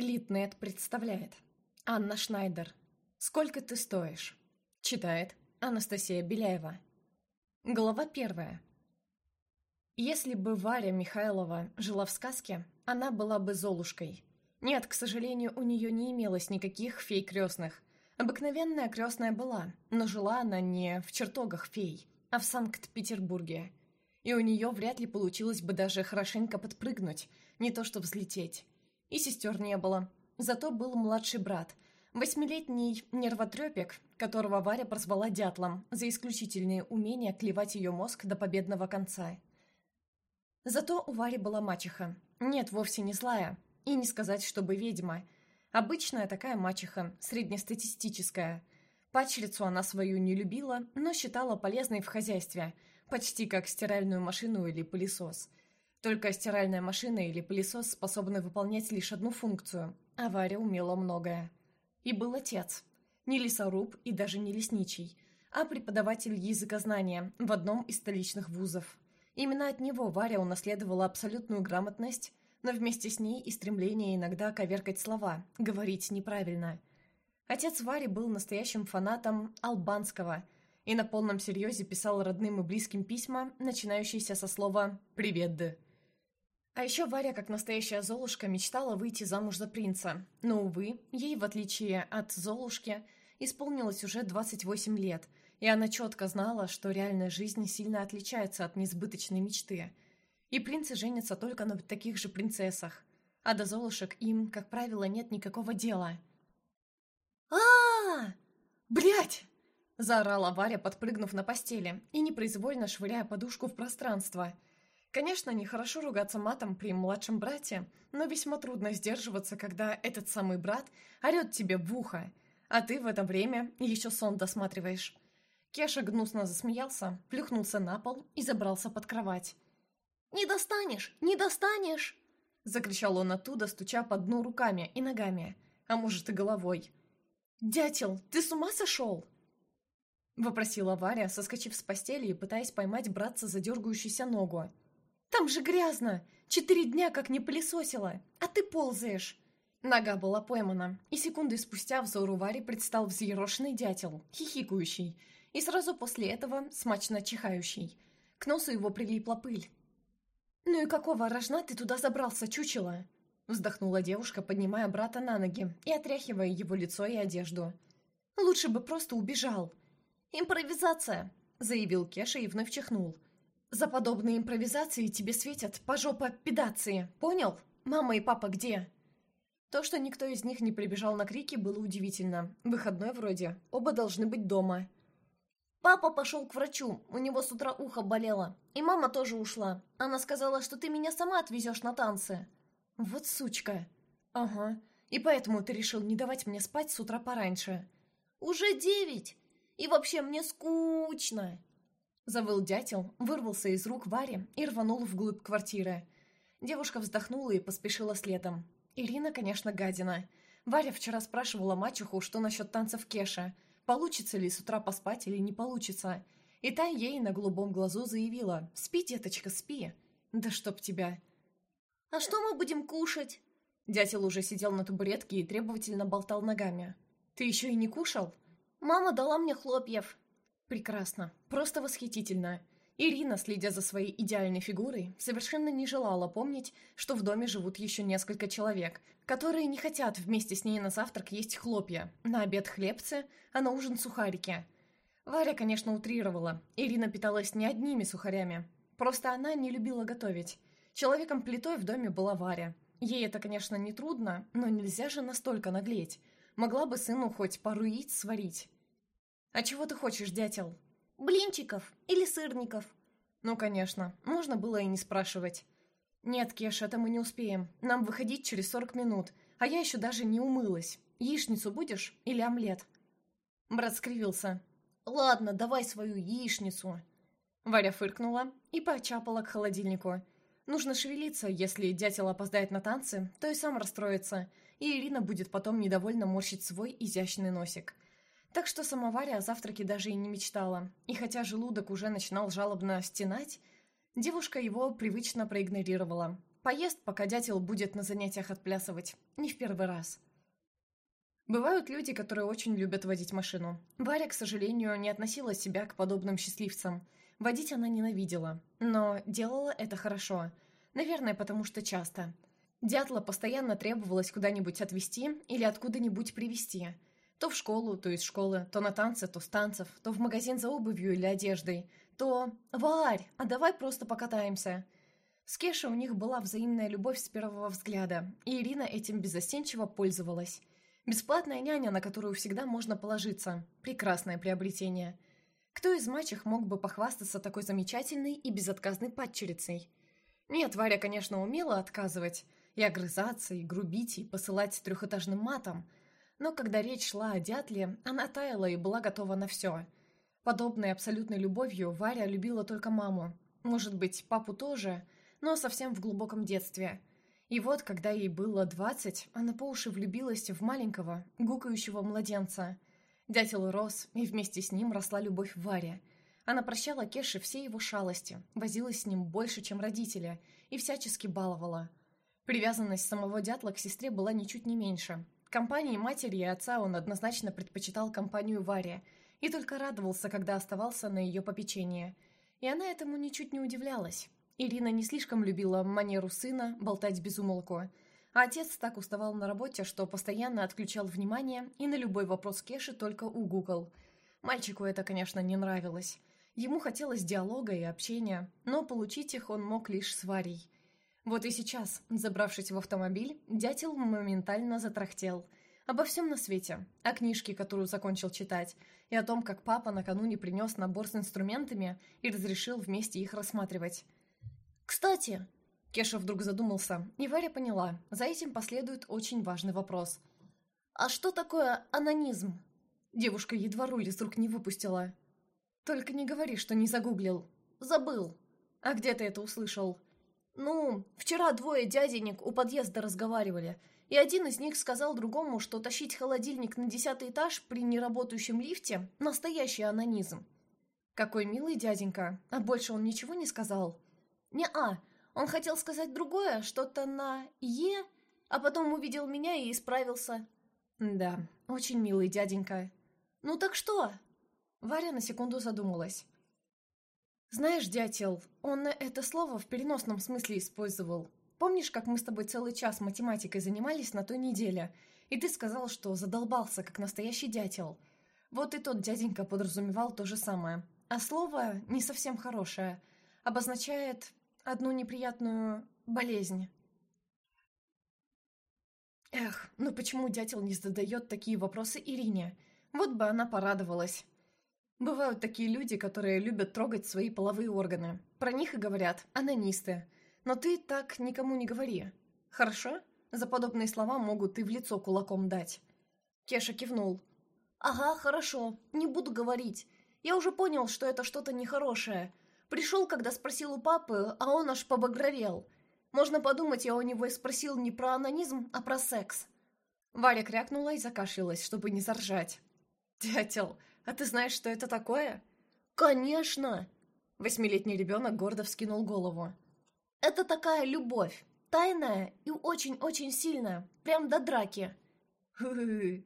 Литнет представляет. Анна Шнайдер. «Сколько ты стоишь?» Читает Анастасия Беляева. Глава первая. Если бы Варя Михайлова жила в сказке, она была бы Золушкой. Нет, к сожалению, у нее не имелось никаких фей крестных. Обыкновенная крестная была, но жила она не в чертогах фей, а в Санкт-Петербурге. И у нее вряд ли получилось бы даже хорошенько подпрыгнуть, не то что взлететь. И сестер не было. Зато был младший брат, восьмилетний нервотрепик, которого Варя прозвала дятлом за исключительные умения клевать ее мозг до победного конца. Зато у Вари была мачеха. Нет, вовсе не злая. И не сказать, чтобы ведьма. Обычная такая мачеха, среднестатистическая. Пачерицу она свою не любила, но считала полезной в хозяйстве, почти как стиральную машину или пылесос – только стиральная машина или пылесос способны выполнять лишь одну функцию, а Варя умела многое. И был отец. Не лесоруб и даже не лесничий, а преподаватель языкознания в одном из столичных вузов. Именно от него Варя унаследовала абсолютную грамотность, но вместе с ней и стремление иногда коверкать слова, говорить неправильно. Отец Вари был настоящим фанатом албанского и на полном серьезе писал родным и близким письма, начинающиеся со слова «Привет, да». А еще Варя, как настоящая Золушка, мечтала выйти замуж за принца. Но, увы, ей, в отличие от Золушки, исполнилось уже 28 лет, и она четко знала, что реальная жизнь сильно отличается от несбыточной мечты. И принцы женятся только на таких же принцессах, а до Золушек им, как правило, нет никакого дела. а, -а! Блядь! заорала Варя, подпрыгнув на постели и непроизвольно швыряя подушку в пространство – Конечно, нехорошо ругаться матом при младшем брате, но весьма трудно сдерживаться, когда этот самый брат орет тебе в ухо, а ты в это время еще сон досматриваешь. Кеша гнусно засмеялся, плюхнулся на пол и забрался под кровать. «Не достанешь! Не достанешь!» Закричал он оттуда, стуча по дну руками и ногами, а может и головой. «Дятел, ты с ума сошел?» Вопросила Варя, соскочив с постели и пытаясь поймать братца за дергающуюся ногу. Там же грязно! Четыре дня как не пылесосила, а ты ползаешь!» Нога была поймана, и секунды спустя взору Вари предстал взъерошенный дятел, хихикающий, и сразу после этого смачно чихающий. К носу его прилипла пыль. «Ну и какого рожна ты туда забрался, чучело?» Вздохнула девушка, поднимая брата на ноги и отряхивая его лицо и одежду. «Лучше бы просто убежал». «Импровизация!» — заявил Кеша и вновь чихнул. За подобные импровизации тебе светят по жопа педации, понял? Мама и папа где?» То, что никто из них не прибежал на крики, было удивительно. Выходной вроде. Оба должны быть дома. «Папа пошел к врачу, у него с утра ухо болело. И мама тоже ушла. Она сказала, что ты меня сама отвезешь на танцы». «Вот сучка». «Ага. И поэтому ты решил не давать мне спать с утра пораньше». «Уже девять! И вообще мне скучно!» Завыл дятел, вырвался из рук Вари и рванул вглубь квартиры. Девушка вздохнула и поспешила следом. Ирина, конечно, гадина. Варя вчера спрашивала мачеху, что насчет танцев Кеша. Получится ли с утра поспать или не получится. И та ей на голубом глазу заявила «Спи, деточка, спи». «Да чтоб тебя». «А что мы будем кушать?» Дятел уже сидел на табуретке и требовательно болтал ногами. «Ты еще и не кушал?» «Мама дала мне хлопьев», Прекрасно. Просто восхитительно. Ирина, следя за своей идеальной фигурой, совершенно не желала помнить, что в доме живут еще несколько человек, которые не хотят вместе с ней на завтрак есть хлопья, на обед хлебцы, а на ужин сухарики. Варя, конечно, утрировала. Ирина питалась не одними сухарями. Просто она не любила готовить. Человеком-плитой в доме была Варя. Ей это, конечно, не трудно, но нельзя же настолько наглеть. Могла бы сыну хоть пару яиц сварить. «А чего ты хочешь, дятел?» «Блинчиков или сырников?» «Ну, конечно. Можно было и не спрашивать». «Нет, Кеш, это мы не успеем. Нам выходить через сорок минут, а я еще даже не умылась. Яичницу будешь или омлет?» Брат скривился. «Ладно, давай свою яичницу». Варя фыркнула и почапала к холодильнику. Нужно шевелиться, если дятел опоздает на танцы, то и сам расстроится, и Ирина будет потом недовольно морщить свой изящный носик. Так что самоваря о завтраке даже и не мечтала, и хотя желудок уже начинал жалобно стенать, девушка его привычно проигнорировала. Поест, пока дятел будет на занятиях отплясывать. Не в первый раз. Бывают люди, которые очень любят водить машину. Варя, к сожалению, не относила себя к подобным счастливцам. Водить она ненавидела, но делала это хорошо. Наверное, потому что часто. Дятла постоянно требовалось куда-нибудь отвезти или откуда-нибудь привезти. То в школу, то из школы, то на танцы, то с танцев, то в магазин за обувью или одеждой, то «Варь, а давай просто покатаемся». С Кешей у них была взаимная любовь с первого взгляда, и Ирина этим безостенчиво пользовалась. Бесплатная няня, на которую всегда можно положиться. Прекрасное приобретение. Кто из мачех мог бы похвастаться такой замечательной и безотказной падчерицей? Нет, Варя, конечно, умела отказывать, и огрызаться, и грубить, и посылать трехэтажным матом, но когда речь шла о дятле, она таяла и была готова на все. Подобной абсолютной любовью Варя любила только маму. Может быть, папу тоже – но совсем в глубоком детстве. И вот, когда ей было двадцать, она по уши влюбилась в маленького, гукающего младенца. Дятел рос, и вместе с ним росла любовь Варе. Она прощала Кеше все его шалости, возилась с ним больше, чем родители, и всячески баловала. Привязанность самого дятла к сестре была ничуть не меньше. Компании матери и отца он однозначно предпочитал компанию Варе, и только радовался, когда оставался на ее попечении. И она этому ничуть не удивлялась. Ирина не слишком любила манеру сына болтать без умолку, а отец так уставал на работе, что постоянно отключал внимание и на любой вопрос Кеши только угукал. Мальчику это, конечно, не нравилось. Ему хотелось диалога и общения, но получить их он мог лишь с Варей. Вот и сейчас, забравшись в автомобиль, дятел моментально затрахтел. Обо всем на свете. О книжке, которую закончил читать, и о том, как папа накануне принес набор с инструментами и разрешил вместе их рассматривать. «Кстати...» Кеша вдруг задумался, и Варя поняла, за этим последует очень важный вопрос. «А что такое анонизм?» Девушка едва руль из рук не выпустила. «Только не говори, что не загуглил. Забыл. А где ты это услышал?» «Ну, вчера двое дяденек у подъезда разговаривали, и один из них сказал другому, что тащить холодильник на десятый этаж при неработающем лифте – настоящий анонизм». «Какой милый дяденька, а больше он ничего не сказал?» «Не-а, он хотел сказать другое, что-то на «е», а потом увидел меня и исправился». «Да, очень милый дяденька». «Ну так что?» Варя на секунду задумалась. «Знаешь, дятел, он это слово в переносном смысле использовал. Помнишь, как мы с тобой целый час математикой занимались на той неделе, и ты сказал, что задолбался, как настоящий дятел? Вот и тот дяденька подразумевал то же самое. А слово не совсем хорошее. Обозначает одну неприятную болезнь. Эх, ну почему дятел не задает такие вопросы Ирине? Вот бы она порадовалась. Бывают такие люди, которые любят трогать свои половые органы. Про них и говорят «анонисты». Но ты так никому не говори. Хорошо? За подобные слова могут и в лицо кулаком дать. Кеша кивнул. «Ага, хорошо. Не буду говорить. Я уже понял, что это что-то нехорошее. Пришел, когда спросил у папы, а он аж побагровел. Можно подумать, я у него и спросил не про анонизм, а про секс. Варя крякнула и закашлялась, чтобы не заржать. «Дятел, а ты знаешь, что это такое?» «Конечно!» Восьмилетний ребенок гордо вскинул голову. «Это такая любовь, тайная и очень-очень сильная, прям до драки». «Хы-хы-хы»,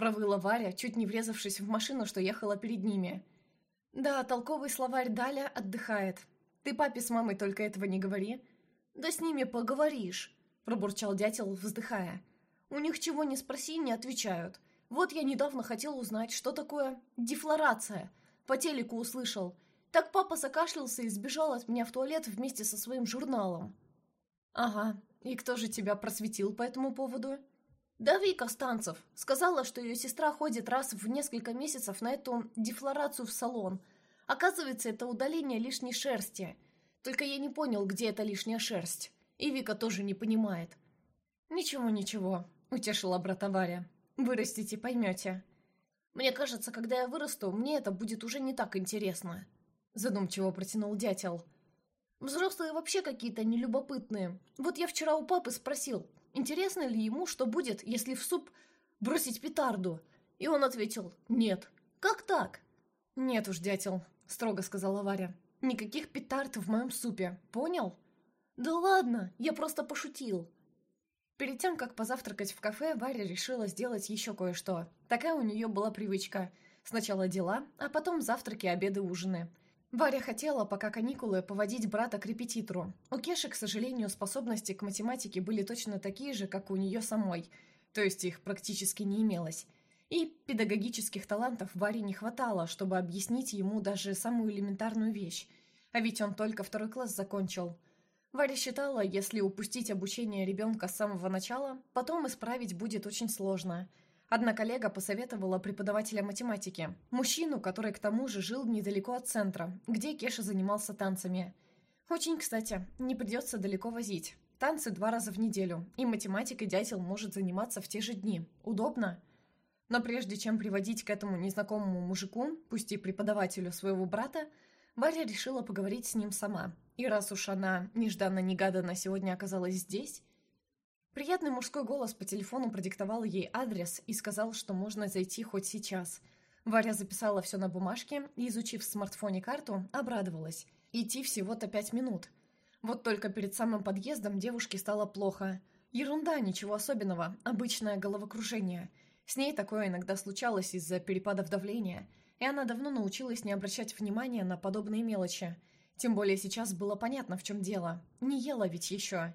провыла Варя, чуть не врезавшись в машину, что ехала перед ними. «Да, толковый словарь Даля отдыхает. Ты папе с мамой только этого не говори». «Да с ними поговоришь», – пробурчал дятел, вздыхая. «У них чего не спроси, не отвечают. Вот я недавно хотел узнать, что такое дефлорация. По телеку услышал. Так папа закашлялся и сбежал от меня в туалет вместе со своим журналом». «Ага, и кто же тебя просветил по этому поводу?» Да Вика Станцев сказала, что ее сестра ходит раз в несколько месяцев на эту дефлорацию в салон. Оказывается, это удаление лишней шерсти. Только я не понял, где эта лишняя шерсть. И Вика тоже не понимает. «Ничего, ничего», — утешила брата Варя. «Вырастите, поймете». «Мне кажется, когда я вырасту, мне это будет уже не так интересно», — задумчиво протянул дятел. «Взрослые вообще какие-то нелюбопытные. Вот я вчера у папы спросил, интересно ли ему, что будет, если в суп бросить петарду. И он ответил «нет». «Как так?» «Нет уж, дятел», — строго сказала Варя. «Никаких петард в моем супе, понял?» «Да ладно, я просто пошутил!» Перед тем, как позавтракать в кафе, Варя решила сделать еще кое-что. Такая у нее была привычка. Сначала дела, а потом завтраки, обеды, ужины. Варя хотела, пока каникулы, поводить брата к репетитору. У Кеши, к сожалению, способности к математике были точно такие же, как у нее самой, то есть их практически не имелось. И педагогических талантов Варе не хватало, чтобы объяснить ему даже самую элементарную вещь. А ведь он только второй класс закончил – Варя считала, если упустить обучение ребенка с самого начала, потом исправить будет очень сложно. Одна коллега посоветовала преподавателя математики, мужчину, который к тому же жил недалеко от центра, где Кеша занимался танцами. Очень, кстати, не придется далеко возить. Танцы два раза в неделю, и математикой дятел может заниматься в те же дни. Удобно? Но прежде чем приводить к этому незнакомому мужику, пусть и преподавателю своего брата, Варя решила поговорить с ним сама. И раз уж она нежданно-негаданно сегодня оказалась здесь... Приятный мужской голос по телефону продиктовал ей адрес и сказал, что можно зайти хоть сейчас. Варя записала все на бумажке и, изучив в смартфоне карту, обрадовалась. Идти всего-то пять минут. Вот только перед самым подъездом девушке стало плохо. Ерунда, ничего особенного, обычное головокружение. С ней такое иногда случалось из-за перепадов давления – и она давно научилась не обращать внимания на подобные мелочи. Тем более сейчас было понятно, в чем дело. Не ела ведь еще.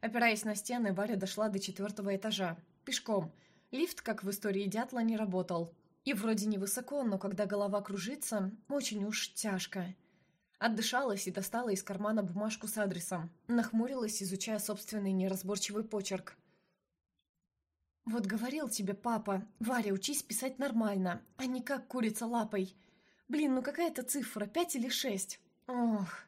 Опираясь на стены, Варя дошла до четвертого этажа. Пешком. Лифт, как в истории дятла, не работал. И вроде невысоко, но когда голова кружится, очень уж тяжко. Отдышалась и достала из кармана бумажку с адресом. Нахмурилась, изучая собственный неразборчивый почерк. «Вот говорил тебе папа, Варя, учись писать нормально, а не как курица лапой. Блин, ну какая это цифра, пять или шесть? Ох...»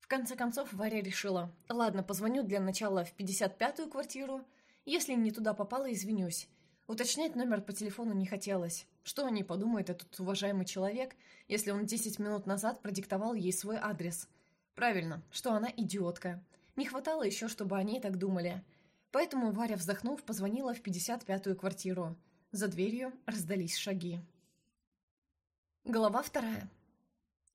В конце концов, Варя решила, ладно, позвоню для начала в 55-ю квартиру, если не туда попала, извинюсь. Уточнять номер по телефону не хотелось. Что о ней подумает этот уважаемый человек, если он 10 минут назад продиктовал ей свой адрес? Правильно, что она идиотка. Не хватало еще, чтобы о ней так думали. Поэтому Варя, вздохнув, позвонила в 55-ю квартиру. За дверью раздались шаги. Глава вторая.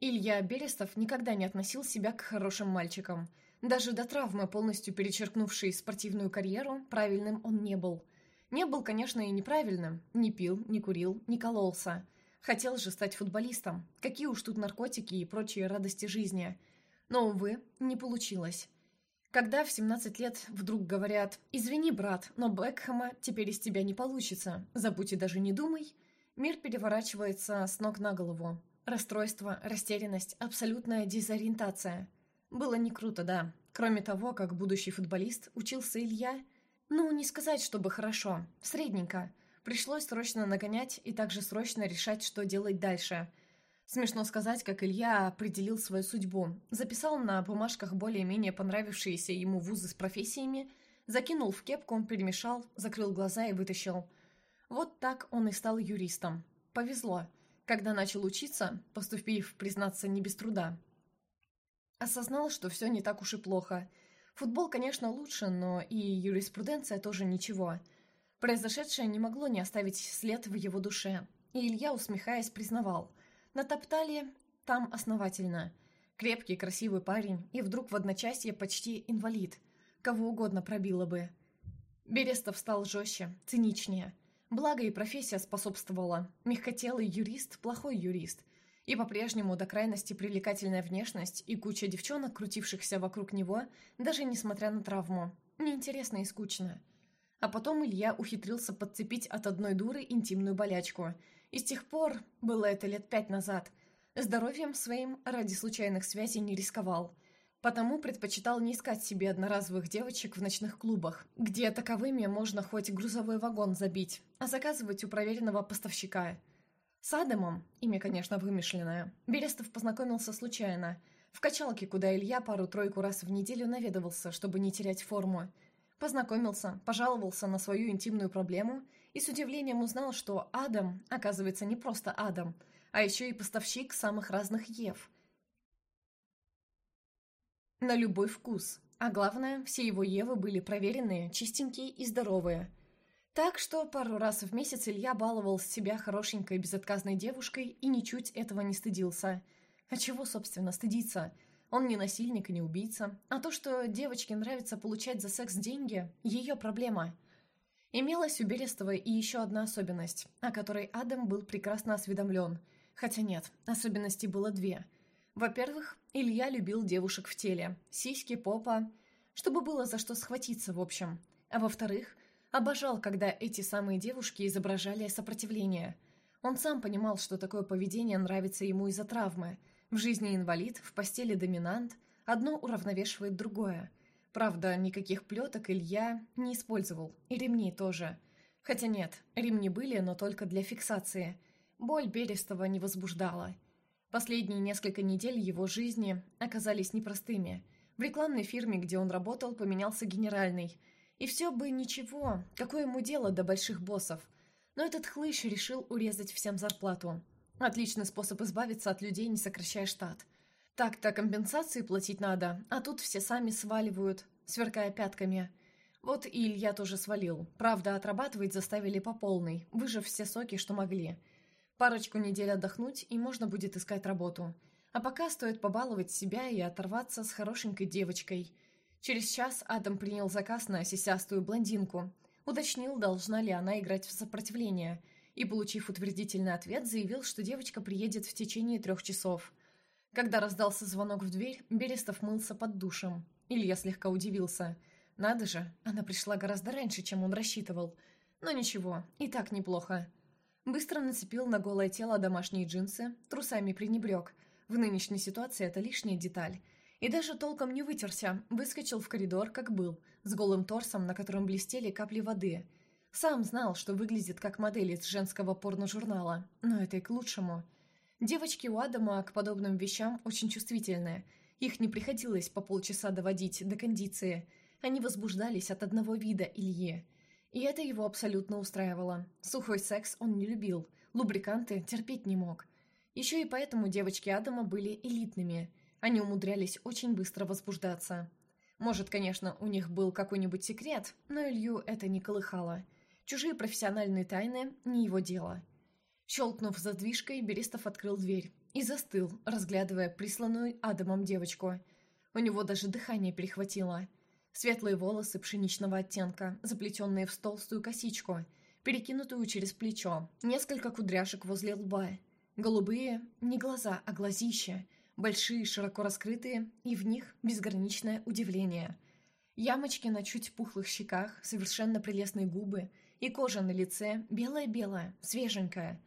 Илья Берестов никогда не относил себя к хорошим мальчикам. Даже до травмы, полностью перечеркнувшей спортивную карьеру, правильным он не был. Не был, конечно, и неправильным. Не пил, не курил, не кололся. Хотел же стать футболистом. Какие уж тут наркотики и прочие радости жизни. Но, увы, не получилось. Когда в 17 лет вдруг говорят «Извини, брат, но Бекхэма теперь из тебя не получится, забудь и даже не думай», мир переворачивается с ног на голову. Расстройство, растерянность, абсолютная дезориентация. Было не круто, да. Кроме того, как будущий футболист, учился Илья, ну, не сказать, чтобы хорошо, средненько. Пришлось срочно нагонять и также срочно решать, что делать дальше – Смешно сказать, как Илья определил свою судьбу. Записал на бумажках более-менее понравившиеся ему вузы с профессиями, закинул в кепку, перемешал, закрыл глаза и вытащил. Вот так он и стал юристом. Повезло. Когда начал учиться, поступив, признаться, не без труда. Осознал, что все не так уж и плохо. Футбол, конечно, лучше, но и юриспруденция тоже ничего. Произошедшее не могло не оставить след в его душе. И Илья, усмехаясь, признавал – Натоптали там основательно. Крепкий, красивый парень, и вдруг в одночасье почти инвалид. Кого угодно пробило бы. Берестов стал жестче, циничнее. Благо и профессия способствовала. Мягкотелый юрист – плохой юрист. И по-прежнему до крайности привлекательная внешность и куча девчонок, крутившихся вокруг него, даже несмотря на травму. Неинтересно и скучно. А потом Илья ухитрился подцепить от одной дуры интимную болячку – и с тех пор, было это лет пять назад, здоровьем своим ради случайных связей не рисковал. Потому предпочитал не искать себе одноразовых девочек в ночных клубах, где таковыми можно хоть грузовой вагон забить, а заказывать у проверенного поставщика. С Адамом, имя, конечно, вымышленное, Берестов познакомился случайно, в качалке, куда Илья пару-тройку раз в неделю наведывался, чтобы не терять форму. Познакомился, пожаловался на свою интимную проблему – и с удивлением узнал, что Адам, оказывается, не просто Адам, а еще и поставщик самых разных Ев. На любой вкус. А главное, все его Евы были проверенные, чистенькие и здоровые. Так что пару раз в месяц Илья баловал себя хорошенькой безотказной девушкой и ничуть этого не стыдился. А чего, собственно, стыдиться? Он не насильник и не убийца, а то, что девочке нравится получать за секс деньги – ее проблема. Имелась у Берестова и еще одна особенность, о которой Адам был прекрасно осведомлен. Хотя нет, особенностей было две. Во-первых, Илья любил девушек в теле, сиськи, попа, чтобы было за что схватиться, в общем. А во-вторых, обожал, когда эти самые девушки изображали сопротивление. Он сам понимал, что такое поведение нравится ему из-за травмы – в жизни инвалид, в постели доминант, одно уравновешивает другое. Правда, никаких плеток Илья не использовал, и ремней тоже. Хотя нет, ремни были, но только для фиксации. Боль Берестова не возбуждала. Последние несколько недель его жизни оказались непростыми. В рекламной фирме, где он работал, поменялся генеральный. И все бы ничего, какое ему дело до больших боссов. Но этот хлыщ решил урезать всем зарплату. Отличный способ избавиться от людей, не сокращая штат. Так-то компенсации платить надо, а тут все сами сваливают, сверкая пятками. Вот и Илья тоже свалил. Правда, отрабатывать заставили по полной, выжив все соки, что могли. Парочку недель отдохнуть, и можно будет искать работу. А пока стоит побаловать себя и оторваться с хорошенькой девочкой. Через час Адам принял заказ на сисястую блондинку. Уточнил, должна ли она играть в сопротивление – и, получив утвердительный ответ, заявил, что девочка приедет в течение трех часов. Когда раздался звонок в дверь, Берестов мылся под душем. Илья слегка удивился. Надо же, она пришла гораздо раньше, чем он рассчитывал. Но ничего, и так неплохо. Быстро нацепил на голое тело домашние джинсы, трусами пренебрег. В нынешней ситуации это лишняя деталь. И даже толком не вытерся, выскочил в коридор, как был, с голым торсом, на котором блестели капли воды – сам знал, что выглядит как модель из женского порножурнала, но это и к лучшему. Девочки у Адама к подобным вещам очень чувствительные. Их не приходилось по полчаса доводить до кондиции. Они возбуждались от одного вида Ильи. И это его абсолютно устраивало. Сухой секс он не любил, лубриканты терпеть не мог. Еще и поэтому девочки Адама были элитными. Они умудрялись очень быстро возбуждаться. Может, конечно, у них был какой-нибудь секрет, но Илью это не колыхало – Чужие профессиональные тайны – не его дело. Щелкнув задвижкой, Берестов открыл дверь и застыл, разглядывая присланную Адамом девочку. У него даже дыхание перехватило. Светлые волосы пшеничного оттенка, заплетенные в толстую косичку, перекинутую через плечо, несколько кудряшек возле лба. Голубые – не глаза, а глазища, большие, широко раскрытые, и в них безграничное удивление. Ямочки на чуть пухлых щеках, совершенно прелестные губы – и кожа на лице белая-белая, свеженькая.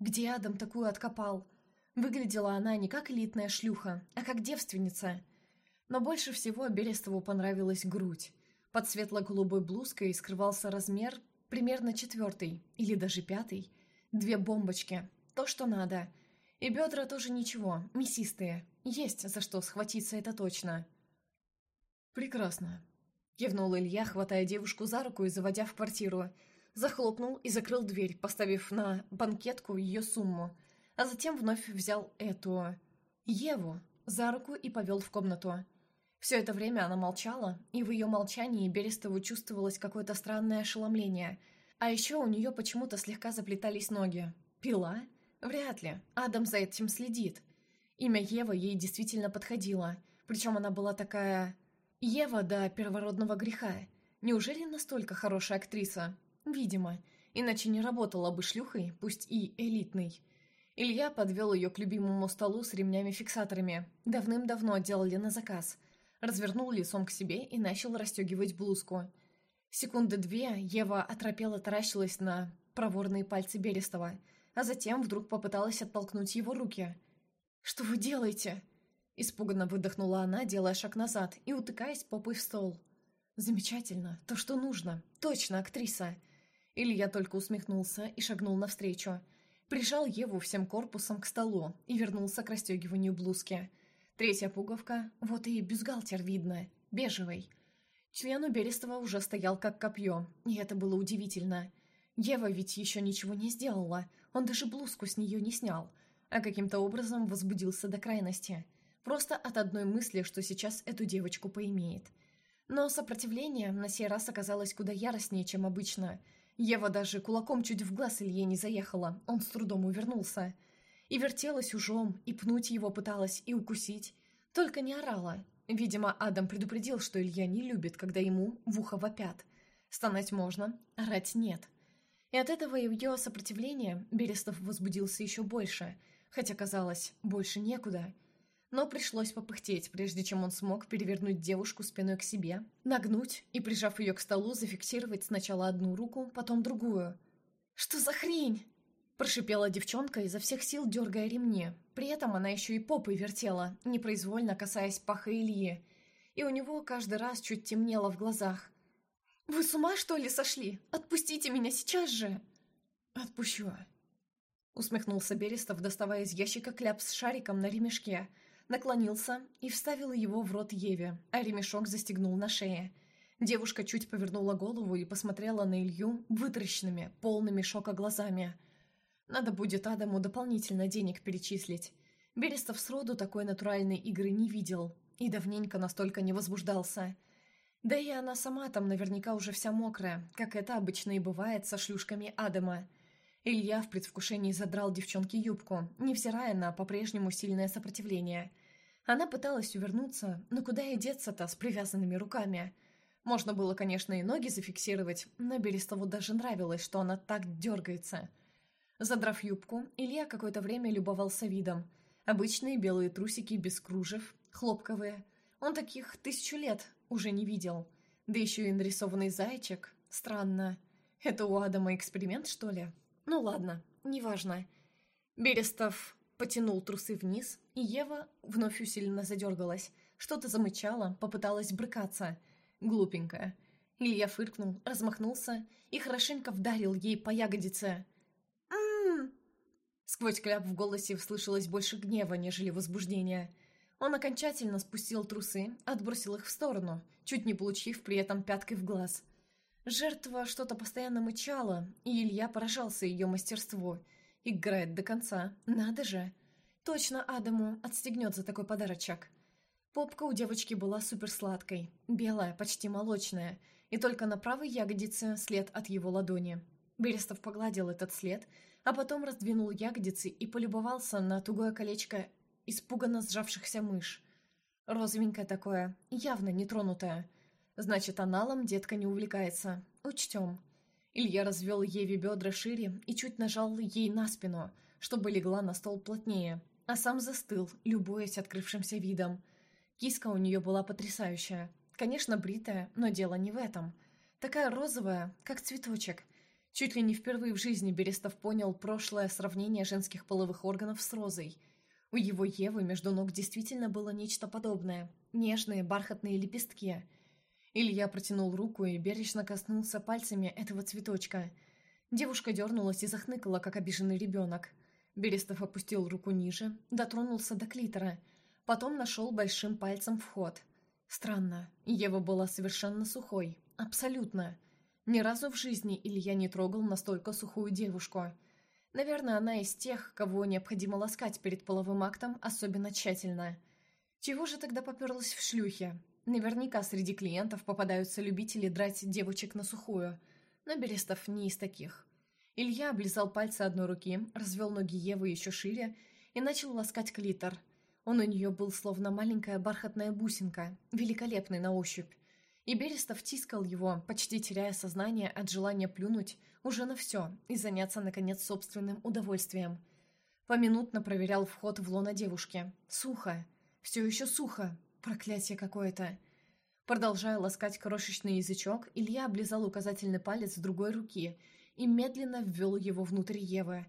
Где Адам такую откопал? Выглядела она не как элитная шлюха, а как девственница. Но больше всего Берестову понравилась грудь. Под светло-голубой блузкой скрывался размер примерно четвертый или даже пятый. Две бомбочки. То, что надо. И бедра тоже ничего, мясистые. Есть за что схватиться, это точно. «Прекрасно», — кивнул Илья, хватая девушку за руку и заводя в квартиру — захлопнул и закрыл дверь, поставив на банкетку ее сумму, а затем вновь взял эту... Еву за руку и повел в комнату. Все это время она молчала, и в ее молчании Берестову чувствовалось какое-то странное ошеломление. А еще у нее почему-то слегка заплетались ноги. Пила? Вряд ли. Адам за этим следит. Имя Ева ей действительно подходило. Причем она была такая... Ева до первородного греха. Неужели настолько хорошая актриса? Видимо, иначе не работала бы шлюхой, пусть и элитной. Илья подвел ее к любимому столу с ремнями-фиксаторами. Давным-давно делали на заказ. Развернул лицом к себе и начал расстегивать блузку. Секунды две Ева оторопела таращилась на проворные пальцы Берестова, а затем вдруг попыталась оттолкнуть его руки. «Что вы делаете?» Испуганно выдохнула она, делая шаг назад и утыкаясь попой в стол. «Замечательно. То, что нужно. Точно, актриса. Илья только усмехнулся и шагнул навстречу. Прижал Еву всем корпусом к столу и вернулся к расстегиванию блузки. Третья пуговка, вот и бюстгальтер видно, бежевый. Член у Берестова уже стоял как копье, и это было удивительно. Ева ведь еще ничего не сделала, он даже блузку с нее не снял, а каким-то образом возбудился до крайности. Просто от одной мысли, что сейчас эту девочку поимеет. Но сопротивление на сей раз оказалось куда яростнее, чем обычно – Ева даже кулаком чуть в глаз Илье не заехала, он с трудом увернулся. И вертелась ужом, и пнуть его пыталась, и укусить. Только не орала. Видимо, Адам предупредил, что Илья не любит, когда ему в ухо вопят. Стонать можно, орать нет. И от этого ее сопротивления Берестов возбудился еще больше, хотя, казалось, больше некуда. Но пришлось попыхтеть, прежде чем он смог перевернуть девушку спиной к себе, нагнуть и, прижав ее к столу, зафиксировать сначала одну руку, потом другую. «Что за хрень?» Прошипела девчонка, изо всех сил дергая ремни. При этом она еще и попой вертела, непроизвольно касаясь паха Ильи. И у него каждый раз чуть темнело в глазах. «Вы с ума, что ли, сошли? Отпустите меня сейчас же!» «Отпущу!» Усмехнулся Берестов, доставая из ящика кляп с шариком на ремешке. Наклонился и вставил его в рот Еве, а ремешок застегнул на шее. Девушка чуть повернула голову и посмотрела на Илью вытаращенными, полными шока глазами – надо будет Адаму дополнительно денег перечислить. Берестов сроду такой натуральной игры не видел и давненько настолько не возбуждался. Да и она сама там наверняка уже вся мокрая, как это обычно и бывает со шлюшками Адама. Илья в предвкушении задрал девчонке юбку, невзирая на по-прежнему сильное сопротивление. Она пыталась увернуться, но куда ей деться-то с привязанными руками? Можно было, конечно, и ноги зафиксировать, но Берестову даже нравилось, что она так дергается – Задрав юбку, Илья какое-то время любовался видом. Обычные белые трусики без кружев, хлопковые. Он таких тысячу лет уже не видел. Да еще и нарисованный зайчик. Странно. Это у Адама эксперимент, что ли? Ну ладно, неважно. Берестов потянул трусы вниз, и Ева вновь усиленно задергалась. Что-то замычала, попыталась брыкаться. Глупенькая. Илья фыркнул, размахнулся и хорошенько вдарил ей по ягодице. Сквозь кляп в голосе услышалось больше гнева, нежели возбуждения. Он окончательно спустил трусы, отбросил их в сторону, чуть не получив при этом пяткой в глаз. Жертва что-то постоянно мычала, и Илья поражался ее мастерству. Играет до конца, надо же. Точно Адаму отстегнет за такой подарочек. Попка у девочки была суперсладкой, белая, почти молочная, и только на правой ягодице след от его ладони. Берестов погладил этот след, а потом раздвинул ягодицы и полюбовался на тугое колечко испуганно сжавшихся мышь. Розовенькое такое, явно нетронутое. Значит, аналом детка не увлекается. Учтем. Илья развел Еве бедра шире и чуть нажал ей на спину, чтобы легла на стол плотнее, а сам застыл, любуясь открывшимся видом. Киска у нее была потрясающая. Конечно, бритая, но дело не в этом. Такая розовая, как цветочек – Чуть ли не впервые в жизни Берестов понял прошлое сравнение женских половых органов с розой. У его Евы между ног действительно было нечто подобное. Нежные бархатные лепестки. Илья протянул руку и бережно коснулся пальцами этого цветочка. Девушка дернулась и захныкала, как обиженный ребенок. Берестов опустил руку ниже, дотронулся до клитора. Потом нашел большим пальцем вход. Странно, Ева была совершенно сухой. Абсолютно. Ни разу в жизни Илья не трогал настолько сухую девушку. Наверное, она из тех, кого необходимо ласкать перед половым актом особенно тщательно. Чего же тогда поперлась в шлюхе? Наверняка среди клиентов попадаются любители драть девочек на сухую. Но Берестов не из таких. Илья облизал пальцы одной руки, развел ноги Евы еще шире и начал ласкать клитор. Он у нее был словно маленькая бархатная бусинка, великолепный на ощупь. И Берестов тискал его, почти теряя сознание от желания плюнуть уже на все и заняться, наконец, собственным удовольствием. Поминутно проверял вход в лоно девушки. Сухо. Все еще сухо. Проклятие какое-то. Продолжая ласкать крошечный язычок, Илья облизал указательный палец другой руки и медленно ввел его внутрь Евы.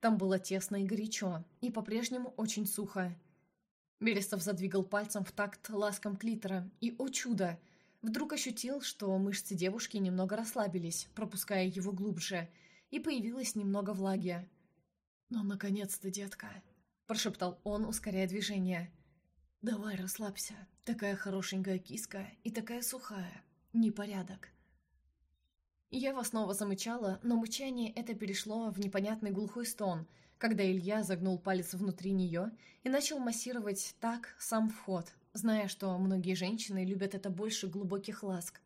Там было тесно и горячо, и по-прежнему очень сухо. Берестов задвигал пальцем в такт ласком клитора, и, о чудо, Вдруг ощутил, что мышцы девушки немного расслабились, пропуская его глубже, и появилось немного влаги. «Ну, наконец-то, детка!» – прошептал он, ускоряя движение. «Давай расслабься. Такая хорошенькая киска и такая сухая. Непорядок». Ева снова замычала, но мычание это перешло в непонятный глухой стон, когда Илья загнул палец внутри нее и начал массировать так сам вход, зная, что многие женщины любят это больше глубоких ласк.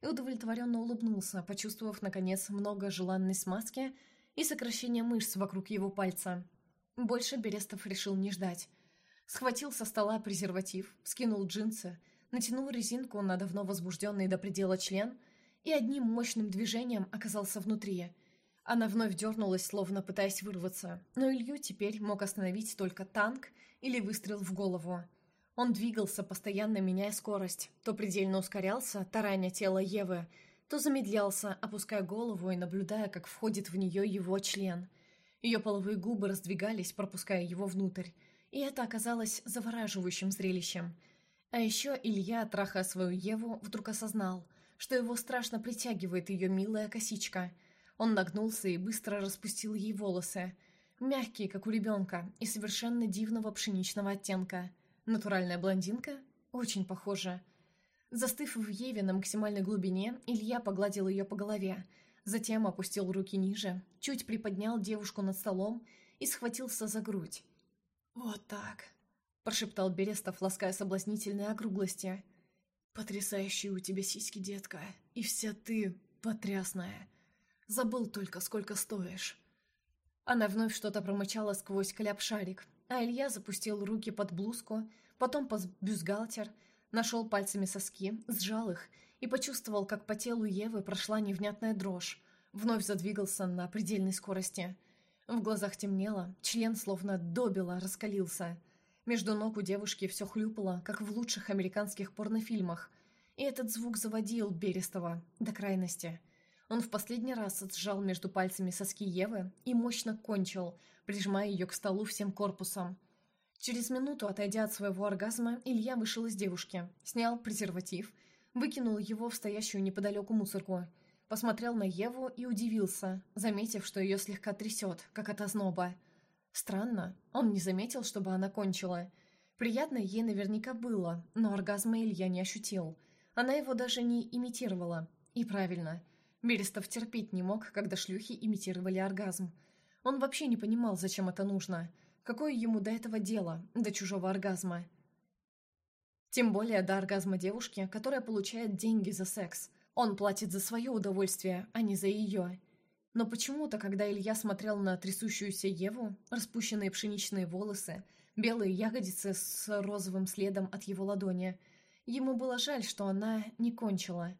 И удовлетворенно улыбнулся, почувствовав, наконец, много желанной смазки и сокращения мышц вокруг его пальца. Больше Берестов решил не ждать. Схватил со стола презерватив, скинул джинсы, натянул резинку на давно возбужденный до предела член и одним мощным движением оказался внутри. Она вновь дернулась, словно пытаясь вырваться, но Илью теперь мог остановить только танк или выстрел в голову. Он двигался, постоянно меняя скорость, то предельно ускорялся, тараня тело Евы, то замедлялся, опуская голову и наблюдая, как входит в нее его член. Ее половые губы раздвигались, пропуская его внутрь, и это оказалось завораживающим зрелищем. А еще Илья, трахая свою Еву, вдруг осознал, что его страшно притягивает ее милая косичка. Он нагнулся и быстро распустил ей волосы, мягкие, как у ребенка, и совершенно дивного пшеничного оттенка. Натуральная блондинка? Очень похожа. Застыв в Еве на максимальной глубине, Илья погладил ее по голове, затем опустил руки ниже, чуть приподнял девушку над столом и схватился за грудь. «Вот так», — прошептал Берестов, лаская соблазнительные округлости. «Потрясающие у тебя сиськи, детка, и вся ты потрясная. Забыл только, сколько стоишь». Она вновь что-то промычала сквозь кляп-шарик, а Илья запустил руки под блузку, потом под бюстгальтер, нашел пальцами соски, сжал их и почувствовал, как по телу Евы прошла невнятная дрожь, вновь задвигался на предельной скорости. В глазах темнело, член словно добило раскалился. Между ног у девушки все хлюпало, как в лучших американских порнофильмах, и этот звук заводил Берестова до крайности. Он в последний раз сжал между пальцами соски Евы и мощно кончил, прижимая ее к столу всем корпусом. Через минуту, отойдя от своего оргазма, Илья вышел из девушки, снял презерватив, выкинул его в стоящую неподалеку мусорку, посмотрел на Еву и удивился, заметив, что ее слегка трясет, как от озноба. Странно, он не заметил, чтобы она кончила. Приятно ей наверняка было, но оргазма Илья не ощутил. Она его даже не имитировала. И правильно. Берестов терпеть не мог, когда шлюхи имитировали оргазм. Он вообще не понимал, зачем это нужно. Какое ему до этого дело, до чужого оргазма? Тем более до оргазма девушки, которая получает деньги за секс. Он платит за свое удовольствие, а не за ее. Но почему-то, когда Илья смотрел на трясущуюся Еву, распущенные пшеничные волосы, белые ягодицы с розовым следом от его ладони, ему было жаль, что она не кончила.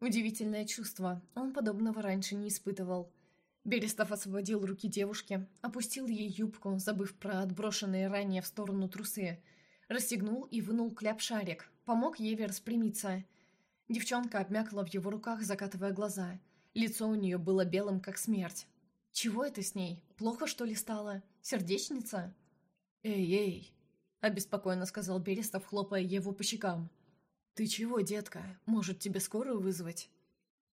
Удивительное чувство, он подобного раньше не испытывал. Берестов освободил руки девушки, опустил ей юбку, забыв про отброшенные ранее в сторону трусы, расстегнул и вынул кляп-шарик, помог Еве распрямиться. Девчонка обмякла в его руках, закатывая глаза. Лицо у нее было белым, как смерть. «Чего это с ней? Плохо, что ли, стало? Сердечница?» «Эй-эй!» — обеспокоенно сказал Берестов, хлопая Еву по щекам. «Ты чего, детка? Может, тебе скорую вызвать?»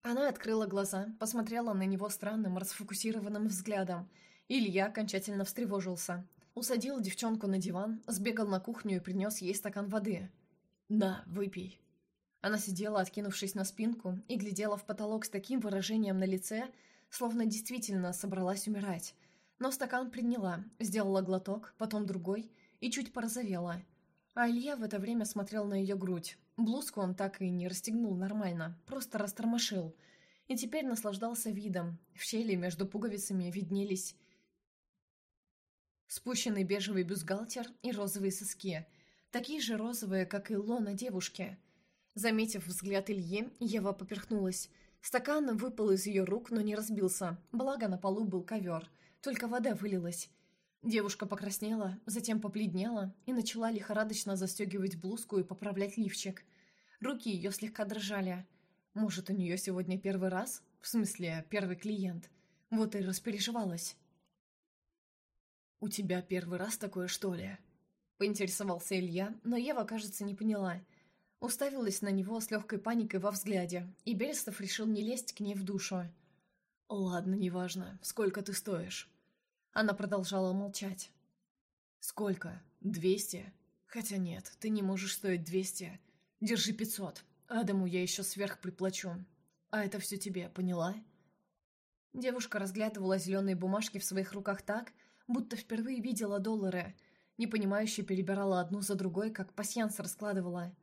Она открыла глаза, посмотрела на него странным, расфокусированным взглядом. Илья окончательно встревожился. Усадил девчонку на диван, сбегал на кухню и принес ей стакан воды. «На, выпей». Она сидела, откинувшись на спинку, и глядела в потолок с таким выражением на лице, словно действительно собралась умирать. Но стакан приняла, сделала глоток, потом другой, и чуть порозовела. А Илья в это время смотрел на ее грудь, Блузку он так и не расстегнул нормально, просто растормошил. И теперь наслаждался видом. В щели между пуговицами виднелись спущенный бежевый бюстгальтер и розовые соски, такие же розовые, как и лона девушки. Заметив взгляд Ильи, Ева поперхнулась. Стакан выпал из ее рук, но не разбился, благо на полу был ковер, только вода вылилась. Девушка покраснела, затем побледнела и начала лихорадочно застегивать блузку и поправлять лифчик. Руки ее слегка дрожали. Может, у нее сегодня первый раз? В смысле, первый клиент. Вот и распереживалась. «У тебя первый раз такое, что ли?» Поинтересовался Илья, но Ева, кажется, не поняла. Уставилась на него с легкой паникой во взгляде, и Берестов решил не лезть к ней в душу. «Ладно, неважно. Сколько ты стоишь?» Она продолжала молчать. «Сколько? Двести? Хотя нет, ты не можешь стоить двести. Держи пятьсот. Адаму я еще сверх приплачу. А это все тебе, поняла?» Девушка разглядывала зеленые бумажки в своих руках так, будто впервые видела доллары, непонимающе перебирала одну за другой, как пасьянс раскладывала.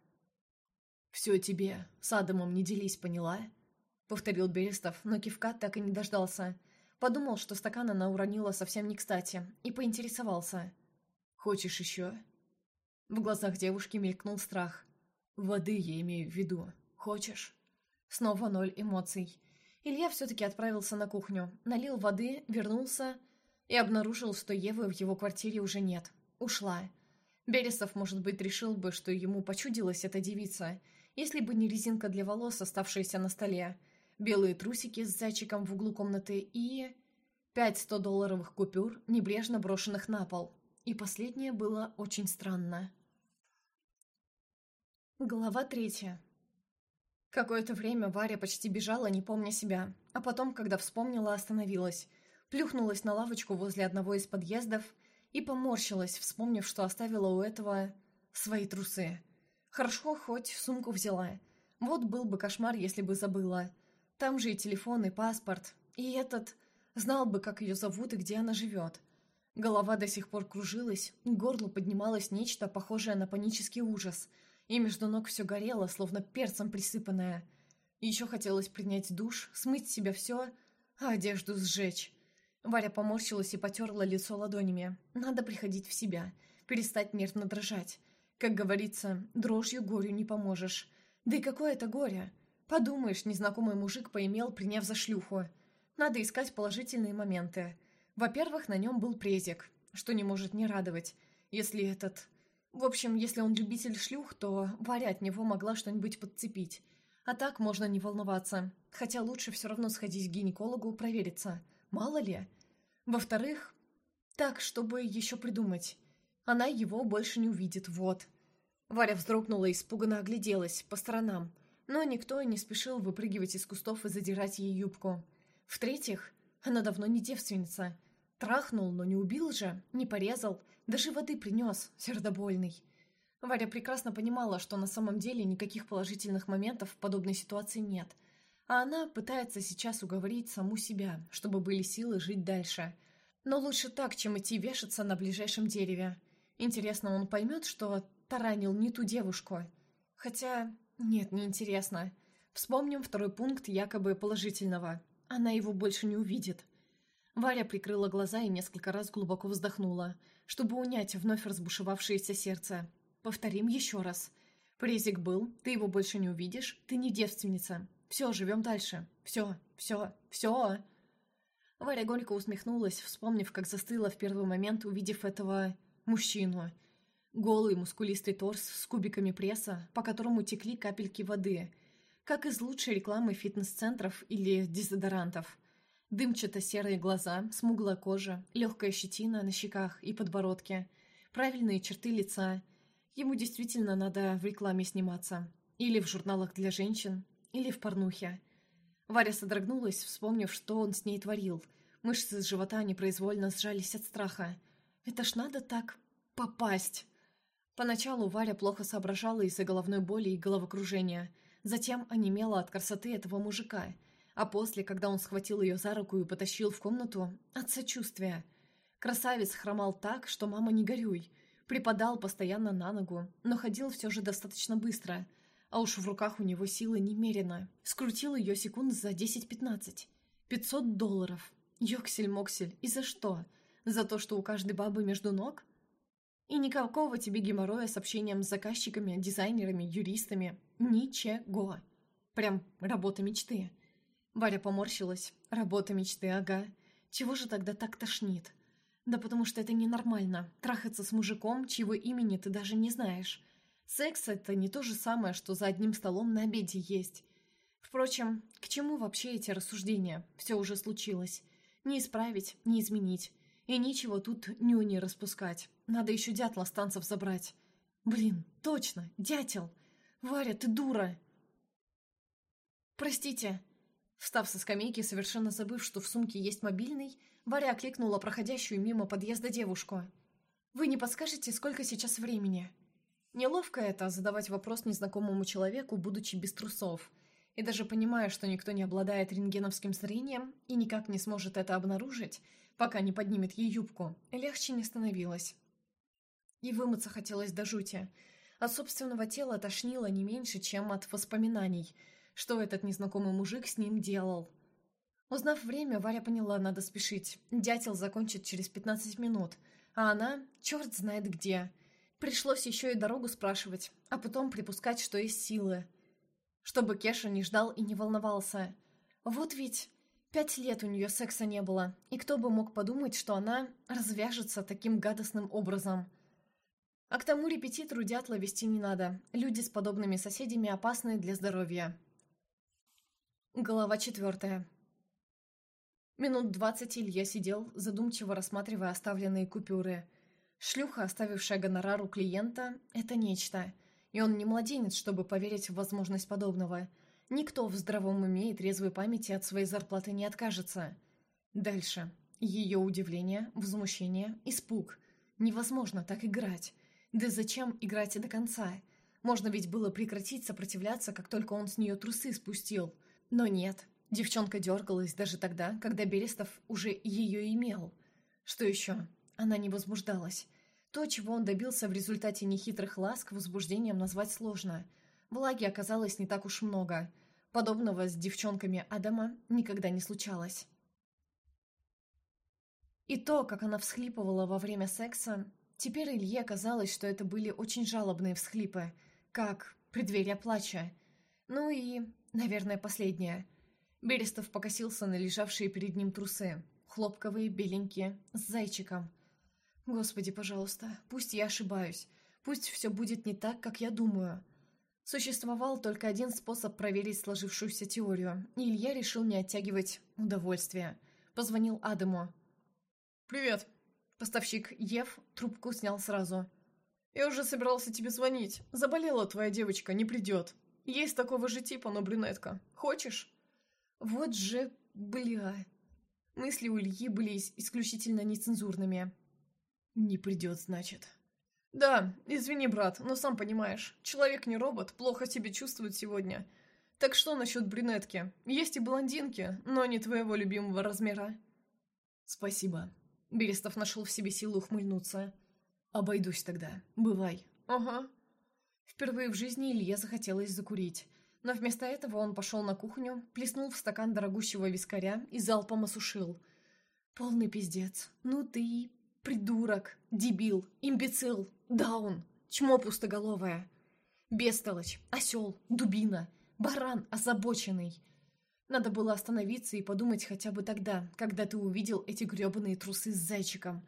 «Все тебе. С Адамом не делись, поняла?» — повторил Берестов, но кивка так и не дождался — Подумал, что стакан она уронила совсем не кстати, и поинтересовался. «Хочешь еще?» В глазах девушки мелькнул страх. «Воды я имею в виду. Хочешь?» Снова ноль эмоций. Илья все-таки отправился на кухню, налил воды, вернулся и обнаружил, что Евы в его квартире уже нет. Ушла. Бересов, может быть, решил бы, что ему почудилась эта девица, если бы не резинка для волос, оставшаяся на столе, белые трусики с зайчиком в углу комнаты и... Пять сто-долларовых купюр, небрежно брошенных на пол. И последнее было очень странно. Глава третья. Какое-то время Варя почти бежала, не помня себя, а потом, когда вспомнила, остановилась, плюхнулась на лавочку возле одного из подъездов и поморщилась, вспомнив, что оставила у этого свои трусы. Хорошо, хоть сумку взяла. Вот был бы кошмар, если бы забыла. Там же и телефон, и паспорт. И этот... Знал бы, как ее зовут и где она живет. Голова до сих пор кружилась, к горлу поднималось нечто, похожее на панический ужас, и между ног все горело, словно перцем присыпанное. Еще хотелось принять душ, смыть с себя все, а одежду сжечь. Варя поморщилась и потерла лицо ладонями. Надо приходить в себя, перестать нервно дрожать. Как говорится, дрожью горю не поможешь. Да и какое это горе? Подумаешь, незнакомый мужик поимел, приняв за шлюху. Надо искать положительные моменты. Во-первых, на нем был презик, что не может не радовать. Если этот... В общем, если он любитель шлюх, то Варя от него могла что-нибудь подцепить. А так можно не волноваться. Хотя лучше все равно сходить к гинекологу провериться. Мало ли. Во-вторых, так, чтобы еще придумать. Она его больше не увидит, вот. Варя вздрогнула и испуганно огляделась по сторонам, но никто не спешил выпрыгивать из кустов и задирать ей юбку. В-третьих, она давно не девственница. Трахнул, но не убил же, не порезал, даже воды принес, сердобольный. Варя прекрасно понимала, что на самом деле никаких положительных моментов в подобной ситуации нет – а она пытается сейчас уговорить саму себя, чтобы были силы жить дальше. Но лучше так, чем идти вешаться на ближайшем дереве. Интересно, он поймет, что таранил не ту девушку? Хотя... Нет, не интересно. Вспомним второй пункт якобы положительного. Она его больше не увидит. Варя прикрыла глаза и несколько раз глубоко вздохнула, чтобы унять вновь разбушевавшееся сердце. Повторим еще раз. Презик был, ты его больше не увидишь, ты не девственница. Все, живем дальше. Все, все, все. Варя горько усмехнулась, вспомнив, как застыла в первый момент, увидев этого мужчину. Голый мускулистый торс с кубиками пресса, по которому текли капельки воды, как из лучшей рекламы фитнес-центров или дезодорантов. Дымчато-серые глаза, смуглая кожа, легкая щетина на щеках и подбородке, правильные черты лица. Ему действительно надо в рекламе сниматься. Или в журналах для женщин, или в порнухе. Варя содрогнулась, вспомнив, что он с ней творил. Мышцы с живота непроизвольно сжались от страха. «Это ж надо так попасть!» Поначалу Варя плохо соображала из-за головной боли и головокружения. Затем онемела от красоты этого мужика. А после, когда он схватил ее за руку и потащил в комнату, от сочувствия. Красавец хромал так, что мама не горюй. Припадал постоянно на ногу, но ходил все же достаточно быстро – а уж в руках у него силы немерено. Скрутил ее секунд за 10-15. 500 долларов. Йоксель-моксель. И за что? За то, что у каждой бабы между ног? И никакого тебе геморроя с общением с заказчиками, дизайнерами, юристами. Ничего. Прям работа мечты. Варя поморщилась. Работа мечты, ага. Чего же тогда так тошнит? Да потому что это ненормально. Трахаться с мужиком, чьего имени ты даже не знаешь. Секс – это не то же самое, что за одним столом на обеде есть. Впрочем, к чему вообще эти рассуждения? Все уже случилось. Не исправить, не изменить. И ничего тут ню не распускать. Надо еще дятла с танцев забрать. Блин, точно, дятел. Варя, ты дура. Простите. Встав со скамейки, совершенно забыв, что в сумке есть мобильный, Варя окликнула проходящую мимо подъезда девушку. «Вы не подскажете, сколько сейчас времени?» Неловко это задавать вопрос незнакомому человеку, будучи без трусов. И даже понимая, что никто не обладает рентгеновским зрением и никак не сможет это обнаружить, пока не поднимет ей юбку, легче не становилось. И вымыться хотелось до жути. От собственного тела тошнило не меньше, чем от воспоминаний, что этот незнакомый мужик с ним делал. Узнав время, Варя поняла, надо спешить. Дятел закончит через 15 минут, а она черт знает где – Пришлось еще и дорогу спрашивать, а потом припускать, что есть силы. Чтобы Кеша не ждал и не волновался. Вот ведь пять лет у нее секса не было, и кто бы мог подумать, что она развяжется таким гадостным образом. А к тому репетитору дятла вести не надо. Люди с подобными соседями опасны для здоровья. Глава четвертая. Минут двадцать Илья сидел, задумчиво рассматривая оставленные купюры – Шлюха, оставившая гонорар у клиента, это нечто. И он не младенец, чтобы поверить в возможность подобного. Никто в здравом уме и трезвой памяти от своей зарплаты не откажется. Дальше. Ее удивление, возмущение, испуг. Невозможно так играть. Да зачем играть до конца? Можно ведь было прекратить сопротивляться, как только он с нее трусы спустил. Но нет. Девчонка дергалась даже тогда, когда Берестов уже ее имел. Что еще? Она не возбуждалась. То, чего он добился в результате нехитрых ласк, возбуждением назвать сложно. Влаги оказалось не так уж много. Подобного с девчонками Адама никогда не случалось. И то, как она всхлипывала во время секса, теперь Илье казалось, что это были очень жалобные всхлипы, как преддверие плача. Ну и, наверное, последнее. Берестов покосился на лежавшие перед ним трусы. Хлопковые, беленькие, с зайчиком – Господи, пожалуйста, пусть я ошибаюсь. Пусть все будет не так, как я думаю. Существовал только один способ проверить сложившуюся теорию, и Илья решил не оттягивать удовольствие. Позвонил Адаму. «Привет». Поставщик Ев трубку снял сразу. «Я уже собирался тебе звонить. Заболела твоя девочка, не придет. Есть такого же типа, но брюнетка. Хочешь?» «Вот же, бля...» Мысли у Ильи были исключительно нецензурными. «Не придет, значит». «Да, извини, брат, но сам понимаешь, человек не робот, плохо себя чувствует сегодня. Так что насчет брюнетки? Есть и блондинки, но не твоего любимого размера». «Спасибо». Берестов нашел в себе силу ухмыльнуться. «Обойдусь тогда. Бывай». «Ага». Впервые в жизни Илье захотелось закурить. Но вместо этого он пошел на кухню, плеснул в стакан дорогущего вискаря и залпом осушил. «Полный пиздец. Ну ты Придурок, дебил, имбецил, даун, чмо пустоголовое. Бестолочь, осел, дубина, баран озабоченный. Надо было остановиться и подумать хотя бы тогда, когда ты увидел эти гребаные трусы с зайчиком.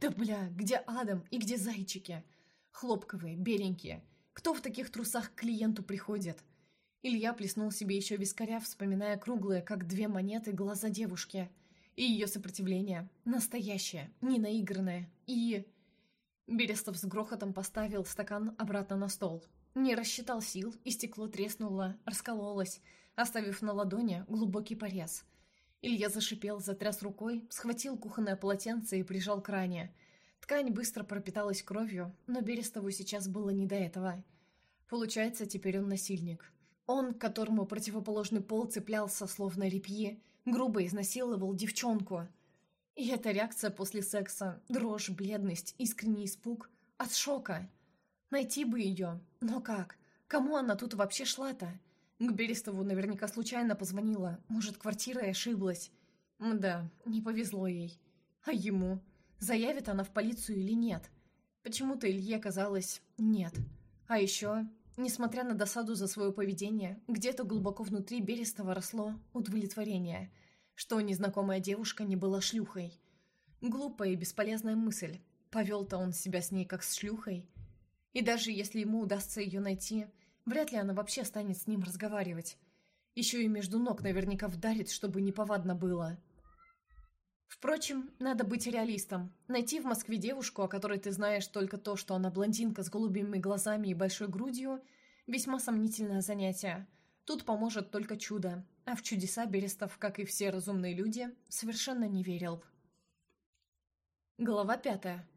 Да бля, где Адам и где зайчики? Хлопковые, беленькие. Кто в таких трусах к клиенту приходит? Илья плеснул себе еще вискаря, вспоминая круглые, как две монеты, глаза девушки. И ее сопротивление. Настоящее, не наигранное. И... Берестов с грохотом поставил стакан обратно на стол. Не рассчитал сил, и стекло треснуло, раскололось, оставив на ладони глубокий порез. Илья зашипел, затряс рукой, схватил кухонное полотенце и прижал к ране. Ткань быстро пропиталась кровью, но Берестову сейчас было не до этого. Получается, теперь он насильник. Он, которому противоположный пол цеплялся, словно репьи, грубо изнасиловал девчонку. И эта реакция после секса, дрожь, бледность, искренний испуг от шока. Найти бы ее, но как? Кому она тут вообще шла-то? К Берестову наверняка случайно позвонила, может, квартира и ошиблась. Да, не повезло ей. А ему? Заявит она в полицию или нет? Почему-то Илье казалось «нет». А еще Несмотря на досаду за свое поведение, где-то глубоко внутри Берестова росло удовлетворение, что незнакомая девушка не была шлюхой. Глупая и бесполезная мысль. Повел-то он себя с ней как с шлюхой. И даже если ему удастся ее найти, вряд ли она вообще станет с ним разговаривать. Еще и между ног наверняка вдарит, чтобы неповадно было. Впрочем, надо быть реалистом. Найти в Москве девушку, о которой ты знаешь только то, что она блондинка с голубыми глазами и большой грудью, весьма сомнительное занятие. Тут поможет только чудо, а в чудеса Берестов, как и все разумные люди, совершенно не верил. Глава пятая.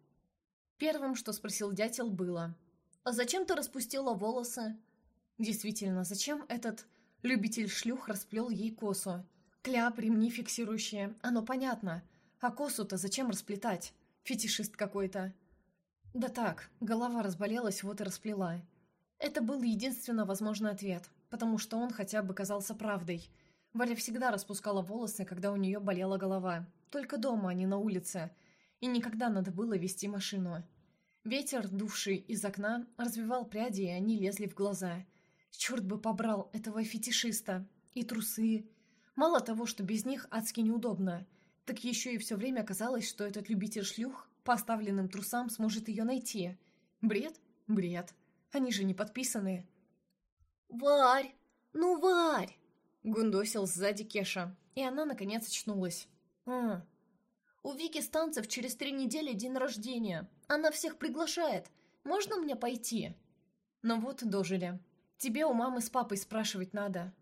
Первым, что спросил дятел, было «А зачем ты распустила волосы?» Действительно, зачем этот любитель шлюх расплел ей косу? Кляп, ремни фиксирующие, оно понятно. А косу-то зачем расплетать? Фетишист какой-то. Да так, голова разболелась, вот и расплела. Это был единственно возможный ответ, потому что он хотя бы казался правдой. Варя всегда распускала волосы, когда у нее болела голова. Только дома, а не на улице. И никогда надо было вести машину. Ветер, дувший из окна, развивал пряди, и они лезли в глаза. Черт бы побрал этого фетишиста. И трусы. Мало того, что без них адски неудобно, так еще и все время казалось, что этот любитель шлюх по оставленным трусам сможет ее найти. Бред? Бред. Они же не подписаны. «Варь! Ну, Варь!» Гундосил сзади Кеша, и она, наконец, очнулась. «А, у Вики Станцев через три недели день рождения. Она всех приглашает. Можно мне пойти?» «Ну вот, дожили. Тебе у мамы с папой спрашивать надо,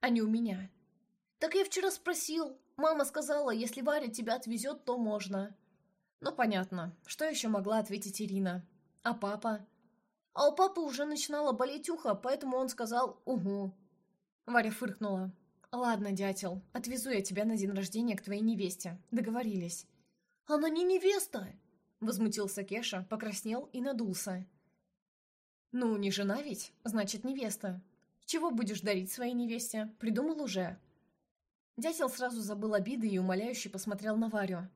а не у меня». «Так я вчера спросил. Мама сказала, если Варя тебя отвезет, то можно». «Ну, понятно. Что еще могла ответить Ирина? А папа?» «А у папы уже начинала болеть ухо, поэтому он сказал «Угу». Варя фыркнула. «Ладно, дятел, отвезу я тебя на день рождения к твоей невесте. Договорились». «Она не невеста!» Возмутился Кеша, покраснел и надулся. «Ну, не жена ведь, значит, невеста. Чего будешь дарить своей невесте? Придумал уже?» Дятел сразу забыл обиды и умоляюще посмотрел на Варю.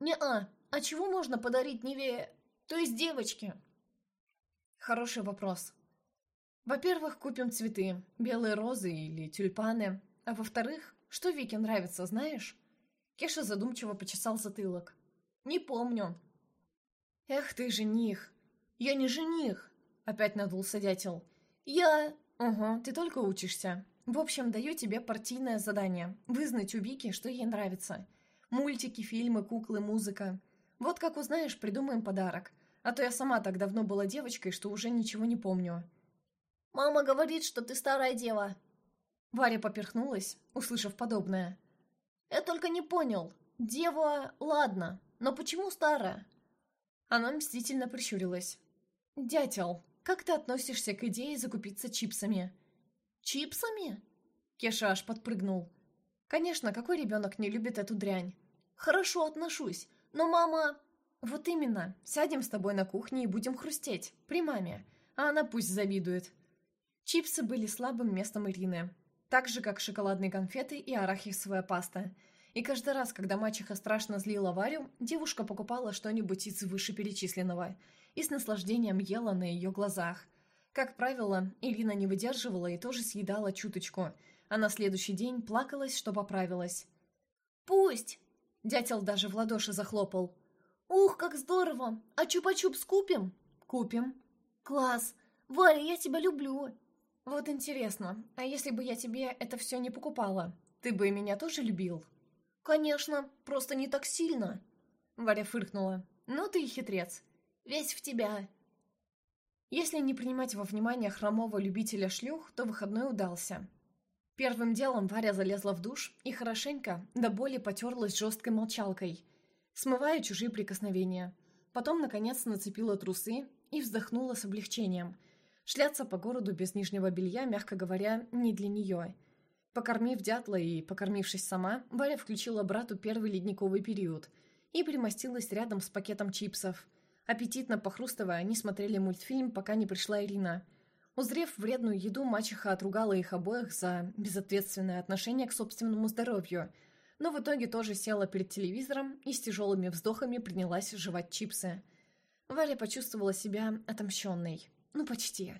«Не-а, а чего можно подарить неве... то есть девочке?» Хороший вопрос. Во-первых, купим цветы, белые розы или тюльпаны. А во-вторых, что Вике нравится, знаешь? Кеша задумчиво почесал затылок. Не помню. Эх ты, жених. Я не жених. Опять надулся дятел. Я... Угу, ты только учишься. В общем, даю тебе партийное задание. Вызнать у Вики, что ей нравится. Мультики, фильмы, куклы, музыка. Вот как узнаешь, придумаем подарок. А то я сама так давно была девочкой, что уже ничего не помню. «Мама говорит, что ты старая дева». Варя поперхнулась, услышав подобное. «Я только не понял. Дева, ладно, но почему старая?» Она мстительно прищурилась. «Дятел, как ты относишься к идее закупиться чипсами?» «Чипсами?» Кеша аж подпрыгнул. «Конечно, какой ребенок не любит эту дрянь?» «Хорошо отношусь, но мама...» «Вот именно. Сядем с тобой на кухне и будем хрустеть. При маме. А она пусть завидует. Чипсы были слабым местом Ирины, так же, как шоколадные конфеты и арахисовая паста. И каждый раз, когда мачеха страшно злила Варю, девушка покупала что-нибудь из вышеперечисленного и с наслаждением ела на ее глазах. Как правило, Ирина не выдерживала и тоже съедала чуточку, а на следующий день плакалась, что поправилась. «Пусть!» Дятел даже в ладоши захлопал. «Ух, как здорово! А чупа-чупс купим?» «Купим». «Класс! Варя, я тебя люблю!» «Вот интересно, а если бы я тебе это все не покупала, ты бы меня тоже любил?» «Конечно, просто не так сильно!» Варя фыркнула. «Ну ты и хитрец. Весь в тебя!» Если не принимать во внимание хромого любителя шлюх, то выходной удался. Первым делом Варя залезла в душ и хорошенько, до боли потерлась жесткой молчалкой, смывая чужие прикосновения. Потом, наконец, нацепила трусы и вздохнула с облегчением – Шляться по городу без нижнего белья, мягко говоря, не для нее. Покормив дятла и покормившись сама, Варя включила брату первый ледниковый период и примостилась рядом с пакетом чипсов. Аппетитно похрустывая, они смотрели мультфильм, пока не пришла Ирина. Узрев вредную еду, мачеха отругала их обоих за безответственное отношение к собственному здоровью, но в итоге тоже села перед телевизором и с тяжелыми вздохами принялась жевать чипсы. Варя почувствовала себя отомщенной. Ну, почти.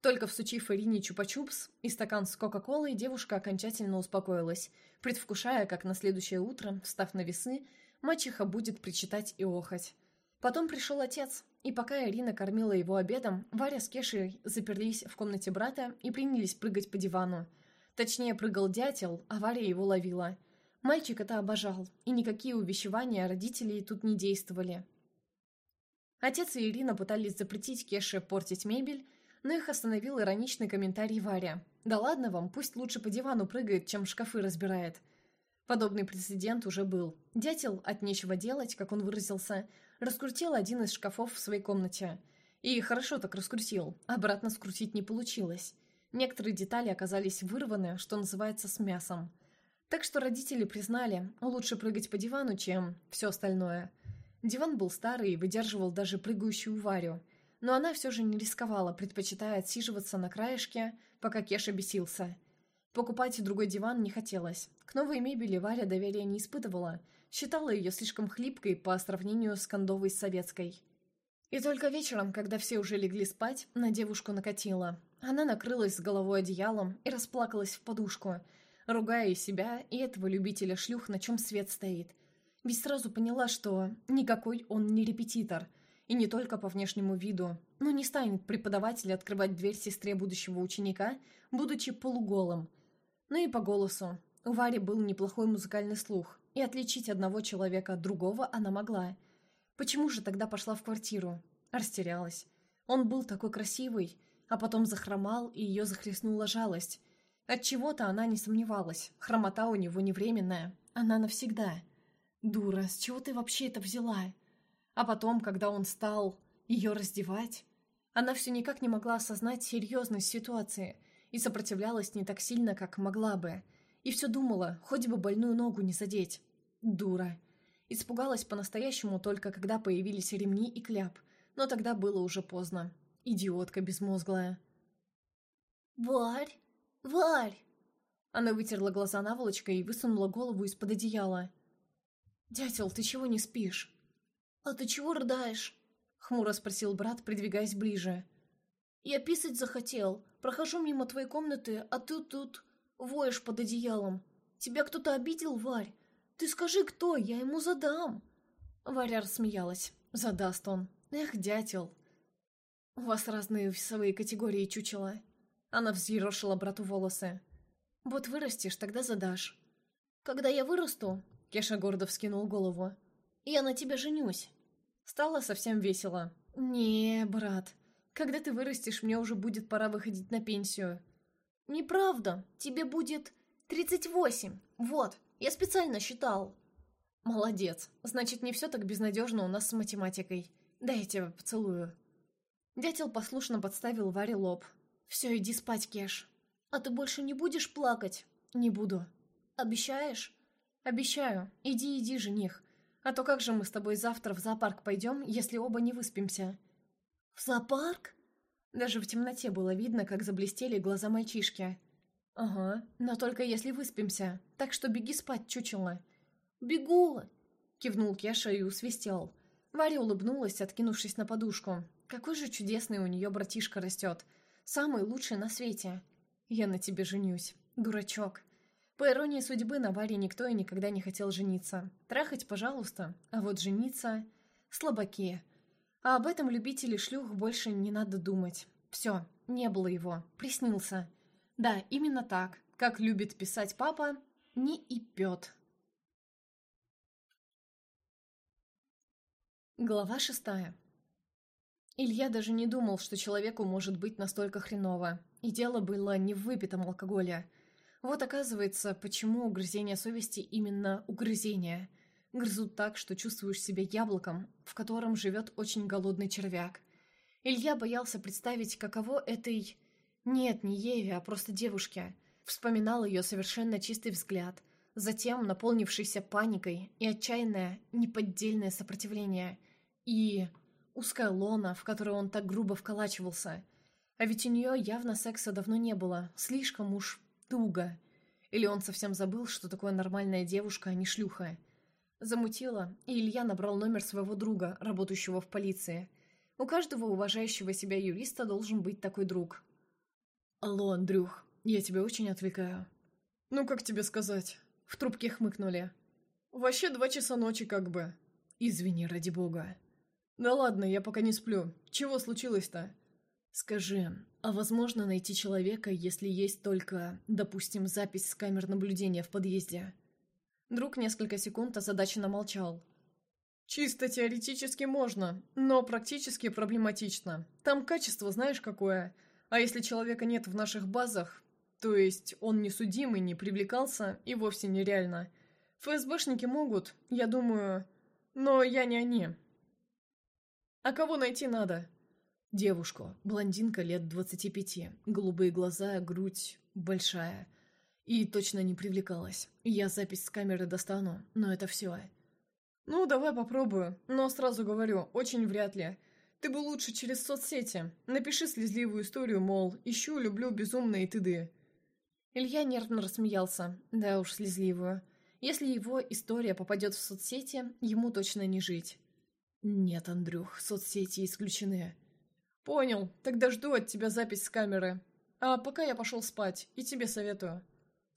Только всучив Ирине чупа-чупс и стакан с Кока-Колой, девушка окончательно успокоилась, предвкушая, как на следующее утро, встав на весы, мачеха будет причитать и охать. Потом пришел отец, и пока Ирина кормила его обедом, Варя с Кешей заперлись в комнате брата и принялись прыгать по дивану. Точнее, прыгал дятел, а Варя его ловила. Мальчик это обожал, и никакие увещевания родителей тут не действовали. Отец и Ирина пытались запретить Кеше портить мебель, но их остановил ироничный комментарий Варя. «Да ладно вам, пусть лучше по дивану прыгает, чем шкафы разбирает». Подобный прецедент уже был. Дятел, от нечего делать, как он выразился, раскрутил один из шкафов в своей комнате. И хорошо так раскрутил, обратно скрутить не получилось. Некоторые детали оказались вырваны, что называется, с мясом. Так что родители признали, лучше прыгать по дивану, чем все остальное – Диван был старый и выдерживал даже прыгающую Варю, но она все же не рисковала, предпочитая отсиживаться на краешке, пока Кеша бесился. Покупать другой диван не хотелось. К новой мебели Варя доверия не испытывала, считала ее слишком хлипкой по сравнению с кондовой советской. И только вечером, когда все уже легли спать, на девушку накатило. Она накрылась с головой одеялом и расплакалась в подушку, ругая себя, и этого любителя шлюх, на чем свет стоит. Ведь сразу поняла, что никакой он не репетитор, и не только по внешнему виду, но не станет преподаватель открывать дверь сестре будущего ученика, будучи полуголым. Ну и по голосу. У Вари был неплохой музыкальный слух, и отличить одного человека от другого она могла – Почему же тогда пошла в квартиру? Растерялась. Он был такой красивый, а потом захромал, и ее захлестнула жалость. От чего то она не сомневалась. Хромота у него не временная, она навсегда. Дура, с чего ты вообще это взяла? А потом, когда он стал ее раздевать, она все никак не могла осознать серьезность ситуации и сопротивлялась не так сильно, как могла бы. И все думала, хоть бы больную ногу не задеть. Дура. Испугалась по-настоящему только когда появились ремни и кляп, но тогда было уже поздно. Идиотка безмозглая. «Варь! Варь!» Она вытерла глаза наволочкой и высунула голову из-под одеяла. «Дятел, ты чего не спишь?» «А ты чего рыдаешь?» — хмуро спросил брат, придвигаясь ближе. «Я писать захотел. Прохожу мимо твоей комнаты, а ты тут воешь под одеялом. Тебя кто-то обидел, Варь? «Ты скажи, кто, я ему задам!» Варя рассмеялась. «Задаст он. Эх, дятел!» «У вас разные весовые категории чучела». Она взъерошила брату волосы. «Вот вырастешь, тогда задашь». «Когда я вырасту...» Кеша гордо вскинул голову. «Я на тебя женюсь». Стало совсем весело. «Не, брат, когда ты вырастешь, мне уже будет пора выходить на пенсию». «Неправда. Тебе будет тридцать восемь. Вот, я специально считал». «Молодец. Значит, не все так безнадежно у нас с математикой. Дай я тебя поцелую». Дятел послушно подставил Варе лоб. «Все, иди спать, Кеш». «А ты больше не будешь плакать?» «Не буду». «Обещаешь?» «Обещаю. Иди, иди, жених. А то как же мы с тобой завтра в зоопарк пойдем, если оба не выспимся?» «В зоопарк?» Даже в темноте было видно, как заблестели глаза мальчишки. «Ага, но только если выспимся. Так что беги спать, чучело». «Бегу!» — кивнул Кеша и усвистел. Варя улыбнулась, откинувшись на подушку. «Какой же чудесный у нее братишка растет. Самый лучший на свете. Я на тебе женюсь. Дурачок». По иронии судьбы, на Варе никто и никогда не хотел жениться. Трахать, пожалуйста, а вот жениться... Слабаки. А об этом любители шлюх больше не надо думать. Все, не было его. Приснился. Да, именно так, как любит писать папа, не и пёт. Глава шестая. Илья даже не думал, что человеку может быть настолько хреново. И дело было не в выпитом алкоголе. Вот оказывается, почему угрызение совести именно угрызение. Грызут так, что чувствуешь себя яблоком, в котором живет очень голодный червяк. Илья боялся представить, каково этой нет, не Еве, а просто девушке. Вспоминал ее совершенно чистый взгляд, затем наполнившийся паникой и отчаянное, неподдельное сопротивление. И узкая лона, в которую он так грубо вколачивался. А ведь у нее явно секса давно не было, слишком уж туго. Или он совсем забыл, что такое нормальная девушка, а не шлюха. Замутило, и Илья набрал номер своего друга, работающего в полиции. У каждого уважающего себя юриста должен быть такой друг, «Алло, Андрюх, я тебя очень отвлекаю». «Ну, как тебе сказать?» В трубке хмыкнули. «Вообще два часа ночи как бы». «Извини, ради бога». «Да ладно, я пока не сплю. Чего случилось-то?» «Скажи, а возможно найти человека, если есть только, допустим, запись с камер наблюдения в подъезде?» Друг несколько секунд озадаченно молчал. «Чисто теоретически можно, но практически проблематично. Там качество знаешь какое? А если человека нет в наших базах, то есть он не судимый, не привлекался и вовсе нереально. ФСБшники могут, я думаю, но я не они. А кого найти надо? Девушку, блондинка лет 25, голубые глаза, грудь большая. И точно не привлекалась. Я запись с камеры достану, но это все. Ну, давай попробую, но сразу говорю, очень вряд ли. Ты бы лучше через соцсети. Напиши слезливую историю, мол, ищу, люблю, безумные тыды. Илья нервно рассмеялся. Да уж, слезливую. Если его история попадет в соцсети, ему точно не жить. Нет, Андрюх, соцсети исключены. Понял, тогда жду от тебя запись с камеры. А пока я пошел спать, и тебе советую.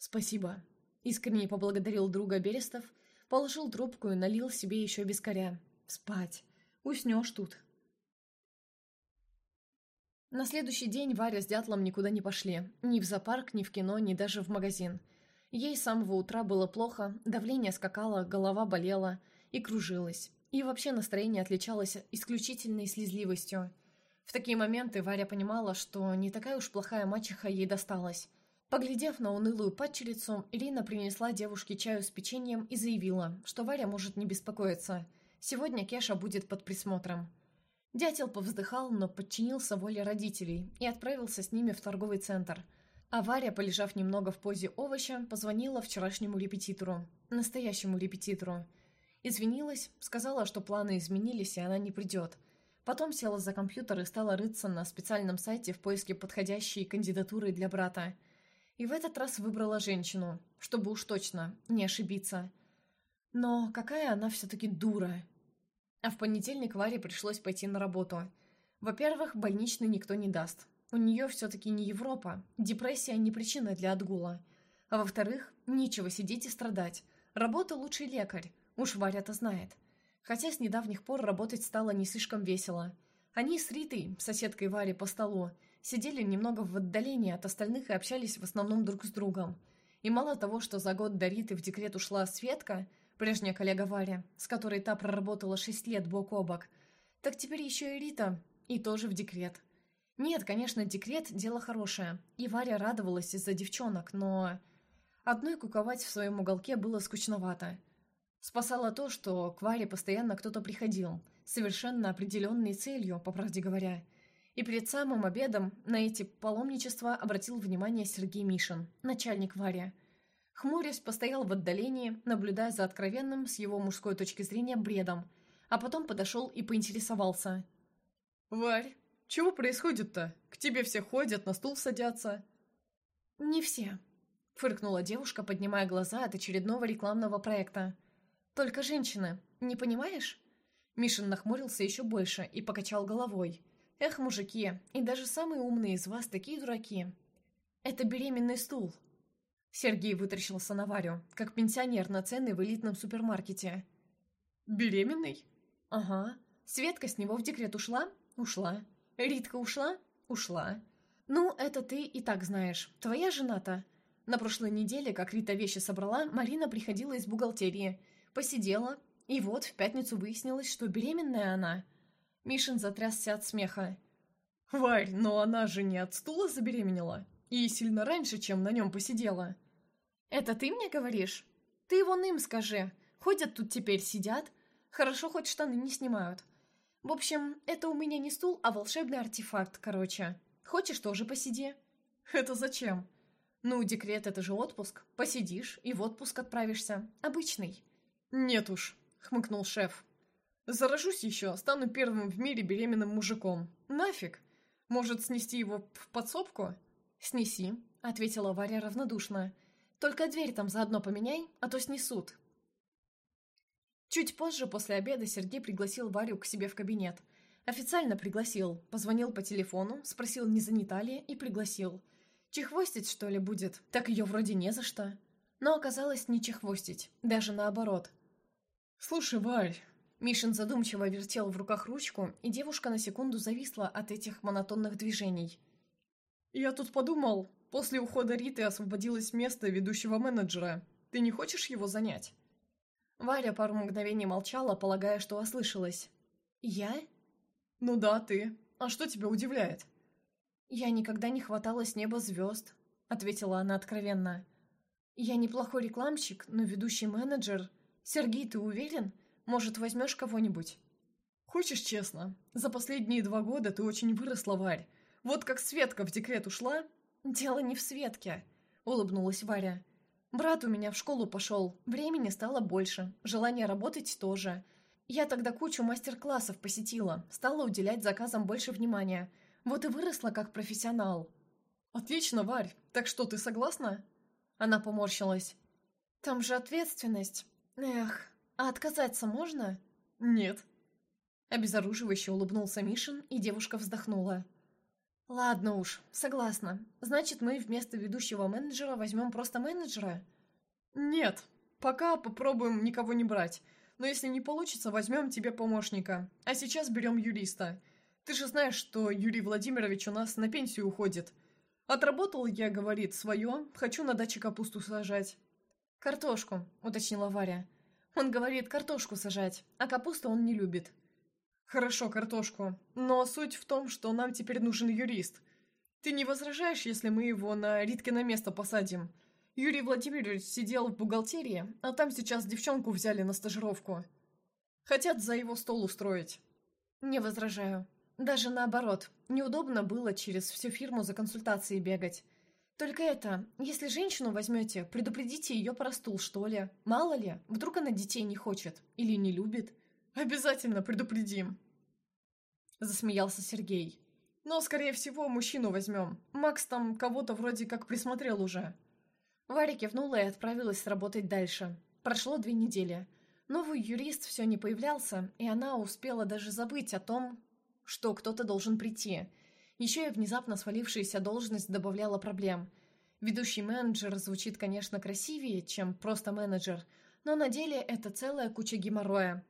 Спасибо. Искренне поблагодарил друга Берестов, положил трубку и налил себе еще вискаря. Спать. Уснешь тут. На следующий день Варя с Дятлом никуда не пошли. Ни в зоопарк, ни в кино, ни даже в магазин. Ей с самого утра было плохо, давление скакало, голова болела и кружилась. И вообще настроение отличалось исключительной слезливостью. В такие моменты Варя понимала, что не такая уж плохая мачеха ей досталась. Поглядев на унылую падчерицу, Ирина принесла девушке чаю с печеньем и заявила, что Варя может не беспокоиться. Сегодня Кеша будет под присмотром. Дятел повздыхал, но подчинился воле родителей и отправился с ними в торговый центр. А Варя, полежав немного в позе овоща, позвонила вчерашнему репетитору. Настоящему репетитору. Извинилась, сказала, что планы изменились, и она не придет. Потом села за компьютер и стала рыться на специальном сайте в поиске подходящей кандидатуры для брата. И в этот раз выбрала женщину, чтобы уж точно не ошибиться. Но какая она все-таки дура. А в понедельник Варе пришлось пойти на работу. Во-первых, больничный никто не даст. У нее все-таки не Европа. Депрессия не причина для отгула. А во-вторых, нечего сидеть и страдать. Работа лучший лекарь. Уж Варя-то знает. Хотя с недавних пор работать стало не слишком весело. Они с Ритой, соседкой Вари по столу, сидели немного в отдалении от остальных и общались в основном друг с другом. И мало того, что за год до Риты в декрет ушла Светка – прежняя коллега Варя, с которой та проработала шесть лет бок о бок. Так теперь еще и Рита, и тоже в декрет. Нет, конечно, декрет – дело хорошее, и Варя радовалась из-за девчонок, но... Одной куковать в своем уголке было скучновато. Спасало то, что к Варе постоянно кто-то приходил, совершенно определенной целью, по правде говоря. И перед самым обедом на эти паломничества обратил внимание Сергей Мишин, начальник Варя – Хмурясь, постоял в отдалении, наблюдая за откровенным, с его мужской точки зрения, бредом, а потом подошел и поинтересовался. «Варь, чего происходит-то? К тебе все ходят, на стул садятся». «Не все», — фыркнула девушка, поднимая глаза от очередного рекламного проекта. «Только женщины, не понимаешь?» Мишин нахмурился еще больше и покачал головой. «Эх, мужики, и даже самые умные из вас такие дураки. Это беременный стул». Сергей вытаращился на Варю, как пенсионер на цены в элитном супермаркете. «Беременный?» «Ага. Светка с него в декрет ушла?» «Ушла. Ритка ушла?» «Ушла. Ну, это ты и так знаешь. Твоя жена-то?» На прошлой неделе, как Рита вещи собрала, Марина приходила из бухгалтерии. Посидела, и вот в пятницу выяснилось, что беременная она. Мишин затрясся от смеха. «Варь, но она же не от стула забеременела. И сильно раньше, чем на нем посидела». «Это ты мне говоришь? Ты вон им скажи. Ходят тут теперь, сидят. Хорошо, хоть штаны не снимают. В общем, это у меня не стул, а волшебный артефакт, короче. Хочешь, тоже посиди?» «Это зачем?» «Ну, декрет — это же отпуск. Посидишь и в отпуск отправишься. Обычный». «Нет уж», — хмыкнул шеф. «Заражусь еще, стану первым в мире беременным мужиком. Нафиг? Может, снести его в подсобку?» «Снеси», — ответила Варя равнодушно. Только дверь там заодно поменяй, а то снесут». Чуть позже, после обеда, Сергей пригласил Варю к себе в кабинет. Официально пригласил, позвонил по телефону, спросил, не занята ли, и пригласил. Чехвостить, что ли, будет? Так ее вроде не за что. Но оказалось не чехвостить, даже наоборот. «Слушай, Варь...» Мишин задумчиво вертел в руках ручку, и девушка на секунду зависла от этих монотонных движений. «Я тут подумал, После ухода Риты освободилось место ведущего менеджера. Ты не хочешь его занять?» Варя пару мгновений молчала, полагая, что ослышалась. «Я?» «Ну да, ты. А что тебя удивляет?» «Я никогда не хватала с неба звезд», — ответила она откровенно. «Я неплохой рекламщик, но ведущий менеджер. Сергей, ты уверен? Может, возьмешь кого-нибудь?» «Хочешь честно? За последние два года ты очень выросла, Варь. Вот как Светка в декрет ушла, «Дело не в Светке», — улыбнулась Варя. «Брат у меня в школу пошел, времени стало больше, желание работать тоже. Я тогда кучу мастер-классов посетила, стала уделять заказам больше внимания. Вот и выросла как профессионал». «Отлично, Варь. Так что, ты согласна?» Она поморщилась. «Там же ответственность. Эх, а отказаться можно?» «Нет». Обезоруживающе улыбнулся Мишин, и девушка вздохнула. «Ладно уж, согласна. Значит, мы вместо ведущего менеджера возьмем просто менеджера?» «Нет, пока попробуем никого не брать. Но если не получится, возьмем тебе помощника. А сейчас берем юриста. Ты же знаешь, что Юрий Владимирович у нас на пенсию уходит. Отработал я, говорит, свое, хочу на даче капусту сажать». «Картошку», — уточнила Варя. «Он говорит, картошку сажать, а капусту он не любит». «Хорошо, картошку. Но суть в том, что нам теперь нужен юрист. Ты не возражаешь, если мы его на Риткино место посадим? Юрий Владимирович сидел в бухгалтерии, а там сейчас девчонку взяли на стажировку. Хотят за его стол устроить». «Не возражаю. Даже наоборот. Неудобно было через всю фирму за консультацией бегать. Только это, если женщину возьмете, предупредите ее про стул, что ли. Мало ли, вдруг она детей не хочет или не любит». «Обязательно предупредим», Засмеялся Сергей. Но, скорее всего, мужчину возьмем. Макс там кого-то вроде как присмотрел уже. Варя кивнула и отправилась работать дальше. Прошло две недели. Новый юрист все не появлялся, и она успела даже забыть о том, что кто-то должен прийти. Еще и внезапно свалившаяся должность добавляла проблем. Ведущий менеджер звучит, конечно, красивее, чем просто менеджер, но на деле это целая куча геморроя.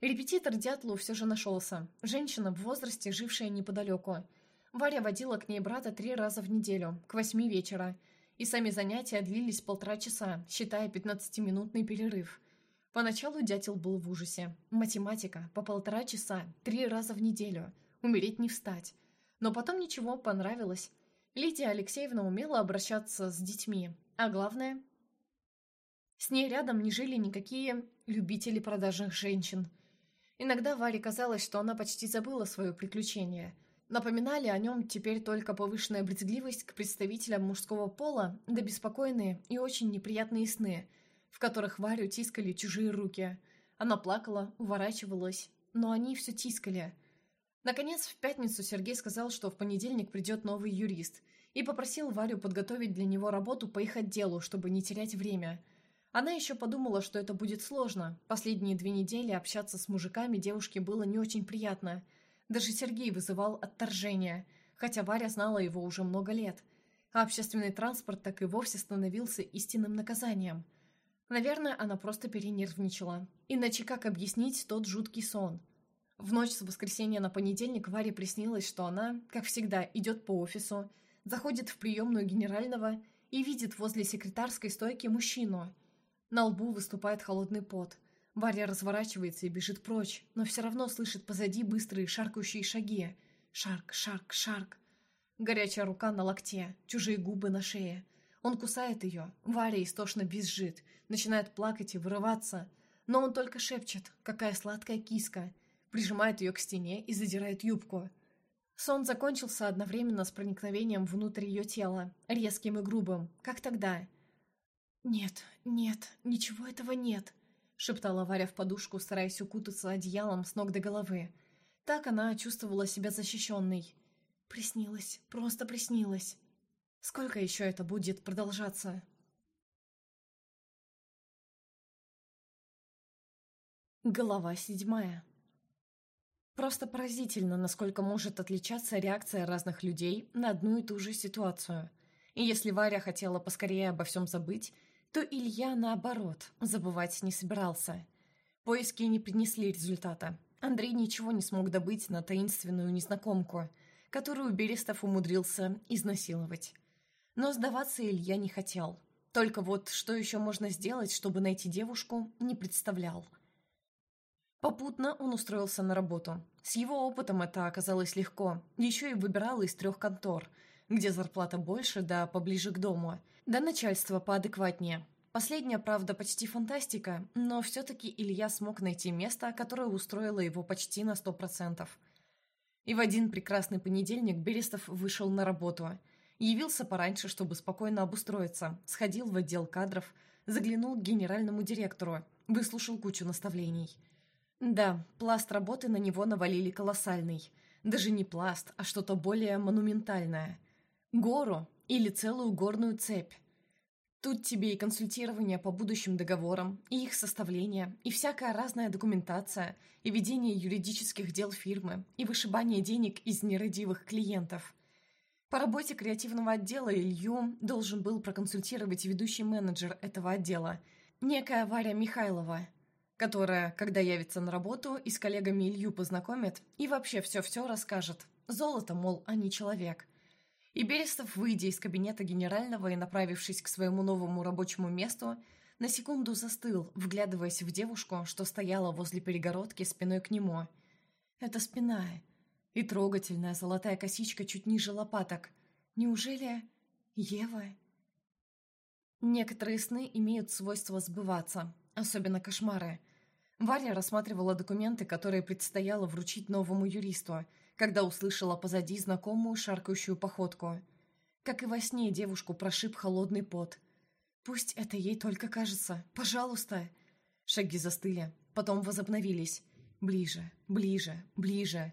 Репетитор Дятлу все же нашелся. Женщина в возрасте, жившая неподалеку. Варя водила к ней брата три раза в неделю, к восьми вечера. И сами занятия длились полтора часа, считая пятнадцатиминутный перерыв. Поначалу дятел был в ужасе. Математика по полтора часа, три раза в неделю. Умереть не встать. Но потом ничего, понравилось. Лидия Алексеевна умела обращаться с детьми. А главное... С ней рядом не жили никакие любители продажных женщин – Иногда Варе казалось, что она почти забыла свое приключение. Напоминали о нем теперь только повышенная брезгливость к представителям мужского пола, да беспокойные и очень неприятные сны, в которых Варю тискали чужие руки. Она плакала, уворачивалась, но они все тискали. Наконец, в пятницу Сергей сказал, что в понедельник придет новый юрист, и попросил Варю подготовить для него работу по их отделу, чтобы не терять время – она еще подумала, что это будет сложно. Последние две недели общаться с мужиками девушке было не очень приятно. Даже Сергей вызывал отторжение, хотя Варя знала его уже много лет. А общественный транспорт так и вовсе становился истинным наказанием. Наверное, она просто перенервничала. Иначе как объяснить тот жуткий сон? В ночь с воскресенья на понедельник Варе приснилось, что она, как всегда, идет по офису, заходит в приемную генерального и видит возле секретарской стойки мужчину – на лбу выступает холодный пот. Варя разворачивается и бежит прочь, но все равно слышит позади быстрые шаркающие шаги. Шарк, шарк, шарк. Горячая рука на локте, чужие губы на шее. Он кусает ее, Варя истошно визжит, начинает плакать и вырываться. Но он только шепчет, какая сладкая киска, прижимает ее к стене и задирает юбку. Сон закончился одновременно с проникновением внутрь ее тела, резким и грубым, как тогда, «Нет, нет, ничего этого нет», — шептала Варя в подушку, стараясь укутаться одеялом с ног до головы. Так она чувствовала себя защищенной. Приснилось, просто приснилось. Сколько еще это будет продолжаться? Глава седьмая. Просто поразительно, насколько может отличаться реакция разных людей на одну и ту же ситуацию. И если Варя хотела поскорее обо всем забыть, то Илья, наоборот, забывать не собирался. Поиски не принесли результата. Андрей ничего не смог добыть на таинственную незнакомку, которую Берестов умудрился изнасиловать. Но сдаваться Илья не хотел. Только вот что еще можно сделать, чтобы найти девушку, не представлял. Попутно он устроился на работу. С его опытом это оказалось легко. Еще и выбирал из трех контор, где зарплата больше, да поближе к дому – да начальство поадекватнее. Последняя, правда, почти фантастика, но все-таки Илья смог найти место, которое устроило его почти на сто процентов. И в один прекрасный понедельник Берестов вышел на работу. Явился пораньше, чтобы спокойно обустроиться, сходил в отдел кадров, заглянул к генеральному директору, выслушал кучу наставлений. Да, пласт работы на него навалили колоссальный. Даже не пласт, а что-то более монументальное. Гору, или целую горную цепь. Тут тебе и консультирование по будущим договорам, и их составление, и всякая разная документация, и ведение юридических дел фирмы, и вышибание денег из нерадивых клиентов. По работе креативного отдела Илью должен был проконсультировать ведущий менеджер этого отдела, некая Варя Михайлова, которая, когда явится на работу, и с коллегами Илью познакомит и вообще все-все расскажет. Золото, мол, а не человек – и Берестов, выйдя из кабинета генерального и направившись к своему новому рабочему месту, на секунду застыл, вглядываясь в девушку, что стояла возле перегородки спиной к нему. Это спина. И трогательная золотая косичка чуть ниже лопаток. Неужели Ева? Некоторые сны имеют свойство сбываться, особенно кошмары. Варя рассматривала документы, которые предстояло вручить новому юристу – когда услышала позади знакомую шаркающую походку. Как и во сне девушку прошиб холодный пот. «Пусть это ей только кажется. Пожалуйста!» Шаги застыли, потом возобновились. Ближе, ближе, ближе.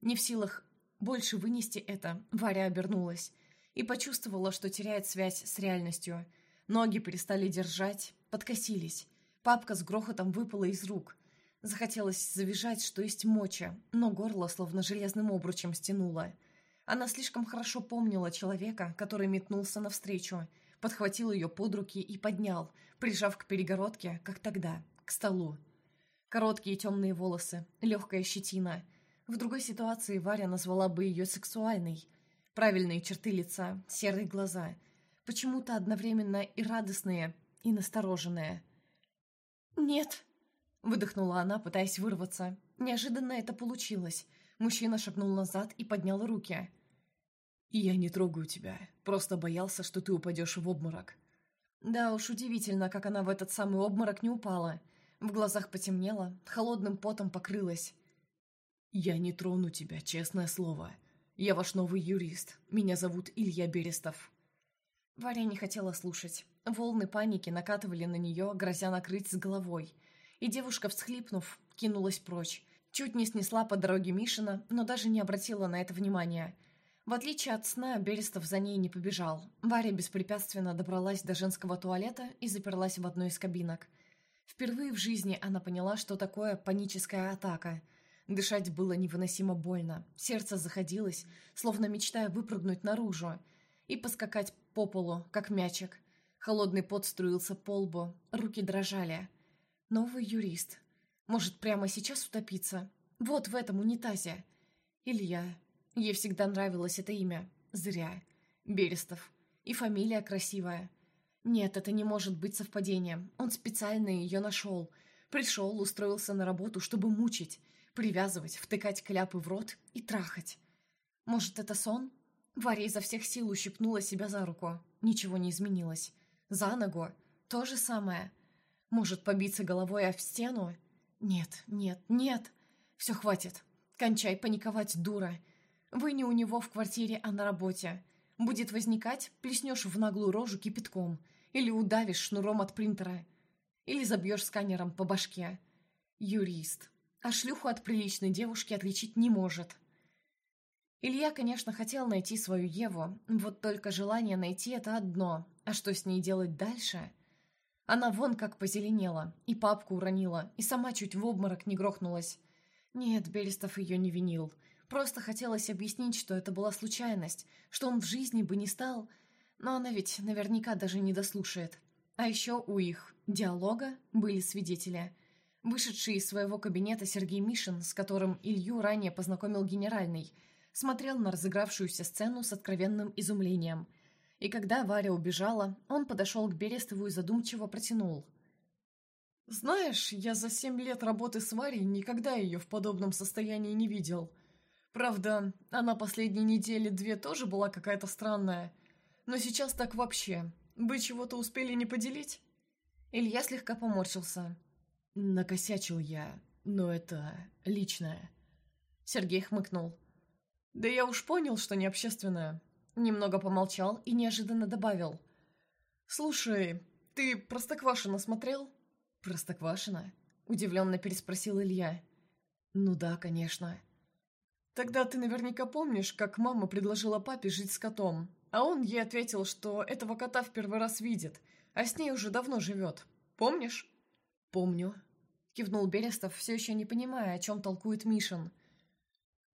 Не в силах больше вынести это, Варя обернулась и почувствовала, что теряет связь с реальностью. Ноги перестали держать, подкосились. Папка с грохотом выпала из рук. Захотелось завизжать, что есть моча, но горло словно железным обручем стянуло. Она слишком хорошо помнила человека, который метнулся навстречу, подхватил ее под руки и поднял, прижав к перегородке, как тогда, к столу. Короткие темные волосы, легкая щетина. В другой ситуации Варя назвала бы ее сексуальной. Правильные черты лица, серые глаза. Почему-то одновременно и радостные, и настороженные. «Нет», Выдохнула она, пытаясь вырваться. Неожиданно это получилось. Мужчина шагнул назад и поднял руки. «Я не трогаю тебя. Просто боялся, что ты упадешь в обморок». Да уж, удивительно, как она в этот самый обморок не упала. В глазах потемнело, холодным потом покрылась. «Я не трону тебя, честное слово. Я ваш новый юрист. Меня зовут Илья Берестов». Варя не хотела слушать. Волны паники накатывали на нее, грозя накрыть с головой – и девушка, всхлипнув, кинулась прочь. Чуть не снесла по дороге Мишина, но даже не обратила на это внимания. В отличие от сна, Берестов за ней не побежал. Варя беспрепятственно добралась до женского туалета и заперлась в одной из кабинок. Впервые в жизни она поняла, что такое паническая атака. Дышать было невыносимо больно. Сердце заходилось, словно мечтая выпрыгнуть наружу и поскакать по полу, как мячик. Холодный пот струился по лбу, руки дрожали. Новый юрист. Может, прямо сейчас утопиться? Вот в этом унитазе. Илья. Ей всегда нравилось это имя. Зря. Берестов. И фамилия красивая. Нет, это не может быть совпадением. Он специально ее нашел. Пришел, устроился на работу, чтобы мучить, привязывать, втыкать кляпы в рот и трахать. Может, это сон? Варя изо всех сил ущипнула себя за руку. Ничего не изменилось. За ногу. То же самое. Может, побиться головой о стену? Нет, нет, нет. Все, хватит. Кончай паниковать, дура. Вы не у него в квартире, а на работе. Будет возникать, плеснешь в наглую рожу кипятком. Или удавишь шнуром от принтера. Или забьешь сканером по башке. Юрист. А шлюху от приличной девушки отличить не может. Илья, конечно, хотел найти свою Еву, вот только желание найти это одно, а что с ней делать дальше? Она вон как позеленела, и папку уронила, и сама чуть в обморок не грохнулась. Нет, Берестов ее не винил. Просто хотелось объяснить, что это была случайность, что он в жизни бы не стал. Но она ведь наверняка даже не дослушает. А еще у их диалога были свидетели. Вышедший из своего кабинета Сергей Мишин, с которым Илью ранее познакомил генеральный, смотрел на разыгравшуюся сцену с откровенным изумлением – и когда Варя убежала, он подошел к Берестову и задумчиво протянул. «Знаешь, я за семь лет работы с Варей никогда ее в подобном состоянии не видел. Правда, она последние недели две тоже была какая-то странная. Но сейчас так вообще. Вы чего-то успели не поделить?» Илья слегка поморщился. «Накосячил я, но это личное». Сергей хмыкнул. «Да я уж понял, что не общественное. Немного помолчал и неожиданно добавил. «Слушай, ты Простоквашино смотрел?» «Простоквашино?» – удивленно переспросил Илья. «Ну да, конечно». «Тогда ты наверняка помнишь, как мама предложила папе жить с котом, а он ей ответил, что этого кота в первый раз видит, а с ней уже давно живет. Помнишь?» «Помню», — кивнул Берестов, все еще не понимая, о чем толкует Мишин.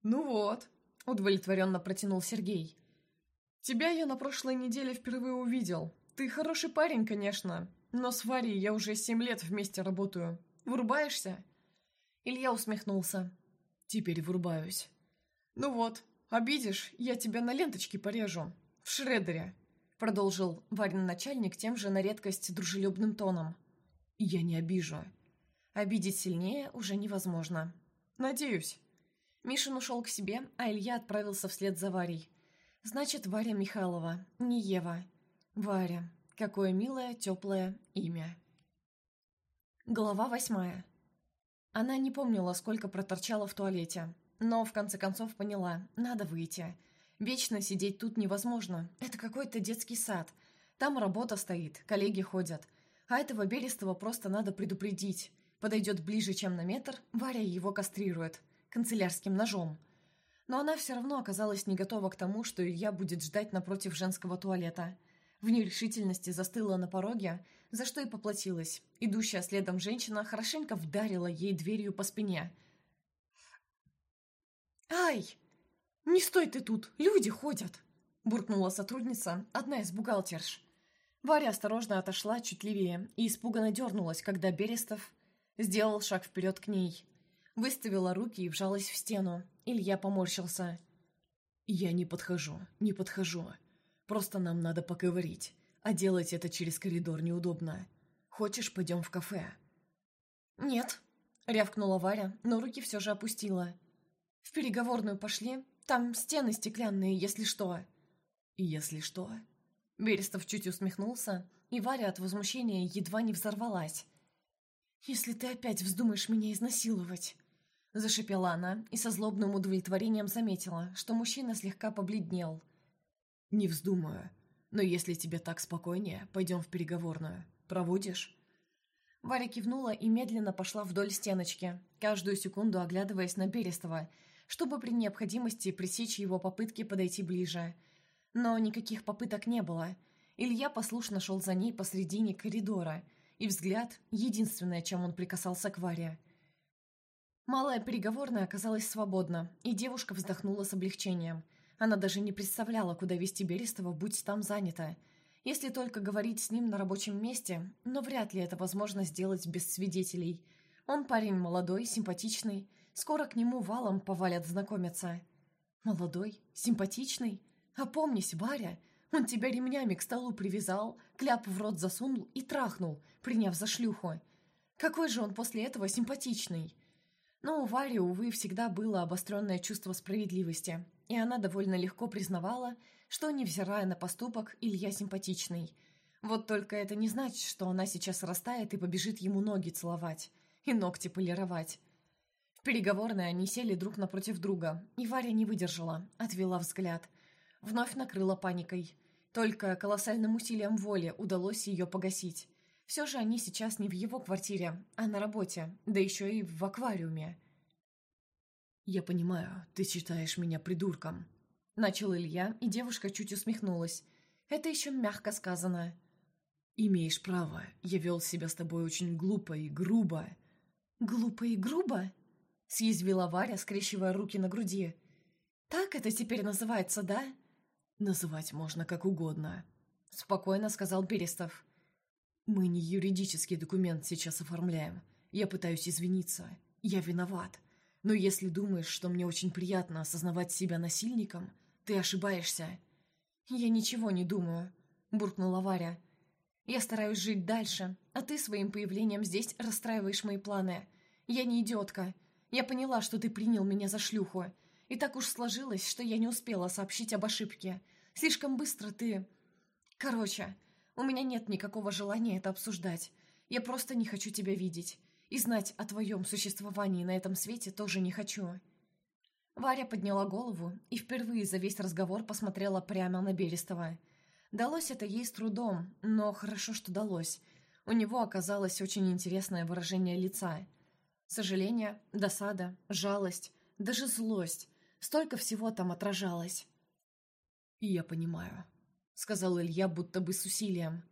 «Ну вот», — удовлетворенно протянул Сергей. «Тебя я на прошлой неделе впервые увидел. Ты хороший парень, конечно, но с Варей я уже семь лет вместе работаю. Врубаешься?» Илья усмехнулся. «Теперь врубаюсь». «Ну вот, обидишь, я тебя на ленточке порежу. В шредере», — продолжил Варин начальник тем же на редкость дружелюбным тоном. «Я не обижу. Обидеть сильнее уже невозможно. Надеюсь». Мишин ушел к себе, а Илья отправился вслед за Варей. Значит, Варя Михайлова, не Ева. Варя. Какое милое, теплое имя. Глава восьмая. Она не помнила, сколько проторчала в туалете, но в конце концов поняла, надо выйти. Вечно сидеть тут невозможно, это какой-то детский сад. Там работа стоит, коллеги ходят. А этого Берестова просто надо предупредить. Подойдет ближе, чем на метр, Варя его кастрирует. Канцелярским ножом. Но она все равно оказалась не готова к тому, что Илья будет ждать напротив женского туалета. В нерешительности застыла на пороге, за что и поплатилась. Идущая следом женщина хорошенько вдарила ей дверью по спине. «Ай! Не стой ты тут! Люди ходят!» буркнула сотрудница, одна из бухгалтерш. Варя осторожно отошла чуть левее и испуганно дернулась, когда Берестов сделал шаг вперед к ней. Выставила руки и вжалась в стену. Илья поморщился. «Я не подхожу, не подхожу. Просто нам надо поговорить а делать это через коридор неудобно. Хочешь, пойдем в кафе?» «Нет», — рявкнула Варя, но руки все же опустила. «В переговорную пошли, там стены стеклянные, если что». «Если что?» Берестов чуть усмехнулся, и Варя от возмущения едва не взорвалась. «Если ты опять вздумаешь меня изнасиловать...» Зашипела она и со злобным удовлетворением заметила, что мужчина слегка побледнел. «Не вздумаю. Но если тебе так спокойнее, пойдем в переговорную. Проводишь?» Варя кивнула и медленно пошла вдоль стеночки, каждую секунду оглядываясь на Берестова, чтобы при необходимости пресечь его попытки подойти ближе. Но никаких попыток не было. Илья послушно шел за ней посредине коридора, и взгляд — единственное, чем он прикасался к Варе. Малая переговорная оказалась свободна, и девушка вздохнула с облегчением — она даже не представляла, куда вести Берестова, будь там занята. Если только говорить с ним на рабочем месте, но вряд ли это возможно сделать без свидетелей. Он парень молодой, симпатичный. Скоро к нему валом повалят знакомиться. Молодой? Симпатичный? Опомнись, Варя, он тебя ремнями к столу привязал, кляп в рот засунул и трахнул, приняв за шлюху. Какой же он после этого симпатичный? Но у Вари, увы, всегда было обостренное чувство справедливости – и она довольно легко признавала, что, невзирая на поступок, Илья симпатичный. Вот только это не значит, что она сейчас растает и побежит ему ноги целовать и ногти полировать. В переговорной они сели друг напротив друга, и Варя не выдержала, отвела взгляд. Вновь накрыла паникой. Только колоссальным усилием воли удалось ее погасить. Все же они сейчас не в его квартире, а на работе, да еще и в аквариуме. «Я понимаю, ты считаешь меня придурком», — начал Илья, и девушка чуть усмехнулась. «Это еще мягко сказано». «Имеешь право, я вел себя с тобой очень глупо и грубо». «Глупо и грубо?» — съязвила Варя, скрещивая руки на груди. «Так это теперь называется, да?» «Называть можно как угодно», — спокойно сказал Берестов. «Мы не юридический документ сейчас оформляем. Я пытаюсь извиниться. Я виноват. Но если думаешь, что мне очень приятно осознавать себя насильником, ты ошибаешься». «Я ничего не думаю», — буркнула Варя. «Я стараюсь жить дальше, а ты своим появлением здесь расстраиваешь мои планы. Я не идиотка. Я поняла, что ты принял меня за шлюху. И так уж сложилось, что я не успела сообщить об ошибке. Слишком быстро ты... Короче, у меня нет никакого желания это обсуждать. Я просто не хочу тебя видеть. И знать о твоем существовании на этом свете тоже не хочу». Варя подняла голову и впервые за весь разговор посмотрела прямо на Берестова. Далось это ей с трудом, но хорошо, что далось. У него оказалось очень интересное выражение лица. Сожаление, досада, жалость, даже злость. Столько всего там отражалось. «И я понимаю», — сказал Илья будто бы с усилием.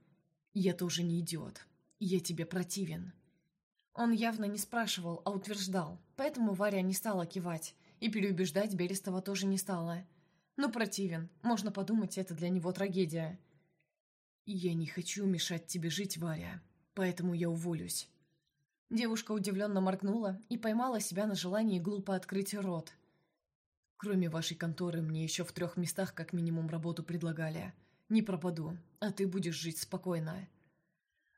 Я тоже не идиот. Я тебе противен. Он явно не спрашивал, а утверждал, поэтому Варя не стала кивать, и переубеждать Берестова тоже не стала. Ну, противен. Можно подумать, это для него трагедия. «Я не хочу мешать тебе жить, Варя, поэтому я уволюсь». Девушка удивленно моргнула и поймала себя на желании глупо открыть рот. «Кроме вашей конторы, мне еще в трех местах как минимум работу предлагали. Не пропаду, а ты будешь жить спокойно».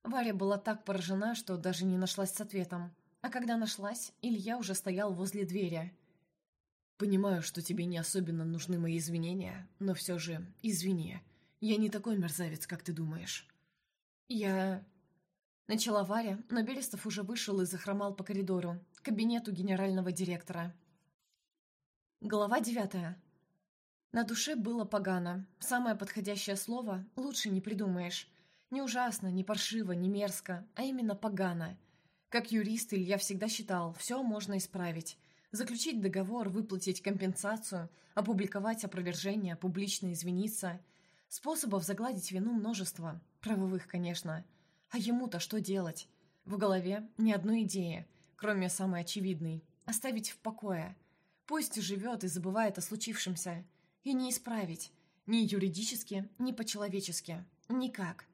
Варя была так поражена, что даже не нашлась с ответом. А когда нашлась, Илья уже стоял возле двери. «Понимаю, что тебе не особенно нужны мои извинения, но все же извини. Я не такой мерзавец, как ты думаешь». «Я...» Начала Варя, но Берестов уже вышел и захромал по коридору, к кабинету генерального директора. Глава девятая. На душе было погано. Самое подходящее слово лучше не придумаешь. Не ужасно, не паршиво, не мерзко, а именно погано. Как юрист Илья всегда считал, все можно исправить. Заключить договор, выплатить компенсацию, опубликовать опровержение, публично извиниться. Способов загладить вину множество. Правовых, конечно. А ему-то что делать? В голове ни одной идеи, кроме самой очевидной. Оставить в покое. Пусть живет и забывает о случившемся. И не исправить. Ни юридически, ни по-человечески. Никак.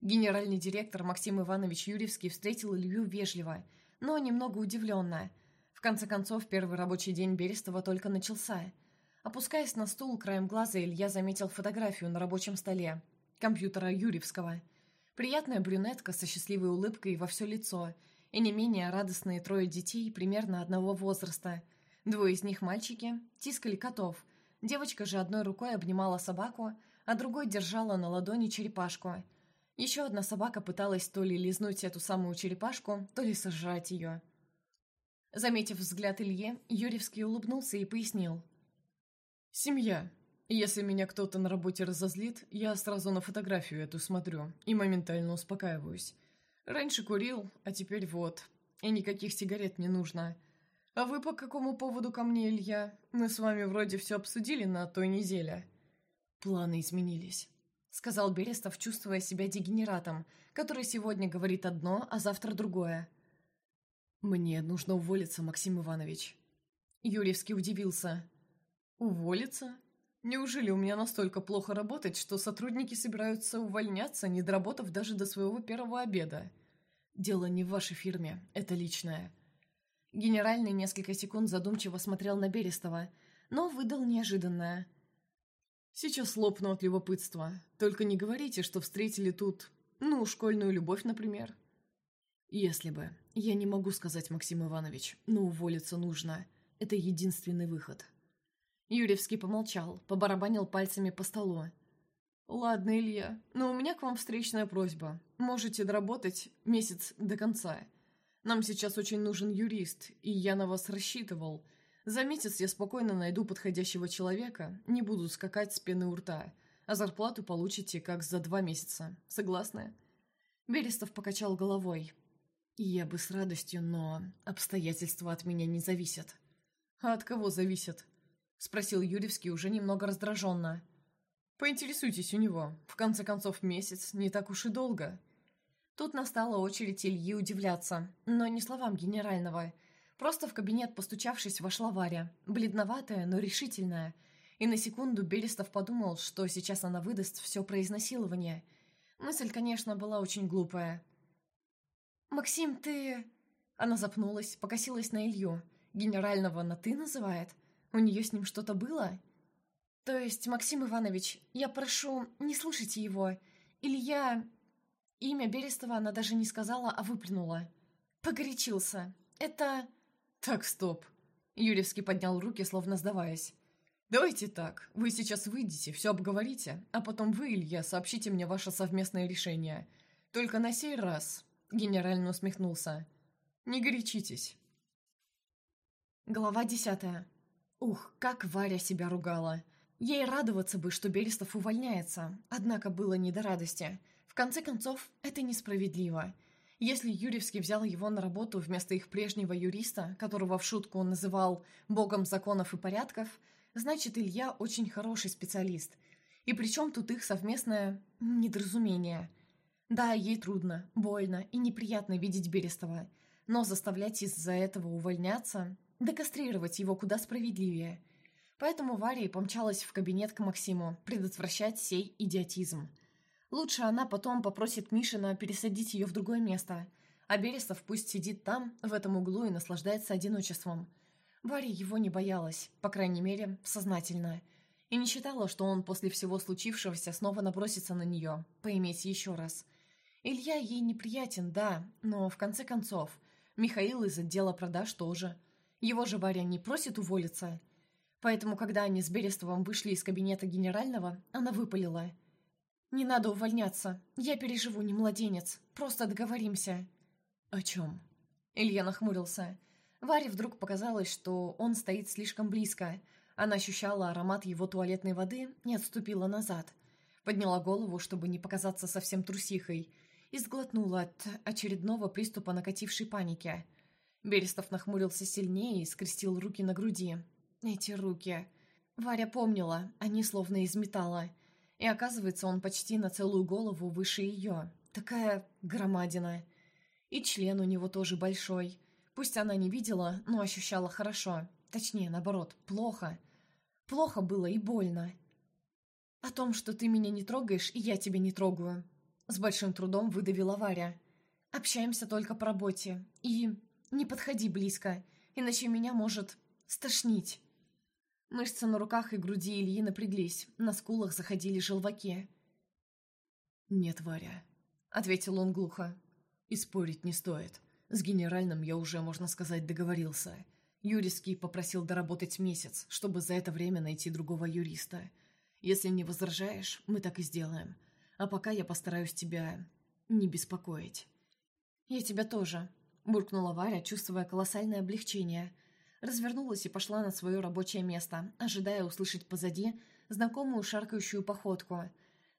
Генеральный директор Максим Иванович Юрьевский встретил Илью вежливо, но немного удивленно. В конце концов, первый рабочий день Берестова только начался. Опускаясь на стул, краем глаза Илья заметил фотографию на рабочем столе. Компьютера Юрьевского – Приятная брюнетка со счастливой улыбкой во все лицо и не менее радостные трое детей примерно одного возраста. Двое из них мальчики, тискали котов. Девочка же одной рукой обнимала собаку, а другой держала на ладони черепашку. Еще одна собака пыталась то ли лизнуть эту самую черепашку, то ли сожрать ее. Заметив взгляд Илье, Юрьевский улыбнулся и пояснил. «Семья. Если меня кто-то на работе разозлит, я сразу на фотографию эту смотрю и моментально успокаиваюсь. Раньше курил, а теперь вот. И никаких сигарет не нужно. А вы по какому поводу ко мне, Илья? Мы с вами вроде все обсудили на той неделе. Планы изменились, сказал Берестов, чувствуя себя дегенератом, который сегодня говорит одно, а завтра другое. Мне нужно уволиться, Максим Иванович. Юрьевский удивился. Уволиться? Неужели у меня настолько плохо работать, что сотрудники собираются увольняться, не доработав даже до своего первого обеда? Дело не в вашей фирме, это личное. Генеральный несколько секунд задумчиво смотрел на Берестова, но выдал неожиданное. Сейчас лопну от любопытства. Только не говорите, что встретили тут, ну, школьную любовь, например. Если бы. Я не могу сказать, Максим Иванович, но уволиться нужно. Это единственный выход. Юрьевский помолчал, побарабанил пальцами по столу. «Ладно, Илья, но у меня к вам встречная просьба. Можете доработать месяц до конца. Нам сейчас очень нужен юрист, и я на вас рассчитывал. За месяц я спокойно найду подходящего человека, не буду скакать с пены у рта, а зарплату получите как за два месяца. Согласны?» Берестов покачал головой. «Я бы с радостью, но обстоятельства от меня не зависят». «А от кого зависят?» — спросил Юрьевский уже немного раздраженно. «Поинтересуйтесь у него. В конце концов, месяц не так уж и долго». Тут настала очередь Ильи удивляться, но не словам генерального. Просто в кабинет, постучавшись, вошла Варя, бледноватая, но решительная. И на секунду Берестов подумал, что сейчас она выдаст все про изнасилование. Мысль, конечно, была очень глупая. «Максим, ты...» Она запнулась, покосилась на Илью. Генерального на «ты» называет. У нее с ним что-то было? То есть, Максим Иванович, я прошу, не слушайте его. Или я... Имя Берестова она даже не сказала, а выплюнула. Погорячился. Это... Так, стоп. Юрьевский поднял руки, словно сдаваясь. «Давайте так. Вы сейчас выйдете, все обговорите, а потом вы, Илья, сообщите мне ваше совместное решение. Только на сей раз...» Генерально усмехнулся. «Не горячитесь». Глава десятая. Ух, как Варя себя ругала. Ей радоваться бы, что Берестов увольняется, однако было не до радости. В конце концов, это несправедливо. Если Юрьевский взял его на работу вместо их прежнего юриста, которого в шутку он называл «богом законов и порядков», значит, Илья очень хороший специалист. И причем тут их совместное недоразумение. Да, ей трудно, больно и неприятно видеть Берестова, но заставлять из-за этого увольняться, декастрировать его куда справедливее. Поэтому Варя помчалась в кабинет к Максиму предотвращать сей идиотизм. Лучше она потом попросит Мишина пересадить ее в другое место, а Берестов пусть сидит там, в этом углу и наслаждается одиночеством. Варя его не боялась, по крайней мере, сознательно – и не считала, что он после всего случившегося снова набросится на нее, поиметь еще раз. Илья ей неприятен, да, но в конце концов, Михаил из отдела продаж тоже. Его же Варя не просит уволиться. Поэтому, когда они с Берестовым вышли из кабинета генерального, она выпалила. «Не надо увольняться. Я переживу, не младенец. Просто договоримся». «О чем?» Илья нахмурился. Варе вдруг показалось, что он стоит слишком близко – она ощущала аромат его туалетной воды и отступила назад. Подняла голову, чтобы не показаться совсем трусихой, и сглотнула от очередного приступа накатившей паники. Берестов нахмурился сильнее и скрестил руки на груди. Эти руки. Варя помнила, они словно из металла. И оказывается, он почти на целую голову выше ее. Такая громадина. И член у него тоже большой. Пусть она не видела, но ощущала хорошо. Точнее, наоборот, плохо. Плохо было и больно. О том, что ты меня не трогаешь, и я тебя не трогаю. С большим трудом выдавила Варя. Общаемся только по работе. И не подходи близко, иначе меня может стошнить. Мышцы на руках и груди Ильи напряглись, на скулах заходили желваки. «Нет, Варя», — ответил он глухо. «И спорить не стоит. С генеральным я уже, можно сказать, договорился. Юрийский попросил доработать месяц, чтобы за это время найти другого юриста. Если не возражаешь, мы так и сделаем. А пока я постараюсь тебя не беспокоить. «Я тебя тоже», – буркнула Варя, чувствуя колоссальное облегчение. Развернулась и пошла на свое рабочее место, ожидая услышать позади знакомую шаркающую походку.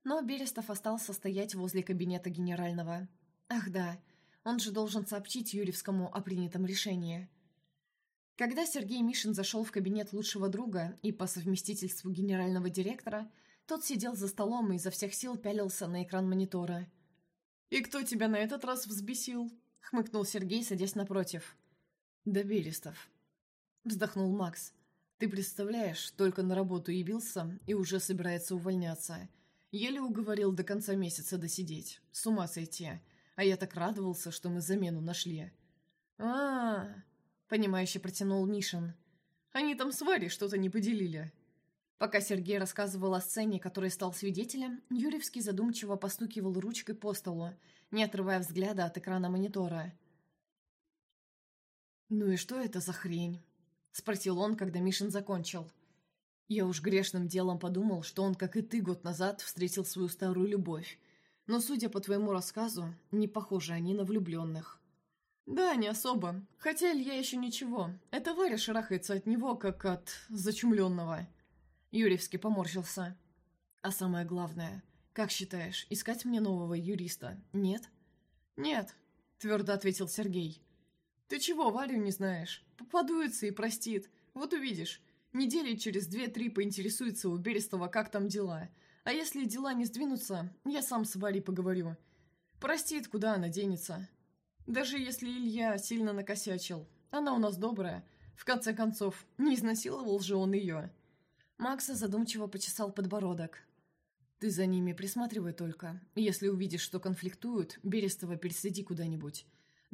Но Берестов остался стоять возле кабинета генерального. «Ах да, он же должен сообщить Юрьевскому о принятом решении». Когда Сергей Мишин зашел в кабинет лучшего друга и по совместительству генерального директора, тот сидел за столом и изо всех сил пялился на экран монитора. «И кто тебя на этот раз взбесил?» — хмыкнул Сергей, садясь напротив. «Да Берестов», — вздохнул Макс. «Ты представляешь, только на работу явился и уже собирается увольняться. Еле уговорил до конца месяца досидеть. С ума сойти. А я так радовался, что мы замену нашли». «А-а-а!» — понимающе протянул Мишин. «Они там с Варей что-то не поделили». Пока Сергей рассказывал о сцене, которой стал свидетелем, Юрьевский задумчиво постукивал ручкой по столу, не отрывая взгляда от экрана монитора. «Ну и что это за хрень?» — спросил он, когда Мишин закончил. «Я уж грешным делом подумал, что он, как и ты год назад, встретил свою старую любовь. Но, судя по твоему рассказу, не похожи они на влюбленных». «Да, не особо. Хотя Илья еще ничего. Это Варя шарахается от него, как от зачумленного». Юрьевский поморщился. «А самое главное, как считаешь, искать мне нового юриста, нет?» «Нет», — твердо ответил Сергей. «Ты чего, Варю не знаешь? Попадуется и простит. Вот увидишь. Недели через две-три поинтересуется у Берестова, как там дела. А если дела не сдвинутся, я сам с Варей поговорю. Простит, куда она денется. Даже если Илья сильно накосячил, она у нас добрая. В конце концов, не изнасиловал же он ее. Макса задумчиво почесал подбородок. Ты за ними присматривай только. Если увидишь, что конфликтуют, Берестова пересади куда-нибудь.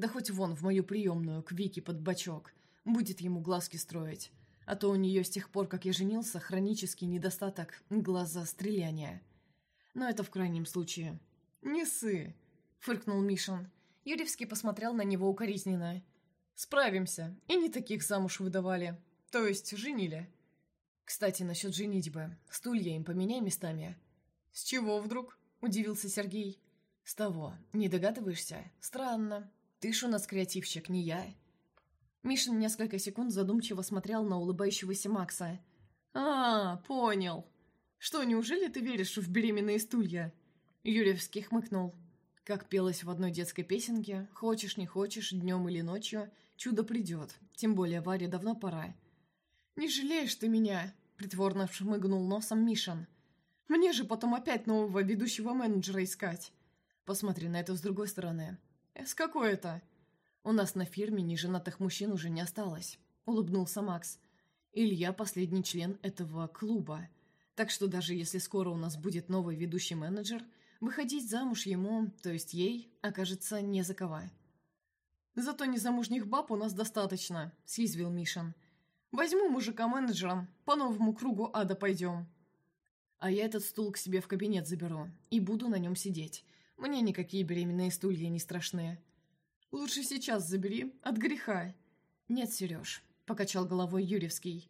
Да хоть вон в мою приемную, к Вике под бачок. Будет ему глазки строить. А то у нее с тех пор, как я женился, хронический недостаток глаза стреляния. Но это в крайнем случае. «Не сы!» — фыркнул Мишин. Юрьевский посмотрел на него укоризненно. «Справимся. И не таких замуж выдавали. То есть женили». «Кстати, насчет женитьбы. Стулья им поменяй местами». «С чего вдруг?» – удивился Сергей. «С того. Не догадываешься? Странно. Ты ж у нас креативщик, не я». Мишин несколько секунд задумчиво смотрел на улыбающегося Макса. «А, понял. Что, неужели ты веришь в беременные стулья?» Юрьевский хмыкнул. Как пелось в одной детской песенке, хочешь не хочешь, днем или ночью, чудо придет, тем более Варе давно пора. «Не жалеешь ты меня?» – притворно шмыгнул носом Мишан. «Мне же потом опять нового ведущего менеджера искать». посмотри на это с другой стороны. С какой это? У нас на фирме неженатых мужчин уже не осталось, улыбнулся Макс. Илья последний член этого клуба. Так что даже если скоро у нас будет новый ведущий менеджер, выходить замуж ему, то есть ей, окажется не за кого. «Зато незамужних баб у нас достаточно», — съязвил Мишин. «Возьму мужика менеджером, по новому кругу ада пойдем». «А я этот стул к себе в кабинет заберу и буду на нем сидеть. Мне никакие беременные стулья не страшны». «Лучше сейчас забери, от греха». «Нет, Сереж», — покачал головой Юрьевский.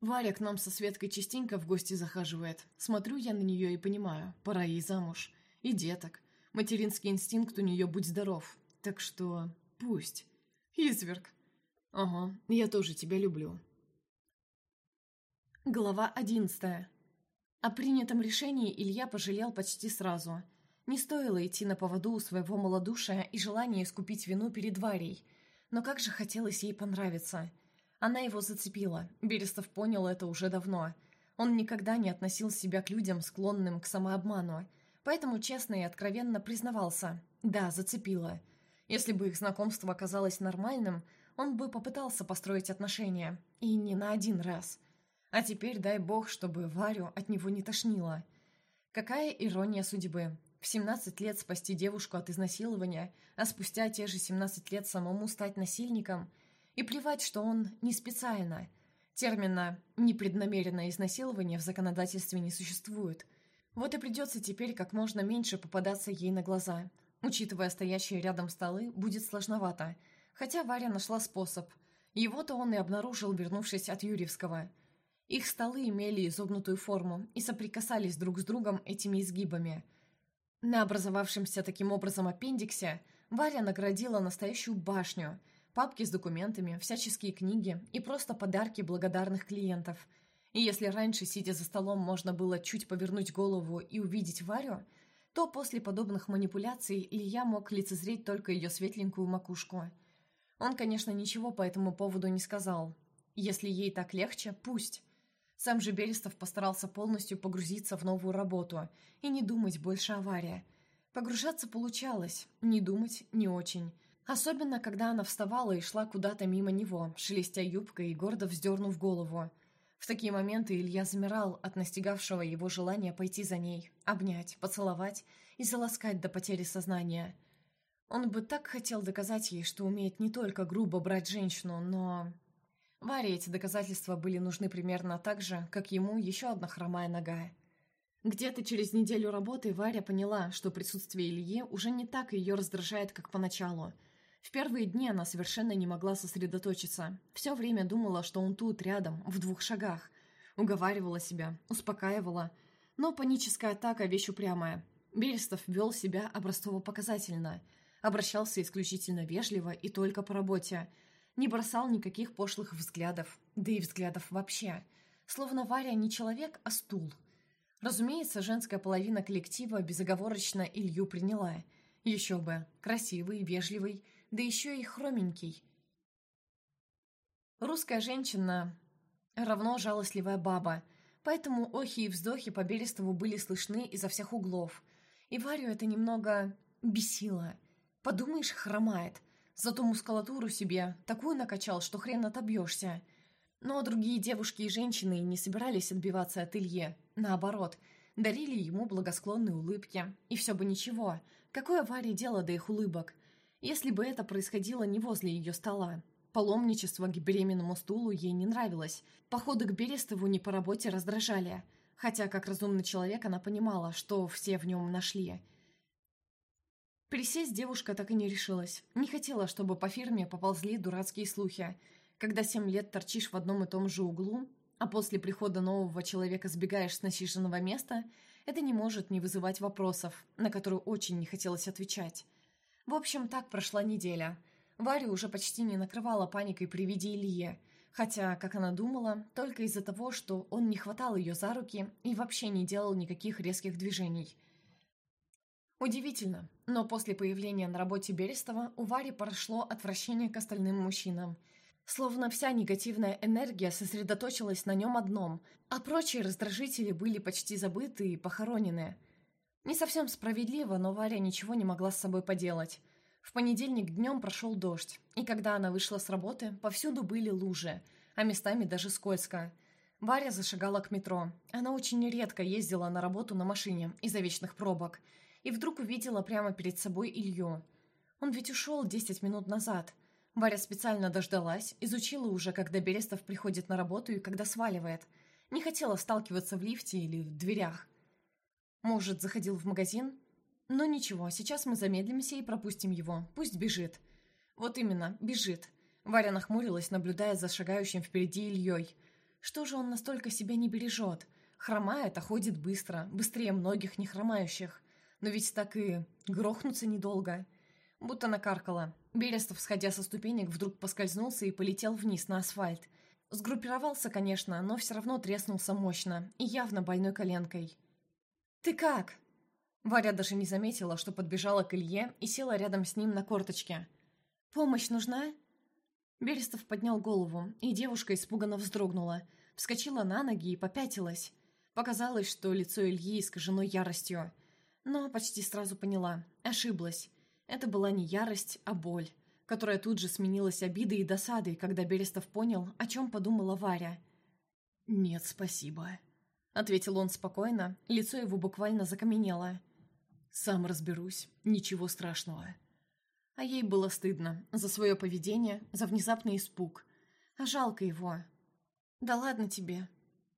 «Варя к нам со Светкой частенько в гости захаживает. Смотрю я на нее и понимаю, пора ей замуж. И деток. Материнский инстинкт у нее будь здоров. Так что Пусть. Изверг. Ага, я тоже тебя люблю. Глава одиннадцатая. О принятом решении Илья пожалел почти сразу. Не стоило идти на поводу у своего малодушия и желания искупить вину перед Варей. Но как же хотелось ей понравиться. Она его зацепила. Берестов понял это уже давно. Он никогда не относил себя к людям, склонным к самообману. Поэтому честно и откровенно признавался. Да, зацепила. Если бы их знакомство оказалось нормальным, он бы попытался построить отношения. И не на один раз. А теперь дай бог, чтобы Варю от него не тошнило. Какая ирония судьбы. В 17 лет спасти девушку от изнасилования, а спустя те же 17 лет самому стать насильником. И плевать, что он не специально. Термина «непреднамеренное изнасилование» в законодательстве не существует. Вот и придется теперь как можно меньше попадаться ей на глаза – Учитывая стоящие рядом столы, будет сложновато. Хотя Варя нашла способ. Его-то он и обнаружил, вернувшись от Юрьевского. Их столы имели изогнутую форму и соприкасались друг с другом этими изгибами. На образовавшемся таким образом аппендиксе Варя наградила настоящую башню, папки с документами, всяческие книги и просто подарки благодарных клиентов. И если раньше, сидя за столом, можно было чуть повернуть голову и увидеть Варю – то после подобных манипуляций Илья мог лицезреть только ее светленькую макушку. Он, конечно, ничего по этому поводу не сказал. Если ей так легче, пусть. Сам же Берестов постарался полностью погрузиться в новую работу и не думать больше о авария. Погружаться получалось, не думать не очень. Особенно, когда она вставала и шла куда-то мимо него, шелестя юбкой и гордо вздернув голову. В такие моменты Илья замирал от настигавшего его желания пойти за ней, обнять, поцеловать и заласкать до потери сознания. Он бы так хотел доказать ей, что умеет не только грубо брать женщину, но... Варе эти доказательства были нужны примерно так же, как ему еще одна хромая нога. Где-то через неделю работы Варя поняла, что присутствие Ильи уже не так ее раздражает, как поначалу – в первые дни она совершенно не могла сосредоточиться. Все время думала, что он тут, рядом, в двух шагах. Уговаривала себя, успокаивала. Но паническая атака – вещь упрямая. Берестов вел себя образцово-показательно. Обращался исключительно вежливо и только по работе. Не бросал никаких пошлых взглядов, да и взглядов вообще. Словно Варя не человек, а стул. Разумеется, женская половина коллектива безоговорочно Илью приняла. Еще бы, красивый, вежливый, да еще и хроменький. Русская женщина равно жалостливая баба, поэтому охи и вздохи по Берестову были слышны изо всех углов. И Варю это немного бесило. Подумаешь, хромает. Зато мускулатуру себе такую накачал, что хрен отобьешься. Но другие девушки и женщины не собирались отбиваться от Илье. Наоборот, дарили ему благосклонные улыбки. И все бы ничего. Какое Варе дело до их улыбок? если бы это происходило не возле ее стола. Паломничество к беременному стулу ей не нравилось. Походы к Берестову не по работе раздражали. Хотя, как разумный человек, она понимала, что все в нем нашли. Присесть девушка так и не решилась. Не хотела, чтобы по фирме поползли дурацкие слухи. Когда семь лет торчишь в одном и том же углу, а после прихода нового человека сбегаешь с насиженного места, это не может не вызывать вопросов, на которые очень не хотелось отвечать. В общем, так прошла неделя. Варю уже почти не накрывала паникой при виде Илье, хотя, как она думала, только из-за того, что он не хватал ее за руки и вообще не делал никаких резких движений. Удивительно, но после появления на работе Берестова у Вари прошло отвращение к остальным мужчинам. Словно вся негативная энергия сосредоточилась на нем одном, а прочие раздражители были почти забыты и похоронены – Не совсем справедливо, но Варя ничего не могла с собой поделать. В понедельник днем прошел дождь, и когда она вышла с работы, повсюду были лужи, а местами даже скользко. Варя зашагала к метро. Она очень редко ездила на работу на машине из-за вечных пробок, и вдруг увидела прямо перед собой Илью. Он ведь ушел 10 минут назад. Варя специально дождалась, изучила уже, когда Берестов приходит на работу и когда сваливает. Не хотела сталкиваться в лифте или в дверях. Может, заходил в магазин? Но ничего, сейчас мы замедлимся и пропустим его. Пусть бежит. Вот именно, бежит. Варя нахмурилась, наблюдая за шагающим впереди Ильей. Что же он настолько себя не бережет? Хромает, а ходит быстро, быстрее многих нехромающих. Но ведь так и грохнуться недолго. Будто накаркала. Берестов, сходя со ступенек, вдруг поскользнулся и полетел вниз на асфальт. Сгруппировался, конечно, но все равно треснулся мощно и явно больной коленкой. «Ты как?» Варя даже не заметила, что подбежала к Илье и села рядом с ним на корточке. «Помощь нужна?» Берестов поднял голову, и девушка испуганно вздрогнула, вскочила на ноги и попятилась. Показалось, что лицо Ильи искажено яростью. Но почти сразу поняла. Ошиблась. Это была не ярость, а боль, которая тут же сменилась обидой и досадой, когда Берестов понял, о чем подумала Варя. «Нет, спасибо», — ответил он спокойно, лицо его буквально закаменело. «Сам разберусь, ничего страшного». А ей было стыдно за свое поведение, за внезапный испуг. А жалко его. «Да ладно тебе».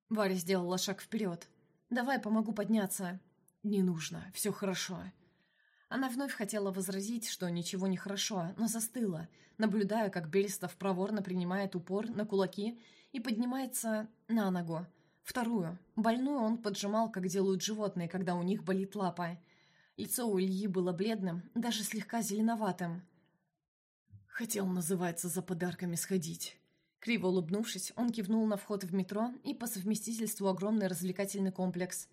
Варя сделала шаг вперед. «Давай помогу подняться». «Не нужно, все хорошо». Она вновь хотела возразить, что ничего не хорошо, но застыла, наблюдая, как Берестов проворно принимает упор на кулаки и поднимается на ногу. Вторую, больную он поджимал, как делают животные, когда у них болит лапа. Лицо у Ильи было бледным, даже слегка зеленоватым. «Хотел, называется, за подарками сходить». Криво улыбнувшись, он кивнул на вход в метро и по совместительству огромный развлекательный комплекс.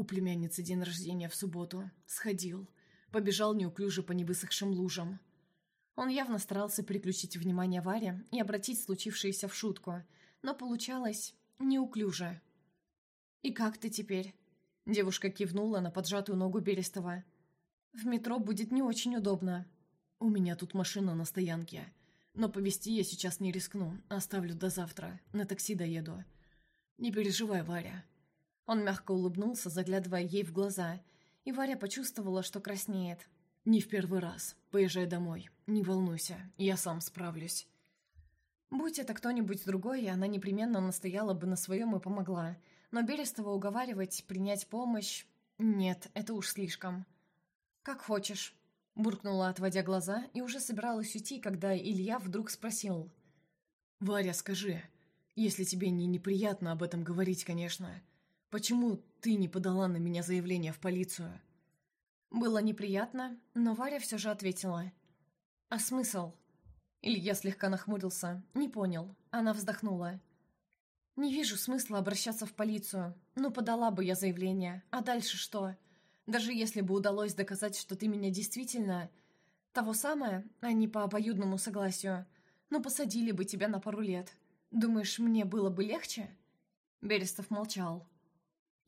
У племянницы день рождения в субботу. Сходил. Побежал неуклюже по невысохшим лужам. Он явно старался переключить внимание Варе и обратить случившееся в шутку, но получалось неуклюже. «И как ты теперь?» Девушка кивнула на поджатую ногу Берестова. «В метро будет не очень удобно. У меня тут машина на стоянке. Но повезти я сейчас не рискну. Оставлю до завтра. На такси доеду. Не переживай, Варя». Он мягко улыбнулся, заглядывая ей в глаза, и Варя почувствовала, что краснеет. «Не в первый раз. Поезжай домой. Не волнуйся, я сам справлюсь». Будь это кто-нибудь другой, она непременно настояла бы на своем и помогла – но Берестова уговаривать, принять помощь... Нет, это уж слишком. «Как хочешь», — буркнула, отводя глаза, и уже собиралась уйти, когда Илья вдруг спросил. «Варя, скажи, если тебе не неприятно об этом говорить, конечно, почему ты не подала на меня заявление в полицию?» Было неприятно, но Варя все же ответила. «А смысл?» Илья слегка нахмурился, не понял. Она вздохнула. «Не вижу смысла обращаться в полицию. Ну, подала бы я заявление. А дальше что? Даже если бы удалось доказать, что ты меня действительно... Того самое, а не по обоюдному согласию. Ну, посадили бы тебя на пару лет. Думаешь, мне было бы легче?» Берестов молчал.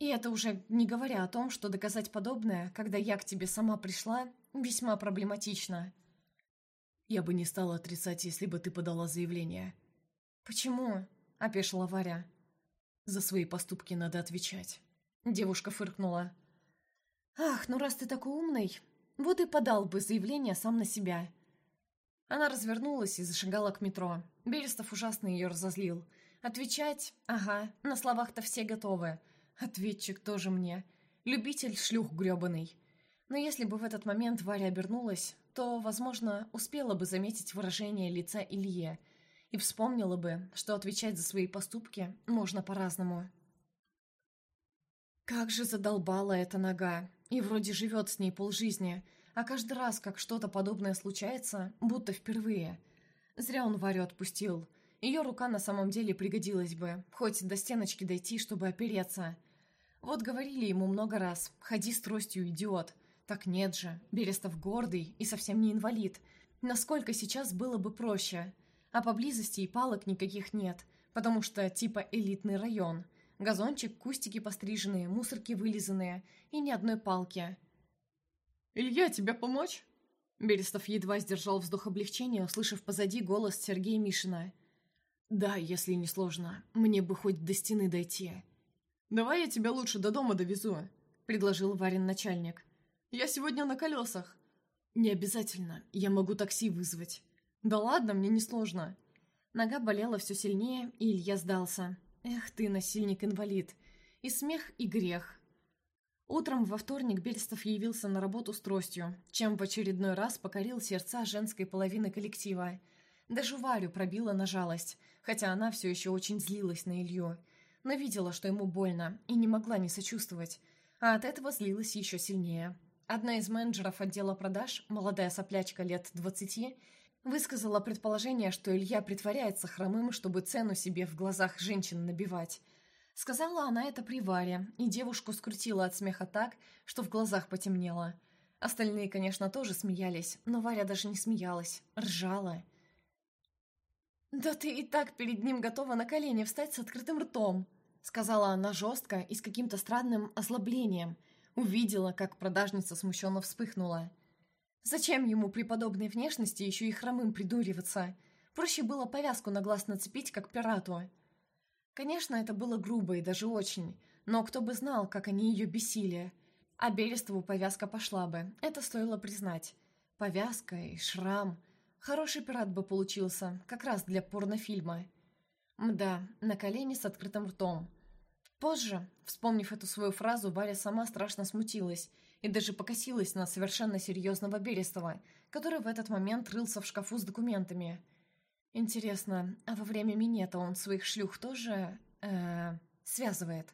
И это уже не говоря о том, что доказать подобное, когда я к тебе сама пришла, весьма проблематично. Я бы не стала отрицать, если бы ты подала заявление. Почему? — опешила Варя. «За свои поступки надо отвечать». Девушка фыркнула. «Ах, ну раз ты такой умный, вот и подал бы заявление сам на себя». Она развернулась и зашагала к метро. Берестов ужасно ее разозлил. Отвечать? Ага, на словах-то все готовы. Ответчик тоже мне. Любитель шлюх гребаный. Но если бы в этот момент Варя обернулась, то, возможно, успела бы заметить выражение лица Илье — и вспомнила бы, что отвечать за свои поступки можно по-разному. Как же задолбала эта нога, и вроде живет с ней полжизни, а каждый раз, как что-то подобное случается, будто впервые. Зря он Варю отпустил. Ее рука на самом деле пригодилась бы, хоть до стеночки дойти, чтобы опереться. Вот говорили ему много раз «Ходи с тростью, идиот». Так нет же, Берестов гордый и совсем не инвалид. Насколько сейчас было бы проще – а поблизости и палок никаких нет, потому что типа элитный район. Газончик, кустики постриженные, мусорки вылизанные и ни одной палки. «Илья, тебе помочь?» Берестов едва сдержал вздох облегчения, услышав позади голос Сергея Мишина. «Да, если не сложно. Мне бы хоть до стены дойти». «Давай я тебя лучше до дома довезу», — предложил Варин начальник. «Я сегодня на колесах». «Не обязательно. Я могу такси вызвать». «Да ладно, мне не сложно». Нога болела все сильнее, и Илья сдался. «Эх ты, насильник-инвалид. И смех, и грех». Утром во вторник Бельстов явился на работу с тростью, чем в очередной раз покорил сердца женской половины коллектива. Даже Варю пробила на жалость, хотя она все еще очень злилась на Илью, но видела, что ему больно, и не могла не сочувствовать, а от этого злилась еще сильнее. Одна из менеджеров отдела продаж, молодая соплячка лет двадцати, Высказала предположение, что Илья притворяется хромым, чтобы цену себе в глазах женщин набивать. Сказала она это при Варе, и девушку скрутила от смеха так, что в глазах потемнело. Остальные, конечно, тоже смеялись, но Варя даже не смеялась, ржала. «Да ты и так перед ним готова на колени встать с открытым ртом», сказала она жестко и с каким-то странным озлоблением. Увидела, как продажница смущенно вспыхнула. Зачем ему при подобной внешности еще и хромым придуриваться? Проще было повязку на глаз нацепить, как пирату. Конечно, это было грубо и даже очень, но кто бы знал, как они ее бесили. А Берестову повязка пошла бы, это стоило признать. Повязка и шрам. Хороший пират бы получился, как раз для порнофильма. Мда, на колени с открытым ртом. Позже, вспомнив эту свою фразу, Варя сама страшно смутилась и даже покосилась на совершенно серьезного Берестова, который в этот момент рылся в шкафу с документами. Интересно, а во время минета он своих шлюх тоже... Э, связывает?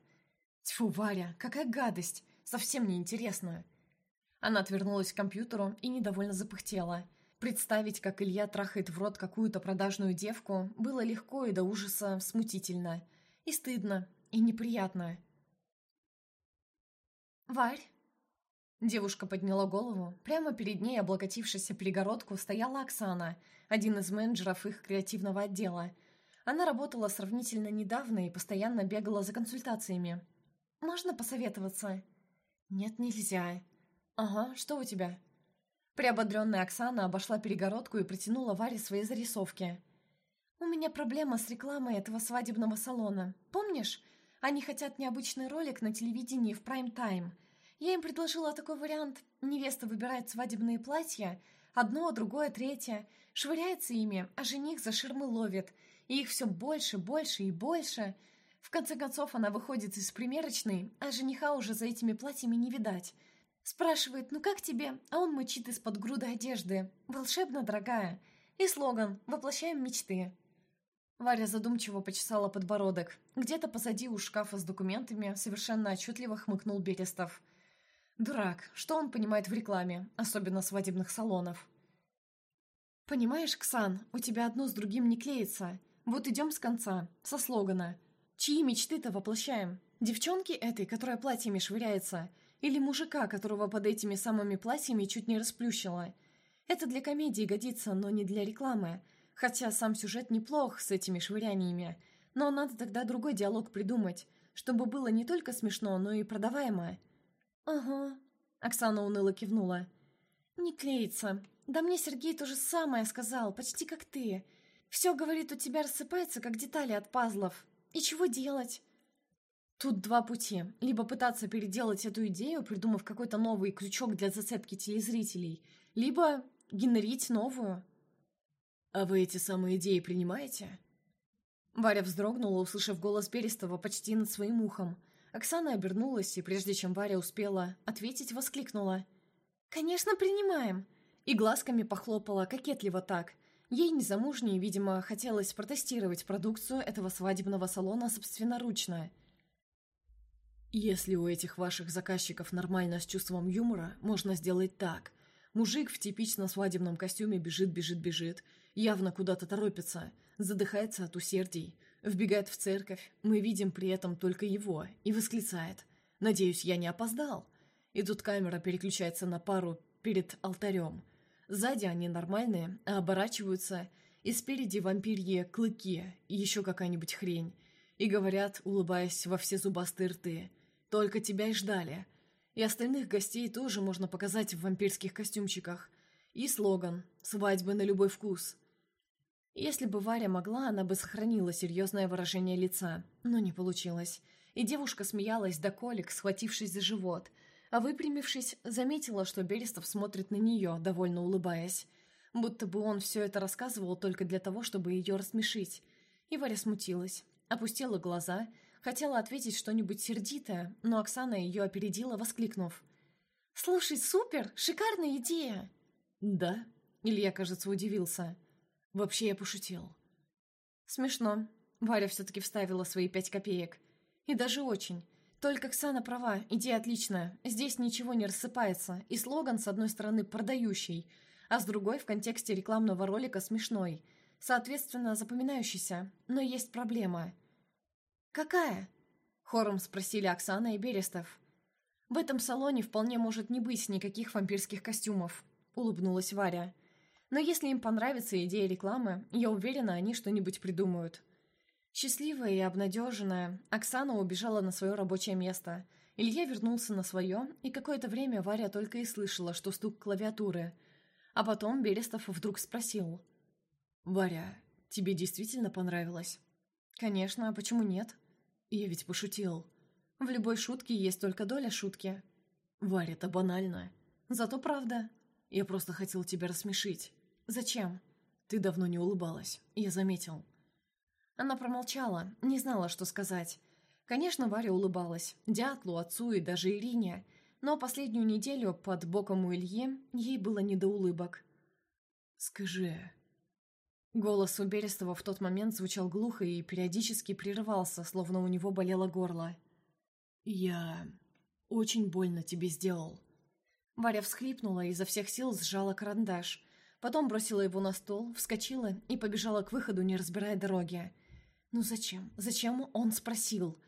Тьфу, Варя, какая гадость! Совсем неинтересно. Она отвернулась к компьютеру и недовольно запыхтела. Представить, как Илья трахает в рот какую-то продажную девку, было легко и до ужаса смутительно. И стыдно, и неприятно. «Варь, Девушка подняла голову. Прямо перед ней, облокотившись о перегородку, стояла Оксана, один из менеджеров их креативного отдела. Она работала сравнительно недавно и постоянно бегала за консультациями. «Можно посоветоваться?» «Нет, нельзя». «Ага, что у тебя?» Приободренная Оксана обошла перегородку и протянула Варе свои зарисовки. «У меня проблема с рекламой этого свадебного салона. Помнишь? Они хотят необычный ролик на телевидении в прайм-тайм». Я им предложила такой вариант. Невеста выбирает свадебные платья, одно, другое, третье, швыряется ими, а жених за ширмы ловит. И их все больше, больше и больше. В конце концов она выходит из примерочной, а жениха уже за этими платьями не видать. Спрашивает, ну как тебе? А он мычит из-под груды одежды. Волшебно, дорогая. И слоган «Воплощаем мечты». Варя задумчиво почесала подбородок. Где-то позади у шкафа с документами совершенно отчетливо хмыкнул Берестов – Дурак, что он понимает в рекламе, особенно свадебных салонов? Понимаешь, Ксан, у тебя одно с другим не клеится. Вот идем с конца, со слогана. Чьи мечты-то воплощаем? Девчонки этой, которая платьями швыряется? Или мужика, которого под этими самыми платьями чуть не расплющило? Это для комедии годится, но не для рекламы. Хотя сам сюжет неплох с этими швыряниями. Но надо тогда другой диалог придумать, чтобы было не только смешно, но и продаваемо. «Ага», — Оксана уныло кивнула. «Не клеится. Да мне Сергей то же самое сказал, почти как ты. Все, говорит, у тебя рассыпается, как детали от пазлов. И чего делать?» Тут два пути. Либо пытаться переделать эту идею, придумав какой-то новый крючок для зацепки телезрителей, либо генерить новую. «А вы эти самые идеи принимаете?» Варя вздрогнула, услышав голос Берестова почти над своим ухом. Оксана обернулась, и прежде чем Варя успела ответить, воскликнула. «Конечно, принимаем!» И глазками похлопала кокетливо так. Ей незамужней, видимо, хотелось протестировать продукцию этого свадебного салона собственноручно. «Если у этих ваших заказчиков нормально с чувством юмора, можно сделать так. Мужик в типично свадебном костюме бежит, бежит, бежит, явно куда-то торопится, задыхается от усердий, Вбегает в церковь, мы видим при этом только его, и восклицает «Надеюсь, я не опоздал». И тут камера переключается на пару перед алтарем. Сзади они нормальные, а оборачиваются, и спереди вампирьи клыки и еще какая-нибудь хрень. И говорят, улыбаясь во все зубастые рты, «Только тебя и ждали». И остальных гостей тоже можно показать в вампирских костюмчиках. И слоган «Свадьбы на любой вкус». Если бы Варя могла, она бы сохранила серьезное выражение лица, но не получилось. И девушка смеялась до колик, схватившись за живот, а выпрямившись, заметила, что Берестов смотрит на нее, довольно улыбаясь. Будто бы он все это рассказывал только для того, чтобы ее рассмешить. И Варя смутилась, опустила глаза, хотела ответить что-нибудь сердитое, но Оксана ее опередила, воскликнув. «Слушай, супер! Шикарная идея!» «Да?» — Илья, кажется, удивился. «Вообще я пошутил». «Смешно». Варя все-таки вставила свои пять копеек. «И даже очень. Только Оксана права, идея отличная. Здесь ничего не рассыпается, и слоган, с одной стороны, продающий — а с другой в контексте рекламного ролика смешной, соответственно, запоминающийся. Но есть проблема. «Какая?» — хором спросили Оксана и Берестов. «В этом салоне вполне может не быть никаких вампирских костюмов», — улыбнулась Варя. «Но если им понравится идея рекламы, я уверена, они что-нибудь придумают». Счастливая и обнадеженная, Оксана убежала на свое рабочее место. Илья вернулся на свое, и какое-то время Варя только и слышала, что стук клавиатуры — а потом Берестов вдруг спросил. «Варя, тебе действительно понравилось?» «Конечно, а почему нет?» «Я ведь пошутил». «В любой шутке есть только доля шутки». «Варя, это банально». «Зато правда». «Я просто хотел тебя рассмешить». «Зачем?» «Ты давно не улыбалась, я заметил». Она промолчала, не знала, что сказать. Конечно, Варя улыбалась. Дятлу, отцу и даже Ирине – но последнюю неделю под боком у Ильи ей было не до улыбок. «Скажи...» Голос у Берестова в тот момент звучал глухо и периодически прерывался, словно у него болело горло. «Я... очень больно тебе сделал». Варя всхлипнула и изо всех сил сжала карандаш. Потом бросила его на стол, вскочила и побежала к выходу, не разбирая дороги. «Ну зачем? Зачем он спросил?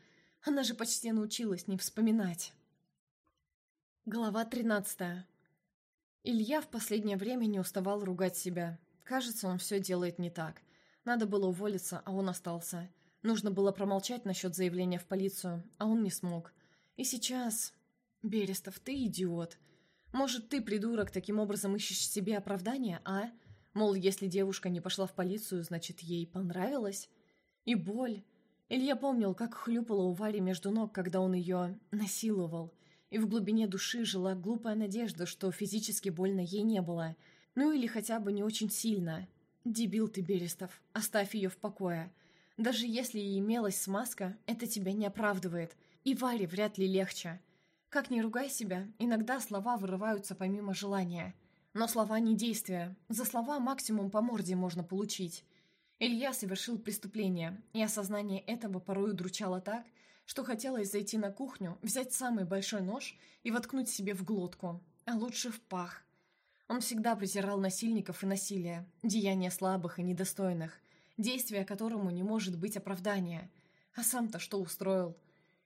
Она же почти научилась не вспоминать». Глава 13. Илья в последнее время не уставал ругать себя. Кажется, он все делает не так. Надо было уволиться, а он остался. Нужно было промолчать насчет заявления в полицию, а он не смог. И сейчас... Берестов, ты идиот. Может, ты, придурок, таким образом ищешь себе оправдание, а? Мол, если девушка не пошла в полицию, значит, ей понравилось? И боль. Илья помнил, как хлюпала у Вари между ног, когда он ее насиловал и в глубине души жила глупая надежда, что физически больно ей не было. Ну или хотя бы не очень сильно. Дебил ты, Берестов, оставь ее в покое. Даже если и имелась смазка, это тебя не оправдывает. И Варе вряд ли легче. Как ни ругай себя, иногда слова вырываются помимо желания. Но слова не действия. За слова максимум по морде можно получить. Илья совершил преступление, и осознание этого порой удручало так, что хотелось зайти на кухню, взять самый большой нож и воткнуть себе в глотку, а лучше в пах. Он всегда презирал насильников и насилие, деяния слабых и недостойных, действия которому не может быть оправдания. А сам-то что устроил?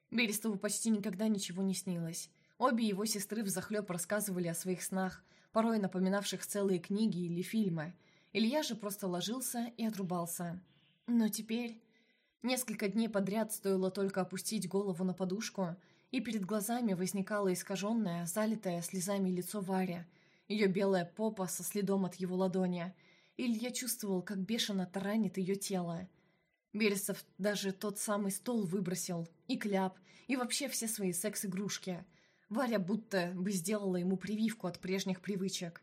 Берестову почти никогда ничего не снилось. Обе его сестры взахлеб рассказывали о своих снах, порой напоминавших целые книги или фильмы. Илья же просто ложился и отрубался. Но теперь... Несколько дней подряд стоило только опустить голову на подушку, и перед глазами возникало искаженное, залитое слезами лицо Варя, ее белая попа со следом от его ладони. Илья чувствовал, как бешено таранит ее тело. Бересов даже тот самый стол выбросил, и кляп, и вообще все свои секс-игрушки. Варя будто бы сделала ему прививку от прежних привычек.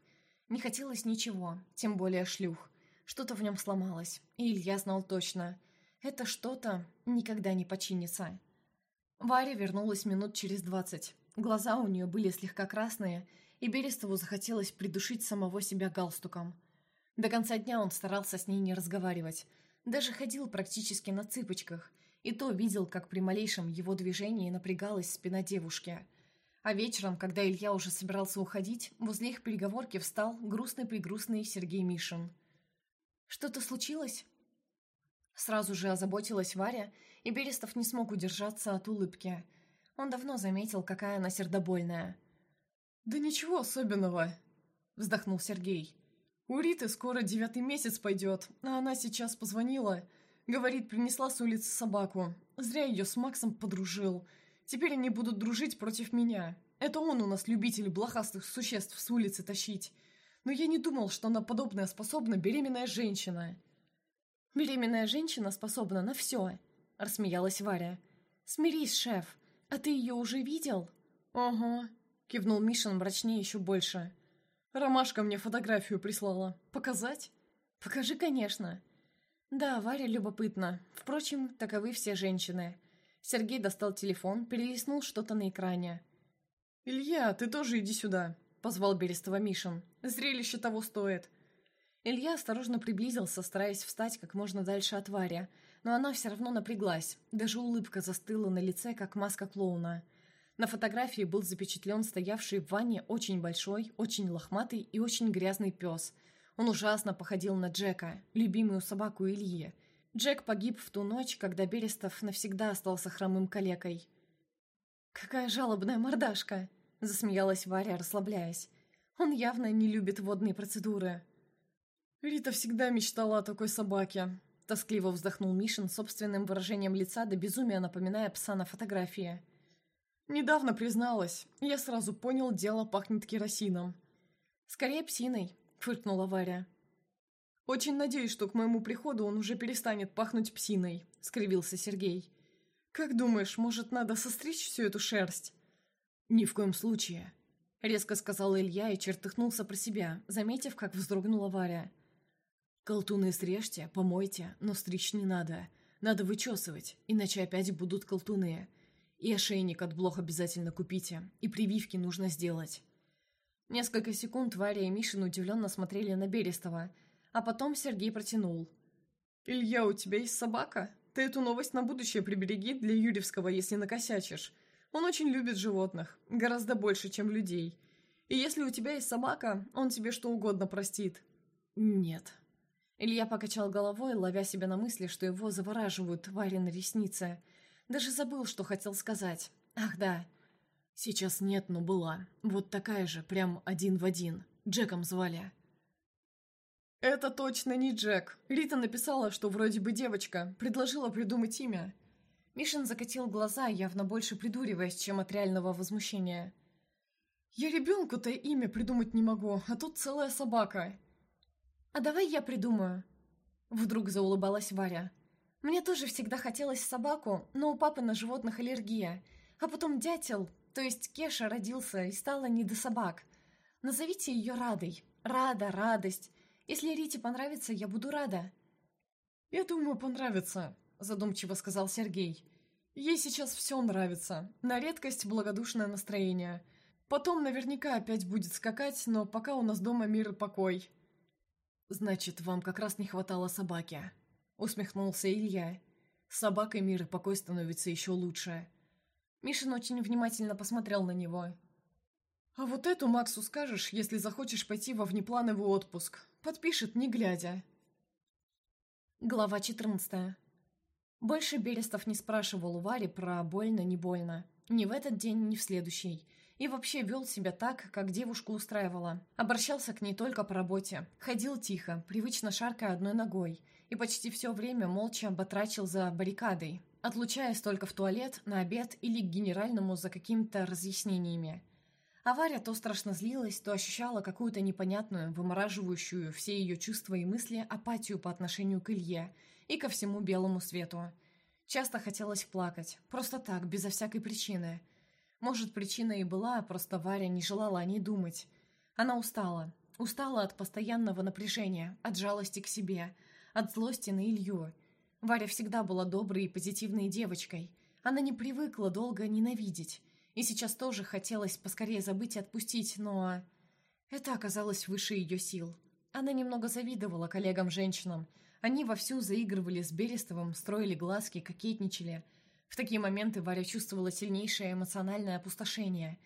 Не хотелось ничего, тем более шлюх. Что-то в нем сломалось, и Илья знал точно – это что-то никогда не починится. Варя вернулась минут через двадцать. Глаза у нее были слегка красные, и Берестову захотелось придушить самого себя галстуком. До конца дня он старался с ней не разговаривать, даже ходил практически на цыпочках, и то видел, как при малейшем его движении напрягалась спина девушки. А вечером, когда Илья уже собирался уходить, возле их переговорки встал грустный-пригрустный Сергей Мишин. «Что-то случилось?» Сразу же озаботилась Варя, и Берестов не смог удержаться от улыбки. Он давно заметил, какая она сердобольная. «Да ничего особенного», — вздохнул Сергей. «У Риты скоро девятый месяц пойдет, а она сейчас позвонила. Говорит, принесла с улицы собаку. Зря ее с Максом подружил. Теперь они будут дружить против меня. Это он у нас любитель блохастых существ с улицы тащить. Но я не думал, что на подобное способна беременная женщина. «Беременная женщина способна на все», — рассмеялась Варя. «Смирись, шеф. А ты ее уже видел?» «Ага», — кивнул Мишин мрачнее еще больше. «Ромашка мне фотографию прислала. Показать?» «Покажи, конечно». Да, Варя любопытна. Впрочем, таковы все женщины. Сергей достал телефон, перелистнул что-то на экране. «Илья, ты тоже иди сюда», — позвал Берестова Мишин. «Зрелище того стоит». Илья осторожно приблизился, стараясь встать как можно дальше от Варя, но она все равно напряглась. Даже улыбка застыла на лице, как маска клоуна. На фотографии был запечатлен стоявший в ванне очень большой, очень лохматый и очень грязный пес. Он ужасно походил на Джека, любимую собаку Ильи. Джек погиб в ту ночь, когда Берестов навсегда остался хромым калекой. «Какая жалобная мордашка!» – засмеялась Варя, расслабляясь. «Он явно не любит водные процедуры». «Рита всегда мечтала о такой собаке», – тоскливо вздохнул Мишин собственным выражением лица до безумия напоминая пса на фотографии. «Недавно призналась. Я сразу понял, дело пахнет керосином». «Скорее псиной», – фыркнула Варя. «Очень надеюсь, что к моему приходу он уже перестанет пахнуть псиной», – скривился Сергей. «Как думаешь, может, надо состричь всю эту шерсть?» «Ни в коем случае», — резко сказал Илья и чертыхнулся про себя, заметив, как вздрогнула Варя. «Колтуны срежьте, помойте, но стричь не надо. Надо вычесывать, иначе опять будут колтуны. И ошейник от блох обязательно купите, и прививки нужно сделать». Несколько секунд Варя и Мишин удивленно смотрели на Берестова, а потом Сергей протянул. «Илья, у тебя есть собака?» Ты эту новость на будущее прибереги для Юрьевского, если накосячишь. Он очень любит животных, гораздо больше, чем людей. И если у тебя есть собака, он тебе что угодно простит». «Нет». Илья покачал головой, ловя себя на мысли, что его завораживают Варины ресницы. Даже забыл, что хотел сказать. «Ах, да». «Сейчас нет, но была. Вот такая же, прям один в один. Джеком звали». «Это точно не Джек. Рита написала, что вроде бы девочка. Предложила придумать имя». Мишин закатил глаза, явно больше придуриваясь, чем от реального возмущения. «Я ребенку-то имя придумать не могу, а тут целая собака». «А давай я придумаю». Вдруг заулыбалась Варя. «Мне тоже всегда хотелось собаку, но у папы на животных аллергия. А потом дятел, то есть Кеша, родился и стала не до собак. Назовите ее Радой. Рада, радость. Если Рите понравится, я буду рада». «Я думаю, понравится», — задумчиво сказал Сергей. «Ей сейчас все нравится. На редкость благодушное настроение. Потом наверняка опять будет скакать, но пока у нас дома мир и покой». «Значит, вам как раз не хватало собаки», — усмехнулся Илья. «С собакой мир и покой становится еще лучше». Мишин очень внимательно посмотрел на него. «А вот эту Максу скажешь, если захочешь пойти во внеплановый отпуск. Подпишет, не глядя. Глава 14. Больше Берестов не спрашивал у Вари про больно-не больно. Ни в этот день, ни в следующий. И вообще вел себя так, как девушку устраивала. Обращался к ней только по работе. Ходил тихо, привычно шаркая одной ногой. И почти все время молча батрачил за баррикадой, отлучаясь только в туалет, на обед или к генеральному за какими-то разъяснениями. А то страшно злилась, то ощущала какую-то непонятную, вымораживающую все ее чувства и мысли апатию по отношению к Илье и ко всему белому свету. Часто хотелось плакать, просто так, безо всякой причины. Может, причина и была, просто Варя не желала о ней думать. Она устала. Устала от постоянного напряжения, от жалости к себе, от злости на Илью. Варя всегда была доброй и позитивной девочкой. Она не привыкла долго ненавидеть. И сейчас тоже хотелось поскорее забыть и отпустить, но... Это оказалось выше ее сил. Она немного завидовала коллегам-женщинам. Они вовсю заигрывали с Берестовым, строили глазки, кокетничали. В такие моменты Варя чувствовала сильнейшее эмоциональное опустошение.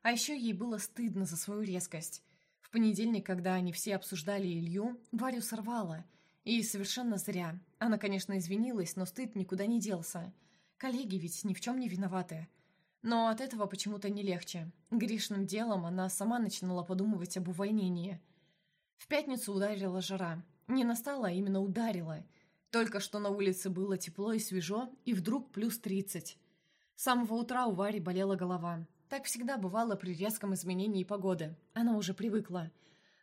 А еще ей было стыдно за свою резкость. В понедельник, когда они все обсуждали Илью, Варю сорвала. И совершенно зря. Она, конечно, извинилась, но стыд никуда не делся. Коллеги ведь ни в чем не виноваты. Но от этого почему-то не легче. Грешным делом она сама начинала подумывать об увольнении. В пятницу ударила жара. Не настала, а именно ударила. Только что на улице было тепло и свежо, и вдруг плюс тридцать. С самого утра у Вари болела голова. Так всегда бывало при резком изменении погоды. Она уже привыкла.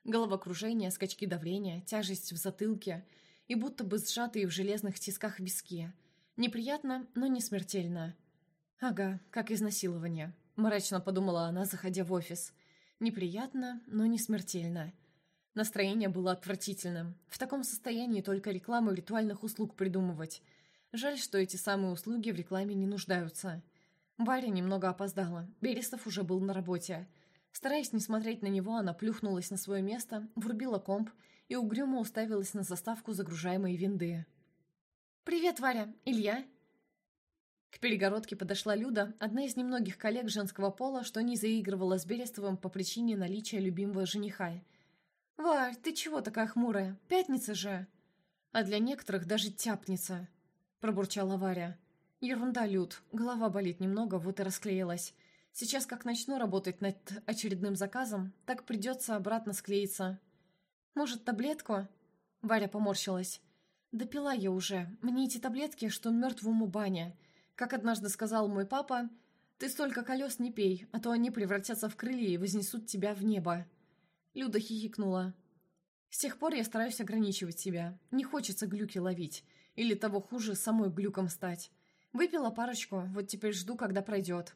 Головокружение, скачки давления, тяжесть в затылке и будто бы сжатые в железных тисках виски. Неприятно, но не смертельно. «Ага, как изнасилование», — мрачно подумала она, заходя в офис. «Неприятно, но не смертельно». Настроение было отвратительным. В таком состоянии только рекламу ритуальных услуг придумывать. Жаль, что эти самые услуги в рекламе не нуждаются. Варя немного опоздала. Берестов уже был на работе. Стараясь не смотреть на него, она плюхнулась на свое место, врубила комп и угрюмо уставилась на заставку загружаемой винды. «Привет, Варя! Илья?» К перегородке подошла Люда, одна из немногих коллег женского пола, что не заигрывала с Берестовым по причине наличия любимого жениха – «Варь, ты чего такая хмурая? Пятница же!» «А для некоторых даже тяпница!» Пробурчала Варя. «Ерунда, Люд. Голова болит немного, вот и расклеилась. Сейчас как начну работать над очередным заказом, так придется обратно склеиться. Может, таблетку?» Варя поморщилась. «Допила я уже. Мне эти таблетки, что мертвому баня. Как однажды сказал мой папа, ты столько колес не пей, а то они превратятся в крылья и вознесут тебя в небо». Люда хихикнула. «С тех пор я стараюсь ограничивать себя. Не хочется глюки ловить. Или того хуже, самой глюком стать. Выпила парочку, вот теперь жду, когда пройдет».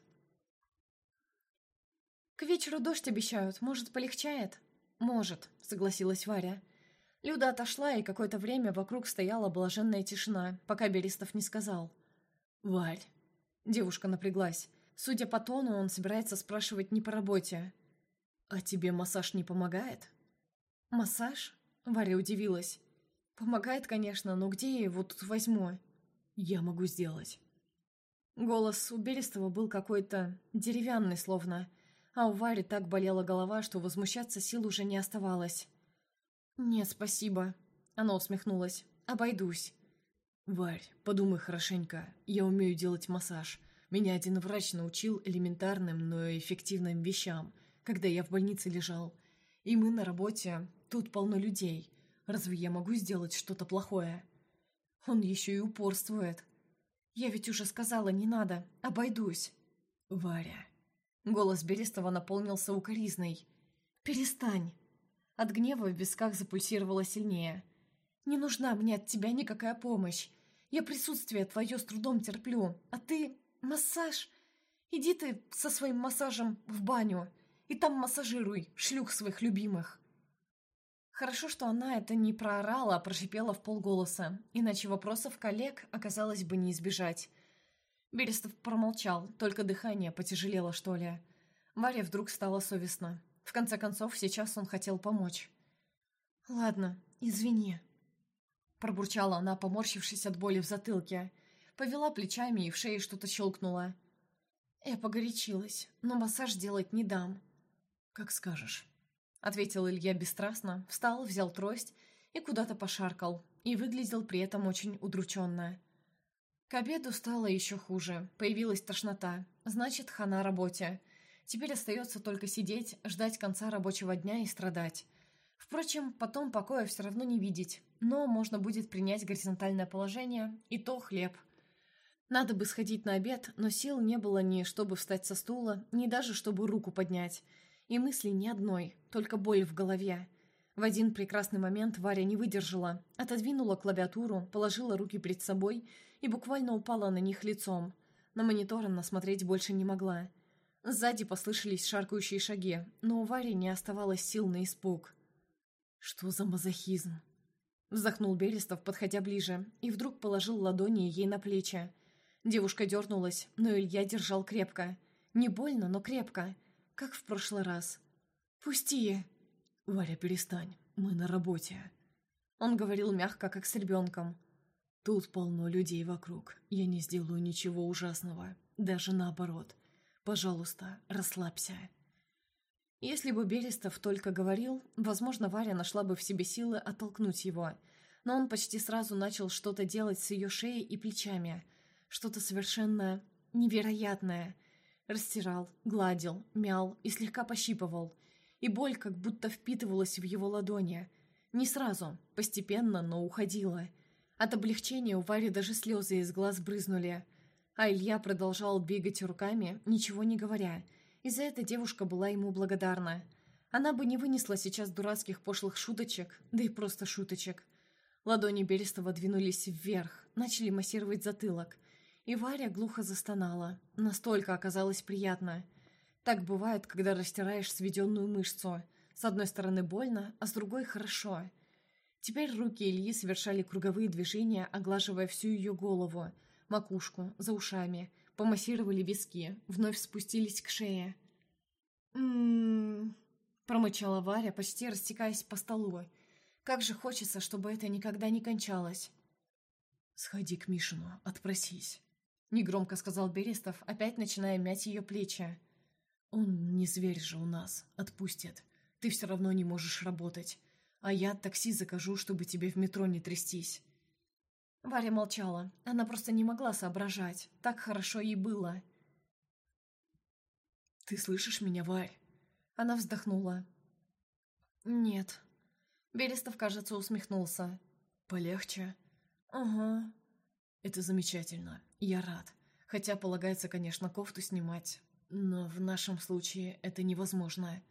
«К вечеру дождь обещают. Может, полегчает?» «Может», — согласилась Варя. Люда отошла, и какое-то время вокруг стояла блаженная тишина, пока Берестов не сказал. «Варь». Девушка напряглась. Судя по тону, он собирается спрашивать не по работе. «А тебе массаж не помогает?» «Массаж?» — Варя удивилась. «Помогает, конечно, но где я его тут возьму?» «Я могу сделать». Голос у Берестова был какой-то деревянный словно, а у Вари так болела голова, что возмущаться сил уже не оставалось. «Нет, спасибо», — она усмехнулась. «Обойдусь». «Варь, подумай хорошенько. Я умею делать массаж. Меня один врач научил элементарным, но эффективным вещам когда я в больнице лежал. И мы на работе, тут полно людей. Разве я могу сделать что-то плохое? Он еще и упорствует. Я ведь уже сказала, не надо, обойдусь. Варя. Голос Берестова наполнился укоризной. «Перестань!» От гнева в висках запульсировало сильнее. «Не нужна мне от тебя никакая помощь. Я присутствие твое с трудом терплю, а ты... массаж? Иди ты со своим массажем в баню и там массажируй шлюх своих любимых». Хорошо, что она это не проорала, а прошипела в полголоса, иначе вопросов коллег оказалось бы не избежать. Берестов промолчал, только дыхание потяжелело, что ли. Варе вдруг стало совестно. В конце концов, сейчас он хотел помочь. «Ладно, извини», — пробурчала она, поморщившись от боли в затылке. Повела плечами и в шее что-то щелкнула. «Я погорячилась, но массаж делать не дам. «Как скажешь», — ответил Илья бесстрастно, встал, взял трость и куда-то пошаркал, и выглядел при этом очень удрученно. К обеду стало еще хуже, появилась тошнота, значит, хана работе. Теперь остается только сидеть, ждать конца рабочего дня и страдать. Впрочем, потом покоя все равно не видеть, но можно будет принять горизонтальное положение, и то хлеб. Надо бы сходить на обед, но сил не было ни чтобы встать со стула, ни даже чтобы руку поднять – и мысли ни одной, только боль в голове. В один прекрасный момент Варя не выдержала, отодвинула клавиатуру, положила руки перед собой и буквально упала на них лицом. На монитор она смотреть больше не могла. Сзади послышались шаркающие шаги, но у Вари не оставалось сил на испуг. «Что за мазохизм?» Вздохнул Берестов, подходя ближе, и вдруг положил ладони ей на плечи. Девушка дернулась, но Илья держал крепко. Не больно, но крепко как в прошлый раз. «Пусти!» «Варя, перестань, мы на работе». Он говорил мягко, как с ребенком. «Тут полно людей вокруг. Я не сделаю ничего ужасного. Даже наоборот. Пожалуйста, расслабься». Если бы Берестов только говорил, возможно, Варя нашла бы в себе силы оттолкнуть его. Но он почти сразу начал что-то делать с ее шеей и плечами. Что-то совершенно невероятное – Растирал, гладил, мял и слегка пощипывал. И боль как будто впитывалась в его ладони. Не сразу, постепенно, но уходила. От облегчения у Вари даже слезы из глаз брызнули. А Илья продолжал бегать руками, ничего не говоря. И за это девушка была ему благодарна. Она бы не вынесла сейчас дурацких пошлых шуточек, да и просто шуточек. Ладони Берестова двинулись вверх, начали массировать затылок. И Варя глухо застонала. Настолько оказалось приятно. Так бывает, когда растираешь сведенную мышцу. С одной стороны больно, а с другой хорошо. Теперь руки Ильи совершали круговые движения, оглаживая всю ее голову, макушку, за ушами, помассировали виски, вновь спустились к шее. «М-м-м», промычала Варя, почти растекаясь по столу. «Как же хочется, чтобы это никогда не кончалось!» «Сходи к Мишину, отпросись», — негромко сказал Берестов, опять начиная мять ее плечи. «Он не зверь же у нас, отпустит. Ты все равно не можешь работать а я такси закажу, чтобы тебе в метро не трястись». Варя молчала. Она просто не могла соображать. Так хорошо ей было. «Ты слышишь меня, Варь?» Она вздохнула. «Нет». Берестов, кажется, усмехнулся. «Полегче?» «Ага». «Это замечательно. Я рад. Хотя полагается, конечно, кофту снимать. Но в нашем случае это невозможно».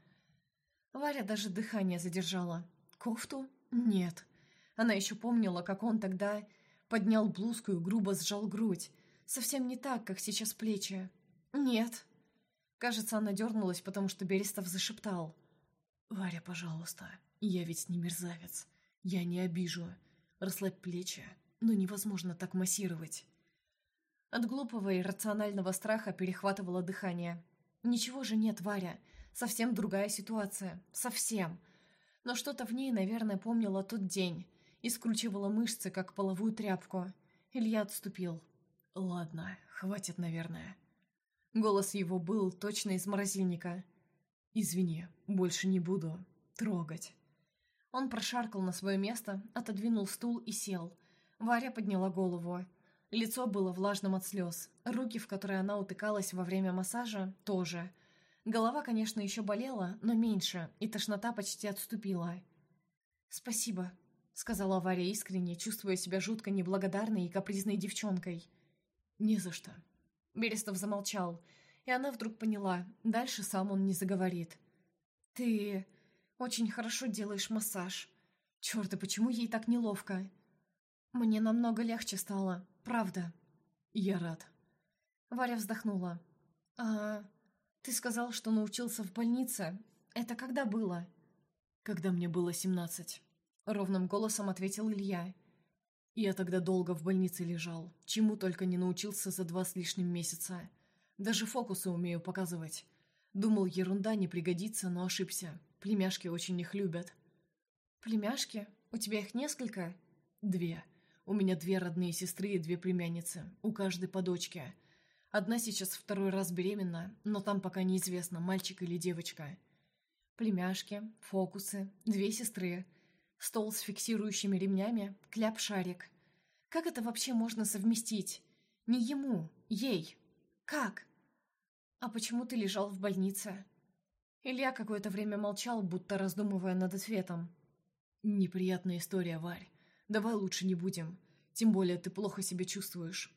Варя даже дыхание задержала. Кофту? Нет. Она еще помнила, как он тогда поднял блузку и грубо сжал грудь. Совсем не так, как сейчас плечи. Нет. Кажется, она дернулась, потому что Берестов зашептал. «Варя, пожалуйста, я ведь не мерзавец. Я не обижу. Расслабь плечи, но невозможно так массировать». От глупого и рационального страха перехватывало дыхание. «Ничего же нет, Варя. Совсем другая ситуация. Совсем но что-то в ней, наверное, помнило тот день и скручивало мышцы, как половую тряпку. Илья отступил. «Ладно, хватит, наверное». Голос его был точно из морозильника. «Извини, больше не буду трогать». Он прошаркал на свое место, отодвинул стул и сел. Варя подняла голову. Лицо было влажным от слез. Руки, в которые она утыкалась во время массажа, тоже. Голова, конечно, еще болела, но меньше, и тошнота почти отступила. «Спасибо», — сказала Варя искренне, чувствуя себя жутко неблагодарной и капризной девчонкой. «Не за что». Берестов замолчал, и она вдруг поняла, дальше сам он не заговорит. «Ты очень хорошо делаешь массаж. Черт, и почему ей так неловко?» «Мне намного легче стало, правда». «Я рад». Варя вздохнула. «А «Ты сказал, что научился в больнице. Это когда было?» «Когда мне было семнадцать», — ровным голосом ответил Илья. «Я тогда долго в больнице лежал, чему только не научился за два с лишним месяца. Даже фокусы умею показывать. Думал, ерунда не пригодится, но ошибся. Племяшки очень их любят». «Племяшки? У тебя их несколько?» «Две. У меня две родные сестры и две племянницы. У каждой по дочке. Одна сейчас второй раз беременна, но там пока неизвестно, мальчик или девочка. Племяшки, фокусы, две сестры, стол с фиксирующими ремнями, кляп-шарик. Как это вообще можно совместить? Не ему, ей. Как? А почему ты лежал в больнице? Илья какое-то время молчал, будто раздумывая над ответом. «Неприятная история, Варь. Давай лучше не будем. Тем более ты плохо себя чувствуешь».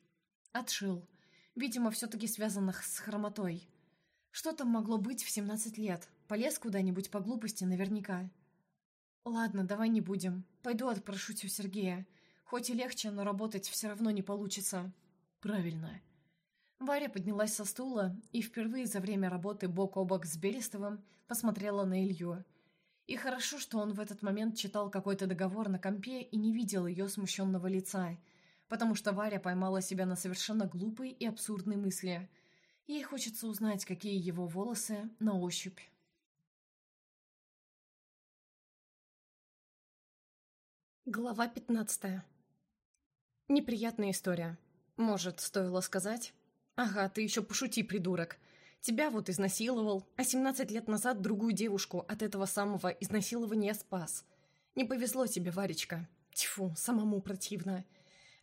Отшил. Видимо, все-таки связанных с хромотой. Что там могло быть в 17 лет? Полез куда-нибудь по глупости наверняка. Ладно, давай не будем. Пойду отпрошу у Сергея. Хоть и легче, но работать все равно не получится. Правильно. Варя поднялась со стула и впервые за время работы бок о бок с Берестовым посмотрела на Илью. И хорошо, что он в этот момент читал какой-то договор на компе и не видел ее смущенного лица – потому что Варя поймала себя на совершенно глупой и абсурдной мысли. Ей хочется узнать, какие его волосы на ощупь. Глава пятнадцатая. Неприятная история. Может, стоило сказать? Ага, ты еще пошути, придурок. Тебя вот изнасиловал, а 17 лет назад другую девушку от этого самого изнасилования спас. Не повезло тебе, Варечка. Тьфу, самому противно.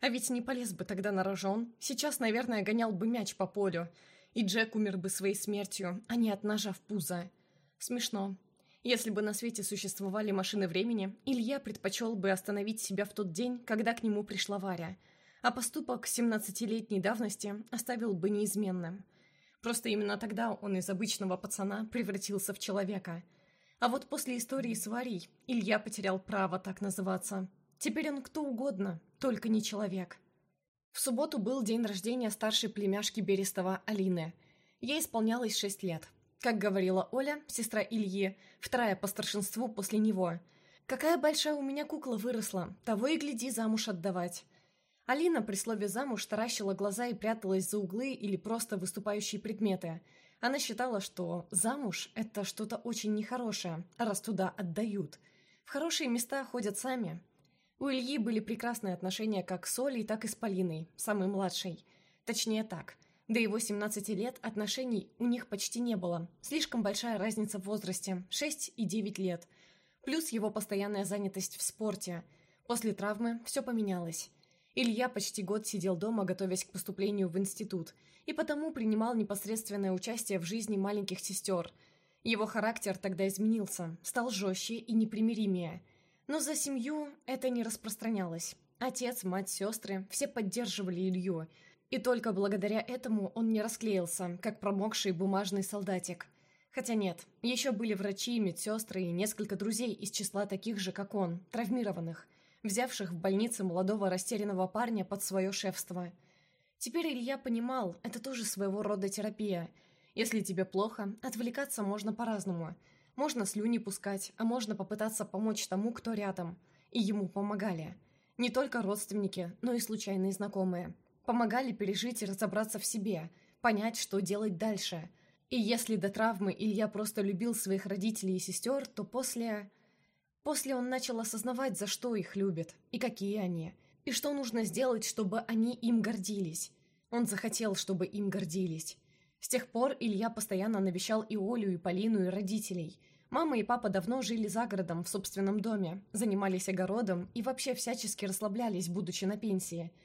А ведь не полез бы тогда на рожон. Сейчас, наверное, гонял бы мяч по полю. И Джек умер бы своей смертью, а не от ножа в пузо. Смешно. Если бы на свете существовали машины времени, Илья предпочел бы остановить себя в тот день, когда к нему пришла Варя, а поступок 17-летней давности оставил бы неизменным. Просто именно тогда он из обычного пацана превратился в человека. А вот после истории с Варей Илья потерял право так называться. Теперь он кто угодно, только не человек. В субботу был день рождения старшей племяшки Берестова Алины. Ей исполнялось шесть лет. Как говорила Оля, сестра Ильи, вторая по старшинству после него. «Какая большая у меня кукла выросла, того и гляди замуж отдавать». Алина при слове «замуж» таращила глаза и пряталась за углы или просто выступающие предметы. Она считала, что замуж – это что-то очень нехорошее, раз туда отдают. В хорошие места ходят сами. У Ильи были прекрасные отношения как с Олей, так и с Полиной, самой младшей. Точнее так – до его 17 лет отношений у них почти не было. Слишком большая разница в возрасте – 6 и 9 лет. Плюс его постоянная занятость в спорте. После травмы все поменялось. Илья почти год сидел дома, готовясь к поступлению в институт, и потому принимал непосредственное участие в жизни маленьких сестер. Его характер тогда изменился, стал жестче и непримиримее. Но за семью это не распространялось. Отец, мать, сестры – все поддерживали Илью – и только благодаря этому он не расклеился, как промокший бумажный солдатик. Хотя нет, еще были врачи, медсестры и несколько друзей из числа таких же, как он, травмированных, взявших в больнице молодого растерянного парня под свое шефство. Теперь Илья понимал, это тоже своего рода терапия. Если тебе плохо, отвлекаться можно по-разному. Можно слюни пускать, а можно попытаться помочь тому, кто рядом. И ему помогали. Не только родственники, но и случайные знакомые. Помогали пережить и разобраться в себе, понять, что делать дальше. И если до травмы Илья просто любил своих родителей и сестер, то после... После он начал осознавать, за что их любят, и какие они, и что нужно сделать, чтобы они им гордились. Он захотел, чтобы им гордились. С тех пор Илья постоянно навещал и Олю, и Полину, и родителей. Мама и папа давно жили за городом, в собственном доме, занимались огородом и вообще всячески расслаблялись, будучи на пенсии –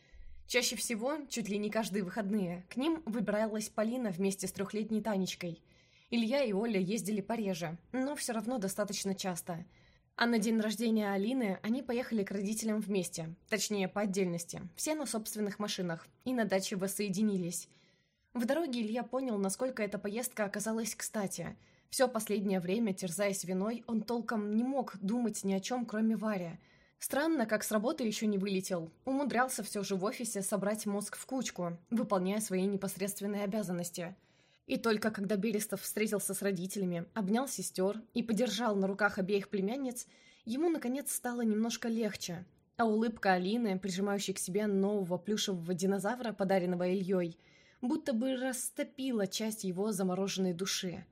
Чаще всего, чуть ли не каждые выходные, к ним выбиралась Полина вместе с трехлетней Танечкой. Илья и Оля ездили пореже, но все равно достаточно часто. А на день рождения Алины они поехали к родителям вместе, точнее, по отдельности, все на собственных машинах, и на даче воссоединились. В дороге Илья понял, насколько эта поездка оказалась кстати. Все последнее время, терзаясь виной, он толком не мог думать ни о чем, кроме Варя – Странно, как с работы еще не вылетел. Умудрялся все же в офисе собрать мозг в кучку, выполняя свои непосредственные обязанности. И только когда Берестов встретился с родителями, обнял сестер и подержал на руках обеих племянниц, ему, наконец, стало немножко легче. А улыбка Алины, прижимающей к себе нового плюшевого динозавра, подаренного Ильей, будто бы растопила часть его замороженной души.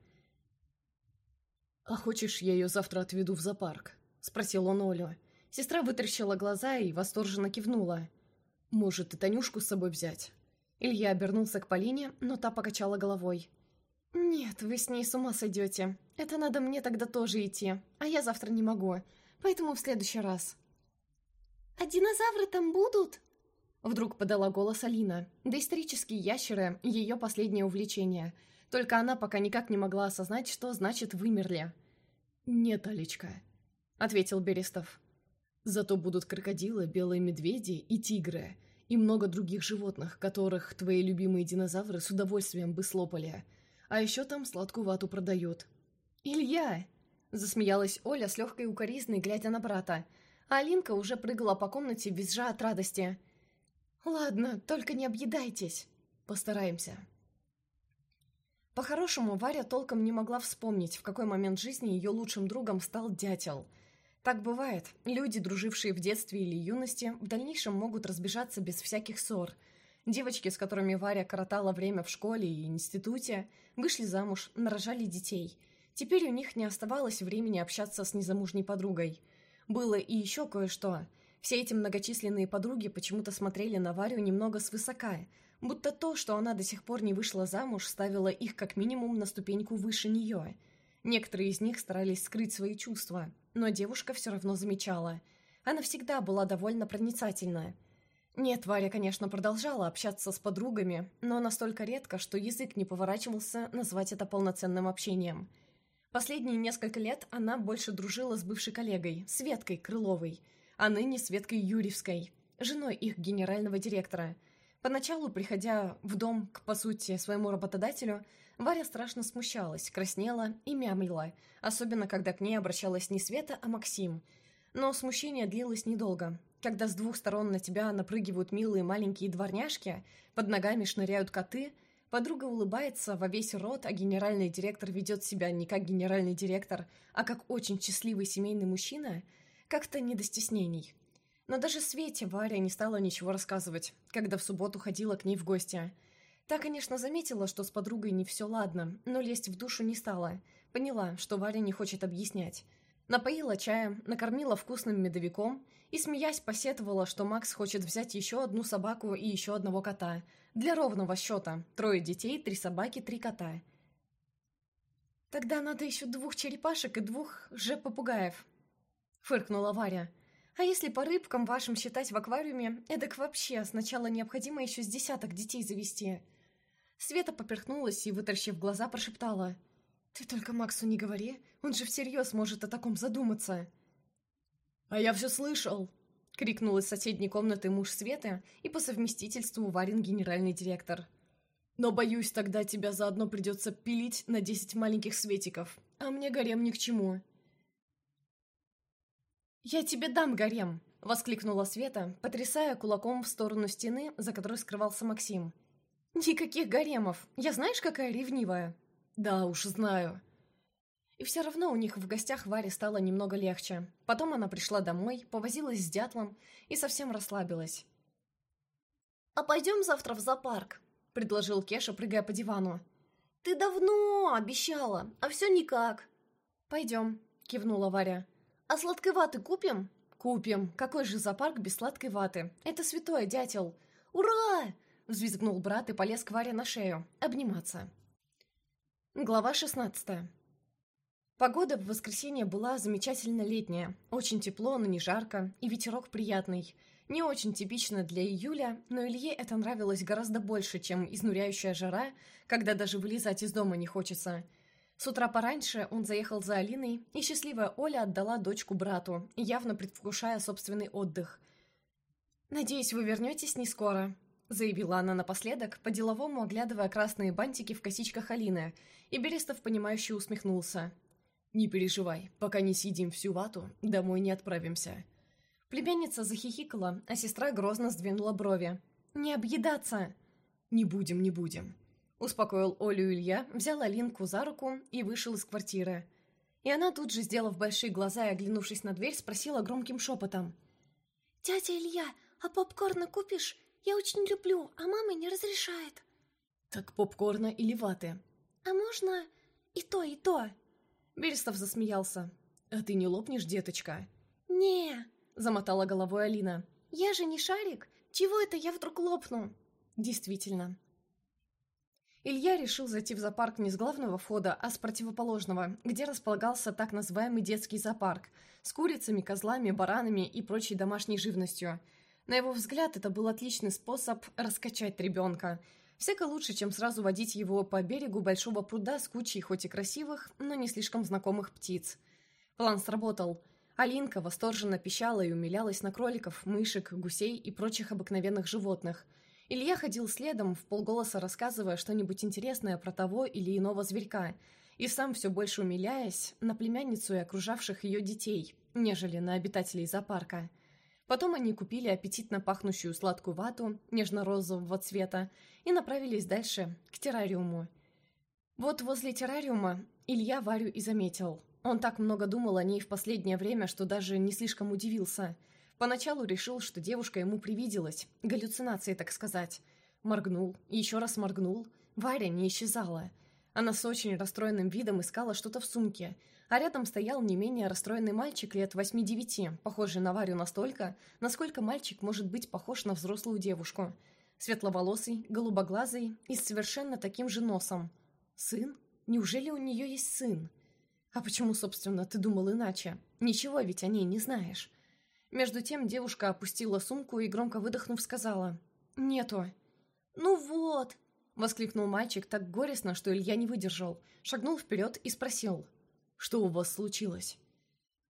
«А хочешь, я ее завтра отведу в зоопарк?» — спросил он Олю. Сестра вытаращила глаза и восторженно кивнула. «Может, и Танюшку с собой взять?» Илья обернулся к Полине, но та покачала головой. «Нет, вы с ней с ума сойдете. Это надо мне тогда тоже идти, а я завтра не могу, поэтому в следующий раз». «А динозавры там будут?» Вдруг подала голос Алина. Доисторические ящеры – ее последнее увлечение. Только она пока никак не могла осознать, что значит «вымерли». «Нет, Алечка», — ответил Берестов. Зато будут крокодилы, белые медведи и тигры, и много других животных, которых твои любимые динозавры с удовольствием бы слопали. А еще там сладкую вату продают. «Илья!» – засмеялась Оля с легкой укоризной, глядя на брата. А Алинка уже прыгала по комнате, визжа от радости. «Ладно, только не объедайтесь. Постараемся». По-хорошему, Варя толком не могла вспомнить, в какой момент жизни ее лучшим другом стал дятел – так бывает. Люди, дружившие в детстве или юности, в дальнейшем могут разбежаться без всяких ссор. Девочки, с которыми Варя коротала время в школе и институте, вышли замуж, нарожали детей. Теперь у них не оставалось времени общаться с незамужней подругой. Было и еще кое-что. Все эти многочисленные подруги почему-то смотрели на Варю немного свысока, будто то, что она до сих пор не вышла замуж, ставило их как минимум на ступеньку выше нее. Некоторые из них старались скрыть свои чувства – но девушка все равно замечала. Она всегда была довольно проницательная. Нет, Варя, конечно, продолжала общаться с подругами, но настолько редко, что язык не поворачивался назвать это полноценным общением. Последние несколько лет она больше дружила с бывшей коллегой, Светкой Крыловой, а ныне Светкой Юрьевской, женой их генерального директора. Поначалу, приходя в дом к, по сути, своему работодателю, Варя страшно смущалась, краснела и мямлила, особенно когда к ней обращалась не Света, а Максим. Но смущение длилось недолго. Когда с двух сторон на тебя напрыгивают милые маленькие дворняжки, под ногами шныряют коты, подруга улыбается во весь рот, а генеральный директор ведет себя не как генеральный директор, а как очень счастливый семейный мужчина, как-то не до стеснений. Но даже Свете Варя не стала ничего рассказывать, когда в субботу ходила к ней в гости – Та, конечно, заметила, что с подругой не все ладно, но лезть в душу не стала. Поняла, что Варя не хочет объяснять. Напоила чаем, накормила вкусным медовиком и, смеясь, посетовала, что Макс хочет взять еще одну собаку и еще одного кота. Для ровного счета. Трое детей, три собаки, три кота. «Тогда надо еще двух черепашек и двух же попугаев», — фыркнула Варя. «А если по рыбкам вашим считать в аквариуме, эдак вообще сначала необходимо еще с десяток детей завести». Света поперхнулась и, вытаращив глаза, прошептала. «Ты только Максу не говори, он же всерьез может о таком задуматься». «А я все слышал!» — крикнул из соседней комнаты муж Светы и по совместительству Варин генеральный директор. «Но, боюсь, тогда тебя заодно придется пилить на десять маленьких светиков, а мне гарем ни к чему». «Я тебе дам гарем!» — воскликнула Света, потрясая кулаком в сторону стены, за которой скрывался Максим — «Никаких гаремов. Я знаешь, какая ревнивая?» «Да уж, знаю». И все равно у них в гостях Варе стало немного легче. Потом она пришла домой, повозилась с дятлом и совсем расслабилась. «А пойдем завтра в зоопарк», — предложил Кеша, прыгая по дивану. «Ты давно обещала, а все никак». «Пойдем», — кивнула Варя. «А сладкой ваты купим?» «Купим. Какой же зоопарк без сладкой ваты? Это святое, дятел». «Ура!» Взвизгнул брат и полез к Варе на шею. Обниматься. Глава 16 Погода в воскресенье была замечательно летняя. Очень тепло, но не жарко, и ветерок приятный. Не очень типично для июля, но Илье это нравилось гораздо больше, чем изнуряющая жара, когда даже вылезать из дома не хочется. С утра пораньше он заехал за Алиной, и счастливая Оля отдала дочку брату, явно предвкушая собственный отдых. «Надеюсь, вы вернетесь не скоро», заявила она напоследок, по-деловому оглядывая красные бантики в косичках Алины, и Берестов, понимающе усмехнулся. «Не переживай, пока не съедим всю вату, домой не отправимся». Племянница захихикала, а сестра грозно сдвинула брови. «Не объедаться!» «Не будем, не будем», — успокоил Олю Илья, взял Алинку за руку и вышел из квартиры. И она тут же, сделав большие глаза и оглянувшись на дверь, спросила громким шепотом. «Дядя Илья, а попкорна купишь? Я очень люблю, а мама не разрешает. Так попкорна или ваты? А можно и то, и то. Берестов засмеялся. А ты не лопнешь, деточка? Не, замотала головой Алина. Я же не шарик. Чего это я вдруг лопну? Действительно. Илья решил зайти в зоопарк не с главного входа, а с противоположного, где располагался так называемый детский зоопарк, с курицами, козлами, баранами и прочей домашней живностью – на его взгляд, это был отличный способ раскачать ребенка. Всяко лучше, чем сразу водить его по берегу большого пруда с кучей хоть и красивых, но не слишком знакомых птиц. План сработал. Алинка восторженно пищала и умилялась на кроликов, мышек, гусей и прочих обыкновенных животных. Илья ходил следом, в полголоса рассказывая что-нибудь интересное про того или иного зверька, и сам все больше умиляясь на племянницу и окружавших ее детей, нежели на обитателей зоопарка. Потом они купили аппетитно пахнущую сладкую вату нежно-розового цвета и направились дальше, к террариуму. Вот возле террариума Илья Варю и заметил. Он так много думал о ней в последнее время, что даже не слишком удивился. Поначалу решил, что девушка ему привиделась, галлюцинации, так сказать. Моргнул, еще раз моргнул. Варя не исчезала. Она с очень расстроенным видом искала что-то в сумке – а рядом стоял не менее расстроенный мальчик лет восьми-девяти, похожий на Варю настолько, насколько мальчик может быть похож на взрослую девушку. Светловолосый, голубоглазый и с совершенно таким же носом. Сын? Неужели у нее есть сын? А почему, собственно, ты думал иначе? Ничего ведь о ней не знаешь. Между тем девушка опустила сумку и, громко выдохнув, сказала «Нету». «Ну вот!» — воскликнул мальчик так горестно, что Илья не выдержал, шагнул вперед и спросил Что у вас случилось?»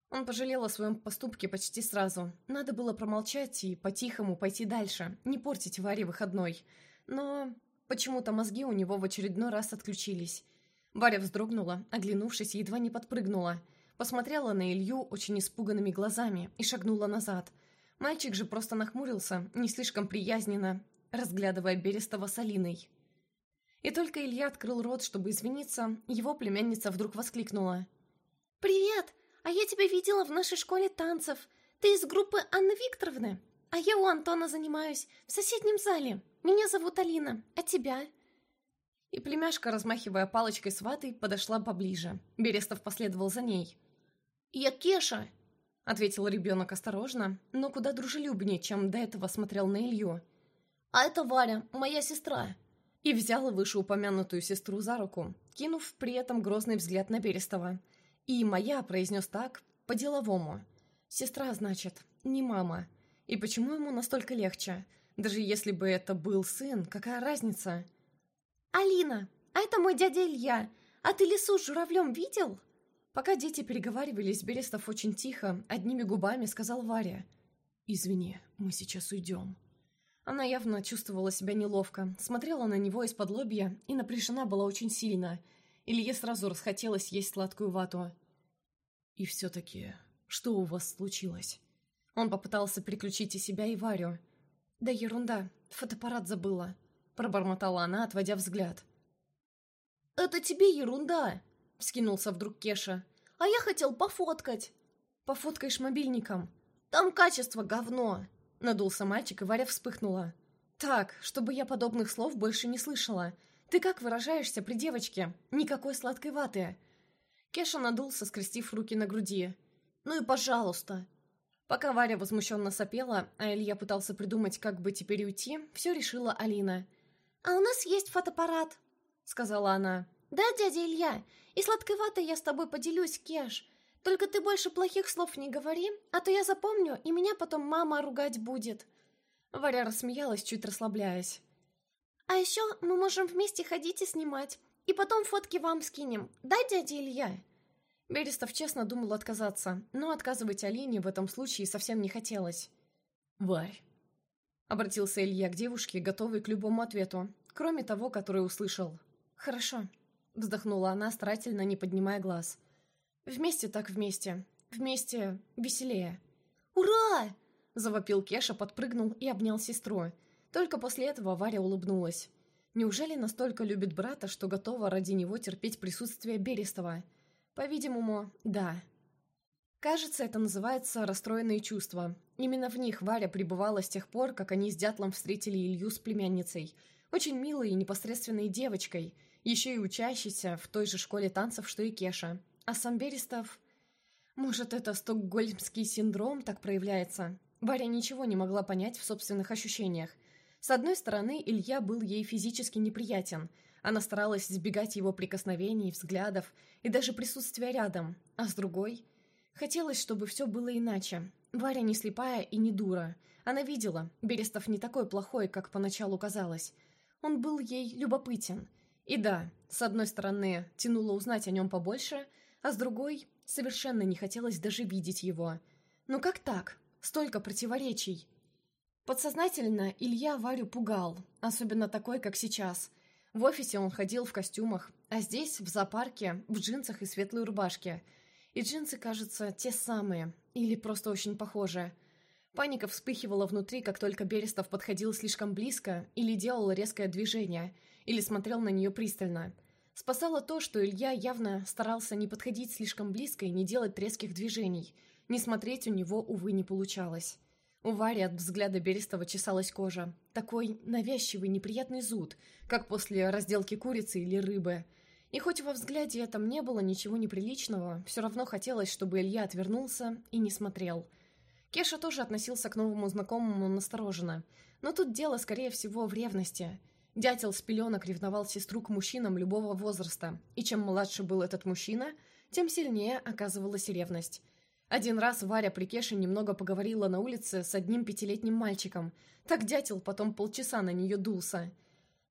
Он пожалел о своем поступке почти сразу. Надо было промолчать и по-тихому пойти дальше, не портить Варе выходной. Но почему-то мозги у него в очередной раз отключились. Варя вздрогнула, оглянувшись, едва не подпрыгнула. Посмотрела на Илью очень испуганными глазами и шагнула назад. Мальчик же просто нахмурился, не слишком приязненно, разглядывая Берестова с Алиной. И только Илья открыл рот, чтобы извиниться, его племянница вдруг воскликнула. «Привет! А я тебя видела в нашей школе танцев. Ты из группы Анны Викторовны? А я у Антона занимаюсь, в соседнем зале. Меня зовут Алина. А тебя?» И племяшка, размахивая палочкой с ватой, подошла поближе. Берестов последовал за ней. «Я Кеша!» — ответил ребенок осторожно, но куда дружелюбнее, чем до этого смотрел на Илью. «А это Варя, моя сестра!» И взял вышеупомянутую сестру за руку, кинув при этом грозный взгляд на Берестова — и «моя» произнес так, по-деловому. «Сестра, значит, не мама. И почему ему настолько легче? Даже если бы это был сын, какая разница?» «Алина, а это мой дядя Илья. А ты лису с журавлем видел?» Пока дети переговаривались, Берестов очень тихо, одними губами сказал Варе. «Извини, мы сейчас уйдем». Она явно чувствовала себя неловко, смотрела на него из-под лобья и напряжена была очень сильно – Илье сразу расхотелось есть сладкую вату. «И все-таки, что у вас случилось?» Он попытался переключить и себя, и Варю. «Да ерунда, фотоаппарат забыла», — пробормотала она, отводя взгляд. «Это тебе ерунда!» — вскинулся вдруг Кеша. «А я хотел пофоткать!» «Пофоткаешь мобильником!» «Там качество говно!» — надулся мальчик, и Варя вспыхнула. «Так, чтобы я подобных слов больше не слышала. Ты как выражаешься при девочке? Никакой сладкой ваты!» Кеша надулся, скрестив руки на груди. «Ну и пожалуйста!» Пока Варя возмущенно сопела, а Илья пытался придумать, как бы теперь уйти, все решила Алина. «А у нас есть фотоаппарат», — сказала она. «Да, дядя Илья, и сладкой ватой я с тобой поделюсь, Кеш. Только ты больше плохих слов не говори, а то я запомню, и меня потом мама ругать будет». Варя рассмеялась, чуть расслабляясь. А еще мы можем вместе ходить и снимать. И потом фотки вам скинем. Да, дядя Илья?» Берестов честно думал отказаться, но отказывать Алине в этом случае совсем не хотелось. «Варь», — обратился Илья к девушке, готовый к любому ответу, кроме того, который услышал. «Хорошо», — вздохнула она, старательно не поднимая глаз. «Вместе так вместе. Вместе веселее». «Ура!» — завопил Кеша, подпрыгнул и обнял сестру. Только после этого Варя улыбнулась. Неужели настолько любит брата, что готова ради него терпеть присутствие Берестова? По-видимому, да. Кажется, это называется расстроенные чувства. Именно в них Варя пребывала с тех пор, как они с Дятлом встретили Илью с племянницей. Очень милой и непосредственной девочкой, еще и учащейся в той же школе танцев, что и Кеша. А сам Берестов... Может, это стокгольмский синдром так проявляется? Варя ничего не могла понять в собственных ощущениях. С одной стороны, Илья был ей физически неприятен. Она старалась избегать его прикосновений, взглядов и даже присутствия рядом. А с другой... Хотелось, чтобы все было иначе. Варя не слепая и не дура. Она видела, Берестов не такой плохой, как поначалу казалось. Он был ей любопытен. И да, с одной стороны, тянуло узнать о нем побольше, а с другой, совершенно не хотелось даже видеть его. Ну как так? Столько противоречий. Подсознательно Илья Варю пугал, особенно такой, как сейчас. В офисе он ходил в костюмах, а здесь, в зоопарке, в джинсах и светлой рубашке. И джинсы, кажется, те самые, или просто очень похожи. Паника вспыхивала внутри, как только Берестов подходил слишком близко или делал резкое движение, или смотрел на нее пристально. Спасало то, что Илья явно старался не подходить слишком близко и не делать резких движений. Не смотреть у него, увы, не получалось. У Вари от взгляда Берестова чесалась кожа. Такой навязчивый неприятный зуд, как после разделки курицы или рыбы. И хоть во взгляде этом не было ничего неприличного, все равно хотелось, чтобы Илья отвернулся и не смотрел. Кеша тоже относился к новому знакомому настороженно. Но тут дело, скорее всего, в ревности. Дятел с пеленок ревновал сестру к мужчинам любого возраста, и чем младше был этот мужчина, тем сильнее оказывалась ревность. Один раз Варя при Кеше немного поговорила на улице с одним пятилетним мальчиком. Так дятел потом полчаса на нее дулся.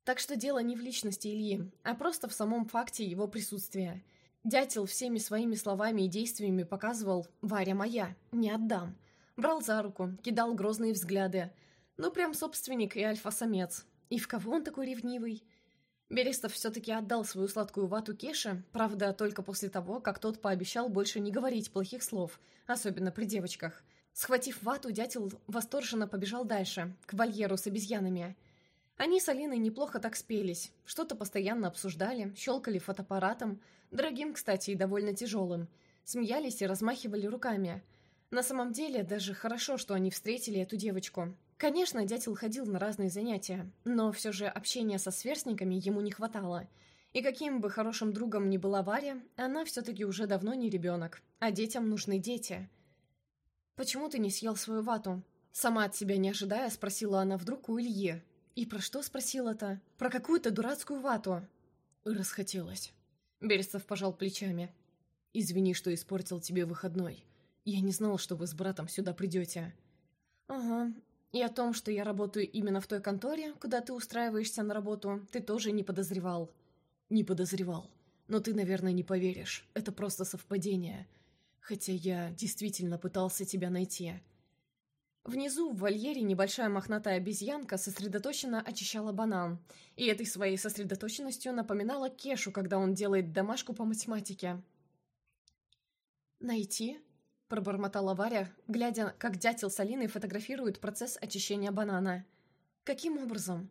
Так что дело не в личности Ильи, а просто в самом факте его присутствия. Дятел всеми своими словами и действиями показывал «Варя моя, не отдам». Брал за руку, кидал грозные взгляды. Ну, прям собственник и альфа-самец. И в кого он такой ревнивый? Берестов все-таки отдал свою сладкую вату Кеше, правда, только после того, как тот пообещал больше не говорить плохих слов, особенно при девочках. Схватив вату, дятел восторженно побежал дальше, к вольеру с обезьянами. Они с Алиной неплохо так спелись, что-то постоянно обсуждали, щелкали фотоаппаратом, дорогим, кстати, и довольно тяжелым, смеялись и размахивали руками. На самом деле, даже хорошо, что они встретили эту девочку. Конечно, дятел ходил на разные занятия, но все же общения со сверстниками ему не хватало. И каким бы хорошим другом ни была Варя, она все-таки уже давно не ребенок, а детям нужны дети. «Почему ты не съел свою вату?» Сама от себя не ожидая, спросила она вдруг у Ильи. И про что спросила-то? Про какую-то дурацкую вату. Расхотелось. Берестов пожал плечами. «Извини, что испортил тебе выходной. Я не знал, что вы с братом сюда придете». «Ага, и о том, что я работаю именно в той конторе, куда ты устраиваешься на работу, ты тоже не подозревал». «Не подозревал. Но ты, наверное, не поверишь. Это просто совпадение. Хотя я действительно пытался тебя найти». Внизу, в вольере, небольшая мохнатая обезьянка сосредоточенно очищала банан. И этой своей сосредоточенностью напоминала Кешу, когда он делает домашку по математике. «Найти?» – пробормотала Варя, глядя, как дятел с Алиной фотографирует процесс очищения банана. «Каким образом?»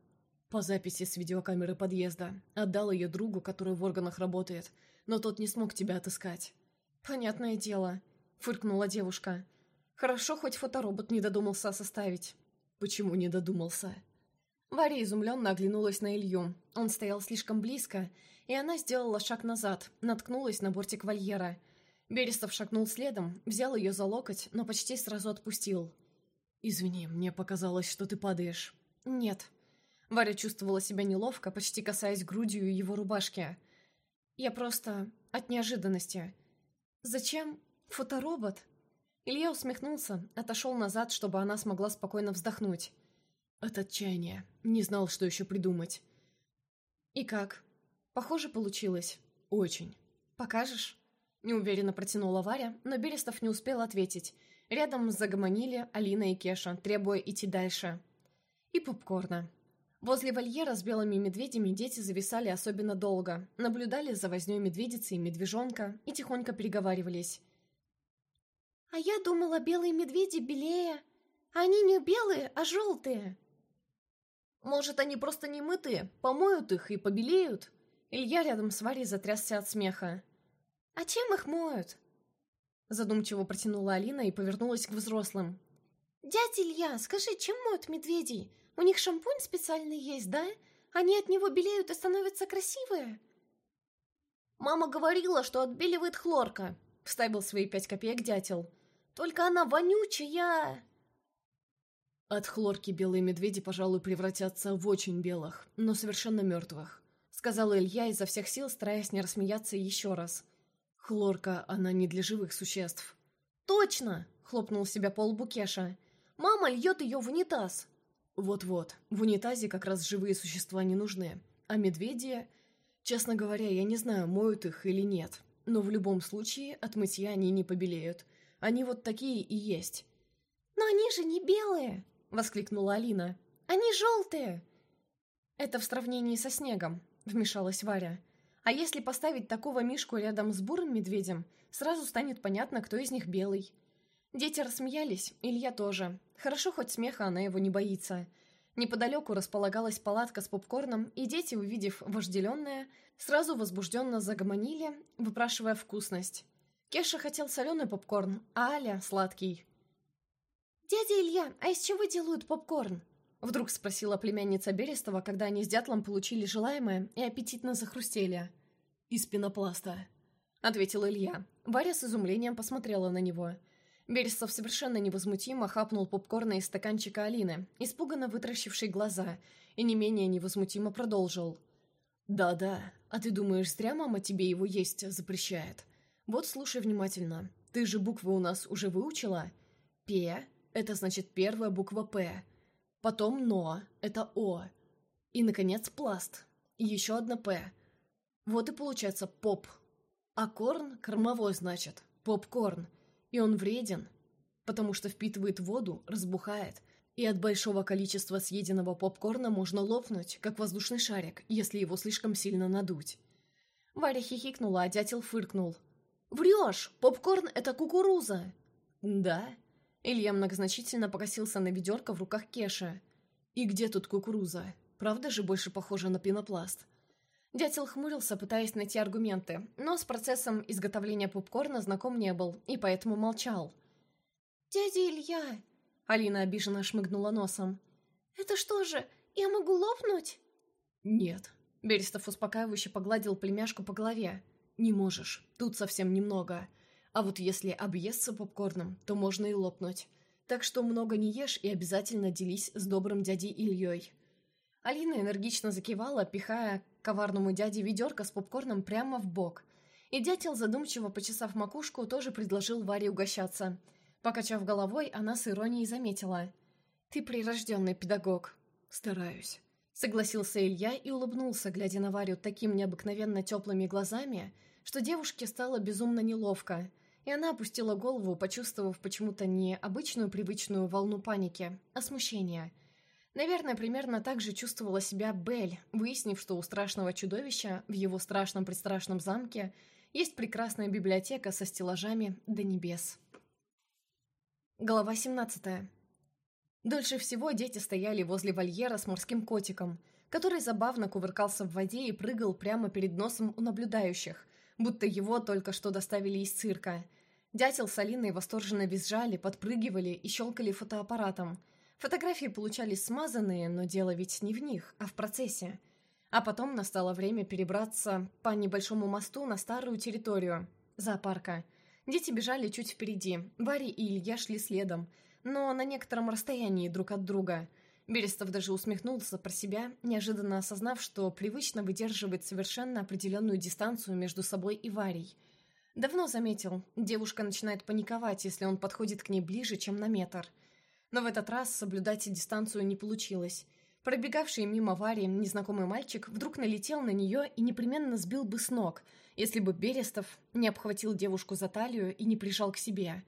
«По записи с видеокамеры подъезда. Отдал ее другу, который в органах работает, но тот не смог тебя отыскать». «Понятное дело», – фыркнула девушка. «Хорошо, хоть фоторобот не додумался составить». «Почему не додумался?» Варя изумленно оглянулась на Илью. Он стоял слишком близко, и она сделала шаг назад, наткнулась на бортик вольера – Берестов шагнул следом, взял ее за локоть, но почти сразу отпустил. «Извини, мне показалось, что ты падаешь». «Нет». Варя чувствовала себя неловко, почти касаясь грудью его рубашки. «Я просто... от неожиданности. Зачем фоторобот?» Илья усмехнулся, отошел назад, чтобы она смогла спокойно вздохнуть. От отчаяния. Не знал, что еще придумать. «И как? Похоже, получилось». «Очень». «Покажешь?» Неуверенно протянула Варя, но Берестов не успел ответить. Рядом загомонили Алина и Кеша, требуя идти дальше. И попкорна. Возле вольера с белыми медведями дети зависали особенно долго, наблюдали за вознёй медведицы и медвежонка и тихонько переговаривались. «А я думала, белые медведи белее. Они не белые, а желтые». «Может, они просто не мытые, помоют их и побелеют?» Илья рядом с Варей затрясся от смеха. «А чем их моют?» Задумчиво протянула Алина и повернулась к взрослым. «Дядя Илья, скажи, чем моют медведей? У них шампунь специальный есть, да? Они от него белеют и становятся красивые?» «Мама говорила, что отбеливает хлорка», — вставил свои пять копеек дятел. «Только она вонючая!» От хлорки белые медведи, пожалуй, превратятся в очень белых, но совершенно мертвых, — сказал Илья изо всех сил, стараясь не рассмеяться еще раз — Хлорка, она не для живых существ. «Точно!» — хлопнул себя по лбу Кеша. «Мама льет ее в унитаз!» Вот-вот, в унитазе как раз живые существа не нужны. А медведи... Честно говоря, я не знаю, моют их или нет. Но в любом случае, от мытья они не побелеют. Они вот такие и есть. «Но они же не белые!» — воскликнула Алина. «Они желтые!» «Это в сравнении со снегом», — вмешалась Варя. А если поставить такого мишку рядом с бурым медведем, сразу станет понятно, кто из них белый. Дети рассмеялись, Илья тоже. Хорошо, хоть смеха она его не боится. Неподалеку располагалась палатка с попкорном, и дети, увидев вожделенное, сразу возбужденно загомонили, выпрашивая вкусность. Кеша хотел соленый попкорн, а Аля — сладкий. «Дядя Илья, а из чего делают попкорн?» Вдруг спросила племянница Берестова, когда они с дятлом получили желаемое и аппетитно захрустели. «Из пенопласта», — ответил Илья. Варя с изумлением посмотрела на него. Берестов совершенно невозмутимо хапнул попкорна из стаканчика Алины, испуганно вытращивший глаза, и не менее невозмутимо продолжил. «Да-да, а ты думаешь, зря мама тебе его есть запрещает? Вот слушай внимательно. Ты же буквы у нас уже выучила? П — это значит первая буква П. Потом «но» — это «о». И, наконец, «пласт». И еще одна «п». Вот и получается «поп». А корн — кормовой, значит, попкорн. И он вреден, потому что впитывает воду, разбухает, и от большого количества съеденного попкорна можно лопнуть, как воздушный шарик, если его слишком сильно надуть. Варя хихикнула, а дятел фыркнул. «Врешь! Попкорн — это кукуруза!» «Да?» Илья многозначительно покосился на ведерко в руках Кеши. «И где тут кукуруза? Правда же больше похожа на пенопласт?» Дятел хмурился, пытаясь найти аргументы, но с процессом изготовления попкорна знаком не был, и поэтому молчал. «Дядя Илья!» Алина обиженно шмыгнула носом. «Это что же, я могу лопнуть?» «Нет». Берестов успокаивающе погладил племяшку по голове. «Не можешь. Тут совсем немного. А вот если объесться попкорном, то можно и лопнуть. Так что много не ешь и обязательно делись с добрым дядей Ильей». Алина энергично закивала, пихая коварному дяде ведерко с попкорном прямо в бок. И дятел, задумчиво почесав макушку, тоже предложил Варе угощаться – Покачав головой, она с иронией заметила. «Ты прирожденный педагог». «Стараюсь», — согласился Илья и улыбнулся, глядя на Варю таким необыкновенно теплыми глазами, что девушке стало безумно неловко, и она опустила голову, почувствовав почему-то не обычную привычную волну паники, а смущение. Наверное, примерно так же чувствовала себя Бель, выяснив, что у страшного чудовища в его страшном-предстрашном замке есть прекрасная библиотека со стеллажами до небес. Глава 17. Дольше всего дети стояли возле вольера с морским котиком, который забавно кувыркался в воде и прыгал прямо перед носом у наблюдающих, будто его только что доставили из цирка. Дятел с Алиной восторженно визжали, подпрыгивали и щелкали фотоаппаратом. Фотографии получались смазанные, но дело ведь не в них, а в процессе. А потом настало время перебраться по небольшому мосту на старую территорию зоопарка – Дети бежали чуть впереди, Варя и Илья шли следом, но на некотором расстоянии друг от друга. Берестов даже усмехнулся про себя, неожиданно осознав, что привычно выдерживает совершенно определенную дистанцию между собой и Варей. Давно заметил, девушка начинает паниковать, если он подходит к ней ближе, чем на метр. Но в этот раз соблюдать дистанцию не получилось. Пробегавший мимо Вари незнакомый мальчик вдруг налетел на нее и непременно сбил бы с ног – если бы Берестов не обхватил девушку за талию и не прижал к себе.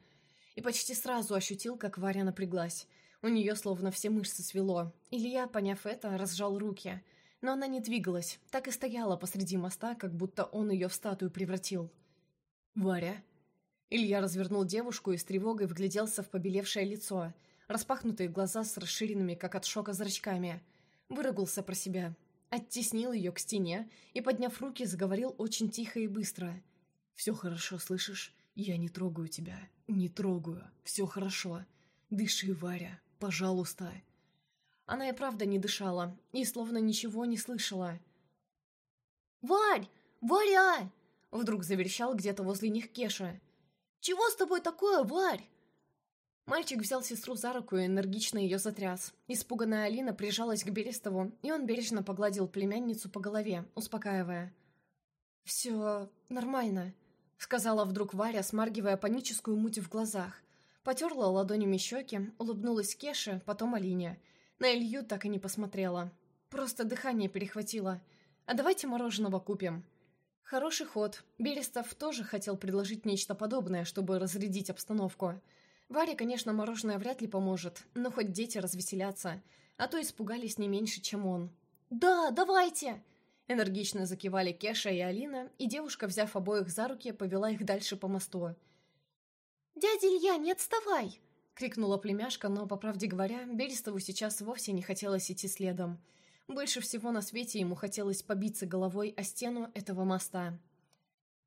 И почти сразу ощутил, как Варя напряглась. У нее словно все мышцы свело. Илья, поняв это, разжал руки. Но она не двигалась, так и стояла посреди моста, как будто он ее в статую превратил. «Варя?» Илья развернул девушку и с тревогой вгляделся в побелевшее лицо, распахнутые глаза с расширенными, как от шока, зрачками. Выругался про себя, оттеснил ее к стене и, подняв руки, заговорил очень тихо и быстро. «Все хорошо, слышишь? Я не трогаю тебя. Не трогаю. Все хорошо. Дыши, Варя. Пожалуйста». Она и правда не дышала, и словно ничего не слышала. «Варь! Варя!» Вдруг заверещал где-то возле них Кеша. «Чего с тобой такое, Варь?» Мальчик взял сестру за руку и энергично ее затряс. Испуганная Алина прижалась к Берестову, и он бережно погладил племянницу по голове, успокаивая. «Все нормально», — сказала вдруг Варя, смаргивая паническую муть в глазах. Потерла ладонями щеки, улыбнулась Кеше, потом Алине. На Илью так и не посмотрела. Просто дыхание перехватило. «А давайте мороженого купим». Хороший ход. Берестов тоже хотел предложить нечто подобное, чтобы разрядить обстановку. Варе, конечно, мороженое вряд ли поможет, но хоть дети развеселятся, а то испугались не меньше, чем он. «Да, давайте!» Энергично закивали Кеша и Алина, и девушка, взяв обоих за руки, повела их дальше по мосту. «Дядя Илья, не отставай!» — крикнула племяшка, но, по правде говоря, Берестову сейчас вовсе не хотелось идти следом. Больше всего на свете ему хотелось побиться головой о стену этого моста.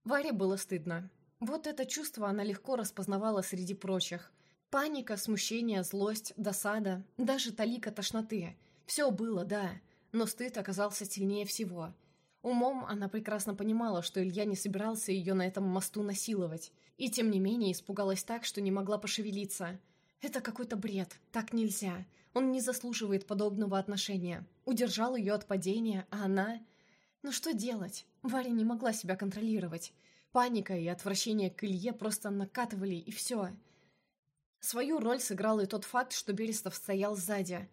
Варе было стыдно. Вот это чувство она легко распознавала среди прочих. Паника, смущение, злость, досада, даже талика тошноты. Все было, да, но стыд оказался сильнее всего. Умом она прекрасно понимала, что Илья не собирался ее на этом мосту насиловать, и тем не менее испугалась так, что не могла пошевелиться. Это какой-то бред, так нельзя. Он не заслуживает подобного отношения. Удержал ее от падения, а она... Ну что делать? Варя не могла себя контролировать. Паника и отвращение к Илье просто накатывали, и все. Свою роль сыграл и тот факт, что Берестов стоял сзади.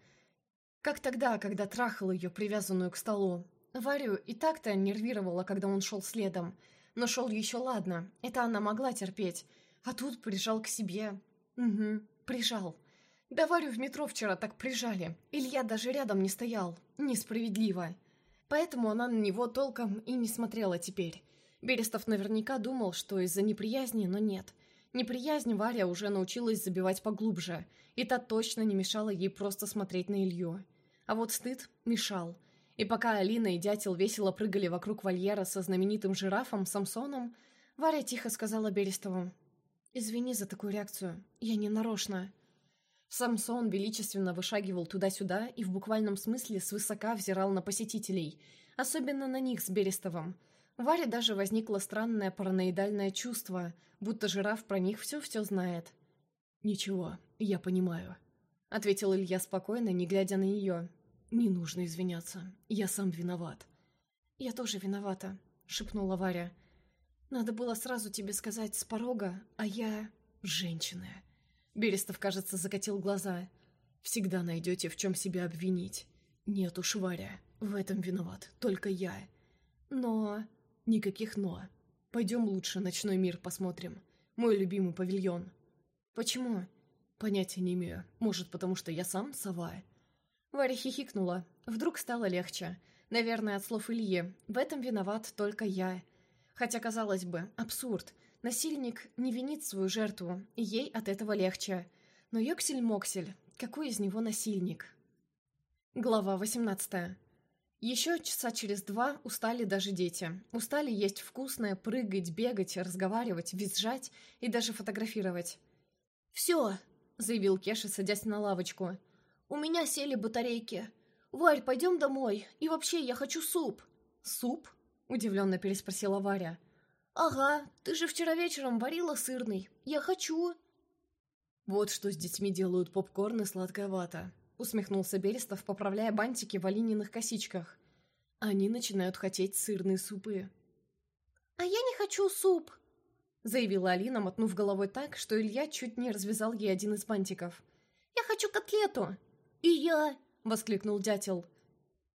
Как тогда, когда трахал ее, привязанную к столу. Варю и так-то нервировала, когда он шел следом. Но шел еще ладно, это она могла терпеть. А тут прижал к себе. Угу, прижал. Да Варю в метро вчера так прижали. Илья даже рядом не стоял. Несправедливо. Поэтому она на него толком и не смотрела теперь. Берестов наверняка думал, что из-за неприязни, но нет. Неприязнь Варя уже научилась забивать поглубже, и та точно не мешала ей просто смотреть на Илью. А вот стыд мешал. И пока Алина и дятел весело прыгали вокруг вольера со знаменитым жирафом Самсоном, Варя тихо сказала Берестову, «Извини за такую реакцию, я не нарочно». Самсон величественно вышагивал туда-сюда и в буквальном смысле свысока взирал на посетителей, особенно на них с Берестовым. Варе даже возникло странное параноидальное чувство, будто жираф про них все-все знает. «Ничего, я понимаю», — ответил Илья спокойно, не глядя на нее. «Не нужно извиняться, я сам виноват». «Я тоже виновата», — шепнула Варя. «Надо было сразу тебе сказать с порога, а я... женщина». Берестов, кажется, закатил глаза. «Всегда найдете, в чем себя обвинить. Нет уж, Варя, в этом виноват только я. Но... никаких «но». Пойдем лучше ночной мир посмотрим. Мой любимый павильон». «Почему?» «Понятия не имею. Может, потому что я сам сова?» Варя хихикнула. Вдруг стало легче. Наверное, от слов Ильи. В этом виноват только я. Хотя, казалось бы, абсурд. Насильник не винит свою жертву, и ей от этого легче. Но Йоксель-Моксель, какой из него насильник? Глава 18. Еще часа через два устали даже дети. Устали есть вкусное, прыгать, бегать, разговаривать, визжать и даже фотографировать. «Все!» — заявил Кеша, садясь на лавочку. «У меня сели батарейки. Варь, пойдем домой. И вообще, я хочу суп». «Суп?» — удивленно переспросила Варя. «Ага, ты же вчера вечером варила сырный. Я хочу». «Вот что с детьми делают попкорн и сладкая вата», — усмехнулся Берестов, поправляя бантики в олининых косичках. «Они начинают хотеть сырные супы». «А я не хочу суп», — заявила Алина, мотнув головой так, что Илья чуть не развязал ей один из бантиков. «Я хочу котлету!» «И я!» — воскликнул дятел.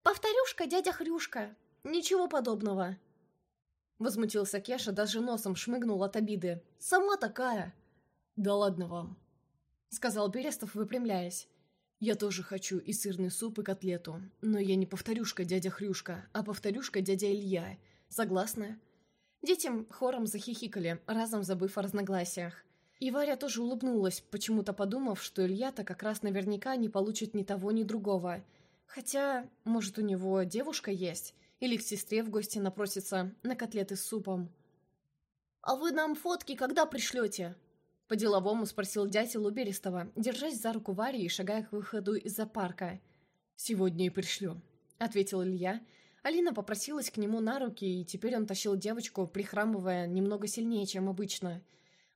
«Повторюшка, дядя Хрюшка! Ничего подобного!» Возмутился Кеша, даже носом шмыгнул от обиды. «Сама такая!» «Да ладно вам!» Сказал Берестов, выпрямляясь. «Я тоже хочу и сырный суп, и котлету. Но я не повторюшка дядя Хрюшка, а повторюшка дядя Илья. Согласна?» Детям хором захихикали, разом забыв о разногласиях. И Варя тоже улыбнулась, почему-то подумав, что Илья-то как раз наверняка не получит ни того, ни другого. Хотя, может, у него девушка есть? Или к сестре в гости напросится на котлеты с супом. «А вы нам фотки когда пришлете?» По-деловому спросил дятел у Берестова, держась за руку Вари и шагая к выходу из-за парка. «Сегодня и пришлю», — ответил Илья. Алина попросилась к нему на руки, и теперь он тащил девочку, прихрамывая немного сильнее, чем обычно.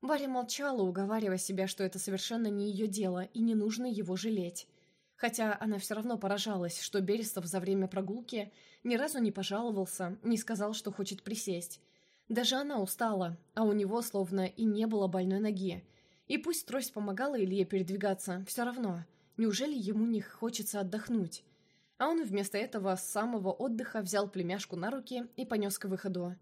Варя молчала, уговаривая себя, что это совершенно не ее дело, и не нужно его жалеть. Хотя она все равно поражалась, что Берестов за время прогулки ни разу не пожаловался, не сказал, что хочет присесть. Даже она устала, а у него словно и не было больной ноги. И пусть трость помогала Илье передвигаться, все равно. Неужели ему не хочется отдохнуть? А он вместо этого с самого отдыха взял племяшку на руки и понес к выходу.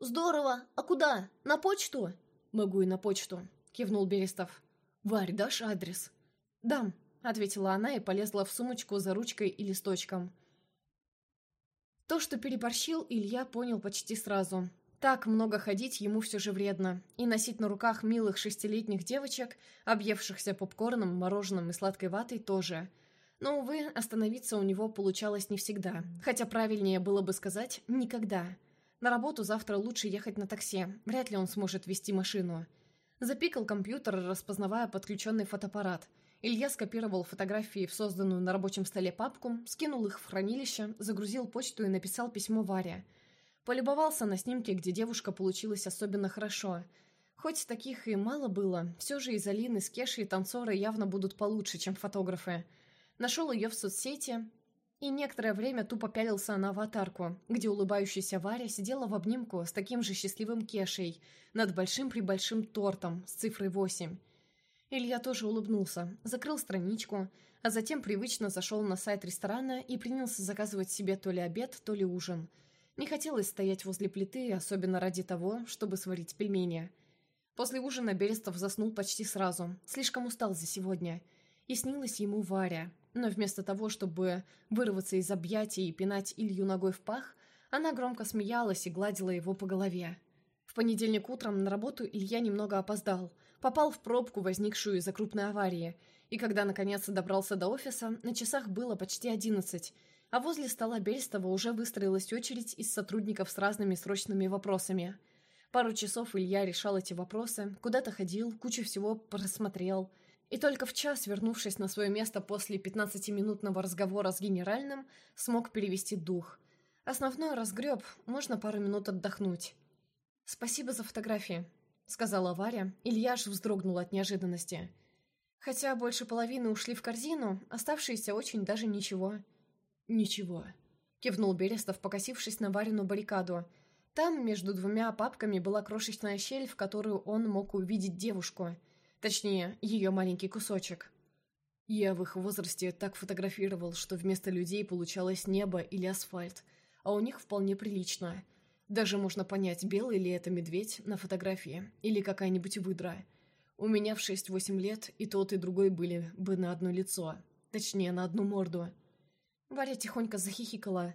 «Здорово! А куда? На почту?» «Могу и на почту», — кивнул Берестов. «Варь, дашь адрес?» «Дам», — ответила она и полезла в сумочку за ручкой и листочком. То, что переборщил, Илья понял почти сразу. Так много ходить ему все же вредно, и носить на руках милых шестилетних девочек, объевшихся попкорном, мороженым и сладкой ватой, тоже. Но, увы, остановиться у него получалось не всегда, хотя правильнее было бы сказать «никогда». На работу завтра лучше ехать на такси, вряд ли он сможет вести машину. Запикал компьютер, распознавая подключенный фотоаппарат – Илья скопировал фотографии в созданную на рабочем столе папку, скинул их в хранилище, загрузил почту и написал письмо Варе. Полюбовался на снимке, где девушка получилась особенно хорошо. Хоть таких и мало было, все же из Алины с Кешей танцоры явно будут получше, чем фотографы. Нашел ее в соцсети и некоторое время тупо пялился на аватарку, где улыбающаяся Варя сидела в обнимку с таким же счастливым Кешей над большим-пребольшим тортом с цифрой 8. Илья тоже улыбнулся, закрыл страничку, а затем привычно зашел на сайт ресторана и принялся заказывать себе то ли обед, то ли ужин. Не хотелось стоять возле плиты, особенно ради того, чтобы сварить пельмени. После ужина Берестов заснул почти сразу, слишком устал за сегодня. И снилась ему Варя, но вместо того, чтобы вырваться из объятий и пинать Илью ногой в пах, она громко смеялась и гладила его по голове. В понедельник утром на работу Илья немного опоздал, попал в пробку, возникшую из-за крупной аварии, и когда наконец добрался до офиса, на часах было почти одиннадцать, а возле стола Берестова уже выстроилась очередь из сотрудников с разными срочными вопросами. Пару часов Илья решал эти вопросы, куда-то ходил, кучу всего просмотрел – и только в час, вернувшись на свое место после 15-минутного разговора с генеральным, смог перевести дух. Основной разгреб, можно пару минут отдохнуть. «Спасибо за фотографии», — сказала Варя. Илья аж вздрогнул от неожиданности. Хотя больше половины ушли в корзину, оставшиеся очень даже ничего. «Ничего», — кивнул Берестов, покосившись на Варину баррикаду. Там, между двумя папками, была крошечная щель, в которую он мог увидеть девушку — Точнее, ее маленький кусочек. Я в их возрасте так фотографировал, что вместо людей получалось небо или асфальт, а у них вполне прилично. Даже можно понять, белый ли это медведь на фотографии или какая-нибудь выдра. У меня в 6-8 лет и тот, и другой были бы на одно лицо. Точнее, на одну морду. Варя тихонько захихикала.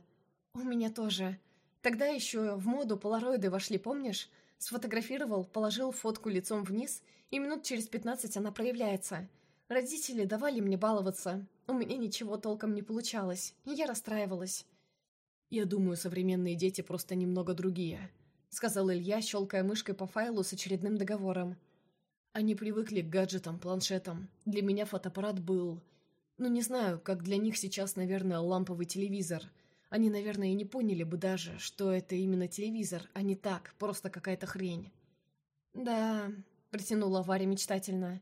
«У меня тоже. Тогда еще в моду полароиды вошли, помнишь? Сфотографировал, положил фотку лицом вниз – и минут через пятнадцать она проявляется. Родители давали мне баловаться. У меня ничего толком не получалось, и я расстраивалась. «Я думаю, современные дети просто немного другие», — сказал Илья, щелкая мышкой по файлу с очередным договором. «Они привыкли к гаджетам, планшетам. Для меня фотоаппарат был... Ну, не знаю, как для них сейчас, наверное, ламповый телевизор. Они, наверное, и не поняли бы даже, что это именно телевизор, а не так, просто какая-то хрень». «Да, протянула Варя мечтательно.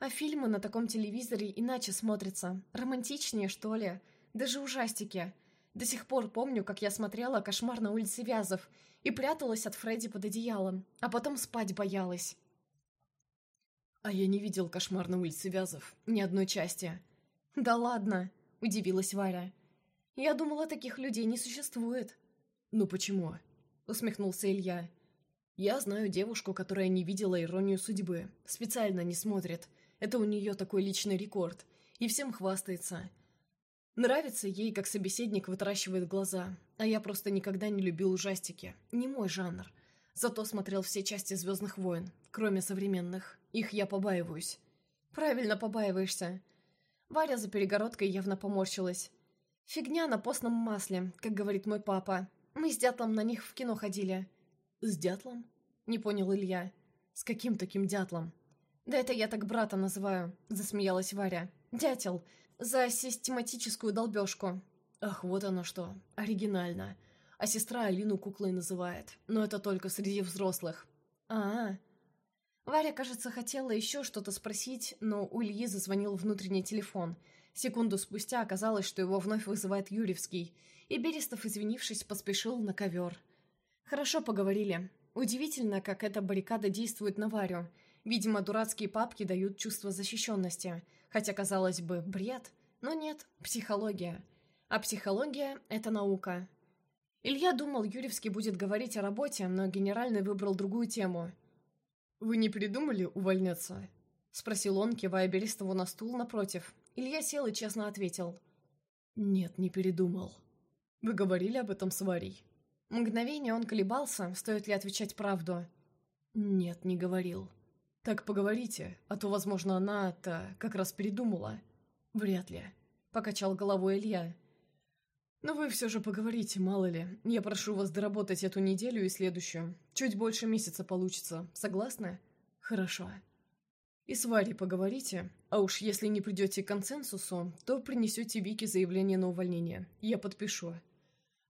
А фильмы на таком телевизоре иначе смотрятся. Романтичнее, что ли. Даже ужастики. До сих пор помню, как я смотрела «Кошмар на улице Вязов» и пряталась от Фредди под одеялом, а потом спать боялась. «А я не видел «Кошмар на улице Вязов» ни одной части». «Да ладно», — удивилась Варя. «Я думала, таких людей не существует». «Ну почему?» — усмехнулся Илья. Я знаю девушку, которая не видела иронию судьбы. Специально не смотрит. Это у нее такой личный рекорд. И всем хвастается. Нравится ей, как собеседник вытаращивает глаза. А я просто никогда не любил ужастики. Не мой жанр. Зато смотрел все части «Звездных войн», кроме современных. Их я побаиваюсь. Правильно побаиваешься. Варя за перегородкой явно поморщилась. Фигня на постном масле, как говорит мой папа. Мы с дятлом на них в кино ходили. «С дятлом?» — не понял Илья. «С каким таким дятлом?» «Да это я так брата называю», — засмеялась Варя. «Дятел. За систематическую долбежку». «Ах, вот оно что. Оригинально. А сестра Алину куклой называет. Но это только среди взрослых». «А-а». Варя, кажется, хотела еще что-то спросить, но у Ильи зазвонил внутренний телефон. Секунду спустя оказалось, что его вновь вызывает Юрьевский, и Берестов, извинившись, поспешил на ковер. Хорошо поговорили. Удивительно, как эта баррикада действует на Варю. Видимо, дурацкие папки дают чувство защищенности. Хотя, казалось бы, бред. Но нет, психология. А психология – это наука. Илья думал, Юрьевский будет говорить о работе, но генеральный выбрал другую тему. «Вы не придумали увольняться?» – спросил он, кивая Берестову на стул напротив. Илья сел и честно ответил. «Нет, не передумал. Вы говорили об этом с Варей?» Мгновение он колебался, стоит ли отвечать правду. «Нет, не говорил». «Так поговорите, а то, возможно, она-то как раз передумала». «Вряд ли», — покачал головой Илья. «Но вы все же поговорите, мало ли. Я прошу вас доработать эту неделю и следующую. Чуть больше месяца получится. Согласны?» «Хорошо». «И с Варей поговорите, а уж если не придете к консенсусу, то принесете Вике заявление на увольнение. Я подпишу».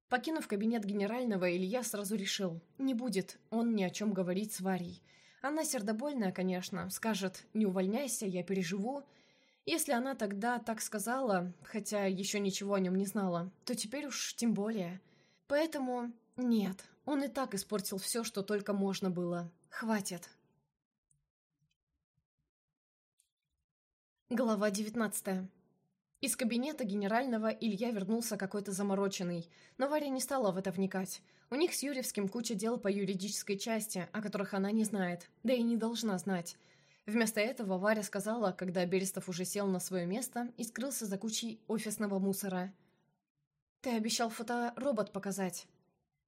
Покинув кабинет генерального, Илья сразу решил, не будет он ни о чем говорить с Варей. Она сердобольная, конечно, скажет «не увольняйся, я переживу». Если она тогда так сказала, хотя еще ничего о нем не знала, то теперь уж тем более. Поэтому нет, он и так испортил все, что только можно было. Хватит. Глава девятнадцатая. Из кабинета генерального Илья вернулся какой-то замороченный, но Варя не стала в это вникать. У них с Юрьевским куча дел по юридической части, о которых она не знает, да и не должна знать. Вместо этого Варя сказала, когда Берестов уже сел на свое место и скрылся за кучей офисного мусора. «Ты обещал фоторобот показать».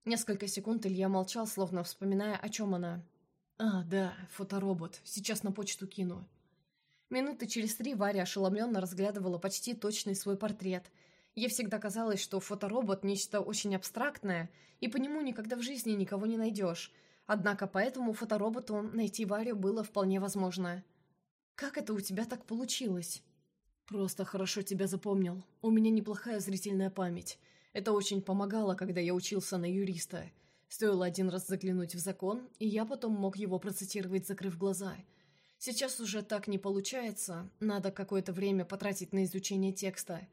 Несколько секунд Илья молчал, словно вспоминая, о чем она. «А, да, фоторобот. Сейчас на почту кину». Минуты через три Варя ошеломленно разглядывала почти точный свой портрет. Ей всегда казалось, что фоторобот – нечто очень абстрактное, и по нему никогда в жизни никого не найдешь. Однако по этому фотороботу найти Варю было вполне возможно. «Как это у тебя так получилось?» «Просто хорошо тебя запомнил. У меня неплохая зрительная память. Это очень помогало, когда я учился на юриста. Стоило один раз заглянуть в закон, и я потом мог его процитировать, закрыв глаза. Сейчас уже так не получается, надо какое-то время потратить на изучение текста.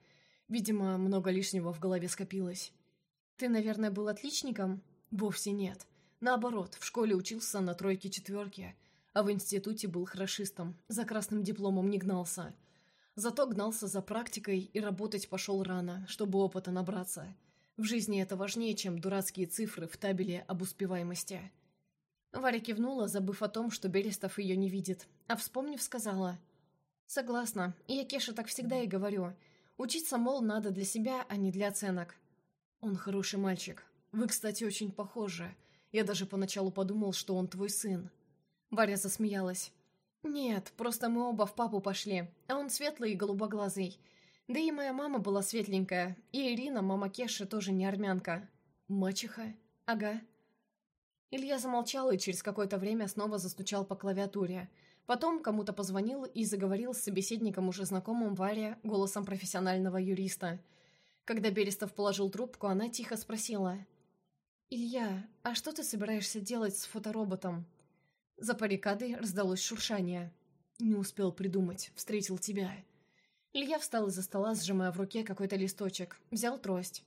Видимо, много лишнего в голове скопилось. Ты, наверное, был отличником? Вовсе нет. Наоборот, в школе учился на тройке-четверке, а в институте был хорошистом, за красным дипломом не гнался – Зато гнался за практикой и работать пошел рано, чтобы опыта набраться. В жизни это важнее, чем дурацкие цифры в табеле об успеваемости. Варя кивнула, забыв о том, что Берестов ее не видит, а вспомнив, сказала. «Согласна, я Кеше так всегда и говорю. Учиться, мол, надо для себя, а не для оценок». «Он хороший мальчик. Вы, кстати, очень похожи. Я даже поначалу подумал, что он твой сын». Варя засмеялась. «Нет, просто мы оба в папу пошли, а он светлый и голубоглазый. Да и моя мама была светленькая, и Ирина, мама Кеши, тоже не армянка». «Мачеха?» «Ага». Илья замолчал и через какое-то время снова застучал по клавиатуре. Потом кому-то позвонил и заговорил с собеседником, уже знакомым Варе, голосом профессионального юриста. Когда Берестов положил трубку, она тихо спросила. «Илья, а что ты собираешься делать с фотороботом?» За баррикадой раздалось шуршание. «Не успел придумать. Встретил тебя». Илья встал из-за стола, сжимая в руке какой-то листочек. Взял трость.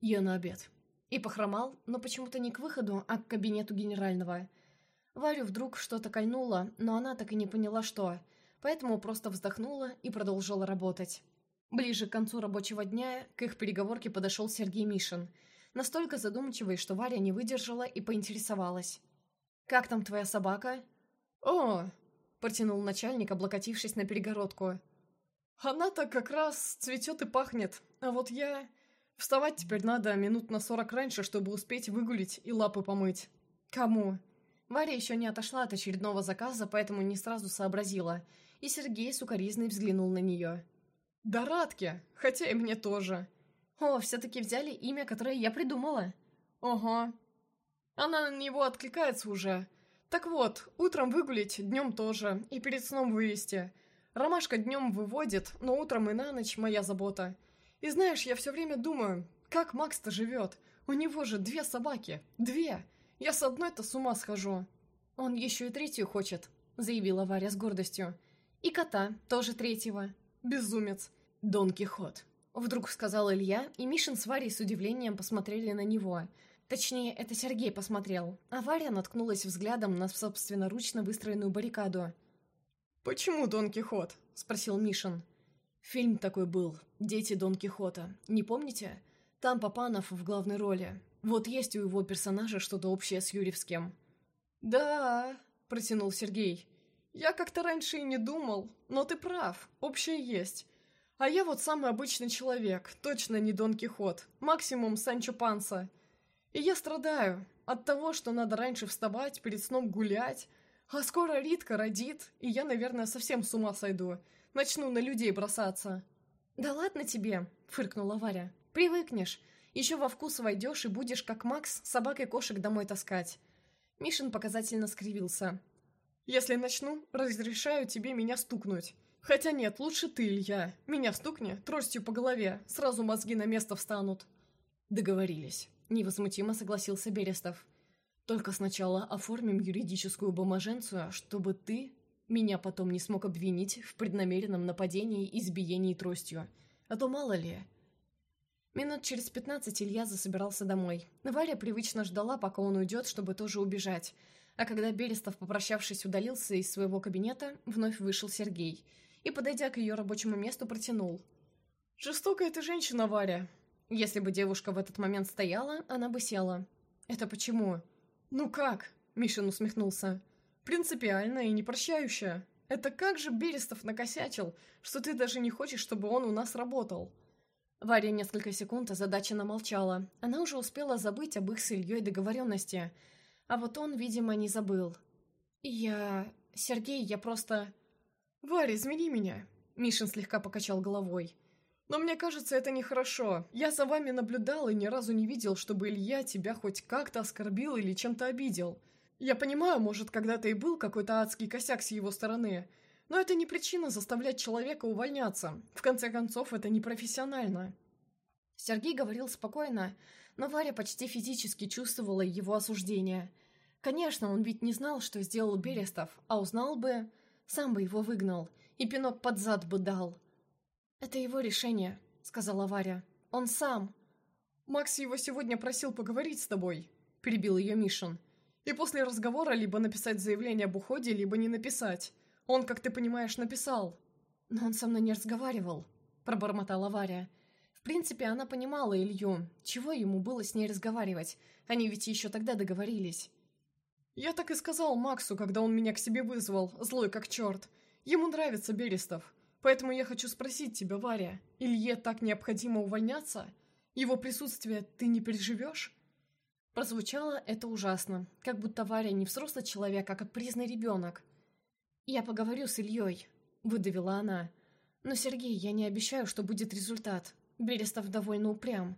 «Я на обед». И похромал, но почему-то не к выходу, а к кабинету генерального. Варю вдруг что-то кольнуло, но она так и не поняла, что. Поэтому просто вздохнула и продолжила работать. Ближе к концу рабочего дня к их переговорке подошел Сергей Мишин. Настолько задумчивый, что Варя не выдержала и поинтересовалась. «Как там твоя собака?» «О!» — протянул начальник, облокотившись на перегородку. «Она-то как раз цветет и пахнет, а вот я... Вставать теперь надо минут на сорок раньше, чтобы успеть выгулить и лапы помыть». «Кому?» Варя еще не отошла от очередного заказа, поэтому не сразу сообразила, и Сергей сукоризный взглянул на нее. «Да Радке, хотя и мне тоже». «О, все-таки взяли имя, которое я придумала». «Ого, она на него откликается уже. Так вот, утром выгулить, днем тоже, и перед сном вывести. Ромашка днем выводит, но утром и на ночь моя забота. И знаешь, я все время думаю, как Макс-то живет. У него же две собаки. Две. Я с одной-то с ума схожу. Он еще и третью хочет, заявила Варя с гордостью. И кота, тоже третьего. Безумец. Дон Кихот. Вдруг сказал Илья, и Мишин с Варей с удивлением посмотрели на него – Точнее, это Сергей посмотрел, а Варя наткнулась взглядом на собственноручно выстроенную баррикаду. «Почему Дон Кихот?» – спросил Мишин. «Фильм такой был. Дети Дон Кихота. Не помните? Там Папанов в главной роли. Вот есть у его персонажа что-то общее с Юрьевским». «Да», – протянул Сергей. «Я как-то раньше и не думал, но ты прав, общее есть. А я вот самый обычный человек, точно не Дон Кихот, максимум Санчо Панса». И я страдаю от того, что надо раньше вставать, перед сном гулять. А скоро Ритка родит, и я, наверное, совсем с ума сойду. Начну на людей бросаться. «Да ладно тебе», — фыркнула Варя. «Привыкнешь. Еще во вкус войдешь и будешь, как Макс, собак и кошек домой таскать». Мишин показательно скривился. «Если начну, разрешаю тебе меня стукнуть. Хотя нет, лучше ты, Илья. Меня стукни, тростью по голове, сразу мозги на место встанут». Договорились. Невозмутимо согласился Берестов. Только сначала оформим юридическую бумаженцию, чтобы ты меня потом не смог обвинить в преднамеренном нападении и избиении тростью. А то мало ли. Минут через пятнадцать Илья засобирался домой. Варя привычно ждала, пока он уйдет, чтобы тоже убежать. А когда Берестов, попрощавшись, удалился из своего кабинета, вновь вышел Сергей и, подойдя к ее рабочему месту, протянул. «Жестокая ты женщина, Варя!» Если бы девушка в этот момент стояла, она бы села. «Это почему?» «Ну как?» — Мишин усмехнулся. «Принципиально и непрощающая. Это как же Берестов накосячил, что ты даже не хочешь, чтобы он у нас работал?» Варя несколько секунд озадаченно молчала. Она уже успела забыть об их с Ильей договоренности. А вот он, видимо, не забыл. «Я... Сергей, я просто...» «Варя, измени меня!» Мишин слегка покачал головой. «Но мне кажется, это нехорошо. Я за вами наблюдал и ни разу не видел, чтобы Илья тебя хоть как-то оскорбил или чем-то обидел. Я понимаю, может, когда-то и был какой-то адский косяк с его стороны, но это не причина заставлять человека увольняться. В конце концов, это непрофессионально». Сергей говорил спокойно, но Варя почти физически чувствовала его осуждение. Конечно, он ведь не знал, что сделал Берестов, а узнал бы, сам бы его выгнал и пинок под зад бы дал. «Это его решение», — сказала Варя. «Он сам». «Макс его сегодня просил поговорить с тобой», — перебил ее Мишин. «И после разговора либо написать заявление об уходе, либо не написать. Он, как ты понимаешь, написал». «Но он со мной не разговаривал», — пробормотала Варя. В принципе, она понимала Илью. Чего ему было с ней разговаривать? Они ведь еще тогда договорились. «Я так и сказал Максу, когда он меня к себе вызвал, злой как черт. Ему нравится Берестов. Поэтому я хочу спросить тебя, Варя, Илье так необходимо увольняться? Его присутствие ты не переживешь?» Прозвучало это ужасно, как будто Варя не взрослый человек, а капризный ребенок. «Я поговорю с Ильей», — выдавила она. «Но, Сергей, я не обещаю, что будет результат. Берестов довольно упрям».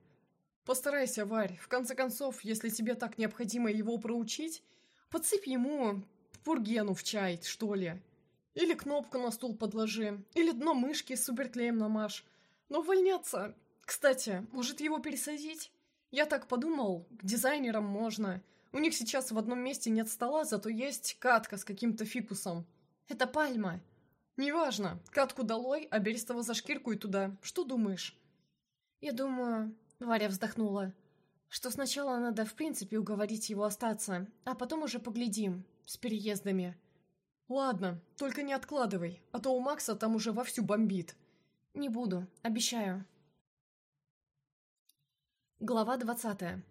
«Постарайся, Варь. В конце концов, если тебе так необходимо его проучить, подсыпь ему пургену в чай, что ли. Или кнопку на стул подложи, или дно мышки с суперклеем намажь. Но увольняться... Кстати, может его пересадить? Я так подумал, к дизайнерам можно. У них сейчас в одном месте нет стола, зато есть катка с каким-то фикусом. Это пальма. Неважно. Катку долой, а Берестова за шкирку и туда. Что думаешь? Я думаю... Варя вздохнула. Что сначала надо в принципе уговорить его остаться, а потом уже поглядим. С переездами. Ладно, только не откладывай, а то у Макса там уже вовсю бомбит. Не буду, обещаю. Глава двадцатая.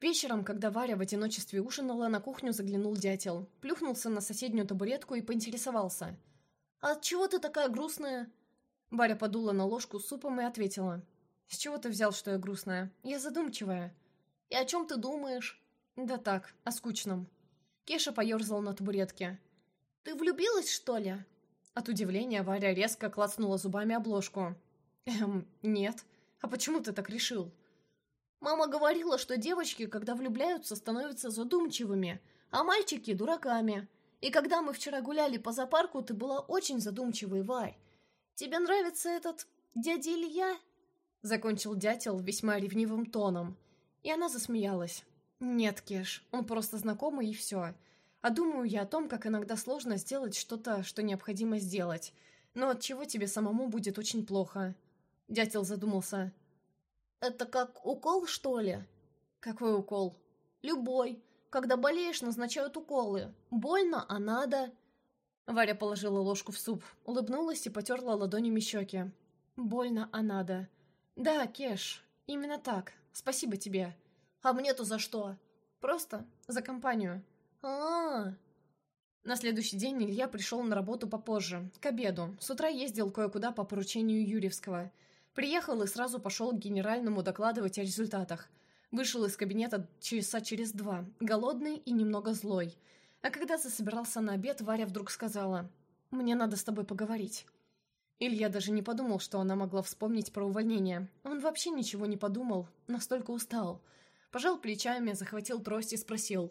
Вечером, когда Варя в одиночестве ужинала, на кухню заглянул дятел, плюхнулся на соседнюю табуретку и поинтересовался. «А чего ты такая грустная?» Варя подула на ложку с супом и ответила. «С чего ты взял, что я грустная? Я задумчивая». «И о чем ты думаешь?» «Да так, о скучном». Кеша поерзал на табуретке. «Ты влюбилась, что ли?» От удивления Варя резко клацнула зубами обложку. «Эм, нет. А почему ты так решил?» Мама говорила, что девочки, когда влюбляются, становятся задумчивыми, а мальчики – дураками. И когда мы вчера гуляли по зоопарку, ты была очень задумчивой, Варь. Тебе нравится этот дядя Илья?» Закончил дятел весьма ревнивым тоном. И она засмеялась. «Нет, Кеш, он просто знакомый и все. А думаю я о том, как иногда сложно сделать что-то, что необходимо сделать. Но от чего тебе самому будет очень плохо». Дятел задумался. «Это как укол, что ли?» «Какой укол?» «Любой. Когда болеешь, назначают уколы. Больно, а надо...» Варя положила ложку в суп, улыбнулась и потерла ладонями щеки. «Больно, а надо...» «Да, Кеш, именно так. Спасибо тебе. А мне-то за что?» «Просто за компанию». А, -а, а На следующий день Илья пришел на работу попозже, к обеду. С утра ездил кое-куда по поручению Юрьевского – Приехал и сразу пошел к генеральному докладывать о результатах. Вышел из кабинета часа через два, голодный и немного злой. А когда засобирался на обед, Варя вдруг сказала, «Мне надо с тобой поговорить». Илья даже не подумал, что она могла вспомнить про увольнение. Он вообще ничего не подумал, настолько устал. Пожал плечами, захватил трость и спросил,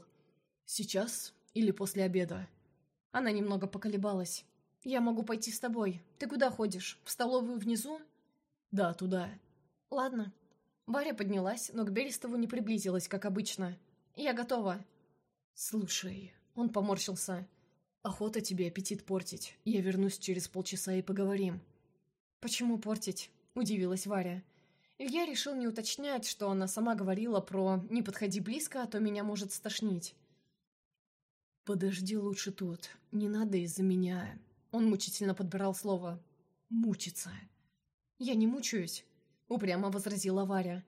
«Сейчас или после обеда?» Она немного поколебалась. «Я могу пойти с тобой. Ты куда ходишь? В столовую внизу «Да, туда». «Ладно». Варя поднялась, но к Берестову не приблизилась, как обычно. «Я готова». «Слушай», — он поморщился, — «охота тебе аппетит портить. Я вернусь через полчаса и поговорим». «Почему портить?» — удивилась Варя. Илья решил не уточнять, что она сама говорила про «не подходи близко, а то меня может стошнить». «Подожди лучше тут. Не надо из-за меня...» Он мучительно подбирал слово. «Мучиться». «Я не мучаюсь», — упрямо возразила Варя.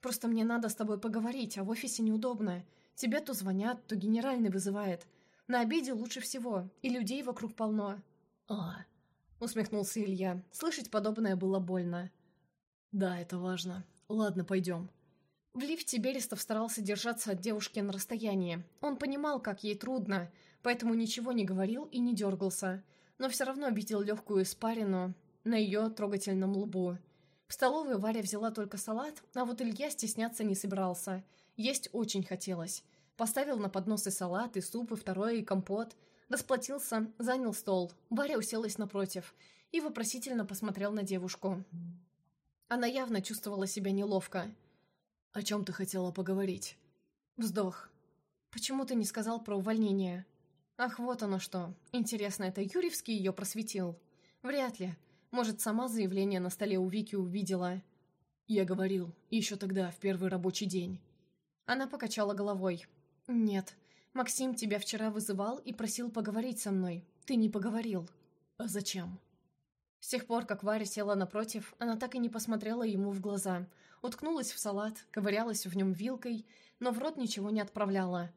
«Просто мне надо с тобой поговорить, а в офисе неудобно. Тебе то звонят, то генеральный вызывает. На обеде лучше всего, и людей вокруг полно». «А...» — усмехнулся Илья. Слышать подобное было больно. «Да, это важно. Ладно, пойдем». В лифте Берестов старался держаться от девушки на расстоянии. Он понимал, как ей трудно, поэтому ничего не говорил и не дергался, но все равно видел легкую испарину на ее трогательном лбу. В столовой Варя взяла только салат, а вот Илья стесняться не собирался. Есть очень хотелось. Поставил на поднос и салат, и суп, и второе, и компот. Расплатился, занял стол. Варя уселась напротив и вопросительно посмотрел на девушку. Она явно чувствовала себя неловко. «О чем ты хотела поговорить?» Вздох. «Почему ты не сказал про увольнение?» «Ах, вот оно что. Интересно, это Юрьевский ее просветил?» «Вряд ли. Может, сама заявление на столе у Вики увидела?» «Я говорил. Еще тогда, в первый рабочий день». Она покачала головой. «Нет. Максим тебя вчера вызывал и просил поговорить со мной. Ты не поговорил». «А зачем?» С тех пор, как Варя села напротив, она так и не посмотрела ему в глаза. Уткнулась в салат, ковырялась в нем вилкой, но в рот ничего не отправляла.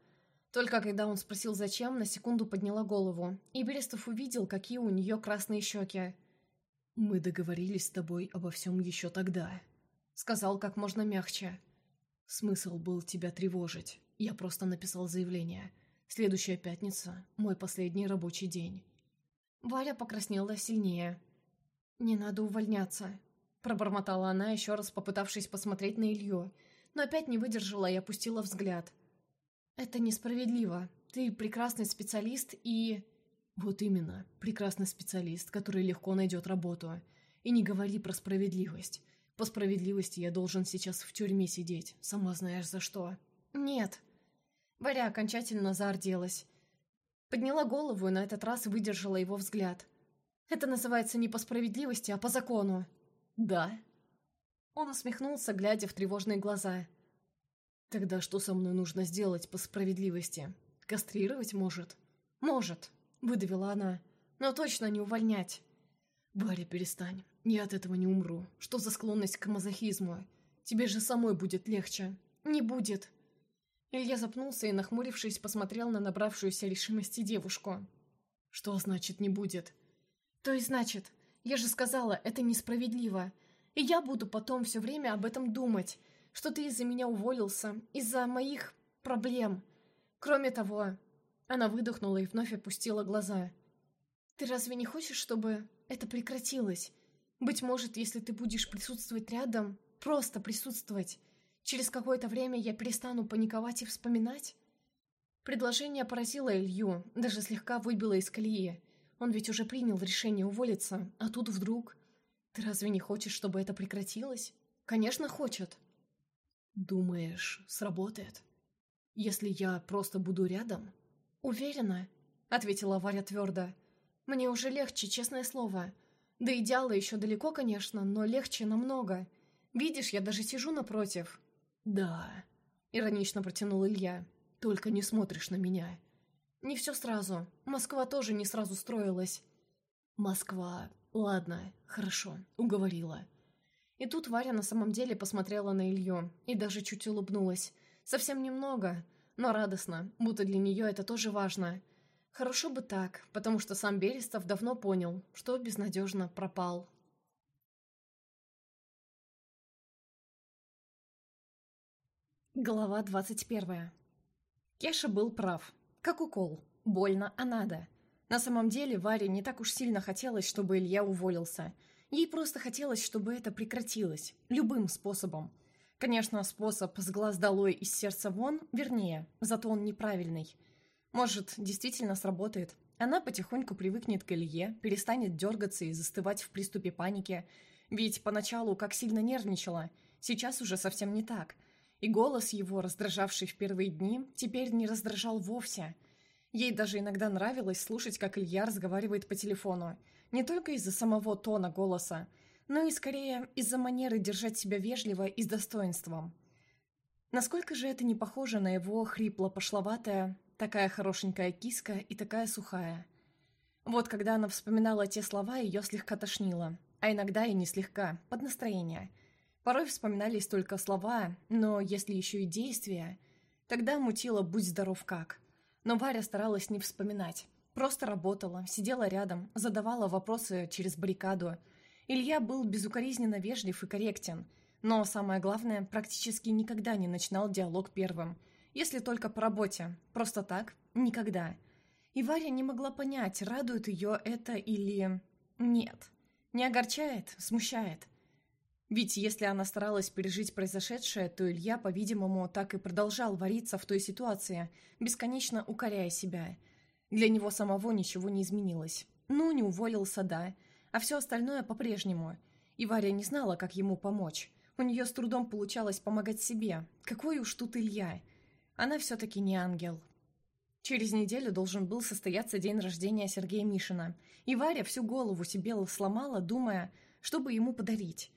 Только когда он спросил зачем, на секунду подняла голову, и Берестов увидел, какие у нее красные щеки. «Мы договорились с тобой обо всем еще тогда», — сказал как можно мягче. «Смысл был тебя тревожить. Я просто написал заявление. Следующая пятница — мой последний рабочий день». Валя покраснела сильнее. «Не надо увольняться», — пробормотала она, еще раз попытавшись посмотреть на Илью, но опять не выдержала и опустила взгляд. «Это несправедливо. Ты прекрасный специалист и...» «Вот именно, прекрасный специалист, который легко найдет работу. И не говори про справедливость. По справедливости я должен сейчас в тюрьме сидеть, сама знаешь за что». «Нет». Варя окончательно заорделась. Подняла голову и на этот раз выдержала его взгляд. Это называется не по справедливости, а по закону». «Да?» Он усмехнулся, глядя в тревожные глаза. «Тогда что со мной нужно сделать по справедливости? Кастрировать может?» «Может», — выдавила она. «Но точно не увольнять». «Варя, перестань. Я от этого не умру. Что за склонность к мазохизму? Тебе же самой будет легче». «Не будет». Илья запнулся и, нахмурившись, посмотрел на набравшуюся решимости девушку. «Что значит «не будет»?» То есть значит, я же сказала, это несправедливо. И я буду потом все время об этом думать, что ты из-за меня уволился, из-за моих проблем. Кроме того, она выдохнула и вновь опустила глаза. Ты разве не хочешь, чтобы это прекратилось? Быть может, если ты будешь присутствовать рядом, просто присутствовать, через какое-то время я перестану паниковать и вспоминать? Предложение поразило Илью, даже слегка выбило из колеи. Он ведь уже принял решение уволиться, а тут вдруг... Ты разве не хочешь, чтобы это прекратилось? Конечно, хочет. Думаешь, сработает? Если я просто буду рядом? Уверена, ответила Варя твердо. Мне уже легче, честное слово. До идеала еще далеко, конечно, но легче намного. Видишь, я даже сижу напротив. Да, иронично протянул Илья. Только не смотришь на меня. Не все сразу. Москва тоже не сразу строилась. Москва. Ладно, хорошо, уговорила. И тут Варя на самом деле посмотрела на Илью и даже чуть улыбнулась. Совсем немного, но радостно, будто для нее это тоже важно. Хорошо бы так, потому что сам Берестов давно понял, что безнадежно пропал. Глава двадцать первая. Кеша был прав. Как укол. Больно, а надо. На самом деле Варе не так уж сильно хотелось, чтобы Илья уволился. Ей просто хотелось, чтобы это прекратилось. Любым способом. Конечно, способ «с глаз долой, из сердца вон» вернее, зато он неправильный. Может, действительно сработает. Она потихоньку привыкнет к Илье, перестанет дергаться и застывать в приступе паники. Ведь поначалу как сильно нервничала, сейчас уже совсем не так – и голос его, раздражавший в первые дни, теперь не раздражал вовсе. Ей даже иногда нравилось слушать, как Илья разговаривает по телефону. Не только из-за самого тона голоса, но и скорее из-за манеры держать себя вежливо и с достоинством. Насколько же это не похоже на его хрипло-пошловатая, такая хорошенькая киска и такая сухая. Вот когда она вспоминала те слова, ее слегка тошнило. а иногда и не слегка, под настроение. Порой вспоминались только слова, но если еще и действия, тогда мутила «будь здоров как». Но Варя старалась не вспоминать. Просто работала, сидела рядом, задавала вопросы через баррикаду. Илья был безукоризненно вежлив и корректен, но самое главное, практически никогда не начинал диалог первым. Если только по работе. Просто так – никогда. И Варя не могла понять, радует ее это или... Нет. Не огорчает, смущает. Ведь если она старалась пережить произошедшее, то Илья, по-видимому, так и продолжал вариться в той ситуации, бесконечно укоряя себя. Для него самого ничего не изменилось. Ну, не уволился, да, а все остальное по-прежнему. И Варя не знала, как ему помочь. У нее с трудом получалось помогать себе. Какой уж тут Илья. Она все-таки не ангел. Через неделю должен был состояться день рождения Сергея Мишина, и Варя всю голову себе сломала, думая, что бы ему подарить.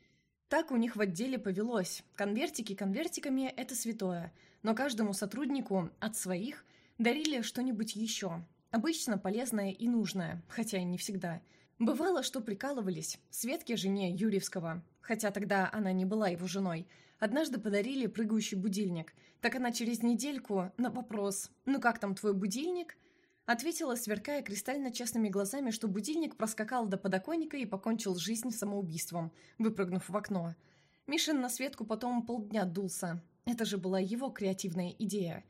Так у них в отделе повелось. Конвертики конвертиками – это святое, но каждому сотруднику от своих дарили что-нибудь еще. Обычно полезное и нужное, хотя и не всегда. Бывало, что прикалывались. Светке, жене Юрьевского, хотя тогда она не была его женой – Однажды подарили прыгающий будильник. Так она через недельку на вопрос «Ну как там твой будильник?» ответила, сверкая кристально честными глазами, что будильник проскакал до подоконника и покончил жизнь самоубийством, выпрыгнув в окно. Мишин на Светку потом полдня дулся. Это же была его креативная идея.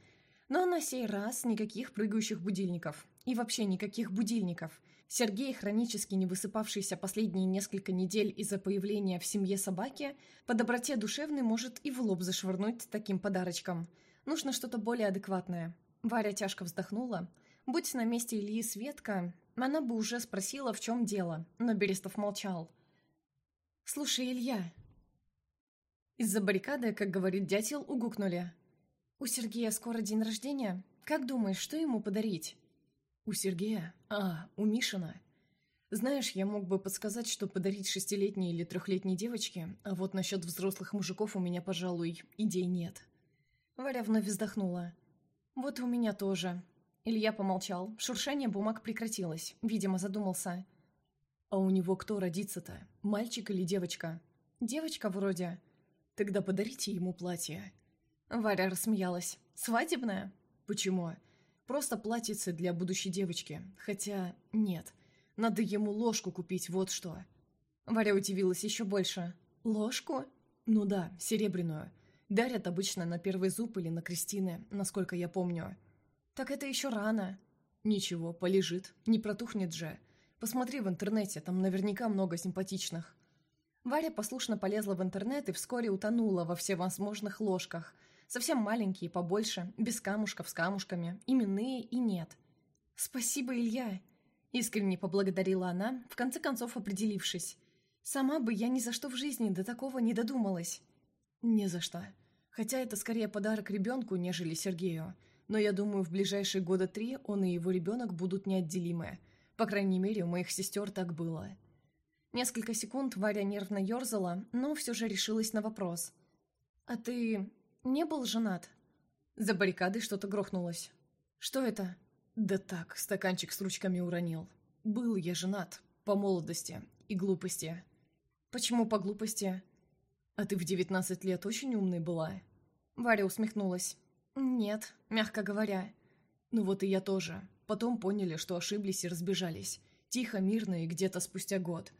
Но на сей раз никаких прыгающих будильников. И вообще никаких будильников. Сергей, хронически не высыпавшийся последние несколько недель из-за появления в семье собаки, по доброте душевной может и в лоб зашвырнуть таким подарочком. Нужно что-то более адекватное. Варя тяжко вздохнула. Будь на месте Ильи Светка, она бы уже спросила, в чем дело, но Берестов молчал. «Слушай, Илья...» Из-за баррикады, как говорит дятел, угукнули. «У Сергея скоро день рождения. Как думаешь, что ему подарить?» «У Сергея? А, у Мишина. Знаешь, я мог бы подсказать, что подарить шестилетней или трехлетней девочке, а вот насчет взрослых мужиков у меня, пожалуй, идей нет». Варя вновь вздохнула. «Вот у меня тоже». Илья помолчал. Шуршание бумаг прекратилось. Видимо, задумался. «А у него кто родится-то? Мальчик или девочка?» «Девочка вроде». «Тогда подарите ему платье». Варя рассмеялась. «Свадебное?» «Почему?» Просто платьице для будущей девочки. Хотя нет. Надо ему ложку купить, вот что. Варя удивилась еще больше. Ложку? Ну да, серебряную. Дарят обычно на первый зуб или на крестины, насколько я помню. Так это еще рано. Ничего, полежит. Не протухнет же. Посмотри в интернете, там наверняка много симпатичных. Варя послушно полезла в интернет и вскоре утонула во всевозможных ложках – Совсем маленькие, побольше, без камушков, с камушками, именные и нет. «Спасибо, Илья!» Искренне поблагодарила она, в конце концов определившись. «Сама бы я ни за что в жизни до такого не додумалась». «Не за что. Хотя это скорее подарок ребенку, нежели Сергею. Но я думаю, в ближайшие года три он и его ребенок будут неотделимы. По крайней мере, у моих сестер так было». Несколько секунд Варя нервно ерзала, но все же решилась на вопрос. «А ты не был женат?» За баррикадой что-то грохнулось. «Что это?» «Да так, стаканчик с ручками уронил. Был я женат. По молодости и глупости». «Почему по глупости?» «А ты в девятнадцать лет очень умной была?» Варя усмехнулась. «Нет, мягко говоря». «Ну вот и я тоже. Потом поняли, что ошиблись и разбежались. Тихо, мирно и где-то спустя год.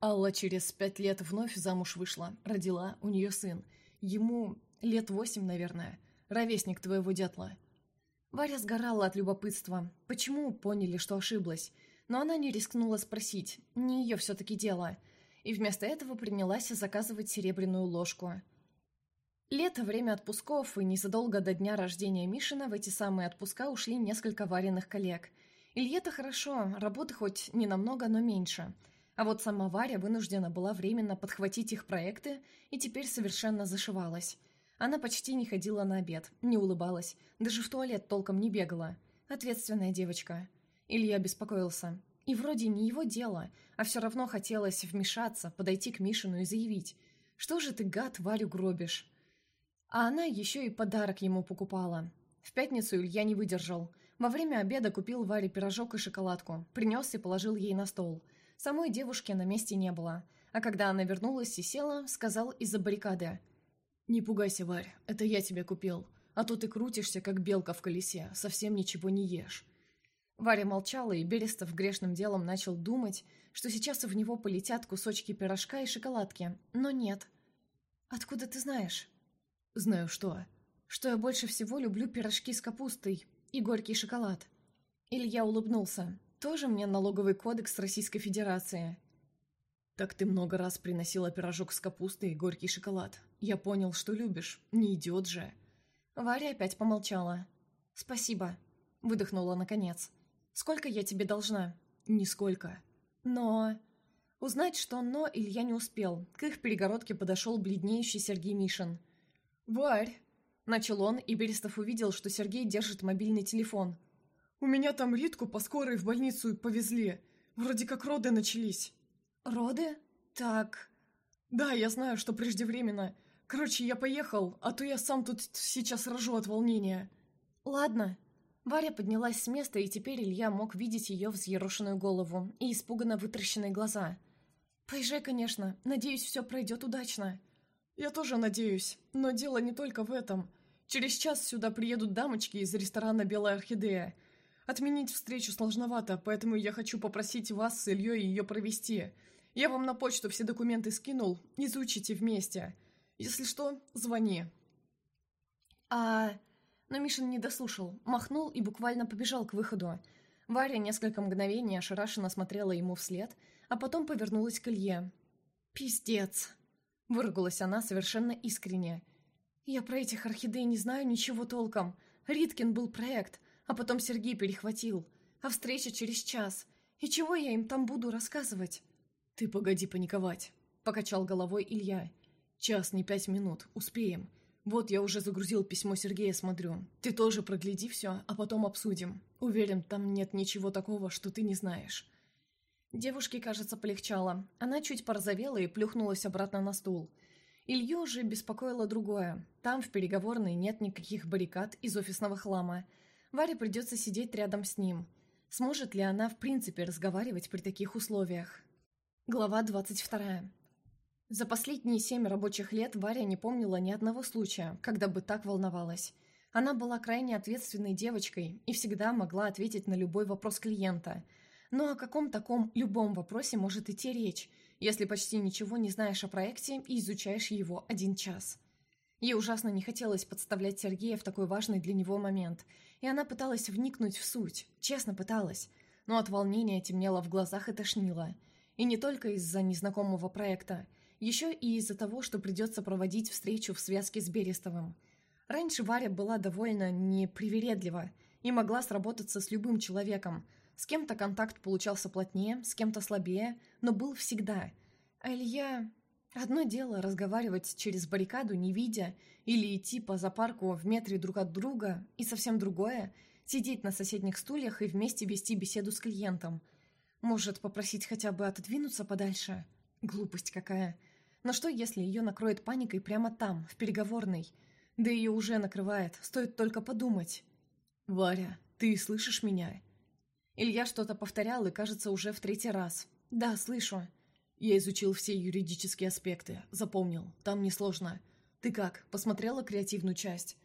Алла через пять лет вновь замуж вышла, родила, у нее сын. Ему Лет восемь, наверное. Ровесник твоего дятла». Варя сгорала от любопытства. Почему поняли, что ошиблась? Но она не рискнула спросить, не ее все-таки дело. И вместо этого принялась заказывать серебряную ложку. Лето – время отпусков, и незадолго до дня рождения Мишина в эти самые отпуска ушли несколько вареных коллег. Илье-то хорошо, работы хоть не намного, но меньше. А вот сама Варя вынуждена была временно подхватить их проекты и теперь совершенно зашивалась. Она почти не ходила на обед, не улыбалась, даже в туалет толком не бегала. Ответственная девочка. Илья беспокоился. И вроде не его дело, а все равно хотелось вмешаться, подойти к Мишину и заявить. «Что же ты, гад, Варю гробишь?» А она еще и подарок ему покупала. В пятницу Илья не выдержал. Во время обеда купил Варе пирожок и шоколадку, принес и положил ей на стол. Самой девушки на месте не было – А когда она вернулась и села, сказал из-за баррикады. «Не пугайся, Варь, это я тебя купил. А то ты крутишься, как белка в колесе, совсем ничего не ешь». Варя молчала, и Берестов грешным делом начал думать, что сейчас в него полетят кусочки пирожка и шоколадки, но нет. «Откуда ты знаешь?» «Знаю что». «Что я больше всего люблю пирожки с капустой и горький шоколад». Илья улыбнулся. «Тоже мне налоговый кодекс Российской Федерации». «Так ты много раз приносила пирожок с капустой и горький шоколад. Я понял, что любишь. Не идиот же». Варя опять помолчала. «Спасибо», — выдохнула наконец. «Сколько я тебе должна?» «Нисколько». «Но...» Узнать, что «но» Илья не успел. К их перегородке подошел бледнеющий Сергей Мишин. «Варь!» — начал он, и Берестов увидел, что Сергей держит мобильный телефон. «У меня там Ритку по скорой в больницу повезли. Вроде как роды начались». «Роды? Так...» «Да, я знаю, что преждевременно. Короче, я поехал, а то я сам тут сейчас рожу от волнения». «Ладно». Варя поднялась с места, и теперь Илья мог видеть ее взъерошенную голову и испуганно вытращенные глаза. «Поезжай, конечно. Надеюсь, все пройдет удачно». «Я тоже надеюсь. Но дело не только в этом. Через час сюда приедут дамочки из ресторана «Белая орхидея». Отменить встречу сложновато, поэтому я хочу попросить вас с Ильей ее провести. Я вам на почту все документы скинул, изучите вместе. Если что, звони». «А...» Но Мишин не дослушал, махнул и буквально побежал к выходу. Варя несколько мгновений ошарашенно смотрела ему вслед, а потом повернулась к Илье. «Пиздец!» — выругалась она совершенно искренне. «Я про этих орхидей не знаю ничего толком. Риткин был проект, а потом Сергей перехватил. А встреча через час. И чего я им там буду рассказывать?» «Ты погоди паниковать», — покачал головой Илья. «Час, не пять минут. Успеем. Вот я уже загрузил письмо Сергея, смотрю. Ты тоже прогляди все, а потом обсудим. Уверен, там нет ничего такого, что ты не знаешь». Девушке, кажется, полегчало. Она чуть порозовела и плюхнулась обратно на стул. Илью же беспокоило другое. Там, в переговорной, нет никаких баррикад из офисного хлама. Варе придется сидеть рядом с ним. Сможет ли она, в принципе, разговаривать при таких условиях? Глава 22. За последние семь рабочих лет Варя не помнила ни одного случая, когда бы так волновалась. Она была крайне ответственной девочкой и всегда могла ответить на любой вопрос клиента. Но о каком таком любом вопросе может идти речь, если почти ничего не знаешь о проекте и изучаешь его один час? Ей ужасно не хотелось подставлять Сергея в такой важный для него момент, и она пыталась вникнуть в суть, честно пыталась, но от волнения темнело в глазах и тошнило – и не только из-за незнакомого проекта, еще и из-за того, что придется проводить встречу в связке с Берестовым. Раньше Варя была довольно непривередлива и могла сработаться с любым человеком. С кем-то контакт получался плотнее, с кем-то слабее, но был всегда. А Илья... Одно дело разговаривать через баррикаду, не видя, или идти по зоопарку в метре друг от друга, и совсем другое — сидеть на соседних стульях и вместе вести беседу с клиентом — может, попросить хотя бы отодвинуться подальше? Глупость какая. Но что, если ее накроет паникой прямо там, в переговорной? Да ее уже накрывает, стоит только подумать. «Варя, ты слышишь меня?» Илья что-то повторял и, кажется, уже в третий раз. «Да, слышу». «Я изучил все юридические аспекты, запомнил, там несложно. Ты как, посмотрела креативную часть?»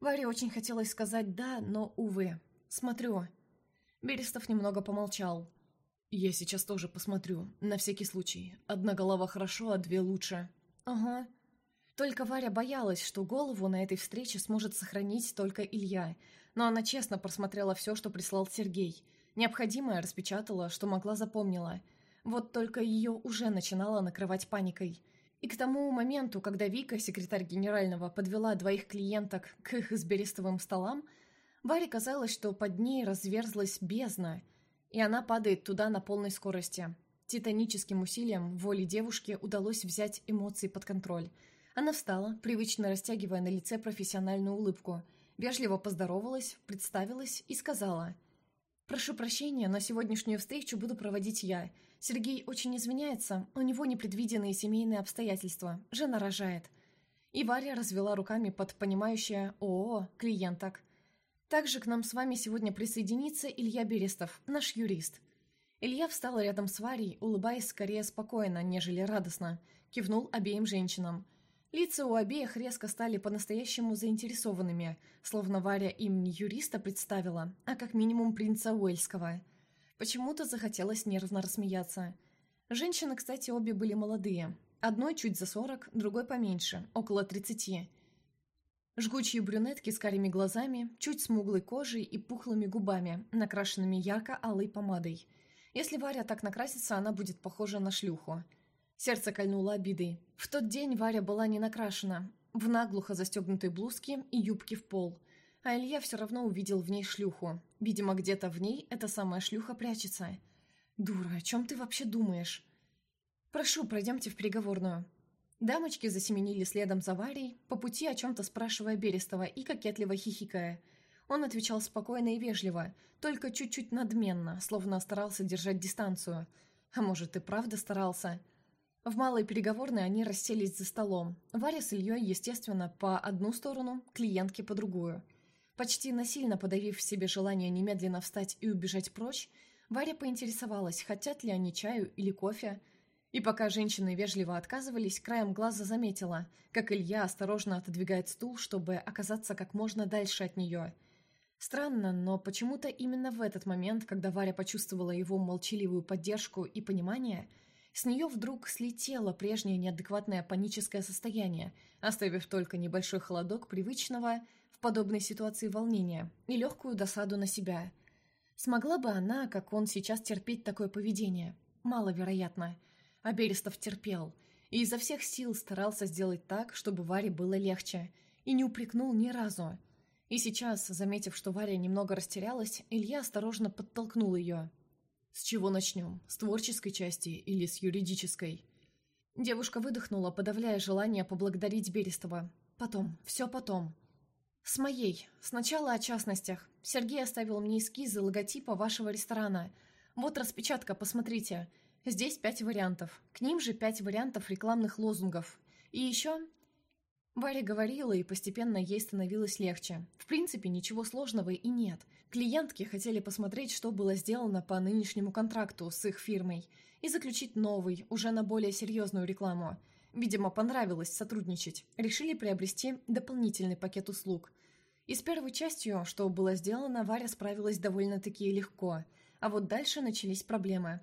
Варе очень хотелось сказать «да», но, увы. «Смотрю». Берестов немного помолчал. «Я сейчас тоже посмотрю, на всякий случай. Одна голова хорошо, а две лучше». «Ага». Только Варя боялась, что голову на этой встрече сможет сохранить только Илья, но она честно просмотрела все, что прислал Сергей. Необходимое распечатала, что могла запомнила. Вот только ее уже начинала накрывать паникой. И к тому моменту, когда Вика, секретарь генерального, подвела двоих клиенток к их с Берестовым столам, Варе казалось, что под ней разверзлась бездна – и она падает туда на полной скорости. Титаническим усилием воли девушки удалось взять эмоции под контроль. Она встала, привычно растягивая на лице профессиональную улыбку, вежливо поздоровалась, представилась и сказала «Прошу прощения, но сегодняшнюю встречу буду проводить я. Сергей очень извиняется, у него непредвиденные семейные обстоятельства, жена рожает». И Варя развела руками под понимающее ООО клиенток. Также к нам с вами сегодня присоединится Илья Берестов, наш юрист. Илья встал рядом с Варей, улыбаясь скорее спокойно, нежели радостно, кивнул обеим женщинам. Лица у обеих резко стали по-настоящему заинтересованными, словно Варя им не юриста представила, а как минимум принца Уэльского. Почему-то захотелось нервно рассмеяться. Женщины, кстати, обе были молодые. Одной чуть за сорок, другой поменьше, около тридцати. Жгучие брюнетки с карими глазами, чуть смуглой кожей и пухлыми губами, накрашенными ярко-алой помадой – если Варя так накрасится, она будет похожа на шлюху. Сердце кольнуло обидой. В тот день Варя была не накрашена, в наглухо застегнутой блузке и юбке в пол. А Илья все равно увидел в ней шлюху. Видимо, где-то в ней эта самая шлюха прячется. «Дура, о чем ты вообще думаешь?» «Прошу, пройдемте в переговорную». Дамочки засеменили следом за Варей, по пути о чем-то спрашивая Берестова и кокетливо хихикая – он отвечал спокойно и вежливо, только чуть-чуть надменно, словно старался держать дистанцию. А может, и правда старался. В малой переговорной они расселись за столом. Варя с Ильей, естественно, по одну сторону, клиентки по другую. Почти насильно подавив в себе желание немедленно встать и убежать прочь, Варя поинтересовалась, хотят ли они чаю или кофе. И пока женщины вежливо отказывались, краем глаза заметила, как Илья осторожно отодвигает стул, чтобы оказаться как можно дальше от нее – Странно, но почему-то именно в этот момент, когда Варя почувствовала его молчаливую поддержку и понимание, с нее вдруг слетело прежнее неадекватное паническое состояние, оставив только небольшой холодок привычного в подобной ситуации волнения и легкую досаду на себя. Смогла бы она, как он сейчас, терпеть такое поведение? Маловероятно. А Берестов терпел и изо всех сил старался сделать так, чтобы Варе было легче, и не упрекнул ни разу – и сейчас, заметив, что Варя немного растерялась, Илья осторожно подтолкнул ее. «С чего начнем? С творческой части или с юридической?» Девушка выдохнула, подавляя желание поблагодарить Берестова. «Потом, все потом». «С моей. Сначала о частностях. Сергей оставил мне эскизы логотипа вашего ресторана. Вот распечатка, посмотрите. Здесь пять вариантов. К ним же пять вариантов рекламных лозунгов. И еще Варя говорила, и постепенно ей становилось легче. В принципе, ничего сложного и нет. Клиентки хотели посмотреть, что было сделано по нынешнему контракту с их фирмой, и заключить новый, уже на более серьезную рекламу. Видимо, понравилось сотрудничать. Решили приобрести дополнительный пакет услуг. И с первой частью, что было сделано, Варя справилась довольно-таки легко. А вот дальше начались проблемы.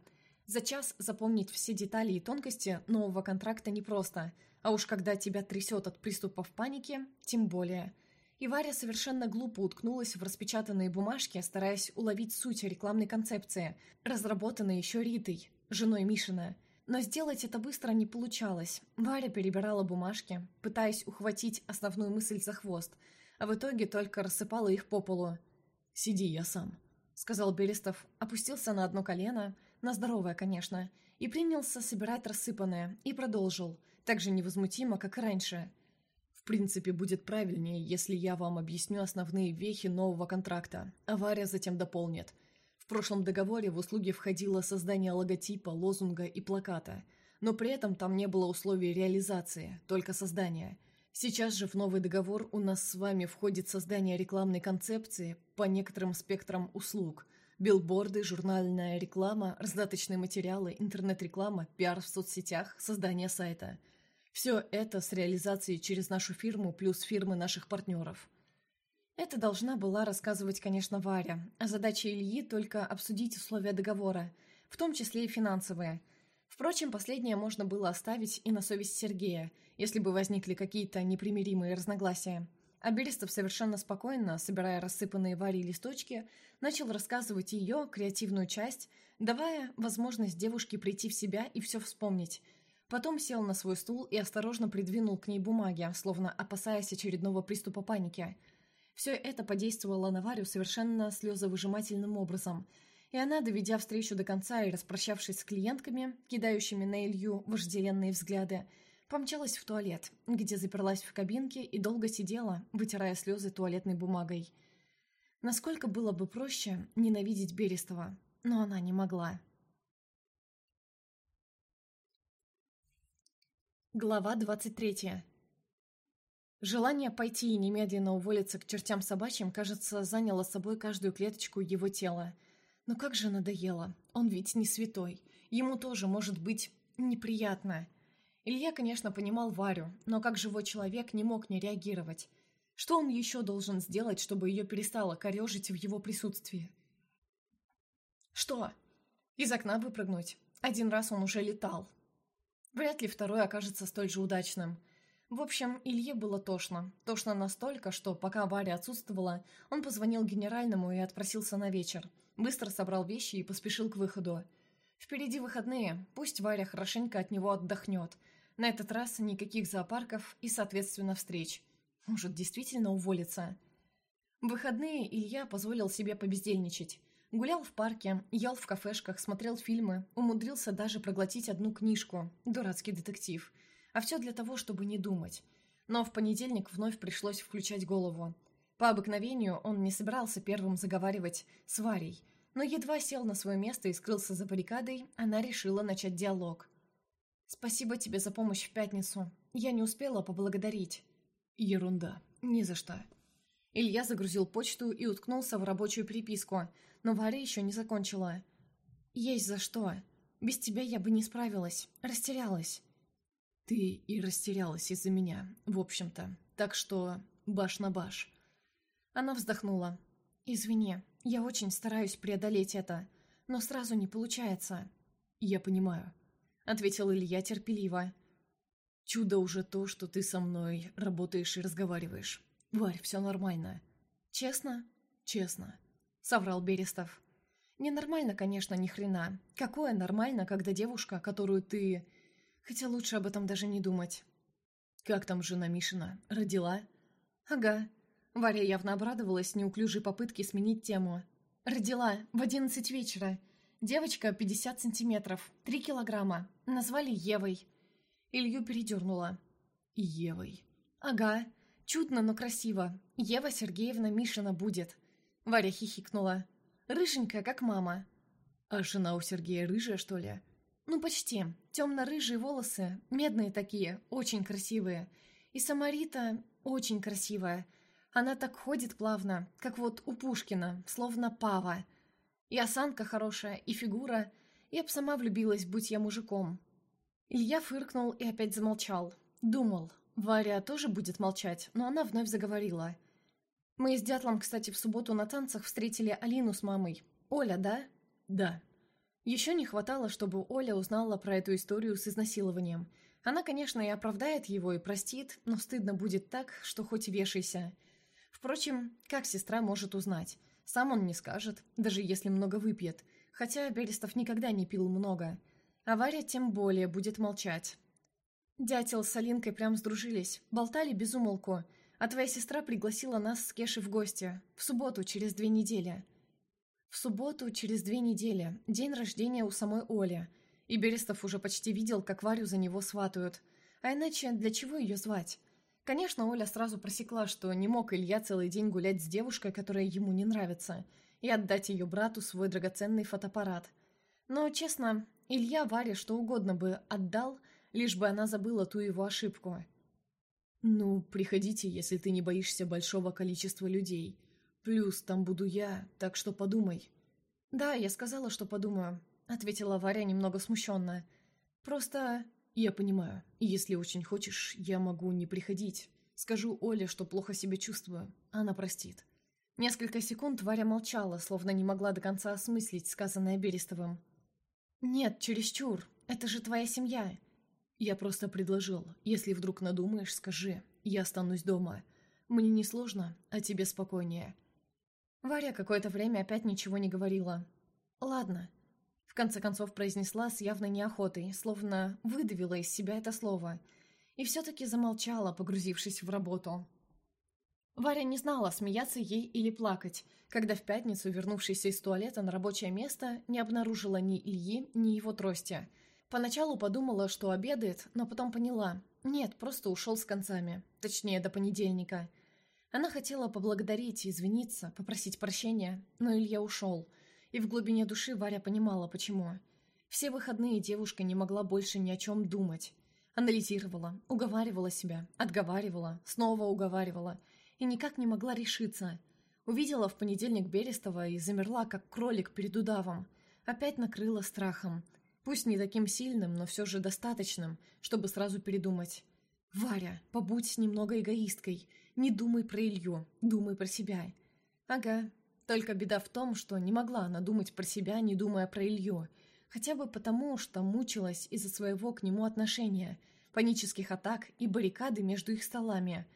За час запомнить все детали и тонкости нового контракта непросто – а уж когда тебя трясет от приступов паники, тем более. И Варя совершенно глупо уткнулась в распечатанные бумажки, стараясь уловить суть рекламной концепции, разработанной еще Ритой, женой Мишина. Но сделать это быстро не получалось. Варя перебирала бумажки, пытаясь ухватить основную мысль за хвост, а в итоге только рассыпала их по полу. «Сиди, я сам», — сказал Берестов, опустился на одно колено, на здоровое, конечно, и принялся собирать рассыпанное, и продолжил — так же невозмутимо, как и раньше. В принципе, будет правильнее, если я вам объясню основные вехи нового контракта. Авария затем дополнит. В прошлом договоре в услуги входило создание логотипа, лозунга и плаката, но при этом там не было условий реализации, только создания. Сейчас же в новый договор у нас с вами входит создание рекламной концепции по некоторым спектрам услуг – Билборды, журнальная реклама, раздаточные материалы, интернет-реклама, пиар в соцсетях, создание сайта – все это с реализацией через нашу фирму плюс фирмы наших партнеров. Это должна была рассказывать, конечно, Варя, а задача Ильи только обсудить условия договора, в том числе и финансовые. Впрочем, последнее можно было оставить и на совесть Сергея, если бы возникли какие-то непримиримые разногласия. А Берестов совершенно спокойно, собирая рассыпанные Варей листочки, начал рассказывать ее креативную часть, давая возможность девушке прийти в себя и все вспомнить – Потом сел на свой стул и осторожно придвинул к ней бумаги, словно опасаясь очередного приступа паники. Все это подействовало на Варю совершенно слезовыжимательным образом, и она, доведя встречу до конца и распрощавшись с клиентками, кидающими на Илью вожделенные взгляды, помчалась в туалет, где заперлась в кабинке и долго сидела, вытирая слезы туалетной бумагой. Насколько было бы проще ненавидеть Берестова, но она не могла. Глава 23. Желание пойти и немедленно уволиться к чертям собачьим, кажется, заняло собой каждую клеточку его тела. Но как же надоело. Он ведь не святой. Ему тоже может быть неприятно. Илья, конечно, понимал Варю, но как живой человек не мог не реагировать. Что он еще должен сделать, чтобы ее перестало корежить в его присутствии? Что? Из окна выпрыгнуть. Один раз он уже летал. Вряд ли второй окажется столь же удачным. В общем, Илье было тошно. Тошно настолько, что пока Варя отсутствовала, он позвонил генеральному и отпросился на вечер. Быстро собрал вещи и поспешил к выходу. Впереди выходные, пусть Варя хорошенько от него отдохнет. На этот раз никаких зоопарков и, соответственно, встреч. Может, действительно уволиться? В выходные Илья позволил себе побездельничать. Гулял в парке, ел в кафешках, смотрел фильмы, умудрился даже проглотить одну книжку «Дурацкий детектив». А все для того, чтобы не думать. Но в понедельник вновь пришлось включать голову. По обыкновению он не собирался первым заговаривать с Варей, но едва сел на свое место и скрылся за баррикадой, она решила начать диалог. «Спасибо тебе за помощь в пятницу. Я не успела поблагодарить». «Ерунда. Ни за что». Илья загрузил почту и уткнулся в рабочую переписку, но Варя еще не закончила. «Есть за что. Без тебя я бы не справилась. Растерялась». «Ты и растерялась из-за меня, в общем-то. Так что баш на баш». Она вздохнула. «Извини, я очень стараюсь преодолеть это, но сразу не получается». «Я понимаю», — ответил Илья терпеливо. «Чудо уже то, что ты со мной работаешь и разговариваешь. Варь, все нормально». «Честно?» «Честно», — соврал Берестов. «Ненормально, конечно, ни хрена. Какое нормально, когда девушка, которую ты... Хотя лучше об этом даже не думать». «Как там жена Мишина? Родила?» «Ага», Варя явно обрадовалась неуклюжей попытке сменить тему. «Родила в одиннадцать вечера. Девочка 50 сантиметров, 3 килограмма. Назвали Евой». Илью передернула. «Евой». «Ага. Чудно, но красиво. Ева Сергеевна Мишина будет». Варя хихикнула. «Рыженькая, как мама». «А жена у Сергея рыжая, что ли?» «Ну, почти. Темно-рыжие волосы, медные такие, очень красивые. И Самарита очень красивая. Она так ходит плавно, как вот у Пушкина, словно пава. И осанка хорошая, и фигура. Я б сама влюбилась, будь я мужиком. Илья фыркнул и опять замолчал. Думал, Варя тоже будет молчать, но она вновь заговорила. «Мы с Дятлом, кстати, в субботу на танцах встретили Алину с мамой. Оля, да?» «Да». Еще не хватало, чтобы Оля узнала про эту историю с изнасилованием. Она, конечно, и оправдает его, и простит, но стыдно будет так, что хоть вешайся. Впрочем, как сестра может узнать? Сам он не скажет, даже если много выпьет, хотя Берестов никогда не пил много. А Варя тем более будет молчать. Дятел с Алинкой прям сдружились, болтали без умолку, а твоя сестра пригласила нас с Кешей в гости, в субботу через две недели. В субботу через две недели, день рождения у самой Оли, и Берестов уже почти видел, как Варю за него сватают. А иначе для чего ее звать? Конечно, Оля сразу просекла, что не мог Илья целый день гулять с девушкой, которая ему не нравится, и отдать ее брату свой драгоценный фотоаппарат. Но, честно, Илья Варе что угодно бы отдал, лишь бы она забыла ту его ошибку. «Ну, приходите, если ты не боишься большого количества людей. Плюс там буду я, так что подумай». «Да, я сказала, что подумаю», — ответила Варя немного смущенно. «Просто «Я понимаю. Если очень хочешь, я могу не приходить. Скажу Оле, что плохо себя чувствую. Она простит». Несколько секунд Варя молчала, словно не могла до конца осмыслить сказанное Берестовым. «Нет, чересчур. Это же твоя семья». «Я просто предложил. Если вдруг надумаешь, скажи. Я останусь дома. Мне не сложно, а тебе спокойнее». Варя какое-то время опять ничего не говорила. «Ладно», конце концов произнесла с явной неохотой, словно выдавила из себя это слово. И все-таки замолчала, погрузившись в работу. Варя не знала, смеяться ей или плакать, когда в пятницу, вернувшись из туалета на рабочее место, не обнаружила ни Ильи, ни его трости. Поначалу подумала, что обедает, но потом поняла. Нет, просто ушел с концами. Точнее, до понедельника. Она хотела поблагодарить, извиниться, попросить прощения, но Илья ушел – и в глубине души Варя понимала, почему. Все выходные девушка не могла больше ни о чем думать. Анализировала, уговаривала себя, отговаривала, снова уговаривала. И никак не могла решиться. Увидела в понедельник Берестова и замерла, как кролик перед удавом. Опять накрыла страхом. Пусть не таким сильным, но все же достаточным, чтобы сразу передумать. «Варя, побудь немного эгоисткой. Не думай про Илью, думай про себя». «Ага. Только беда в том, что не могла она думать про себя, не думая про Илью. Хотя бы потому, что мучилась из-за своего к нему отношения, панических атак и баррикады между их столами.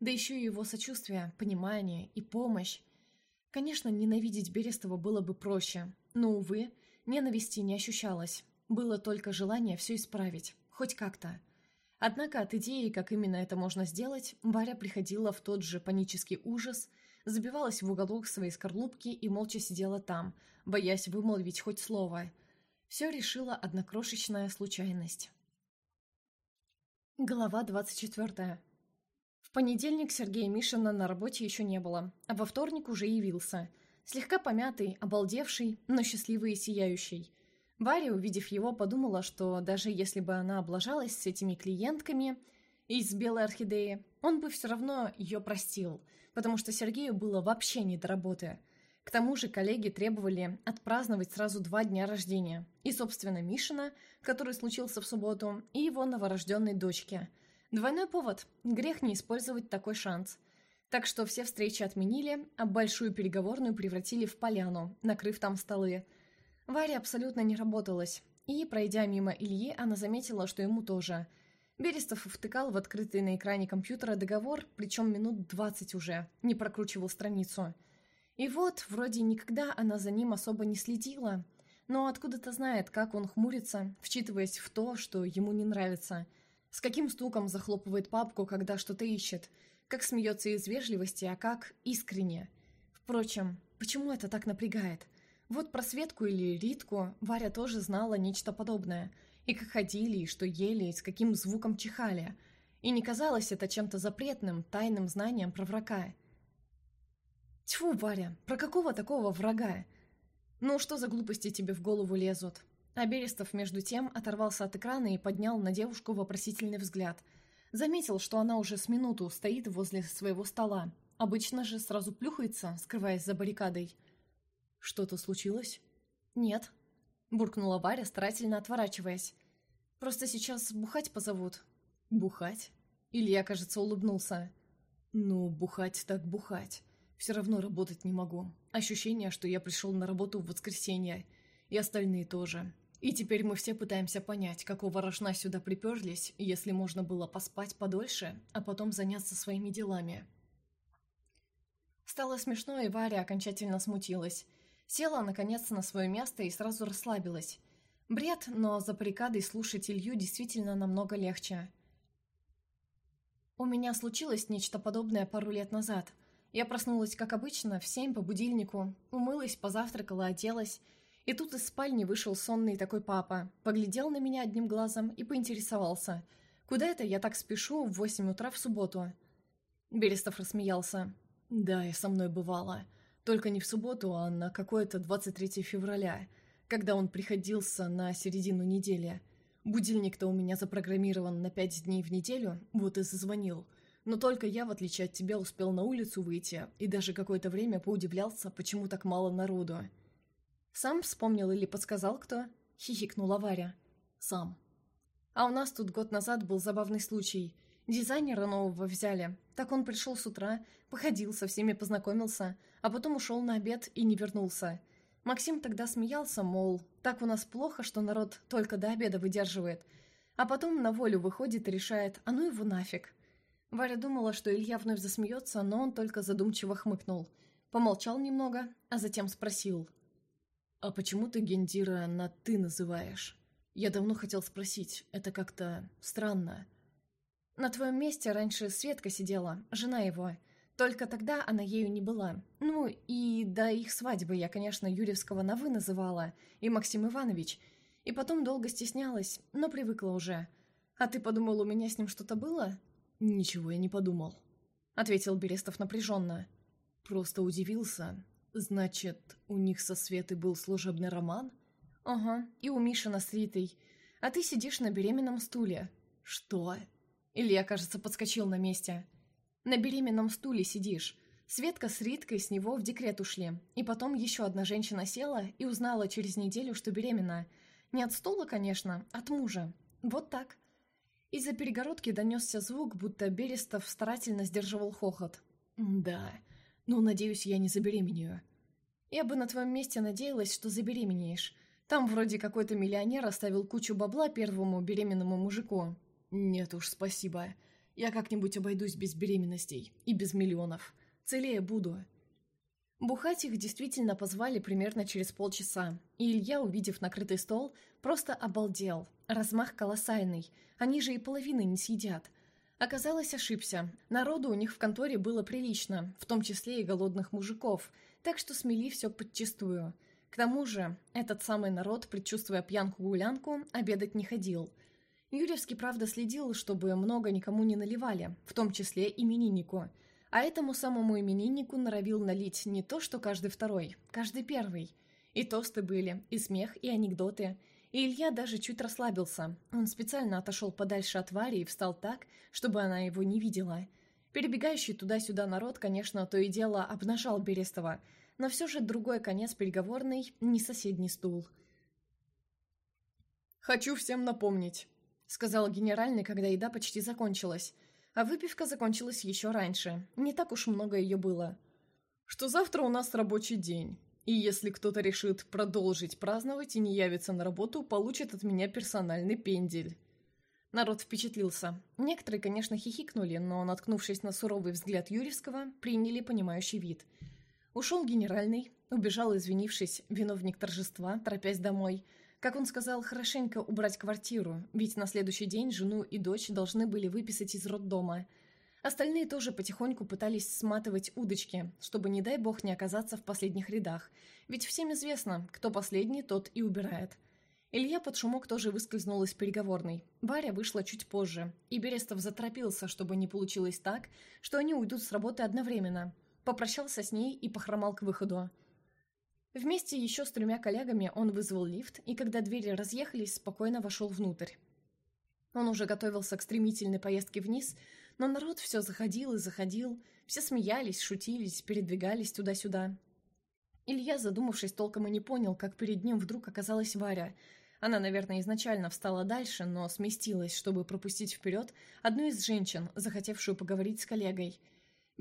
Да еще и его сочувствие, понимание и помощь. Конечно, ненавидеть Берестова было бы проще, но, увы, ненависти не ощущалось. Было только желание все исправить, хоть как-то. Однако от идеи, как именно это можно сделать, Варя приходила в тот же панический ужас, забивалась в уголок своей скорлупки и молча сидела там, боясь вымолвить хоть слово. Все решила одна крошечная случайность. Глава 24. В понедельник Сергея Мишина на работе еще не было, а во вторник уже явился. Слегка помятый, обалдевший, но счастливый и сияющий. Варя, увидев его, подумала, что даже если бы она облажалась с этими клиентками из «Белой орхидеи», он бы все равно ее простил, потому что Сергею было вообще не до работы. К тому же коллеги требовали отпраздновать сразу два дня рождения. И, собственно, Мишина, который случился в субботу, и его новорожденной дочке. Двойной повод. Грех не использовать такой шанс. Так что все встречи отменили, а большую переговорную превратили в поляну, накрыв там столы – Варя абсолютно не работалась, и, пройдя мимо Ильи, она заметила, что ему тоже. Берестов втыкал в открытый на экране компьютера договор, причем минут двадцать уже, не прокручивал страницу. И вот, вроде никогда она за ним особо не следила, но откуда-то знает, как он хмурится, вчитываясь в то, что ему не нравится. С каким стуком захлопывает папку, когда что-то ищет, как смеется из вежливости, а как искренне. Впрочем, почему это так напрягает? Вот про Светку или Ритку Варя тоже знала нечто подобное. И как ходили, и что ели, и с каким звуком чихали. И не казалось это чем-то запретным, тайным знанием про врага. Тьфу, Варя, про какого такого врага? Ну, что за глупости тебе в голову лезут? А Берестов, между тем, оторвался от экрана и поднял на девушку вопросительный взгляд. Заметил, что она уже с минуту стоит возле своего стола. Обычно же сразу плюхается, скрываясь за баррикадой. «Что-то случилось?» «Нет», — буркнула Варя, старательно отворачиваясь. «Просто сейчас бухать позовут». «Бухать?» Илья, кажется, улыбнулся. «Ну, бухать так бухать. Все равно работать не могу. Ощущение, что я пришел на работу в воскресенье. И остальные тоже. И теперь мы все пытаемся понять, какого рожна сюда приперлись, если можно было поспать подольше, а потом заняться своими делами». Стало смешно, и Варя окончательно смутилась. Села, наконец, на свое место и сразу расслабилась. Бред, но за баррикадой слушать Илью действительно намного легче. У меня случилось нечто подобное пару лет назад. Я проснулась, как обычно, в семь по будильнику, умылась, позавтракала, оделась. И тут из спальни вышел сонный такой папа, поглядел на меня одним глазом и поинтересовался. «Куда это я так спешу в восемь утра в субботу?» Берестов рассмеялся. «Да, и со мной бывало. Только не в субботу, а на какое-то 23 февраля, когда он приходился на середину недели. Будильник-то у меня запрограммирован на пять дней в неделю, вот и зазвонил. Но только я, в отличие от тебя, успел на улицу выйти и даже какое-то время поудивлялся, почему так мало народу. «Сам вспомнил или подсказал кто?» — хихикнула Варя. «Сам». «А у нас тут год назад был забавный случай. Дизайнера нового взяли. Так он пришел с утра, походил, со всеми познакомился, а потом ушел на обед и не вернулся. Максим тогда смеялся, мол, так у нас плохо, что народ только до обеда выдерживает. А потом на волю выходит и решает, а ну его нафиг. Варя думала, что Илья вновь засмеется, но он только задумчиво хмыкнул. Помолчал немного, а затем спросил. «А почему ты Гендира на «ты» называешь? Я давно хотел спросить, это как-то странно». «На твоем месте раньше Светка сидела, жена его». Только тогда она ею не была. Ну, и до их свадьбы я, конечно, Юрьевского на «вы» называла, и Максим Иванович. И потом долго стеснялась, но привыкла уже. А ты подумал, у меня с ним что-то было? Ничего я не подумал, — ответил Берестов напряженно. Просто удивился. Значит, у них со Светой был служебный роман? Ага, и у Миши с Ритой. А ты сидишь на беременном стуле. Что? Илья, кажется, подскочил на месте. На беременном стуле сидишь. Светка с Риткой с него в декрет ушли, и потом еще одна женщина села и узнала через неделю, что беременна. Не от стула, конечно, от мужа. Вот так. Из-за перегородки донесся звук, будто Берестов старательно сдерживал хохот. «Да, ну, надеюсь, я не забеременею». «Я бы на твоем месте надеялась, что забеременеешь. Там вроде какой-то миллионер оставил кучу бабла первому беременному мужику». «Нет уж, спасибо. Я как-нибудь обойдусь без беременностей и без миллионов. Целее буду». Бухать их действительно позвали примерно через полчаса, и Илья, увидев накрытый стол, просто обалдел. Размах колоссальный, они же и половины не съедят. Оказалось, ошибся. Народу у них в конторе было прилично, в том числе и голодных мужиков, так что смели все подчистую. К тому же, этот самый народ, предчувствуя пьянку-гулянку, обедать не ходил. Юрьевский, правда, следил, чтобы много никому не наливали, в том числе имениннику – а этому самому имениннику норовил налить не то, что каждый второй, каждый первый. И тосты были, и смех, и анекдоты. И Илья даже чуть расслабился. Он специально отошел подальше от Вари и встал так, чтобы она его не видела. Перебегающий туда-сюда народ, конечно, то и дело обнажал Берестова, но все же другой конец переговорный, не соседний стул. «Хочу всем напомнить», — сказал генеральный, когда еда почти закончилась, а выпивка закончилась еще раньше. Не так уж много ее было. Что завтра у нас рабочий день. И если кто-то решит продолжить праздновать и не явится на работу, получит от меня персональный пендель. Народ впечатлился. Некоторые, конечно, хихикнули, но, наткнувшись на суровый взгляд Юрьевского, приняли понимающий вид. Ушел генеральный, убежал, извинившись, виновник торжества, торопясь домой – как он сказал, хорошенько убрать квартиру, ведь на следующий день жену и дочь должны были выписать из роддома. Остальные тоже потихоньку пытались сматывать удочки, чтобы, не дай бог, не оказаться в последних рядах, ведь всем известно, кто последний, тот и убирает. Илья под шумок тоже выскользнул из переговорной. Варя вышла чуть позже, и Берестов заторопился, чтобы не получилось так, что они уйдут с работы одновременно. Попрощался с ней и похромал к выходу. Вместе еще с тремя коллегами он вызвал лифт, и когда двери разъехались, спокойно вошел внутрь. Он уже готовился к стремительной поездке вниз, но народ все заходил и заходил, все смеялись, шутились, передвигались туда-сюда. Илья, задумавшись, толком и не понял, как перед ним вдруг оказалась Варя. Она, наверное, изначально встала дальше, но сместилась, чтобы пропустить вперед одну из женщин, захотевшую поговорить с коллегой –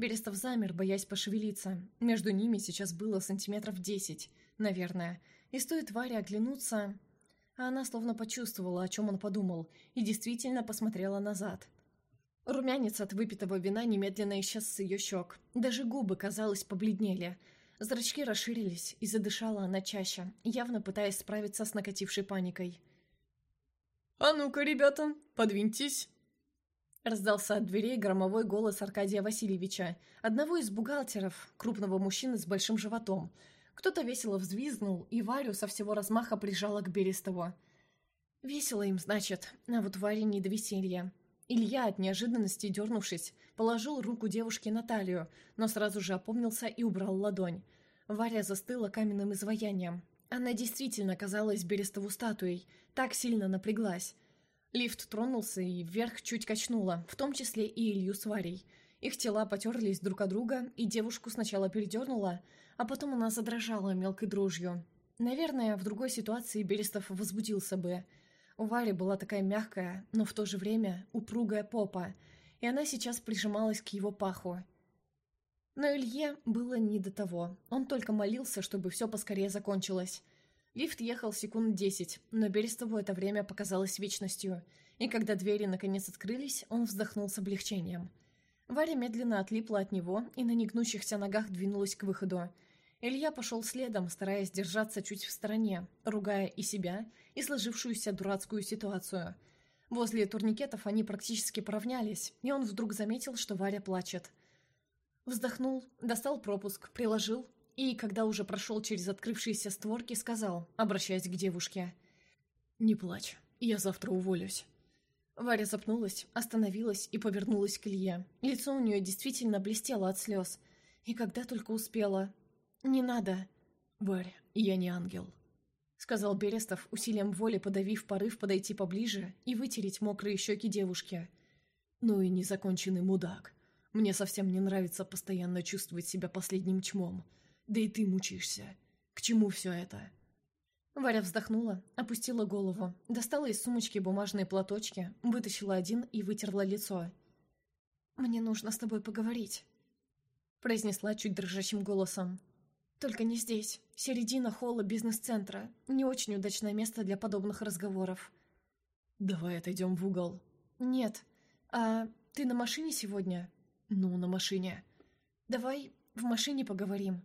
Берестов замер, боясь пошевелиться. Между ними сейчас было сантиметров десять, наверное. И стоит Варе оглянуться... А она словно почувствовала, о чем он подумал, и действительно посмотрела назад. Румянец от выпитого вина немедленно исчез с ее щек. Даже губы, казалось, побледнели. Зрачки расширились, и задышала она чаще, явно пытаясь справиться с накатившей паникой. «А ну-ка, ребята, подвиньтесь!» Раздался от дверей громовой голос Аркадия Васильевича, одного из бухгалтеров, крупного мужчины с большим животом. Кто-то весело взвизгнул, и Варю со всего размаха прижала к Берестову. Весело им, значит, а вот Варе не до веселья. Илья, от неожиданности дернувшись, положил руку девушке на талию, но сразу же опомнился и убрал ладонь. Варя застыла каменным изваянием. Она действительно казалась Берестову статуей, так сильно напряглась. Лифт тронулся и вверх чуть качнуло, в том числе и Илью с Варей. Их тела потерлись друг от друга, и девушку сначала передернула, а потом она задрожала мелкой дрожью. Наверное, в другой ситуации Берестов возбудился бы. У Вари была такая мягкая, но в то же время упругая попа, и она сейчас прижималась к его паху. Но Илье было не до того. Он только молился, чтобы все поскорее закончилось. Лифт ехал секунд десять, но Берестову это время показалось вечностью, и когда двери наконец открылись, он вздохнул с облегчением. Варя медленно отлипла от него и на негнущихся ногах двинулась к выходу. Илья пошел следом, стараясь держаться чуть в стороне, ругая и себя, и сложившуюся дурацкую ситуацию. Возле турникетов они практически поравнялись, и он вдруг заметил, что Варя плачет. Вздохнул, достал пропуск, приложил и, когда уже прошел через открывшиеся створки, сказал, обращаясь к девушке. «Не плачь, я завтра уволюсь». Варя запнулась, остановилась и повернулась к Илье. Лицо у нее действительно блестело от слез. И когда только успела... «Не надо». «Варя, я не ангел», — сказал Берестов, усилием воли подавив порыв подойти поближе и вытереть мокрые щеки девушки. «Ну и незаконченный мудак. Мне совсем не нравится постоянно чувствовать себя последним чмом. Да и ты мучаешься. К чему все это?» Варя вздохнула, опустила голову, достала из сумочки бумажные платочки, вытащила один и вытерла лицо. «Мне нужно с тобой поговорить», — произнесла чуть дрожащим голосом. «Только не здесь. Середина холла бизнес-центра. Не очень удачное место для подобных разговоров». «Давай отойдем в угол». «Нет. А ты на машине сегодня?» «Ну, на машине». «Давай в машине поговорим».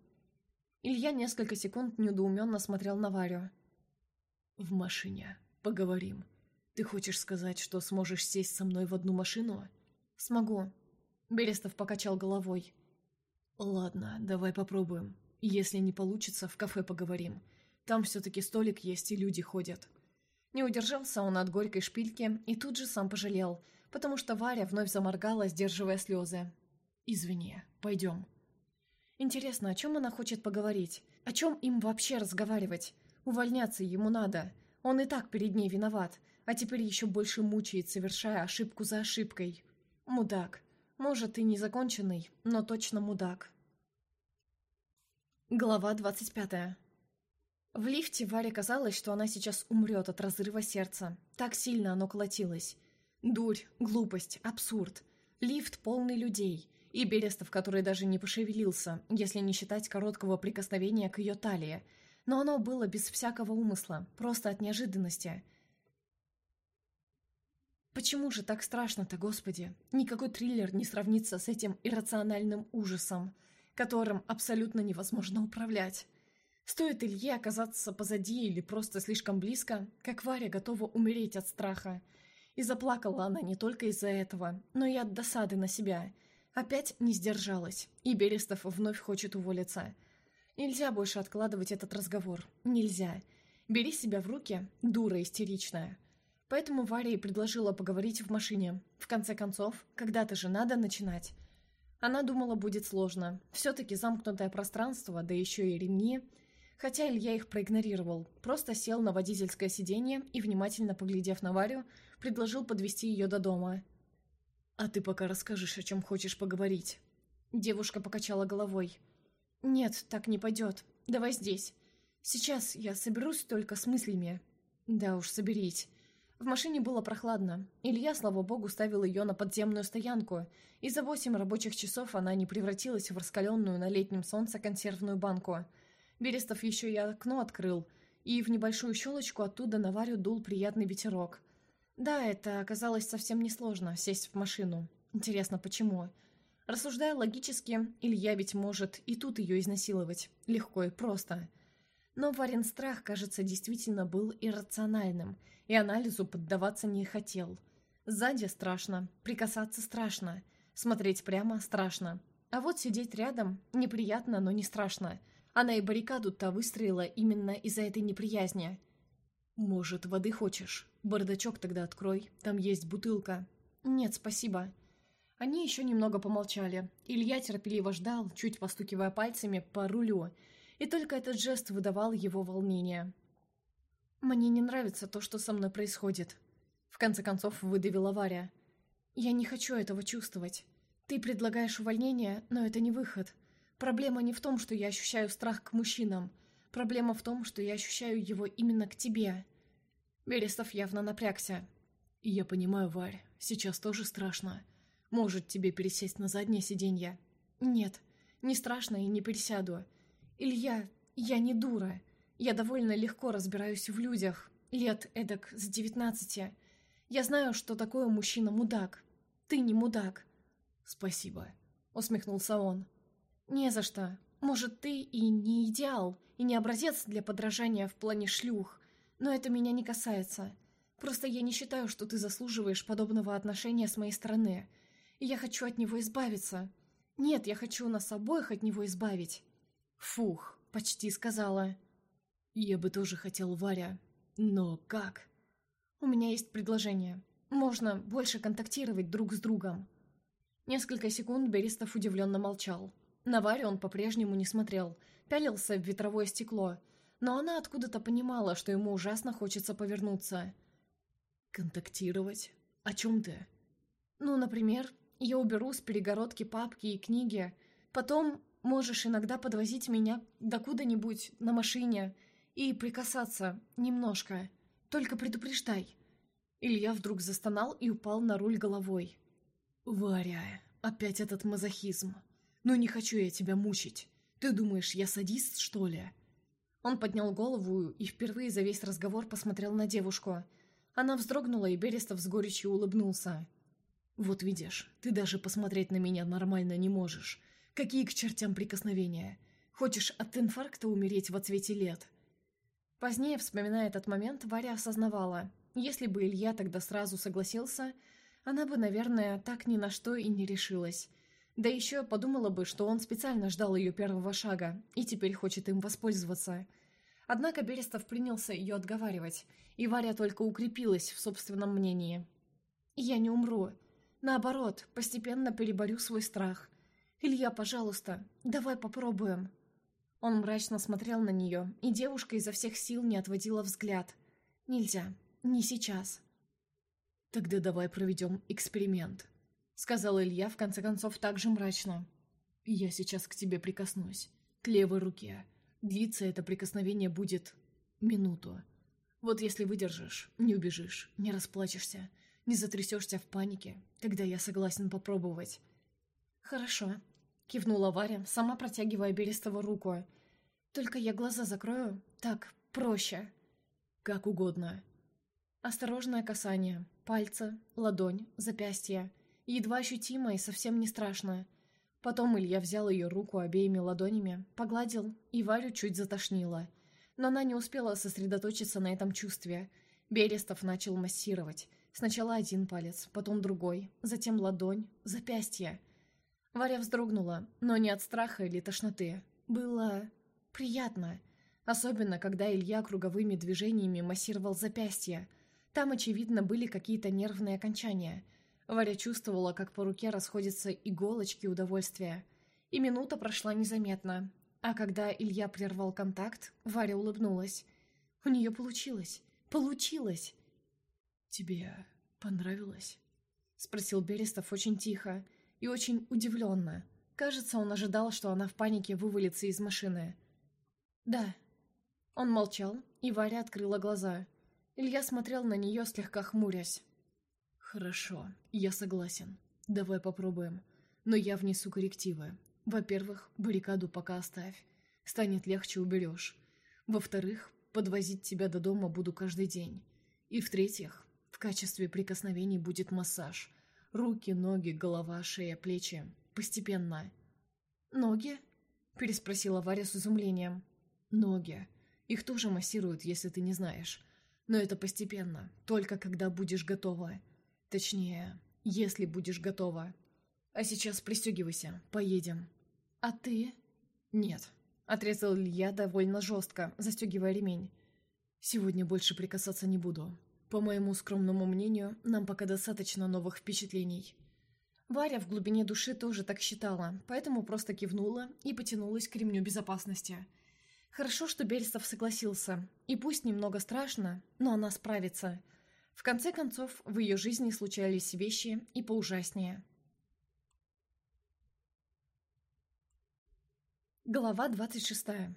Илья несколько секунд недоуменно смотрел на Варю. «В машине. Поговорим. Ты хочешь сказать, что сможешь сесть со мной в одну машину?» «Смогу». Берестов покачал головой. «Ладно, давай попробуем. Если не получится, в кафе поговорим. Там все-таки столик есть и люди ходят». Не удержался он от горькой шпильки и тут же сам пожалел, потому что Варя вновь заморгала, сдерживая слезы. «Извини, пойдем». Интересно, о чем она хочет поговорить? О чем им вообще разговаривать? Увольняться ему надо. Он и так перед ней виноват, а теперь еще больше мучает, совершая ошибку за ошибкой. Мудак. Может, и незаконченный, но точно мудак. Глава 25. В лифте Варе казалось, что она сейчас умрет от разрыва сердца. Так сильно оно колотилось. Дурь, глупость, абсурд. Лифт полный людей и Берестов, который даже не пошевелился, если не считать короткого прикосновения к ее талии. Но оно было без всякого умысла, просто от неожиданности. Почему же так страшно-то, Господи? Никакой триллер не сравнится с этим иррациональным ужасом, которым абсолютно невозможно управлять. Стоит Илье оказаться позади или просто слишком близко, как Варя готова умереть от страха. И заплакала она не только из-за этого, но и от досады на себя – Опять не сдержалась, и Берестов вновь хочет уволиться. Нельзя больше откладывать этот разговор. Нельзя. Бери себя в руки, дура истеричная. Поэтому Варя и предложила поговорить в машине. В конце концов, когда-то же надо начинать. Она думала, будет сложно. Все-таки замкнутое пространство, да еще и ремни. Хотя Илья их проигнорировал. Просто сел на водительское сиденье и, внимательно поглядев на Варю, предложил подвести ее до дома. «А ты пока расскажешь, о чем хочешь поговорить». Девушка покачала головой. «Нет, так не пойдет. Давай здесь. Сейчас я соберусь только с мыслями». «Да уж, соберись». В машине было прохладно. Илья, слава богу, ставил ее на подземную стоянку, и за восемь рабочих часов она не превратилась в раскаленную на летнем солнце консервную банку. Берестов еще и окно открыл, и в небольшую щелочку оттуда на Варю дул приятный ветерок. Да, это оказалось совсем несложно, сесть в машину. Интересно, почему? Рассуждая логически, Илья ведь может и тут ее изнасиловать. Легко и просто. Но Варин страх, кажется, действительно был иррациональным, и анализу поддаваться не хотел. Сзади страшно, прикасаться страшно, смотреть прямо страшно. А вот сидеть рядом неприятно, но не страшно. Она и баррикаду-то выстроила именно из-за этой неприязни. «Может, воды хочешь? Бардачок тогда открой, там есть бутылка». «Нет, спасибо». Они еще немного помолчали. Илья терпеливо ждал, чуть постукивая пальцами по рулю, и только этот жест выдавал его волнение. «Мне не нравится то, что со мной происходит», — в конце концов выдавила Варя. «Я не хочу этого чувствовать. Ты предлагаешь увольнение, но это не выход. Проблема не в том, что я ощущаю страх к мужчинам. Проблема в том, что я ощущаю его именно к тебе». Берестов явно напрягся. «Я понимаю, Варь, сейчас тоже страшно. Может, тебе пересесть на заднее сиденье?» «Нет, не страшно и не пересяду. Илья, я не дура. Я довольно легко разбираюсь в людях. Лет эдак с девятнадцати. Я знаю, что такое мужчина-мудак. Ты не мудак». «Спасибо», — усмехнулся он. «Не за что. Может, ты и не идеал, и не образец для подражания в плане шлюх, но это меня не касается. Просто я не считаю, что ты заслуживаешь подобного отношения с моей стороны, и я хочу от него избавиться. Нет, я хочу нас обоих от него избавить». «Фух», — почти сказала. «Я бы тоже хотел Варя, но как?» «У меня есть предложение. Можно больше контактировать друг с другом». Несколько секунд Берестов удивленно молчал. На Варю он по-прежнему не смотрел, пялился в ветровое стекло, но она откуда-то понимала, что ему ужасно хочется повернуться. «Контактировать? О чем ты?» «Ну, например, Я уберу с перегородки папки и книги. Потом можешь иногда подвозить меня до куда-нибудь на машине и прикасаться немножко. Только предупреждай». Илья вдруг застонал и упал на руль головой. «Варя, опять этот мазохизм. Ну не хочу я тебя мучить. Ты думаешь, я садист, что ли?» Он поднял голову и впервые за весь разговор посмотрел на девушку. Она вздрогнула, и Берестов с горечью улыбнулся. «Вот видишь, ты даже посмотреть на меня нормально не можешь. Какие к чертям прикосновения? Хочешь от инфаркта умереть в отсвете лет?» Позднее, вспоминая этот момент, Варя осознавала, если бы Илья тогда сразу согласился, она бы, наверное, так ни на что и не решилась. Да еще подумала бы, что он специально ждал ее первого шага и теперь хочет им воспользоваться. Однако Берестов принялся ее отговаривать, и Варя только укрепилась в собственном мнении. «Я не умру. Наоборот, постепенно переборю свой страх. Илья, пожалуйста, давай попробуем». Он мрачно смотрел на нее, и девушка изо всех сил не отводила взгляд. «Нельзя. Не сейчас». «Тогда давай проведем эксперимент», — сказал Илья в конце концов так же мрачно. «Я сейчас к тебе прикоснусь. К левой руке. Длиться это прикосновение будет минуту. Вот если выдержишь, не убежишь, не расплачешься, не затрясешься в панике, тогда я согласен попробовать». «Хорошо», — кивнула Варя, сама протягивая Берестову руку. «Только я глаза закрою. Так, проще». «Как угодно». Осторожное касание. Пальцы, ладонь, запястье. Едва ощутимо и совсем не страшно. Потом Илья взял ее руку обеими ладонями, погладил, и Варю чуть затошнило. Но она не успела сосредоточиться на этом чувстве. Берестов начал массировать. Сначала один палец, потом другой, затем ладонь, запястье. Варя вздрогнула, но не от страха или тошноты. Было приятно. Особенно, когда Илья круговыми движениями массировал запястье. Там, очевидно, были какие-то нервные окончания. Варя чувствовала, как по руке расходятся иголочки удовольствия. И минута прошла незаметно. А когда Илья прервал контакт, Варя улыбнулась. У нее получилось. Получилось! «Тебе понравилось?» — спросил Берестов очень тихо и очень удивленно. Кажется, он ожидал, что она в панике вывалится из машины. «Да». Он молчал, и Варя открыла глаза. Илья смотрел на нее, слегка хмурясь. «Хорошо, я согласен. Давай попробуем. Но я внесу коррективы. Во-первых, баррикаду пока оставь. Станет легче, уберешь. Во-вторых, подвозить тебя до дома буду каждый день. И в-третьих, в качестве прикосновений будет массаж. Руки, ноги, голова, шея, плечи. Постепенно. «Ноги?» – переспросила Варя с изумлением. «Ноги. Их тоже массируют, если ты не знаешь. Но это постепенно, только когда будешь готова. Точнее, если будешь готова. А сейчас пристегивайся, поедем». «А ты?» «Нет», – отрезал Илья довольно жестко, застегивая ремень. «Сегодня больше прикасаться не буду. По моему скромному мнению, нам пока достаточно новых впечатлений. Варя в глубине души тоже так считала, поэтому просто кивнула и потянулась к ремню безопасности. Хорошо, что Берестов согласился. И пусть немного страшно, но она справится. В конце концов, в ее жизни случались вещи и поужаснее. Глава двадцать шестая.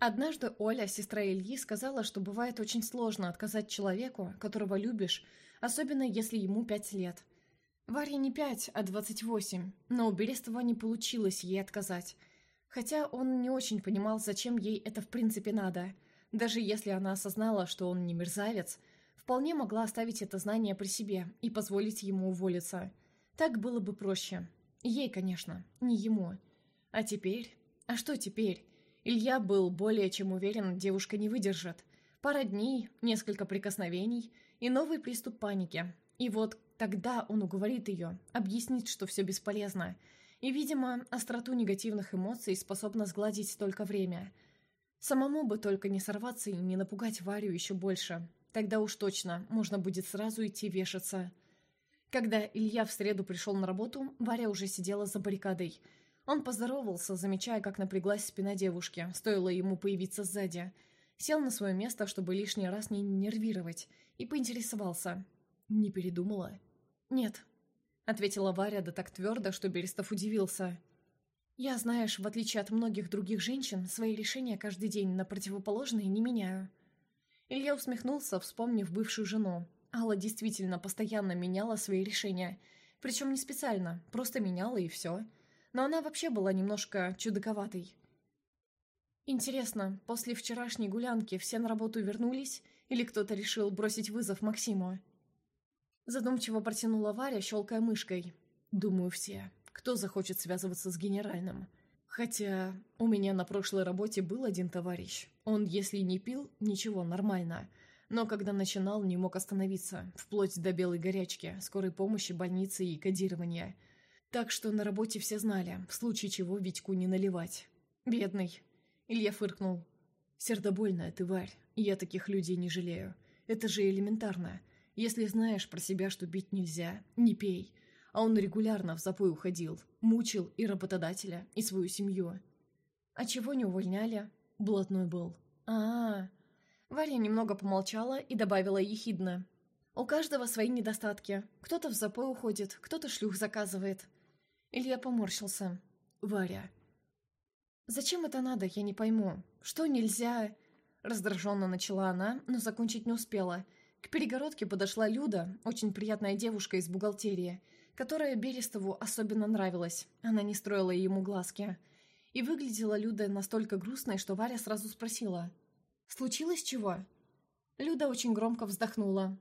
Однажды Оля, сестра Ильи, сказала, что бывает очень сложно отказать человеку, которого любишь, особенно если ему пять лет. Варе не пять, а двадцать восемь, но у Берестова не получилось ей отказать. Хотя он не очень понимал, зачем ей это в принципе надо. Даже если она осознала, что он не мерзавец, вполне могла оставить это знание при себе и позволить ему уволиться. Так было бы проще. Ей, конечно, не ему. А теперь... А что теперь? Илья был более чем уверен, девушка не выдержит. Пара дней, несколько прикосновений и новый приступ паники. И вот тогда он уговорит ее, объяснит, что все бесполезно. И, видимо, остроту негативных эмоций способно сгладить только время. Самому бы только не сорваться и не напугать Варю еще больше. Тогда уж точно можно будет сразу идти вешаться. Когда Илья в среду пришел на работу, Варя уже сидела за баррикадой – он поздоровался, замечая, как напряглась спина девушки, стоило ему появиться сзади. Сел на свое место, чтобы лишний раз не нервировать, и поинтересовался. «Не передумала?» «Нет». — ответила Варя да так твердо, что Берестов удивился. «Я, знаешь, в отличие от многих других женщин, свои решения каждый день на противоположные не меняю». Илья усмехнулся, вспомнив бывшую жену. Алла действительно постоянно меняла свои решения. Причем не специально, просто меняла и все. Но она вообще была немножко чудаковатой. Интересно, после вчерашней гулянки все на работу вернулись? Или кто-то решил бросить вызов Максиму? Задумчиво протянула Варя, щелкая мышкой. Думаю, все. Кто захочет связываться с генеральным? Хотя у меня на прошлой работе был один товарищ. Он, если не пил, ничего, нормально. Но когда начинал, не мог остановиться, вплоть до белой горячки, скорой помощи, больницы и кодирования. Так что на работе все знали, в случае чего Витьку не наливать. Бедный. Илья фыркнул. Сердобольная ты, Варь. Я таких людей не жалею. Это же элементарно. Если знаешь про себя, что бить нельзя, не пей. А он регулярно в запой уходил, мучил и работодателя, и свою семью. А чего не увольняли? Блатной был. а а, -а. Варя немного помолчала и добавила ехидно. «У каждого свои недостатки. Кто-то в запой уходит, кто-то шлюх заказывает». Илья поморщился. «Варя». «Зачем это надо, я не пойму. Что нельзя...» Раздраженно начала она, но закончить не успела. К перегородке подошла Люда, очень приятная девушка из бухгалтерии, которая Берестову особенно нравилась. Она не строила ему глазки. И выглядела Люда настолько грустной, что Варя сразу спросила. «Случилось чего?» Люда очень громко вздохнула.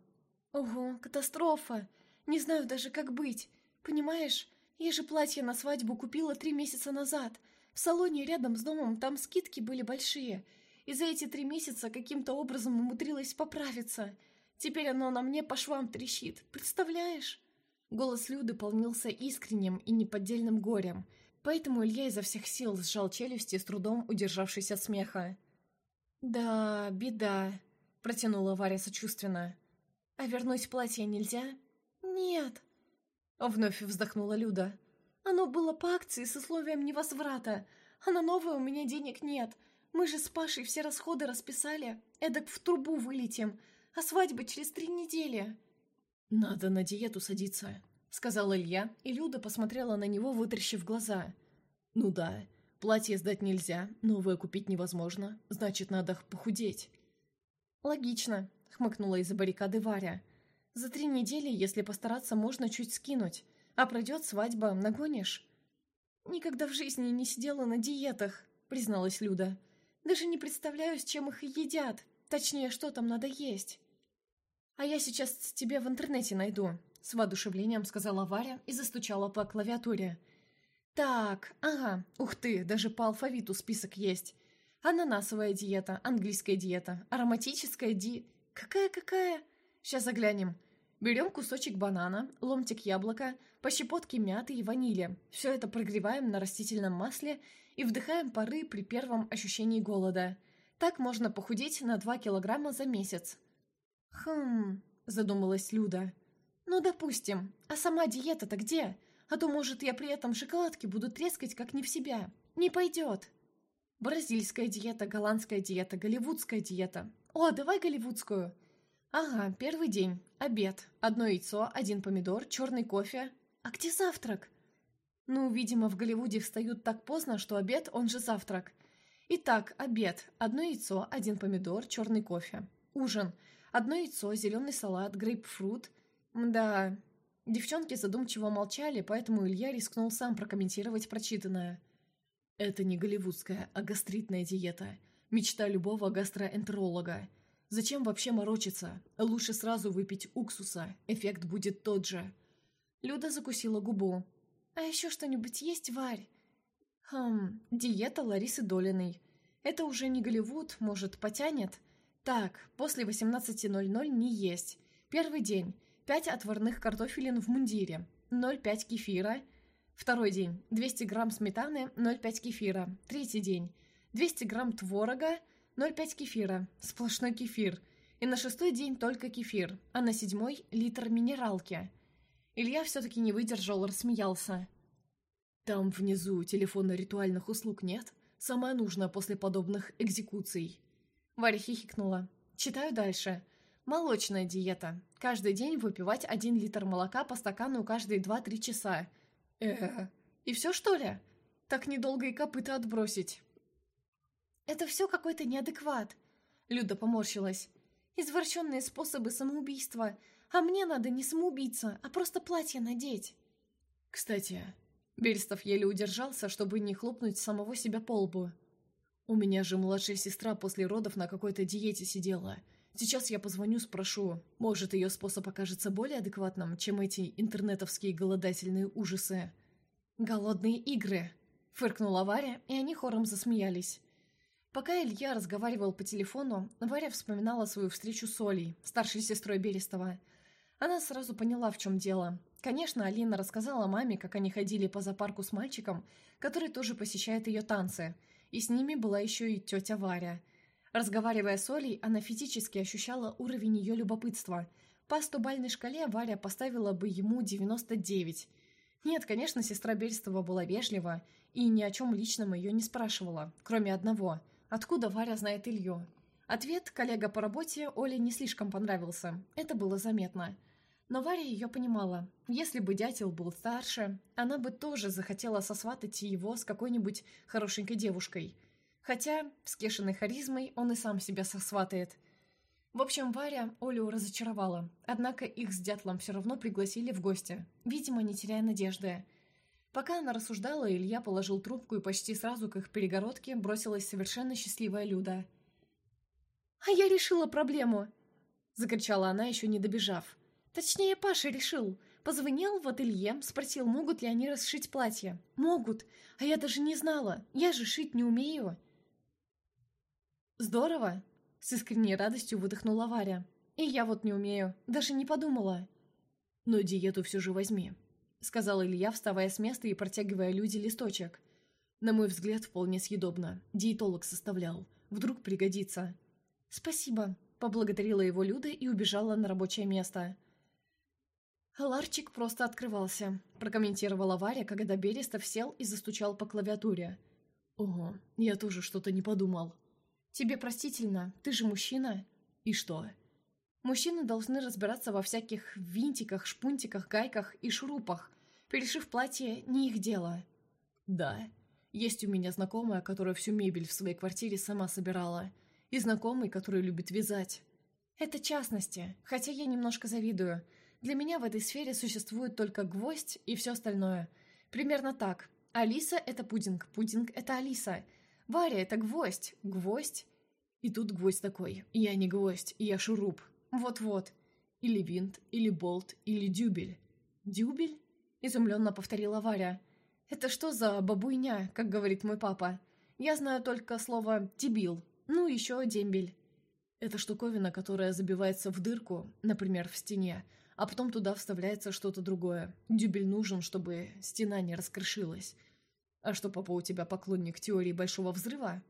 «Ого, катастрофа! Не знаю даже, как быть. Понимаешь, я же платье на свадьбу купила три месяца назад. В салоне рядом с домом там скидки были большие и за эти три месяца каким-то образом умудрилась поправиться. Теперь оно на мне по швам трещит, представляешь?» Голос Люды полнился искренним и неподдельным горем, поэтому Илья изо всех сил сжал челюсти, с трудом удержавшись от смеха. «Да, беда», — протянула Варя сочувственно. «А вернуть платье нельзя?» «Нет», — вновь вздохнула Люда. «Оно было по акции с условием невозврата, а на новое у меня денег нет. Мы же с Пашей все расходы расписали, эдак в трубу вылетим, а свадьба через три недели». «Надо на диету садиться», — сказал Илья, и Люда посмотрела на него, вытрящив глаза. «Ну да, платье сдать нельзя, новое купить невозможно, значит, надо похудеть». «Логично», — хмыкнула из-за баррикады Варя. «За три недели, если постараться, можно чуть скинуть, а пройдет свадьба, нагонишь». «Никогда в жизни не сидела на диетах», — призналась Люда. Даже не представляю, с чем их едят. Точнее, что там надо есть. А я сейчас тебе в интернете найду, с воодушевлением сказала Варя и застучала по клавиатуре. Так, ага, ух ты, даже по алфавиту список есть. Ананасовая диета, английская диета, ароматическая ди... Какая-какая? Сейчас заглянем. Берем кусочек банана, ломтик яблока, по щепотке мяты и ванили. Все это прогреваем на растительном масле и вдыхаем пары при первом ощущении голода. Так можно похудеть на 2 килограмма за месяц. «Хм...» – задумалась Люда. «Ну, допустим. А сама диета-то где? А то, может, я при этом шоколадки буду трескать как не в себя. Не пойдет!» Бразильская диета, голландская диета, голливудская диета. О, давай голливудскую. Ага, первый день. Обед. Одно яйцо, один помидор, черный кофе. А где завтрак? Ну, видимо, в Голливуде встают так поздно, что обед, он же завтрак. Итак, обед. Одно яйцо, один помидор, черный кофе. Ужин. Одно яйцо, зеленый салат, грейпфрут. Да. Девчонки задумчиво молчали, поэтому Илья рискнул сам прокомментировать прочитанное. Это не голливудская, а гастритная диета. Мечта любого гастроэнтеролога. Зачем вообще морочиться? Лучше сразу выпить уксуса. Эффект будет тот же. Люда закусила губу. «А еще что-нибудь есть, Варь?» «Хм, диета Ларисы Долиной. Это уже не Голливуд, может, потянет?» «Так, после 18.00 не есть. Первый день. 5 отварных картофелин в мундире. 0,5 кефира. Второй день. 200 грамм сметаны, 0,5 кефира. Третий день. 200 грамм творога, 0,5 кефира. Сплошной кефир. И на шестой день только кефир, а на седьмой – литр минералки. Илья все-таки не выдержал, рассмеялся. «Там внизу телефона ритуальных услуг нет? Самое нужное после подобных экзекуций». Варя хихикнула. «Читаю дальше. Молочная диета. Каждый день выпивать один литр молока по стакану каждые 2-3 часа. э И все, что ли? Так недолго и копыта отбросить. Это все какой-то неадекват. Люда поморщилась. Извращенные способы самоубийства. А мне надо не самоубийца, а просто платье надеть. Кстати, Берестов еле удержался, чтобы не хлопнуть самого себя по лбу. У меня же младшая сестра после родов на какой-то диете сидела. Сейчас я позвоню, спрошу, может, ее способ окажется более адекватным, чем эти интернетовские голодательные ужасы. «Голодные игры!» — фыркнула Варя, и они хором засмеялись. Пока Илья разговаривал по телефону, Варя вспоминала свою встречу с Олей, старшей сестрой Берестова. Она сразу поняла, в чем дело. Конечно, Алина рассказала маме, как они ходили по зоопарку с мальчиком, который тоже посещает ее танцы, и с ними была еще и тетя Варя. Разговаривая с Олей, она физически ощущала уровень ее любопытства. По стобальной шкале Варя поставила бы ему 99. Нет, конечно, сестра Берестова была вежлива и ни о чем личном ее не спрашивала, кроме одного – Откуда Варя знает Илью? Ответ коллега по работе Оле не слишком понравился. Это было заметно. Но Варя ее понимала. Если бы дятел был старше, она бы тоже захотела сосватать его с какой-нибудь хорошенькой девушкой. Хотя с Кешиной харизмой он и сам себя сосватает. В общем, Варя Олю разочаровала. Однако их с дятлом все равно пригласили в гости. Видимо, не теряя надежды. Пока она рассуждала, Илья положил трубку и почти сразу к их перегородке бросилась совершенно счастливая Люда. «А я решила проблему!» — закричала она, еще не добежав. «Точнее, Паша решил. Позвонил в ателье, спросил, могут ли они расшить платье. Могут, а я даже не знала. Я же шить не умею». «Здорово!» — с искренней радостью выдохнула Варя. «И я вот не умею, даже не подумала». «Но диету все же возьми», сказал Илья, вставая с места и протягивая Люде листочек. На мой взгляд, вполне съедобно. Диетолог составлял. Вдруг пригодится. «Спасибо», — поблагодарила его Люда и убежала на рабочее место. «Ларчик просто открывался», — прокомментировала Варя, когда Берестов сел и застучал по клавиатуре. «Ого, я тоже что-то не подумал». «Тебе простительно, ты же мужчина». «И что?» Мужчины должны разбираться во всяких винтиках, шпунтиках, гайках и шурупах. Перешив платье – не их дело. Да, есть у меня знакомая, которая всю мебель в своей квартире сама собирала. И знакомый, который любит вязать. Это частности, хотя я немножко завидую. Для меня в этой сфере существует только гвоздь и все остальное. Примерно так. Алиса – это пудинг, пудинг – это Алиса. Варя – это гвоздь, гвоздь. И тут гвоздь такой. Я не гвоздь, я шуруп. Вот-вот. Или винт, или болт, или дюбель. Дюбель? Изумленно повторила Варя. Это что за бабуйня, как говорит мой папа? Я знаю только слово «дебил». Ну, еще дембель. Это штуковина, которая забивается в дырку, например, в стене, а потом туда вставляется что-то другое. Дюбель нужен, чтобы стена не раскрошилась. А что, папа, у тебя поклонник теории Большого Взрыва?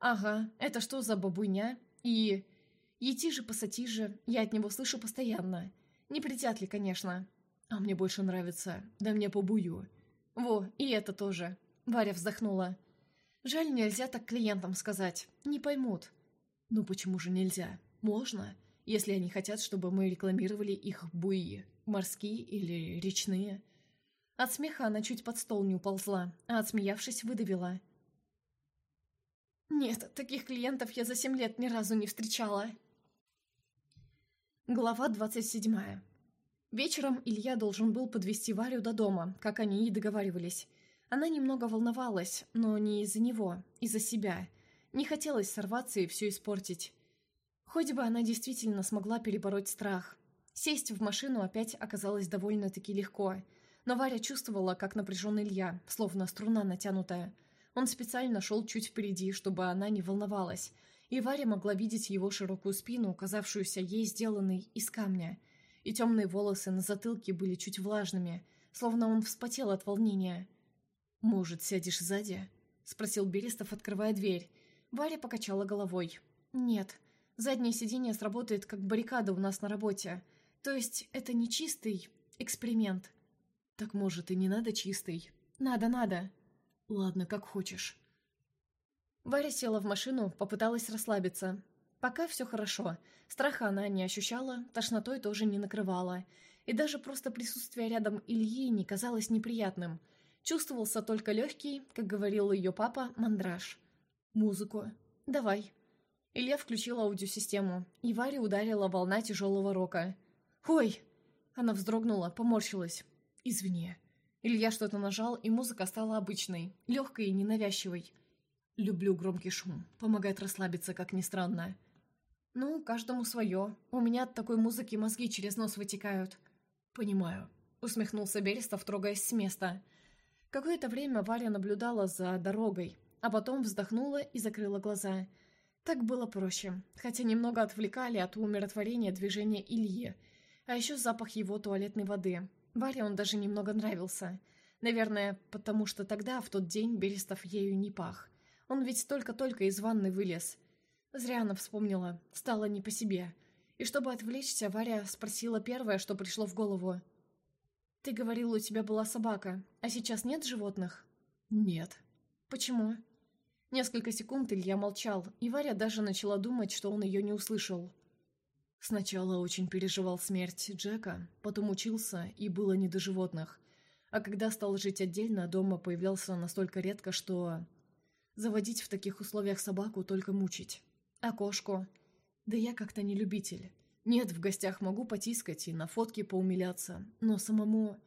Ага, это что за бабуйня? И... Ети пасати же, я от него слышу постоянно. Не притят ли, конечно. А мне больше нравится, да мне побую. Во, и это тоже. Варя вздохнула. Жаль, нельзя так клиентам сказать. Не поймут. Ну почему же нельзя? Можно, если они хотят, чтобы мы рекламировали их буи. Морские или речные. От смеха она чуть под стол не уползла, а отсмеявшись, выдавила. «Нет, таких клиентов я за семь лет ни разу не встречала». Глава 27. Вечером Илья должен был подвести Варю до дома, как они и договаривались. Она немного волновалась, но не из-за него, из-за себя. Не хотелось сорваться и все испортить. Хоть бы она действительно смогла перебороть страх. Сесть в машину опять оказалось довольно-таки легко. Но Варя чувствовала, как напряжен Илья, словно струна натянутая. Он специально шел чуть впереди, чтобы она не волновалась, и Варя могла видеть его широкую спину, казавшуюся ей сделанной из камня, и темные волосы на затылке были чуть влажными, словно он вспотел от волнения. «Может, сядешь сзади?» — спросил Берестов, открывая дверь. Варя покачала головой. «Нет, заднее сиденье сработает как баррикада у нас на работе. То есть это не чистый эксперимент». «Так, может, и не надо чистый?» «Надо, надо». «Ладно, как хочешь». Варя села в машину, попыталась расслабиться. Пока все хорошо. Страха она не ощущала, тошнотой тоже не накрывала. И даже просто присутствие рядом Ильи не казалось неприятным. Чувствовался только легкий, как говорил ее папа, мандраж. «Музыку. Давай». Илья включил аудиосистему, и Варе ударила волна тяжелого рока. «Ой!» Она вздрогнула, поморщилась. «Извини». Илья что-то нажал, и музыка стала обычной, легкой и ненавязчивой. Люблю громкий шум, помогает расслабиться, как ни странно. «Ну, каждому свое. У меня от такой музыки мозги через нос вытекают». «Понимаю», — усмехнулся Берестов, трогаясь с места. Какое-то время Варя наблюдала за дорогой, а потом вздохнула и закрыла глаза. Так было проще, хотя немного отвлекали от умиротворения движения Ильи, а еще запах его туалетной воды. Варе он даже немного нравился. Наверное, потому что тогда, в тот день, Берестов ею не пах. Он ведь только-только из ванны вылез. Зря она вспомнила, стало не по себе. И чтобы отвлечься, Варя спросила первое, что пришло в голову. «Ты говорил, у тебя была собака, а сейчас нет животных?» «Нет». «Почему?» Несколько секунд Илья молчал, и Варя даже начала думать, что он ее не услышал. Сначала очень переживал смерть Джека, потом учился, и было не до животных. А когда стал жить отдельно, дома появлялся настолько редко, что... Заводить в таких условиях собаку только мучить. А кошку? Да я как-то не любитель. Нет, в гостях могу потискать и на фотке поумиляться, но самому...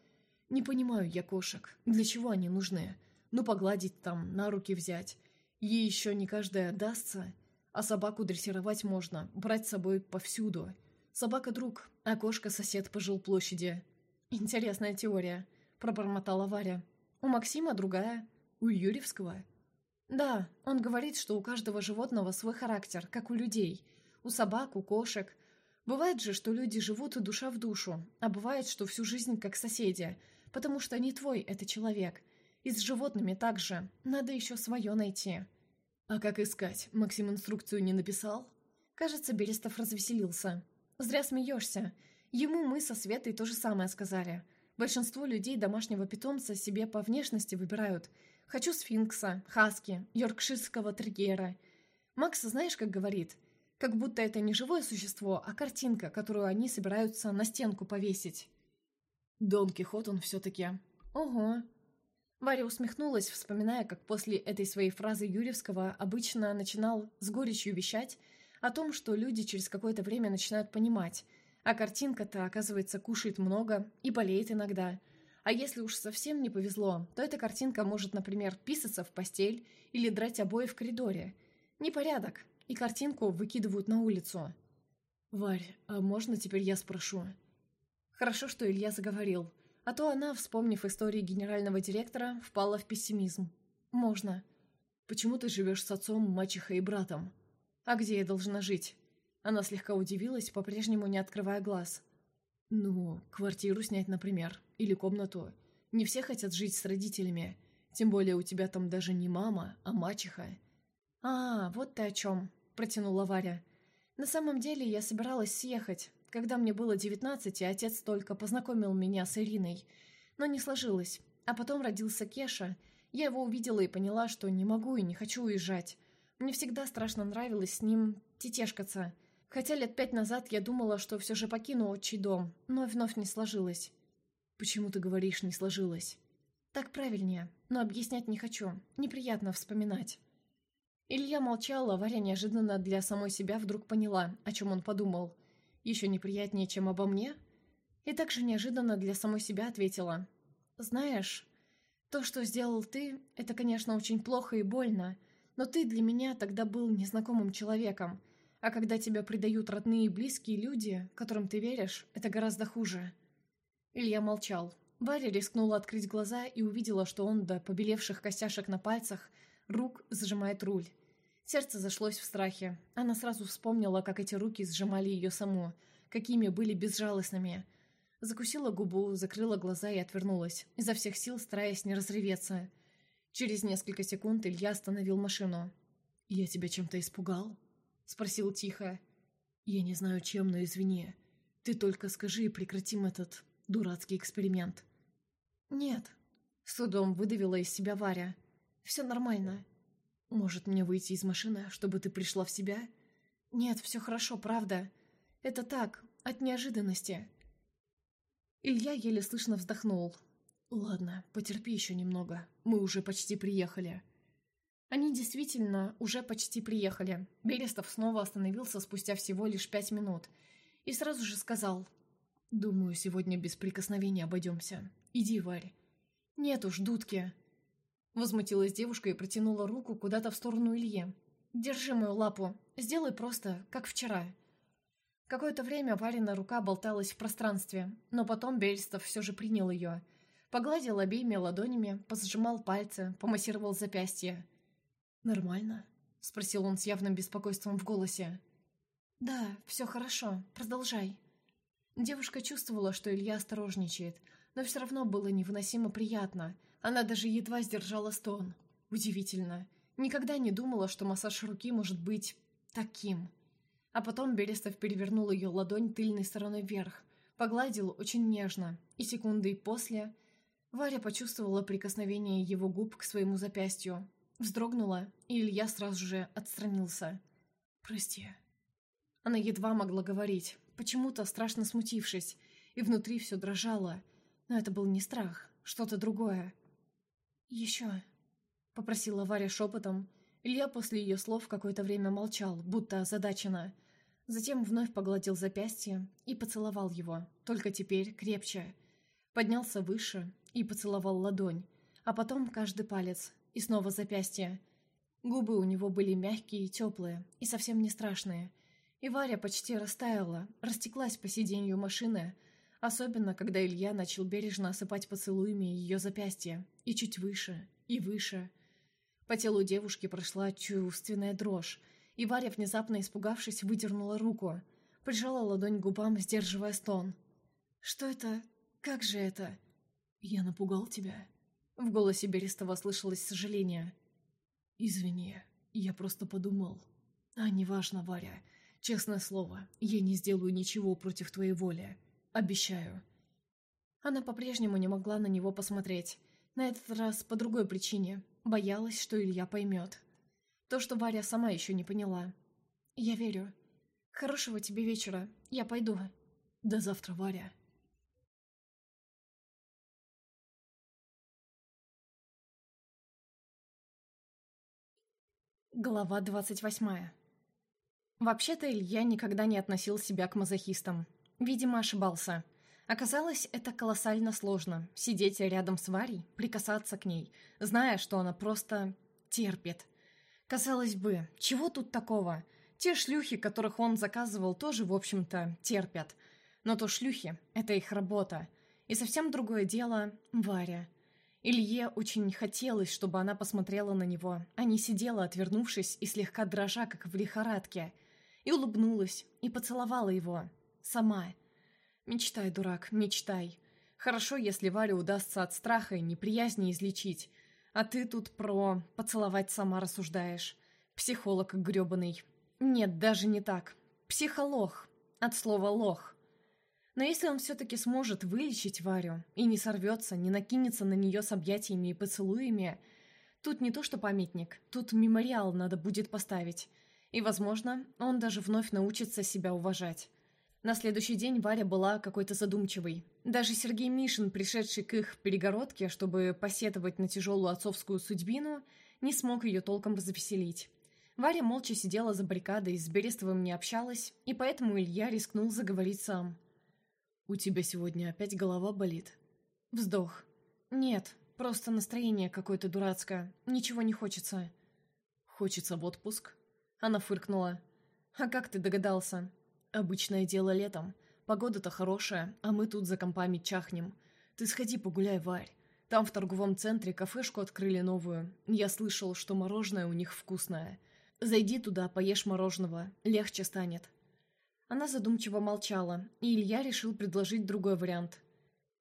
Не понимаю я кошек. Для чего они нужны? Ну, погладить там, на руки взять. Ей еще не каждая дастся. А собаку дрессировать можно, брать с собой повсюду. Собака друг, а кошка сосед по жилплощади. Интересная теория, пробормотала Варя. У Максима другая, у Юрьевского. Да, он говорит, что у каждого животного свой характер, как у людей. У собак, у кошек. Бывает же, что люди живут душа в душу, а бывает, что всю жизнь как соседи, потому что не твой это человек. И с животными также. Надо еще свое найти. А как искать? Максим инструкцию не написал? Кажется, Берестов развеселился. Зря смеешься. Ему мы со Светой то же самое сказали. Большинство людей домашнего питомца себе по внешности выбирают. Хочу сфинкса, хаски, йоркширского терьера. Макс, знаешь, как говорит? Как будто это не живое существо, а картинка, которую они собираются на стенку повесить. Дон Кихот он все-таки. Ого, Варя усмехнулась, вспоминая, как после этой своей фразы Юрьевского обычно начинал с горечью вещать о том, что люди через какое-то время начинают понимать, а картинка-то, оказывается, кушает много и болеет иногда. А если уж совсем не повезло, то эта картинка может, например, писаться в постель или драть обои в коридоре. Непорядок, и картинку выкидывают на улицу. «Варь, а можно теперь я спрошу?» Хорошо, что Илья заговорил. А то она, вспомнив истории генерального директора, впала в пессимизм. «Можно. Почему ты живешь с отцом, мачехой и братом? А где я должна жить?» Она слегка удивилась, по-прежнему не открывая глаз. «Ну, квартиру снять, например, или комнату. Не все хотят жить с родителями. Тем более у тебя там даже не мама, а мачеха». «А, вот ты о чем», — протянула Варя. «На самом деле я собиралась съехать, когда мне было девятнадцать, и отец только познакомил меня с Ириной. Но не сложилось. А потом родился Кеша. Я его увидела и поняла, что не могу и не хочу уезжать. Мне всегда страшно нравилось с ним тетешкаться. Хотя лет пять назад я думала, что все же покину отчий дом, но вновь не сложилось. «Почему ты говоришь, не сложилось?» «Так правильнее, но объяснять не хочу. Неприятно вспоминать». Илья молчала, Варя неожиданно для самой себя вдруг поняла, о чем он подумал – еще неприятнее, чем обо мне? И также неожиданно для самой себя ответила. «Знаешь, то, что сделал ты, это, конечно, очень плохо и больно, но ты для меня тогда был незнакомым человеком, а когда тебя предают родные и близкие люди, которым ты веришь, это гораздо хуже». Илья молчал. Варя рискнула открыть глаза и увидела, что он до побелевших костяшек на пальцах рук сжимает руль. Сердце зашлось в страхе. Она сразу вспомнила, как эти руки сжимали ее саму, какими были безжалостными. Закусила губу, закрыла глаза и отвернулась, изо всех сил стараясь не разреветься. Через несколько секунд Илья остановил машину. «Я тебя чем-то испугал?» — спросил тихо. «Я не знаю, чем, но извини. Ты только скажи и прекратим этот дурацкий эксперимент». «Нет», — с трудом выдавила из себя Варя. «Все нормально. «Может, мне выйти из машины, чтобы ты пришла в себя?» «Нет, все хорошо, правда. Это так, от неожиданности». Илья еле слышно вздохнул. «Ладно, потерпи еще немного. Мы уже почти приехали». Они действительно уже почти приехали. Берестов снова остановился спустя всего лишь пять минут. И сразу же сказал. «Думаю, сегодня без прикосновения обойдемся. Иди, Варь». «Нет уж, дудки». Возмутилась девушка и протянула руку куда-то в сторону Илье. «Держи мою лапу. Сделай просто, как вчера». Какое-то время Варина рука болталась в пространстве, но потом Берестов все же принял ее. Погладил обеими ладонями, посжимал пальцы, помассировал запястье. «Нормально?» — спросил он с явным беспокойством в голосе. «Да, все хорошо. Продолжай». Девушка чувствовала, что Илья осторожничает, но все равно было невыносимо приятно. Она даже едва сдержала стон. Удивительно. Никогда не думала, что массаж руки может быть таким. А потом Берестов перевернул ее ладонь тыльной стороной вверх, погладил очень нежно, и секундой после Варя почувствовала прикосновение его губ к своему запястью, вздрогнула, и Илья сразу же отстранился. «Прости». Она едва могла говорить, почему-то страшно смутившись, и внутри все дрожало, но это был не страх, что-то другое. «Еще», — попросила Варя шепотом. Илья после ее слов какое-то время молчал, будто озадаченно. Затем вновь погладил запястье и поцеловал его, только теперь крепче. Поднялся выше и поцеловал ладонь, а потом каждый палец, и снова запястье. Губы у него были мягкие и теплые, и совсем не страшные. И Варя почти растаяла, растеклась по сиденью машины, особенно когда Илья начал бережно осыпать поцелуями ее запястье, и чуть выше, и выше. По телу девушки прошла чувственная дрожь, и Варя, внезапно испугавшись, выдернула руку, прижала ладонь к губам, сдерживая стон. «Что это? Как же это?» «Я напугал тебя?» В голосе Берестова слышалось сожаление. «Извини, я просто подумал. А неважно, Варя. Честное слово, я не сделаю ничего против твоей воли. Обещаю». Она по-прежнему не могла на него посмотреть. На этот раз по другой причине. Боялась, что Илья поймет. То, что Варя сама еще не поняла. «Я верю. Хорошего тебе вечера. Я пойду». «До завтра, Варя». Глава 28. Вообще-то Илья никогда не относил себя к мазохистам. Видимо, ошибался. Оказалось, это колоссально сложно – сидеть рядом с Варей, прикасаться к ней, зная, что она просто терпит. Казалось бы, чего тут такого? Те шлюхи, которых он заказывал, тоже, в общем-то, терпят. Но то шлюхи – это их работа. И совсем другое дело – Варя – Илье очень хотелось, чтобы она посмотрела на него, а не сидела, отвернувшись и слегка дрожа, как в лихорадке, и улыбнулась, и поцеловала его. Сама. Мечтай, дурак, мечтай. Хорошо, если Варю удастся от страха и неприязни излечить, а ты тут про поцеловать сама рассуждаешь. Психолог грёбаный. Нет, даже не так. Психолог. От слова «лох». Но если он все-таки сможет вылечить Варю и не сорвется, не накинется на нее с объятиями и поцелуями, тут не то что памятник, тут мемориал надо будет поставить. И, возможно, он даже вновь научится себя уважать. На следующий день Варя была какой-то задумчивой. Даже Сергей Мишин, пришедший к их перегородке, чтобы посетовать на тяжелую отцовскую судьбину, не смог ее толком развеселить. Варя молча сидела за баррикадой, с Берестовым не общалась, и поэтому Илья рискнул заговорить сам – «У тебя сегодня опять голова болит?» Вздох. «Нет, просто настроение какое-то дурацкое. Ничего не хочется». «Хочется в отпуск?» Она фыркнула. «А как ты догадался?» «Обычное дело летом. Погода-то хорошая, а мы тут за компами чахнем. Ты сходи погуляй, Варь. Там в торговом центре кафешку открыли новую. Я слышал, что мороженое у них вкусное. Зайди туда, поешь мороженого. Легче станет». Она задумчиво молчала, и Илья решил предложить другой вариант.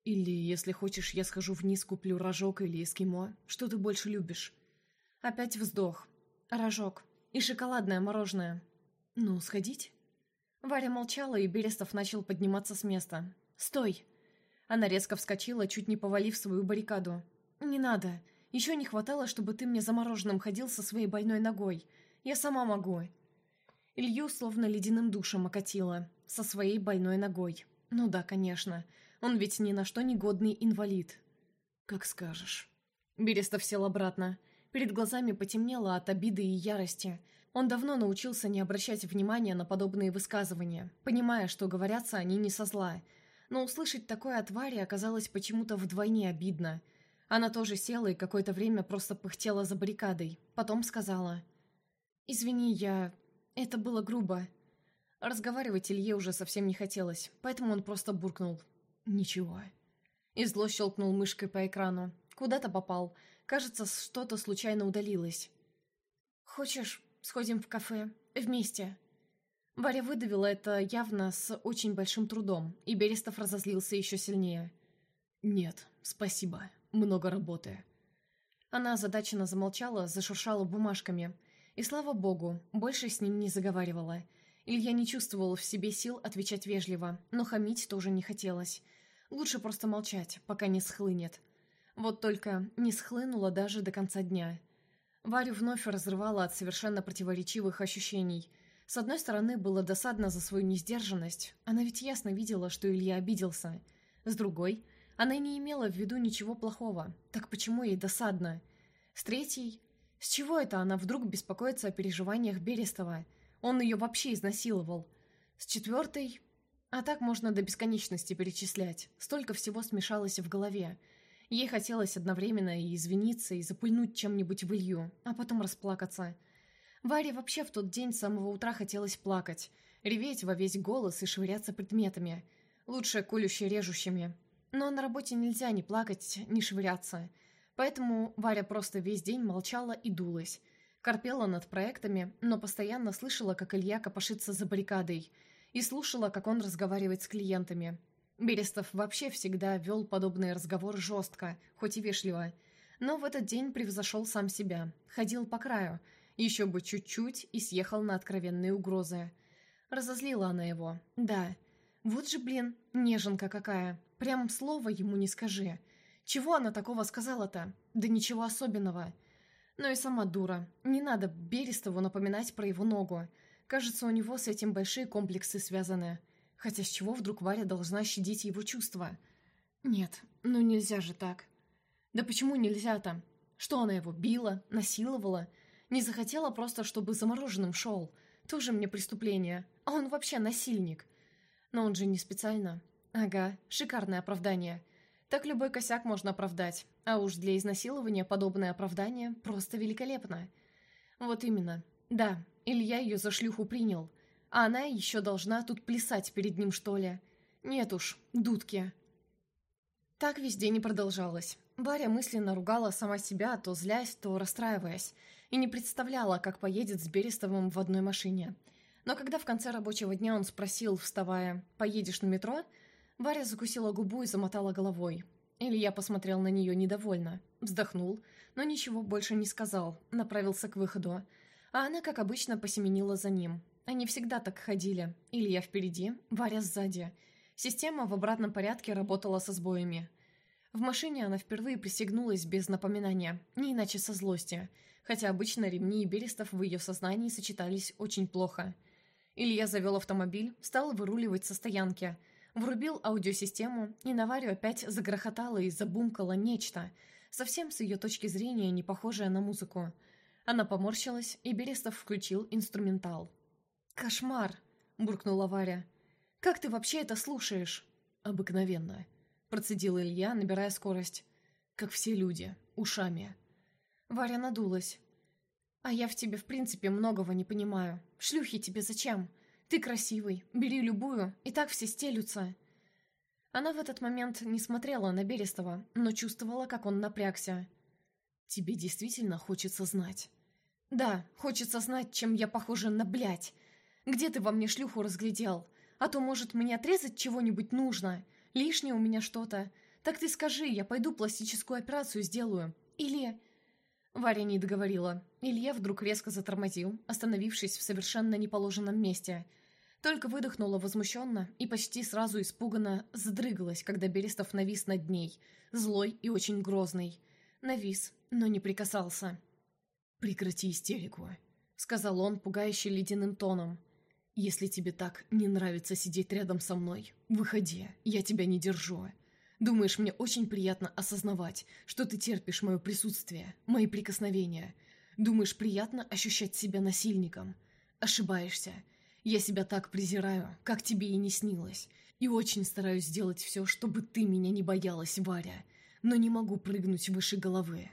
«Или, если хочешь, я схожу вниз, куплю рожок или эскимо. Что ты больше любишь?» Опять вздох. Рожок. И шоколадное мороженое. «Ну, сходить?» Варя молчала, и Берестов начал подниматься с места. «Стой!» Она резко вскочила, чуть не повалив свою баррикаду. «Не надо. Еще не хватало, чтобы ты мне за мороженым ходил со своей больной ногой. Я сама могу. Илью словно ледяным душем окатило, со своей больной ногой. Ну да, конечно, он ведь ни на что не годный инвалид. «Как скажешь». Берестов сел обратно. Перед глазами потемнело от обиды и ярости. Он давно научился не обращать внимания на подобные высказывания, понимая, что говорятся они не со зла. Но услышать такое от Вари оказалось почему-то вдвойне обидно. Она тоже села и какое-то время просто пыхтела за баррикадой. Потом сказала. «Извини, я... Это было грубо». Разговаривать Илье уже совсем не хотелось, поэтому он просто буркнул. «Ничего». И зло щелкнул мышкой по экрану. Куда-то попал. Кажется, что-то случайно удалилось. «Хочешь, сходим в кафе? Вместе?» Варя выдавила это явно с очень большим трудом, и Берестов разозлился еще сильнее. «Нет, спасибо. Много работы». Она озадаченно замолчала, зашуршала бумажками. И слава богу, больше с ним не заговаривала. Илья не чувствовал в себе сил отвечать вежливо, но хамить тоже не хотелось. Лучше просто молчать, пока не схлынет. Вот только не схлынула даже до конца дня. Варю вновь разрывала от совершенно противоречивых ощущений. С одной стороны, было досадно за свою несдержанность. Она ведь ясно видела, что Илья обиделся. С другой, она не имела в виду ничего плохого. Так почему ей досадно? С третьей, с чего это она вдруг беспокоится о переживаниях Берестова? Он ее вообще изнасиловал. С четвертой, а так можно до бесконечности перечислять. Столько всего смешалось в голове. Ей хотелось одновременно и извиниться, и запульнуть чем-нибудь в Илью, а потом расплакаться. Варе вообще в тот день с самого утра хотелось плакать, реветь во весь голос и швыряться предметами. Лучше колюще-режущими. Но на работе нельзя ни плакать, ни швыряться. Поэтому Варя просто весь день молчала и дулась. Корпела над проектами, но постоянно слышала, как Илья копошится за баррикадой – и слушала, как он разговаривает с клиентами. Берестов вообще всегда вел подобные разговоры жестко, хоть и вежливо. Но в этот день превзошел сам себя, ходил по краю, еще бы чуть-чуть и съехал на откровенные угрозы. Разозлила она его, да. Вот же, блин, неженка какая, прям слова ему не скажи. Чего она такого сказала-то? Да ничего особенного. Ну и сама дура, не надо Берестову напоминать про его ногу. Кажется, у него с этим большие комплексы связаны. Хотя с чего вдруг Варя должна щадить его чувства? Нет, ну нельзя же так. Да почему нельзя-то? Что она его била, насиловала? Не захотела просто, чтобы замороженным шел. Тоже мне преступление. А он вообще насильник. Но он же не специально. Ага, шикарное оправдание. Так любой косяк можно оправдать. А уж для изнасилования подобное оправдание просто великолепно. Вот именно. Да, Илья ее за шлюху принял. А она еще должна тут плясать перед ним, что ли? Нет уж, дудки. Так весь день и продолжалось. Варя мысленно ругала сама себя, то злясь, то расстраиваясь, и не представляла, как поедет с Берестовым в одной машине. Но когда в конце рабочего дня он спросил, вставая, «Поедешь на метро?», Варя закусила губу и замотала головой. Илья посмотрел на нее недовольно, вздохнул, но ничего больше не сказал, направился к выходу, а она, как обычно, посеменила за ним. Они всегда так ходили. Илья впереди, Варя сзади. Система в обратном порядке работала со сбоями. В машине она впервые пристегнулась без напоминания, не иначе со злости, хотя обычно ремни и берестов в ее сознании сочетались очень плохо. Илья завел автомобиль, стал выруливать со стоянки, врубил аудиосистему, и на Варю опять загрохотало и забумкало нечто, совсем с ее точки зрения не похожее на музыку – она поморщилась, и Берестов включил инструментал. «Кошмар!» – буркнула Варя. «Как ты вообще это слушаешь?» «Обыкновенно», – процедил Илья, набирая скорость. «Как все люди, ушами». Варя надулась. «А я в тебе в принципе многого не понимаю. Шлюхи тебе зачем? Ты красивый, бери любую, и так все стелются». Она в этот момент не смотрела на Берестова, но чувствовала, как он напрягся. «Тебе действительно хочется знать?» «Да, хочется знать, чем я похожа на блядь. Где ты во мне шлюху разглядел? А то, может, мне отрезать чего-нибудь нужно? Лишнее у меня что-то. Так ты скажи, я пойду пластическую операцию сделаю. Или...» Варя не договорила. Илья вдруг резко затормозил, остановившись в совершенно неположенном месте. Только выдохнула возмущенно и почти сразу испуганно задрыгалась, когда Берестов навис над ней, злой и очень грозный. Навис, но не прикасался. «Прекрати истерику», — сказал он, пугающе ледяным тоном. «Если тебе так не нравится сидеть рядом со мной, выходи, я тебя не держу. Думаешь, мне очень приятно осознавать, что ты терпишь мое присутствие, мои прикосновения. Думаешь, приятно ощущать себя насильником? Ошибаешься. Я себя так презираю, как тебе и не снилось. И очень стараюсь сделать все, чтобы ты меня не боялась, Варя. Но не могу прыгнуть выше головы.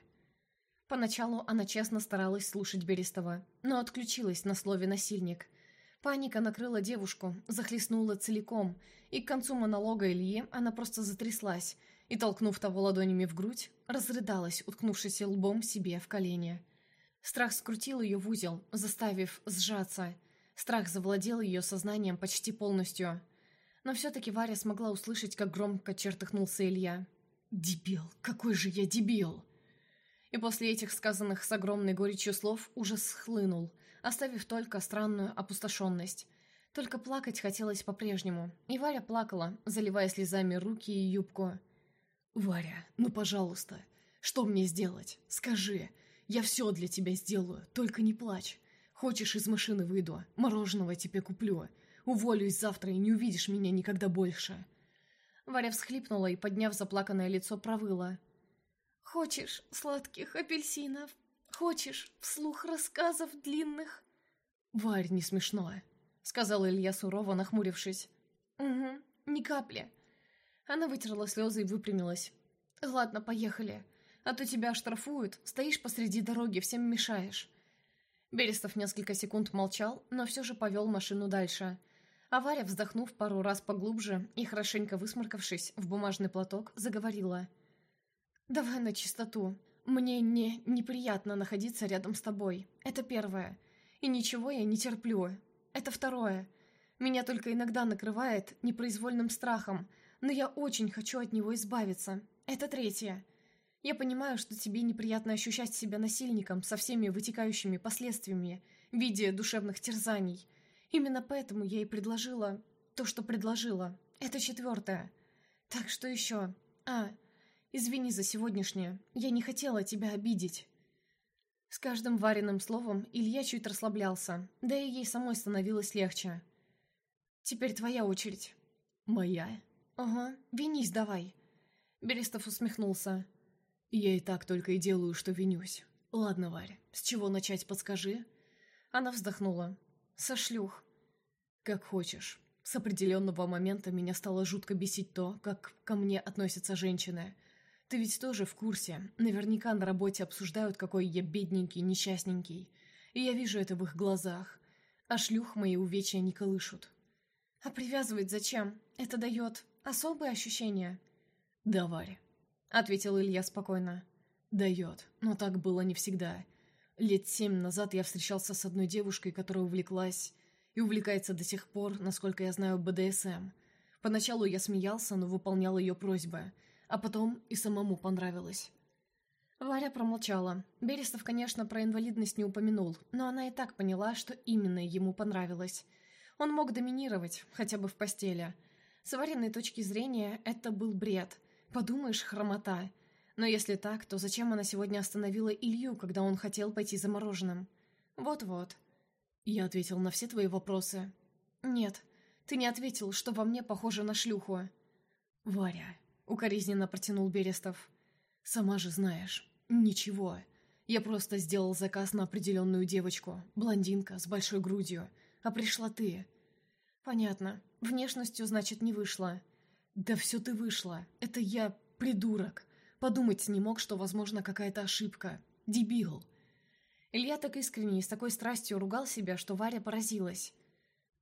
Поначалу она честно старалась слушать Берестова, но отключилась на слове «насильник». Паника накрыла девушку, захлестнула целиком, и к концу монолога Ильи она просто затряслась и, толкнув того ладонями в грудь, разрыдалась, уткнувшись лбом себе в колени. Страх скрутил ее в узел, заставив сжаться. Страх завладел ее сознанием почти полностью. Но все-таки Варя смогла услышать, как громко чертыхнулся Илья. «Дебил! Какой же я дебил!» И после этих сказанных с огромной горечью слов ужас схлынул, оставив только странную опустошенность. Только плакать хотелось по-прежнему, и Варя плакала, заливая слезами руки и юбку. «Варя, ну пожалуйста, что мне сделать? Скажи, я все для тебя сделаю, только не плачь. Хочешь, из машины выйду, мороженого тебе куплю. Уволюсь завтра и не увидишь меня никогда больше». Варя всхлипнула и, подняв заплаканное лицо, провыла. «Хочешь сладких апельсинов? Хочешь вслух рассказов длинных?» «Варь, не смешно», — сказал Илья сурово, нахмурившись. «Угу, ни капли». Она вытерла слезы и выпрямилась. «Ладно, поехали. А то тебя оштрафуют, стоишь посреди дороги, всем мешаешь». Берестов несколько секунд молчал, но все же повел машину дальше. А Варя, вздохнув пару раз поглубже и хорошенько высморкавшись в бумажный платок, заговорила. «Давай на чистоту. Мне не неприятно находиться рядом с тобой. Это первое. И ничего я не терплю. Это второе. Меня только иногда накрывает непроизвольным страхом, но я очень хочу от него избавиться. Это третье. Я понимаю, что тебе неприятно ощущать себя насильником со всеми вытекающими последствиями в виде душевных терзаний. Именно поэтому я и предложила то, что предложила. Это четвертое. Так что еще? А, извини за сегодняшнее. Я не хотела тебя обидеть. С каждым вареным словом Илья чуть расслаблялся, да и ей самой становилось легче. «Теперь твоя очередь». «Моя?» «Ага, винись давай». Берестов усмехнулся. Я и так только и делаю, что винюсь. Ладно, Варя, с чего начать, подскажи?» Она вздохнула. «Со шлюх». «Как хочешь. С определенного момента меня стало жутко бесить то, как ко мне относятся женщины. Ты ведь тоже в курсе. Наверняка на работе обсуждают, какой я бедненький, несчастненький. И я вижу это в их глазах. А шлюх мои увечья не колышут». «А привязывать зачем? Это дает особые ощущения?» «Да, Варя, ответил Илья спокойно. «Дает, но так было не всегда. Лет семь назад я встречался с одной девушкой, которая увлеклась и увлекается до сих пор, насколько я знаю, БДСМ. Поначалу я смеялся, но выполнял ее просьбы, а потом и самому понравилось». Варя промолчала. Берестов, конечно, про инвалидность не упомянул, но она и так поняла, что именно ему понравилось. Он мог доминировать, хотя бы в постели. С Вариной точки зрения, это был бред – Подумаешь, хромота. Но если так, то зачем она сегодня остановила Илью, когда он хотел пойти за мороженым? Вот-вот. Я ответил на все твои вопросы. Нет, ты не ответил, что во мне похоже на шлюху. Варя, укоризненно протянул Берестов. Сама же знаешь. Ничего. Я просто сделал заказ на определенную девочку. Блондинка с большой грудью. А пришла ты. Понятно. Внешностью, значит, не вышла. «Да все ты вышла. Это я придурок. Подумать не мог, что, возможно, какая-то ошибка. Дебил». Илья так искренне и с такой страстью ругал себя, что Варя поразилась.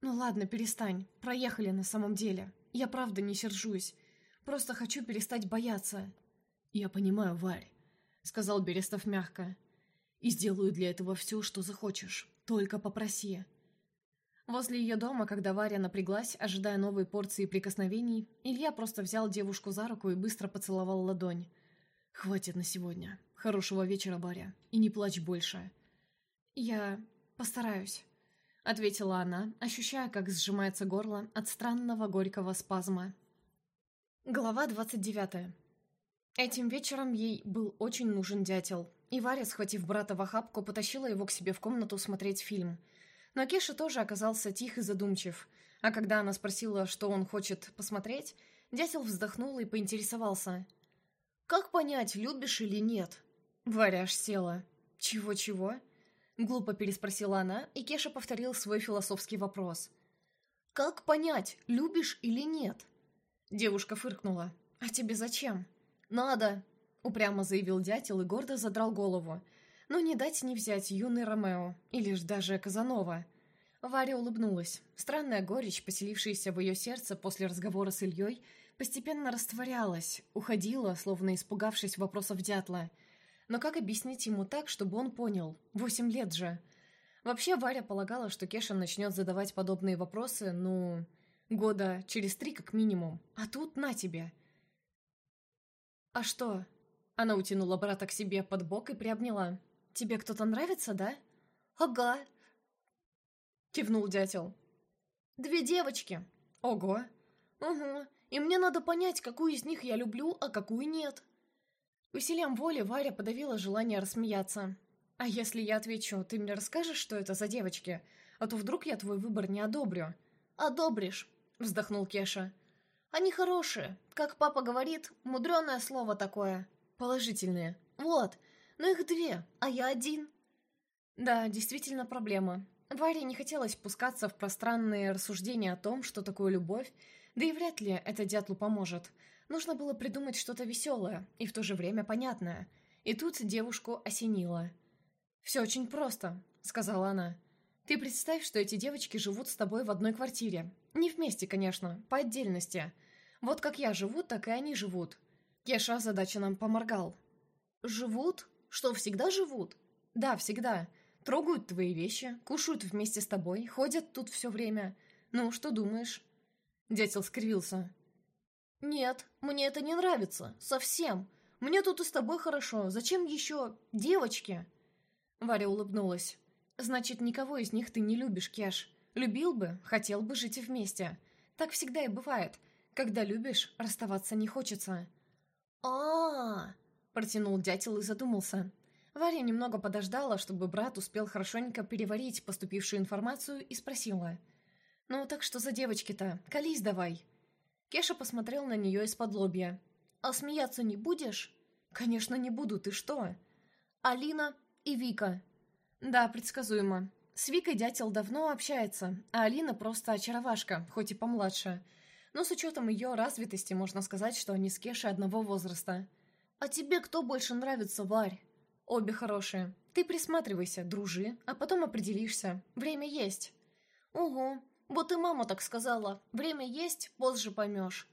«Ну ладно, перестань. Проехали на самом деле. Я правда не сержусь. Просто хочу перестать бояться». «Я понимаю, Варь», — сказал Берестов мягко. «И сделаю для этого все, что захочешь. Только попроси». Возле ее дома, когда Варя напряглась, ожидая новой порции прикосновений, Илья просто взял девушку за руку и быстро поцеловал ладонь. «Хватит на сегодня. Хорошего вечера, Варя. И не плачь больше». «Я постараюсь», — ответила она, ощущая, как сжимается горло от странного горького спазма. Глава двадцать девятая. Этим вечером ей был очень нужен дятел, и Варя, схватив брата в охапку, потащила его к себе в комнату смотреть фильм — Но Кеша тоже оказался тих и задумчив. А когда она спросила, что он хочет посмотреть, дятел вздохнул и поинтересовался. «Как понять, любишь или нет?» Варя аж села. «Чего-чего?» Глупо переспросила она, и Кеша повторил свой философский вопрос. «Как понять, любишь или нет?» Девушка фыркнула. «А тебе зачем?» «Надо!» — упрямо заявил дятел и гордо задрал голову. «Но не дать не взять юный Ромео, или ж даже Казанова». Варя улыбнулась. Странная горечь, поселившаяся в ее сердце после разговора с Ильей, постепенно растворялась, уходила, словно испугавшись вопросов дятла — но как объяснить ему так, чтобы он понял? Восемь лет же. Вообще, Варя полагала, что Кеша начнет задавать подобные вопросы, ну, года через три как минимум. А тут на тебе. «А что?» Она утянула брата к себе под бок и приобняла. «Тебе кто-то нравится, да?» «Ага», — кивнул дятел. «Две девочки». «Ого». «Угу. И мне надо понять, какую из них я люблю, а какую нет». Усилием воли Варя подавила желание рассмеяться. «А если я отвечу, ты мне расскажешь, что это за девочки? А то вдруг я твой выбор не одобрю». «Одобришь», — вздохнул Кеша. «Они хорошие. Как папа говорит, мудреное слово такое. Положительные. Вот. Но их две, а я один». Да, действительно проблема. Варе не хотелось пускаться в пространные рассуждения о том, что такое любовь, да и вряд ли это дятлу поможет — Нужно было придумать что-то веселое и в то же время понятное. И тут девушку осенило. «Все очень просто», — сказала она. «Ты представь, что эти девочки живут с тобой в одной квартире. Не вместе, конечно, по отдельности. Вот как я живу, так и они живут». Кеша задача нам поморгал. «Живут? Что, всегда живут?» «Да, всегда. Трогают твои вещи, кушают вместе с тобой, ходят тут все время. Ну, что думаешь?» Дятел скривился. «Нет, мне это не нравится. Совсем. Мне тут и с тобой хорошо. Зачем еще девочки?» Варя улыбнулась. «Значит, никого из них ты не любишь, Кеш. Любил бы, хотел бы жить вместе. Так всегда и бывает. Когда любишь, расставаться не хочется». «А-а-а!» протянул дятел и задумался. Варя немного подождала, чтобы брат успел хорошенько переварить поступившую информацию и спросила. «Ну так что за девочки-то? Колись давай!» Кеша посмотрел на нее из-под лобья. «А смеяться не будешь?» «Конечно, не буду, ты что?» «Алина и Вика». «Да, предсказуемо. С Викой дятел давно общается, а Алина просто очаровашка, хоть и помладше. Но с учетом ее развитости можно сказать, что они с Кешей одного возраста». «А тебе кто больше нравится, Варь?» «Обе хорошие. Ты присматривайся, дружи, а потом определишься. Время есть». «Угу. Вот и мама так сказала. Время есть, позже поймешь.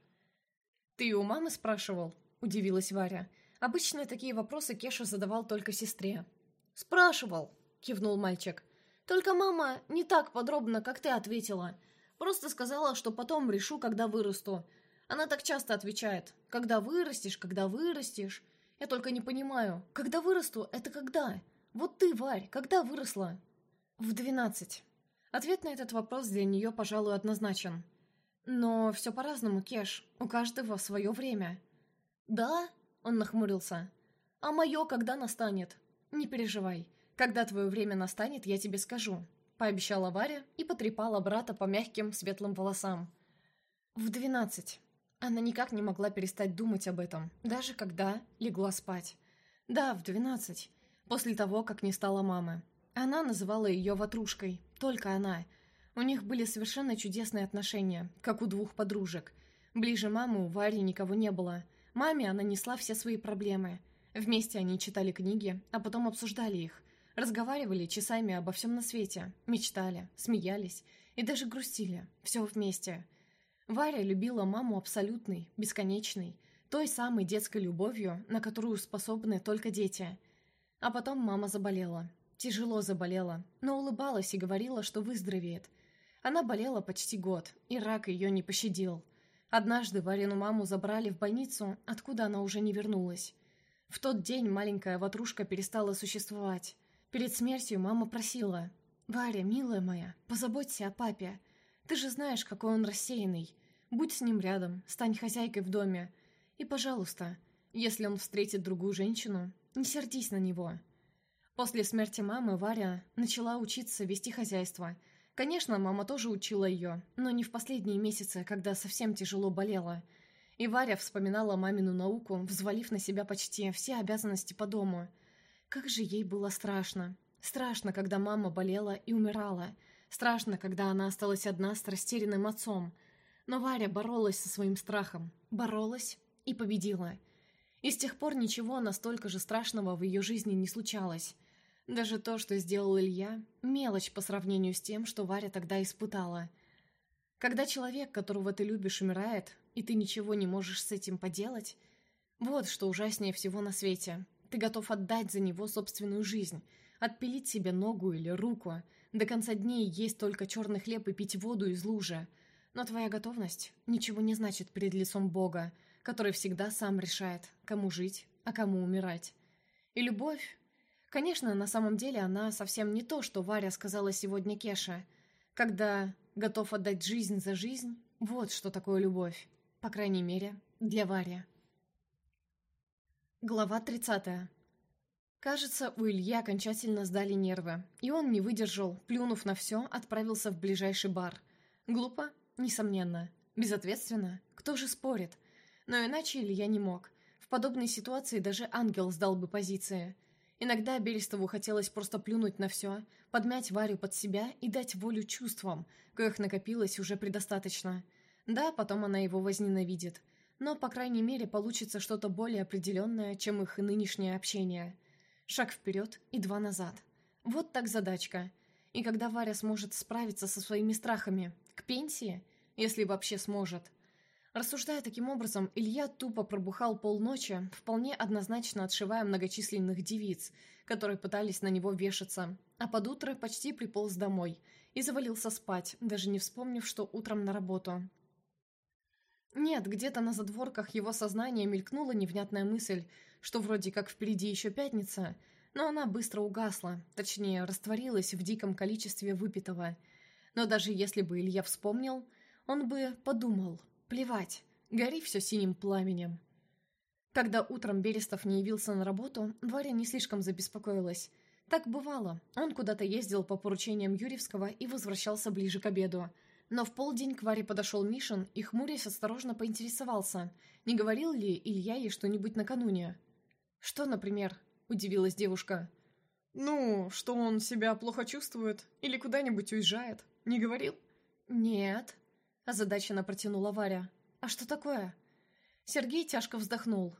Ты у мамы спрашивал? Удивилась Варя. Обычно такие вопросы Кеша задавал только сестре. Спрашивал, кивнул мальчик. Только мама не так подробно, как ты ответила. Просто сказала, что потом решу, когда вырасту. Она так часто отвечает. Когда вырастешь, когда вырастешь. Я только не понимаю, когда вырасту, это когда? Вот ты, Варь, когда выросла? В двенадцать. Ответ на этот вопрос для нее, пожалуй, однозначен. Но все по-разному, Кеш. У каждого свое время. Да? Он нахмурился. А мое когда настанет? Не переживай. Когда твое время настанет, я тебе скажу. Пообещала Варя и потрепала брата по мягким светлым волосам. В двенадцать. Она никак не могла перестать думать об этом, даже когда легла спать. Да, в двенадцать. После того, как не стало мамы. Она называла ее ватрушкой, только она. У них были совершенно чудесные отношения, как у двух подружек. Ближе мамы у Вари никого не было. Маме она несла все свои проблемы. Вместе они читали книги, а потом обсуждали их. Разговаривали часами обо всем на свете, мечтали, смеялись и даже грустили. Все вместе. Варя любила маму абсолютной, бесконечной, той самой детской любовью, на которую способны только дети. А потом мама заболела, Тяжело заболела, но улыбалась и говорила, что выздоровеет. Она болела почти год, и рак ее не пощадил. Однажды Варину маму забрали в больницу, откуда она уже не вернулась. В тот день маленькая ватрушка перестала существовать. Перед смертью мама просила, «Варя, милая моя, позаботься о папе. Ты же знаешь, какой он рассеянный. Будь с ним рядом, стань хозяйкой в доме. И, пожалуйста, если он встретит другую женщину, не сердись на него». После смерти мамы Варя начала учиться вести хозяйство, Конечно, мама тоже учила ее, но не в последние месяцы, когда совсем тяжело болела. И Варя вспоминала мамину науку, взвалив на себя почти все обязанности по дому. Как же ей было страшно. Страшно, когда мама болела и умирала. Страшно, когда она осталась одна с растерянным отцом. Но Варя боролась со своим страхом. Боролась и победила. И с тех пор ничего настолько же страшного в ее жизни не случалось. Даже то, что сделал Илья, мелочь по сравнению с тем, что Варя тогда испытала. Когда человек, которого ты любишь, умирает, и ты ничего не можешь с этим поделать, вот что ужаснее всего на свете. Ты готов отдать за него собственную жизнь, отпилить себе ногу или руку, до конца дней есть только черный хлеб и пить воду из лужи. Но твоя готовность ничего не значит перед лицом Бога, который всегда сам решает, кому жить, а кому умирать. И любовь? Конечно, на самом деле она совсем не то, что Варя сказала сегодня Кеша. Когда готов отдать жизнь за жизнь, вот что такое любовь. По крайней мере, для Вари. Глава 30. Кажется, у Ильи окончательно сдали нервы, и он не выдержал, плюнув на все, отправился в ближайший бар. Глупо? Несомненно. Безответственно? Кто же спорит? Но иначе Илья не мог. В подобной ситуации даже ангел сдал бы позиции. Иногда Берестову хотелось просто плюнуть на все, подмять Варю под себя и дать волю чувствам, коих накопилось уже предостаточно. Да, потом она его возненавидит, но, по крайней мере, получится что-то более определенное, чем их нынешнее общение. Шаг вперед и два назад. Вот так задачка. И когда Варя сможет справиться со своими страхами? К пенсии? Если вообще сможет. Рассуждая таким образом, Илья тупо пробухал полночи, вполне однозначно отшивая многочисленных девиц, которые пытались на него вешаться, а под утро почти приполз домой и завалился спать, даже не вспомнив, что утром на работу. Нет, где-то на задворках его сознания мелькнула невнятная мысль, что вроде как впереди еще пятница, но она быстро угасла, точнее, растворилась в диком количестве выпитого. Но даже если бы Илья вспомнил, он бы подумал – Плевать, гори все синим пламенем. Когда утром Берестов не явился на работу, Варя не слишком забеспокоилась. Так бывало, он куда-то ездил по поручениям Юрьевского и возвращался ближе к обеду. Но в полдень к Варе подошел Мишин и, хмурясь, осторожно поинтересовался, не говорил ли Илья ей что-нибудь накануне. «Что, например?» – удивилась девушка. «Ну, что он себя плохо чувствует или куда-нибудь уезжает. Не говорил?» «Нет», озадаченно протянула Варя. «А что такое?» Сергей тяжко вздохнул.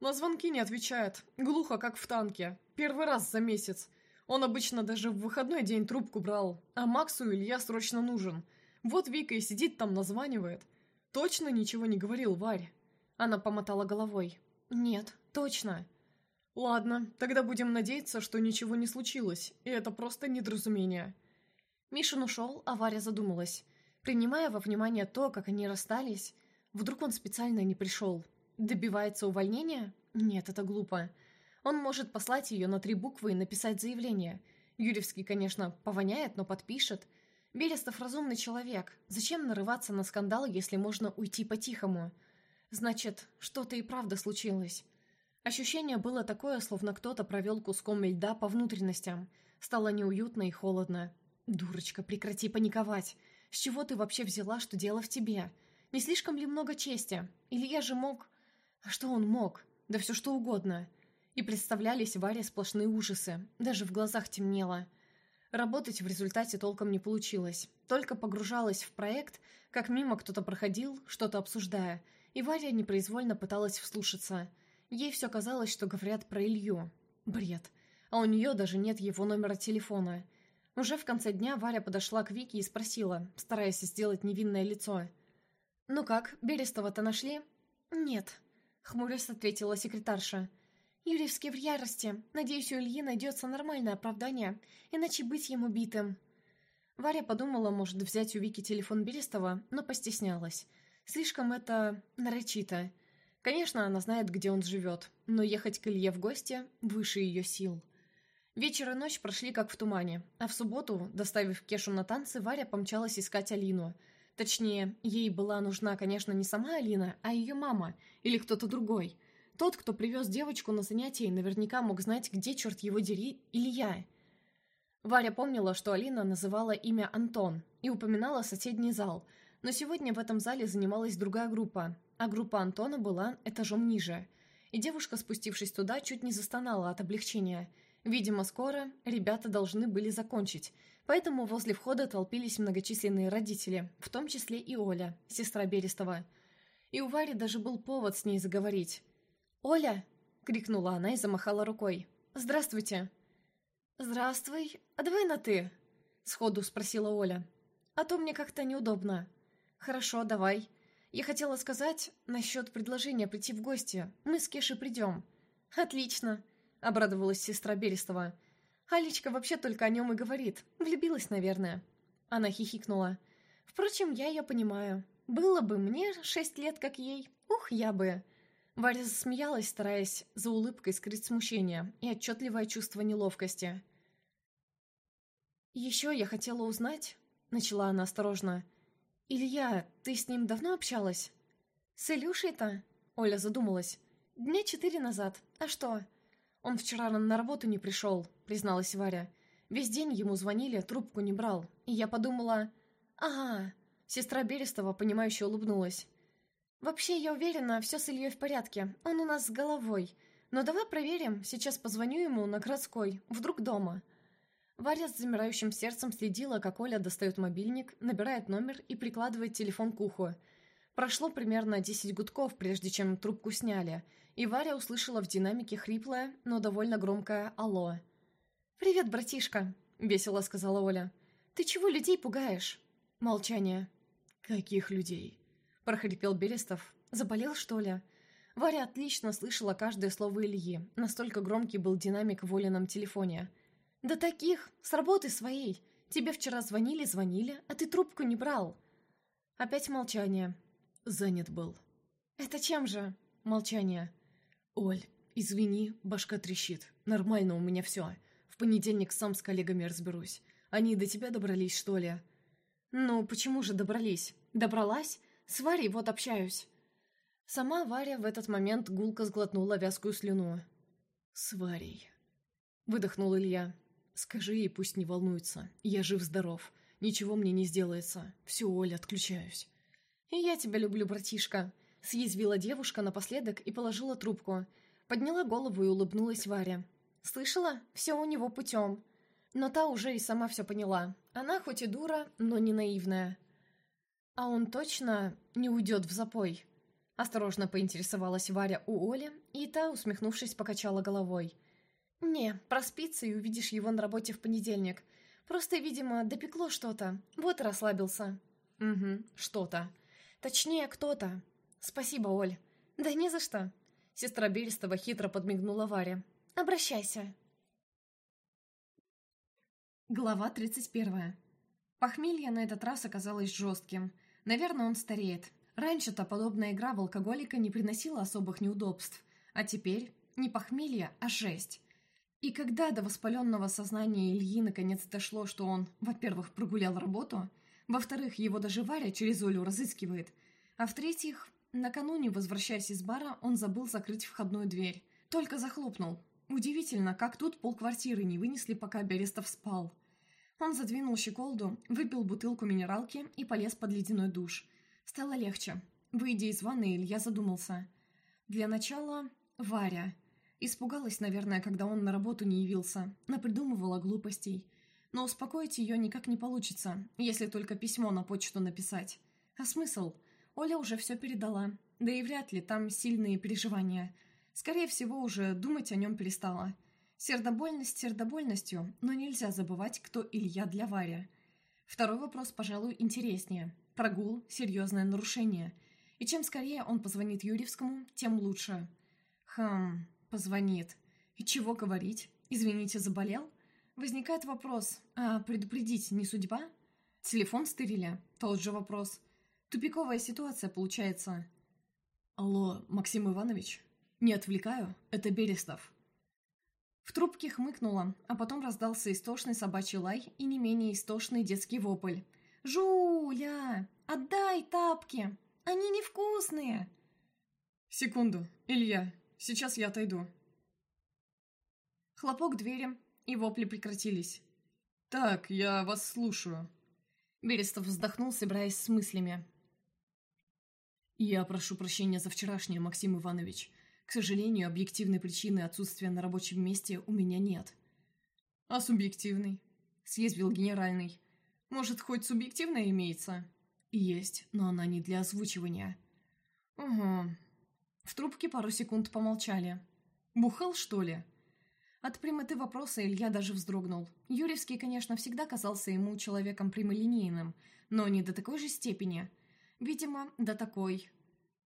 «На звонки не отвечает. Глухо, как в танке. Первый раз за месяц. Он обычно даже в выходной день трубку брал. А Максу Илья срочно нужен. Вот Вика и сидит там, названивает. Точно ничего не говорил, Варь?» Она помотала головой. «Нет, точно». «Ладно, тогда будем надеяться, что ничего не случилось, и это просто недоразумение». Мишин ушел, а Варя задумалась. Принимая во внимание то, как они расстались, вдруг он специально не пришел. Добивается увольнения? Нет, это глупо. Он может послать ее на три буквы и написать заявление. Юрьевский, конечно, повоняет, но подпишет. Берестов разумный человек. Зачем нарываться на скандал, если можно уйти по-тихому? Значит, что-то и правда случилось. Ощущение было такое, словно кто-то провел куском льда по внутренностям. Стало неуютно и холодно. «Дурочка, прекрати паниковать!» С чего ты вообще взяла, что дело в тебе? Не слишком ли много чести? Или я же мог... А что он мог? Да все что угодно. И представлялись Варе сплошные ужасы. Даже в глазах темнело. Работать в результате толком не получилось. Только погружалась в проект, как мимо кто-то проходил, что-то обсуждая, и Варя непроизвольно пыталась вслушаться. Ей все казалось, что говорят про Илью. Бред. А у нее даже нет его номера телефона. Уже в конце дня Варя подошла к Вике и спросила, стараясь сделать невинное лицо. «Ну как, Берестова-то нашли?» «Нет», — хмурясь ответила секретарша. «Юрьевский в ярости. Надеюсь, у Ильи найдется нормальное оправдание, иначе быть ему битым». Варя подумала, может, взять у Вики телефон Берестова, но постеснялась. Слишком это нарочито. Конечно, она знает, где он живет, но ехать к Илье в гости выше ее сил. Вечер и ночь прошли как в тумане, а в субботу, доставив Кешу на танцы, Варя помчалась искать Алину. Точнее, ей была нужна, конечно, не сама Алина, а ее мама или кто-то другой. Тот, кто привез девочку на занятия, наверняка мог знать, где, черт его дери, Илья. Варя помнила, что Алина называла имя Антон и упоминала соседний зал, но сегодня в этом зале занималась другая группа, а группа Антона была этажом ниже. И девушка, спустившись туда, чуть не застонала от облегчения. Видимо, скоро ребята должны были закончить, поэтому возле входа толпились многочисленные родители, в том числе и Оля, сестра Берестова. И у Вари даже был повод с ней заговорить. «Оля!» — крикнула она и замахала рукой. «Здравствуйте!» «Здравствуй. А давай на «ты»?» — сходу спросила Оля. «А то мне как-то неудобно». «Хорошо, давай. Я хотела сказать насчет предложения прийти в гости. Мы с Кешей придем». «Отлично», — обрадовалась сестра Берестова. «Алечка вообще только о нем и говорит. Влюбилась, наверное». Она хихикнула. «Впрочем, я ее понимаю. Было бы мне шесть лет, как ей. Ух, я бы...» Варя засмеялась, стараясь за улыбкой скрыть смущение и отчетливое чувство неловкости. «Еще я хотела узнать...» — начала она осторожно. «Илья, ты с ним давно общалась?» «С Илюшей-то?» — Оля задумалась. «Дня четыре назад. А что?» «Он вчера на работу не пришел», — призналась Варя. «Весь день ему звонили, трубку не брал. И я подумала...» «Ага...» Сестра Берестова, понимающе улыбнулась. «Вообще, я уверена, все с Ильей в порядке. Он у нас с головой. Но давай проверим. Сейчас позвоню ему на городской. Вдруг дома». Варя с замирающим сердцем следила, как Оля достает мобильник, набирает номер и прикладывает телефон к уху. Прошло примерно 10 гудков, прежде чем трубку сняли, и Варя услышала в динамике хриплое, но довольно громкое «Алло». «Привет, братишка», — весело сказала Оля. «Ты чего людей пугаешь?» Молчание. «Каких людей?» — прохрипел Берестов. «Заболел, что ли?» Варя отлично слышала каждое слово Ильи. Настолько громкий был динамик в Олином телефоне. «Да таких! С работы своей! Тебе вчера звонили-звонили, а ты трубку не брал!» Опять молчание. «Занят был». «Это чем же?» Молчание. «Оль, извини, башка трещит. Нормально у меня все. В понедельник сам с коллегами разберусь. Они до тебя добрались, что ли?» «Ну, почему же добрались? Добралась? С Варей вот общаюсь». Сама Варя в этот момент гулко сглотнула вязкую слюну. «С Варей», — выдохнул Илья. «Скажи ей, пусть не волнуется. Я жив-здоров. Ничего мне не сделается. Все, Оля, отключаюсь». «И я тебя люблю, братишка», — съязвила девушка напоследок и положила трубку. Подняла голову и улыбнулась Варя. «Слышала? Все у него путем». Но та уже и сама все поняла. Она хоть и дура, но не наивная. «А он точно не уйдет в запой?» Осторожно поинтересовалась Варя у Оли, и та, усмехнувшись, покачала головой. «Не, проспится и увидишь его на работе в понедельник. Просто, видимо, допекло что-то. Вот и расслабился». «Угу, что-то. Точнее, кто-то. Спасибо, Оль». «Да не за что». Сестра Берестова хитро подмигнула Варе. «Обращайся». Глава 31. Похмелье на этот раз оказалось жестким – Наверное, он стареет. Раньше-то подобная игра в алкоголика не приносила особых неудобств, а теперь не похмелье, а жесть. И когда до воспаленного сознания Ильи наконец дошло, что он, во-первых, прогулял работу, во-вторых, его даже Варя через Олю разыскивает, а в-третьих, накануне, возвращаясь из бара, он забыл закрыть входную дверь. Только захлопнул. Удивительно, как тут полквартиры не вынесли, пока Берестов спал. Он задвинул щеколду, выпил бутылку минералки и полез под ледяной душ. Стало легче. Выйдя из ванны, Илья задумался. Для начала Варя. Испугалась, наверное, когда он на работу не явился. Напридумывала глупостей. Но успокоить ее никак не получится, если только письмо на почту написать. А смысл? Оля уже все передала. Да и вряд ли там сильные переживания. Скорее всего, уже думать о нем перестала. Сердобольность сердобольностью, но нельзя забывать, кто Илья для Варя. Второй вопрос, пожалуй, интереснее. Прогул – серьезное нарушение. И чем скорее он позвонит Юрьевскому, тем лучше. Хм, позвонит. И чего говорить? Извините, заболел? Возникает вопрос, а предупредить не судьба? Телефон стырили? Тот же вопрос. Тупиковая ситуация получается. Алло, Максим Иванович? Не отвлекаю? Это Берестов. В трубке хмыкнула, а потом раздался истошный собачий лай и не менее истошный детский вопль. «Жуля! Отдай тапки! Они невкусные!» «Секунду, Илья, сейчас я отойду». Хлопок двери, и вопли прекратились. «Так, я вас слушаю». Берестов вздохнул, собираясь с мыслями. «Я прошу прощения за вчерашнее, Максим Иванович. К сожалению, объективной причины отсутствия на рабочем месте у меня нет». «А субъективный?» — съязвил генеральный. «Может, хоть субъективная имеется?» «Есть, но она не для озвучивания». «Угу». В трубке пару секунд помолчали. «Бухал, что ли?» От прямоты вопроса Илья даже вздрогнул. Юрьевский, конечно, всегда казался ему человеком прямолинейным, но не до такой же степени. Видимо, до такой.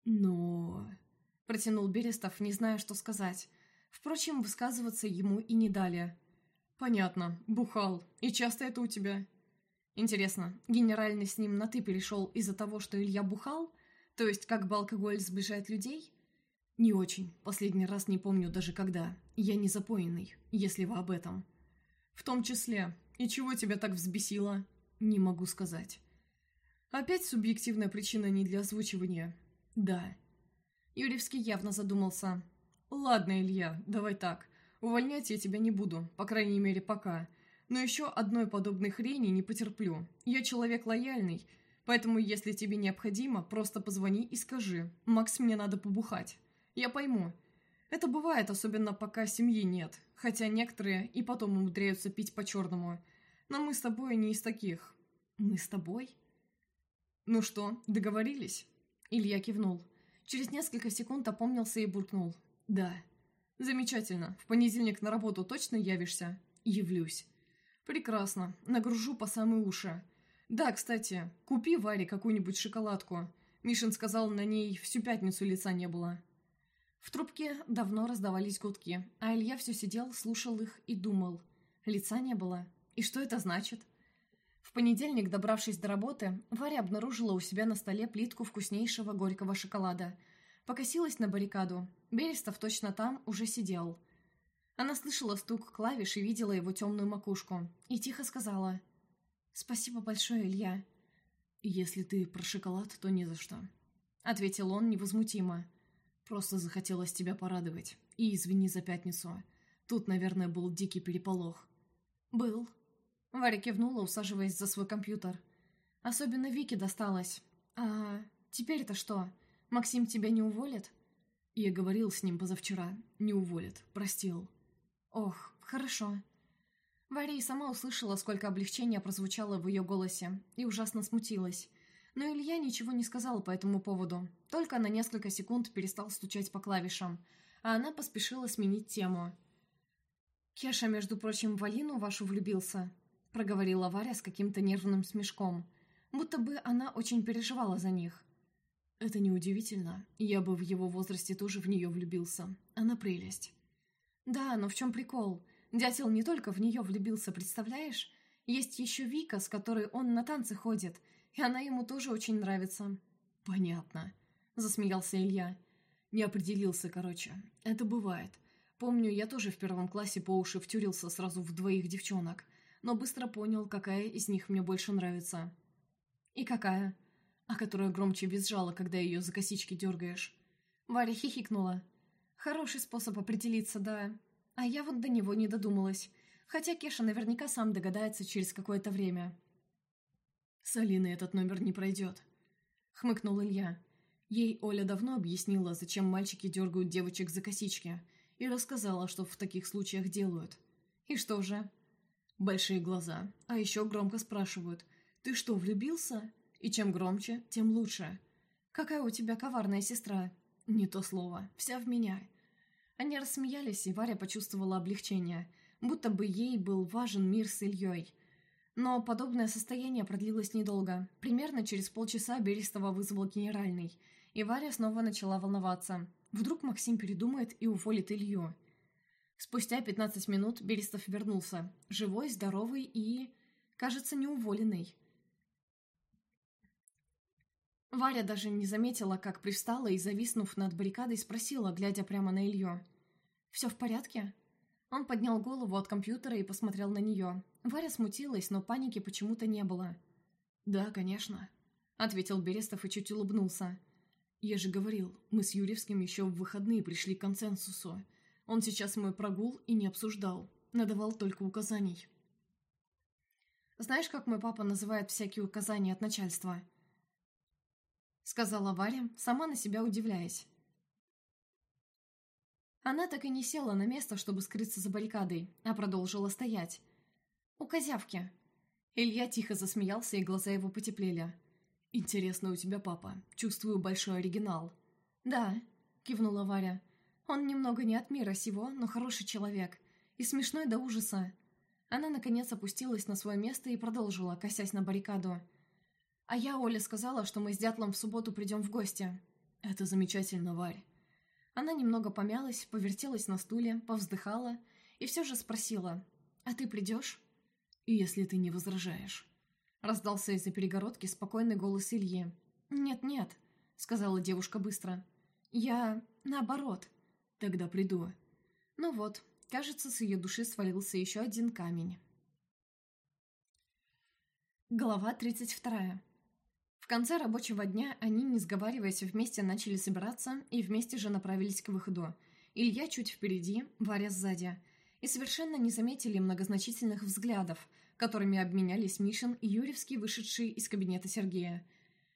«Но...» — протянул Берестов, не зная, что сказать. Впрочем, высказываться ему и не дали. «Понятно. Бухал. И часто это у тебя?» «Интересно, генеральный с ним на «ты» перешел из-за того, что Илья бухал? То есть, как бы алкоголь сближает людей?» «Не очень. Последний раз не помню даже когда. Я не запоенный, если вы об этом». «В том числе. И чего тебя так взбесило?» «Не могу сказать». «Опять субъективная причина не для озвучивания?» «Да». Юрьевский явно задумался. «Ладно, Илья, давай так. Увольнять я тебя не буду, по крайней мере, пока. Но еще одной подобной хрени не потерплю. Я человек лояльный, поэтому, если тебе необходимо, просто позвони и скажи. Макс, мне надо побухать». Я пойму. Это бывает, особенно пока семьи нет, хотя некоторые и потом умудряются пить по-черному. Но мы с тобой не из таких. Мы с тобой? Ну что, договорились? Илья кивнул. Через несколько секунд опомнился и буркнул. Да. Замечательно. В понедельник на работу точно явишься? Явлюсь. Прекрасно. Нагружу по самые уши. Да, кстати, купи Варе какую-нибудь шоколадку. Мишин сказал, на ней всю пятницу лица не было. В трубке давно раздавались гудки, а Илья все сидел, слушал их и думал. Лица не было. И что это значит? В понедельник, добравшись до работы, Варя обнаружила у себя на столе плитку вкуснейшего горького шоколада. Покосилась на баррикаду. Берестов точно там уже сидел. Она слышала стук клавиш и видела его темную макушку. И тихо сказала «Спасибо большое, Илья». «Если ты про шоколад, то ни за что», — ответил он невозмутимо. Просто захотелось тебя порадовать. И извини за пятницу. Тут, наверное, был дикий переполох. Был. Варя кивнула, усаживаясь за свой компьютер. Особенно Вике досталось. А теперь-то что? Максим тебя не уволит? Я говорил с ним позавчера. Не уволит. Простил. Ох, хорошо. Варя и сама услышала, сколько облегчения прозвучало в ее голосе, и ужасно смутилась. Но Илья ничего не сказал по этому поводу, только на несколько секунд перестал стучать по клавишам, а она поспешила сменить тему. «Кеша, между прочим, в Алину вашу влюбился», — проговорила Варя с каким-то нервным смешком, будто бы она очень переживала за них. «Это неудивительно. Я бы в его возрасте тоже в нее влюбился. Она прелесть». «Да, но в чем прикол? Дятел не только в нее влюбился, представляешь? Есть еще Вика, с которой он на танцы ходит, и она ему тоже очень нравится». «Понятно», — засмеялся Илья. «Не определился, короче. Это бывает. Помню, я тоже в первом классе по уши втюрился сразу в двоих девчонок, но быстро понял, какая из них мне больше нравится». «И какая?» «А которая громче визжала, когда ее за косички дергаешь». Варя хихикнула. «Хороший способ определиться, да. А я вот до него не додумалась. Хотя Кеша наверняка сам догадается через какое-то время». «С Алиной этот номер не пройдет», — хмыкнул Илья. Ей Оля давно объяснила, зачем мальчики дергают девочек за косички, и рассказала, что в таких случаях делают. «И что же?» Большие глаза, а еще громко спрашивают «Ты что, влюбился?» И чем громче, тем лучше. «Какая у тебя коварная сестра?» «Не то слово. Вся в меня». Они рассмеялись, и Варя почувствовала облегчение, будто бы ей был важен мир с Ильей. Но подобное состояние продлилось недолго. Примерно через полчаса Берестова вызвал генеральный, и Варя снова начала волноваться. Вдруг Максим передумает и уволит Илью. Спустя 15 минут Берестов вернулся, живой, здоровый и, кажется, неуволенный. Варя даже не заметила, как привстала и, зависнув над баррикадой, спросила, глядя прямо на Илью. «Все в порядке?» Он поднял голову от компьютера и посмотрел на нее. Варя смутилась, но паники почему-то не было. «Да, конечно», — ответил Берестов и чуть улыбнулся. «Я же говорил, мы с Юрьевским еще в выходные пришли к консенсусу. Он сейчас мой прогул и не обсуждал, надавал только указаний». Знаешь, как мой папа называет всякие указания от начальства?» Сказала Варя, сама на себя удивляясь. Она так и не села на место, чтобы скрыться за баррикадой, а продолжила стоять. «У козявки». Илья тихо засмеялся, и глаза его потеплели. «Интересно у тебя папа. Чувствую большой оригинал». «Да», — кивнула Варя. «Он немного не от мира сего, но хороший человек. И смешной до ужаса». Она, наконец, опустилась на свое место и продолжила, косясь на баррикаду. «А я Оле сказала, что мы с Дятлом в субботу придем в гости». «Это замечательно, Варь». Она немного помялась, повертелась на стуле, повздыхала и все же спросила, «А ты придешь?» «Если ты не возражаешь». Раздался из-за перегородки спокойный голос Ильи. «Нет-нет», — сказала девушка быстро. «Я... наоборот. Тогда приду». Ну вот, кажется, с ее души свалился еще один камень. Глава 32. В конце рабочего дня они, не сговариваясь, вместе начали собираться и вместе же направились к выходу. Илья чуть впереди, Варя сзади. И совершенно не заметили многозначительных взглядов, которыми обменялись Мишин и Юрьевский, вышедший из кабинета Сергея.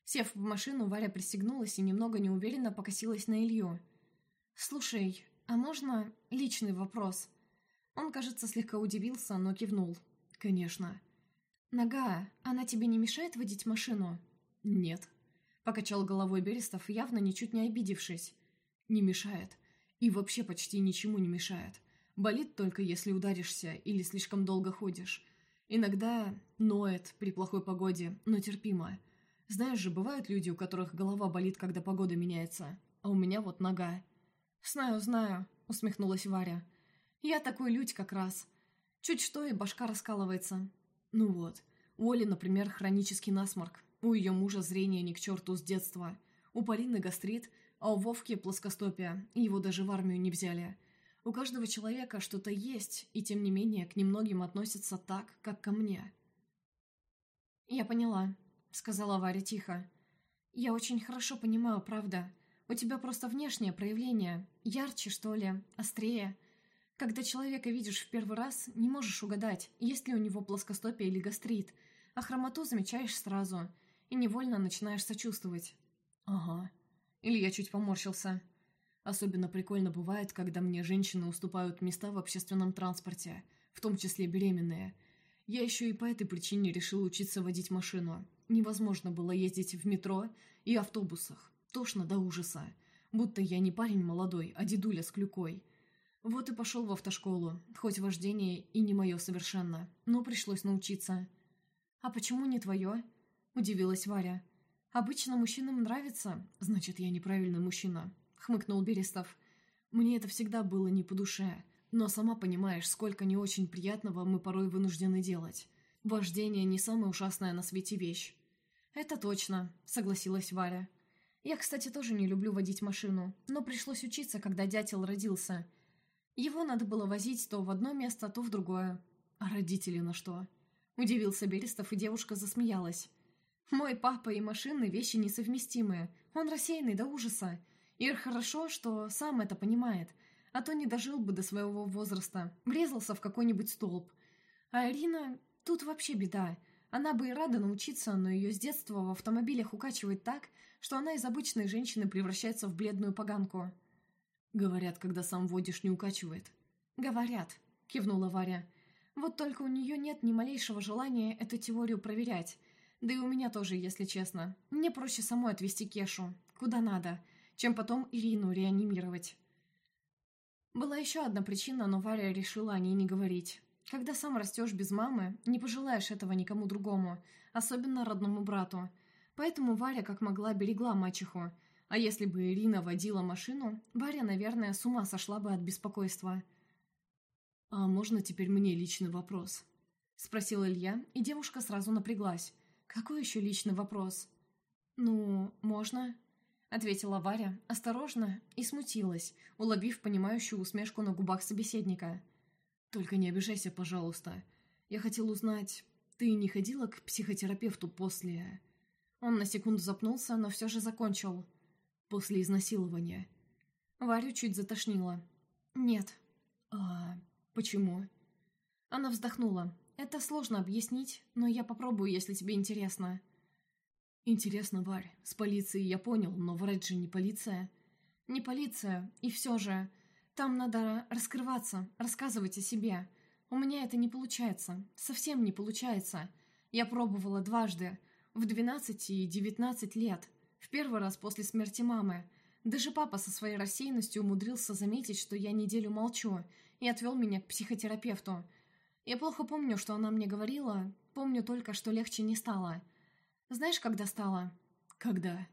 Сев в машину, Варя пристегнулась и немного неуверенно покосилась на Илью. «Слушай, а можно личный вопрос?» Он, кажется, слегка удивился, но кивнул. «Конечно». «Нога, она тебе не мешает водить машину?» «Нет», — покачал головой Берестов, явно ничуть не обидевшись. «Не мешает. И вообще почти ничему не мешает. Болит только, если ударишься или слишком долго ходишь. Иногда ноет при плохой погоде, но терпимо. Знаешь же, бывают люди, у которых голова болит, когда погода меняется, а у меня вот нога. «Знаю, знаю», — усмехнулась Варя. «Я такой людь как раз. Чуть что, и башка раскалывается». «Ну вот. У Оли, например, хронический насморк. У ее мужа зрение ни к черту с детства. У Полины гастрит, а у Вовки плоскостопие, его даже в армию не взяли. У каждого человека что-то есть, и тем не менее к немногим относятся так, как ко мне. «Я поняла», — сказала Варя тихо. «Я очень хорошо понимаю, правда. У тебя просто внешнее проявление. Ярче, что ли, острее. Когда человека видишь в первый раз, не можешь угадать, есть ли у него плоскостопие или гастрит, а хромоту замечаешь сразу и невольно начинаешь сочувствовать». «Ага». Илья чуть поморщился. Особенно прикольно бывает, когда мне женщины уступают места в общественном транспорте, в том числе беременные. Я еще и по этой причине решил учиться водить машину. Невозможно было ездить в метро и автобусах. Тошно до ужаса. Будто я не парень молодой, а дедуля с клюкой. Вот и пошел в автошколу, хоть вождение и не мое совершенно, но пришлось научиться. «А почему не твое?» – удивилась Варя. «Обычно мужчинам нравится, значит, я неправильный мужчина хмыкнул Берестов. «Мне это всегда было не по душе, но сама понимаешь, сколько не очень приятного мы порой вынуждены делать. Вождение не самая ужасная на свете вещь». «Это точно», — согласилась Варя. «Я, кстати, тоже не люблю водить машину, но пришлось учиться, когда дятел родился. Его надо было возить то в одно место, то в другое. А родители на что?» Удивился Берестов, и девушка засмеялась. «Мой папа и машины – вещи несовместимые. Он рассеянный до ужаса. Ир хорошо, что сам это понимает, а то не дожил бы до своего возраста, врезался в какой-нибудь столб. А Ирина... Тут вообще беда. Она бы и рада научиться, но ее с детства в автомобилях укачивает так, что она из обычной женщины превращается в бледную поганку. Говорят, когда сам водишь, не укачивает. Говорят, кивнула Варя. Вот только у нее нет ни малейшего желания эту теорию проверять. Да и у меня тоже, если честно. Мне проще самой отвезти Кешу. Куда надо чем потом Ирину реанимировать. Была еще одна причина, но Варя решила о ней не говорить. Когда сам растешь без мамы, не пожелаешь этого никому другому, особенно родному брату. Поэтому Варя как могла берегла мачеху. А если бы Ирина водила машину, Варя, наверное, с ума сошла бы от беспокойства. «А можно теперь мне личный вопрос?» — спросил Илья, и девушка сразу напряглась. «Какой еще личный вопрос?» «Ну, можно?» — ответила Варя, осторожно, и смутилась, уловив понимающую усмешку на губах собеседника. «Только не обижайся, пожалуйста. Я хотел узнать, ты не ходила к психотерапевту после...» Он на секунду запнулся, но все же закончил. «После изнасилования». Варю чуть затошнило. «Нет». «А почему?» Она вздохнула. Это сложно объяснить, но я попробую, если тебе интересно». «Интересно, Варь. С полицией я понял, но врать же не полиция». «Не полиция. И все же. Там надо раскрываться, рассказывать о себе. У меня это не получается. Совсем не получается. Я пробовала дважды. В 12 и 19 лет. В первый раз после смерти мамы. Даже папа со своей рассеянностью умудрился заметить, что я неделю молчу, и отвел меня к психотерапевту. Я плохо помню, что она мне говорила, помню только, что легче не стало. Знаешь, когда стало? Когда?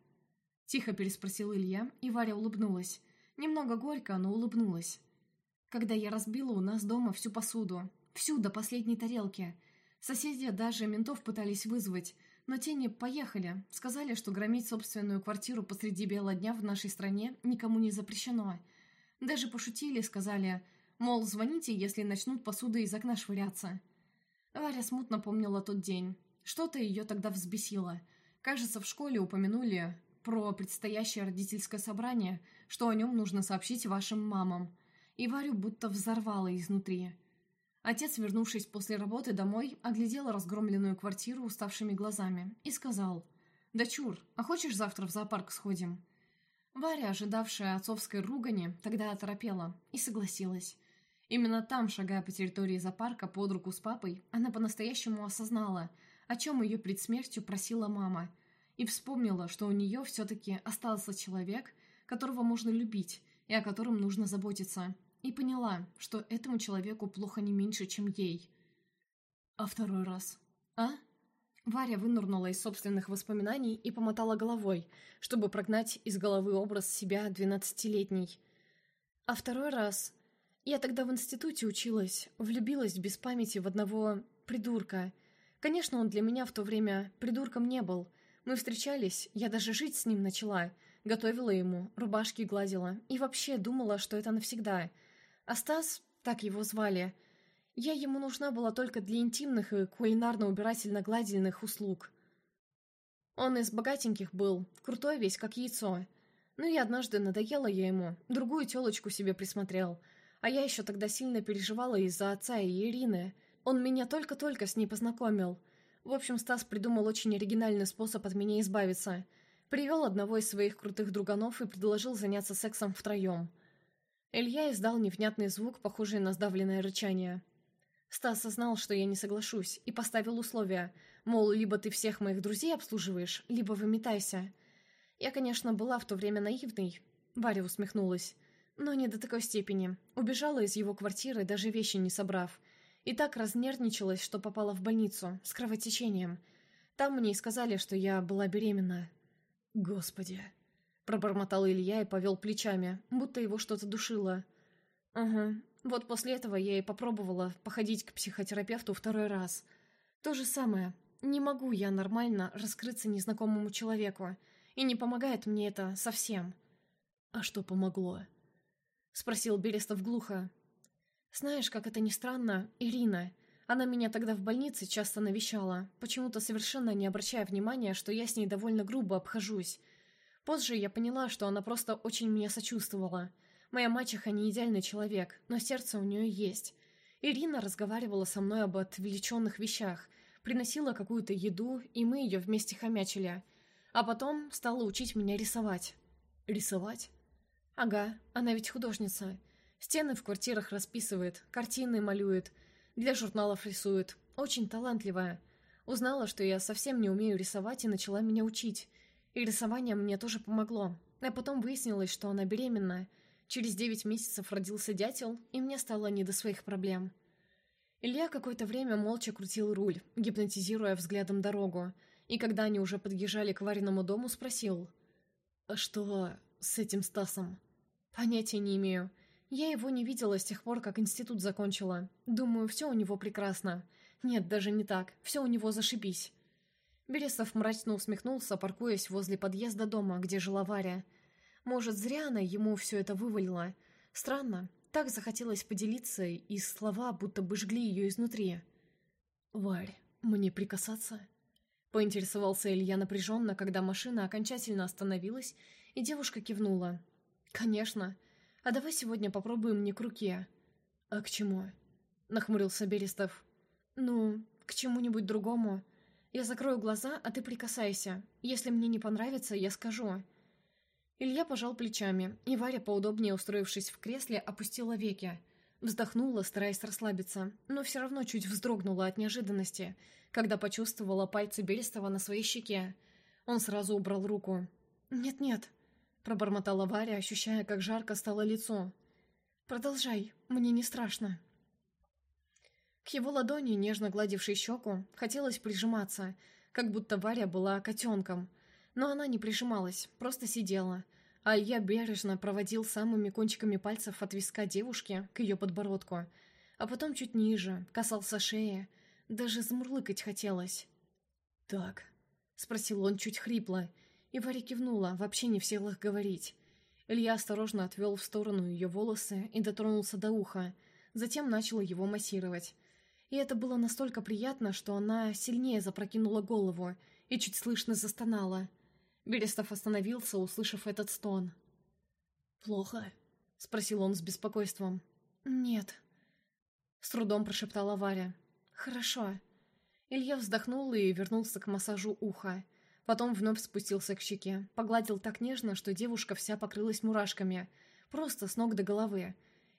Тихо переспросил Илья, и Варя улыбнулась. Немного горько, но улыбнулась. Когда я разбила у нас дома всю посуду. Всю до последней тарелки. Соседи даже ментов пытались вызвать, но те не поехали. Сказали, что громить собственную квартиру посреди бела дня в нашей стране никому не запрещено. Даже пошутили, сказали, мол, звоните, если начнут посуды из окна швыряться. Варя смутно помнила тот день. Что-то ее тогда взбесило. Кажется, в школе упомянули про предстоящее родительское собрание, что о нем нужно сообщить вашим мамам. И Варю будто взорвало изнутри. Отец, вернувшись после работы домой, оглядел разгромленную квартиру уставшими глазами и сказал, «Да чур, а хочешь завтра в зоопарк сходим?» Варя, ожидавшая отцовской ругани, тогда оторопела и согласилась. Именно там, шагая по территории зоопарка под руку с папой, она по-настоящему осознала – о чем ее перед смертью просила мама, и вспомнила, что у нее все-таки остался человек, которого можно любить и о котором нужно заботиться, и поняла, что этому человеку плохо не меньше, чем ей. «А второй раз?» «А?» Варя вынырнула из собственных воспоминаний и помотала головой, чтобы прогнать из головы образ себя двенадцатилетней. «А второй раз...» Я тогда в институте училась, влюбилась без памяти в одного придурка, Конечно, он для меня в то время придурком не был. Мы встречались, я даже жить с ним начала. Готовила ему, рубашки гладила. И вообще думала, что это навсегда. А Стас, так его звали, я ему нужна была только для интимных и кулинарно-убирательно-гладильных услуг. Он из богатеньких был, крутой весь, как яйцо. Ну и однажды надоела я ему, другую телочку себе присмотрел. А я еще тогда сильно переживала из-за отца и Ирины. Он меня только-только с ней познакомил. В общем, Стас придумал очень оригинальный способ от меня избавиться. Привел одного из своих крутых друганов и предложил заняться сексом втроем. Илья издал невнятный звук, похожий на сдавленное рычание. Стас осознал, что я не соглашусь, и поставил условия, мол, либо ты всех моих друзей обслуживаешь, либо выметайся. Я, конечно, была в то время наивной, Варя усмехнулась, но не до такой степени. Убежала из его квартиры, даже вещи не собрав – и так разнервничалась, что попала в больницу с кровотечением. Там мне и сказали, что я была беременна. «Господи!» – пробормотал Илья и повел плечами, будто его что-то душило. «Угу. Вот после этого я и попробовала походить к психотерапевту второй раз. То же самое. Не могу я нормально раскрыться незнакомому человеку, и не помогает мне это совсем». «А что помогло?» – спросил Берестов глухо. Знаешь, как это ни странно, Ирина. Она меня тогда в больнице часто навещала, почему-то совершенно не обращая внимания, что я с ней довольно грубо обхожусь. Позже я поняла, что она просто очень мне сочувствовала. Моя мачеха не идеальный человек, но сердце у нее есть. Ирина разговаривала со мной об отвлеченных вещах, приносила какую-то еду, и мы ее вместе хомячили. А потом стала учить меня рисовать. Рисовать? Ага, она ведь художница. Стены в квартирах расписывает, картины малюет, для журналов рисует. Очень талантливая. Узнала, что я совсем не умею рисовать и начала меня учить. И рисование мне тоже помогло. А потом выяснилось, что она беременна. Через девять месяцев родился дятел, и мне стало не до своих проблем. Илья какое-то время молча крутил руль, гипнотизируя взглядом дорогу, и когда они уже подъезжали к Вариному дому, спросил. «А что с этим Стасом?» «Понятия не имею. Я его не видела с тех пор, как институт закончила. Думаю, все у него прекрасно. Нет, даже не так. Все у него зашибись. Берестов мрачно усмехнулся, паркуясь возле подъезда дома, где жила Варя. Может, зря она ему все это вывалила. Странно. Так захотелось поделиться, и слова будто бы жгли ее изнутри. «Варь, мне прикасаться?» Поинтересовался Илья напряженно, когда машина окончательно остановилась, и девушка кивнула. «Конечно. А давай сегодня попробуем не к руке». «А к чему?» — нахмурился Берестов. «Ну, к чему-нибудь другому. Я закрою глаза, а ты прикасайся. Если мне не понравится, я скажу». Илья пожал плечами, и Варя, поудобнее устроившись в кресле, опустила веки. Вздохнула, стараясь расслабиться, но все равно чуть вздрогнула от неожиданности, когда почувствовала пальцы Берестова на своей щеке. Он сразу убрал руку. «Нет-нет», — пробормотала Варя, ощущая, как жарко стало лицо. «Продолжай, мне не страшно». К его ладони, нежно гладившей щеку, хотелось прижиматься, как будто Варя была котенком. Но она не прижималась, просто сидела. А я бережно проводил самыми кончиками пальцев от виска девушки к ее подбородку, а потом чуть ниже, касался шеи. Даже замурлыкать хотелось. «Так», — спросил он чуть хрипло, и Варя кивнула, вообще не в силах говорить. Илья осторожно отвел в сторону ее волосы и дотронулся до уха, затем начал его массировать. И это было настолько приятно, что она сильнее запрокинула голову и чуть слышно застонала. Берестов остановился, услышав этот стон. «Плохо?» — спросил он с беспокойством. «Нет», — с трудом прошептала Варя. «Хорошо». Илья вздохнул и вернулся к массажу уха. Потом вновь спустился к щеке, погладил так нежно, что девушка вся покрылась мурашками, просто с ног до головы.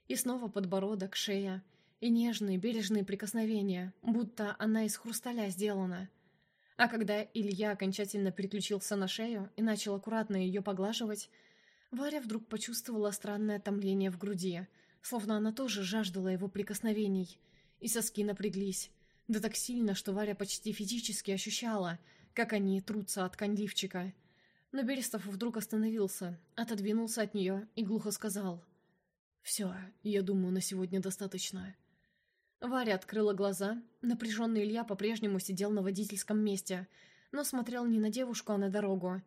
И снова подбородок, шея. И нежные, бережные прикосновения, будто она из хрусталя сделана. А когда Илья окончательно переключился на шею и начал аккуратно ее поглаживать, Варя вдруг почувствовала странное томление в груди, словно она тоже жаждала его прикосновений, и соски напряглись, да так сильно, что Варя почти физически ощущала, как они трутся от ткань лифчика. Но Берестов вдруг остановился, отодвинулся от нее и глухо сказал «Все, я думаю, на сегодня достаточно». Варя открыла глаза. Напряженный Илья по-прежнему сидел на водительском месте, но смотрел не на девушку, а на дорогу.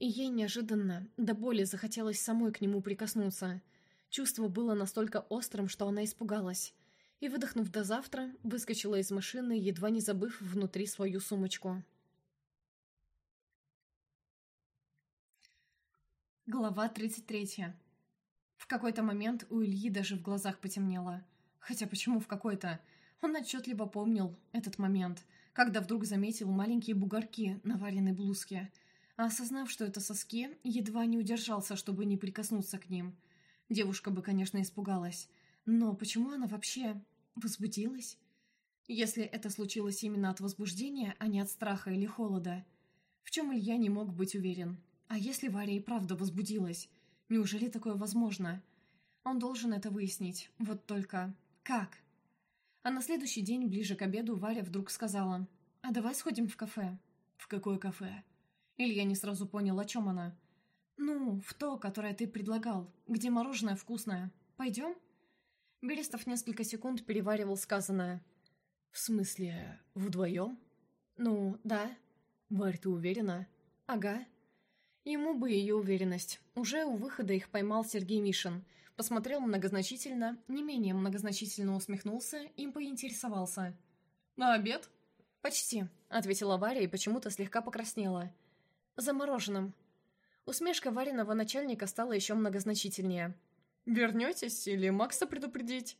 И ей неожиданно, до боли захотелось самой к нему прикоснуться. Чувство было настолько острым, что она испугалась. И, выдохнув до завтра, выскочила из машины, едва не забыв внутри свою сумочку. Глава 33. В какой-то момент у Ильи даже в глазах потемнело – Хотя почему в какой-то... Он отчетливо помнил этот момент, когда вдруг заметил маленькие бугорки на вареной блузке, а осознав, что это соски, едва не удержался, чтобы не прикоснуться к ним. Девушка бы, конечно, испугалась. Но почему она вообще возбудилась? Если это случилось именно от возбуждения, а не от страха или холода. В чем Илья не мог быть уверен. А если Варя и правда возбудилась? Неужели такое возможно? Он должен это выяснить. Вот только... «Как?» А на следующий день, ближе к обеду, Варя вдруг сказала, «А давай сходим в кафе». «В какое кафе?» Илья не сразу понял, о чем она. «Ну, в то, которое ты предлагал, где мороженое вкусное. Пойдем?» Берестов несколько секунд переваривал сказанное. «В смысле, вдвоем?» «Ну, да». «Варь, ты уверена?» «Ага». Ему бы ее уверенность. Уже у выхода их поймал Сергей Мишин – Посмотрел многозначительно, не менее многозначительно усмехнулся и поинтересовался. «На обед?» «Почти», — ответила Варя и почему-то слегка покраснела. «Замороженным». Усмешка Вариного начальника стала еще многозначительнее. «Вернетесь или Макса предупредить?»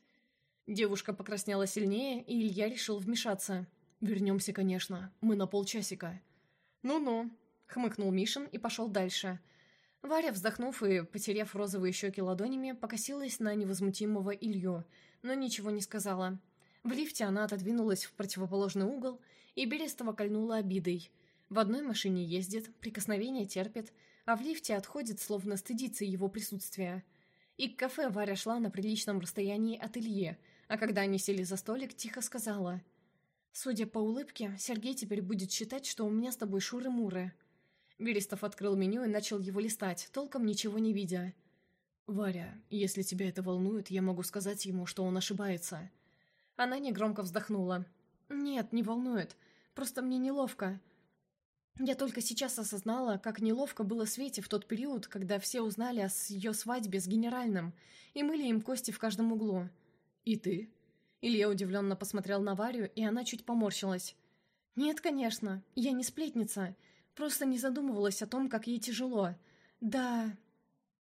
Девушка покраснела сильнее, и Илья решил вмешаться. «Вернемся, конечно. Мы на полчасика». «Ну-ну», — хмыкнул Мишин и пошел дальше, Варя, вздохнув и потеряв розовые щеки ладонями, покосилась на невозмутимого Илью, но ничего не сказала. В лифте она отодвинулась в противоположный угол и Берестова кольнула обидой. В одной машине ездит, прикосновения терпит, а в лифте отходит, словно стыдится его присутствия. И к кафе Варя шла на приличном расстоянии от Ильи, а когда они сели за столик, тихо сказала. «Судя по улыбке, Сергей теперь будет считать, что у меня с тобой шуры-муры». Берестов открыл меню и начал его листать, толком ничего не видя. «Варя, если тебя это волнует, я могу сказать ему, что он ошибается». Она негромко вздохнула. «Нет, не волнует. Просто мне неловко. Я только сейчас осознала, как неловко было Свете в тот период, когда все узнали о ее свадьбе с генеральным и мыли им кости в каждом углу. И ты?» Илья удивленно посмотрел на Варю, и она чуть поморщилась. «Нет, конечно, я не сплетница. Просто не задумывалась о том, как ей тяжело. Да,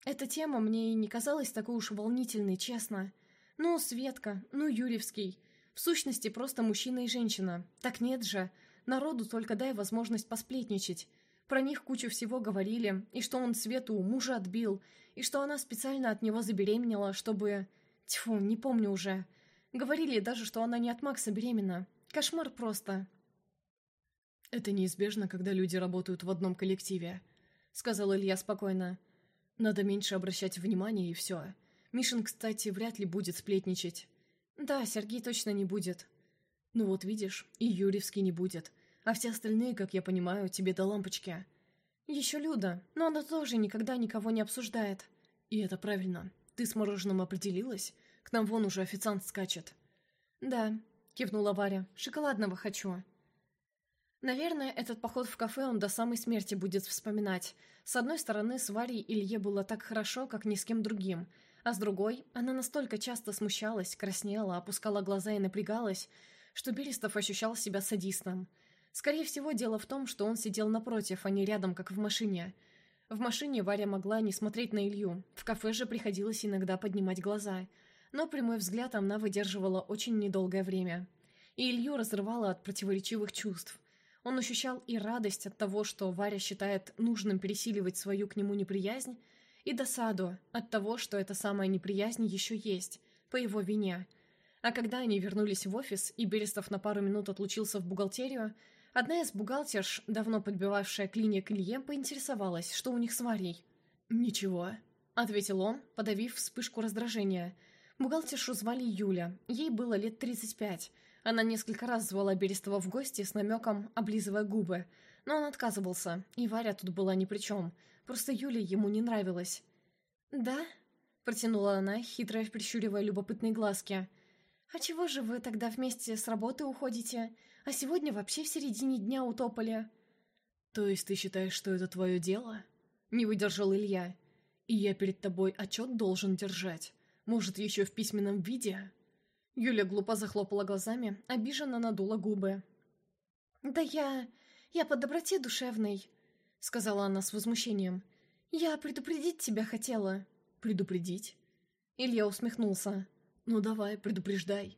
эта тема мне и не казалась такой уж волнительной, честно. Ну, Светка, ну, Юрьевский. В сущности, просто мужчина и женщина. Так нет же. Народу только дай возможность посплетничать. Про них кучу всего говорили, и что он Свету мужа отбил, и что она специально от него забеременела, чтобы... Тьфу, не помню уже. Говорили даже, что она не от Макса беременна. Кошмар просто. «Это неизбежно, когда люди работают в одном коллективе», — сказал Илья спокойно. «Надо меньше обращать внимание, и все. Мишин, кстати, вряд ли будет сплетничать». «Да, Сергей точно не будет». «Ну вот видишь, и Юрьевский не будет. А все остальные, как я понимаю, тебе до лампочки». «Еще Люда, но она тоже никогда никого не обсуждает». «И это правильно. Ты с мороженым определилась? К нам вон уже официант скачет». «Да», — кивнула Варя. «Шоколадного хочу». Наверное, этот поход в кафе он до самой смерти будет вспоминать. С одной стороны, с Варей Илье было так хорошо, как ни с кем другим. А с другой, она настолько часто смущалась, краснела, опускала глаза и напрягалась, что Берестов ощущал себя садистом. Скорее всего, дело в том, что он сидел напротив, а не рядом, как в машине. В машине Варя могла не смотреть на Илью, в кафе же приходилось иногда поднимать глаза. Но прямой взгляд она выдерживала очень недолгое время. И Илью разрывала от противоречивых чувств. Он ощущал и радость от того, что Варя считает нужным пересиливать свою к нему неприязнь, и досаду от того, что эта самая неприязнь еще есть, по его вине. А когда они вернулись в офис, и Берестов на пару минут отлучился в бухгалтерию, одна из бухгалтерш, давно подбивавшая клинья к Илье, поинтересовалась, что у них с Варей. «Ничего», — ответил он, подавив вспышку раздражения. Бухгалтершу звали Юля, ей было лет тридцать пять, она несколько раз звала Берестова в гости с намеком, облизывая губы, но он отказывался, и Варя тут была ни при чем. Просто Юля ему не нравилась. «Да?» – протянула она, хитро прищуривая любопытные глазки. «А чего же вы тогда вместе с работы уходите? А сегодня вообще в середине дня утопали?» «То есть ты считаешь, что это твое дело?» – не выдержал Илья. «И я перед тобой отчет должен держать? Может, еще в письменном виде?» Юля глупо захлопала глазами, обиженно надула губы. «Да я... я по доброте душевной», — сказала она с возмущением. «Я предупредить тебя хотела». «Предупредить?» Илья усмехнулся. «Ну давай, предупреждай».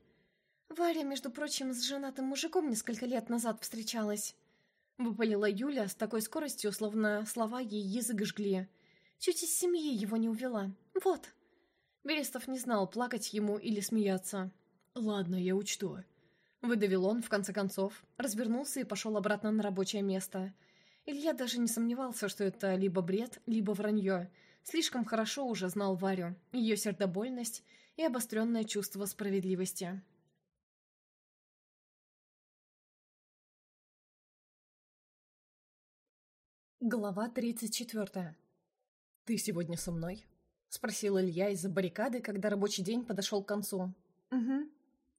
«Варя, между прочим, с женатым мужиком несколько лет назад встречалась». Выпалила Юля с такой скоростью, словно слова ей язык жгли. Чуть из семьи его не увела. Вот. Берестов не знал, плакать ему или смеяться. «Ладно, я учту». Выдавил он, в конце концов, развернулся и пошел обратно на рабочее место. Илья даже не сомневался, что это либо бред, либо вранье. Слишком хорошо уже знал Варю, ее сердобольность и обостренное чувство справедливости. Глава 34 «Ты сегодня со мной?» — спросил Илья из-за баррикады, когда рабочий день подошел к концу. «Угу», —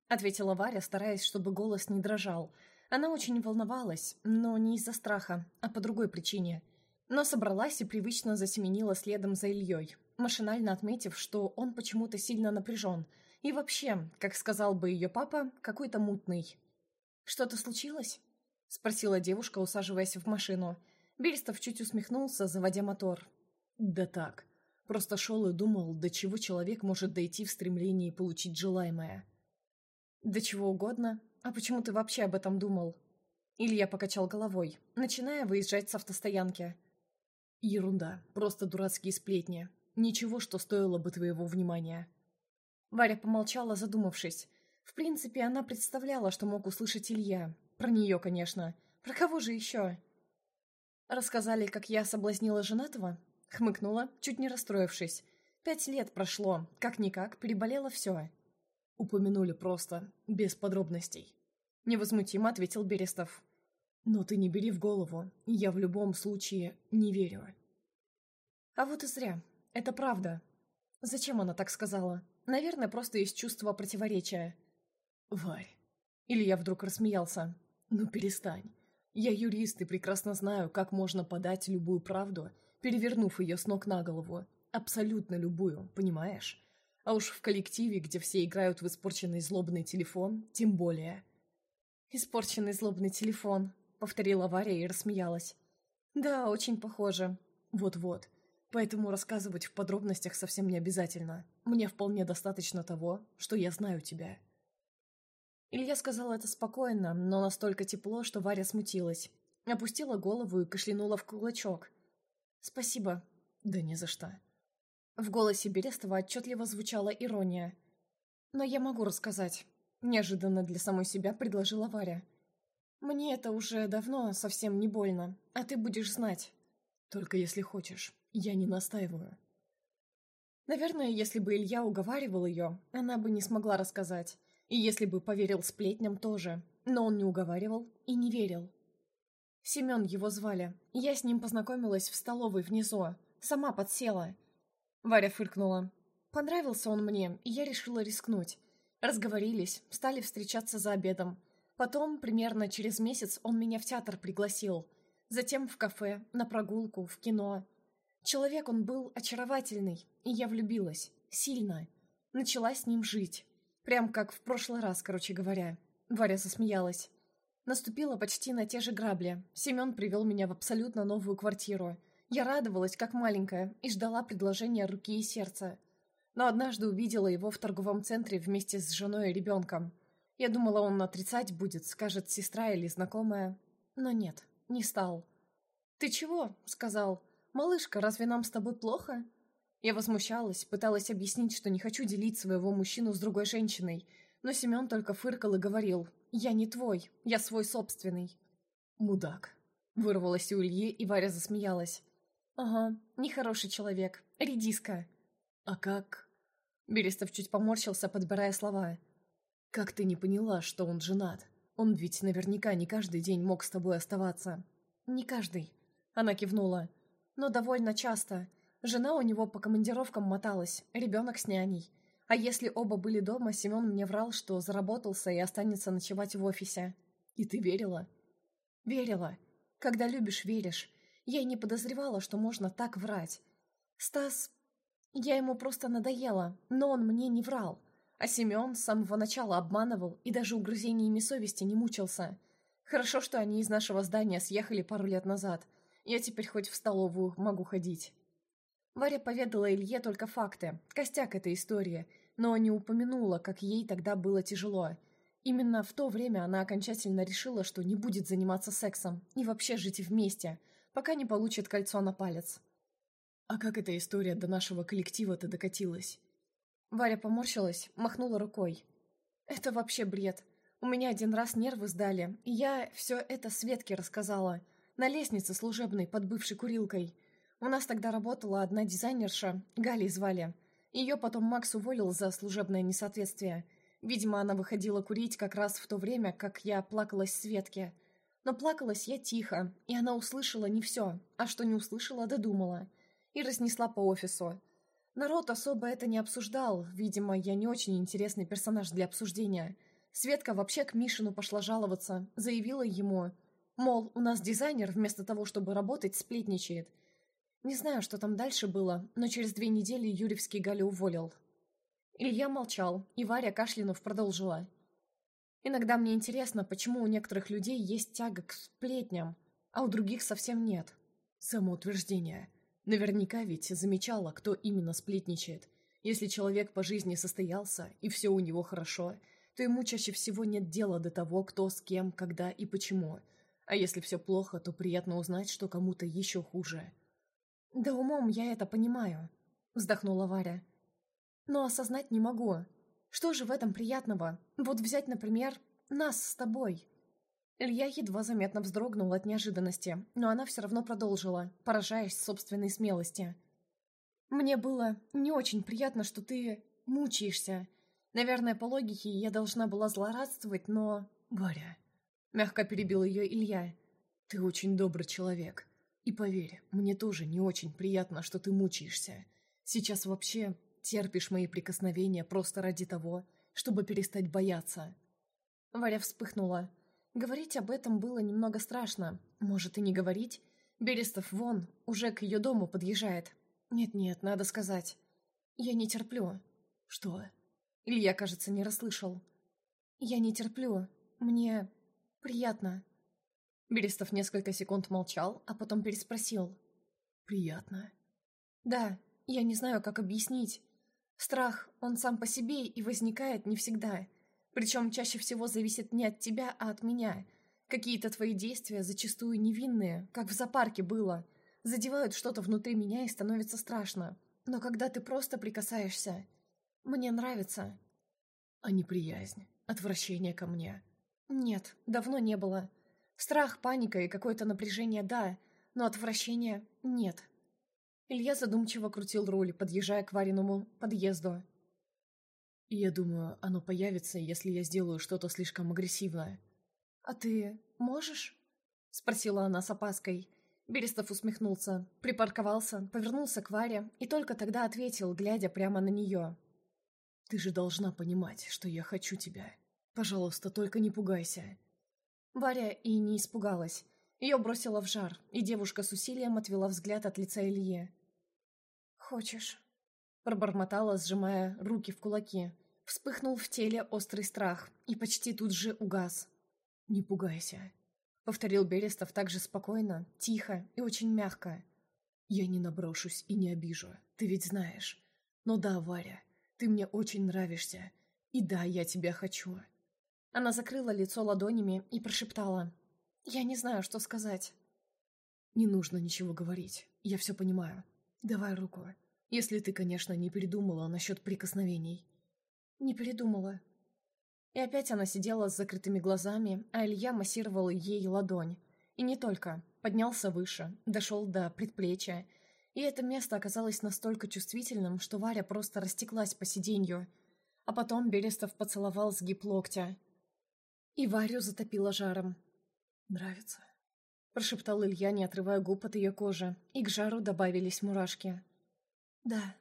ответила Варя, стараясь, чтобы голос не дрожал. Она очень волновалась, но не из-за страха, а по другой причине. Но собралась и привычно засеменила следом за Ильей, машинально отметив, что он почему-то сильно напряжен. И вообще, как сказал бы ее папа, какой-то мутный. «Что-то случилось?» — спросила девушка, усаживаясь в машину. Берестов чуть усмехнулся, заводя мотор. «Да так. Просто шел и думал, до чего человек может дойти в стремлении получить желаемое». «Да чего угодно. А почему ты вообще об этом думал?» Илья покачал головой, начиная выезжать с автостоянки. «Ерунда. Просто дурацкие сплетни. Ничего, что стоило бы твоего внимания». Варя помолчала, задумавшись. В принципе, она представляла, что мог услышать Илья. Про нее, конечно. Про кого же еще? «Рассказали, как я соблазнила женатого?» Хмыкнула, чуть не расстроившись. «Пять лет прошло. Как-никак, переболело все. Упомянули просто, без подробностей. Невозмутимо ответил Берестов. Но ты не бери в голову, я в любом случае не верю. А вот и зря. Это правда. Зачем она так сказала? Наверное, просто из чувства противоречия. Варь. Илья вдруг рассмеялся. Ну перестань. Я юрист и прекрасно знаю, как можно подать любую правду, перевернув ее с ног на голову. Абсолютно любую, понимаешь? А уж в коллективе, где все играют в испорченный злобный телефон, тем более. «Испорченный злобный телефон», — повторила Варя и рассмеялась. «Да, очень похоже». «Вот-вот. Поэтому рассказывать в подробностях совсем не обязательно. Мне вполне достаточно того, что я знаю тебя». Илья сказал это спокойно, но настолько тепло, что Варя смутилась. Опустила голову и кашлянула в кулачок. «Спасибо». «Да не за что». В голосе Берестова отчетливо звучала ирония. «Но я могу рассказать». Неожиданно для самой себя предложила Варя. «Мне это уже давно совсем не больно, а ты будешь знать». «Только если хочешь. Я не настаиваю». Наверное, если бы Илья уговаривал ее, она бы не смогла рассказать. И если бы поверил сплетням тоже. Но он не уговаривал и не верил. Семен его звали. Я с ним познакомилась в столовой внизу. Сама подсела. Варя фыркнула. Понравился он мне, и я решила рискнуть. Разговорились, стали встречаться за обедом. Потом, примерно через месяц, он меня в театр пригласил. Затем в кафе, на прогулку, в кино. Человек он был очаровательный, и я влюбилась. Сильно. Начала с ним жить. Прям как в прошлый раз, короче говоря. Варя засмеялась. Наступила почти на те же грабли. Семен привел меня в абсолютно новую квартиру. Я радовалась, как маленькая, и ждала предложения руки и сердца но однажды увидела его в торговом центре вместе с женой и ребенком. Я думала, он отрицать будет, скажет сестра или знакомая. Но нет, не стал. «Ты чего?» — сказал. «Малышка, разве нам с тобой плохо?» Я возмущалась, пыталась объяснить, что не хочу делить своего мужчину с другой женщиной, но Семен только фыркал и говорил, «Я не твой, я свой собственный». «Мудак», — вырвалась у Ильи, и Варя засмеялась. «Ага, нехороший человек, редиска». «А как?» Берестов чуть поморщился, подбирая слова. «Как ты не поняла, что он женат? Он ведь наверняка не каждый день мог с тобой оставаться». «Не каждый», — она кивнула. «Но довольно часто. Жена у него по командировкам моталась, ребенок с няней. А если оба были дома, Семен мне врал, что заработался и останется ночевать в офисе. И ты верила?» «Верила. Когда любишь, веришь. Я и не подозревала, что можно так врать. Стас я ему просто надоела, но он мне не врал. А Семен с самого начала обманывал и даже угрызениями совести не мучился. Хорошо, что они из нашего здания съехали пару лет назад. Я теперь хоть в столовую могу ходить. Варя поведала Илье только факты, костяк этой истории, но не упомянула, как ей тогда было тяжело. Именно в то время она окончательно решила, что не будет заниматься сексом и вообще жить вместе, пока не получит кольцо на палец. «А как эта история до нашего коллектива-то докатилась?» Варя поморщилась, махнула рукой. «Это вообще бред. У меня один раз нервы сдали, и я все это Светке рассказала. На лестнице служебной под бывшей курилкой. У нас тогда работала одна дизайнерша, Галей звали. Ее потом Макс уволил за служебное несоответствие. Видимо, она выходила курить как раз в то время, как я плакалась Светке. Но плакалась я тихо, и она услышала не все, а что не услышала, додумала и разнесла по офису. Народ особо это не обсуждал, видимо, я не очень интересный персонаж для обсуждения. Светка вообще к Мишину пошла жаловаться, заявила ему, мол, у нас дизайнер вместо того, чтобы работать, сплетничает. Не знаю, что там дальше было, но через две недели Юрьевский Галя уволил. Илья молчал, и Варя Кашлянув продолжила. «Иногда мне интересно, почему у некоторых людей есть тяга к сплетням, а у других совсем нет. Самоутверждение. Наверняка ведь замечала, кто именно сплетничает. Если человек по жизни состоялся, и все у него хорошо, то ему чаще всего нет дела до того, кто с кем, когда и почему. А если все плохо, то приятно узнать, что кому-то еще хуже. «Да умом я это понимаю», — вздохнула Варя. «Но осознать не могу. Что же в этом приятного? Вот взять, например, нас с тобой. Илья едва заметно вздрогнул от неожиданности, но она все равно продолжила, поражаясь собственной смелости. «Мне было не очень приятно, что ты мучаешься. Наверное, по логике я должна была злорадствовать, но...» «Варя», — мягко перебил ее Илья, — «ты очень добрый человек. И поверь, мне тоже не очень приятно, что ты мучаешься. Сейчас вообще терпишь мои прикосновения просто ради того, чтобы перестать бояться». Варя вспыхнула, Говорить об этом было немного страшно. Может и не говорить. Берестов вон, уже к ее дому подъезжает. Нет-нет, надо сказать. Я не терплю. Что? Илья, кажется, не расслышал. Я не терплю. Мне приятно. Берестов несколько секунд молчал, а потом переспросил. «Приятно?» «Да, я не знаю, как объяснить. Страх, он сам по себе и возникает не всегда. Причем чаще всего зависит не от тебя, а от меня. Какие-то твои действия, зачастую невинные, как в зоопарке было, задевают что-то внутри меня и становится страшно. Но когда ты просто прикасаешься, мне нравится. А неприязнь, отвращение ко мне? Нет, давно не было. Страх, паника и какое-то напряжение – да, но отвращения – нет. Илья задумчиво крутил руль, подъезжая к Вариному подъезду. «Я думаю, оно появится, если я сделаю что-то слишком агрессивное». «А ты можешь?» — спросила она с опаской. Берестов усмехнулся, припарковался, повернулся к Варе и только тогда ответил, глядя прямо на нее. «Ты же должна понимать, что я хочу тебя. Пожалуйста, только не пугайся». Варя и не испугалась. Ее бросило в жар, и девушка с усилием отвела взгляд от лица Ильи. «Хочешь?» Пробормотала, сжимая руки в кулаки. Вспыхнул в теле острый страх и почти тут же угас. «Не пугайся», — повторил Берестов так же спокойно, тихо и очень мягко. «Я не наброшусь и не обижу, ты ведь знаешь. Но да, Варя, ты мне очень нравишься. И да, я тебя хочу». Она закрыла лицо ладонями и прошептала. «Я не знаю, что сказать». «Не нужно ничего говорить. Я все понимаю. Давай руку». Если ты, конечно, не передумала насчет прикосновений. Не передумала. И опять она сидела с закрытыми глазами, а Илья массировал ей ладонь. И не только. Поднялся выше, дошел до предплечья. И это место оказалось настолько чувствительным, что Варя просто растеклась по сиденью. А потом Берестов поцеловал сгиб локтя. И Варю затопило жаром. «Нравится?» Прошептал Илья, не отрывая губ от ее кожи, и к жару добавились мурашки. «Да».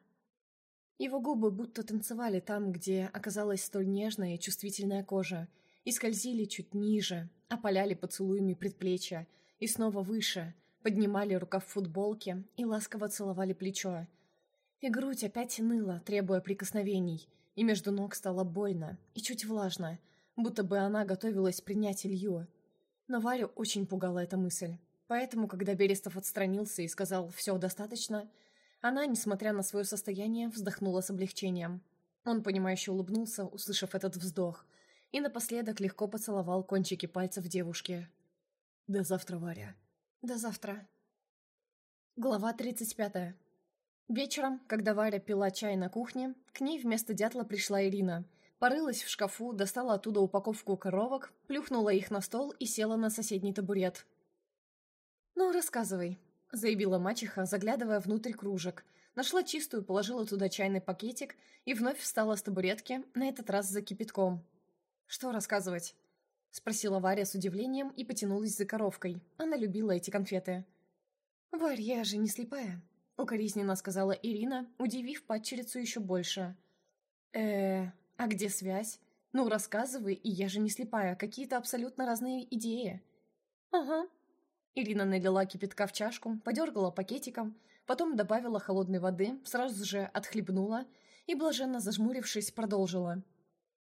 Его губы будто танцевали там, где оказалась столь нежная и чувствительная кожа, и скользили чуть ниже, опаляли поцелуями предплечья, и снова выше, поднимали рукав футболки и ласково целовали плечо. И грудь опять ныла, требуя прикосновений, и между ног стало больно и чуть влажно, будто бы она готовилась принять Илью. Но Варю очень пугала эта мысль. Поэтому, когда Берестов отстранился и сказал «все достаточно», она, несмотря на свое состояние, вздохнула с облегчением. Он, понимающе улыбнулся, услышав этот вздох, и напоследок легко поцеловал кончики пальцев девушки. «До завтра, Варя». «До завтра». Глава 35. Вечером, когда Варя пила чай на кухне, к ней вместо дятла пришла Ирина. Порылась в шкафу, достала оттуда упаковку коровок, плюхнула их на стол и села на соседний табурет. «Ну, рассказывай», — заявила мачеха, заглядывая внутрь кружек. Нашла чистую, положила туда чайный пакетик и вновь встала с табуретки, на этот раз за кипятком. «Что рассказывать?» — спросила Варя с удивлением и потянулась за коровкой. Она любила эти конфеты. «Варь, я же не слепая», — укоризненно сказала Ирина, удивив падчерицу еще больше. э а где связь? Ну, рассказывай, и я же не слепая, какие-то абсолютно разные идеи». «Ага», Ирина налила кипятка в чашку, подергала пакетиком, потом добавила холодной воды, сразу же отхлебнула и, блаженно зажмурившись, продолжила.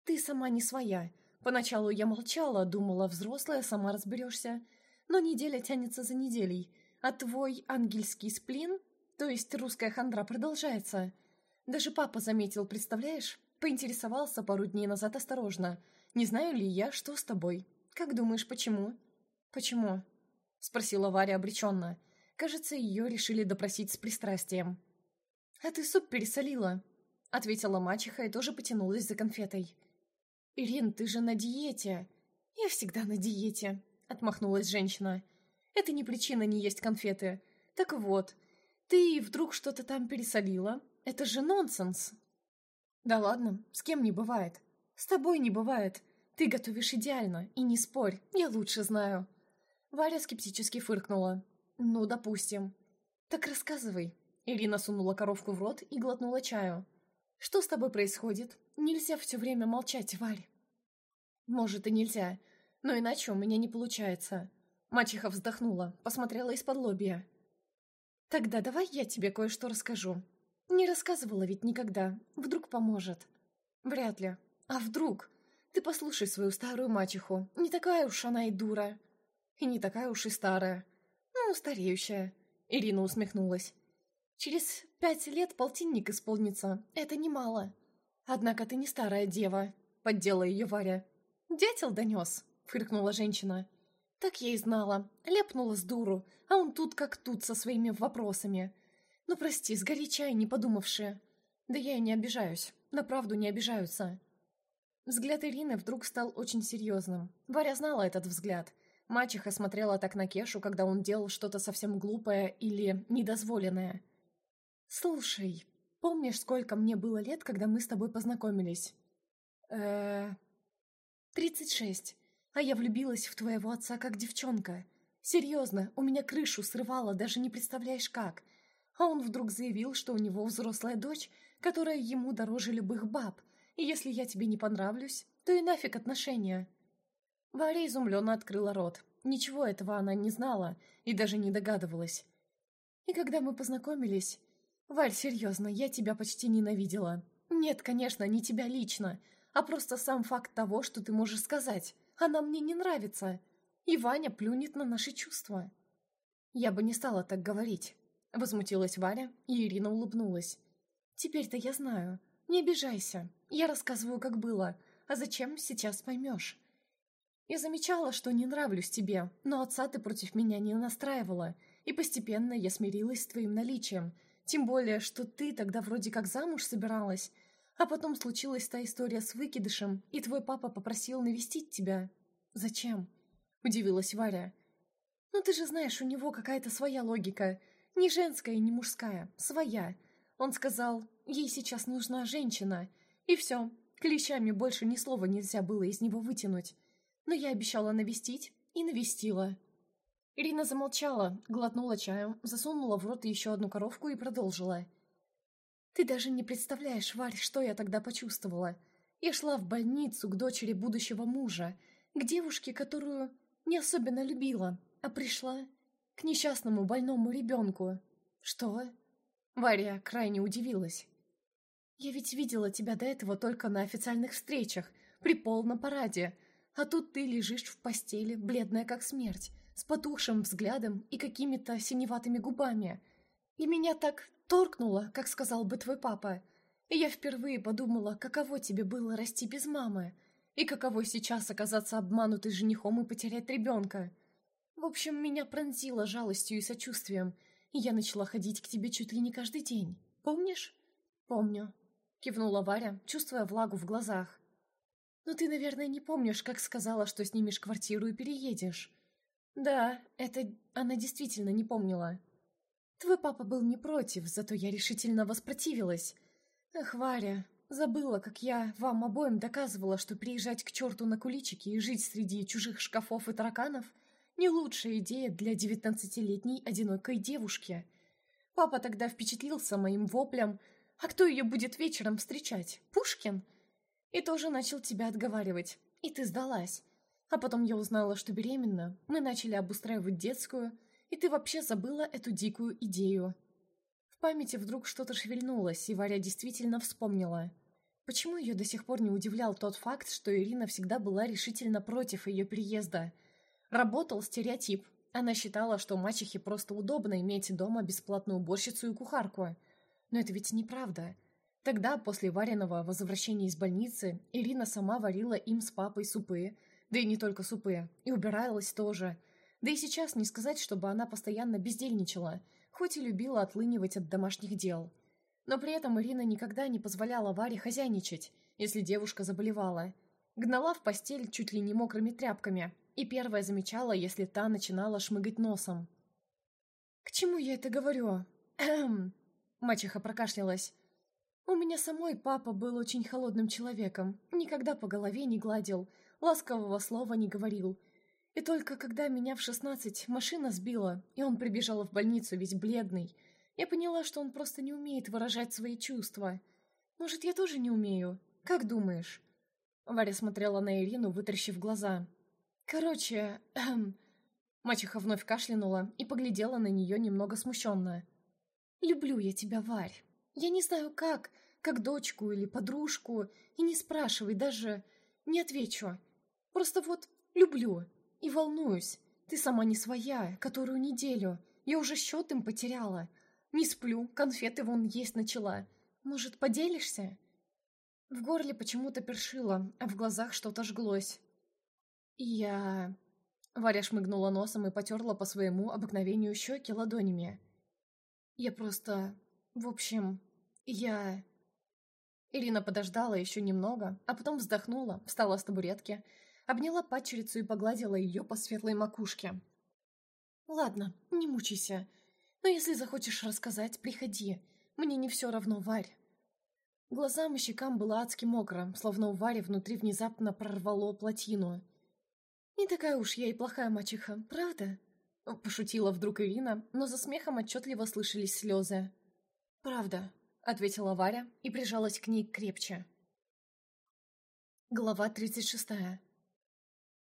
«Ты сама не своя. Поначалу я молчала, думала, взрослая, сама разберешься. Но неделя тянется за неделей, а твой ангельский сплин, то есть русская хандра, продолжается. Даже папа заметил, представляешь? Поинтересовался пару дней назад осторожно. Не знаю ли я, что с тобой? Как думаешь, почему?» «Почему?» — спросила Варя обреченно. Кажется, ее решили допросить с пристрастием. «А ты суп пересолила», — ответила мачеха и тоже потянулась за конфетой. «Ирин, ты же на диете». «Я всегда на диете», — отмахнулась женщина. «Это не причина не есть конфеты. Так вот, ты вдруг что-то там пересолила? Это же нонсенс». «Да ладно, с кем не бывает. С тобой не бывает. Ты готовишь идеально, и не спорь, я лучше знаю». Варя скептически фыркнула. «Ну, допустим». «Так рассказывай». Ирина сунула коровку в рот и глотнула чаю. «Что с тобой происходит? Нельзя все время молчать, Варь». «Может, и нельзя, но иначе у меня не получается». Мачеха вздохнула, посмотрела из-под лобья. «Тогда давай я тебе кое-что расскажу. Не рассказывала ведь никогда. Вдруг поможет». «Вряд ли. А вдруг? Ты послушай свою старую мачеху. Не такая уж она и дура». И не такая уж и старая. Ну, стареющая. Ирина усмехнулась. Через пять лет полтинник исполнится. Это немало. Однако ты не старая дева. — поддела ее Варя. «Дятел донес», — фыркнула женщина. «Так я и знала. Ляпнула с дуру, а он тут как тут со своими вопросами. Ну, прости, сгоряча не подумавши. Да я и не обижаюсь. На правду не обижаются». Взгляд Ирины вдруг стал очень серьезным. Варя знала этот взгляд. Мачеха смотрела так на Кешу, когда он делал что-то совсем глупое или недозволенное. «Слушай, помнишь, сколько мне было лет, когда мы с тобой познакомились?» э «Тридцать шесть. А я влюбилась в твоего отца как девчонка. Серьезно, у меня крышу срывало, даже не представляешь как. А он вдруг заявил, что у него взрослая дочь, которая ему дороже любых баб, и если я тебе не понравлюсь, то и нафиг отношения». Варя изумленно открыла рот. Ничего этого она не знала и даже не догадывалась. И когда мы познакомились... Варь, серьезно, я тебя почти ненавидела. Нет, конечно, не тебя лично, а просто сам факт того, что ты можешь сказать. Она мне не нравится. И Ваня плюнет на наши чувства. Я бы не стала так говорить. Возмутилась Варя, и Ирина улыбнулась. Теперь-то я знаю. Не обижайся. Я рассказываю, как было. А зачем, сейчас поймешь. Я замечала, что не нравлюсь тебе, но отца ты против меня не настраивала, и постепенно я смирилась с твоим наличием. Тем более, что ты тогда вроде как замуж собиралась, а потом случилась та история с выкидышем, и твой папа попросил навестить тебя. Зачем? Удивилась Варя. Ну ты же знаешь, у него какая-то своя логика. Не женская не мужская, своя. Он сказал, ей сейчас нужна женщина. И все, клещами больше ни слова нельзя было из него вытянуть но я обещала навестить и навестила. Ирина замолчала, глотнула чаю, засунула в рот еще одну коровку и продолжила. «Ты даже не представляешь, Варь, что я тогда почувствовала. Я шла в больницу к дочери будущего мужа, к девушке, которую не особенно любила, а пришла к несчастному больному ребенку. Что?» Варя крайне удивилась. «Я ведь видела тебя до этого только на официальных встречах, при полном параде, а тут ты лежишь в постели, бледная как смерть, с потухшим взглядом и какими-то синеватыми губами. И меня так торкнуло, как сказал бы твой папа. И я впервые подумала, каково тебе было расти без мамы, и каково сейчас оказаться обманутой женихом и потерять ребенка. В общем, меня пронзило жалостью и сочувствием, и я начала ходить к тебе чуть ли не каждый день. Помнишь? Помню. Кивнула Варя, чувствуя влагу в глазах. Но ты, наверное, не помнишь, как сказала, что снимешь квартиру и переедешь. Да, это она действительно не помнила. Твой папа был не против, зато я решительно воспротивилась. Эх, Варя, забыла, как я вам обоим доказывала, что приезжать к черту на куличики и жить среди чужих шкафов и тараканов не лучшая идея для девятнадцатилетней одинокой девушки. Папа тогда впечатлился моим воплем, а кто ее будет вечером встречать? Пушкин? И тоже начал тебя отговаривать. И ты сдалась. А потом я узнала, что беременна. Мы начали обустраивать детскую, и ты вообще забыла эту дикую идею. В памяти вдруг что-то шевельнулось, и Варя действительно вспомнила. Почему ее до сих пор не удивлял тот факт, что Ирина всегда была решительно против ее приезда? Работал стереотип. Она считала, что мачехе просто удобно иметь дома бесплатную уборщицу и кухарку. Но это ведь неправда. Тогда, после Вариного возвращения из больницы, Ирина сама варила им с папой супы, да и не только супы, и убиралась тоже. Да и сейчас не сказать, чтобы она постоянно бездельничала, хоть и любила отлынивать от домашних дел. Но при этом Ирина никогда не позволяла Варе хозяйничать, если девушка заболевала. Гнала в постель чуть ли не мокрыми тряпками, и первая замечала, если та начинала шмыгать носом. «К чему я это говорю?» «Эм...» Мачеха прокашлялась. У меня самой папа был очень холодным человеком, никогда по голове не гладил, ласкового слова не говорил. И только когда меня в шестнадцать машина сбила, и он прибежал в больницу весь бледный, я поняла, что он просто не умеет выражать свои чувства. Может, я тоже не умею? Как думаешь?» Варя смотрела на Ирину, вытаращив глаза. «Короче, эм...» Мачеха вновь кашлянула и поглядела на нее немного смущенно. «Люблю я тебя, Варь. Я не знаю как, как дочку или подружку, и не спрашивай, даже не отвечу. Просто вот люблю и волнуюсь. Ты сама не своя, которую неделю. Я уже счет им потеряла. Не сплю, конфеты вон есть начала. Может, поделишься?» В горле почему-то першило, а в глазах что-то жглось. «Я...» Варя шмыгнула носом и потерла по своему обыкновению щеки ладонями. «Я просто... В общем, я...» Ирина подождала еще немного, а потом вздохнула, встала с табуретки, обняла падчерицу и погладила ее по светлой макушке. «Ладно, не мучайся. Но если захочешь рассказать, приходи. Мне не все равно, Варь». Глазам и щекам было адски мокро, словно у Вари внутри внезапно прорвало плотину. «Не такая уж я и плохая мачеха, правда?» Пошутила вдруг Ирина, но за смехом отчетливо слышались слезы. «Правда», — ответила Варя и прижалась к ней крепче. Глава 36.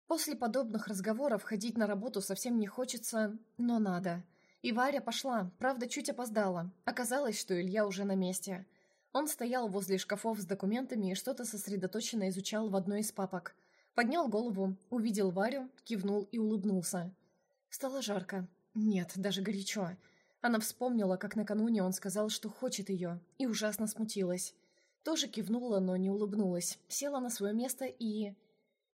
После подобных разговоров ходить на работу совсем не хочется, но надо. И Варя пошла, правда, чуть опоздала. Оказалось, что Илья уже на месте. Он стоял возле шкафов с документами и что-то сосредоточенно изучал в одной из папок — Поднял голову, увидел Варю, кивнул и улыбнулся. Стало жарко. Нет, даже горячо. Она вспомнила, как накануне он сказал, что хочет ее, и ужасно смутилась. Тоже кивнула, но не улыбнулась. Села на свое место и...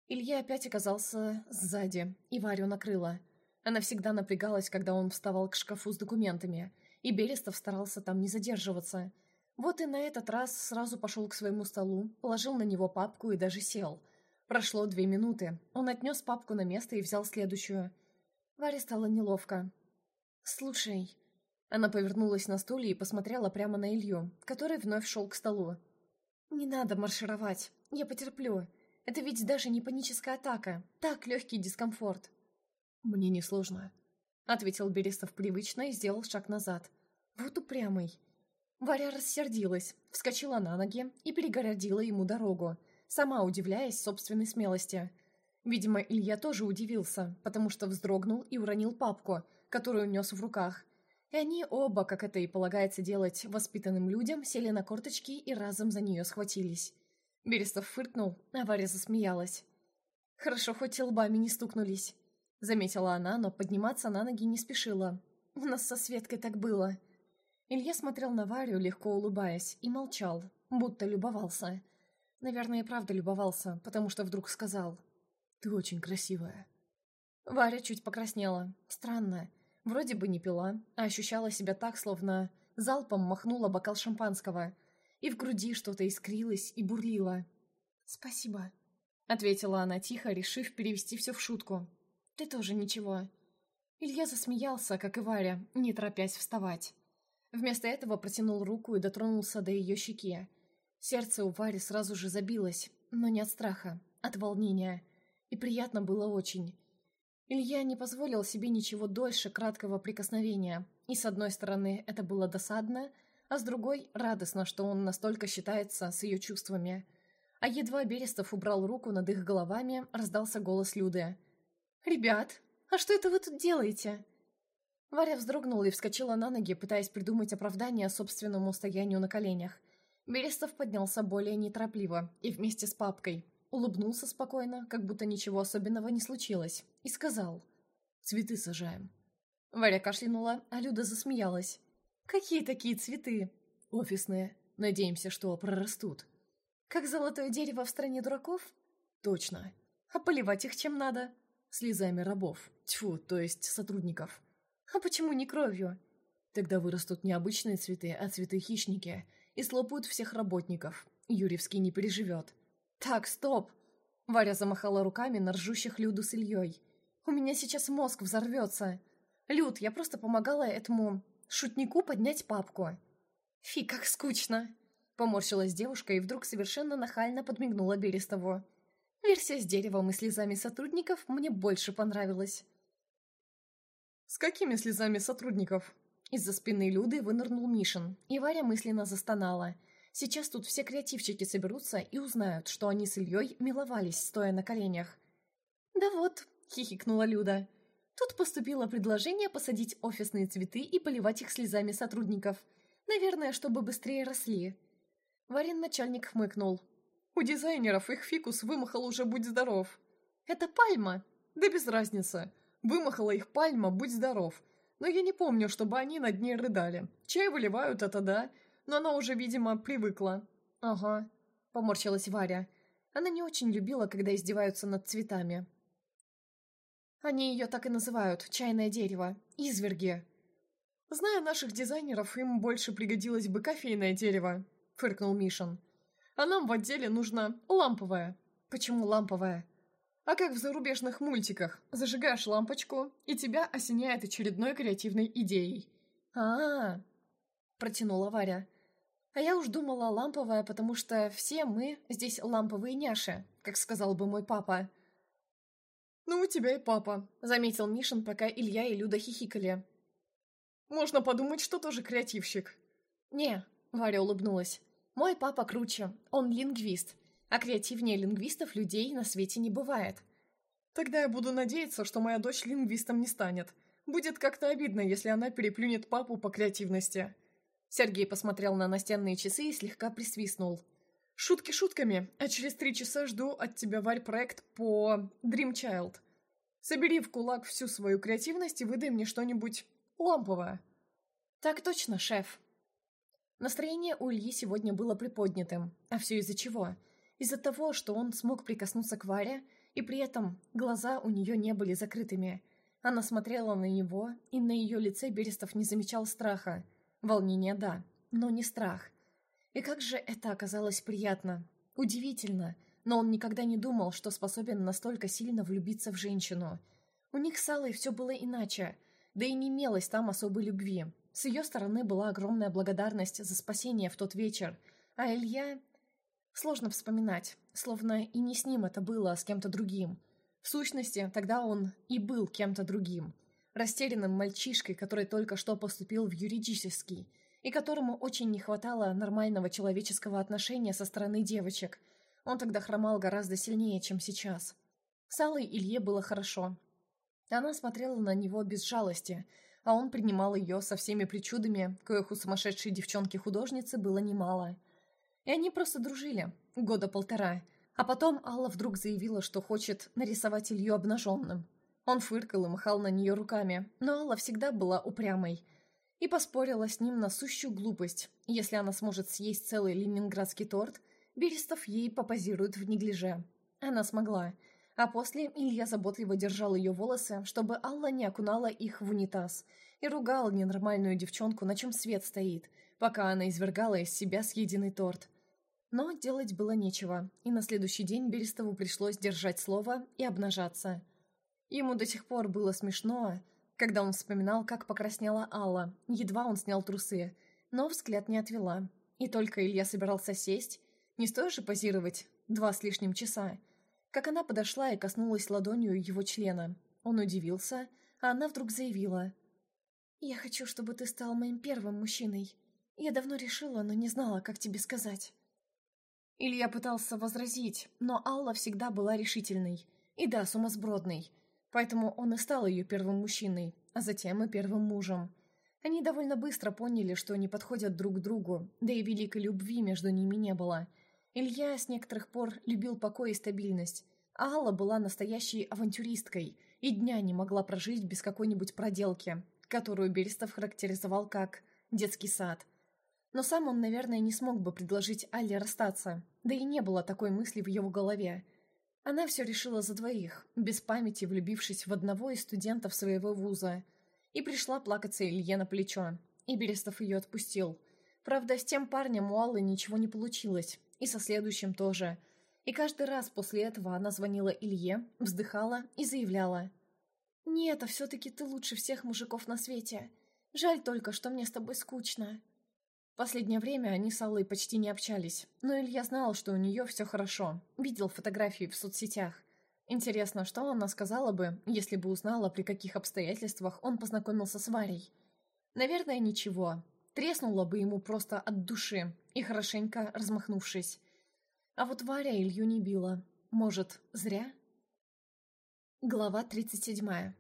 Илья опять оказался сзади, и Варю накрыла. Она всегда напрягалась, когда он вставал к шкафу с документами, и Берестов старался там не задерживаться. Вот и на этот раз сразу пошел к своему столу, положил на него папку и даже сел – Прошло две минуты. Он отнес папку на место и взял следующую. Варе стало неловко. «Слушай...» Она повернулась на стуле и посмотрела прямо на Илью, который вновь шел к столу. «Не надо маршировать. Я потерплю. Это ведь даже не паническая атака. Так, легкий дискомфорт». «Мне несложно», — ответил Берестов привычно и сделал шаг назад. «Вот упрямый». Варя рассердилась, вскочила на ноги и перегородила ему дорогу, сама удивляясь собственной смелости. Видимо, Илья тоже удивился, потому что вздрогнул и уронил папку, которую нес в руках. И они оба, как это и полагается делать воспитанным людям, сели на корточки и разом за нее схватились. Берестов фыркнул, а Варя засмеялась. «Хорошо, хоть лбами не стукнулись», — заметила она, но подниматься на ноги не спешила. «У нас со Светкой так было». Илья смотрел на Варю, легко улыбаясь, и молчал, будто любовался. Наверное, и правда любовался, потому что вдруг сказал. «Ты очень красивая». Варя чуть покраснела. Странно. Вроде бы не пила, а ощущала себя так, словно залпом махнула бокал шампанского. И в груди что-то искрилось и бурлило. «Спасибо», — ответила она тихо, решив перевести все в шутку. «Ты тоже ничего». Илья засмеялся, как и Варя, не торопясь вставать. Вместо этого протянул руку и дотронулся до ее щеки. Сердце у Вари сразу же забилось, но не от страха, от волнения. И приятно было очень. Илья не позволил себе ничего дольше краткого прикосновения, и с одной стороны это было досадно, а с другой радостно, что он настолько считается с ее чувствами. А едва Берестов убрал руку над их головами, раздался голос Люды. «Ребят, а что это вы тут делаете?» Варя вздрогнула и вскочила на ноги, пытаясь придумать оправдание собственному стоянию на коленях – Берестов поднялся более неторопливо и вместе с папкой. Улыбнулся спокойно, как будто ничего особенного не случилось, и сказал «Цветы сажаем». Варя кашлянула, а Люда засмеялась. «Какие такие цветы?» «Офисные. Надеемся, что прорастут». «Как золотое дерево в стране дураков?» «Точно. А поливать их чем надо?» «Слезами рабов. Тьфу, то есть сотрудников». «А почему не кровью?» «Тогда вырастут не обычные цветы, а цветы-хищники» и слопают всех работников. Юрьевский не переживет. «Так, стоп!» Варя замахала руками на ржущих Люду с Ильей. «У меня сейчас мозг взорвется. Люд, я просто помогала этому шутнику поднять папку». «Фи, как скучно!» Поморщилась девушка и вдруг совершенно нахально подмигнула Берестову. Версия с деревом и слезами сотрудников мне больше понравилась. «С какими слезами сотрудников?» Из-за спины Люды вынырнул Мишин, и Варя мысленно застонала. Сейчас тут все креативчики соберутся и узнают, что они с Ильей миловались, стоя на коленях. «Да вот», — хихикнула Люда. «Тут поступило предложение посадить офисные цветы и поливать их слезами сотрудников. Наверное, чтобы быстрее росли». Варин начальник хмыкнул. «У дизайнеров их фикус вымахал уже «Будь здоров». «Это пальма». «Да без разницы. Вымахала их пальма «Будь здоров» но я не помню, чтобы они над ней рыдали. Чай выливают, это да, но она уже, видимо, привыкла. Ага. — поморщилась Варя. Она не очень любила, когда издеваются над цветами. Они ее так и называют — чайное дерево, изверги. Зная наших дизайнеров, им больше пригодилось бы кофейное дерево, — фыркнул Мишин. А нам в отделе нужно ламповое. Почему ламповое? А как в зарубежных мультиках. Зажигаешь лампочку, и тебя осеняет очередной креативной идеей. а, -а, -а протянула Варя. А я уж думала ламповая, потому что все мы здесь ламповые няши, как сказал бы мой папа. «Ну, у тебя и папа», — заметил Мишин, пока Илья и Люда хихикали. «Можно подумать, что тоже креативщик». «Не», — Варя улыбнулась. «Мой папа круче, он лингвист, а креативнее лингвистов людей на свете не бывает. Тогда я буду надеяться, что моя дочь лингвистом не станет. Будет как-то обидно, если она переплюнет папу по креативности. Сергей посмотрел на настенные часы и слегка присвистнул. Шутки шутками, а через три часа жду от тебя, Варь, проект по Dream Child. Собери в кулак всю свою креативность и выдай мне что-нибудь ламповое. Так точно, шеф. Настроение у Ильи сегодня было приподнятым. А все из-за чего? Из-за того, что он смог прикоснуться к Варе, и при этом глаза у нее не были закрытыми. Она смотрела на него, и на ее лице Берестов не замечал страха. Волнение – да, но не страх. И как же это оказалось приятно. Удивительно, но он никогда не думал, что способен настолько сильно влюбиться в женщину. У них с Аллой все было иначе, да и не имелось там особой любви. С ее стороны была огромная благодарность за спасение в тот вечер, а Илья Сложно вспоминать, словно и не с ним это было, а с кем-то другим. В сущности, тогда он и был кем-то другим. Растерянным мальчишкой, который только что поступил в юридический, и которому очень не хватало нормального человеческого отношения со стороны девочек. Он тогда хромал гораздо сильнее, чем сейчас. С Аллой Илье было хорошо. Она смотрела на него без жалости, а он принимал ее со всеми причудами, коих у сумасшедшей девчонки-художницы было немало – и они просто дружили. Года полтора. А потом Алла вдруг заявила, что хочет нарисовать Илью обнаженным. Он фыркал и махал на нее руками, но Алла всегда была упрямой. И поспорила с ним на сущую глупость. Если она сможет съесть целый ленинградский торт, Берестов ей попозирует в неглиже. Она смогла. А после Илья заботливо держал ее волосы, чтобы Алла не окунала их в унитаз, и ругал ненормальную девчонку, на чем свет стоит – пока она извергала из себя съеденный торт. Но делать было нечего, и на следующий день Берестову пришлось держать слово и обнажаться. Ему до сих пор было смешно, когда он вспоминал, как покраснела Алла, едва он снял трусы, но взгляд не отвела. И только Илья собирался сесть, не стоит же позировать два с лишним часа, как она подошла и коснулась ладонью его члена. Он удивился, а она вдруг заявила. «Я хочу, чтобы ты стал моим первым мужчиной. Я давно решила, но не знала, как тебе сказать. Илья пытался возразить, но Алла всегда была решительной. И да, сумасбродной. Поэтому он и стал ее первым мужчиной, а затем и первым мужем. Они довольно быстро поняли, что не подходят друг другу, да и великой любви между ними не было. Илья с некоторых пор любил покой и стабильность, а Алла была настоящей авантюристкой и дня не могла прожить без какой-нибудь проделки, которую Берестов характеризовал как «детский сад». Но сам он, наверное, не смог бы предложить Алле расстаться, да и не было такой мысли в его голове. Она все решила за двоих, без памяти влюбившись в одного из студентов своего вуза. И пришла плакаться Илье на плечо, и Берестов ее отпустил. Правда, с тем парнем у Аллы ничего не получилось, и со следующим тоже. И каждый раз после этого она звонила Илье, вздыхала и заявляла. «Нет, а все-таки ты лучше всех мужиков на свете. Жаль только, что мне с тобой скучно». Последнее время они с Аллой почти не общались, но Илья знал, что у нее все хорошо, видел фотографии в соцсетях. Интересно, что она сказала бы, если бы узнала, при каких обстоятельствах он познакомился с Варей? Наверное, ничего. Треснула бы ему просто от души и хорошенько размахнувшись. А вот Варя Илью не била. Может, зря? Глава 37.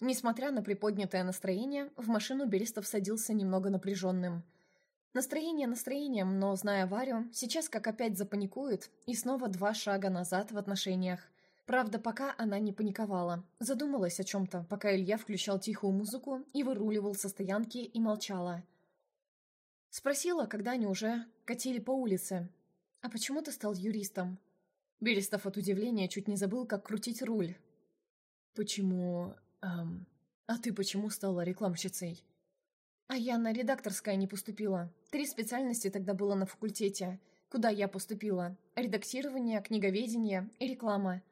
Несмотря на приподнятое настроение, в машину Берестов садился немного напряженным – Настроение настроением, но, зная Варю, сейчас как опять запаникует, и снова два шага назад в отношениях. Правда, пока она не паниковала. Задумалась о чем-то, пока Илья включал тихую музыку и выруливал со стоянки и молчала. Спросила, когда они уже катили по улице. «А почему ты стал юристом?» Берестов от удивления чуть не забыл, как крутить руль. «Почему... Эм, а ты почему стала рекламщицей?» «А я на редакторское не поступила. Три специальности тогда было на факультете. Куда я поступила? Редактирование, книговедение и реклама.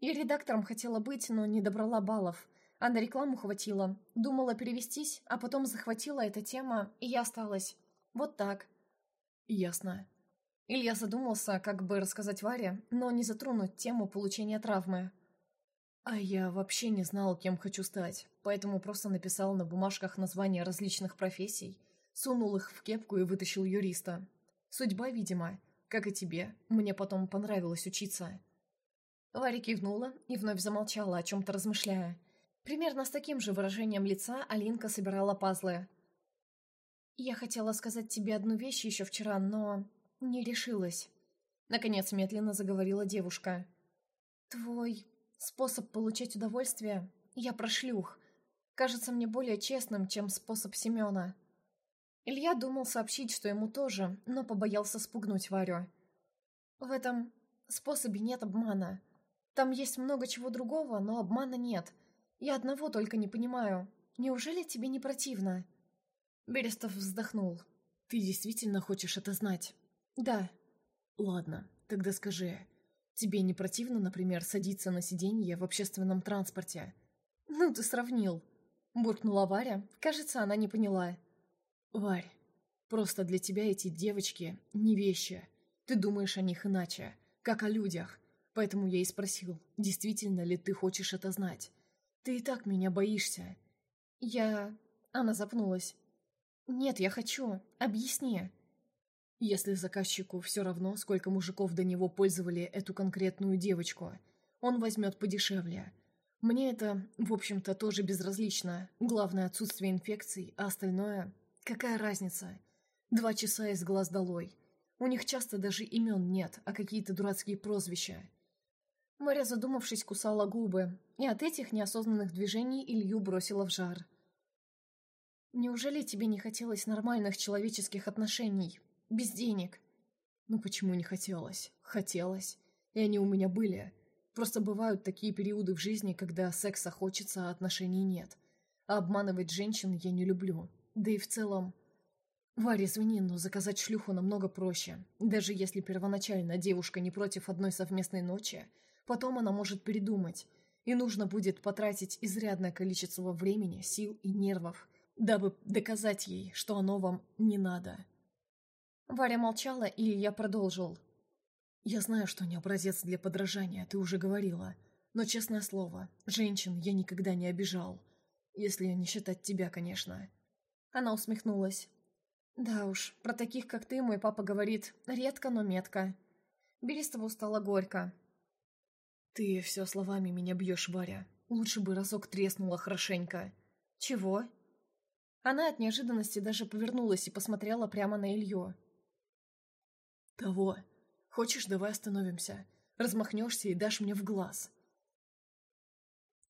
Я редактором хотела быть, но не добрала баллов. А на рекламу хватило. Думала перевестись, а потом захватила эта тема, и я осталась. Вот так». «Ясно». Илья задумался, как бы рассказать Варе, но не затронуть тему получения травмы. А я вообще не знал, кем хочу стать, поэтому просто написал на бумажках названия различных профессий, сунул их в кепку и вытащил юриста. Судьба, видимо, как и тебе, мне потом понравилось учиться. Варя кивнула и вновь замолчала, о чем-то размышляя. Примерно с таким же выражением лица Алинка собирала пазлы. «Я хотела сказать тебе одну вещь еще вчера, но не решилась. Наконец медленно заговорила девушка. Твой способ получать удовольствие я прошлюх. Кажется мне более честным, чем способ Семена. Илья думал сообщить, что ему тоже, но побоялся спугнуть Варю. В этом способе нет обмана. Там есть много чего другого, но обмана нет. Я одного только не понимаю. Неужели тебе не противно?» Берестов вздохнул. «Ты действительно хочешь это знать?» «Да». «Ладно, тогда скажи, тебе не противно, например, садиться на сиденье в общественном транспорте?» «Ну ты сравнил», — буркнула Варя. Кажется, она не поняла. «Варь, просто для тебя эти девочки не вещи. Ты думаешь о них иначе, как о людях. Поэтому я и спросил, действительно ли ты хочешь это знать. Ты и так меня боишься». «Я...» Она запнулась. «Нет, я хочу. Объясни». Если заказчику все равно, сколько мужиков до него пользовали эту конкретную девочку, он возьмет подешевле. Мне это, в общем-то, тоже безразлично. Главное отсутствие инфекций, а остальное... Какая разница? Два часа из глаз долой. У них часто даже имен нет, а какие-то дурацкие прозвища. Маря, задумавшись, кусала губы, и от этих неосознанных движений Илью бросила в жар. «Неужели тебе не хотелось нормальных человеческих отношений?» Без денег. Ну почему не хотелось? Хотелось. И они у меня были. Просто бывают такие периоды в жизни, когда секса хочется, а отношений нет. А обманывать женщин я не люблю. Да и в целом... Варя, извини, но заказать шлюху намного проще. Даже если первоначально девушка не против одной совместной ночи, потом она может передумать. И нужно будет потратить изрядное количество времени, сил и нервов, дабы доказать ей, что оно вам не надо. Варя молчала, и я продолжил. «Я знаю, что не образец для подражания, ты уже говорила. Но, честное слово, женщин я никогда не обижал. Если не считать тебя, конечно». Она усмехнулась. «Да уж, про таких, как ты, мой папа говорит, редко, но метко». Берестову стало горько. «Ты все словами меня бьешь, Варя. Лучше бы разок треснула хорошенько». «Чего?» Она от неожиданности даже повернулась и посмотрела прямо на Илью. «Того. Хочешь, давай остановимся. Размахнешься и дашь мне в глаз».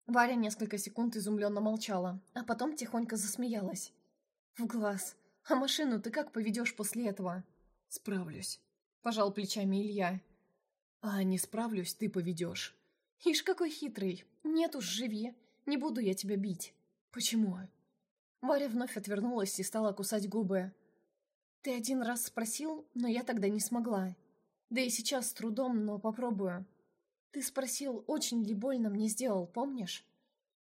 Варя несколько секунд изумленно молчала, а потом тихонько засмеялась. «В глаз. А машину ты как поведешь после этого?» «Справлюсь», — пожал плечами Илья. «А не справлюсь, ты поведешь». «Ишь, какой хитрый. Нет уж, живи. Не буду я тебя бить». «Почему?» Варя вновь отвернулась и стала кусать губы. Ты один раз спросил, но я тогда не смогла. Да и сейчас с трудом, но попробую. Ты спросил, очень ли больно мне сделал, помнишь?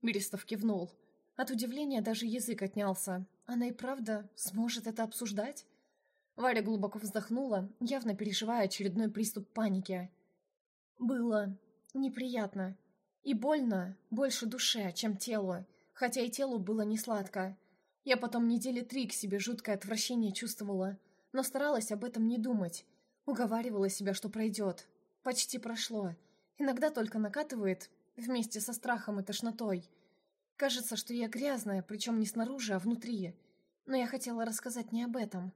Берестов кивнул. От удивления даже язык отнялся. Она и правда сможет это обсуждать? Варя глубоко вздохнула, явно переживая очередной приступ паники. Было неприятно. И больно, больше душе, чем телу, хотя и телу было не сладко. Я потом недели три к себе жуткое отвращение чувствовала, но старалась об этом не думать. Уговаривала себя, что пройдет. Почти прошло. Иногда только накатывает, вместе со страхом и тошнотой. Кажется, что я грязная, причем не снаружи, а внутри. Но я хотела рассказать не об этом.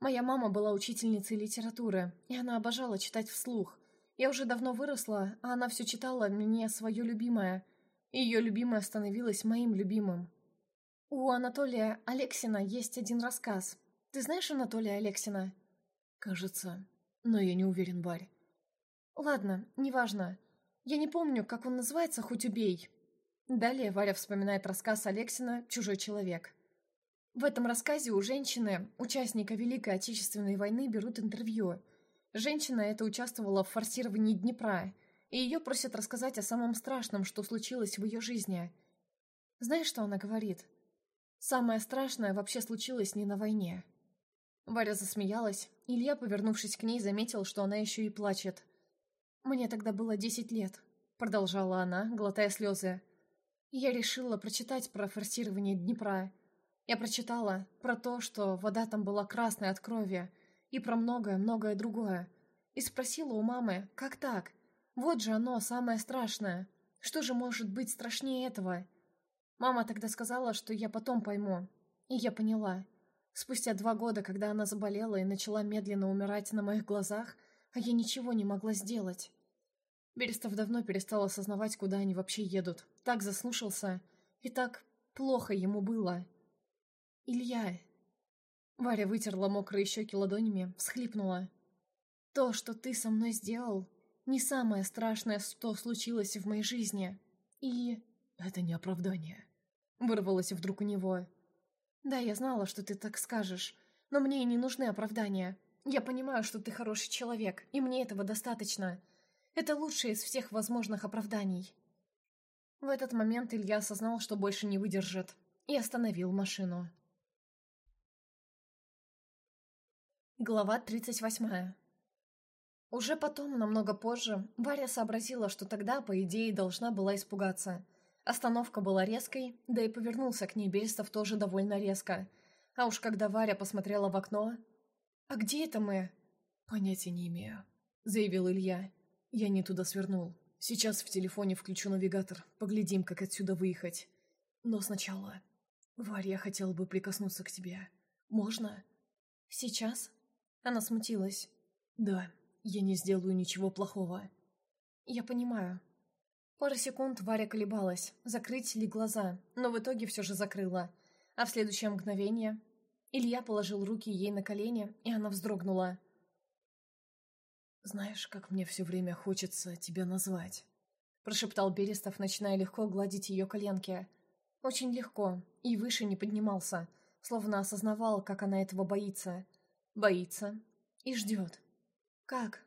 Моя мама была учительницей литературы, и она обожала читать вслух. Я уже давно выросла, а она все читала мне свое любимое. И ее любимое становилось моим любимым. У Анатолия Алексина есть один рассказ. Ты знаешь Анатолия Алексина? Кажется. Но я не уверен, Варь. Ладно, неважно. Я не помню, как он называется, хоть убей. Далее Варя вспоминает рассказ Алексина «Чужой человек». В этом рассказе у женщины, участника Великой Отечественной войны, берут интервью. Женщина эта участвовала в форсировании Днепра, и ее просят рассказать о самом страшном, что случилось в ее жизни. Знаешь, что она говорит? Самое страшное вообще случилось не на войне. Варя засмеялась, Илья, повернувшись к ней, заметил, что она еще и плачет. «Мне тогда было десять лет», — продолжала она, глотая слезы. «Я решила прочитать про форсирование Днепра. Я прочитала про то, что вода там была красной от крови, и про многое-многое другое. И спросила у мамы, как так? Вот же оно, самое страшное. Что же может быть страшнее этого?» Мама тогда сказала, что я потом пойму. И я поняла. Спустя два года, когда она заболела и начала медленно умирать на моих глазах, а я ничего не могла сделать. Берестов давно перестал осознавать, куда они вообще едут. Так заслушался, и так плохо ему было. «Илья...» Варя вытерла мокрые щеки ладонями, всхлипнула. «То, что ты со мной сделал, не самое страшное, что случилось в моей жизни. И...» «Это не оправдание», — вырвалось вдруг у него. «Да, я знала, что ты так скажешь, но мне и не нужны оправдания. Я понимаю, что ты хороший человек, и мне этого достаточно. Это лучшее из всех возможных оправданий». В этот момент Илья осознал, что больше не выдержит, и остановил машину. Глава 38 Уже потом, намного позже, Варя сообразила, что тогда, по идее, должна была испугаться. Остановка была резкой, да и повернулся к ней Берестов тоже довольно резко. А уж когда Варя посмотрела в окно... «А где это мы?» «Понятия не имею», — заявил Илья. «Я не туда свернул. Сейчас в телефоне включу навигатор. Поглядим, как отсюда выехать. Но сначала... Варя, я хотела бы прикоснуться к тебе. Можно?» «Сейчас?» Она смутилась. «Да, я не сделаю ничего плохого». «Я понимаю», Пару секунд Варя колебалась, закрыть ли глаза, но в итоге все же закрыла. А в следующее мгновение Илья положил руки ей на колени, и она вздрогнула. «Знаешь, как мне все время хочется тебя назвать?» Прошептал Берестов, начиная легко гладить ее коленки. Очень легко, и выше не поднимался, словно осознавал, как она этого боится. Боится и ждет. «Как?»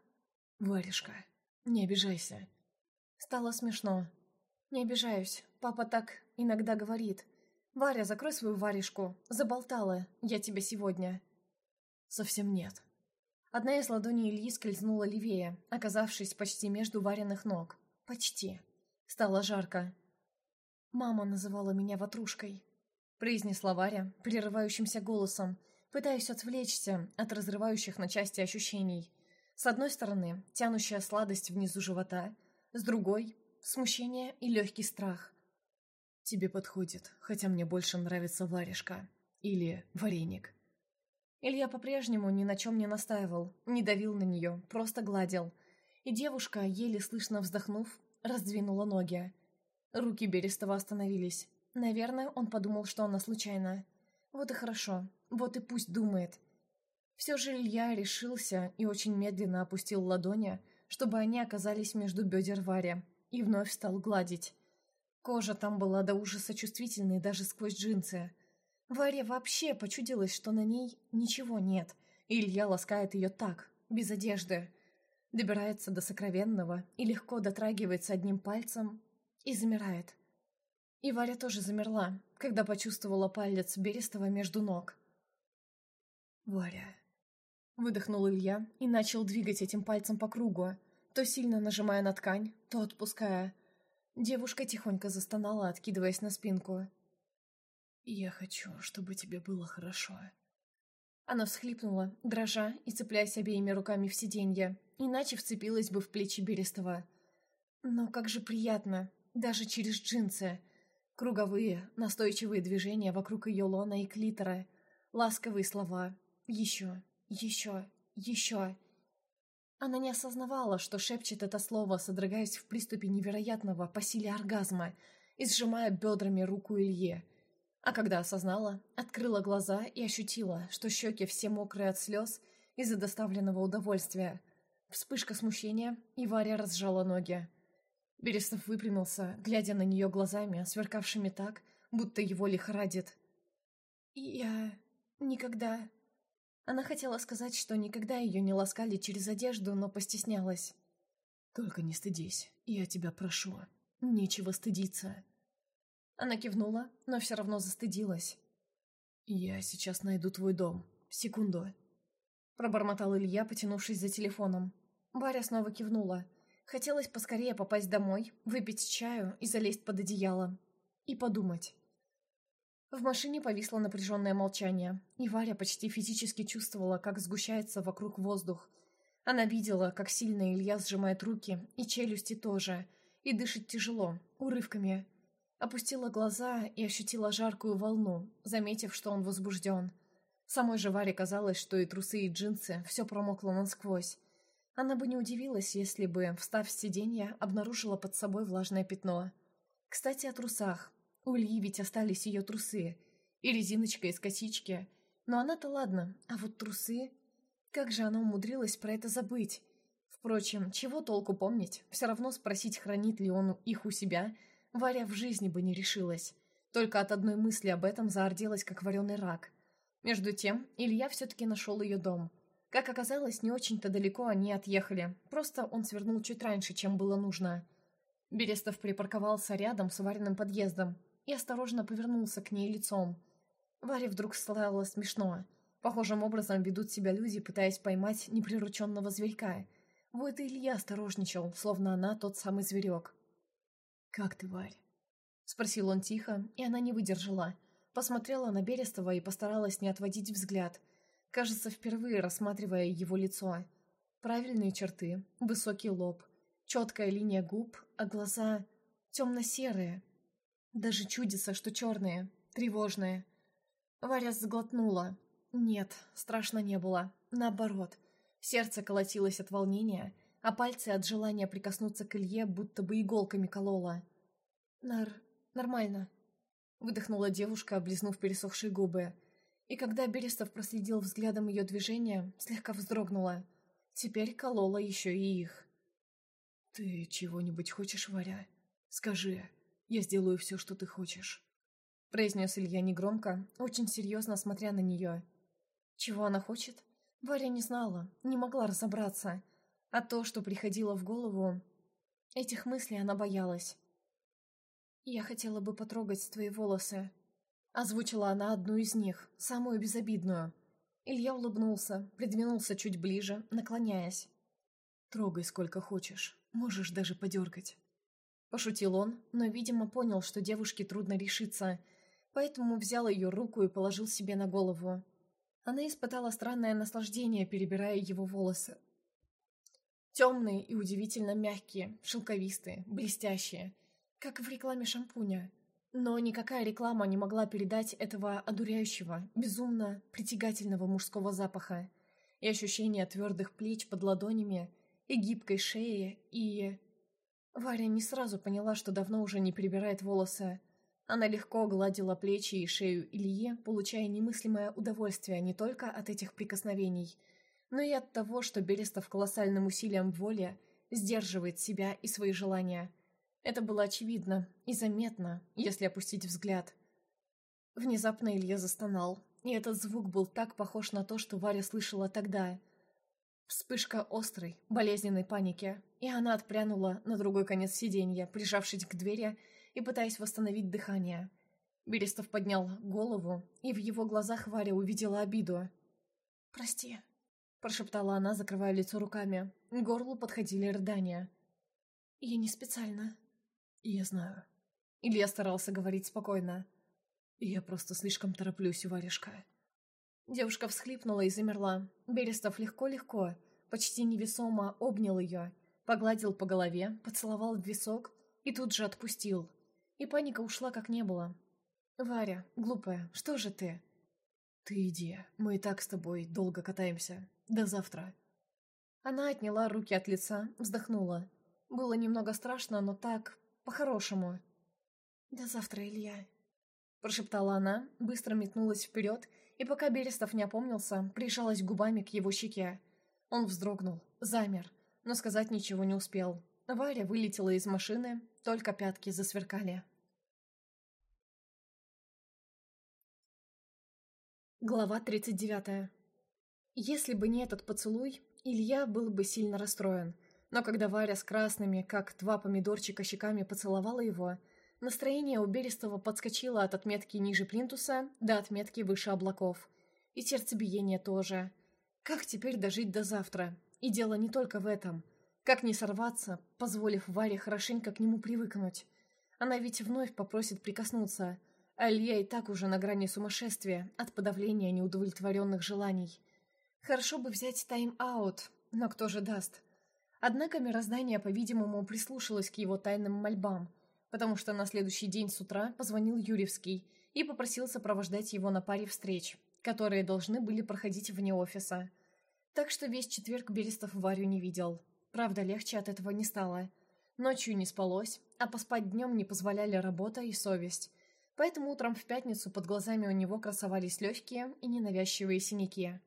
«Варежка, не обижайся. Стало смешно. Не обижаюсь. Папа так иногда говорит. «Варя, закрой свою варежку. Заболтала. Я тебя сегодня». «Совсем нет». Одна из ладоней Ильи скользнула левее, оказавшись почти между вареных ног. Почти. Стало жарко. «Мама называла меня ватрушкой», — произнесла Варя прерывающимся голосом, пытаясь отвлечься от разрывающих на части ощущений. С одной стороны, тянущая сладость внизу живота — с другой — смущение и легкий страх. «Тебе подходит, хотя мне больше нравится варежка. Или вареник». Илья по-прежнему ни на чем не настаивал, не давил на нее, просто гладил. И девушка, еле слышно вздохнув, раздвинула ноги. Руки Берестова остановились. Наверное, он подумал, что она случайно. Вот и хорошо, вот и пусть думает. Все же Илья решился и очень медленно опустил ладони, чтобы они оказались между бедер Варя, и вновь стал гладить. Кожа там была до ужаса чувствительной даже сквозь джинсы. Варе вообще почудилось, что на ней ничего нет, и Илья ласкает ее так, без одежды. Добирается до сокровенного и легко дотрагивается одним пальцем и замирает. И Варя тоже замерла, когда почувствовала палец Берестова между ног. «Варя», Выдохнул Илья и начал двигать этим пальцем по кругу, то сильно нажимая на ткань, то отпуская. Девушка тихонько застонала, откидываясь на спинку. «Я хочу, чтобы тебе было хорошо». Она всхлипнула, дрожа и цепляясь обеими руками в сиденье, иначе вцепилась бы в плечи Берестова. Но как же приятно, даже через джинсы. Круговые, настойчивые движения вокруг ее лона и клитора, ласковые слова. Еще, еще, еще. Она не осознавала, что шепчет это слово, содрогаясь в приступе невероятного по силе оргазма и сжимая бедрами руку Илье. А когда осознала, открыла глаза и ощутила, что щеки все мокрые от слез, из-за доставленного удовольствия. Вспышка смущения, и Варя разжала ноги. Берестов выпрямился, глядя на нее глазами, сверкавшими так, будто его лихорадит. «Я... никогда...» Она хотела сказать, что никогда ее не ласкали через одежду, но постеснялась. «Только не стыдись, я тебя прошу. Нечего стыдиться». Она кивнула, но все равно застыдилась. «Я сейчас найду твой дом. Секунду». Пробормотал Илья, потянувшись за телефоном. Варя снова кивнула. Хотелось поскорее попасть домой, выпить чаю и залезть под одеяло. И подумать. В машине повисло напряженное молчание, и Варя почти физически чувствовала, как сгущается вокруг воздух. Она видела, как сильно Илья сжимает руки, и челюсти тоже, и дышит тяжело, урывками. Опустила глаза и ощутила жаркую волну, заметив, что он возбужден. Самой же Варе казалось, что и трусы, и джинсы все промокло насквозь. Она бы не удивилась, если бы, встав с сиденья, обнаружила под собой влажное пятно. Кстати, о трусах. У Ильи ведь остались ее трусы. И резиночка из косички. Но она-то ладно, а вот трусы... Как же она умудрилась про это забыть? Впрочем, чего толку помнить? Все равно спросить, хранит ли он их у себя, Варя в жизни бы не решилась. Только от одной мысли об этом заорделась, как вареный рак. Между тем, Илья все-таки нашел ее дом – как оказалось, не очень-то далеко они отъехали, просто он свернул чуть раньше, чем было нужно. Берестов припарковался рядом с Вариным подъездом и осторожно повернулся к ней лицом. Варе вдруг стало смешно. Похожим образом ведут себя люди, пытаясь поймать неприрученного зверька. Вот и Илья осторожничал, словно она тот самый зверек. «Как ты, Варь?» — спросил он тихо, и она не выдержала. Посмотрела на Берестова и постаралась не отводить взгляд — кажется, впервые рассматривая его лицо. Правильные черты, высокий лоб, четкая линия губ, а глаза темно-серые. Даже чудится, что черные, тревожные. Варя сглотнула. Нет, страшно не было. Наоборот. Сердце колотилось от волнения, а пальцы от желания прикоснуться к Илье будто бы иголками кололо. «Нар... нормально», — выдохнула девушка, облизнув пересохшие губы. И когда Берестов проследил взглядом ее движения, слегка вздрогнула. Теперь колола еще и их. «Ты чего-нибудь хочешь, Варя? Скажи, я сделаю все, что ты хочешь», — произнес Илья негромко, очень серьезно смотря на нее. Чего она хочет? Варя не знала, не могла разобраться. А то, что приходило в голову... Этих мыслей она боялась. «Я хотела бы потрогать твои волосы», Озвучила она одну из них, самую безобидную. Илья улыбнулся, придвинулся чуть ближе, наклоняясь. «Трогай сколько хочешь, можешь даже подергать». Пошутил он, но, видимо, понял, что девушке трудно решиться, поэтому взял ее руку и положил себе на голову. Она испытала странное наслаждение, перебирая его волосы. Темные и удивительно мягкие, шелковистые, блестящие, как в рекламе шампуня. Но никакая реклама не могла передать этого одуряющего, безумно притягательного мужского запаха. И ощущение твердых плеч под ладонями, и гибкой шеи, и... Варя не сразу поняла, что давно уже не перебирает волосы. Она легко гладила плечи и шею Ильи, получая немыслимое удовольствие не только от этих прикосновений, но и от того, что Берестов колоссальным усилием воли сдерживает себя и свои желания – это было очевидно и заметно, если опустить взгляд. Внезапно Илья застонал, и этот звук был так похож на то, что Варя слышала тогда. Вспышка острой, болезненной паники, и она отпрянула на другой конец сиденья, прижавшись к двери и пытаясь восстановить дыхание. Берестов поднял голову, и в его глазах Варя увидела обиду. «Прости», – прошептала она, закрывая лицо руками. К горлу подходили рыдания. «Я не специально», «Я знаю». Илья старался говорить спокойно. «Я просто слишком тороплюсь, варежка». Девушка всхлипнула и замерла. Берестов легко-легко, почти невесомо обнял ее, погладил по голове, поцеловал в висок и тут же отпустил. И паника ушла как не было. «Варя, глупая, что же ты?» «Ты иди, мы и так с тобой долго катаемся. До завтра». Она отняла руки от лица, вздохнула. Было немного страшно, но так, по-хорошему. «До завтра, Илья», — прошептала она, быстро метнулась вперед И пока Берестов не опомнился, прижалась губами к его щеке. Он вздрогнул, замер, но сказать ничего не успел. Варя вылетела из машины, только пятки засверкали. Глава 39. Если бы не этот поцелуй, Илья был бы сильно расстроен. Но когда Варя с красными, как два помидорчика щеками поцеловала его, настроение у Берестова подскочило от отметки ниже плинтуса до отметки выше облаков. И сердцебиение тоже. Как теперь дожить до завтра? И дело не только в этом. Как не сорваться, позволив Варе хорошенько к нему привыкнуть? Она ведь вновь попросит прикоснуться – Алья и так уже на грани сумасшествия от подавления неудовлетворенных желаний. Хорошо бы взять тайм-аут, но кто же даст? Однако мироздание, по-видимому, прислушалось к его тайным мольбам, потому что на следующий день с утра позвонил Юрьевский и попросил сопровождать его на паре встреч, которые должны были проходить вне офиса. Так что весь четверг Берестов Варю не видел. Правда, легче от этого не стало. Ночью не спалось, а поспать днем не позволяли работа и совесть. Поэтому утром в пятницу под глазами у него красовались легкие и ненавязчивые синяки.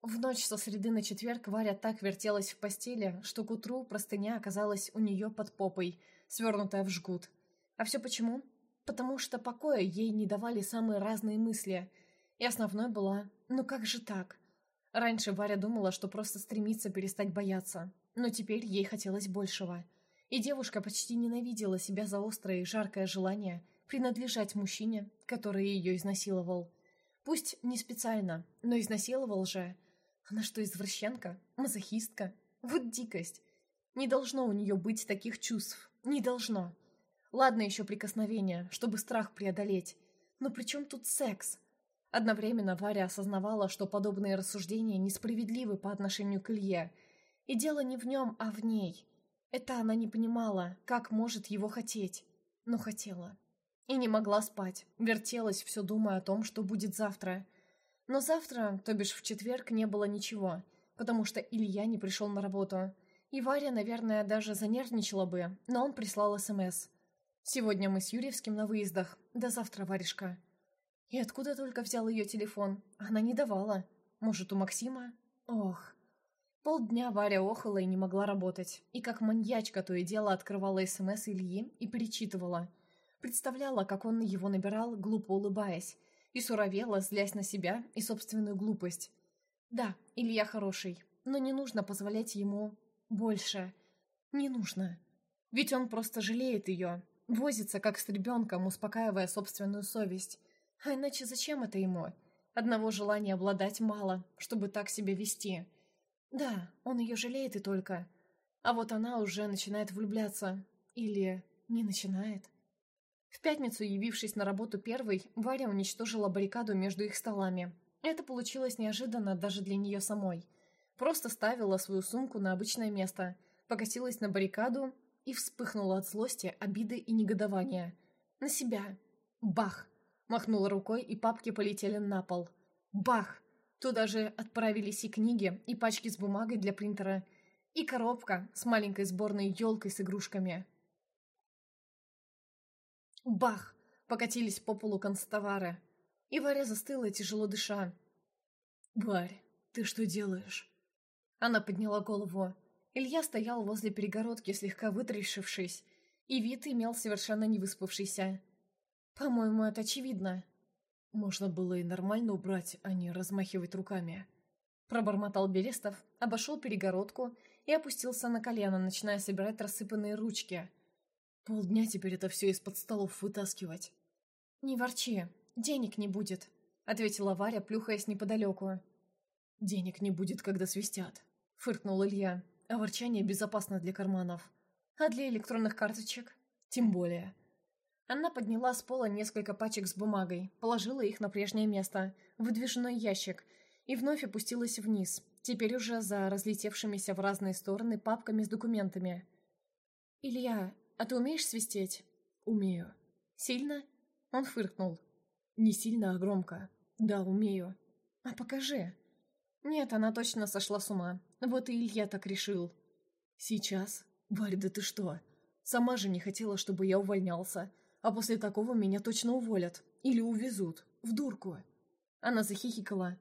В ночь со среды на четверг Варя так вертелась в постели, что к утру простыня оказалась у нее под попой, свернутая в жгут. А все почему? Потому что покоя ей не давали самые разные мысли. И основной была «ну как же так?». Раньше Варя думала, что просто стремится перестать бояться, но теперь ей хотелось большего. И девушка почти ненавидела себя за острое и жаркое желание – принадлежать мужчине, который ее изнасиловал. Пусть не специально, но изнасиловал же. Она что, извращенка? Мазохистка? Вот дикость. Не должно у нее быть таких чувств. Не должно. Ладно еще прикосновение, чтобы страх преодолеть. Но при чем тут секс? Одновременно Варя осознавала, что подобные рассуждения несправедливы по отношению к Илье. И дело не в нем, а в ней. Это она не понимала, как может его хотеть. Но хотела. И не могла спать, вертелась, все думая о том, что будет завтра. Но завтра, то бишь в четверг, не было ничего, потому что Илья не пришел на работу. И Варя, наверное, даже занервничала бы, но он прислал СМС. «Сегодня мы с Юрьевским на выездах. До завтра, Варежка». И откуда только взял ее телефон? Она не давала. Может, у Максима? Ох. Полдня Варя охала и не могла работать. И как маньячка то и дело открывала СМС Ильи и перечитывала – Представляла, как он его набирал, глупо улыбаясь, и суровела, злясь на себя и собственную глупость. Да, Илья хороший, но не нужно позволять ему больше. Не нужно. Ведь он просто жалеет ее, возится как с ребенком, успокаивая собственную совесть. А иначе зачем это ему? Одного желания обладать мало, чтобы так себя вести. Да, он ее жалеет и только. А вот она уже начинает влюбляться. Или не начинает. В пятницу, явившись на работу первой, Варя уничтожила баррикаду между их столами. Это получилось неожиданно даже для нее самой. Просто ставила свою сумку на обычное место, покосилась на баррикаду и вспыхнула от злости, обиды и негодования. На себя. Бах! Махнула рукой, и папки полетели на пол. Бах! Туда же отправились и книги, и пачки с бумагой для принтера, и коробка с маленькой сборной елкой с игрушками. Бах! Покатились по полу констовары. И Варя застыла, тяжело дыша. «Варь, ты что делаешь?» Она подняла голову. Илья стоял возле перегородки, слегка вытрешившись, и вид имел совершенно невыспавшийся. «По-моему, это очевидно». «Можно было и нормально убрать, а не размахивать руками». Пробормотал Берестов, обошел перегородку и опустился на колено, начиная собирать рассыпанные ручки – Полдня теперь это все из-под столов вытаскивать. «Не ворчи, денег не будет», — ответила Варя, плюхаясь неподалеку. «Денег не будет, когда свистят», — фыркнул Илья. «А ворчание безопасно для карманов. А для электронных карточек? Тем более». Она подняла с пола несколько пачек с бумагой, положила их на прежнее место, выдвижной ящик, и вновь опустилась вниз, теперь уже за разлетевшимися в разные стороны папками с документами. «Илья, «А ты умеешь свистеть?» «Умею». «Сильно?» Он фыркнул. «Не сильно, а громко. Да, умею». «А покажи». «Нет, она точно сошла с ума. Вот и Илья так решил». «Сейчас? Варя, да ты что? Сама же не хотела, чтобы я увольнялся. А после такого меня точно уволят. Или увезут. В дурку». Она захихикала.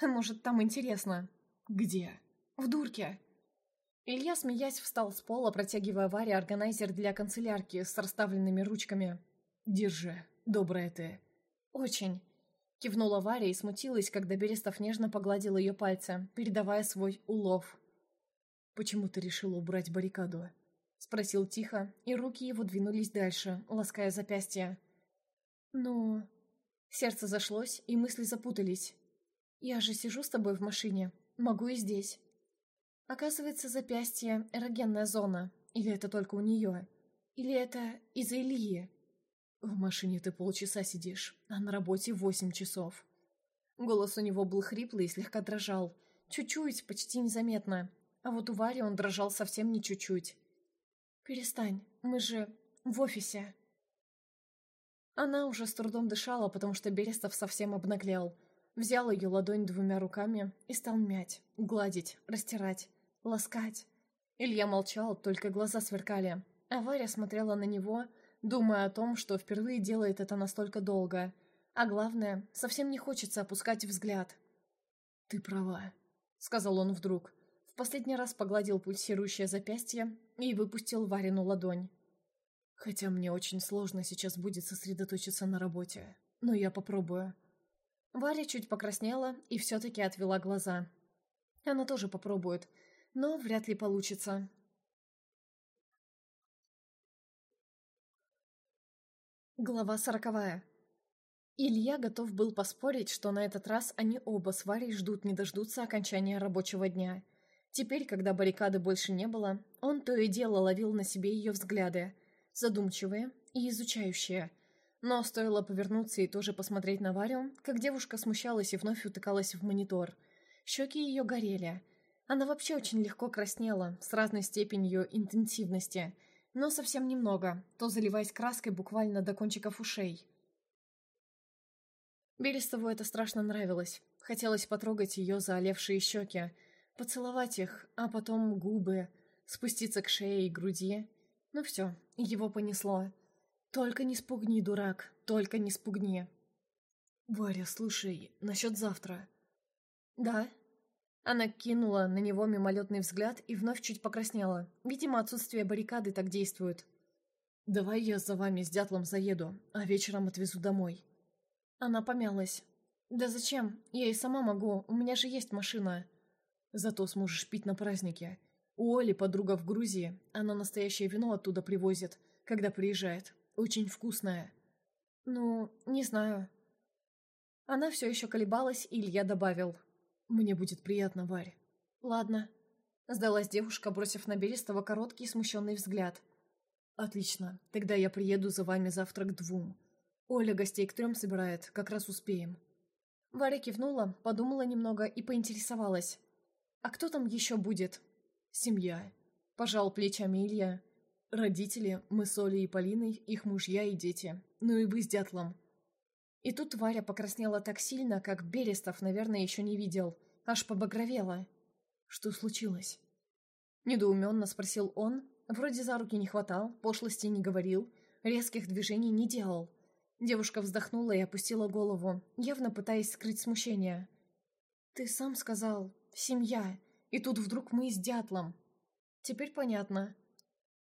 «Может, там интересно?» «Где?» «В дурке». Илья, смеясь, встал с пола, протягивая Варе органайзер для канцелярки с расставленными ручками. «Держи, добрая ты». «Очень». Кивнула Варя и смутилась, когда Берестов нежно погладил ее пальцы, передавая свой улов. «Почему ты решила убрать баррикаду?» Спросил тихо, и руки его двинулись дальше, лаская запястье. «Ну...» Сердце зашлось, и мысли запутались. «Я же сижу с тобой в машине. Могу и здесь». Оказывается, запястье — эрогенная зона. Или это только у нее? Или это из-за Ильи? В машине ты полчаса сидишь, а на работе восемь часов. Голос у него был хриплый и слегка дрожал. Чуть-чуть, почти незаметно. А вот у Вари он дрожал совсем не чуть-чуть. «Перестань, мы же в офисе». Она уже с трудом дышала, потому что Берестов совсем обнаглел. Взял ее ладонь двумя руками и стал мять, гладить, растирать, ласкать. Илья молчал, только глаза сверкали. А Варя смотрела на него, думая о том, что впервые делает это настолько долго. А главное, совсем не хочется опускать взгляд. «Ты права», — сказал он вдруг. В последний раз погладил пульсирующее запястье и выпустил Варину ладонь. Хотя мне очень сложно сейчас будет сосредоточиться на работе. Но я попробую. Варя чуть покраснела и все-таки отвела глаза. Она тоже попробует, но вряд ли получится. Глава сороковая. Илья готов был поспорить, что на этот раз они оба с Варей ждут не дождутся окончания рабочего дня. Теперь, когда баррикады больше не было, он то и дело ловил на себе ее взгляды – задумчивые и изучающие. Но стоило повернуться и тоже посмотреть на Варю, как девушка смущалась и вновь утыкалась в монитор. Щеки ее горели. Она вообще очень легко краснела, с разной степенью интенсивности, но совсем немного, то заливаясь краской буквально до кончиков ушей. Берестову это страшно нравилось. Хотелось потрогать ее заолевшие щеки, поцеловать их, а потом губы, спуститься к шее и груди. Ну все, его понесло. Только не спугни, дурак, только не спугни. Варя, слушай, насчет завтра. Да? Она кинула на него мимолетный взгляд и вновь чуть покраснела. Видимо, отсутствие баррикады так действует. «Давай я за вами с дятлом заеду, а вечером отвезу домой». Она помялась. «Да зачем? Я и сама могу, у меня же есть машина». «Зато сможешь пить на празднике. У Оли подруга в Грузии, она настоящее вино оттуда привозит, когда приезжает. Очень вкусное. Ну, не знаю. Она все еще колебалась, и Илья добавил. Мне будет приятно, Варь. Ладно. Сдалась девушка, бросив на Берестова короткий смущенный взгляд. Отлично, тогда я приеду за вами завтра к двум. Оля гостей к трем собирает, как раз успеем. Варя кивнула, подумала немного и поинтересовалась. «А кто там еще будет?» Семья. Пожал плечами Илья. Родители, мы с Олей и Полиной, их мужья и дети. Ну и вы с дятлом. И тут Варя покраснела так сильно, как Берестов, наверное, еще не видел. Аж побагровела. Что случилось? Недоуменно спросил он. Вроде за руки не хватал, пошлости не говорил, резких движений не делал. Девушка вздохнула и опустила голову, явно пытаясь скрыть смущение. «Ты сам сказал, семья. И тут вдруг мы с дятлом. Теперь понятно.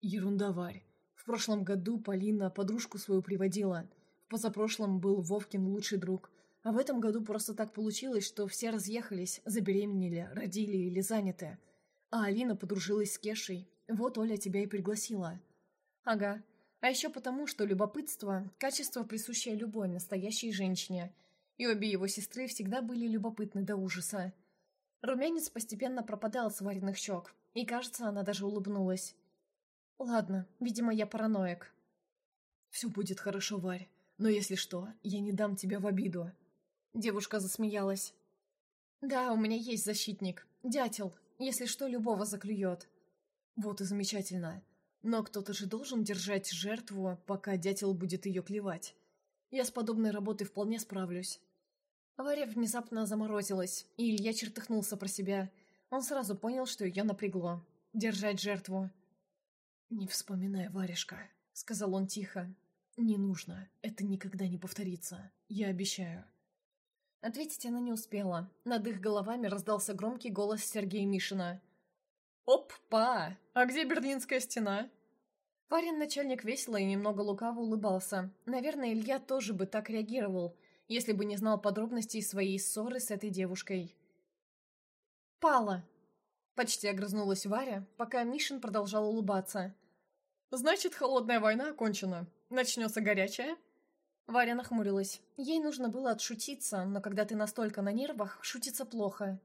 Ерунда, Варь. В прошлом году Полина подружку свою приводила. В позапрошлом был Вовкин лучший друг. А в этом году просто так получилось, что все разъехались, забеременели, родили или заняты. А Алина подружилась с Кешей. Вот Оля тебя и пригласила. Ага. А еще потому, что любопытство – качество, присущее любой настоящей женщине. И обе его сестры всегда были любопытны до ужаса. Румянец постепенно пропадал с вареных щек, и, кажется, она даже улыбнулась. «Ладно, видимо, я параноик». «Все будет хорошо, Варь, но если что, я не дам тебя в обиду». Девушка засмеялась. «Да, у меня есть защитник. Дятел. Если что, любого заклюет». «Вот и замечательно. Но кто-то же должен держать жертву, пока дятел будет ее клевать. Я с подобной работой вполне справлюсь». Варя внезапно заморозилась, и Илья чертыхнулся про себя. Он сразу понял, что ее напрягло. Держать жертву. «Не вспоминай, Варежка», — сказал он тихо. «Не нужно. Это никогда не повторится. Я обещаю». Ответить она не успела. Над их головами раздался громкий голос Сергея Мишина. «Опа! А где Берлинская стена?» Варин начальник весело и немного лукаво улыбался. Наверное, Илья тоже бы так реагировал, если бы не знал подробностей своей ссоры с этой девушкой. «Пала!» Почти огрызнулась Варя, пока Мишин продолжал улыбаться. «Значит, холодная война окончена. Начнется горячая?» Варя нахмурилась. Ей нужно было отшутиться, но когда ты настолько на нервах, шутиться плохо.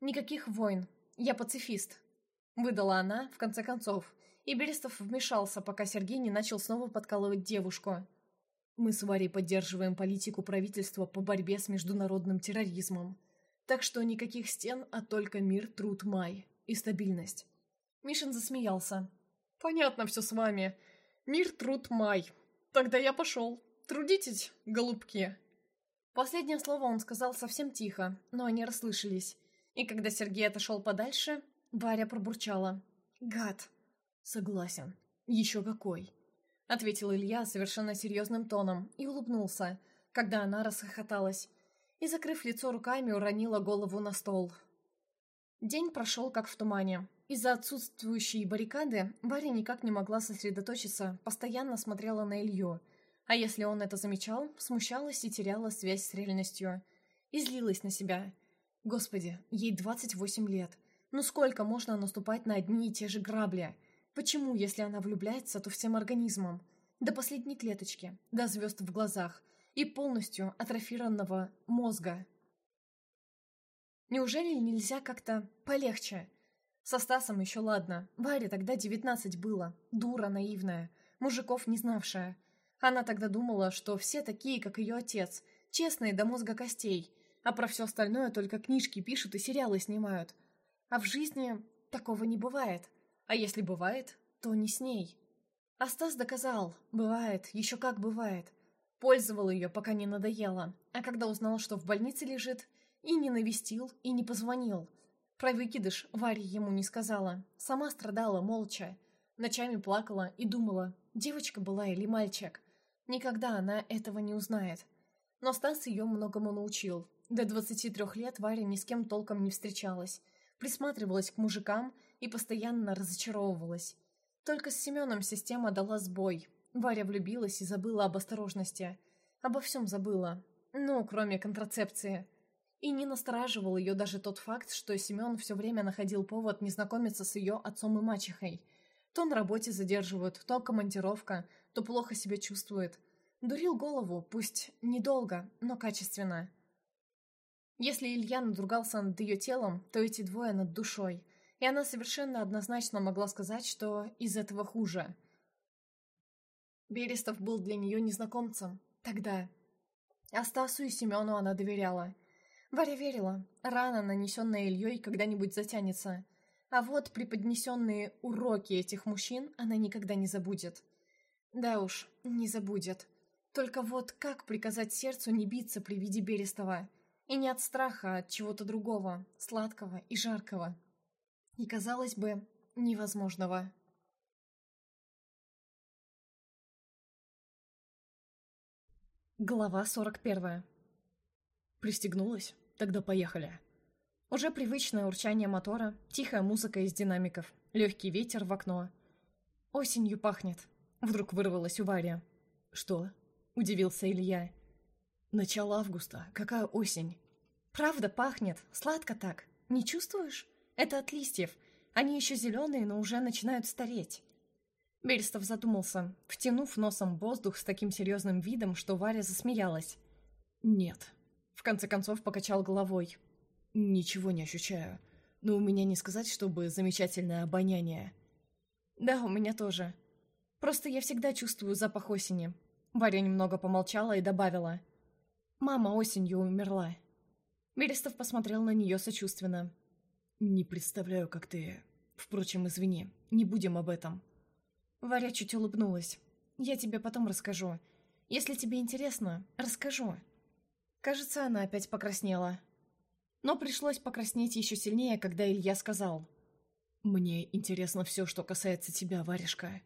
«Никаких войн. Я пацифист», — выдала она, в конце концов, и Берестов вмешался, пока Сергей не начал снова подкалывать девушку. «Мы с Варей поддерживаем политику правительства по борьбе с международным терроризмом. Так что никаких стен, а только мир, труд, май и стабильность». Мишин засмеялся. «Понятно все с вами. Мир, труд, май. Тогда я пошел». Трудитесь, голубки!» Последнее слово он сказал совсем тихо, но они расслышались. И когда Сергей отошел подальше, Варя пробурчала. «Гад!» «Согласен. Еще какой!» Ответил Илья совершенно серьезным тоном и улыбнулся, когда она расхохоталась. И, закрыв лицо руками, уронила голову на стол. День прошел как в тумане. Из-за отсутствующей баррикады Варя никак не могла сосредоточиться, постоянно смотрела на Илью – а если он это замечал, смущалась и теряла связь с реальностью. И злилась на себя. Господи, ей 28 лет. Ну сколько можно наступать на одни и те же грабли? Почему, если она влюбляется, то всем организмом? До последней клеточки, до звезд в глазах и полностью атрофированного мозга. Неужели нельзя как-то полегче? Со Стасом еще ладно. Варе тогда 19 было. Дура наивная. Мужиков не знавшая. Она тогда думала, что все такие, как ее отец, честные до мозга костей, а про все остальное только книжки пишут и сериалы снимают. А в жизни такого не бывает. А если бывает, то не с ней. А Стас доказал, бывает, еще как бывает. Пользовал ее, пока не надоело, а когда узнал, что в больнице лежит, и не навестил, и не позвонил. Про выкидыш Варя ему не сказала, сама страдала молча. Ночами плакала и думала, девочка была или мальчик. Никогда она этого не узнает. Но Стас ее многому научил. До 23 лет Варя ни с кем толком не встречалась. Присматривалась к мужикам и постоянно разочаровывалась. Только с Семеном система дала сбой. Варя влюбилась и забыла об осторожности. Обо всем забыла. Ну, кроме контрацепции. И не настораживал ее даже тот факт, что Семен все время находил повод не знакомиться с ее отцом и мачехой. То на работе задерживают, то командировка, то плохо себя чувствует. Дурил голову, пусть недолго, но качественно. Если Илья надругался над ее телом, то эти двое над душой. И она совершенно однозначно могла сказать, что из этого хуже. Берестов был для нее незнакомцем. Тогда. А Стасу и Семену она доверяла. Варя верила, рана, нанесенная Ильей, когда-нибудь затянется. А вот преподнесенные уроки этих мужчин она никогда не забудет. Да уж, не забудет. Только вот как приказать сердцу не биться при виде Берестова? И не от страха, а от чего-то другого, сладкого и жаркого. И, казалось бы, невозможного. Глава 41 Пристегнулась? Тогда поехали. Уже привычное урчание мотора, тихая музыка из динамиков, легкий ветер в окно. Осенью пахнет, Вдруг вырвалось у Вари. «Что?» – удивился Илья. «Начало августа. Какая осень?» «Правда пахнет. Сладко так. Не чувствуешь? Это от листьев. Они еще зеленые, но уже начинают стареть». Берестов задумался, втянув носом воздух с таким серьезным видом, что Варя засмеялась. «Нет». В конце концов покачал головой. «Ничего не ощущаю. Но у меня не сказать, чтобы замечательное обоняние». «Да, у меня тоже», Просто я всегда чувствую запах осени». Варя немного помолчала и добавила. «Мама осенью умерла». Берестов посмотрел на нее сочувственно. «Не представляю, как ты... Впрочем, извини, не будем об этом». Варя чуть улыбнулась. «Я тебе потом расскажу. Если тебе интересно, расскажу». Кажется, она опять покраснела. Но пришлось покраснеть еще сильнее, когда Илья сказал. «Мне интересно все, что касается тебя, Варежка».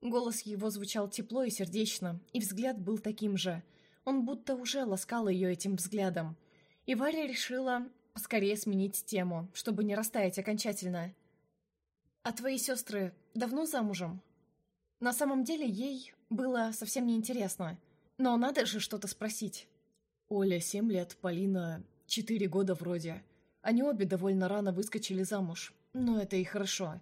Голос его звучал тепло и сердечно, и взгляд был таким же. Он будто уже ласкал ее этим взглядом. И Варя решила поскорее сменить тему, чтобы не растаять окончательно. «А твои сестры давно замужем?» На самом деле ей было совсем неинтересно, но надо же что-то спросить. Оля семь лет, Полина четыре года вроде. Они обе довольно рано выскочили замуж, но это и хорошо.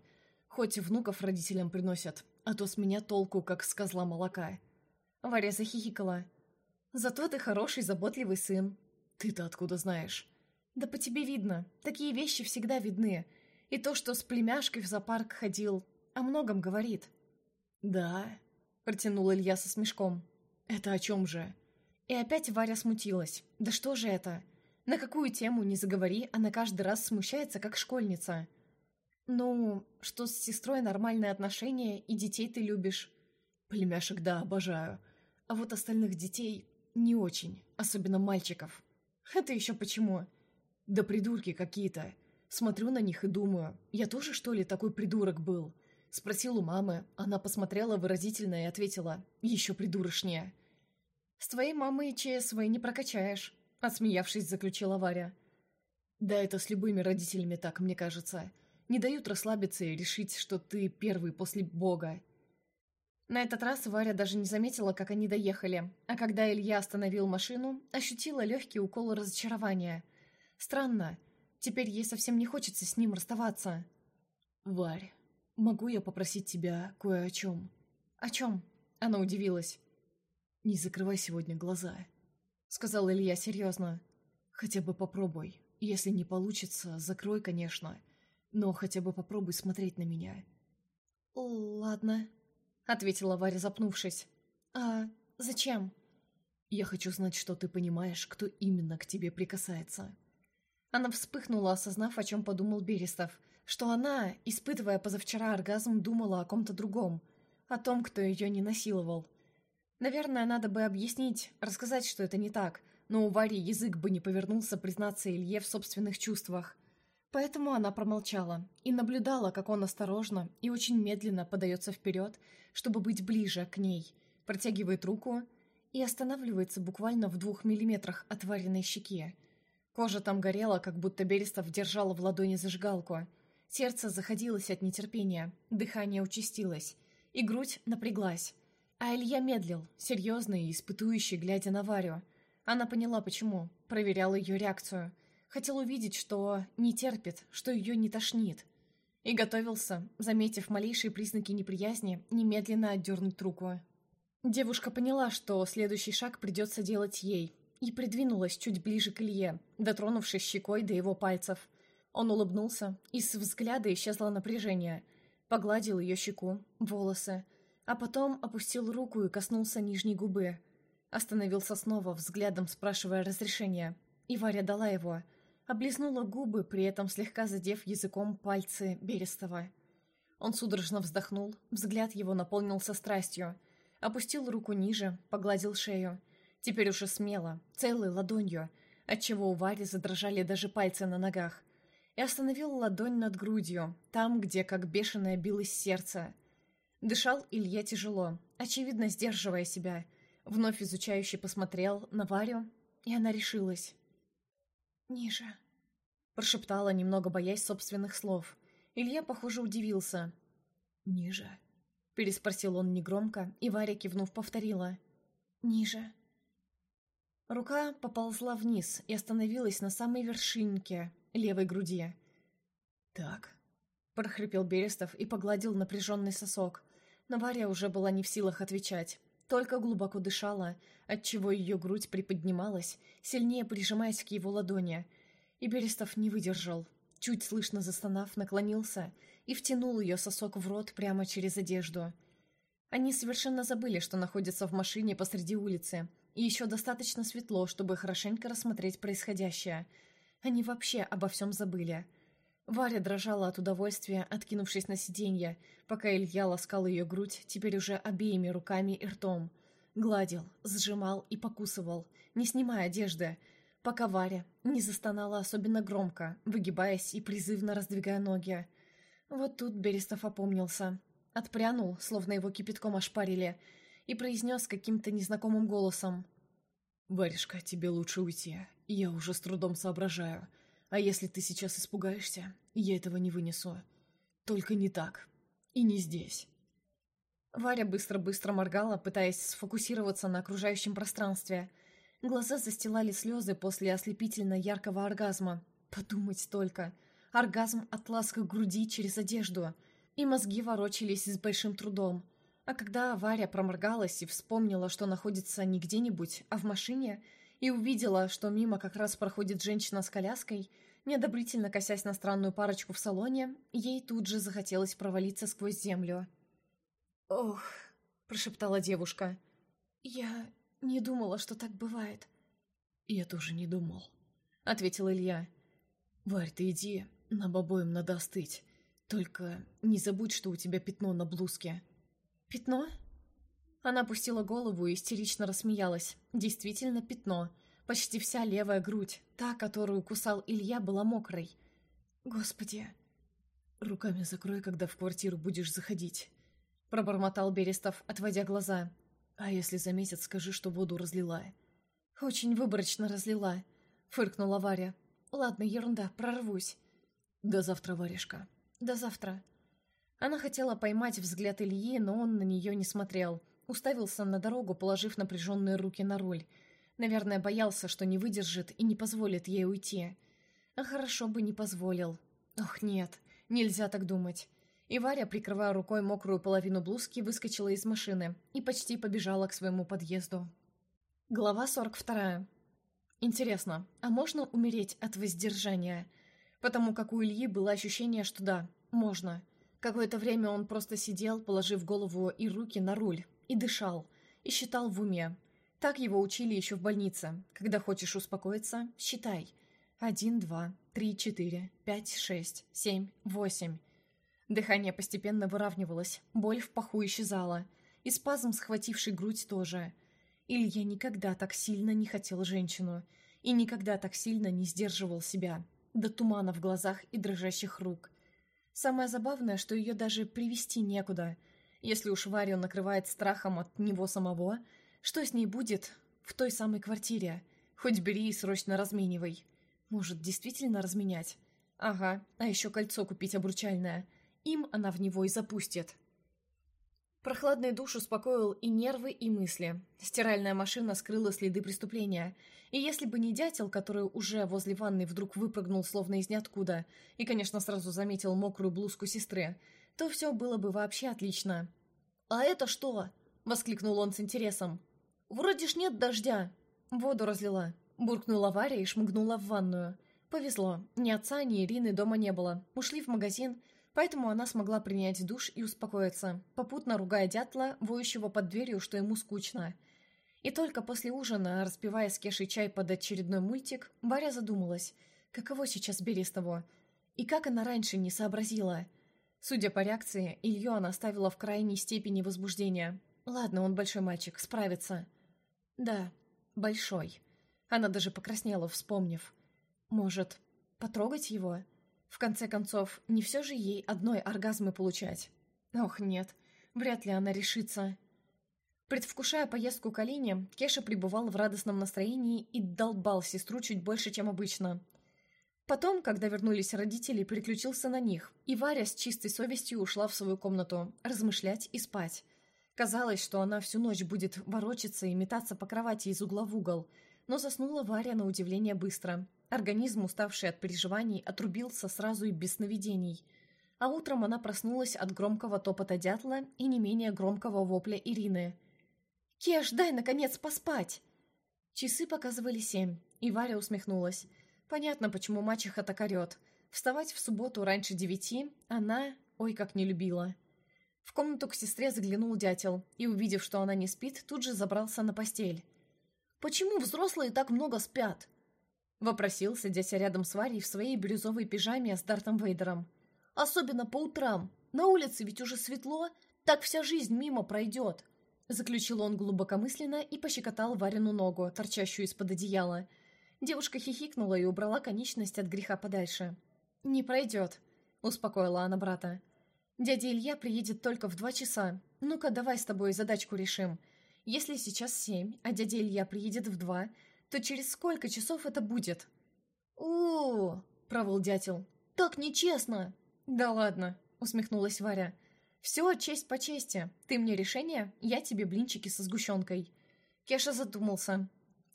Хоть внуков родителям приносят, а то с меня толку, как с козла молока. Варя захихикала. «Зато ты хороший, заботливый сын». «Ты-то откуда знаешь?» «Да по тебе видно. Такие вещи всегда видны. И то, что с племяшкой в зоопарк ходил, о многом говорит». «Да», — протянул Илья со смешком. «Это о чем же?» И опять Варя смутилась. «Да что же это? На какую тему не заговори, она каждый раз смущается, как школьница». «Ну, что с сестрой нормальные отношения, и детей ты любишь». «Племяшек, да, обожаю. А вот остальных детей не очень, особенно мальчиков». «Это еще почему?» «Да придурки какие-то. Смотрю на них и думаю, я тоже, что ли, такой придурок был?» Спросил у мамы, она посмотрела выразительно и ответила, еще придурочнее. «С твоей мамой ЧСВ не прокачаешь», — отсмеявшись, заключила Варя. «Да это с любыми родителями так, мне кажется. Не дают расслабиться и решить, что ты первый после Бога». На этот раз Варя даже не заметила, как они доехали, а когда Илья остановил машину, ощутила легкий укол разочарования. Странно, теперь ей совсем не хочется с ним расставаться. «Варь, могу я попросить тебя кое о чем?» «О чем?» — она удивилась. «Не закрывай сегодня глаза», — сказал Илья серьезно. «Хотя бы попробуй. Если не получится, закрой, конечно. Но хотя бы попробуй смотреть на меня». «Ладно», ответила Варя, запнувшись. «А зачем?» «Я хочу знать, что ты понимаешь, кто именно к тебе прикасается». Она вспыхнула, осознав, о чем подумал Берестов, что она, испытывая позавчера оргазм, думала о ком-то другом, о том, кто ее не насиловал. Наверное, надо бы объяснить, рассказать, что это не так, но у Вари язык бы не повернулся признаться Илье в собственных чувствах. Поэтому она промолчала и наблюдала, как он осторожно и очень медленно подается вперед, чтобы быть ближе к ней, протягивает руку и останавливается буквально в двух миллиметрах от вареной щеки. Кожа там горела, как будто Берестов держала в ладони зажигалку. Сердце заходилось от нетерпения, дыхание участилось, и грудь напряглась. А Илья медлил, серьезный и испытующий, глядя на Варю. Она поняла, почему, проверяла ее реакцию. Хотел увидеть, что не терпит, что ее не тошнит и готовился, заметив малейшие признаки неприязни, немедленно отдернуть руку. Девушка поняла, что следующий шаг придется делать ей, и придвинулась чуть ближе к Илье, дотронувшись щекой до его пальцев. Он улыбнулся, и с взгляда исчезло напряжение. Погладил ее щеку, волосы, а потом опустил руку и коснулся нижней губы. Остановился снова, взглядом спрашивая разрешения, и Варя дала его — облизнула губы, при этом слегка задев языком пальцы Берестова. Он судорожно вздохнул, взгляд его наполнился страстью. Опустил руку ниже, погладил шею. Теперь уже смело, целой ладонью, отчего у Вари задрожали даже пальцы на ногах. И остановил ладонь над грудью, там, где как бешеное билось сердце. Дышал Илья тяжело, очевидно сдерживая себя. Вновь изучающий посмотрел на Варю, и она решилась. «Ниже», — прошептала, немного боясь собственных слов. Илья, похоже, удивился. «Ниже», — переспросил он негромко, и Варя, кивнув, повторила. «Ниже». Рука поползла вниз и остановилась на самой вершинке левой груди. «Так», — прохрипел Берестов и погладил напряженный сосок. Но Варя уже была не в силах отвечать только глубоко дышала, отчего ее грудь приподнималась, сильнее прижимаясь к его ладони. И Берестов не выдержал. Чуть слышно застонав, наклонился и втянул ее сосок в рот прямо через одежду. Они совершенно забыли, что находятся в машине посреди улицы, и еще достаточно светло, чтобы хорошенько рассмотреть происходящее. Они вообще обо всем забыли. Варя дрожала от удовольствия, откинувшись на сиденье, пока Илья ласкал ее грудь теперь уже обеими руками и ртом. Гладил, сжимал и покусывал, не снимая одежды, пока Варя не застонала особенно громко, выгибаясь и призывно раздвигая ноги. Вот тут Берестов опомнился. Отпрянул, словно его кипятком ошпарили, и произнес каким-то незнакомым голосом. «Варежка, тебе лучше уйти. Я уже с трудом соображаю. А если ты сейчас испугаешься, я этого не вынесу. Только не так. И не здесь». Варя быстро-быстро моргала, пытаясь сфокусироваться на окружающем пространстве. Глаза застилали слезы после ослепительно яркого оргазма. Подумать только. Оргазм от ласка груди через одежду. И мозги ворочались с большим трудом. А когда Варя проморгалась и вспомнила, что находится не где-нибудь, а в машине, и увидела, что мимо как раз проходит женщина с коляской, неодобрительно косясь на странную парочку в салоне, ей тут же захотелось провалиться сквозь землю. «Ох», — прошептала девушка, — «я не думала, что так бывает». «Я тоже не думал», — ответил Илья. «Варь, ты иди, нам обоим надо остыть. Только не забудь, что у тебя пятно на блузке». «Пятно?» Она опустила голову и истерично рассмеялась. Действительно пятно. Почти вся левая грудь, та, которую кусал Илья, была мокрой. «Господи!» «Руками закрой, когда в квартиру будешь заходить», — пробормотал Берестов, отводя глаза. «А если заметят, скажи, что воду разлила». «Очень выборочно разлила», — фыркнула Варя. «Ладно, ерунда, прорвусь». «До завтра, варежка». «До завтра». Она хотела поймать взгляд Ильи, но он на нее не смотрел. Уставился на дорогу, положив напряженные руки на руль. Наверное, боялся, что не выдержит и не позволит ей уйти. А хорошо бы не позволил. Ох, нет, нельзя так думать. И Варя, прикрывая рукой мокрую половину блузки, выскочила из машины и почти побежала к своему подъезду. Глава 42. Интересно, а можно умереть от воздержания? Потому как у Ильи было ощущение, что да, можно. Какое-то время он просто сидел, положив голову и руки на руль, и дышал, и считал в уме. Так его учили еще в больнице. Когда хочешь успокоиться, считай. Один, два, три, четыре, пять, шесть, семь, восемь. Дыхание постепенно выравнивалось, боль в паху исчезала, и спазм, схвативший грудь, тоже. Илья никогда так сильно не хотел женщину, и никогда так сильно не сдерживал себя, до тумана в глазах и дрожащих рук. Самое забавное, что ее даже привести некуда. Если уж Варю накрывает страхом от него самого, что с ней будет в той самой квартире? Хоть бери и срочно разменивай. Может, действительно разменять? Ага, а еще кольцо купить обручальное. Им она в него и запустит. Прохладный душ успокоил и нервы, и мысли. Стиральная машина скрыла следы преступления. И если бы не дятел, который уже возле ванны вдруг выпрыгнул словно из ниоткуда, и, конечно, сразу заметил мокрую блузку сестры, то все было бы вообще отлично. «А это что?» — воскликнул он с интересом. «Вроде ж нет дождя». Воду разлила. Буркнула Варя и шмыгнула в ванную. Повезло. Ни отца, ни Ирины дома не было. Ушли в магазин, Поэтому она смогла принять душ и успокоиться, попутно ругая дятла, воющего под дверью, что ему скучно. И только после ужина, распивая с Кешей чай под очередной мультик, Варя задумалась, каково сейчас Берестову, и как она раньше не сообразила. Судя по реакции, Илью она ставила в крайней степени возбуждения. Ладно, он большой мальчик, справится. Да, большой. Она даже покраснела, вспомнив. Может, потрогать его? — в конце концов, не все же ей одной оргазмы получать. Ох, нет, вряд ли она решится. Предвкушая поездку к Алине, Кеша пребывал в радостном настроении и долбал сестру чуть больше, чем обычно. Потом, когда вернулись родители, переключился на них, и Варя с чистой совестью ушла в свою комнату, размышлять и спать. Казалось, что она всю ночь будет ворочаться и метаться по кровати из угла в угол, но заснула Варя на удивление быстро – Организм, уставший от переживаний, отрубился сразу и без сновидений. А утром она проснулась от громкого топота дятла и не менее громкого вопля Ирины. «Кеш, дай, наконец, поспать!» Часы показывали семь, и Варя усмехнулась. Понятно, почему мачеха так орет. Вставать в субботу раньше девяти она, ой, как не любила. В комнату к сестре заглянул дятел, и, увидев, что она не спит, тут же забрался на постель. «Почему взрослые так много спят?» — вопросил, садясь рядом с Варей в своей бирюзовой пижаме с Дартом Вейдером. «Особенно по утрам. На улице ведь уже светло, так вся жизнь мимо пройдет». Заключил он глубокомысленно и пощекотал Варину ногу, торчащую из-под одеяла. Девушка хихикнула и убрала конечность от греха подальше. «Не пройдет», — успокоила она брата. «Дядя Илья приедет только в два часа. Ну-ка, давай с тобой задачку решим. Если сейчас семь, а дядя Илья приедет в два, то через сколько часов это будет? у провыл дятел. «Так нечестно!» «Да ладно», — усмехнулась Варя. «Все честь по чести. Ты мне решение, я тебе блинчики со сгущенкой». Кеша задумался.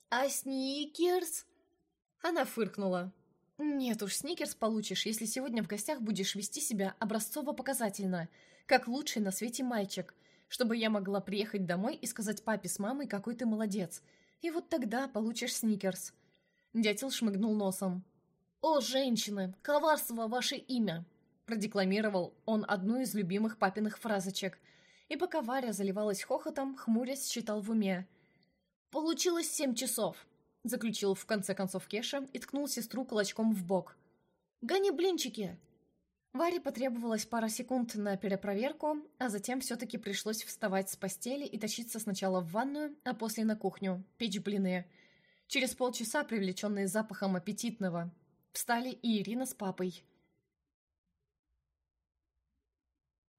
«А сникерс?» Она фыркнула. «Нет уж, сникерс получишь, если сегодня в гостях будешь вести себя образцово-показательно, как лучший на свете мальчик, чтобы я могла приехать домой и сказать папе с мамой, какой ты молодец. И вот тогда получишь сникерс». Дятел шмыгнул носом. «О, женщины, коварство ваше имя!» Продекламировал он одну из любимых папиных фразочек. И пока Варя заливалась хохотом, хмурясь считал в уме. «Получилось семь часов», — заключил в конце концов Кеша и ткнул сестру кулачком в бок. «Гони блинчики!» Варе потребовалось пара секунд на перепроверку, а затем все-таки пришлось вставать с постели и тащиться сначала в ванную, а после на кухню, печь блины. Через полчаса, привлеченные запахом аппетитного, встали и Ирина с папой.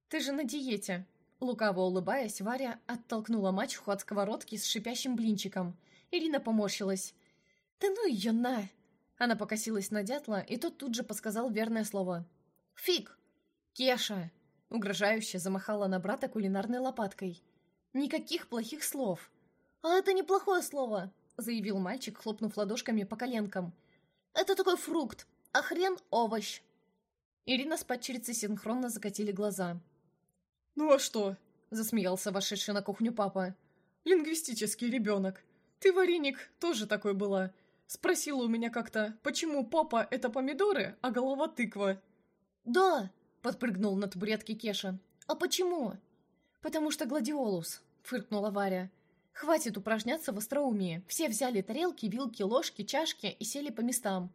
«Ты же на диете!» Лукаво улыбаясь, Варя оттолкнула мачеху от сковородки с шипящим блинчиком. Ирина поморщилась. «Да ну ее на!» Она покосилась на дятла, и тот тут же подсказал верное слово. «Фиг!» «Кеша!» Угрожающе замахала на брата кулинарной лопаткой. «Никаких плохих слов!» «А это неплохое слово!» заявил мальчик, хлопнув ладошками по коленкам. «Это такой фрукт, а хрен — овощ!» Ирина с падчерицей синхронно закатили глаза. «Ну а что?» — засмеялся вошедший на кухню папа. «Лингвистический ребенок. Ты, вареник, тоже такой была. Спросила у меня как-то, почему папа — это помидоры, а голова — тыква?» «Да!» — подпрыгнул на табуретке Кеша. «А почему?» «Потому что гладиолус», — фыркнула Варя. «Хватит упражняться в остроумии. Все взяли тарелки, вилки, ложки, чашки и сели по местам».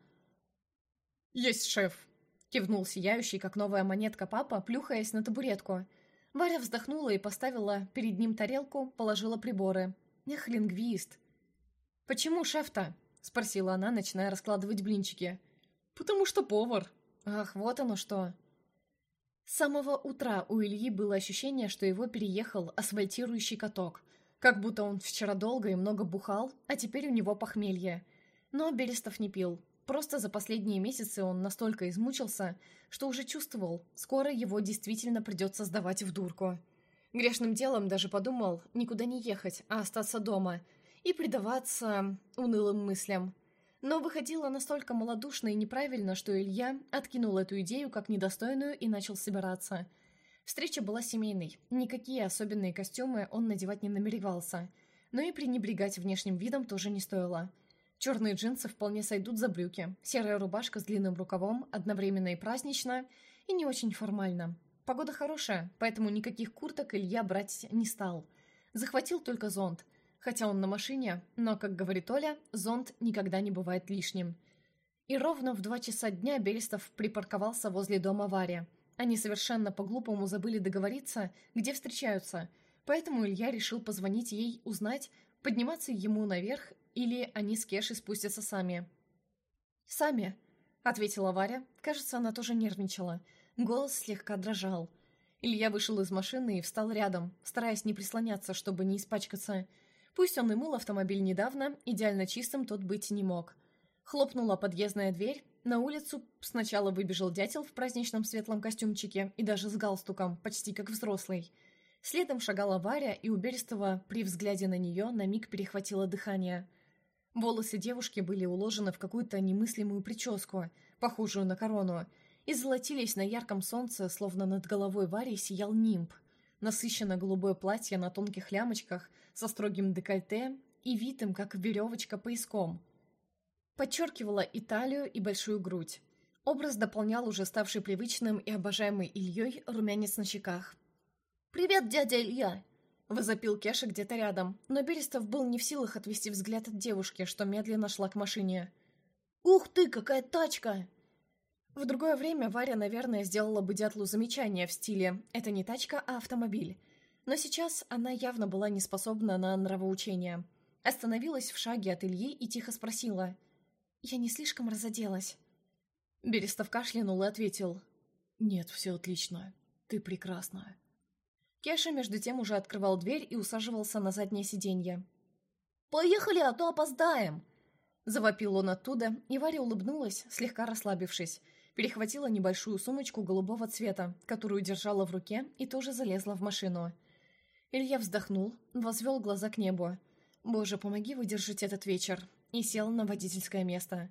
«Есть шеф», — кивнул сияющий, как новая монетка папа, плюхаясь на табуретку. Варя вздохнула и поставила перед ним тарелку, положила приборы. Эх, лингвист. «Почему шеф-то?» — спросила она, начиная раскладывать блинчики. «Потому что повар». «Ах, вот оно что». С самого утра у Ильи было ощущение, что его переехал асфальтирующий каток. Как будто он вчера долго и много бухал, а теперь у него похмелье. Но Берестов не пил. Просто за последние месяцы он настолько измучился, что уже чувствовал, скоро его действительно придется сдавать в дурку. Грешным делом даже подумал никуда не ехать, а остаться дома и предаваться унылым мыслям. Но выходило настолько малодушно и неправильно, что Илья откинул эту идею как недостойную и начал собираться. Встреча была семейной, никакие особенные костюмы он надевать не намеревался, но и пренебрегать внешним видом тоже не стоило – Черные джинсы вполне сойдут за брюки, серая рубашка с длинным рукавом, одновременно и празднично, и не очень формально. Погода хорошая, поэтому никаких курток Илья брать не стал. Захватил только зонт. Хотя он на машине, но, как говорит Оля, зонт никогда не бывает лишним. И ровно в два часа дня Берестов припарковался возле дома Вари. Они совершенно по-глупому забыли договориться, где встречаются, поэтому Илья решил позвонить ей, узнать, подниматься ему наверх или они с Кешей спустятся сами?» «Сами», — ответила Варя. Кажется, она тоже нервничала. Голос слегка дрожал. Илья вышел из машины и встал рядом, стараясь не прислоняться, чтобы не испачкаться. Пусть он и мыл автомобиль недавно, идеально чистым тот быть не мог. Хлопнула подъездная дверь. На улицу сначала выбежал дятел в праздничном светлом костюмчике и даже с галстуком, почти как взрослый. Следом шагала Варя, и у Берестова при взгляде на нее на миг перехватило дыхание — Волосы девушки были уложены в какую-то немыслимую прическу, похожую на корону, и золотились на ярком солнце, словно над головой Вари сиял нимб. Насыщенно голубое платье на тонких лямочках со строгим декольте и витым, как веревочка, пояском. Подчеркивала и талию, и большую грудь. Образ дополнял уже ставший привычным и обожаемый Ильей румянец на щеках. «Привет, дядя Илья!» Возопил Кеша где-то рядом, но Берестов был не в силах отвести взгляд от девушки, что медленно шла к машине. «Ух ты, какая тачка!» В другое время Варя, наверное, сделала бы дятлу замечание в стиле «это не тачка, а автомобиль». Но сейчас она явно была не способна на нравоучение. Остановилась в шаге от Ильи и тихо спросила. «Я не слишком разоделась?» Берестов кашлянул и ответил. «Нет, все отлично. Ты прекрасна». Кеша между тем уже открывал дверь и усаживался на заднее сиденье. «Поехали, а то опоздаем!» Завопил он оттуда, и Варя улыбнулась, слегка расслабившись. Перехватила небольшую сумочку голубого цвета, которую держала в руке, и тоже залезла в машину. Илья вздохнул, возвел глаза к небу. «Боже, помоги выдержать этот вечер!» и сел на водительское место.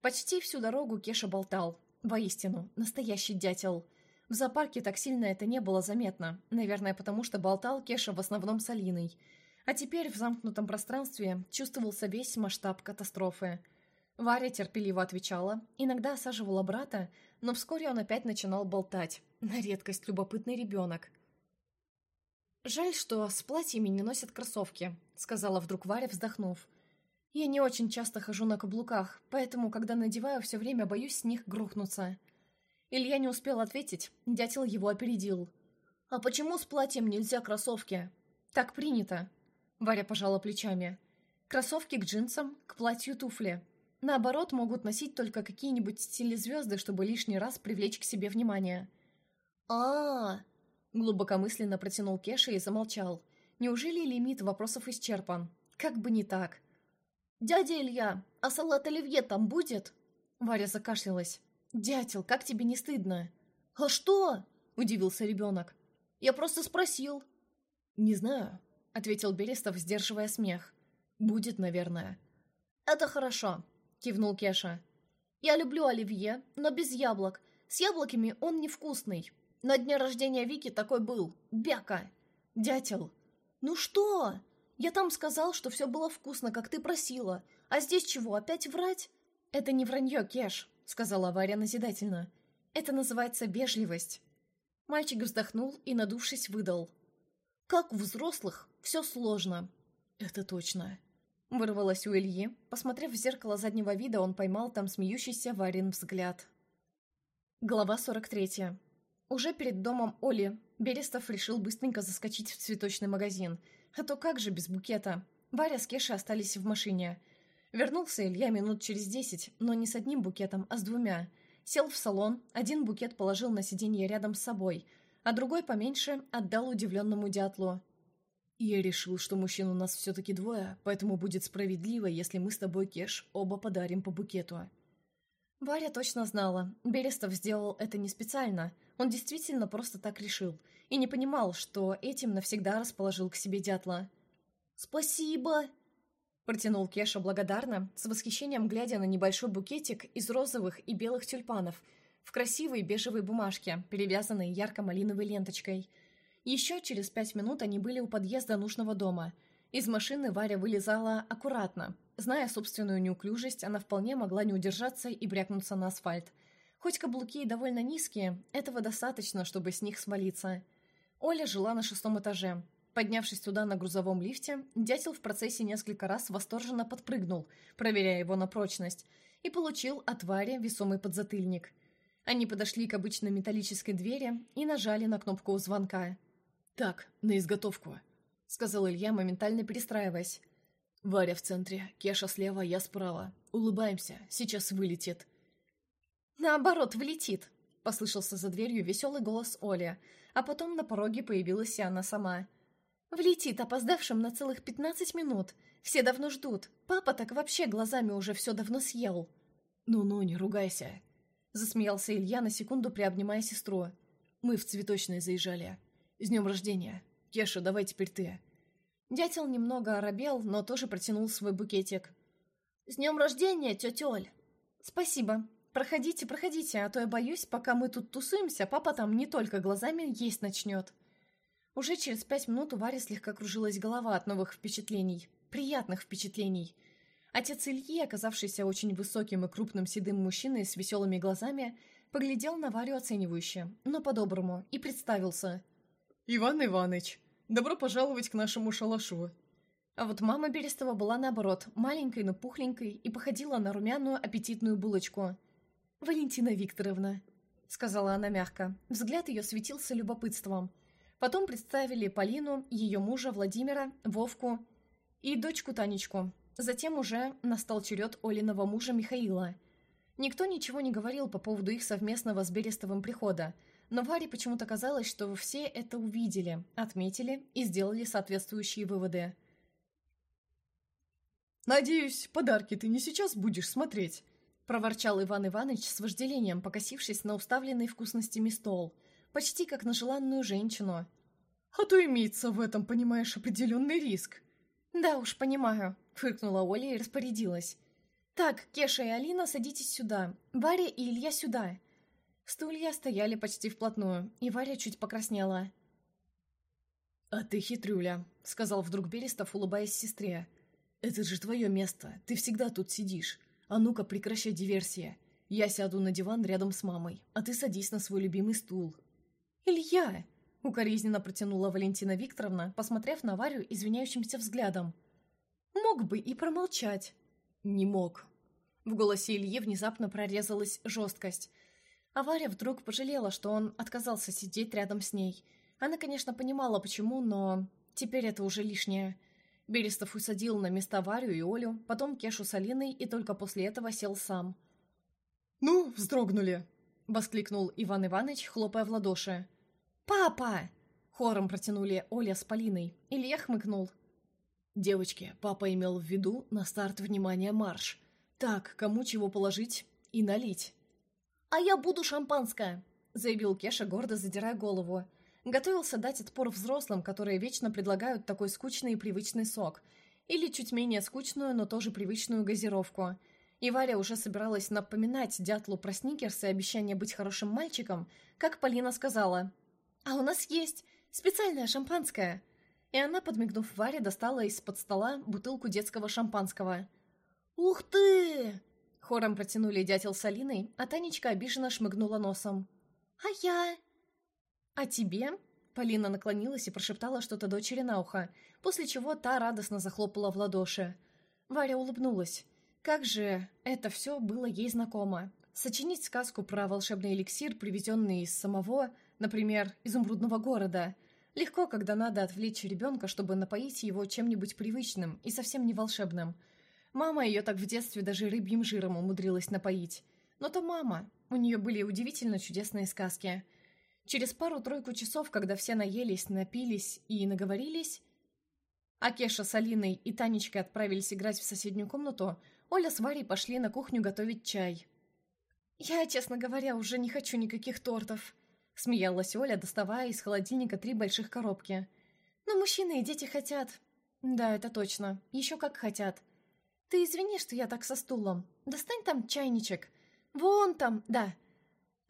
Почти всю дорогу Кеша болтал. Воистину, настоящий дятел. В зоопарке так сильно это не было заметно, наверное, потому что болтал Кеша в основном с Алиной – а теперь в замкнутом пространстве чувствовался весь масштаб катастрофы. Варя терпеливо отвечала, иногда осаживала брата, но вскоре он опять начинал болтать. На редкость любопытный ребенок. «Жаль, что с платьями не носят кроссовки», — сказала вдруг Варя, вздохнув. «Я не очень часто хожу на каблуках, поэтому, когда надеваю, все время боюсь с них грохнуться». Илья не успел ответить, дятел его опередил. «А почему с платьем нельзя кроссовки?» «Так принято», Варя пожала плечами. Кроссовки к джинсам, к платью туфли. Наоборот, могут носить только какие-нибудь стилезвезды, чтобы лишний раз привлечь к себе внимание. а, -а, -а Глубокомысленно протянул Кеша и замолчал. Неужели лимит вопросов исчерпан? Как бы не так. «Дядя Илья, а салат оливье там будет?» Варя закашлялась. «Дятел, как тебе не стыдно?» «А что?» – удивился ребенок. «Я просто спросил». «Не знаю», — ответил Берестов, сдерживая смех. «Будет, наверное». «Это хорошо», — кивнул Кеша. «Я люблю оливье, но без яблок. С яблоками он невкусный. На дне рождения Вики такой был. Бяка. Дятел. Ну что? Я там сказал, что все было вкусно, как ты просила. А здесь чего, опять врать?» «Это не вранье, Кеш», — сказала Варя назидательно. «Это называется вежливость». Мальчик вздохнул и, надувшись, выдал. «Как у взрослых все сложно». «Это точно». Вырвалось у Ильи. Посмотрев в зеркало заднего вида, он поймал там смеющийся Варин взгляд. Глава 43. Уже перед домом Оли Берестов решил быстренько заскочить в цветочный магазин. А то как же без букета? Варя с Кешей остались в машине. Вернулся Илья минут через десять, но не с одним букетом, а с двумя. Сел в салон, один букет положил на сиденье рядом с собой, а другой поменьше отдал удивленному дятлу. «Я решил, что мужчин у нас все-таки двое, поэтому будет справедливо, если мы с тобой, Кеш, оба подарим по букету». Варя точно знала, Берестов сделал это не специально, он действительно просто так решил, и не понимал, что этим навсегда расположил к себе дятла. «Спасибо!» Протянул Кеша благодарно, с восхищением глядя на небольшой букетик из розовых и белых тюльпанов в красивой бежевой бумажке, перевязанной ярко-малиновой ленточкой – еще через пять минут они были у подъезда нужного дома. Из машины Варя вылезала аккуратно. Зная собственную неуклюжесть, она вполне могла не удержаться и брякнуться на асфальт. Хоть каблуки и довольно низкие, этого достаточно, чтобы с них свалиться. Оля жила на шестом этаже. Поднявшись туда на грузовом лифте, дятел в процессе несколько раз восторженно подпрыгнул, проверяя его на прочность, и получил от Вари весомый подзатыльник. Они подошли к обычной металлической двери и нажали на кнопку звонка. «Так, на изготовку», — сказал Илья, моментально перестраиваясь. «Варя в центре, Кеша слева, я справа. Улыбаемся, сейчас вылетит». «Наоборот, влетит», — послышался за дверью веселый голос Оли, а потом на пороге появилась и она сама. «Влетит, опоздавшим на целых пятнадцать минут. Все давно ждут. Папа так вообще глазами уже все давно съел». «Ну-ну, не ругайся», — засмеялся Илья на секунду, приобнимая сестру. «Мы в цветочные заезжали. «С днем рождения! Кеша, давай теперь ты!» Дятел немного оробел, но тоже протянул свой букетик. «С днем рождения, тетя Оль!» «Спасибо. Проходите, проходите, а то я боюсь, пока мы тут тусуемся, папа там не только глазами есть начнет». Уже через пять минут у Вари слегка кружилась голова от новых впечатлений. Приятных впечатлений. Отец Ильи, оказавшийся очень высоким и крупным седым мужчиной с веселыми глазами, поглядел на Варю оценивающе, но по-доброму, и представился – «Иван Иваныч, добро пожаловать к нашему шалашу». А вот мама Берестова была наоборот, маленькой, но пухленькой, и походила на румяную аппетитную булочку. «Валентина Викторовна», — сказала она мягко. Взгляд ее светился любопытством. Потом представили Полину, ее мужа Владимира, Вовку и дочку Танечку. Затем уже настал черед Олиного мужа Михаила. Никто ничего не говорил по поводу их совместного с Берестовым прихода — Но Варе почему-то казалось, что все это увидели, отметили и сделали соответствующие выводы. «Надеюсь, подарки ты не сейчас будешь смотреть?» — проворчал Иван Иванович с вожделением, покосившись на уставленный вкусностями стол, почти как на желанную женщину. «А то имеется в этом, понимаешь, определенный риск». «Да уж, понимаю», — фыркнула Оля и распорядилась. «Так, Кеша и Алина, садитесь сюда. Варя и Илья сюда». Стулья стояли почти вплотную, и Варя чуть покраснела. «А ты хитрюля», — сказал вдруг Берестов, улыбаясь сестре. «Это же твое место, ты всегда тут сидишь. А ну-ка, прекращай диверсия. Я сяду на диван рядом с мамой, а ты садись на свой любимый стул». «Илья!» — укоризненно протянула Валентина Викторовна, посмотрев на Варю извиняющимся взглядом. «Мог бы и промолчать». «Не мог». В голосе Ильи внезапно прорезалась жесткость. А Варя вдруг пожалела, что он отказался сидеть рядом с ней. Она, конечно, понимала, почему, но теперь это уже лишнее. Берестов усадил на места Варю и Олю, потом Кешу с Алиной и только после этого сел сам. «Ну, вздрогнули!» — воскликнул Иван Иванович, хлопая в ладоши. «Папа!» — хором протянули Оля с Полиной. Илья хмыкнул. «Девочки, папа имел в виду на старт внимания марш. Так, кому чего положить и налить?» «А я буду шампанское!» — заявил Кеша, гордо задирая голову. Готовился дать отпор взрослым, которые вечно предлагают такой скучный и привычный сок. Или чуть менее скучную, но тоже привычную газировку. И Варя уже собиралась напоминать дятлу про сникерс и обещание быть хорошим мальчиком, как Полина сказала. «А у нас есть специальное шампанское!» И она, подмигнув Варе, достала из-под стола бутылку детского шампанского. «Ух ты!» Хором протянули дятел с Алиной, а Танечка обиженно шмыгнула носом. «А я?» «А тебе?» Полина наклонилась и прошептала что-то дочери на ухо, после чего та радостно захлопала в ладоши. Варя улыбнулась. Как же это все было ей знакомо. Сочинить сказку про волшебный эликсир, привезенный из самого, например, изумрудного города. Легко, когда надо отвлечь ребенка, чтобы напоить его чем-нибудь привычным и совсем не волшебным – Мама ее так в детстве даже рыбьим жиром умудрилась напоить. Но то мама. У нее были удивительно чудесные сказки. Через пару-тройку часов, когда все наелись, напились и наговорились, а Кеша с Алиной и Танечкой отправились играть в соседнюю комнату, Оля с Варей пошли на кухню готовить чай. «Я, честно говоря, уже не хочу никаких тортов», — смеялась Оля, доставая из холодильника три больших коробки. «Но мужчины и дети хотят». «Да, это точно. Еще как хотят. «Ты извини, что я так со стулом. Достань там чайничек. Вон там, да.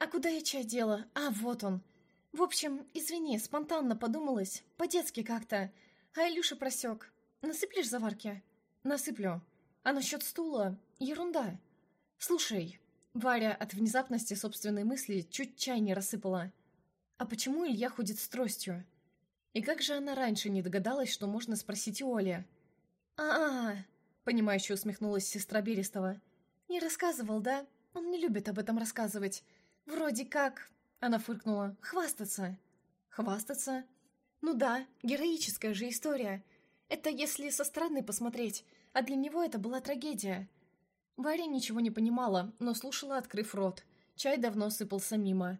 А куда я чай дела? А, вот он. В общем, извини, спонтанно подумалось. По-детски как-то. А Илюша просек. Насыплешь заварки?» «Насыплю. А насчет стула? Ерунда. Слушай». Варя от внезапности собственной мысли чуть чай не рассыпала. «А почему Илья ходит с тростью?» И как же она раньше не догадалась, что можно спросить у Оли? «А-а-а!» Понимающе усмехнулась сестра Берестова. «Не рассказывал, да? Он не любит об этом рассказывать. Вроде как...» Она фыркнула. «Хвастаться». «Хвастаться?» «Ну да, героическая же история. Это если со стороны посмотреть, а для него это была трагедия». Варя ничего не понимала, но слушала, открыв рот. Чай давно сыпался мимо.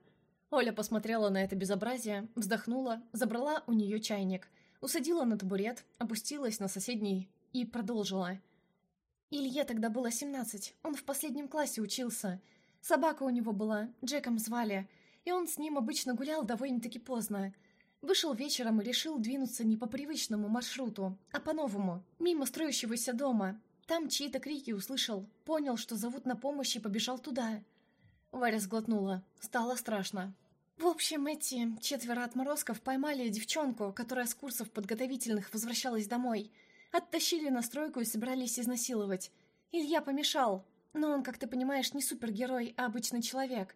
Оля посмотрела на это безобразие, вздохнула, забрала у нее чайник, усадила на табурет, опустилась на соседний и продолжила – Илье тогда было семнадцать, он в последнем классе учился. Собака у него была, Джеком звали, и он с ним обычно гулял довольно-таки поздно. Вышел вечером и решил двинуться не по привычному маршруту, а по-новому, мимо строящегося дома. Там чьи-то крики услышал, понял, что зовут на помощь и побежал туда. Варя сглотнула. Стало страшно. В общем, эти четверо отморозков поймали девчонку, которая с курсов подготовительных возвращалась домой – Оттащили на стройку и собрались изнасиловать. Илья помешал, но он, как ты понимаешь, не супергерой, а обычный человек.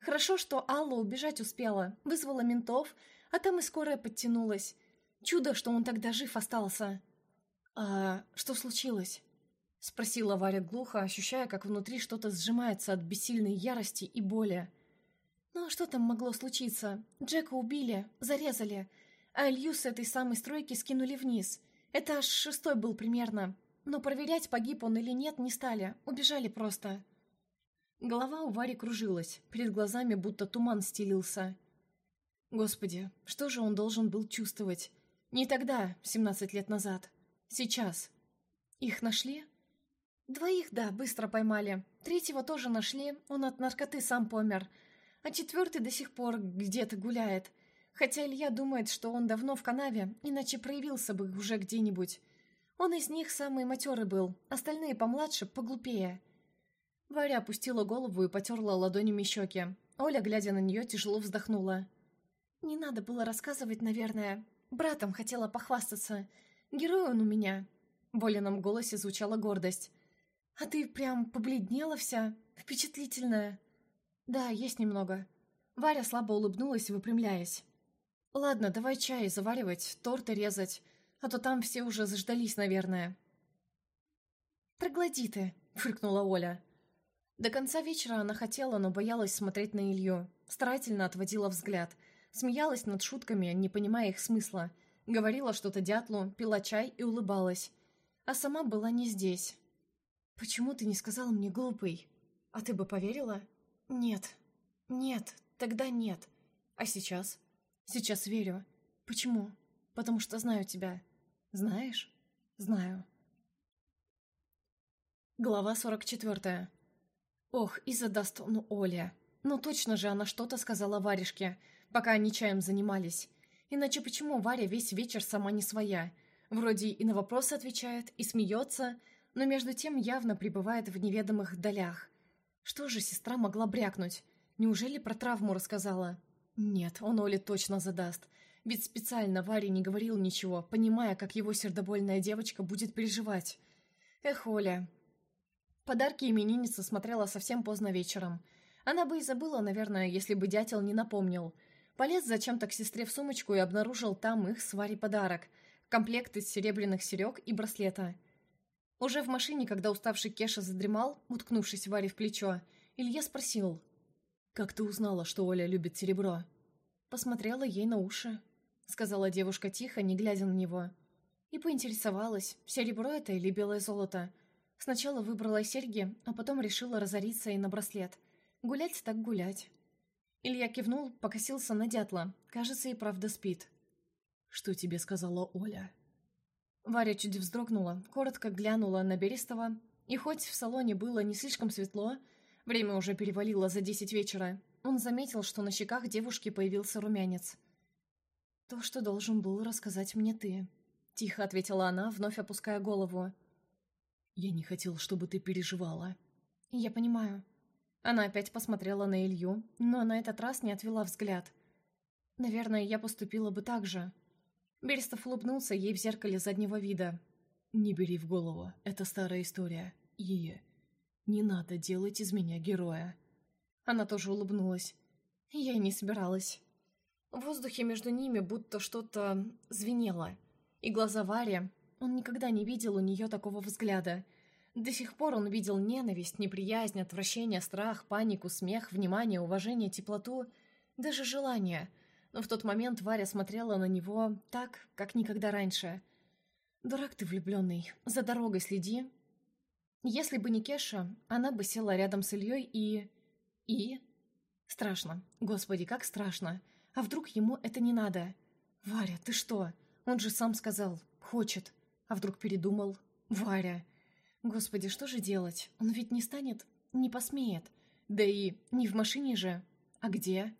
Хорошо, что Алла убежать успела, вызвала ментов, а там и скорая подтянулась. Чудо, что он тогда жив остался. «А что случилось?» — спросила Варя глухо, ощущая, как внутри что-то сжимается от бессильной ярости и боли. «Ну а что там могло случиться? Джека убили, зарезали, а Илью с этой самой стройки скинули вниз. Этаж шестой был примерно. Но проверять, погиб он или нет, не стали. Убежали просто. Голова у Вари кружилась. Перед глазами будто туман стелился. Господи, что же он должен был чувствовать? Не тогда, 17 лет назад. Сейчас. Их нашли? Двоих, да, быстро поймали. Третьего тоже нашли, он от наркоты сам помер. А четвертый до сих пор где-то гуляет. Хотя Илья думает, что он давно в канаве, иначе проявился бы уже где-нибудь. Он из них самый матерый был, остальные помладше, поглупее. Варя опустила голову и потерла ладонями щеки. Оля, глядя на нее, тяжело вздохнула. «Не надо было рассказывать, наверное. Братом хотела похвастаться. Герой он у меня». В Олином голосе звучала гордость. «А ты прям побледнела вся, впечатлительная». «Да, есть немного». Варя слабо улыбнулась, выпрямляясь. «Ладно, давай чай заваривать, торты резать, а то там все уже заждались, наверное». «Троглодиты», — фыркнула Оля. До конца вечера она хотела, но боялась смотреть на Илью. Старательно отводила взгляд. Смеялась над шутками, не понимая их смысла. Говорила что-то дятлу, пила чай и улыбалась. А сама была не здесь. «Почему ты не сказал мне, глупый? А ты бы поверила?» «Нет. Нет. Тогда нет. А сейчас?» «Сейчас верю. Почему?» «Потому что знаю тебя». «Знаешь?» «Знаю». Глава сорок четвертая. Ох, и задаст он Оля. Ну точно же она что-то сказала Варежке, пока они чаем занимались. Иначе почему Варя весь вечер сама не своя? Вроде и на вопросы отвечает, и смеется, но между тем явно пребывает в неведомых долях. Что же сестра могла брякнуть? Неужели про травму рассказала? Нет, он Оле точно задаст. Ведь специально Варе не говорил ничего, понимая, как его сердобольная девочка будет переживать. Эх, Оля, Подарки именинница смотрела совсем поздно вечером. Она бы и забыла, наверное, если бы дятел не напомнил. Полез зачем-то к сестре в сумочку и обнаружил там их с Варей подарок. Комплект из серебряных серег и браслета. Уже в машине, когда уставший Кеша задремал, уткнувшись Варе в плечо, Илья спросил. «Как ты узнала, что Оля любит серебро?» «Посмотрела ей на уши», — сказала девушка тихо, не глядя на него. И поинтересовалась, серебро это или белое золото — Сначала выбрала серьги, а потом решила разориться и на браслет. Гулять так гулять. Илья кивнул, покосился на дятла. Кажется, и правда спит. «Что тебе сказала Оля?» Варя чуть вздрогнула, коротко глянула на Берестова, и хоть в салоне было не слишком светло, время уже перевалило за десять вечера, он заметил, что на щеках девушки появился румянец. «То, что должен был рассказать мне ты», — тихо ответила она, вновь опуская голову. «Я не хотел, чтобы ты переживала». «Я понимаю». Она опять посмотрела на Илью, но на этот раз не отвела взгляд. «Наверное, я поступила бы так же». Берестов улыбнулся ей в зеркале заднего вида. «Не бери в голову, это старая история. И не надо делать из меня героя». Она тоже улыбнулась. Я и не собиралась. В воздухе между ними будто что-то звенело. И глаза Вари, он никогда не видел у нее такого взгляда. До сих пор он видел ненависть, неприязнь, отвращение, страх, панику, смех, внимание, уважение, теплоту, даже желание. Но в тот момент Варя смотрела на него так, как никогда раньше. «Дурак ты влюбленный, за дорогой следи». Если бы не Кеша, она бы села рядом с Ильей и... И... Страшно. Господи, как страшно. А вдруг ему это не надо? «Варя, ты что? Он же сам сказал. Хочет. А вдруг передумал? Варя. Господи, что же делать? Он ведь не станет, не посмеет. Да и не в машине же. А где?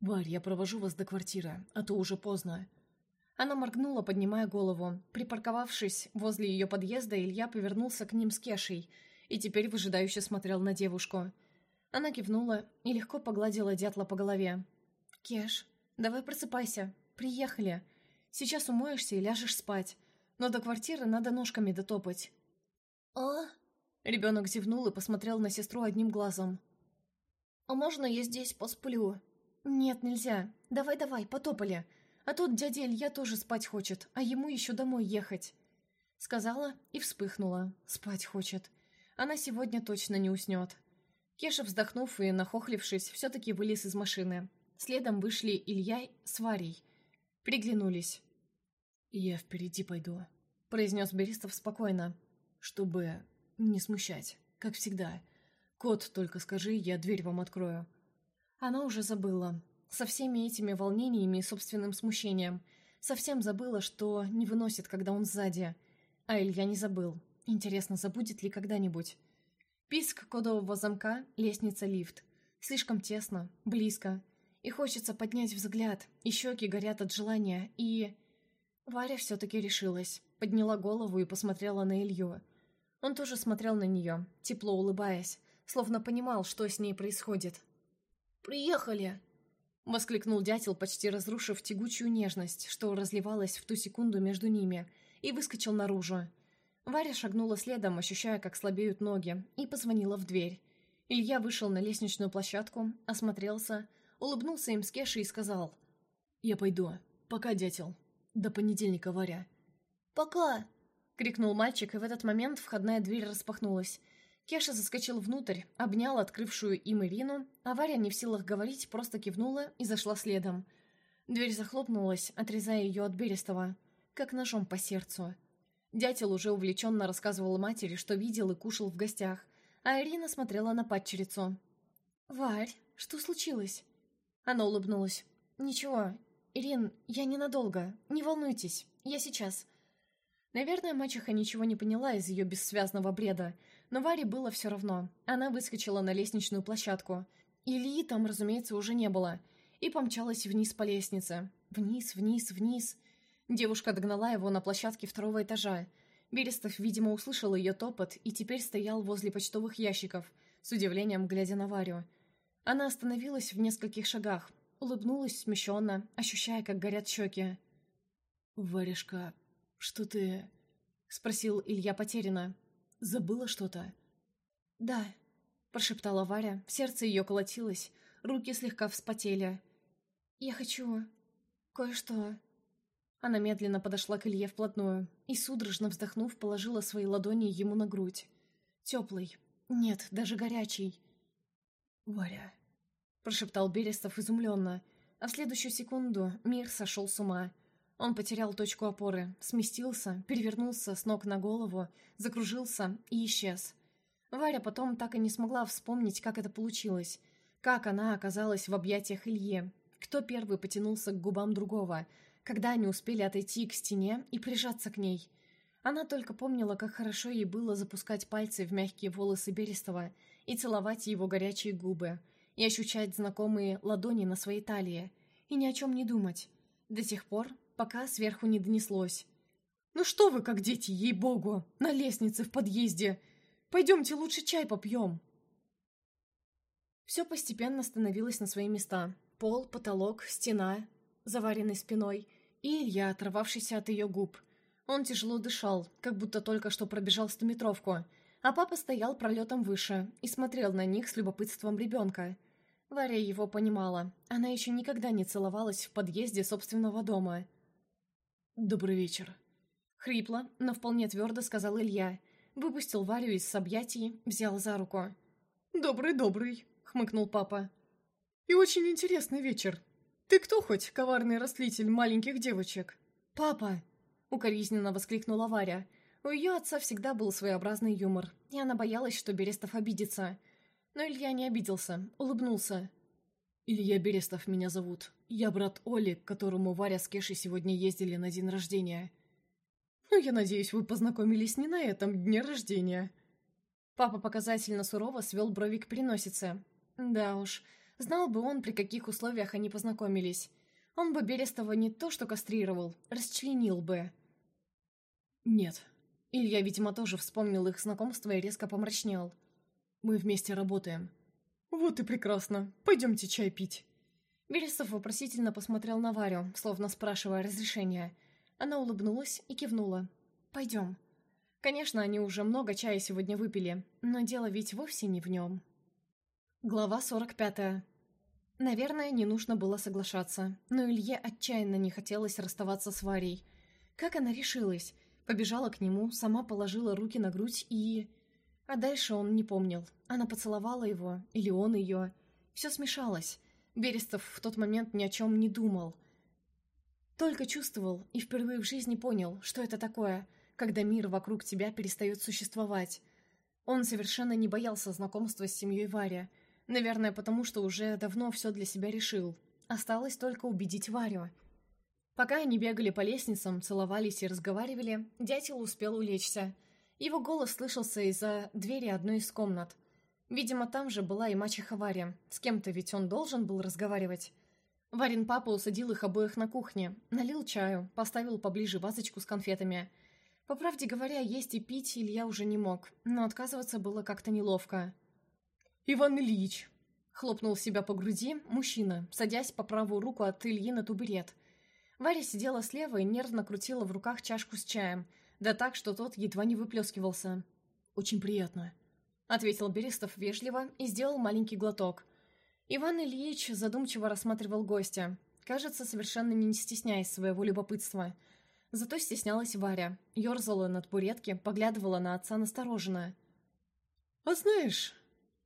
Варь, я провожу вас до квартиры, а то уже поздно. Она моргнула, поднимая голову. Припарковавшись возле ее подъезда, Илья повернулся к ним с Кешей и теперь выжидающе смотрел на девушку. Она кивнула и легко погладила дятла по голове. «Кеш, давай просыпайся. Приехали. Сейчас умоешься и ляжешь спать но до квартиры надо ножками дотопать». «А?» Ребенок зевнул и посмотрел на сестру одним глазом. «А можно я здесь посплю?» «Нет, нельзя. Давай-давай, потопали. А тут дядя Илья тоже спать хочет, а ему еще домой ехать». Сказала и вспыхнула. Спать хочет. Она сегодня точно не уснет. Кеша, вздохнув и нахохлившись, все-таки вылез из машины. Следом вышли Илья с Варей. Приглянулись. «Я впереди пойду», — произнес Берестов спокойно. «Чтобы не смущать, как всегда. Кот, только скажи, я дверь вам открою». Она уже забыла. Со всеми этими волнениями и собственным смущением. Совсем забыла, что не выносит, когда он сзади. А Илья не забыл. Интересно, забудет ли когда-нибудь? Писк кодового замка, лестница, лифт. Слишком тесно, близко. И хочется поднять взгляд, и щеки горят от желания, и... Варя все-таки решилась, подняла голову и посмотрела на Илью. Он тоже смотрел на нее, тепло улыбаясь, словно понимал, что с ней происходит. «Приехали!» — воскликнул дятел, почти разрушив тягучую нежность, что разливалась в ту секунду между ними, и выскочил наружу. Варя шагнула следом, ощущая, как слабеют ноги, и позвонила в дверь. Илья вышел на лестничную площадку, осмотрелся, улыбнулся им с Кешей и сказал «Я пойду. Пока, дятел. До понедельника, Варя». «Пока!» — крикнул мальчик, и в этот момент входная дверь распахнулась. Кеша заскочил внутрь, обнял открывшую им Ирину, а Варя, не в силах говорить, просто кивнула и зашла следом. Дверь захлопнулась, отрезая ее от Берестова, как ножом по сердцу. Дятел уже увлеченно рассказывал матери, что видел и кушал в гостях, а Ирина смотрела на падчерицу. «Варь, что случилось?» Она улыбнулась. «Ничего, Ирин, я ненадолго. Не волнуйтесь, я сейчас». Наверное, мачеха ничего не поняла из ее бессвязного бреда, но Варе было все равно. Она выскочила на лестничную площадку. Ильи там, разумеется, уже не было. И помчалась вниз по лестнице. Вниз, вниз, вниз. Девушка догнала его на площадке второго этажа. Берестов, видимо, услышал ее топот и теперь стоял возле почтовых ящиков, с удивлением глядя на Варю. Она остановилась в нескольких шагах, улыбнулась смущенно, ощущая, как горят щеки. «Варежка, что ты...» — спросил Илья потерянно. «Забыла что-то?» «Да», — прошептала Варя, сердце ее колотилось, руки слегка вспотели. «Я хочу... кое-что...» Она медленно подошла к Илье вплотную и, судорожно вздохнув, положила свои ладони ему на грудь. Теплый. Нет, даже горячий. «Варя...» — прошептал Берестов изумленно, а в следующую секунду мир сошел с ума — он потерял точку опоры, сместился, перевернулся с ног на голову, закружился и исчез. Варя потом так и не смогла вспомнить, как это получилось. Как она оказалась в объятиях Ильи. Кто первый потянулся к губам другого. Когда они успели отойти к стене и прижаться к ней. Она только помнила, как хорошо ей было запускать пальцы в мягкие волосы Берестова и целовать его горячие губы, и ощущать знакомые ладони на своей талии, и ни о чем не думать. До тех пор, пока сверху не донеслось. «Ну что вы, как дети, ей-богу, на лестнице в подъезде! Пойдемте лучше чай попьем!» Все постепенно становилось на свои места. Пол, потолок, стена, заваренный спиной, и Илья, оторвавшийся от ее губ. Он тяжело дышал, как будто только что пробежал стометровку, а папа стоял пролетом выше и смотрел на них с любопытством ребенка. Варя его понимала. Она еще никогда не целовалась в подъезде собственного дома. «Добрый вечер», — хрипло, но вполне твердо сказал Илья. Выпустил Варю из объятий, взял за руку. «Добрый-добрый», — хмыкнул папа. «И очень интересный вечер. Ты кто хоть, коварный растлитель маленьких девочек?» «Папа!» — укоризненно воскликнула Варя. У ее отца всегда был своеобразный юмор, и она боялась, что Берестов обидится. Но Илья не обиделся, улыбнулся. «Илья Берестов меня зовут. Я брат Оли, к которому Варя с Кешей сегодня ездили на день рождения». «Ну, я надеюсь, вы познакомились не на этом дне рождения». Папа показательно сурово свел брови к переносице. Да уж, знал бы он, при каких условиях они познакомились. Он бы Берестова не то что кастрировал, расчленил бы. «Нет». Илья, видимо, тоже вспомнил их знакомство и резко помрачнел. «Мы вместе работаем». «Вот и прекрасно. Пойдемте чай пить». Берестов вопросительно посмотрел на Варю, словно спрашивая разрешения. Она улыбнулась и кивнула. «Пойдем». Конечно, они уже много чая сегодня выпили, но дело ведь вовсе не в нем. Глава 45. Наверное, не нужно было соглашаться, но Илье отчаянно не хотелось расставаться с Варей. Как она решилась? Побежала к нему, сама положила руки на грудь и... А дальше он не помнил. Она поцеловала его, или он ее. Все смешалось. Берестов в тот момент ни о чем не думал. Только чувствовал и впервые в жизни понял, что это такое, когда мир вокруг тебя перестает существовать. Он совершенно не боялся знакомства с семьей Варя. Наверное, потому что уже давно все для себя решил. Осталось только убедить Варю. Пока они бегали по лестницам, целовались и разговаривали, дятел успел улечься. Его голос слышался из-за двери одной из комнат. Видимо, там же была и мачеха Варя. С кем-то ведь он должен был разговаривать. Варин папа усадил их обоих на кухне, налил чаю, поставил поближе вазочку с конфетами. По правде говоря, есть и пить Илья уже не мог, но отказываться было как-то неловко. «Иван Ильич!» — хлопнул себя по груди мужчина, садясь по правую руку от Ильи на табурет. Варя сидела слева и нервно крутила в руках чашку с чаем, да так, что тот едва не выплескивался. «Очень приятно», — ответил Берестов вежливо и сделал маленький глоток — Иван Ильич задумчиво рассматривал гостя, кажется, совершенно не стесняясь своего любопытства. Зато стеснялась Варя, ерзала над буретки, поглядывала на отца настороженно. «А знаешь...»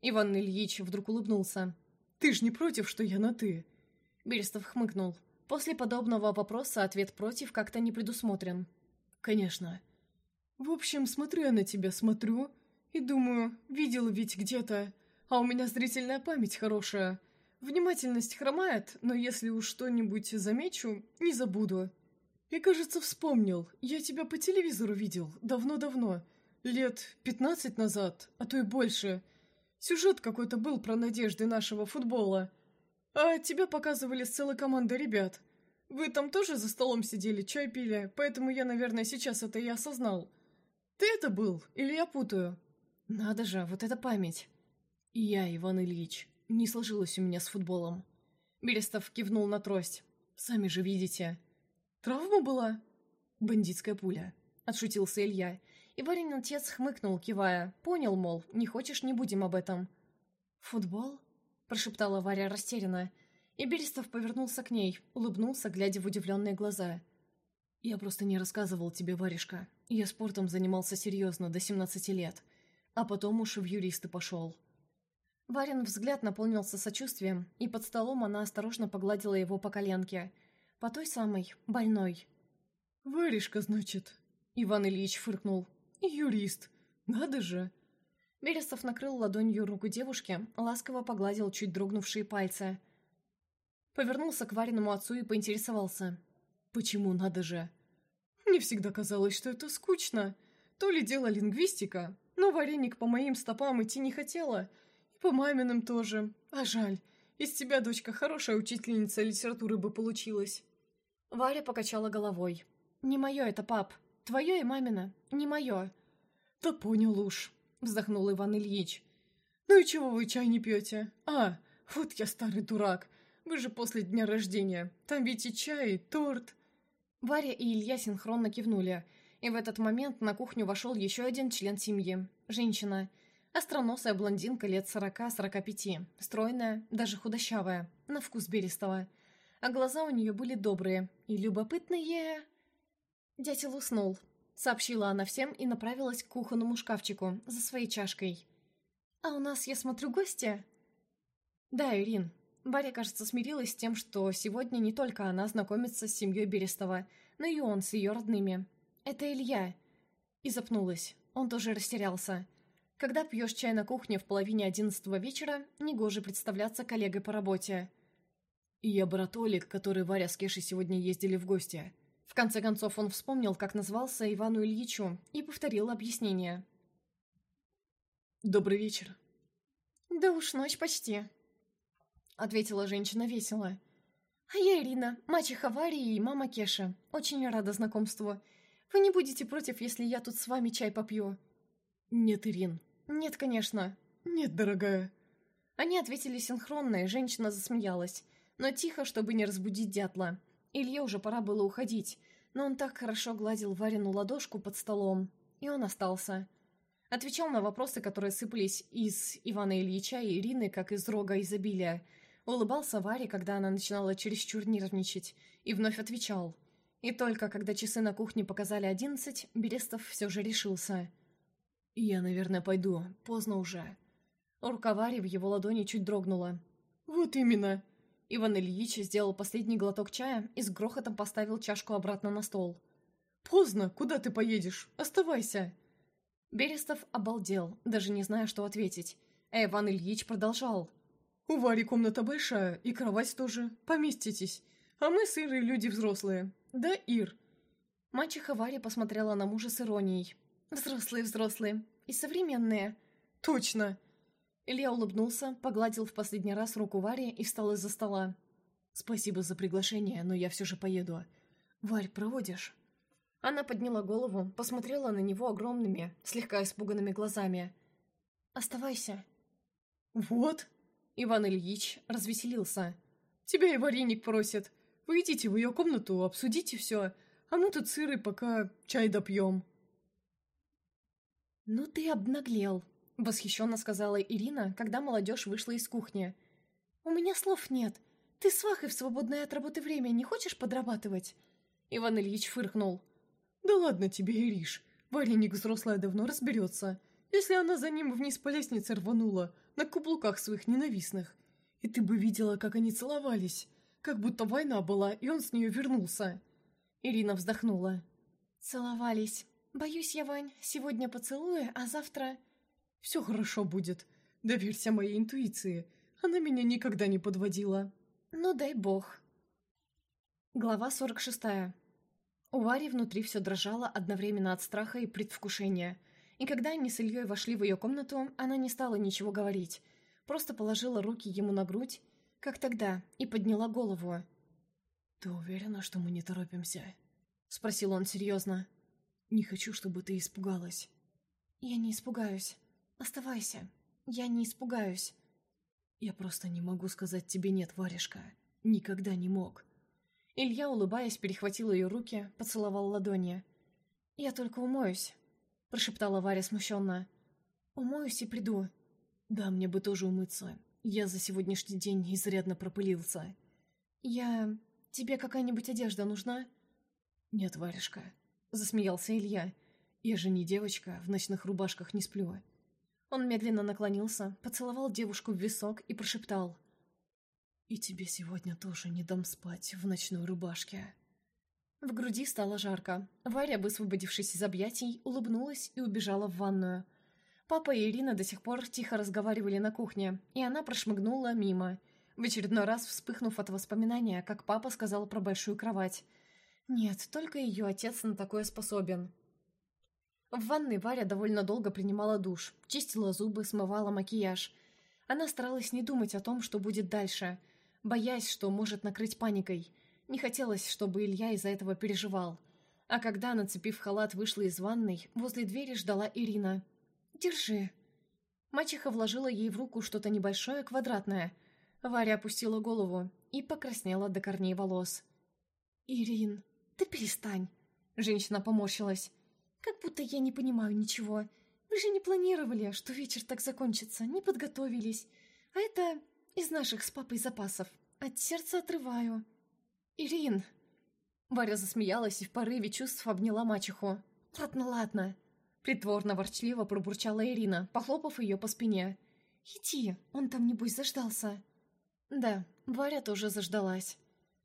Иван Ильич вдруг улыбнулся. «Ты ж не против, что я на «ты»?» Берестов хмыкнул. После подобного вопроса ответ против как-то не предусмотрен. «Конечно». «В общем, смотрю я на тебя, смотрю, и думаю, видел ведь где-то а у меня зрительная память хорошая. Внимательность хромает, но если уж что-нибудь замечу, не забуду. И, кажется, вспомнил. Я тебя по телевизору видел. Давно-давно. Лет пятнадцать назад, а то и больше. Сюжет какой-то был про надежды нашего футбола. А тебя показывали с целой командой ребят. Вы там тоже за столом сидели, чай пили, поэтому я, наверное, сейчас это и осознал. Ты это был? Или я путаю? Надо же, вот эта память. Я, Иван Ильич, не сложилось у меня с футболом. Берестов кивнул на трость. Сами же видите. Травма была? Бандитская пуля. Отшутился Илья. И Варин отец хмыкнул, кивая. Понял, мол, не хочешь, не будем об этом. «Футбол?» – прошептала Варя растерянно. И Берестов повернулся к ней, улыбнулся, глядя в удивленные глаза. «Я просто не рассказывал тебе, Варежка. Я спортом занимался серьезно, до 17 лет. А потом уж в юристы пошел». Варин взгляд наполнился сочувствием, и под столом она осторожно погладила его по коленке. По той самой, больной. «Варежка, значит?» Иван Ильич фыркнул. «Юрист. Надо же!» Берестов накрыл ладонью руку девушки, ласково погладил чуть дрогнувшие пальцы. Повернулся к Вариному отцу и поинтересовался. «Почему надо же?» «Мне всегда казалось, что это скучно. То ли дело лингвистика, вареник по моим стопам идти не хотела, по маминым тоже. А жаль. Из тебя, дочка, хорошая учительница литературы бы получилась. Варя покачала головой. «Не мое это, пап. Твое и мамина. Не мое». «Да понял уж», — вздохнул Иван Ильич. «Ну и чего вы чай не пьете? А, вот я старый дурак. Вы же после дня рождения. Там ведь и чай, и торт». Варя и Илья синхронно кивнули, и в этот момент на кухню вошел еще один член семьи. Женщина. Остроносая блондинка лет сорока-сорока пяти, стройная, даже худощавая, на вкус Берестова. А глаза у нее были добрые и любопытные... Дятел уснул, сообщила она всем и направилась к кухонному шкафчику за своей чашкой. «А у нас, я смотрю, гости?» «Да, Ирин». Варя, кажется, смирилась с тем, что сегодня не только она знакомится с семьей Берестова, но и он с ее родными. «Это Илья». И запнулась. Он тоже растерялся. Когда пьешь чай на кухне в половине одиннадцатого вечера, негоже представляться коллегой по работе. Я брат Олег, который Варя с Кешей сегодня ездили в гости. В конце концов он вспомнил, как назвался Ивану Ильичу, и повторил объяснение. «Добрый вечер». «Да уж ночь почти», — ответила женщина весело. «А я Ирина, мачеха Вари и мама Кеша. Очень рада знакомству. Вы не будете против, если я тут с вами чай попью?» «Нет, Ирин, «Нет, конечно». «Нет, дорогая». Они ответили синхронно, и женщина засмеялась. Но тихо, чтобы не разбудить дятла. Илье уже пора было уходить, но он так хорошо гладил Варину ладошку под столом. И он остался. Отвечал на вопросы, которые сыпались из Ивана Ильича и Ирины, как из рога изобилия. Улыбался Варе, когда она начинала чересчур нервничать, и вновь отвечал. И только когда часы на кухне показали одиннадцать, Берестов все же решился. «Я, наверное, пойду. Поздно уже». Рука Вари в его ладони чуть дрогнула. «Вот именно». Иван Ильич сделал последний глоток чая и с грохотом поставил чашку обратно на стол. «Поздно. Куда ты поедешь? Оставайся». Берестов обалдел, даже не зная, что ответить. А Иван Ильич продолжал. У Вари комната большая, и кровать тоже. Поместитесь. А мы с Ирой люди взрослые. Да, Ир?» Мачеха Варя посмотрела на мужа с иронией. «Взрослые, взрослые. И современные». «Точно!» Илья улыбнулся, погладил в последний раз руку Варе и встал из-за стола. «Спасибо за приглашение, но я все же поеду. Варь, проводишь?» Она подняла голову, посмотрела на него огромными, слегка испуганными глазами. «Оставайся». «Вот!» Иван Ильич развеселился. «Тебя и вареник просит. Вы идите в ее комнату, обсудите все, а мы тут сыры пока чай допьем». «Ну ты обнаглел», — восхищенно сказала Ирина, когда молодежь вышла из кухни. «У меня слов нет. Ты с Вахой в свободное от работы время не хочешь подрабатывать?» Иван Ильич фыркнул. «Да ладно тебе, Ириш. Вареник взрослая давно разберется. Если она за ним вниз по лестнице рванула, на каблуках своих ненавистных. И ты бы видела, как они целовались. Как будто война была, и он с нее вернулся». Ирина вздохнула. «Целовались. Боюсь я, Вань, сегодня поцелую, а завтра...» «Все хорошо будет. Доверься моей интуиции. Она меня никогда не подводила». «Ну, дай бог». Глава 46. У Вари внутри все дрожало одновременно от страха и предвкушения. И когда они с Ильей вошли в ее комнату, она не стала ничего говорить. Просто положила руки ему на грудь, как тогда, и подняла голову. «Ты уверена, что мы не торопимся?» — спросил он серьезно. «Не хочу, чтобы ты испугалась». «Я не испугаюсь. Оставайся. Я не испугаюсь». «Я просто не могу сказать тебе «нет», варежка. Никогда не мог». Илья, улыбаясь, перехватил ее руки, поцеловал ладони. «Я только умоюсь», — прошептала Варя смущенно. «Умоюсь и приду». «Да, мне бы тоже умыться. Я за сегодняшний день изрядно пропылился». «Я... Тебе какая-нибудь одежда нужна?» «Нет, варежка», — засмеялся Илья. «Я же не девочка, в ночных рубашках не сплю». Он медленно наклонился, поцеловал девушку в висок и прошептал. «И тебе сегодня тоже не дам спать в ночной рубашке». В груди стало жарко. Варя, высвободившись из объятий, улыбнулась и убежала в ванную. Папа и Ирина до сих пор тихо разговаривали на кухне, и она прошмыгнула мимо, в очередной раз вспыхнув от воспоминания, как папа сказал про большую кровать. Нет, только ее отец на такое способен. В ванной Варя довольно долго принимала душ, чистила зубы, смывала макияж. Она старалась не думать о том, что будет дальше – боясь, что может накрыть паникой. Не хотелось, чтобы Илья из-за этого переживал. А когда, нацепив халат, вышла из ванной, возле двери ждала Ирина. «Держи». Мачеха вложила ей в руку что-то небольшое, квадратное. Варя опустила голову и покраснела до корней волос. «Ирин, ты перестань!» Женщина поморщилась. «Как будто я не понимаю ничего. Мы же не планировали, что вечер так закончится, не подготовились. А это из наших с папой запасов. От сердца отрываю. Ирин!» Варя засмеялась и в порыве чувств обняла мачеху. «Ладно, ладно!» Притворно-ворчливо пробурчала Ирина, похлопав ее по спине. «Иди, он там, небось, заждался». Да, Варя тоже заждалась.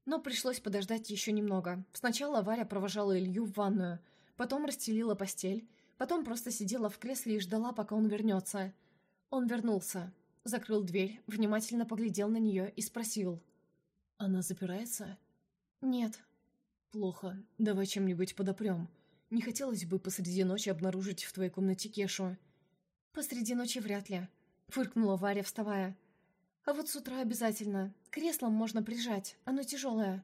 Но пришлось подождать еще немного. Сначала Варя провожала Илью в ванную, потом расстелила постель, потом просто сидела в кресле и ждала, пока он вернется. Он вернулся закрыл дверь, внимательно поглядел на нее и спросил. «Она запирается?» «Нет». «Плохо. Давай чем-нибудь подопрем. Не хотелось бы посреди ночи обнаружить в твоей комнате Кешу». «Посреди ночи вряд ли», — фыркнула Варя, вставая. «А вот с утра обязательно. Креслом можно прижать, оно тяжелое».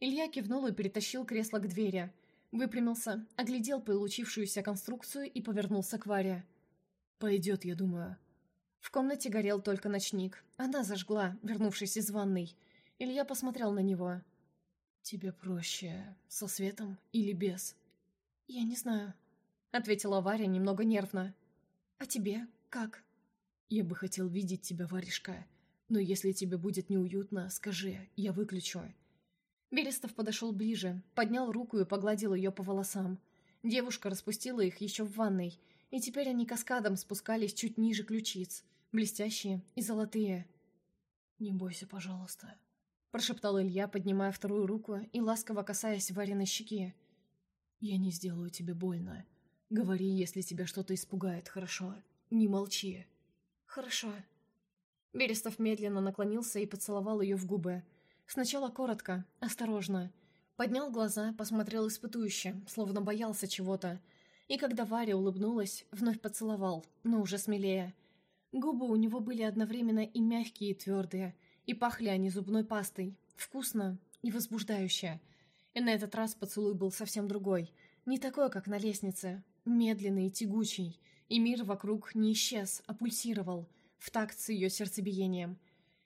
Илья кивнул и перетащил кресло к двери. Выпрямился, оглядел получившуюся конструкцию и повернулся к Варе. «Пойдет, я думаю». В комнате горел только ночник. Она зажгла, вернувшись из ванной. Илья посмотрел на него. «Тебе проще со светом или без?» «Я не знаю», — ответила Варя немного нервно. «А тебе как?» «Я бы хотел видеть тебя, варежка. Но если тебе будет неуютно, скажи, я выключу». Берестов подошел ближе, поднял руку и погладил ее по волосам. Девушка распустила их еще в ванной, и теперь они каскадом спускались чуть ниже ключиц, блестящие и золотые. «Не бойся, пожалуйста», — прошептал Илья, поднимая вторую руку и ласково касаясь Вариной щеки. «Я не сделаю тебе больно. Говори, если тебя что-то испугает, хорошо? Не молчи». «Хорошо». Берестов медленно наклонился и поцеловал ее в губы. Сначала коротко, осторожно. Поднял глаза, посмотрел испытующе, словно боялся чего-то. И когда Варя улыбнулась, вновь поцеловал, но уже смелее. Губы у него были одновременно и мягкие, и твердые, и пахли они зубной пастой. Вкусно и возбуждающе. И на этот раз поцелуй был совсем другой. Не такой, как на лестнице. Медленный и тягучий. И мир вокруг не исчез, а пульсировал, в такт с ее сердцебиением.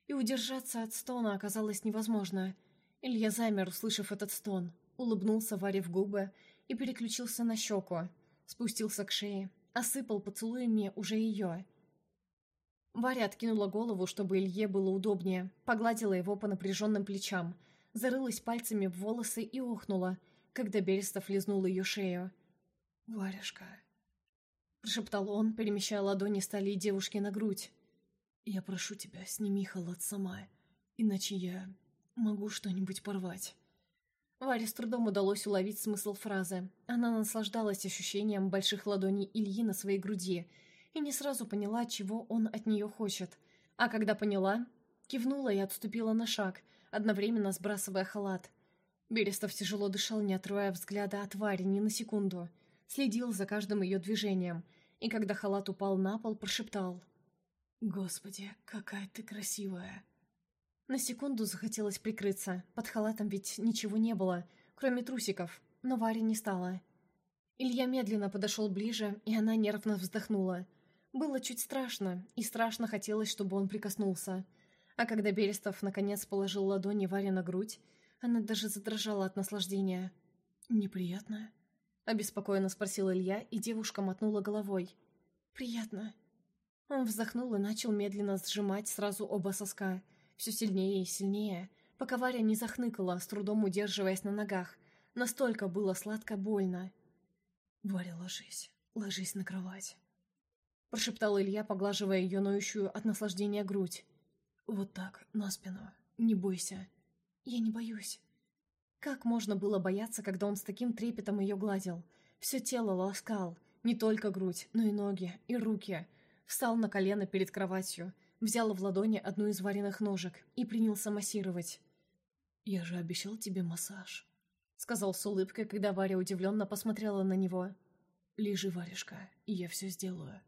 И удержаться от стона оказалось невозможно. Илья замер, услышав этот стон, улыбнулся Варе в губы и переключился на щеку. Спустился к шее, осыпал поцелуями уже ее. Варя откинула голову, чтобы Илье было удобнее, погладила его по напряженным плечам, зарылась пальцами в волосы и охнула, когда Берестов лизнул ее шею. «Варежка», — прошептал он, перемещая ладони стали девушки на грудь. «Я прошу тебя, сними халат сама, иначе я могу что-нибудь порвать». Варе с трудом удалось уловить смысл фразы. Она наслаждалась ощущением больших ладоней Ильи на своей груди и не сразу поняла, чего он от нее хочет. А когда поняла, кивнула и отступила на шаг, одновременно сбрасывая халат. Берестов тяжело дышал, не отрывая взгляда от Вари ни на секунду. Следил за каждым ее движением, и когда халат упал на пол, прошептал. «Господи, какая ты красивая!» На секунду захотелось прикрыться. Под халатом ведь ничего не было, кроме трусиков, но Варя не стала. Илья медленно подошел ближе, и она нервно вздохнула. Было чуть страшно, и страшно хотелось, чтобы он прикоснулся. А когда Берестов наконец положил ладони Варе на грудь, она даже задрожала от наслаждения. «Неприятно?» — обеспокоенно спросил Илья, и девушка мотнула головой. «Приятно». Он вздохнул и начал медленно сжимать сразу оба соска, все сильнее и сильнее, пока Варя не захныкала, с трудом удерживаясь на ногах. Настолько было сладко больно. «Варя, ложись, ложись на кровать», — прошептал Илья, поглаживая ее ноющую от наслаждения грудь. «Вот так, на спину. Не бойся». «Я не боюсь». Как можно было бояться, когда он с таким трепетом ее гладил? Все тело ласкал, не только грудь, но и ноги, и руки. Встал на колено перед кроватью, взял в ладони одну из вареных ножек и принялся массировать. «Я же обещал тебе массаж», — сказал с улыбкой, когда Варя удивленно посмотрела на него. «Лежи, варежка, и я все сделаю».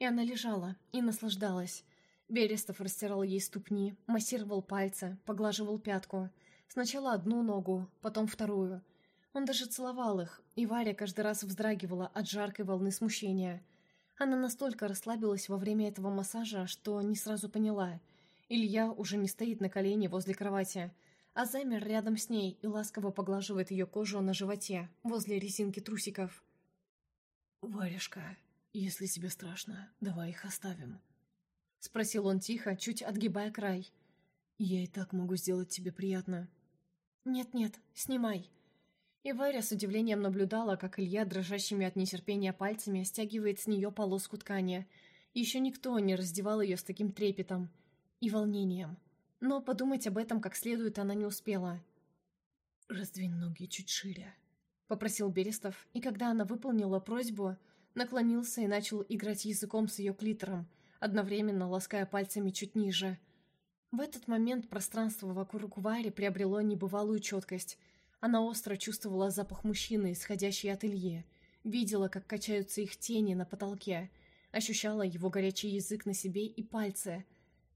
И она лежала и наслаждалась. Берестов растирал ей ступни, массировал пальцы, поглаживал пятку. Сначала одну ногу, потом вторую. Он даже целовал их, и Варя каждый раз вздрагивала от жаркой волны смущения — она настолько расслабилась во время этого массажа, что не сразу поняла. Илья уже не стоит на колене возле кровати, а замер рядом с ней и ласково поглаживает ее кожу на животе, возле резинки трусиков. «Варежка, если тебе страшно, давай их оставим», — спросил он тихо, чуть отгибая край. «Я и так могу сделать тебе приятно». «Нет-нет, снимай», и Варя с удивлением наблюдала, как Илья дрожащими от нетерпения пальцами стягивает с нее полоску ткани. Еще никто не раздевал ее с таким трепетом и волнением. Но подумать об этом как следует она не успела. «Раздвинь ноги чуть шире», — попросил Берестов, и когда она выполнила просьбу, наклонился и начал играть языком с ее клитором, одновременно лаская пальцами чуть ниже. В этот момент пространство вокруг Вари приобрело небывалую четкость — она остро чувствовала запах мужчины, исходящий от Ильи, видела, как качаются их тени на потолке, ощущала его горячий язык на себе и пальцы.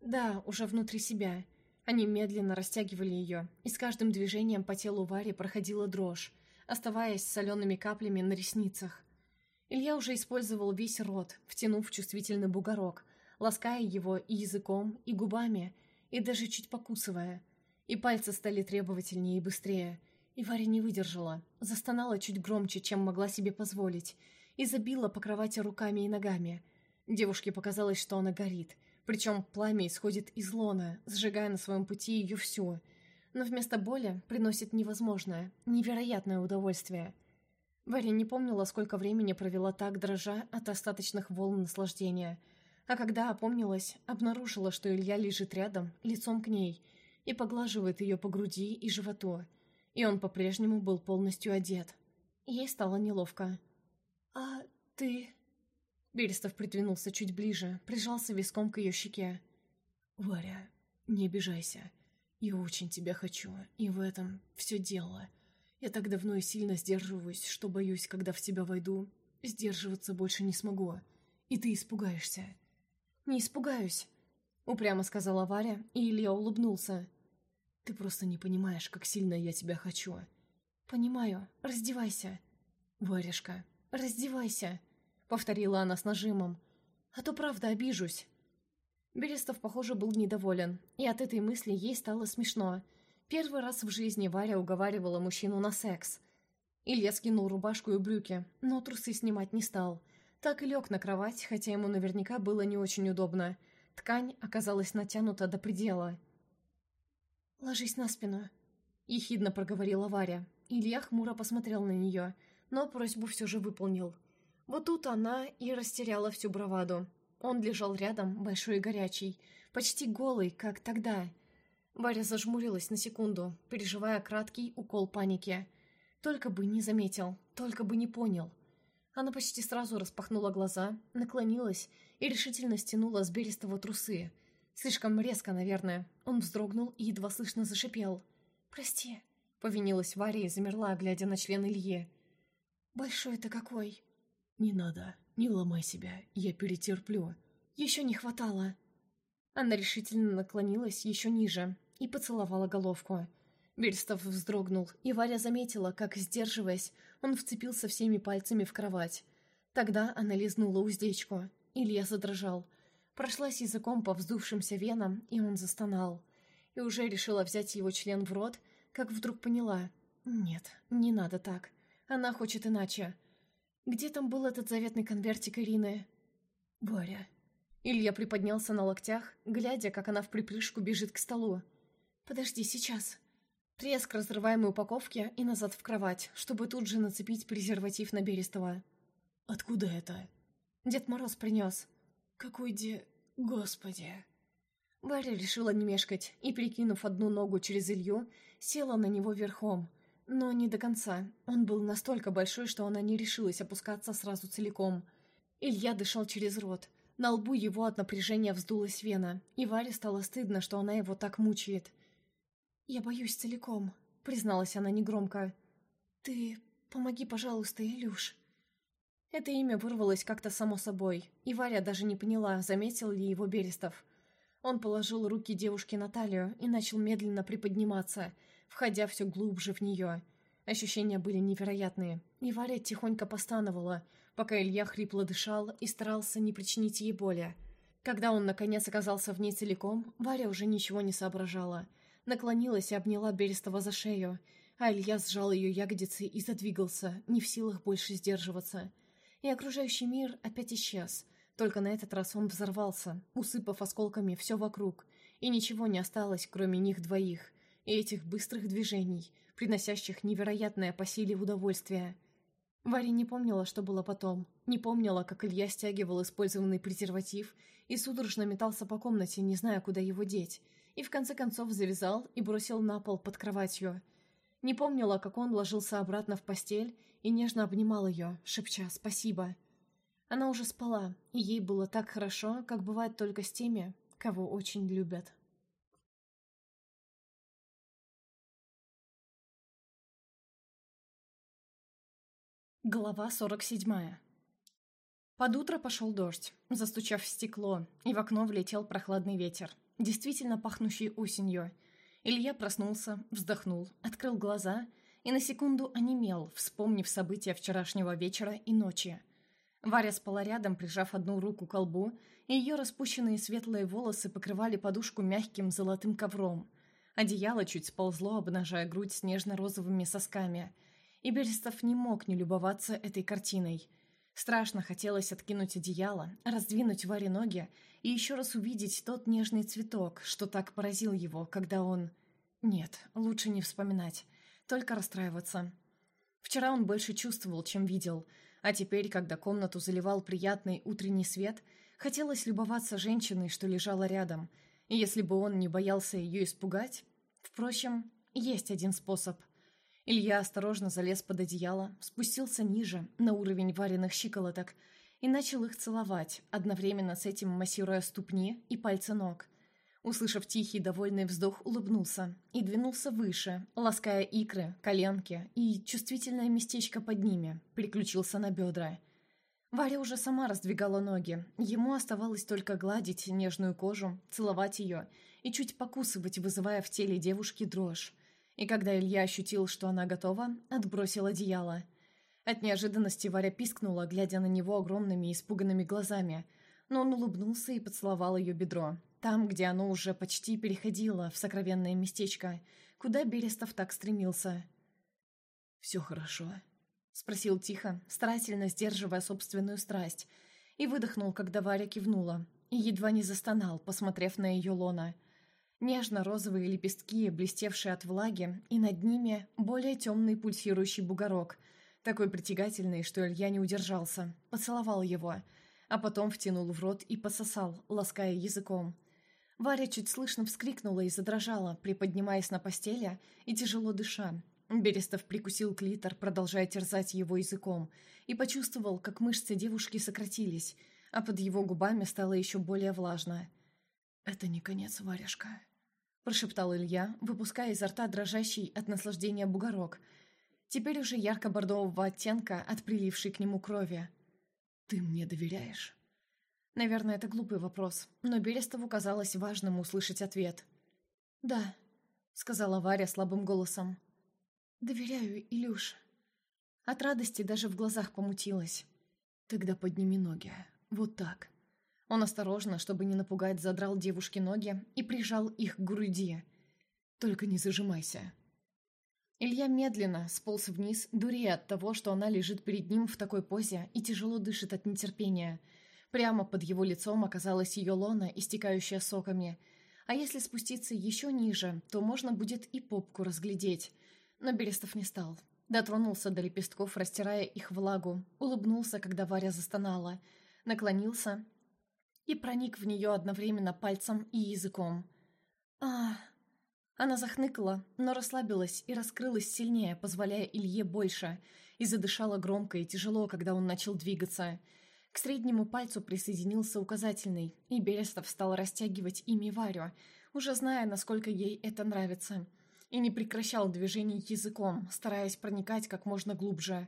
Да, уже внутри себя. Они медленно растягивали ее, и с каждым движением по телу Вари проходила дрожь, оставаясь солеными каплями на ресницах. Илья уже использовал весь рот, втянув чувствительный бугорок, лаская его и языком, и губами, и даже чуть покусывая. И пальцы стали требовательнее и быстрее — и Варя не выдержала, застонала чуть громче, чем могла себе позволить, и забила по кровати руками и ногами. Девушке показалось, что она горит, причем пламя исходит из лона, сжигая на своем пути ее всю. Но вместо боли приносит невозможное, невероятное удовольствие. Варя не помнила, сколько времени провела так, дрожа от остаточных волн наслаждения. А когда опомнилась, обнаружила, что Илья лежит рядом, лицом к ней, и поглаживает ее по груди и животу – и он по-прежнему был полностью одет. Ей стало неловко. «А ты...» Берестов придвинулся чуть ближе, прижался виском к ее щеке. Варя, не обижайся. Я очень тебя хочу, и в этом все дело. Я так давно и сильно сдерживаюсь, что боюсь, когда в тебя войду, сдерживаться больше не смогу. И ты испугаешься. «Не испугаюсь», — упрямо сказала Варя, и Илья улыбнулся. «Ты просто не понимаешь, как сильно я тебя хочу». «Понимаю. Раздевайся». «Варежка». «Раздевайся», — повторила она с нажимом. «А то правда обижусь». Берестов, похоже, был недоволен, и от этой мысли ей стало смешно. Первый раз в жизни Варя уговаривала мужчину на секс. Илья скинул рубашку и брюки, но трусы снимать не стал. Так и лег на кровать, хотя ему наверняка было не очень удобно. Ткань оказалась натянута до предела. «Ложись на спину», — ехидно проговорила Варя. Илья хмуро посмотрел на нее, но просьбу все же выполнил. Вот тут она и растеряла всю браваду. Он лежал рядом, большой и горячий, почти голый, как тогда. Варя зажмурилась на секунду, переживая краткий укол паники. Только бы не заметил, только бы не понял. Она почти сразу распахнула глаза, наклонилась и решительно стянула с берестого трусы. Слишком резко, наверное. Он вздрогнул и едва слышно зашипел. «Прости», — повинилась Варя и замерла, глядя на член Ильи. «Большой ты какой!» «Не надо», «Не ломай себя, я перетерплю». «Еще не хватало». Она решительно наклонилась еще ниже и поцеловала головку. Берестов вздрогнул, и Варя заметила, как, сдерживаясь, он вцепился всеми пальцами в кровать. Тогда она лизнула уздечку. Илья задрожал. Прошлась языком по вздувшимся венам, и он застонал. И уже решила взять его член в рот, как вдруг поняла. Нет, не надо так. Она хочет иначе. Где там был этот заветный конвертик Ирины? Боря. Илья приподнялся на локтях, глядя, как она в припрыжку бежит к столу. «Подожди, сейчас». Треск разрываемой упаковки и назад в кровать, чтобы тут же нацепить презерватив на Берестова. «Откуда это?» Дед Мороз принес. «Какой де... Господи!» Варя решила не мешкать и, перекинув одну ногу через Илью, села на него верхом – но не до конца. Он был настолько большой, что она не решилась опускаться сразу целиком. Илья дышал через рот. На лбу его от напряжения вздулась вена, и Варе стало стыдно, что она его так мучает. «Я боюсь целиком», — призналась она негромко. «Ты помоги, пожалуйста, Илюш». Это имя вырвалось как-то само собой, и Варя даже не поняла, заметил ли его Берестов. Он положил руки девушке на талию и начал медленно приподниматься — входя все глубже в нее. Ощущения были невероятные, и Варя тихонько постановала, пока Илья хрипло дышал и старался не причинить ей боли. Когда он, наконец, оказался в ней целиком, Варя уже ничего не соображала. Наклонилась и обняла Берестова за шею, а Илья сжал ее ягодицы и задвигался, не в силах больше сдерживаться. И окружающий мир опять исчез. Только на этот раз он взорвался, усыпав осколками все вокруг, и ничего не осталось, кроме них двоих — и этих быстрых движений, приносящих невероятное по силе удовольствие. Варя не помнила, что было потом, не помнила, как Илья стягивал использованный презерватив и судорожно метался по комнате, не зная, куда его деть, и в конце концов завязал и бросил на пол под кроватью. Не помнила, как он ложился обратно в постель и нежно обнимал ее, шепча «спасибо». Она уже спала, и ей было так хорошо, как бывает только с теми, кого очень любят. Глава 47 Под утро пошел дождь, застучав в стекло, и в окно влетел прохладный ветер, действительно пахнущий осенью. Илья проснулся, вздохнул, открыл глаза и на секунду онемел, вспомнив события вчерашнего вечера и ночи. Варя спала рядом, прижав одну руку к колбу, и ее распущенные светлые волосы покрывали подушку мягким золотым ковром. Одеяло чуть сползло, обнажая грудь с нежно-розовыми сосками – и Берестов не мог не любоваться этой картиной. Страшно хотелось откинуть одеяло, раздвинуть Варе ноги и еще раз увидеть тот нежный цветок, что так поразил его, когда он... Нет, лучше не вспоминать, только расстраиваться. Вчера он больше чувствовал, чем видел, а теперь, когда комнату заливал приятный утренний свет, хотелось любоваться женщиной, что лежала рядом, и если бы он не боялся ее испугать... Впрочем, есть один способ — Илья осторожно залез под одеяло, спустился ниже, на уровень вареных щиколоток, и начал их целовать, одновременно с этим массируя ступни и пальцы ног. Услышав тихий, довольный вздох, улыбнулся и двинулся выше, лаская икры, коленки и чувствительное местечко под ними, переключился на бедра. Варя уже сама раздвигала ноги, ему оставалось только гладить нежную кожу, целовать ее и чуть покусывать, вызывая в теле девушки дрожь. И когда Илья ощутил, что она готова, отбросил одеяло. От неожиданности Варя пискнула, глядя на него огромными испуганными глазами, но он улыбнулся и поцеловал ее бедро, там, где оно уже почти переходило в сокровенное местечко, куда Берестов так стремился. «Все хорошо?» — спросил тихо, старательно сдерживая собственную страсть, и выдохнул, когда Варя кивнула, и едва не застонал, посмотрев на ее лона. Нежно-розовые лепестки, блестевшие от влаги, и над ними более темный пульсирующий бугорок, такой притягательный, что Илья не удержался, поцеловал его, а потом втянул в рот и пососал, лаская языком — Варя чуть слышно вскрикнула и задрожала, приподнимаясь на постели и тяжело дыша. Берестов прикусил клитор, продолжая терзать его языком, и почувствовал, как мышцы девушки сократились, а под его губами стало еще более влажно. «Это не конец, Варежка», — прошептал Илья, выпуская изо рта дрожащий от наслаждения бугорок, теперь уже ярко-бордового оттенка от прилившей к нему крови. «Ты мне доверяешь?» Наверное, это глупый вопрос, но Берестову казалось важным услышать ответ. «Да», — сказала Варя слабым голосом. «Доверяю, Илюш». От радости даже в глазах помутилась. «Тогда подними ноги. Вот так». Он осторожно, чтобы не напугать, задрал девушке ноги и прижал их к груди. «Только не зажимайся». Илья медленно сполз вниз, дурея от того, что она лежит перед ним в такой позе и тяжело дышит от нетерпения — Прямо под его лицом оказалась ее лона, истекающая соками. А если спуститься еще ниже, то можно будет и попку разглядеть. Но Берестов не стал. Дотронулся до лепестков, растирая их влагу. Улыбнулся, когда Варя застонала. Наклонился и проник в нее одновременно пальцем и языком. а Она захныкала, но расслабилась и раскрылась сильнее, позволяя Илье больше, и задышала громко и тяжело, когда он начал двигаться – к среднему пальцу присоединился указательный, и Берестов стал растягивать ими Варю, уже зная, насколько ей это нравится, и не прекращал движений языком, стараясь проникать как можно глубже.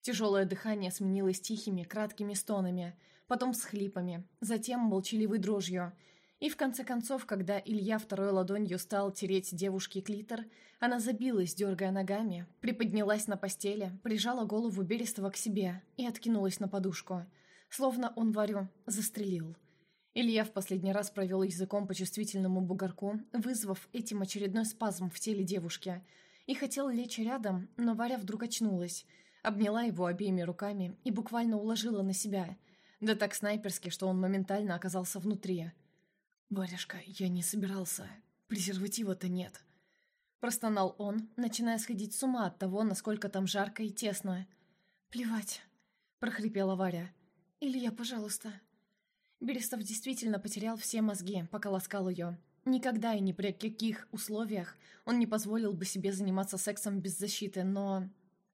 Тяжелое дыхание сменилось тихими, краткими стонами, потом с хлипами, затем молчаливой дрожью. И в конце концов, когда Илья второй ладонью стал тереть девушке клитор, она забилась, дергая ногами, приподнялась на постели, прижала голову Берестова к себе и откинулась на подушку – словно он Варю застрелил. Илья в последний раз провел языком по чувствительному бугорку, вызвав этим очередной спазм в теле девушки, и хотел лечь рядом, но Варя вдруг очнулась, обняла его обеими руками и буквально уложила на себя, да так снайперски, что он моментально оказался внутри. «Варежка, я не собирался. Презерватива-то нет», Простонал он, начиная сходить с ума от того, насколько там жарко и тесно. «Плевать», — прохрипела Варя. «Илья, пожалуйста». Берестов действительно потерял все мозги, пока ласкал ее. Никогда и ни при каких условиях он не позволил бы себе заниматься сексом без защиты, но...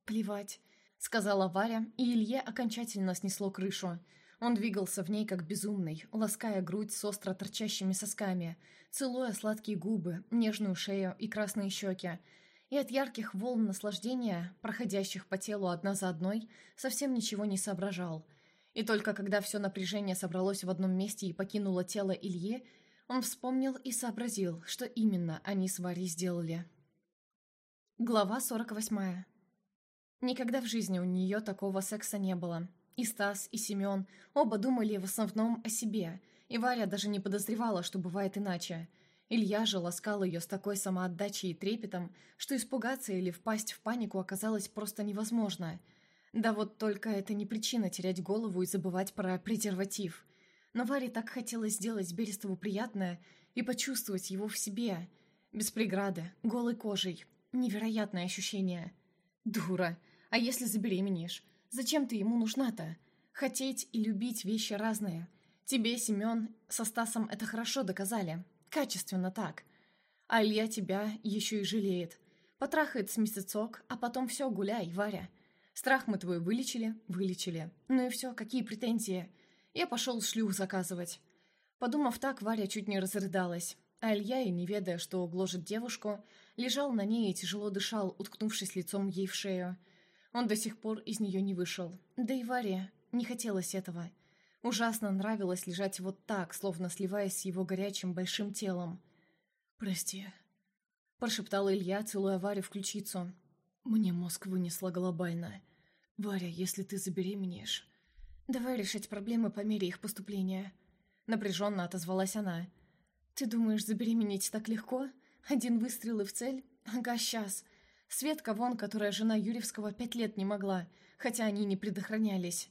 «Плевать», — сказала Варя, и Илье окончательно снесло крышу. Он двигался в ней как безумный, лаская грудь с остро торчащими сосками, целуя сладкие губы, нежную шею и красные щеки. И от ярких волн наслаждения, проходящих по телу одна за одной, совсем ничего не соображал — и только когда все напряжение собралось в одном месте и покинуло тело Ильи, он вспомнил и сообразил, что именно они с Варей сделали. Глава 48. Никогда в жизни у нее такого секса не было. И Стас, и Семен оба думали в основном о себе, и Варя даже не подозревала, что бывает иначе. Илья же ласкал ее с такой самоотдачей и трепетом, что испугаться или впасть в панику оказалось просто невозможно – да вот только это не причина терять голову и забывать про презерватив. Но Варе так хотелось сделать Берестову приятное и почувствовать его в себе. Без преграды, голой кожей. Невероятное ощущение. Дура. А если забеременеешь? Зачем ты ему нужна-то? Хотеть и любить вещи разные. Тебе, Семен, со Стасом это хорошо доказали. Качественно так. А Илья тебя еще и жалеет. Потрахает с месяцок, а потом все, гуляй, Варя. Страх мы твой вылечили? Вылечили. Ну и все, какие претензии? Я пошел шлюх заказывать. Подумав так, Варя чуть не разрыдалась. а Илья, и не ведая, что гложет девушку, лежал на ней и тяжело дышал, уткнувшись лицом ей в шею. Он до сих пор из нее не вышел. Да и Варе не хотелось этого. Ужасно нравилось лежать вот так, словно сливаясь с его горячим большим телом. «Прости», — прошептал Илья, целуя Варю в ключицу. «Мне мозг вынесло глобально. Варя, если ты забеременеешь...» «Давай решать проблемы по мере их поступления», — напряженно отозвалась она. «Ты думаешь, забеременеть так легко? Один выстрел и в цель? Ага, сейчас. Светка вон, которая жена Юрьевского, пять лет не могла, хотя они не предохранялись».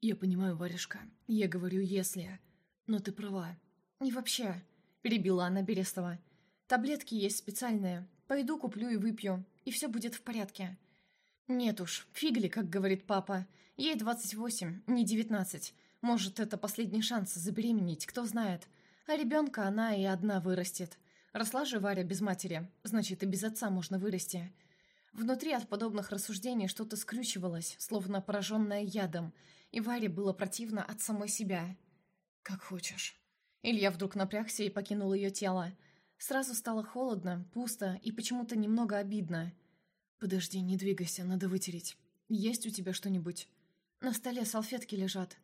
«Я понимаю, Варежка. Я говорю «если». Но ты права». «И вообще», — перебила она Берестова, — «таблетки есть специальные. Пойду куплю и выпью, и все будет в порядке». «Нет уж, фигли, как говорит папа. Ей двадцать восемь, не девятнадцать. Может, это последний шанс забеременеть, кто знает. А ребенка она и одна вырастет. Росла же Варя без матери, значит, и без отца можно вырасти». Внутри от подобных рассуждений что-то скрючивалось, словно пораженное ядом, и Варе было противно от самой себя. «Как хочешь». Илья вдруг напрягся и покинул ее тело. Сразу стало холодно, пусто и почему-то немного обидно. «Подожди, не двигайся, надо вытереть. Есть у тебя что-нибудь?» «На столе салфетки лежат».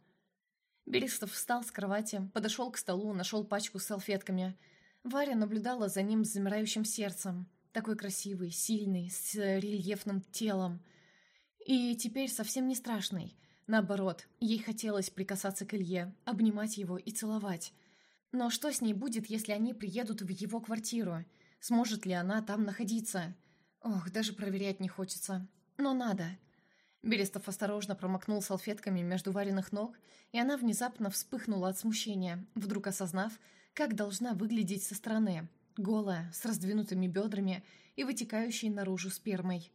Берестов встал с кровати, подошел к столу, нашел пачку с салфетками. Варя наблюдала за ним с замирающим сердцем. Такой красивый, сильный, с рельефным телом. И теперь совсем не страшный – Наоборот, ей хотелось прикасаться к Илье, обнимать его и целовать. Но что с ней будет, если они приедут в его квартиру? Сможет ли она там находиться? Ох, даже проверять не хочется. Но надо. Берестов осторожно промокнул салфетками между вареных ног, и она внезапно вспыхнула от смущения, вдруг осознав, как должна выглядеть со стороны, голая, с раздвинутыми бедрами и вытекающей наружу спермой.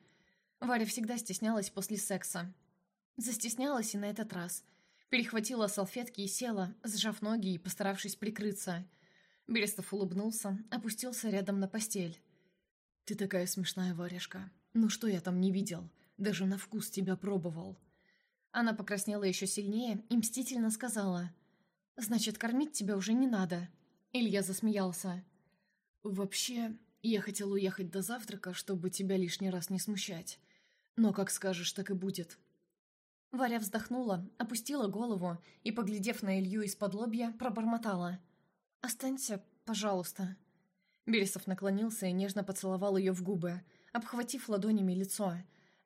Варя всегда стеснялась после секса, Застеснялась и на этот раз. Перехватила салфетки и села, сжав ноги и постаравшись прикрыться. Берестов улыбнулся, опустился рядом на постель. «Ты такая смешная, варежка. Ну что я там не видел? Даже на вкус тебя пробовал». Она покраснела еще сильнее и мстительно сказала. «Значит, кормить тебя уже не надо». Илья засмеялся. «Вообще, я хотел уехать до завтрака, чтобы тебя лишний раз не смущать. Но как скажешь, так и будет. Варя вздохнула, опустила голову и, поглядев на Илью из-под лобья, пробормотала. «Останься, пожалуйста». Бересов наклонился и нежно поцеловал ее в губы, обхватив ладонями лицо,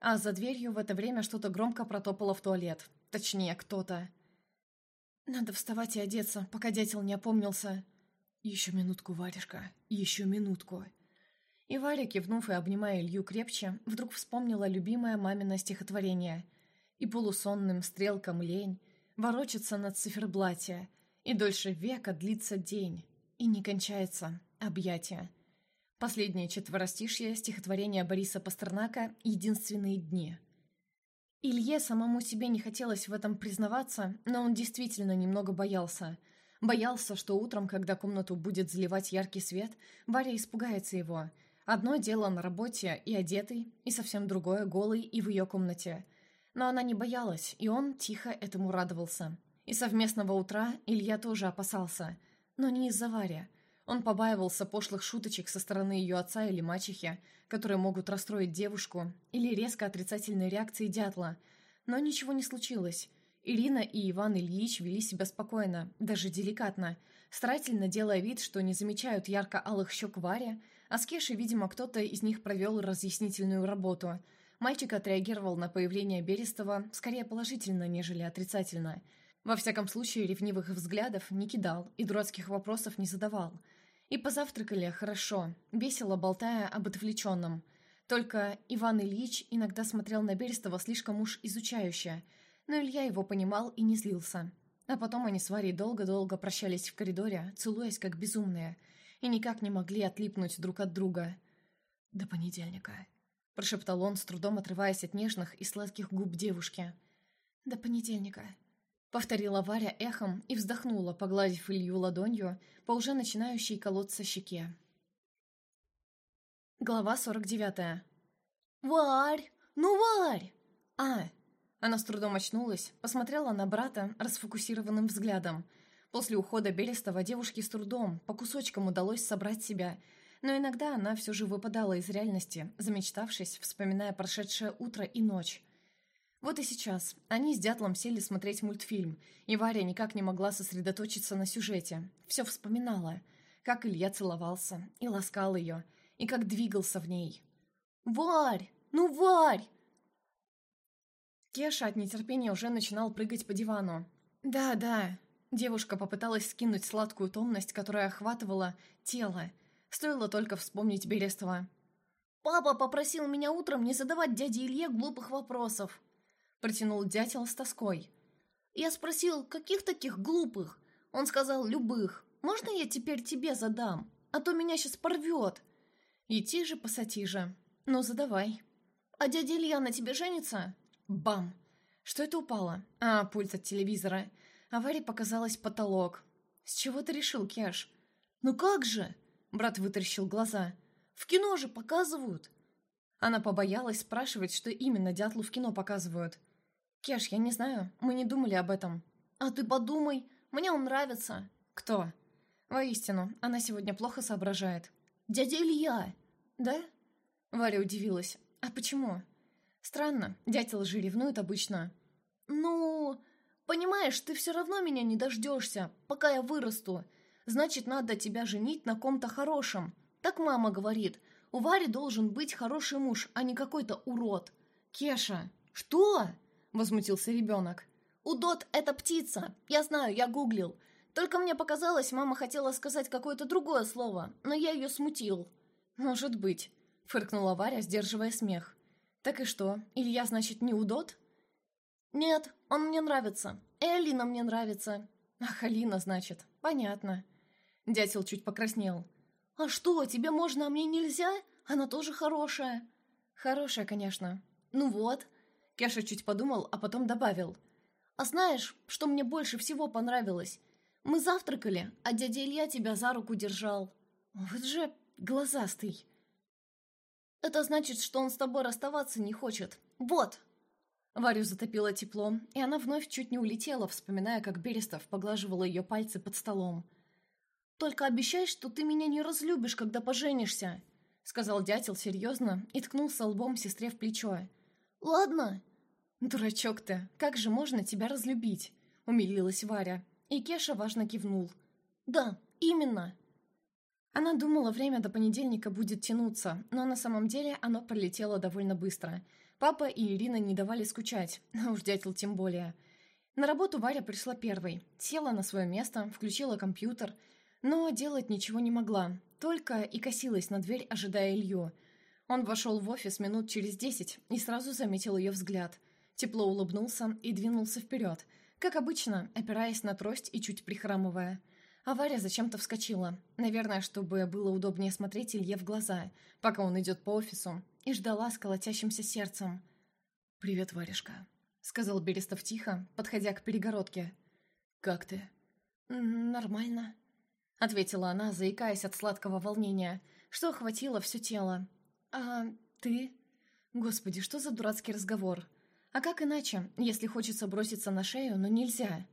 а за дверью в это время что-то громко протопало в туалет. Точнее, кто-то. «Надо вставать и одеться, пока дятел не опомнился». «Еще минутку, Варежка, еще минутку». И Варя, кивнув и обнимая Илью крепче, вдруг вспомнила любимое мамино стихотворение – и полусонным стрелкам лень ворочаться на циферблате, и дольше века длится день, и не кончается объятие. Последнее четверостишье стихотворения Бориса Пастернака «Единственные дни». Илье самому себе не хотелось в этом признаваться, но он действительно немного боялся. Боялся, что утром, когда комнату будет заливать яркий свет, Варя испугается его. Одно дело на работе и одетый, и совсем другое голый и в ее комнате – но она не боялась, и он тихо этому радовался. И совместного утра Илья тоже опасался, но не из-за Варя. Он побаивался пошлых шуточек со стороны ее отца или мачехи, которые могут расстроить девушку, или резко отрицательной реакции дятла. Но ничего не случилось. Ирина и Иван Ильич вели себя спокойно, даже деликатно, старательно делая вид, что не замечают ярко-алых щек Варя, а с Кешей, видимо, кто-то из них провел разъяснительную работу – Мальчик отреагировал на появление Берестова скорее положительно, нежели отрицательно. Во всяком случае, ревнивых взглядов не кидал и дурацких вопросов не задавал. И позавтракали хорошо, весело болтая об отвлеченном. Только Иван Ильич иногда смотрел на Берестова слишком уж изучающе, но Илья его понимал и не злился. А потом они с Варей долго-долго прощались в коридоре, целуясь как безумные, и никак не могли отлипнуть друг от друга. «До понедельника», прошептал он, с трудом отрываясь от нежных и сладких губ девушки. «До понедельника», — повторила Варя эхом и вздохнула, погладив Илью ладонью по уже начинающей колоться щеке. Глава сорок девятая. «Варь! Ну, Варь!» «А!» Она с трудом очнулась, посмотрела на брата расфокусированным взглядом. После ухода Берестова девушке с трудом, по кусочкам удалось собрать себя, но иногда она все же выпадала из реальности, замечтавшись, вспоминая прошедшее утро и ночь. Вот и сейчас они с Дятлом сели смотреть мультфильм, и Варя никак не могла сосредоточиться на сюжете. Все вспоминала, как Илья целовался и ласкал ее, и как двигался в ней. «Варь! Ну, Варь!» Кеша от нетерпения уже начинал прыгать по дивану. «Да, да». Девушка попыталась скинуть сладкую томность, которая охватывала тело. Стоило только вспомнить Берестова. «Папа попросил меня утром не задавать дяде Илье глупых вопросов», — протянул дятел с тоской. «Я спросил, каких таких глупых?» Он сказал, «любых. Можно я теперь тебе задам? А то меня сейчас порвет». «Идти же, пассатижа. Ну, задавай». «А дядя Илья на тебе женится?» Бам! Что это упало? А, пульт от телевизора. Аварии показалось потолок. С чего ты решил, Кеш? Ну как же? Брат вытаращил глаза. В кино же показывают. Она побоялась спрашивать, что именно дятлу в кино показывают. Кеш, я не знаю, мы не думали об этом. А ты подумай, мне он нравится. Кто? Воистину, она сегодня плохо соображает. Дядя Илья. Да? Варя удивилась. А почему? Странно, дятел же ревнует обычно. Ну, понимаешь, ты все равно меня не дождешься, пока я вырасту. Значит, надо тебя женить на ком-то хорошем. Так мама говорит. У Вари должен быть хороший муж, а не какой-то урод. Кеша, что? Возмутился ребенок. Удот – это птица. Я знаю, я гуглил. Только мне показалось, мама хотела сказать какое-то другое слово, но я ее смутил. Может быть, фыркнула Варя, сдерживая смех. «Так и что, Илья, значит, не удот?» «Нет, он мне нравится. И Алина мне нравится». «Ах, Алина, значит. Понятно». Дятел чуть покраснел. «А что, тебе можно, а мне нельзя? Она тоже хорошая». «Хорошая, конечно». «Ну вот». Кеша чуть подумал, а потом добавил. «А знаешь, что мне больше всего понравилось? Мы завтракали, а дядя Илья тебя за руку держал». «Вот же глазастый». Это значит, что он с тобой расставаться не хочет. Вот!» Варю затопило тепло, и она вновь чуть не улетела, вспоминая, как Берестов поглаживала ее пальцы под столом. «Только обещай, что ты меня не разлюбишь, когда поженишься», — сказал дятел серьезно и ткнулся лбом сестре в плечо. «Ладно». «Дурачок ты, как же можно тебя разлюбить?» — умилилась Варя, и Кеша важно кивнул. «Да, именно». Она думала, время до понедельника будет тянуться, но на самом деле оно пролетело довольно быстро. Папа и Ирина не давали скучать, а уж дятел тем более. На работу Варя пришла первой, села на свое место, включила компьютер, но делать ничего не могла, только и косилась на дверь, ожидая Илью. Он вошел в офис минут через десять и сразу заметил ее взгляд. Тепло улыбнулся и двинулся вперед, как обычно, опираясь на трость и чуть прихрамывая – Авария зачем-то вскочила. Наверное, чтобы было удобнее смотреть Илье в глаза, пока он идет по офису, и ждала с колотящимся сердцем. «Привет, Варежка», — сказал Берестов тихо, подходя к перегородке. «Как ты?» «Нормально», — ответила она, заикаясь от сладкого волнения, что охватило все тело. «А ты?» «Господи, что за дурацкий разговор? А как иначе, если хочется броситься на шею, но нельзя?»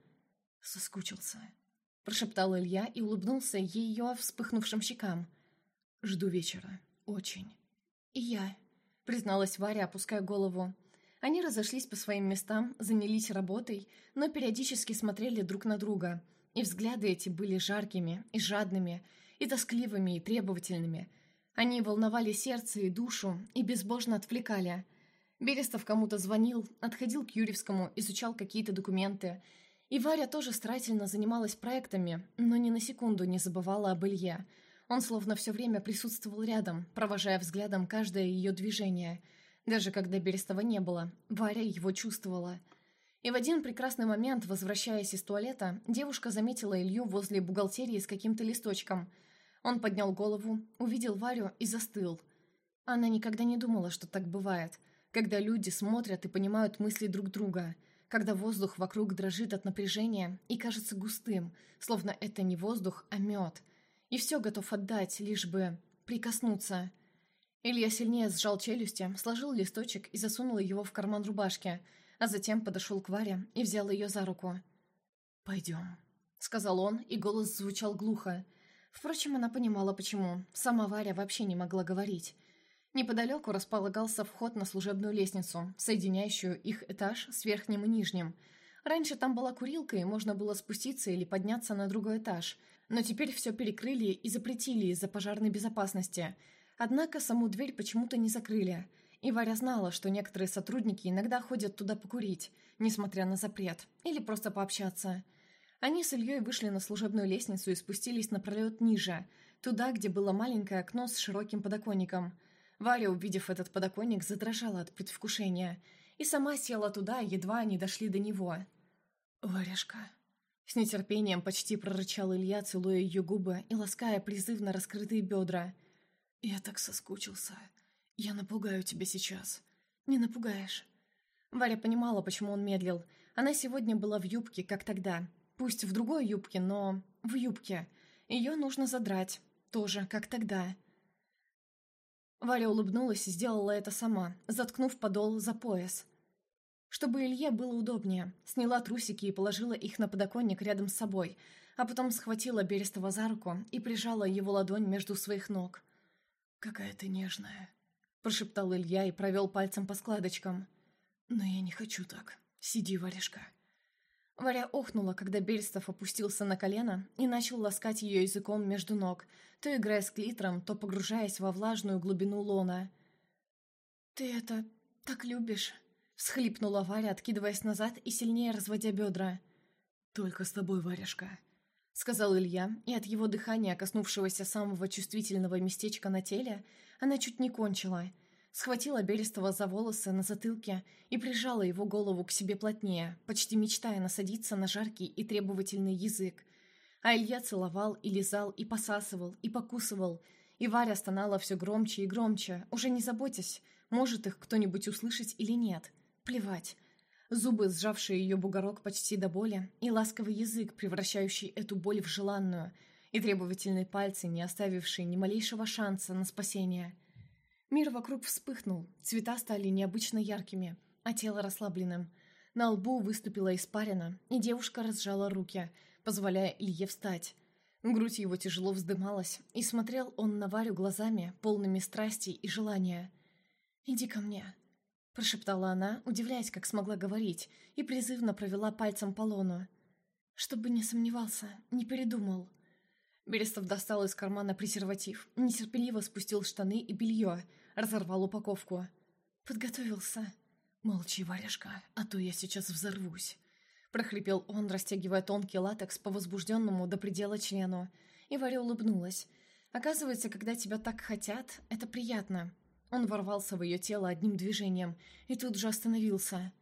Соскучился прошептал Илья и улыбнулся ее вспыхнувшим щекам. «Жду вечера. Очень». «И я», — призналась Варя, опуская голову. Они разошлись по своим местам, занялись работой, но периодически смотрели друг на друга. И взгляды эти были жаркими, и жадными, и тоскливыми, и требовательными. Они волновали сердце и душу, и безбожно отвлекали. Берестов кому-то звонил, отходил к Юрьевскому, изучал какие-то документы — и Варя тоже старательно занималась проектами, но ни на секунду не забывала об Илье. Он словно все время присутствовал рядом, провожая взглядом каждое ее движение. Даже когда Берестова не было, Варя его чувствовала. И в один прекрасный момент, возвращаясь из туалета, девушка заметила Илью возле бухгалтерии с каким-то листочком. Он поднял голову, увидел Варю и застыл. Она никогда не думала, что так бывает, когда люди смотрят и понимают мысли друг друга – когда воздух вокруг дрожит от напряжения и кажется густым, словно это не воздух, а мед. И все готов отдать, лишь бы прикоснуться. Илья сильнее сжал челюсти, сложил листочек и засунул его в карман рубашки, а затем подошел к Варе и взял ее за руку. «Пойдем», — сказал он, и голос звучал глухо. Впрочем, она понимала, почему. Сама Варя вообще не могла говорить. Неподалеку располагался вход на служебную лестницу, соединяющую их этаж с верхним и нижним. Раньше там была курилка, и можно было спуститься или подняться на другой этаж. Но теперь все перекрыли и запретили из-за пожарной безопасности. Однако саму дверь почему-то не закрыли. И Варя знала, что некоторые сотрудники иногда ходят туда покурить, несмотря на запрет, или просто пообщаться. Они с Ильей вышли на служебную лестницу и спустились на пролет ниже, туда, где было маленькое окно с широким подоконником – Варя, увидев этот подоконник, задрожала от предвкушения и сама села туда, едва они дошли до него. «Варяшка!» С нетерпением почти прорычал Илья, целуя ее губы и лаская призывно раскрытые бедра. «Я так соскучился. Я напугаю тебя сейчас. Не напугаешь». Варя понимала, почему он медлил. Она сегодня была в юбке, как тогда. Пусть в другой юбке, но в юбке. Ее нужно задрать. Тоже, как тогда. Варя улыбнулась и сделала это сама, заткнув подол за пояс. Чтобы Илье было удобнее, сняла трусики и положила их на подоконник рядом с собой, а потом схватила Берестова за руку и прижала его ладонь между своих ног. «Какая ты нежная», – прошептал Илья и провел пальцем по складочкам. «Но я не хочу так. Сиди, Варежка». Варя охнула, когда Берестов опустился на колено и начал ласкать ее языком между ног, то играя с клитором, то погружаясь во влажную глубину лона. «Ты это так любишь?» — всхлипнула Варя, откидываясь назад и сильнее разводя бедра. «Только с тобой, Варежка», — сказал Илья, и от его дыхания, коснувшегося самого чувствительного местечка на теле, она чуть не кончила — схватила Берестова за волосы на затылке и прижала его голову к себе плотнее, почти мечтая насадиться на жаркий и требовательный язык. А Илья целовал и лизал, и посасывал, и покусывал, и Варя стонала все громче и громче, уже не заботясь, может их кто-нибудь услышать или нет. Плевать. Зубы, сжавшие ее бугорок почти до боли, и ласковый язык, превращающий эту боль в желанную, и требовательные пальцы, не оставившие ни малейшего шанса на спасение – Мир вокруг вспыхнул, цвета стали необычно яркими, а тело расслабленным. На лбу выступила испарина, и девушка разжала руки, позволяя Илье встать. Грудь его тяжело вздымалась, и смотрел он на Варю глазами, полными страсти и желания. «Иди ко мне», – прошептала она, удивляясь, как смогла говорить, и призывно провела пальцем по лону. «Чтобы не сомневался, не передумал». Берестов достал из кармана презерватив, нетерпеливо спустил штаны и белье – разорвал упаковку. Подготовился. «Молчи, варежка, а то я сейчас взорвусь», — прохрипел он, растягивая тонкий латекс по возбужденному до предела члену. И Варя улыбнулась. «Оказывается, когда тебя так хотят, это приятно». Он ворвался в ее тело одним движением и тут же остановился.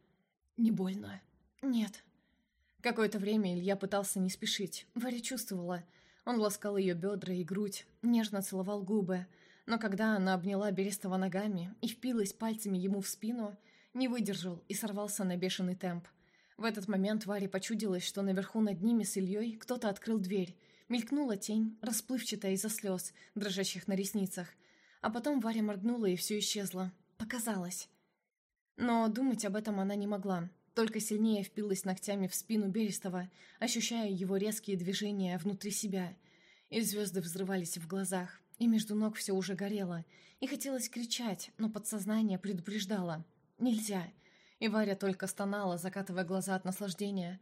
«Не больно?» «Нет». Какое-то время Илья пытался не спешить. Варя чувствовала. Он ласкал ее бедра и грудь, нежно целовал губы, но когда она обняла Берестова ногами и впилась пальцами ему в спину, не выдержал и сорвался на бешеный темп. В этот момент Варе почудилось, что наверху над ними с Ильей кто-то открыл дверь. Мелькнула тень, расплывчатая из-за слез, дрожащих на ресницах. А потом Варя моргнула и все исчезло. Показалось. Но думать об этом она не могла. Только сильнее впилась ногтями в спину Берестова, ощущая его резкие движения внутри себя. И звезды взрывались в глазах и между ног все уже горело, и хотелось кричать, но подсознание предупреждало. Нельзя. И Варя только стонала, закатывая глаза от наслаждения.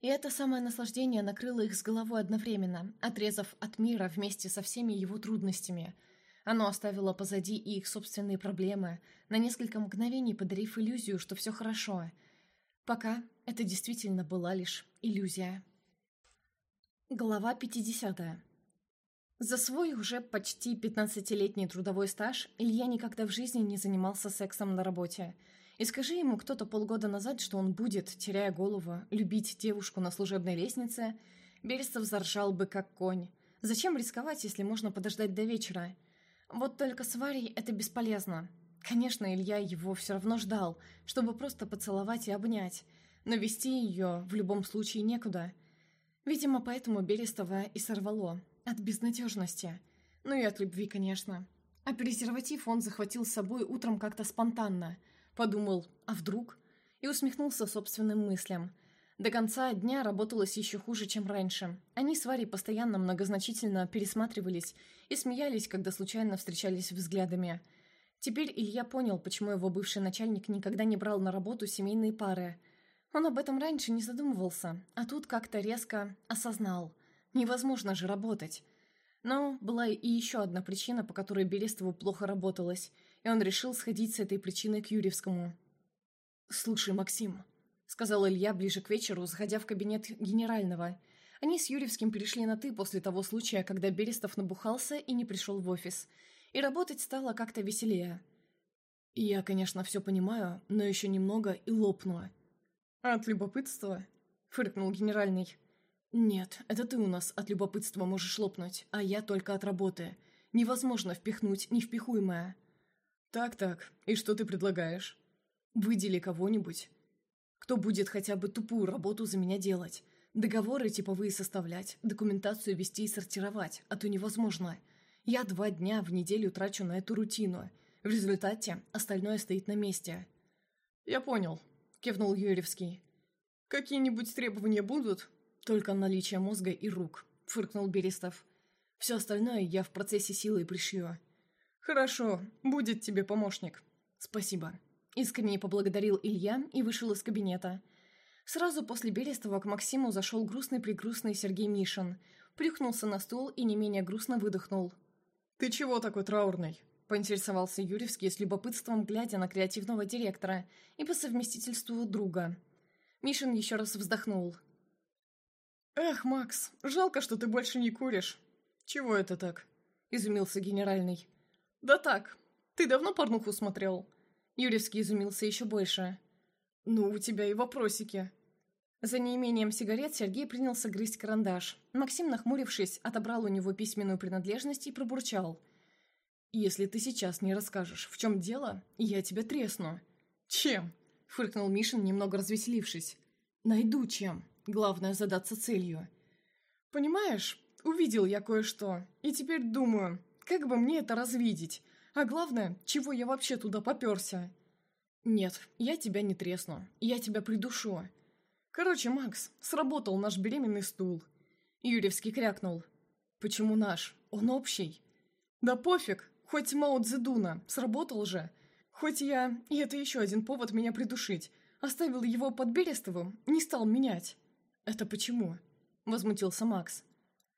И это самое наслаждение накрыло их с головой одновременно, отрезав от мира вместе со всеми его трудностями. Оно оставило позади и их собственные проблемы, на несколько мгновений подарив иллюзию, что все хорошо. Пока это действительно была лишь иллюзия. Глава 50. За свой уже почти 15-летний трудовой стаж Илья никогда в жизни не занимался сексом на работе. И скажи ему кто-то полгода назад, что он будет, теряя голову, любить девушку на служебной лестнице, Берестов заржал бы как конь. Зачем рисковать, если можно подождать до вечера? Вот только с Варей это бесполезно. Конечно, Илья его все равно ждал, чтобы просто поцеловать и обнять, но вести ее в любом случае некуда. Видимо, поэтому Берестова и сорвало. От безнадежности. Ну и от любви, конечно. А презерватив он захватил с собой утром как-то спонтанно. Подумал, а вдруг? И усмехнулся собственным мыслям. До конца дня работалось еще хуже, чем раньше. Они с Варей постоянно многозначительно пересматривались и смеялись, когда случайно встречались взглядами. Теперь Илья понял, почему его бывший начальник никогда не брал на работу семейные пары. Он об этом раньше не задумывался, а тут как-то резко осознал. Невозможно же работать. Но была и еще одна причина, по которой Берестову плохо работалось, и он решил сходить с этой причиной к Юрьевскому. «Слушай, Максим», сказал Илья ближе к вечеру, заходя в кабинет генерального. Они с Юрьевским перешли на «ты» после того случая, когда Берестов набухался и не пришел в офис. И работать стало как-то веселее. «Я, конечно, все понимаю, но еще немного и лопну». «От любопытства?» — фыркнул генеральный. «Нет, это ты у нас от любопытства можешь лопнуть, а я только от работы. Невозможно впихнуть невпихуемое». «Так-так, и что ты предлагаешь?» «Выдели кого-нибудь, кто будет хотя бы тупую работу за меня делать? Договоры типовые составлять, документацию вести и сортировать, а то невозможно. Я два дня в неделю трачу на эту рутину. В результате остальное стоит на месте. «Я понял», — кивнул Юрьевский. «Какие-нибудь требования будут?» «Только наличие мозга и рук», — фыркнул Берестов. «Все остальное я в процессе силы пришью». «Хорошо, будет тебе помощник». «Спасибо», Искренне поблагодарил Илья и вышел из кабинета. Сразу после Берестова к Максиму зашел грустный-пригрустный Сергей Мишин. Плюхнулся на стул и не менее грустно выдохнул. «Ты чего такой траурный?» – поинтересовался Юрьевский с любопытством, глядя на креативного директора и по совместительству друга. Мишин еще раз вздохнул. «Эх, Макс, жалко, что ты больше не куришь». «Чего это так?» – изумился генеральный. «Да так. Ты давно порнуху смотрел?» Юрьевский изумился еще больше. «Ну, у тебя и вопросики». За неимением сигарет Сергей принялся грызть карандаш. Максим, нахмурившись, отобрал у него письменную принадлежность и пробурчал. «Если ты сейчас не расскажешь, в чем дело, я тебя тресну». «Чем?» — фыркнул Мишин, немного развеселившись. «Найду чем. Главное — задаться целью». «Понимаешь, увидел я кое-что, и теперь думаю, как бы мне это развидеть. А главное, чего я вообще туда попёрся? Нет, я тебя не тресну. Я тебя придушу. Короче, Макс, сработал наш беременный стул. Юрьевский крякнул. Почему наш? Он общий. Да пофиг, хоть Мао Цзэдуна, сработал же. Хоть я, и это еще один повод меня придушить, оставил его под Берестовым, не стал менять. Это почему? Возмутился Макс.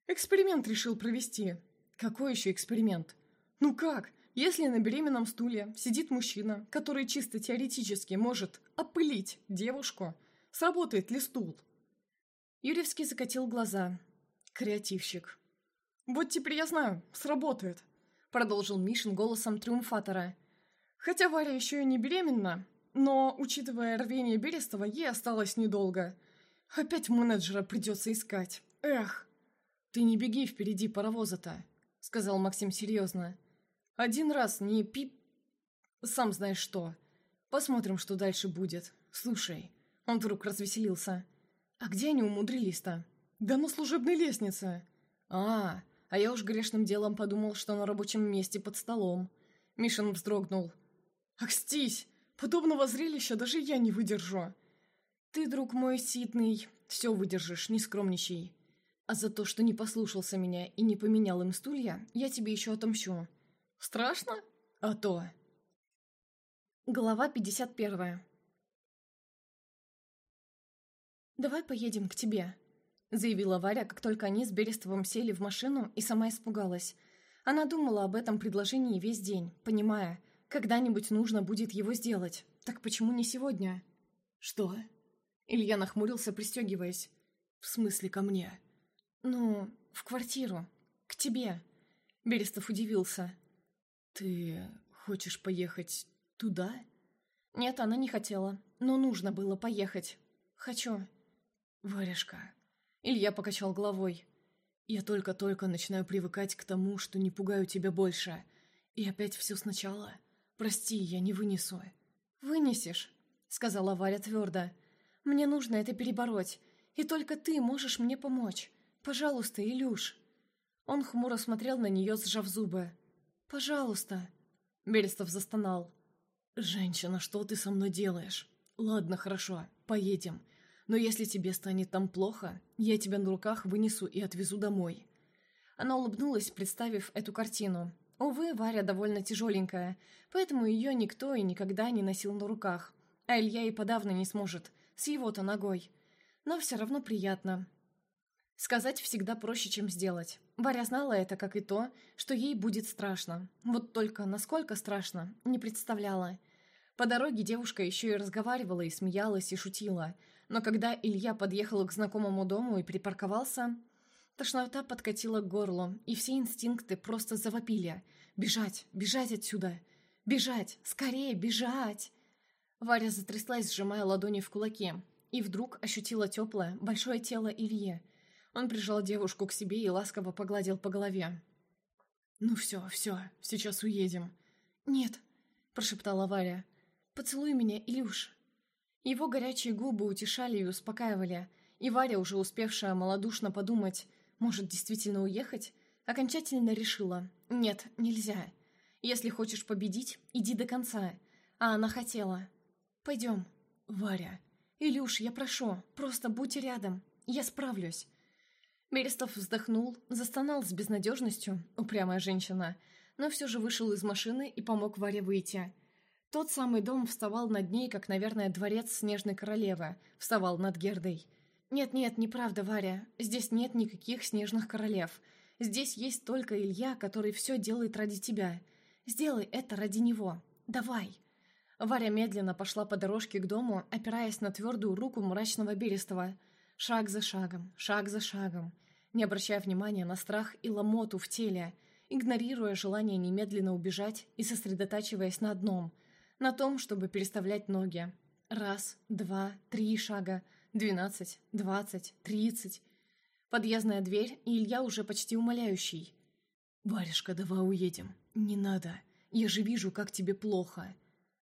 Эксперимент решил провести. Какой еще эксперимент? Ну как? Если на беременном стуле сидит мужчина, который чисто теоретически может опылить девушку, сработает ли стул? Юрьевский закатил глаза. Креативщик. «Вот теперь я знаю, сработает», — продолжил Мишин голосом триумфатора. «Хотя Варя еще и не беременна, но, учитывая рвение Берестова, ей осталось недолго. Опять менеджера придется искать. Эх!» «Ты не беги впереди паровоза-то», — сказал Максим серьезно. Один раз не пип... Сам знаешь что. Посмотрим, что дальше будет. Слушай, он вдруг развеселился. А где они умудрились-то? Да на служебной лестнице. А, а я уж грешным делом подумал, что на рабочем месте под столом. Мишин вздрогнул. Акстись! Подобного зрелища даже я не выдержу. Ты, друг мой, ситный, все выдержишь, не скромничай. А за то, что не послушался меня и не поменял им стулья, я тебе еще отомщу. Страшно? А то. Глава 51. «Давай поедем к тебе», — заявила Варя, как только они с Берестовым сели в машину и сама испугалась. Она думала об этом предложении весь день, понимая, когда-нибудь нужно будет его сделать. Так почему не сегодня? «Что?» Илья нахмурился, пристегиваясь. «В смысле ко мне?» «Ну, в квартиру. К тебе». Берестов удивился. «Ты хочешь поехать туда?» «Нет, она не хотела, но нужно было поехать. Хочу». «Варежка». Илья покачал головой. «Я только-только начинаю привыкать к тому, что не пугаю тебя больше. И опять все сначала. Прости, я не вынесу». «Вынесешь», — сказала Варя твердо. «Мне нужно это перебороть, и только ты можешь мне помочь. Пожалуйста, Илюш». Он хмуро смотрел на нее, сжав зубы. «Пожалуйста!» Берестов застонал. «Женщина, что ты со мной делаешь? Ладно, хорошо, поедем. Но если тебе станет там плохо, я тебя на руках вынесу и отвезу домой». Она улыбнулась, представив эту картину. Увы, Варя довольно тяжеленькая, поэтому ее никто и никогда не носил на руках. А Илья и подавно не сможет, с его-то ногой. Но все равно приятно. Сказать всегда проще, чем сделать. Варя знала это, как и то, что ей будет страшно. Вот только насколько страшно, не представляла. По дороге девушка еще и разговаривала, и смеялась, и шутила. Но когда Илья подъехал к знакомому дому и припарковался, тошнота подкатила к горлу, и все инстинкты просто завопили. «Бежать! Бежать отсюда! Бежать! Скорее бежать!» Варя затряслась, сжимая ладони в кулаки, и вдруг ощутила теплое, большое тело Ильи. Он прижал девушку к себе и ласково погладил по голове. «Ну все, все, сейчас уедем». «Нет», – прошептала Варя. «Поцелуй меня, Илюш». Его горячие губы утешали и успокаивали, и Варя, уже успевшая малодушно подумать, может, действительно уехать, окончательно решила «Нет, нельзя. Если хочешь победить, иди до конца». А она хотела. «Пойдем, Варя. Илюш, я прошу, просто будь рядом. Я справлюсь». Берестов вздохнул, застонал с безнадежностью, упрямая женщина, но все же вышел из машины и помог Варе выйти. Тот самый дом вставал над ней, как, наверное, дворец Снежной Королевы вставал над Гердой. «Нет-нет, неправда, Варя. Здесь нет никаких снежных королев. Здесь есть только Илья, который все делает ради тебя. Сделай это ради него. Давай!» Варя медленно пошла по дорожке к дому, опираясь на твердую руку мрачного Берестова. Шаг за шагом, шаг за шагом не обращая внимания на страх и ломоту в теле, игнорируя желание немедленно убежать и сосредотачиваясь на одном – на том, чтобы переставлять ноги. Раз, два, три шага, двенадцать, двадцать, тридцать. Подъездная дверь, и Илья уже почти умоляющий. «Варежка, давай уедем. Не надо. Я же вижу, как тебе плохо».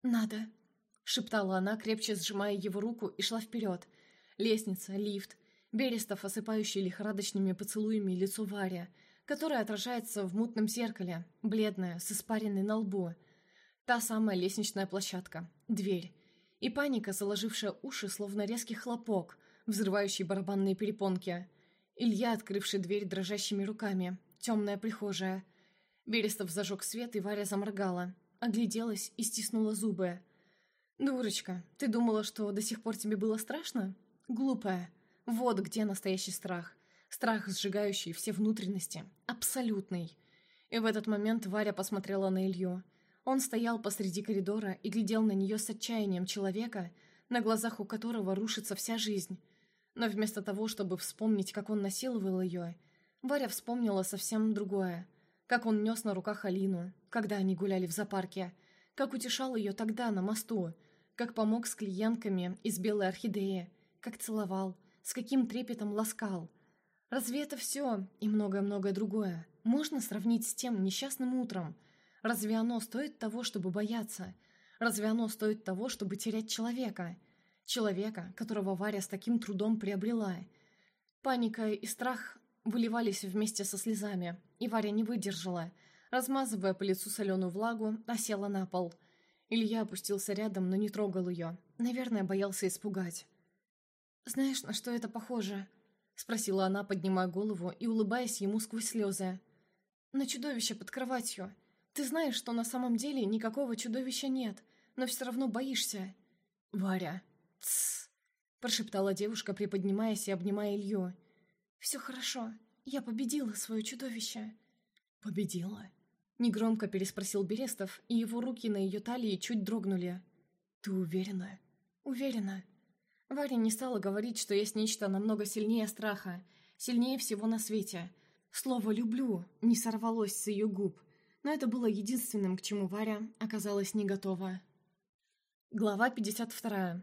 «Надо», — шептала она, крепче сжимая его руку, и шла вперед. Лестница, лифт, Берестов, осыпающий лихорадочными поцелуями лицо Варя, которое отражается в мутном зеркале, бледное, с испаренной на лбу. Та самая лестничная площадка, дверь. И паника, заложившая уши, словно резкий хлопок, взрывающий барабанные перепонки. Илья, открывший дверь дрожащими руками, темная прихожая. Берестов зажег свет, и Варя заморгала, огляделась и стиснула зубы. «Дурочка, ты думала, что до сих пор тебе было страшно? Глупая!» Вот где настоящий страх. Страх, сжигающий все внутренности. Абсолютный. И в этот момент Варя посмотрела на Илью. Он стоял посреди коридора и глядел на нее с отчаянием человека, на глазах у которого рушится вся жизнь. Но вместо того, чтобы вспомнить, как он насиловал ее, Варя вспомнила совсем другое. Как он нес на руках Алину, когда они гуляли в зоопарке, как утешал ее тогда на мосту, как помог с клиентками из Белой Орхидеи, как целовал, с каким трепетом ласкал. Разве это все и многое-многое другое можно сравнить с тем несчастным утром? Разве оно стоит того, чтобы бояться? Разве оно стоит того, чтобы терять человека? Человека, которого Варя с таким трудом приобрела. Паника и страх выливались вместе со слезами, и Варя не выдержала. Размазывая по лицу соленую влагу, осела на пол. Илья опустился рядом, но не трогал ее. Наверное, боялся испугать. «Знаешь, на что это похоже?» — спросила она, поднимая голову и улыбаясь ему сквозь слезы. «На чудовище под кроватью. Ты знаешь, что на самом деле никакого чудовища нет, но все равно боишься». «Варя!» «Тссс!» — прошептала девушка, приподнимаясь и обнимая Илью. «Все хорошо. Я победила свое чудовище». «Победила?» — негромко переспросил Берестов, и его руки на ее талии чуть дрогнули. «Ты уверена?» «Уверена», Варя не стала говорить, что есть нечто намного сильнее страха, сильнее всего на свете. Слово «люблю» не сорвалось с ее губ, но это было единственным, к чему Варя оказалась не готова. Глава 52.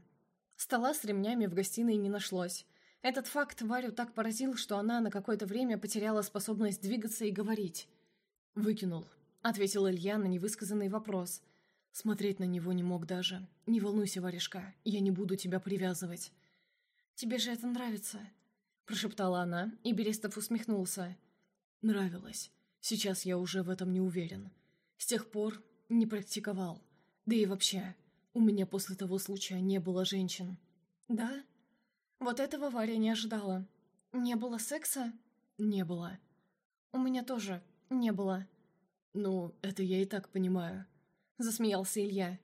Стола с ремнями в гостиной не нашлось. Этот факт Варю так поразил, что она на какое-то время потеряла способность двигаться и говорить. «Выкинул», — ответил Илья на невысказанный вопрос. Смотреть на него не мог даже. «Не волнуйся, варежка, я не буду тебя привязывать». «Тебе же это нравится», — прошептала она, и Берестов усмехнулся. «Нравилось. Сейчас я уже в этом не уверен. С тех пор не практиковал. Да и вообще, у меня после того случая не было женщин». «Да?» Вот этого Варя не ожидала. «Не было секса?» «Не было». «У меня тоже не было». «Ну, это я и так понимаю», — засмеялся Илья.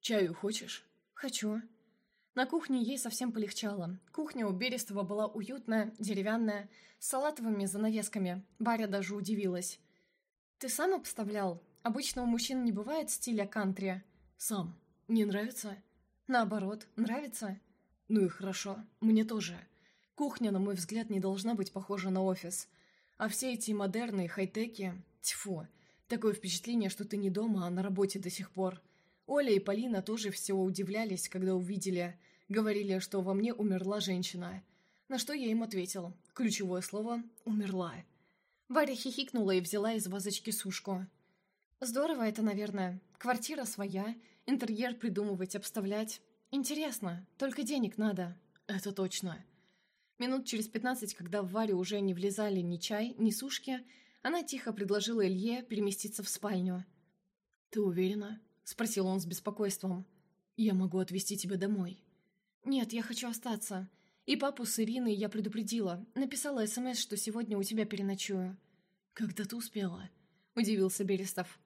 «Чаю хочешь?» «Хочу». На кухне ей совсем полегчало. Кухня у Берестова была уютная, деревянная, с салатовыми занавесками. Варя даже удивилась. «Ты сам обставлял? Обычно у мужчин не бывает стиля кантри». «Сам. Не нравится?» «Наоборот, нравится?» «Ну и хорошо. Мне тоже. Кухня, на мой взгляд, не должна быть похожа на офис. А все эти модерные хай-теки... Тьфу. Такое впечатление, что ты не дома, а на работе до сих пор. Оля и Полина тоже все удивлялись, когда увидели. Говорили, что во мне умерла женщина. На что я им ответил. Ключевое слово «умерла». Варя хихикнула и взяла из вазочки сушку. «Здорово это, наверное. Квартира своя, интерьер придумывать, обставлять. Интересно, только денег надо». «Это точно». Минут через пятнадцать, когда в Варю уже не влезали ни чай, ни сушки, она тихо предложила Илье переместиться в спальню. «Ты уверена?» — спросил он с беспокойством. «Я могу отвезти тебя домой». «Нет, я хочу остаться. И папу с Ириной я предупредила. Написала СМС, что сегодня у тебя переночую». «Когда ты успела?» — удивился Берестов.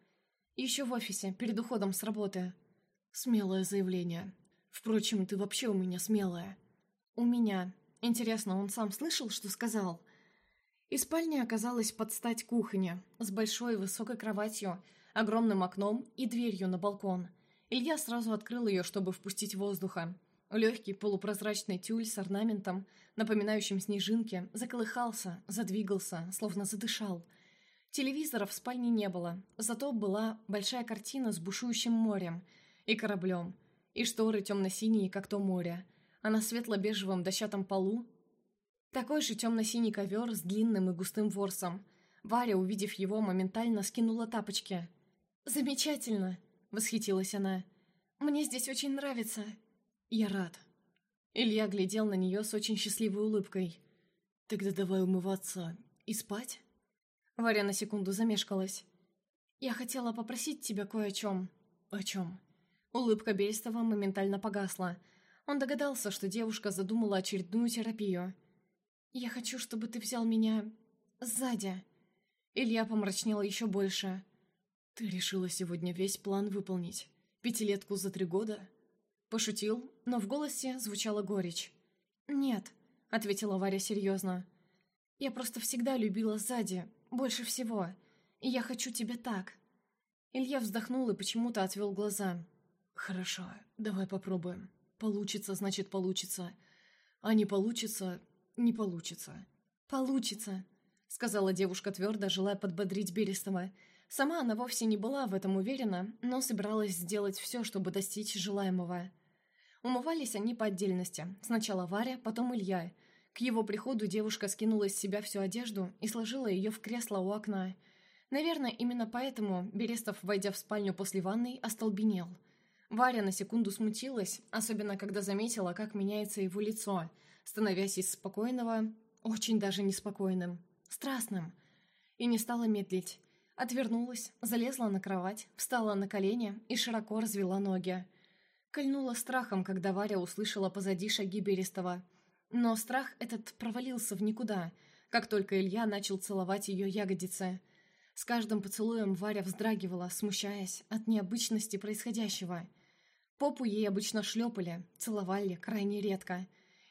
«Еще в офисе, перед уходом с работы». «Смелое заявление. Впрочем, ты вообще у меня смелая». «У меня. Интересно, он сам слышал, что сказал?» И спальня оказалась под стать кухне, с большой высокой кроватью, огромным окном и дверью на балкон. Илья сразу открыл ее, чтобы впустить воздуха. Легкий полупрозрачный тюль с орнаментом, напоминающим снежинки, заколыхался, задвигался, словно задышал. Телевизора в спальне не было, зато была большая картина с бушующим морем и кораблем, и шторы темно-синие, как то море, а на светло-бежевом дощатом полу такой же темно-синий ковер с длинным и густым ворсом. Варя, увидев его, моментально скинула тапочки. «Замечательно!» — восхитилась она. «Мне здесь очень нравится». «Я рад». Илья глядел на нее с очень счастливой улыбкой. «Тогда давай умываться и спать?» Варя на секунду замешкалась. «Я хотела попросить тебя кое о чем». «О чем?» Улыбка Берестова моментально погасла. Он догадался, что девушка задумала очередную терапию. «Я хочу, чтобы ты взял меня... сзади». Илья помрачнел еще больше. «Ты решила сегодня весь план выполнить? Пятилетку за три года?» Пошутил, но в голосе звучала горечь. «Нет», — ответила Варя серьезно. «Я просто всегда любила сзади, больше всего, и я хочу тебя так». Илья вздохнул и почему-то отвел глаза. «Хорошо, давай попробуем. Получится, значит, получится. А не получится, не получится». «Получится», — сказала девушка твердо, желая подбодрить Берестова. Сама она вовсе не была в этом уверена, но собиралась сделать все, чтобы достичь желаемого. Умывались они по отдельности. Сначала Варя, потом Илья. К его приходу девушка скинула с себя всю одежду и сложила ее в кресло у окна. Наверное, именно поэтому Берестов, войдя в спальню после ванной, остолбенел. Варя на секунду смутилась, особенно когда заметила, как меняется его лицо, становясь из спокойного очень даже неспокойным, страстным. И не стала медлить. Отвернулась, залезла на кровать, встала на колени и широко развела ноги. Кольнула страхом, когда Варя услышала позади шаги Берестова. Но страх этот провалился в никуда, как только Илья начал целовать ее ягодицы. С каждым поцелуем Варя вздрагивала, смущаясь от необычности происходящего. Попу ей обычно шлепали, целовали крайне редко.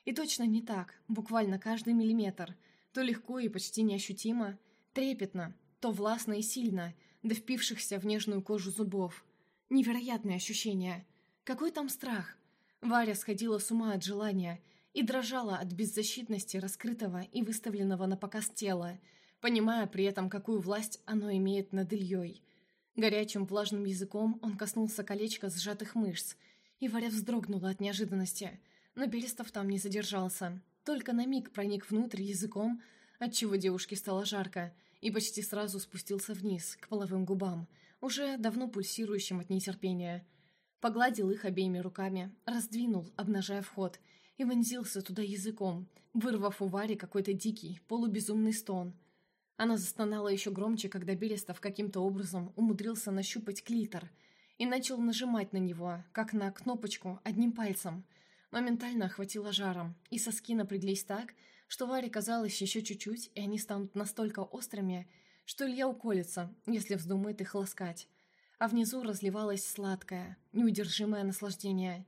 И точно не так, буквально каждый миллиметр. То легко и почти неощутимо, трепетно, то властно и сильно, до впившихся в нежную кожу зубов. Невероятное ощущение. Какой там страх? Варя сходила с ума от желания и дрожала от беззащитности раскрытого и выставленного на показ тела, понимая при этом, какую власть оно имеет над Ильей. Горячим влажным языком он коснулся колечка сжатых мышц, и Варя вздрогнула от неожиданности, но Берестов там не задержался. Только на миг проник внутрь языком, отчего девушке стало жарко, и почти сразу спустился вниз, к половым губам, уже давно пульсирующим от нетерпения. Погладил их обеими руками, раздвинул, обнажая вход, и вонзился туда языком, вырвав у Вари какой-то дикий, полубезумный стон. Она застонала еще громче, когда Берестов каким-то образом умудрился нащупать клитор и начал нажимать на него, как на кнопочку, одним пальцем. Моментально охватило жаром, и соски напряглись так, что Варе казалось еще чуть-чуть, и они станут настолько острыми, что Илья уколется, если вздумает их ласкать. А внизу разливалось сладкое, неудержимое наслаждение.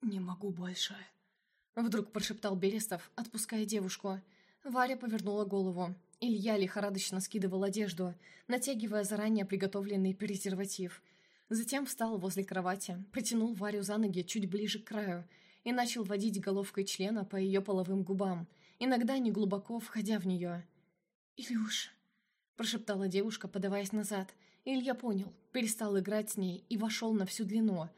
«Не могу больше», — вдруг прошептал Берестов, отпуская девушку. Варя повернула голову. Илья лихорадочно скидывал одежду, натягивая заранее приготовленный презерватив. Затем встал возле кровати, притянул Варю за ноги чуть ближе к краю и начал водить головкой члена по ее половым губам, иногда неглубоко входя в нее. «Илюш», — прошептала девушка, подаваясь назад. Илья понял, перестал играть с ней и вошел на всю длину,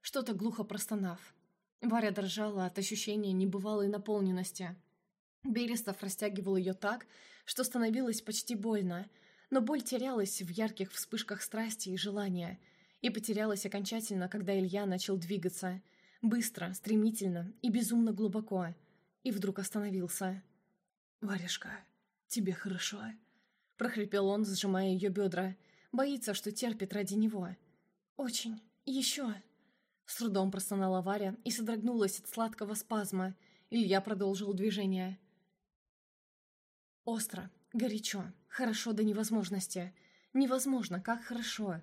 что-то глухо простонав. Варя дрожала от ощущения небывалой наполненности. Берестов растягивал ее так, что становилось почти больно, но боль терялась в ярких вспышках страсти и желания, и потерялась окончательно, когда Илья начал двигаться, быстро, стремительно и безумно глубоко, и вдруг остановился. «Варежка, тебе хорошо?» — прохрипел он, сжимая ее бедра. Боится, что терпит ради него. «Очень. Еще!» С трудом простонала Варя и содрогнулась от сладкого спазма. Илья продолжил движение. Остро, горячо, хорошо до невозможности. Невозможно, как хорошо.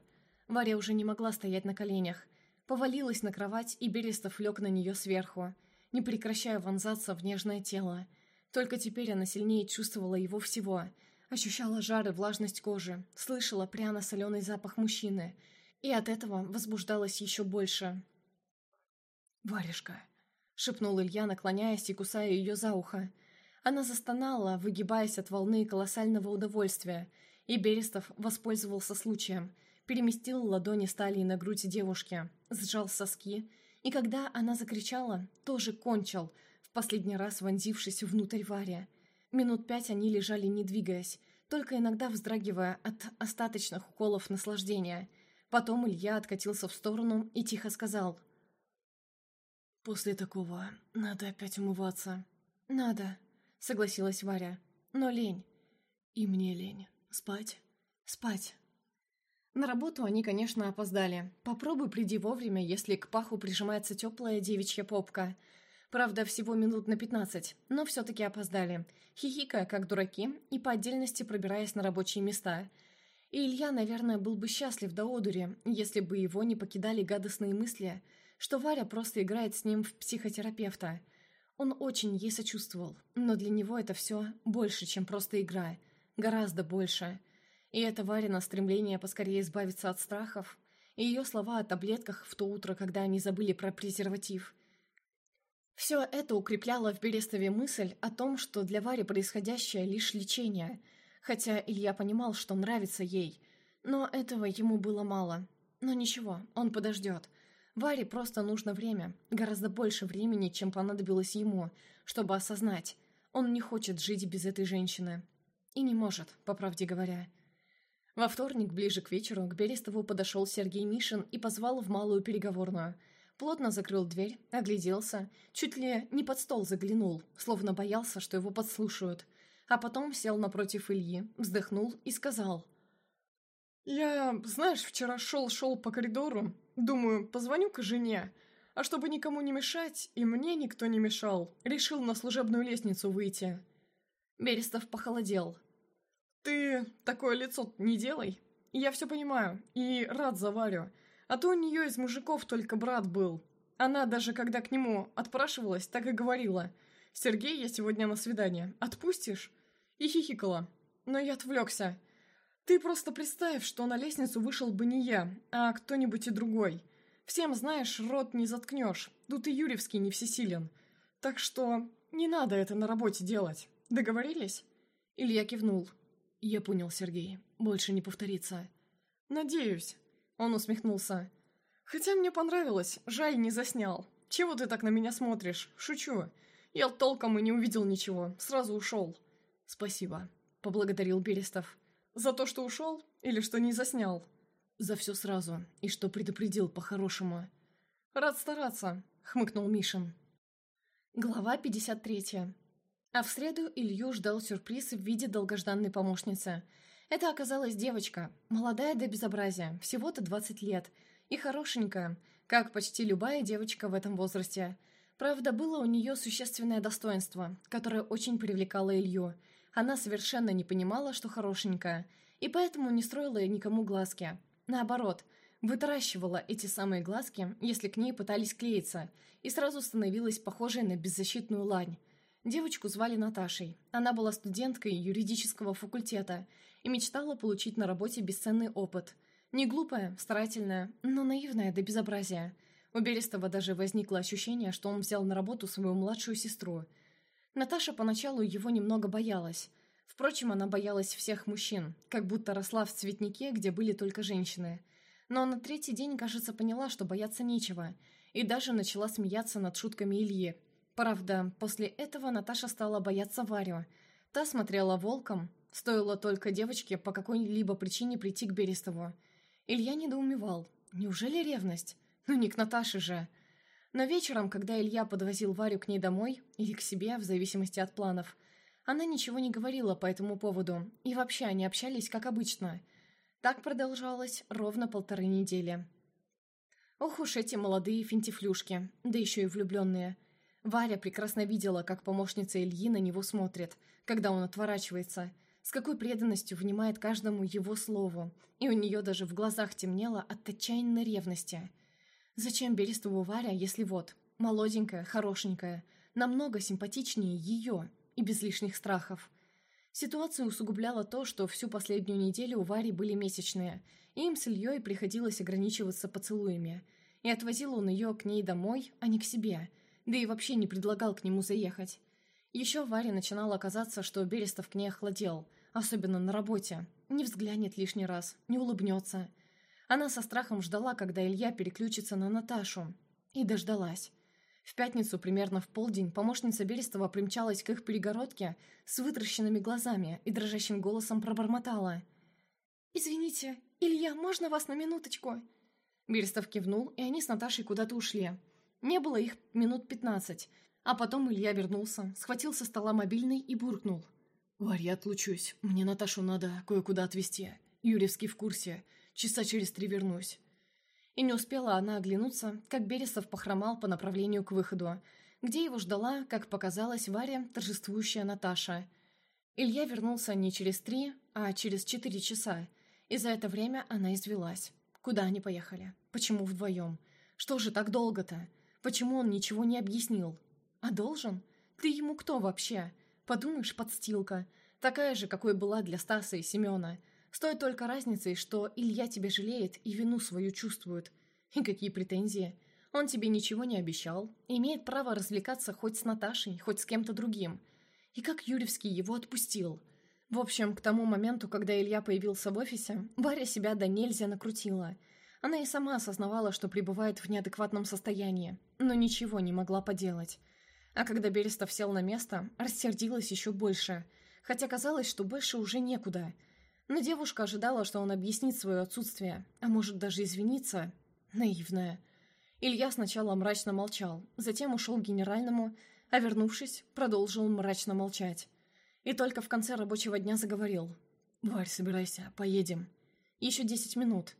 Варя уже не могла стоять на коленях. Повалилась на кровать, и Берестов лег на нее сверху, не прекращая вонзаться в нежное тело. Только теперь она сильнее чувствовала его всего. Ощущала жар и влажность кожи, слышала пряно-соленый запах мужчины. И от этого возбуждалась еще больше. «Варежка», — шепнул Илья, наклоняясь и кусая ее за ухо. Она застонала, выгибаясь от волны колоссального удовольствия, и Берестов воспользовался случаем, переместил ладони стали на грудь девушки, сжал соски, и когда она закричала, тоже кончил, в последний раз вонзившись внутрь Варя. Минут пять они лежали, не двигаясь, только иногда вздрагивая от остаточных уколов наслаждения. Потом Илья откатился в сторону и тихо сказал. «После такого надо опять умываться». «Надо», согласилась Варя. «Но лень». «И мне лень. Спать?» «Спать». На работу они, конечно, опоздали. Попробуй приди вовремя, если к паху прижимается теплая девичья попка. Правда, всего минут на пятнадцать, но все-таки опоздали, хихикая, как дураки, и по отдельности пробираясь на рабочие места. И Илья, наверное, был бы счастлив до одури, если бы его не покидали гадостные мысли, что Варя просто играет с ним в психотерапевта – он очень ей сочувствовал, но для него это все больше, чем просто игра. Гораздо больше. И это Варина стремление поскорее избавиться от страхов, и ее слова о таблетках в то утро, когда они забыли про презерватив. Все это укрепляло в Берестове мысль о том, что для Вари происходящее лишь лечение, хотя Илья понимал, что нравится ей, но этого ему было мало. Но ничего, он подождет. Варе просто нужно время, гораздо больше времени, чем понадобилось ему, чтобы осознать. Он не хочет жить без этой женщины. И не может, по правде говоря. Во вторник, ближе к вечеру, к Берестову подошел Сергей Мишин и позвал в малую переговорную. Плотно закрыл дверь, огляделся, чуть ли не под стол заглянул, словно боялся, что его подслушают. А потом сел напротив Ильи, вздохнул и сказал. «Я, знаешь, вчера шел-шел по коридору, Думаю, позвоню-ка жене. А чтобы никому не мешать, и мне никто не мешал, решил на служебную лестницу выйти. Берестов похолодел. «Ты такое лицо не делай. Я все понимаю и рад за Варю. А то у нее из мужиков только брат был. Она даже когда к нему отпрашивалась, так и говорила. «Сергей, я сегодня на свидание. Отпустишь?» И хихикала. Но я отвлекся. Ты просто представь, что на лестницу вышел бы не я, а кто-нибудь и другой. Всем, знаешь, рот не заткнешь. Тут и Юрьевский не всесилен. Так что не надо это на работе делать. Договорились?» Илья кивнул. «Я понял, Сергей. Больше не повторится». «Надеюсь». Он усмехнулся. «Хотя мне понравилось. Жаль, не заснял. Чего ты так на меня смотришь? Шучу. Я толком и не увидел ничего. Сразу ушел». «Спасибо», — поблагодарил Берестов. За то, что ушел? Или что не заснял? За все сразу. И что предупредил по-хорошему. Рад стараться, хмыкнул Мишин. Глава 53. А в среду Илью ждал сюрприз в виде долгожданной помощницы. Это оказалась девочка, молодая до безобразия, всего-то 20 лет, и хорошенькая, как почти любая девочка в этом возрасте. Правда, было у нее существенное достоинство, которое очень привлекало Илью. Она совершенно не понимала, что хорошенькая, и поэтому не строила никому глазки. Наоборот, вытаращивала эти самые глазки, если к ней пытались клеиться, и сразу становилась похожей на беззащитную лань. Девочку звали Наташей. Она была студенткой юридического факультета и мечтала получить на работе бесценный опыт. Не глупая, старательная, но наивная до безобразия – у Берестова даже возникло ощущение, что он взял на работу свою младшую сестру. Наташа поначалу его немного боялась. Впрочем, она боялась всех мужчин, как будто росла в цветнике, где были только женщины. Но на третий день, кажется, поняла, что бояться нечего, и даже начала смеяться над шутками Ильи. Правда, после этого Наташа стала бояться Варю. Та смотрела волком, стоило только девочке по какой-либо причине прийти к Берестову. Илья недоумевал. Неужели ревность? Ну не к Наташе же. Но вечером, когда Илья подвозил Варю к ней домой, или к себе, в зависимости от планов, она ничего не говорила по этому поводу, и вообще они общались как обычно. Так продолжалось ровно полторы недели. Ох уж эти молодые финтифлюшки, да еще и влюбленные. Варя прекрасно видела, как помощница Ильи на него смотрит, когда он отворачивается, с какой преданностью внимает каждому его слову, и у нее даже в глазах темнело от отчаянной ревности – Зачем Берестову Варя, если вот, молоденькая, хорошенькая, намного симпатичнее ее и без лишних страхов? Ситуацию усугубляло то, что всю последнюю неделю у Вари были месячные, и им с Ильей приходилось ограничиваться поцелуями. И отвозил он ее к ней домой, а не к себе, да и вообще не предлагал к нему заехать. Еще Варе начинало казаться, что Берестов к ней охладел, особенно на работе. Не взглянет лишний раз, не улыбнется – она со страхом ждала, когда Илья переключится на Наташу. И дождалась. В пятницу, примерно в полдень, помощница Берестова примчалась к их перегородке с вытращенными глазами и дрожащим голосом пробормотала. «Извините, Илья, можно вас на минуточку?» Берестов кивнул, и они с Наташей куда-то ушли. Не было их минут пятнадцать. А потом Илья вернулся, схватил со стола мобильный и буркнул. «Варь, я отлучусь. Мне Наташу надо кое-куда отвезти. Юрьевский в курсе. Часа через три вернусь». И не успела она оглянуться, как Берестов похромал по направлению к выходу, где его ждала, как показалось Варя, торжествующая Наташа. Илья вернулся не через три, а через четыре часа, и за это время она извелась. Куда они поехали? Почему вдвоем? Что же так долго-то? Почему он ничего не объяснил? А должен? Ты ему кто вообще? Подумаешь, подстилка. Такая же, какой была для Стаса и Семена. С той только разницей, что Илья тебя жалеет и вину свою чувствует. И какие претензии? Он тебе ничего не обещал, имеет право развлекаться хоть с Наташей, хоть с кем-то другим. И как Юрьевский его отпустил? В общем, к тому моменту, когда Илья появился в офисе, Варя себя до нельзя накрутила. Она и сама осознавала, что пребывает в неадекватном состоянии, но ничего не могла поделать. А когда Берестов сел на место, рассердилась еще больше, хотя казалось, что больше уже некуда – но девушка ожидала, что он объяснит свое отсутствие, а может даже извиниться. Наивная. Илья сначала мрачно молчал, затем ушел к генеральному, а вернувшись, продолжил мрачно молчать. И только в конце рабочего дня заговорил. «Варь, собирайся, поедем. Еще десять минут».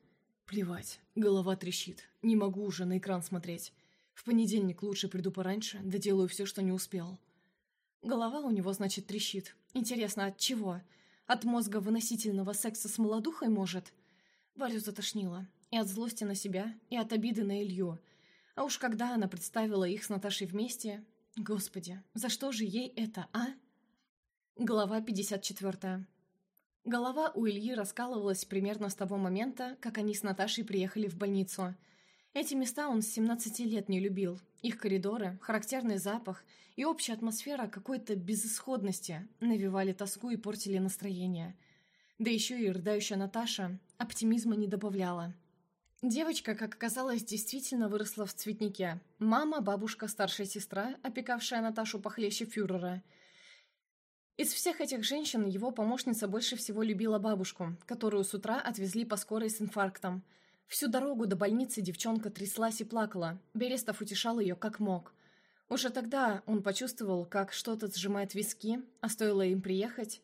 «Плевать, голова трещит. Не могу уже на экран смотреть. В понедельник лучше приду пораньше, доделаю все, что не успел». Голова у него, значит, трещит. Интересно, от чего? От мозга выносительного секса с молодухой, может? Варю затошнило. И от злости на себя, и от обиды на Илью. А уж когда она представила их с Наташей вместе... Господи, за что же ей это, а? Глава 54. Голова у Ильи раскалывалась примерно с того момента, как они с Наташей приехали в больницу – эти места он с 17 лет не любил. Их коридоры, характерный запах и общая атмосфера какой-то безысходности навевали тоску и портили настроение. Да еще и рыдающая Наташа оптимизма не добавляла. Девочка, как оказалось, действительно выросла в цветнике. Мама, бабушка, старшая сестра, опекавшая Наташу похлеще фюрера. Из всех этих женщин его помощница больше всего любила бабушку, которую с утра отвезли по скорой с инфарктом – Всю дорогу до больницы девчонка тряслась и плакала. Берестов утешал ее как мог. Уже тогда он почувствовал, как что-то сжимает виски, а стоило им приехать.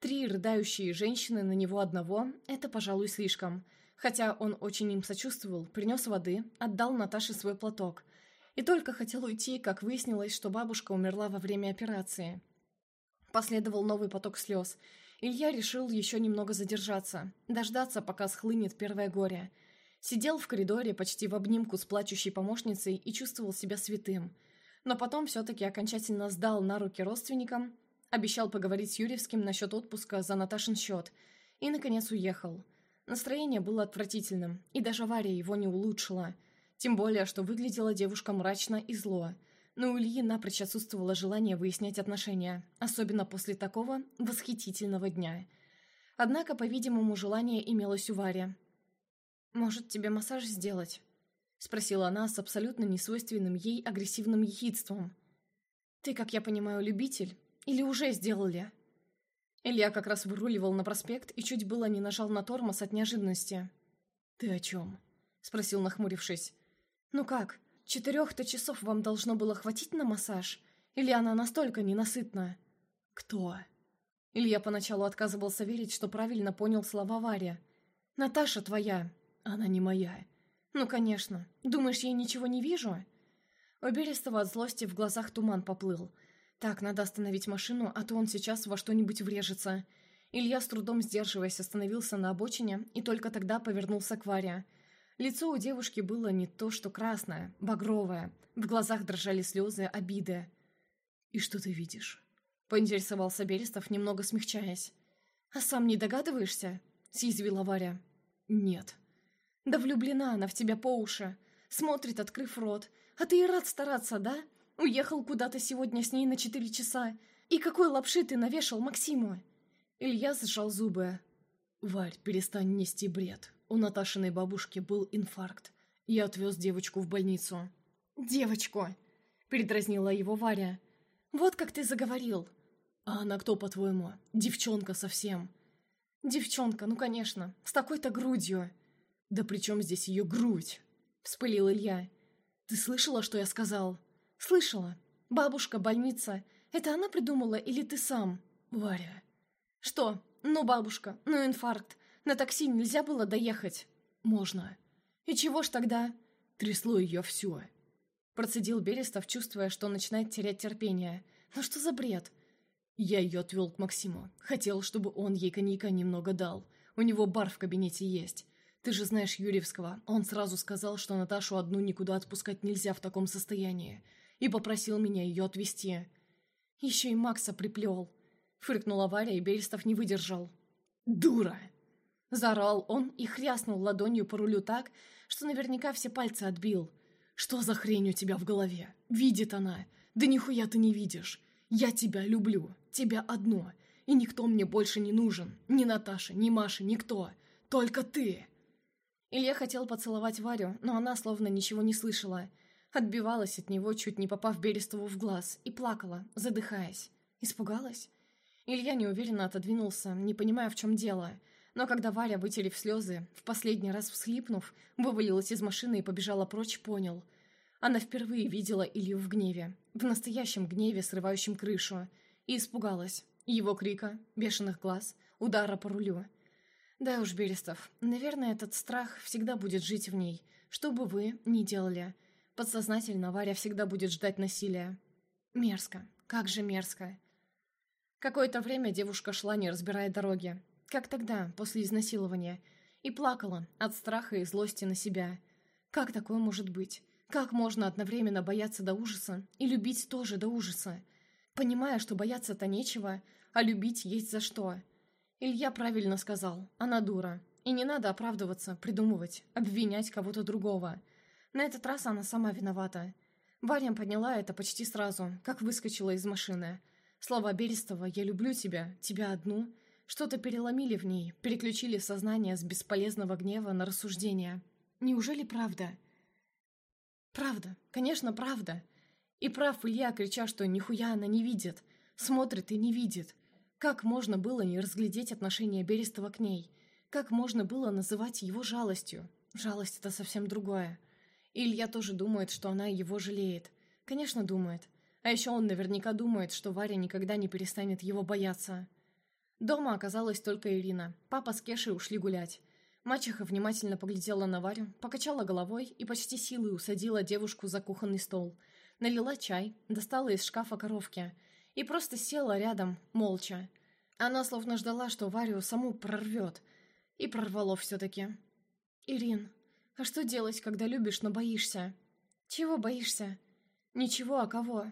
Три рыдающие женщины на него одного – это, пожалуй, слишком. Хотя он очень им сочувствовал, принес воды, отдал Наташе свой платок. И только хотел уйти, как выяснилось, что бабушка умерла во время операции. Последовал новый поток слез. Илья решил еще немного задержаться, дождаться, пока схлынет первое горе. Сидел в коридоре почти в обнимку с плачущей помощницей и чувствовал себя святым. Но потом все-таки окончательно сдал на руки родственникам, обещал поговорить с Юрьевским насчет отпуска за Наташин счет и, наконец, уехал. Настроение было отвратительным, и даже авария его не улучшила. Тем более, что выглядела девушка мрачно и зло – но у Ильи напрочь отсутствовало желание выяснять отношения, особенно после такого восхитительного дня. Однако, по-видимому, желание имелось у Вари. «Может, тебе массаж сделать?» — спросила она с абсолютно несвойственным ей агрессивным ехидством. «Ты, как я понимаю, любитель? Или уже сделали?» Илья как раз выруливал на проспект и чуть было не нажал на тормоз от неожиданности. «Ты о чем?» — спросил, нахмурившись. «Ну как? Четырех-то часов вам должно было хватить на массаж? Или она настолько ненасытна?» «Кто?» Илья поначалу отказывался верить, что правильно понял слова Варя. «Наташа твоя. Она не моя». «Ну, конечно. Думаешь, я ничего не вижу?» У Берестова от злости в глазах туман поплыл. «Так, надо остановить машину, а то он сейчас во что-нибудь врежется». Илья, с трудом сдерживаясь, остановился на обочине и только тогда повернулся к Варе. Лицо у девушки было не то что красное, багровое. В глазах дрожали слезы, обиды. «И что ты видишь?» — поинтересовался Берестов, немного смягчаясь. «А сам не догадываешься?» — съязвила Варя. «Нет». «Да влюблена она в тебя по уши. Смотрит, открыв рот. А ты и рад стараться, да? Уехал куда-то сегодня с ней на четыре часа. И какой лапши ты навешал Максиму?» Илья сжал зубы. «Варь, перестань нести бред. У Наташиной бабушки был инфаркт. Я отвез девочку в больницу. «Девочку!» — передразнила его Варя. «Вот как ты заговорил!» «А она кто, по-твоему? Девчонка совсем!» «Девчонка, ну конечно, с такой-то грудью!» «Да при чем здесь ее грудь?» — вспылил Илья. «Ты слышала, что я сказал?» «Слышала. Бабушка, больница. Это она придумала или ты сам?» «Варя». «Что? Ну, бабушка, ну, инфаркт. На такси нельзя было доехать?» «Можно». «И чего ж тогда?» «Трясло ее все». Процедил Берестов, чувствуя, что начинает терять терпение. «Ну что за бред?» Я ее отвел к Максиму. Хотел, чтобы он ей коньяка немного дал. У него бар в кабинете есть. Ты же знаешь Юрьевского. Он сразу сказал, что Наташу одну никуда отпускать нельзя в таком состоянии. И попросил меня ее отвезти. Еще и Макса приплел. Фыркнула Варя, и Берестов не выдержал. «Дура!» Заорал он и хряснул ладонью по рулю так, что наверняка все пальцы отбил. «Что за хрень у тебя в голове? Видит она. Да нихуя ты не видишь. Я тебя люблю. Тебя одно. И никто мне больше не нужен. Ни Наташа, ни Маша, никто. Только ты!» Илья хотел поцеловать Варю, но она словно ничего не слышала. Отбивалась от него, чуть не попав Берестову в глаз, и плакала, задыхаясь. Испугалась? Илья неуверенно отодвинулся, не понимая, в чем дело – но когда Варя, вытерев слезы, в последний раз всхлипнув, вывалилась из машины и побежала прочь, понял. Она впервые видела Илью в гневе, в настоящем гневе, срывающем крышу, и испугалась. Его крика, бешеных глаз, удара по рулю. Да уж, Берестов, наверное, этот страх всегда будет жить в ней, что бы вы ни делали. Подсознательно Варя всегда будет ждать насилия. Мерзко, как же мерзко. Какое-то время девушка шла, не разбирая дороги, как тогда, после изнасилования, и плакала от страха и злости на себя. Как такое может быть? Как можно одновременно бояться до ужаса и любить тоже до ужаса? Понимая, что бояться-то нечего, а любить есть за что. Илья правильно сказал, она дура. И не надо оправдываться, придумывать, обвинять кого-то другого. На этот раз она сама виновата. Варя поняла это почти сразу, как выскочила из машины. Слова Берестова «Я люблю тебя, тебя одну» Что-то переломили в ней, переключили сознание с бесполезного гнева на рассуждение. Неужели правда? Правда, конечно, правда. И прав Илья, крича, что нихуя она не видит. Смотрит и не видит. Как можно было не разглядеть отношение Берестова к ней? Как можно было называть его жалостью? Жалость — это совсем другое. Илья тоже думает, что она его жалеет. Конечно, думает. А еще он наверняка думает, что Варя никогда не перестанет его бояться. Дома оказалась только Ирина. Папа с Кешей ушли гулять. Мачеха внимательно поглядела на Варю, покачала головой и почти силой усадила девушку за кухонный стол. Налила чай, достала из шкафа коровки и просто села рядом, молча. Она словно ждала, что Варю саму прорвет. И прорвало все-таки. «Ирин, а что делать, когда любишь, но боишься?» «Чего боишься?» «Ничего, а кого?»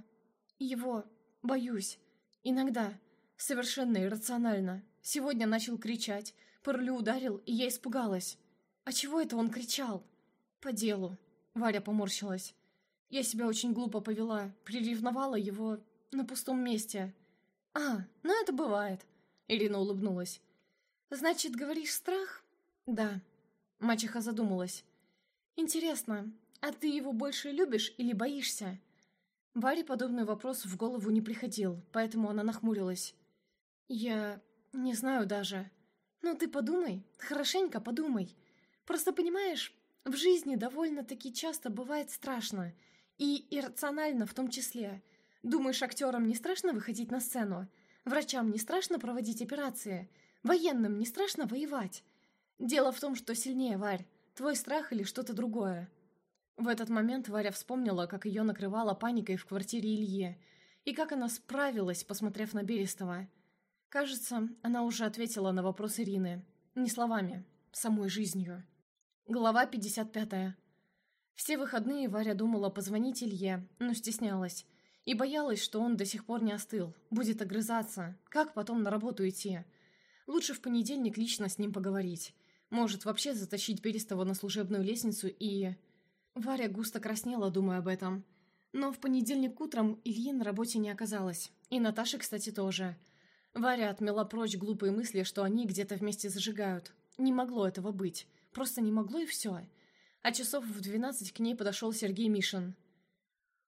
«Его. Боюсь. Иногда. Совершенно иррационально. Сегодня начал кричать. Пырлю ударил, и я испугалась. А чего это он кричал? По делу. Варя поморщилась. Я себя очень глупо повела, приревновала его на пустом месте. А, ну это бывает. Ирина улыбнулась. Значит, говоришь страх? Да. Мачеха задумалась. Интересно, а ты его больше любишь или боишься? Варе подобный вопрос в голову не приходил, поэтому она нахмурилась. Я не знаю даже. «Ну ты подумай, хорошенько подумай. Просто понимаешь, в жизни довольно-таки часто бывает страшно. И иррационально в том числе. Думаешь, актерам не страшно выходить на сцену? Врачам не страшно проводить операции? Военным не страшно воевать? Дело в том, что сильнее, Варь. Твой страх или что-то другое?» В этот момент Варя вспомнила, как ее накрывала паникой в квартире Ильи, и как она справилась, посмотрев на Берестова. Кажется, она уже ответила на вопрос Ирины. Не словами, самой жизнью. Глава 55. Все выходные Варя думала позвонить Илье, но стеснялась. И боялась, что он до сих пор не остыл, будет огрызаться. Как потом на работу идти? Лучше в понедельник лично с ним поговорить. Может, вообще затащить Берестова на служебную лестницу и... Варя густо краснела, думая об этом. Но в понедельник утром Ильи на работе не оказалось. И Наташи, кстати, тоже. Варя отмела прочь глупые мысли, что они где-то вместе зажигают. Не могло этого быть. Просто не могло и все. А часов в двенадцать к ней подошел Сергей Мишин.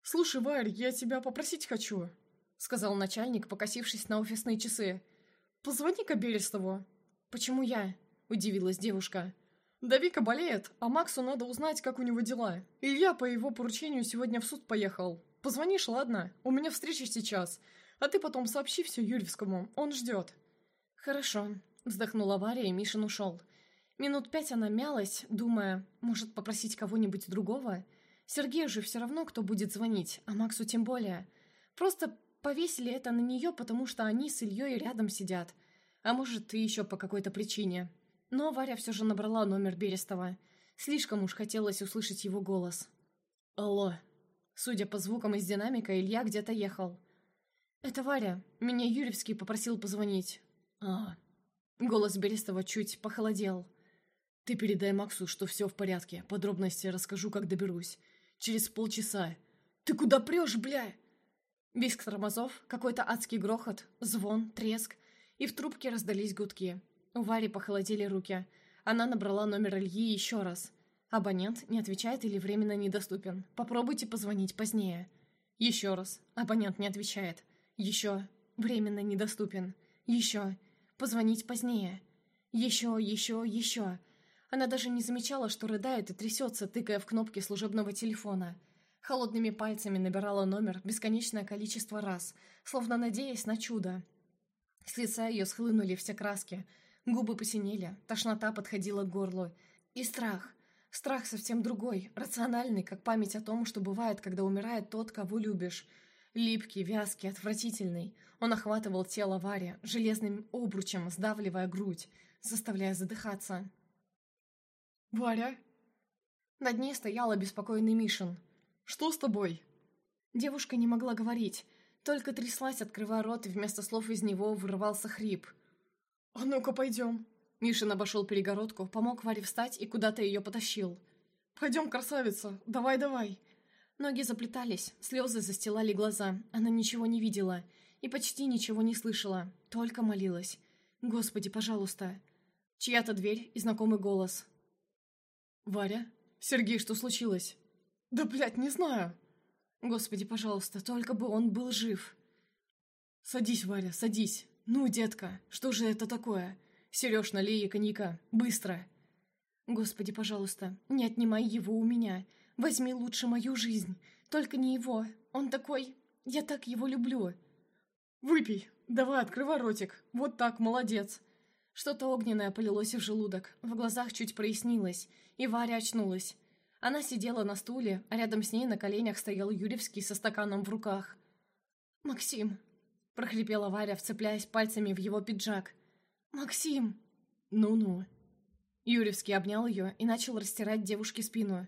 «Слушай, Варь, я тебя попросить хочу», — сказал начальник, покосившись на офисные часы. «Позвони-ка Берестову». «Почему я?» — удивилась девушка. «Да Вика болеет, а Максу надо узнать, как у него дела. Илья по его поручению сегодня в суд поехал. Позвонишь, ладно? У меня встреча сейчас. А ты потом сообщи все Юрьевскому, он ждет». «Хорошо», — вздохнула Варя, и Мишин ушел. Минут пять она мялась, думая, может попросить кого-нибудь другого? Сергею же все равно, кто будет звонить, а Максу тем более. Просто повесили это на нее, потому что они с Ильей рядом сидят. А может, и еще по какой-то причине. Но Варя все же набрала номер Берестова. Слишком уж хотелось услышать его голос. «Алло». Судя по звукам из динамика, Илья где-то ехал. «Это Варя. Меня Юрьевский попросил позвонить». «А...» Голос Берестова чуть похолодел. «Ты передай Максу, что все в порядке. Подробности расскажу, как доберусь. Через полчаса. Ты куда прешь, бля?» Виск тормозов, какой-то адский грохот, звон, треск, и в трубке раздались гудки. У Вари похолодели руки. Она набрала номер Ильи еще раз. Абонент не отвечает или временно недоступен. Попробуйте позвонить позднее. Еще раз. Абонент не отвечает. Еще. Временно недоступен. Еще. Позвонить позднее. Еще, еще, еще. Она даже не замечала, что рыдает и трясется, тыкая в кнопки служебного телефона. Холодными пальцами набирала номер бесконечное количество раз, словно надеясь на чудо. С лица ее схлынули все краски. Губы посинели, тошнота подходила к горлу. И страх. Страх совсем другой, рациональный, как память о том, что бывает, когда умирает тот, кого любишь – Липкий, вязкий, отвратительный. Он охватывал тело Вари железным обручем, сдавливая грудь, заставляя задыхаться. «Варя?» Над ней стоял обеспокоенный Мишин. «Что с тобой?» Девушка не могла говорить, только тряслась, открывая рот, и вместо слов из него вырывался хрип. «А ну-ка, пойдем!» Мишин обошел перегородку, помог Варе встать и куда-то ее потащил. «Пойдем, красавица! Давай-давай!» Ноги заплетались, слезы застилали глаза. Она ничего не видела и почти ничего не слышала, только молилась. «Господи, пожалуйста!» Чья-то дверь и знакомый голос. «Варя? Сергей, что случилось?» «Да, блядь, не знаю!» «Господи, пожалуйста, только бы он был жив!» «Садись, Варя, садись! Ну, детка, что же это такое? Сереж, налей коньяка, быстро!» «Господи, пожалуйста, не отнимай его у меня!» Возьми лучше мою жизнь. Только не его. Он такой... Я так его люблю». «Выпей. Давай, открывай ротик. Вот так, молодец». Что-то огненное полилось в желудок, в глазах чуть прояснилось, и Варя очнулась. Она сидела на стуле, а рядом с ней на коленях стоял Юрьевский со стаканом в руках. «Максим!» – прохрипела Варя, вцепляясь пальцами в его пиджак. «Максим!» «Ну-ну!» Юрьевский обнял ее и начал растирать девушке спину.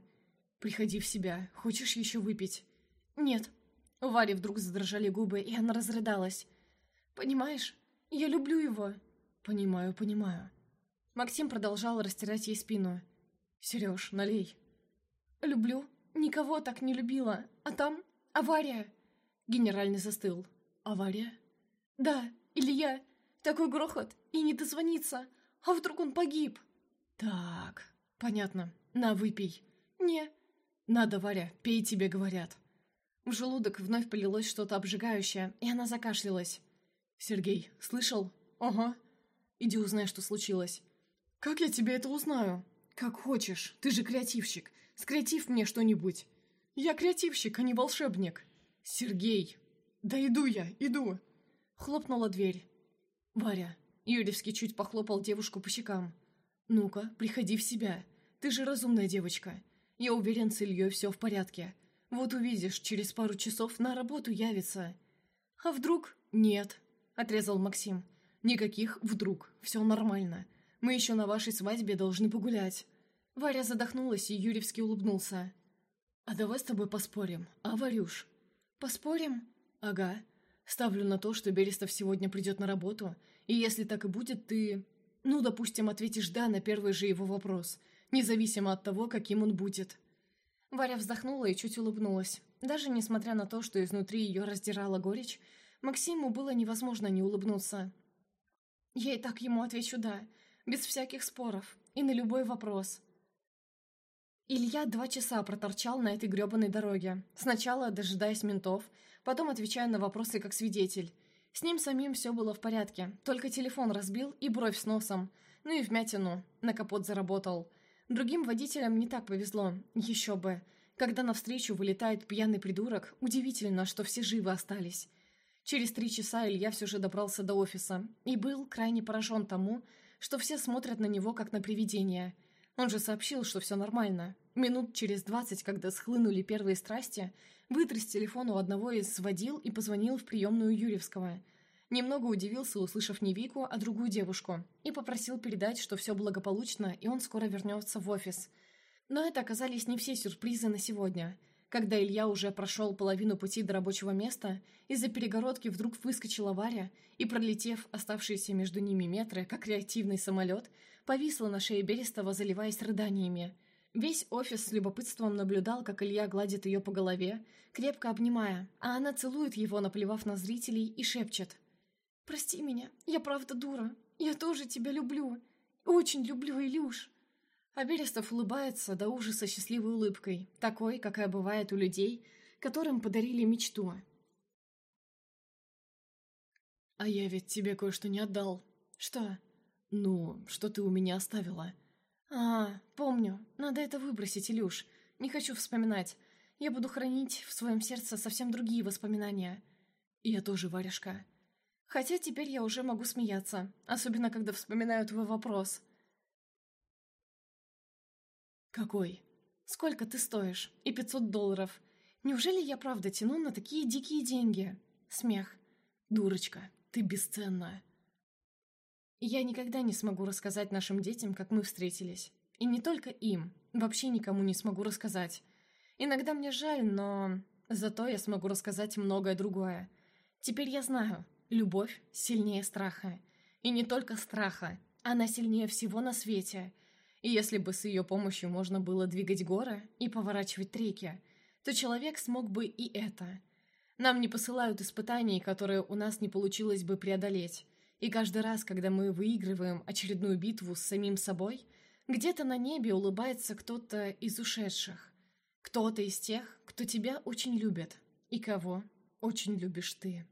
«Приходи в себя. Хочешь еще выпить?» «Нет». У Вари вдруг задрожали губы, и она разрыдалась. «Понимаешь, я люблю его». «Понимаю, понимаю». Максим продолжал растирать ей спину. «Сереж, налей». «Люблю. Никого так не любила. А там авария». Генеральный застыл. «Авария?» «Да, Илья. Такой грохот. И не дозвониться. А вдруг он погиб?» «Так, понятно. На, выпей». «Не». «Надо, Варя, пей, тебе говорят». В желудок вновь полилось что-то обжигающее, и она закашлялась. «Сергей, слышал?» «Ага». «Иди узнай, что случилось». «Как я тебе это узнаю?» «Как хочешь. Ты же креативщик. Скреатив мне что-нибудь». «Я креативщик, а не волшебник». «Сергей!» «Да иду я, иду!» Хлопнула дверь. «Варя!» Юрьевский чуть похлопал девушку по щекам. «Ну-ка, приходи в себя. Ты же разумная девочка. Я уверен, с Ильей все в порядке. Вот увидишь, через пару часов на работу явится». «А вдруг?» «Нет», — отрезал Максим. «Никаких «вдруг». Все нормально. Мы еще на вашей свадьбе должны погулять». Варя задохнулась, и Юрьевский улыбнулся. «А давай с тобой поспорим, а, Варюш?» «Поспорим?» «Ага. Ставлю на то, что Берестов сегодня придет на работу, и если так и будет, ты... Ну, допустим, ответишь «да» на первый же его вопрос, независимо от того, каким он будет». Варя вздохнула и чуть улыбнулась. Даже несмотря на то, что изнутри ее раздирала горечь, Максиму было невозможно не улыбнуться. Я и так ему отвечу «да», без всяких споров, и на любой вопрос. Илья два часа проторчал на этой грёбаной дороге, сначала дожидаясь ментов, потом отвечая на вопросы как свидетель. С ним самим все было в порядке, только телефон разбил и бровь с носом, ну и вмятину, на капот заработал. Другим водителям не так повезло, еще бы. Когда навстречу вылетает пьяный придурок, удивительно, что все живы остались. Через три часа Илья все же добрался до офиса и был крайне поражен тому, что все смотрят на него как на привидение. Он же сообщил, что все нормально. Минут через двадцать, когда схлынули первые страсти, вытряс телефон у одного из водил и позвонил в приемную Юрьевского. Немного удивился, услышав не Вику, а другую девушку, и попросил передать, что все благополучно, и он скоро вернется в офис. Но это оказались не все сюрпризы на сегодня – когда Илья уже прошел половину пути до рабочего места, из-за перегородки вдруг выскочила Варя и, пролетев оставшиеся между ними метры, как реактивный самолет, повисла на шее Берестова, заливаясь рыданиями. Весь офис с любопытством наблюдал, как Илья гладит ее по голове, крепко обнимая, а она целует его, наплевав на зрителей, и шепчет. «Прости меня, я правда дура. Я тоже тебя люблю. Очень люблю, Илюш». А Берестов улыбается до ужаса счастливой улыбкой, такой, какая бывает у людей, которым подарили мечту. «А я ведь тебе кое-что не отдал». «Что?» «Ну, что ты у меня оставила?» «А, помню. Надо это выбросить, Илюш. Не хочу вспоминать. Я буду хранить в своем сердце совсем другие воспоминания». «Я тоже, Варежка». «Хотя теперь я уже могу смеяться, особенно когда вспоминаю твой вопрос». «Какой?» «Сколько ты стоишь? И 500 долларов. Неужели я правда тяну на такие дикие деньги?» Смех. «Дурочка, ты бесценная». Я никогда не смогу рассказать нашим детям, как мы встретились. И не только им. Вообще никому не смогу рассказать. Иногда мне жаль, но... Зато я смогу рассказать многое другое. Теперь я знаю, любовь сильнее страха. И не только страха, она сильнее всего на свете — и если бы с ее помощью можно было двигать горы и поворачивать реки, то человек смог бы и это. Нам не посылают испытаний, которые у нас не получилось бы преодолеть. И каждый раз, когда мы выигрываем очередную битву с самим собой, где-то на небе улыбается кто-то из ушедших. Кто-то из тех, кто тебя очень любит и кого очень любишь ты.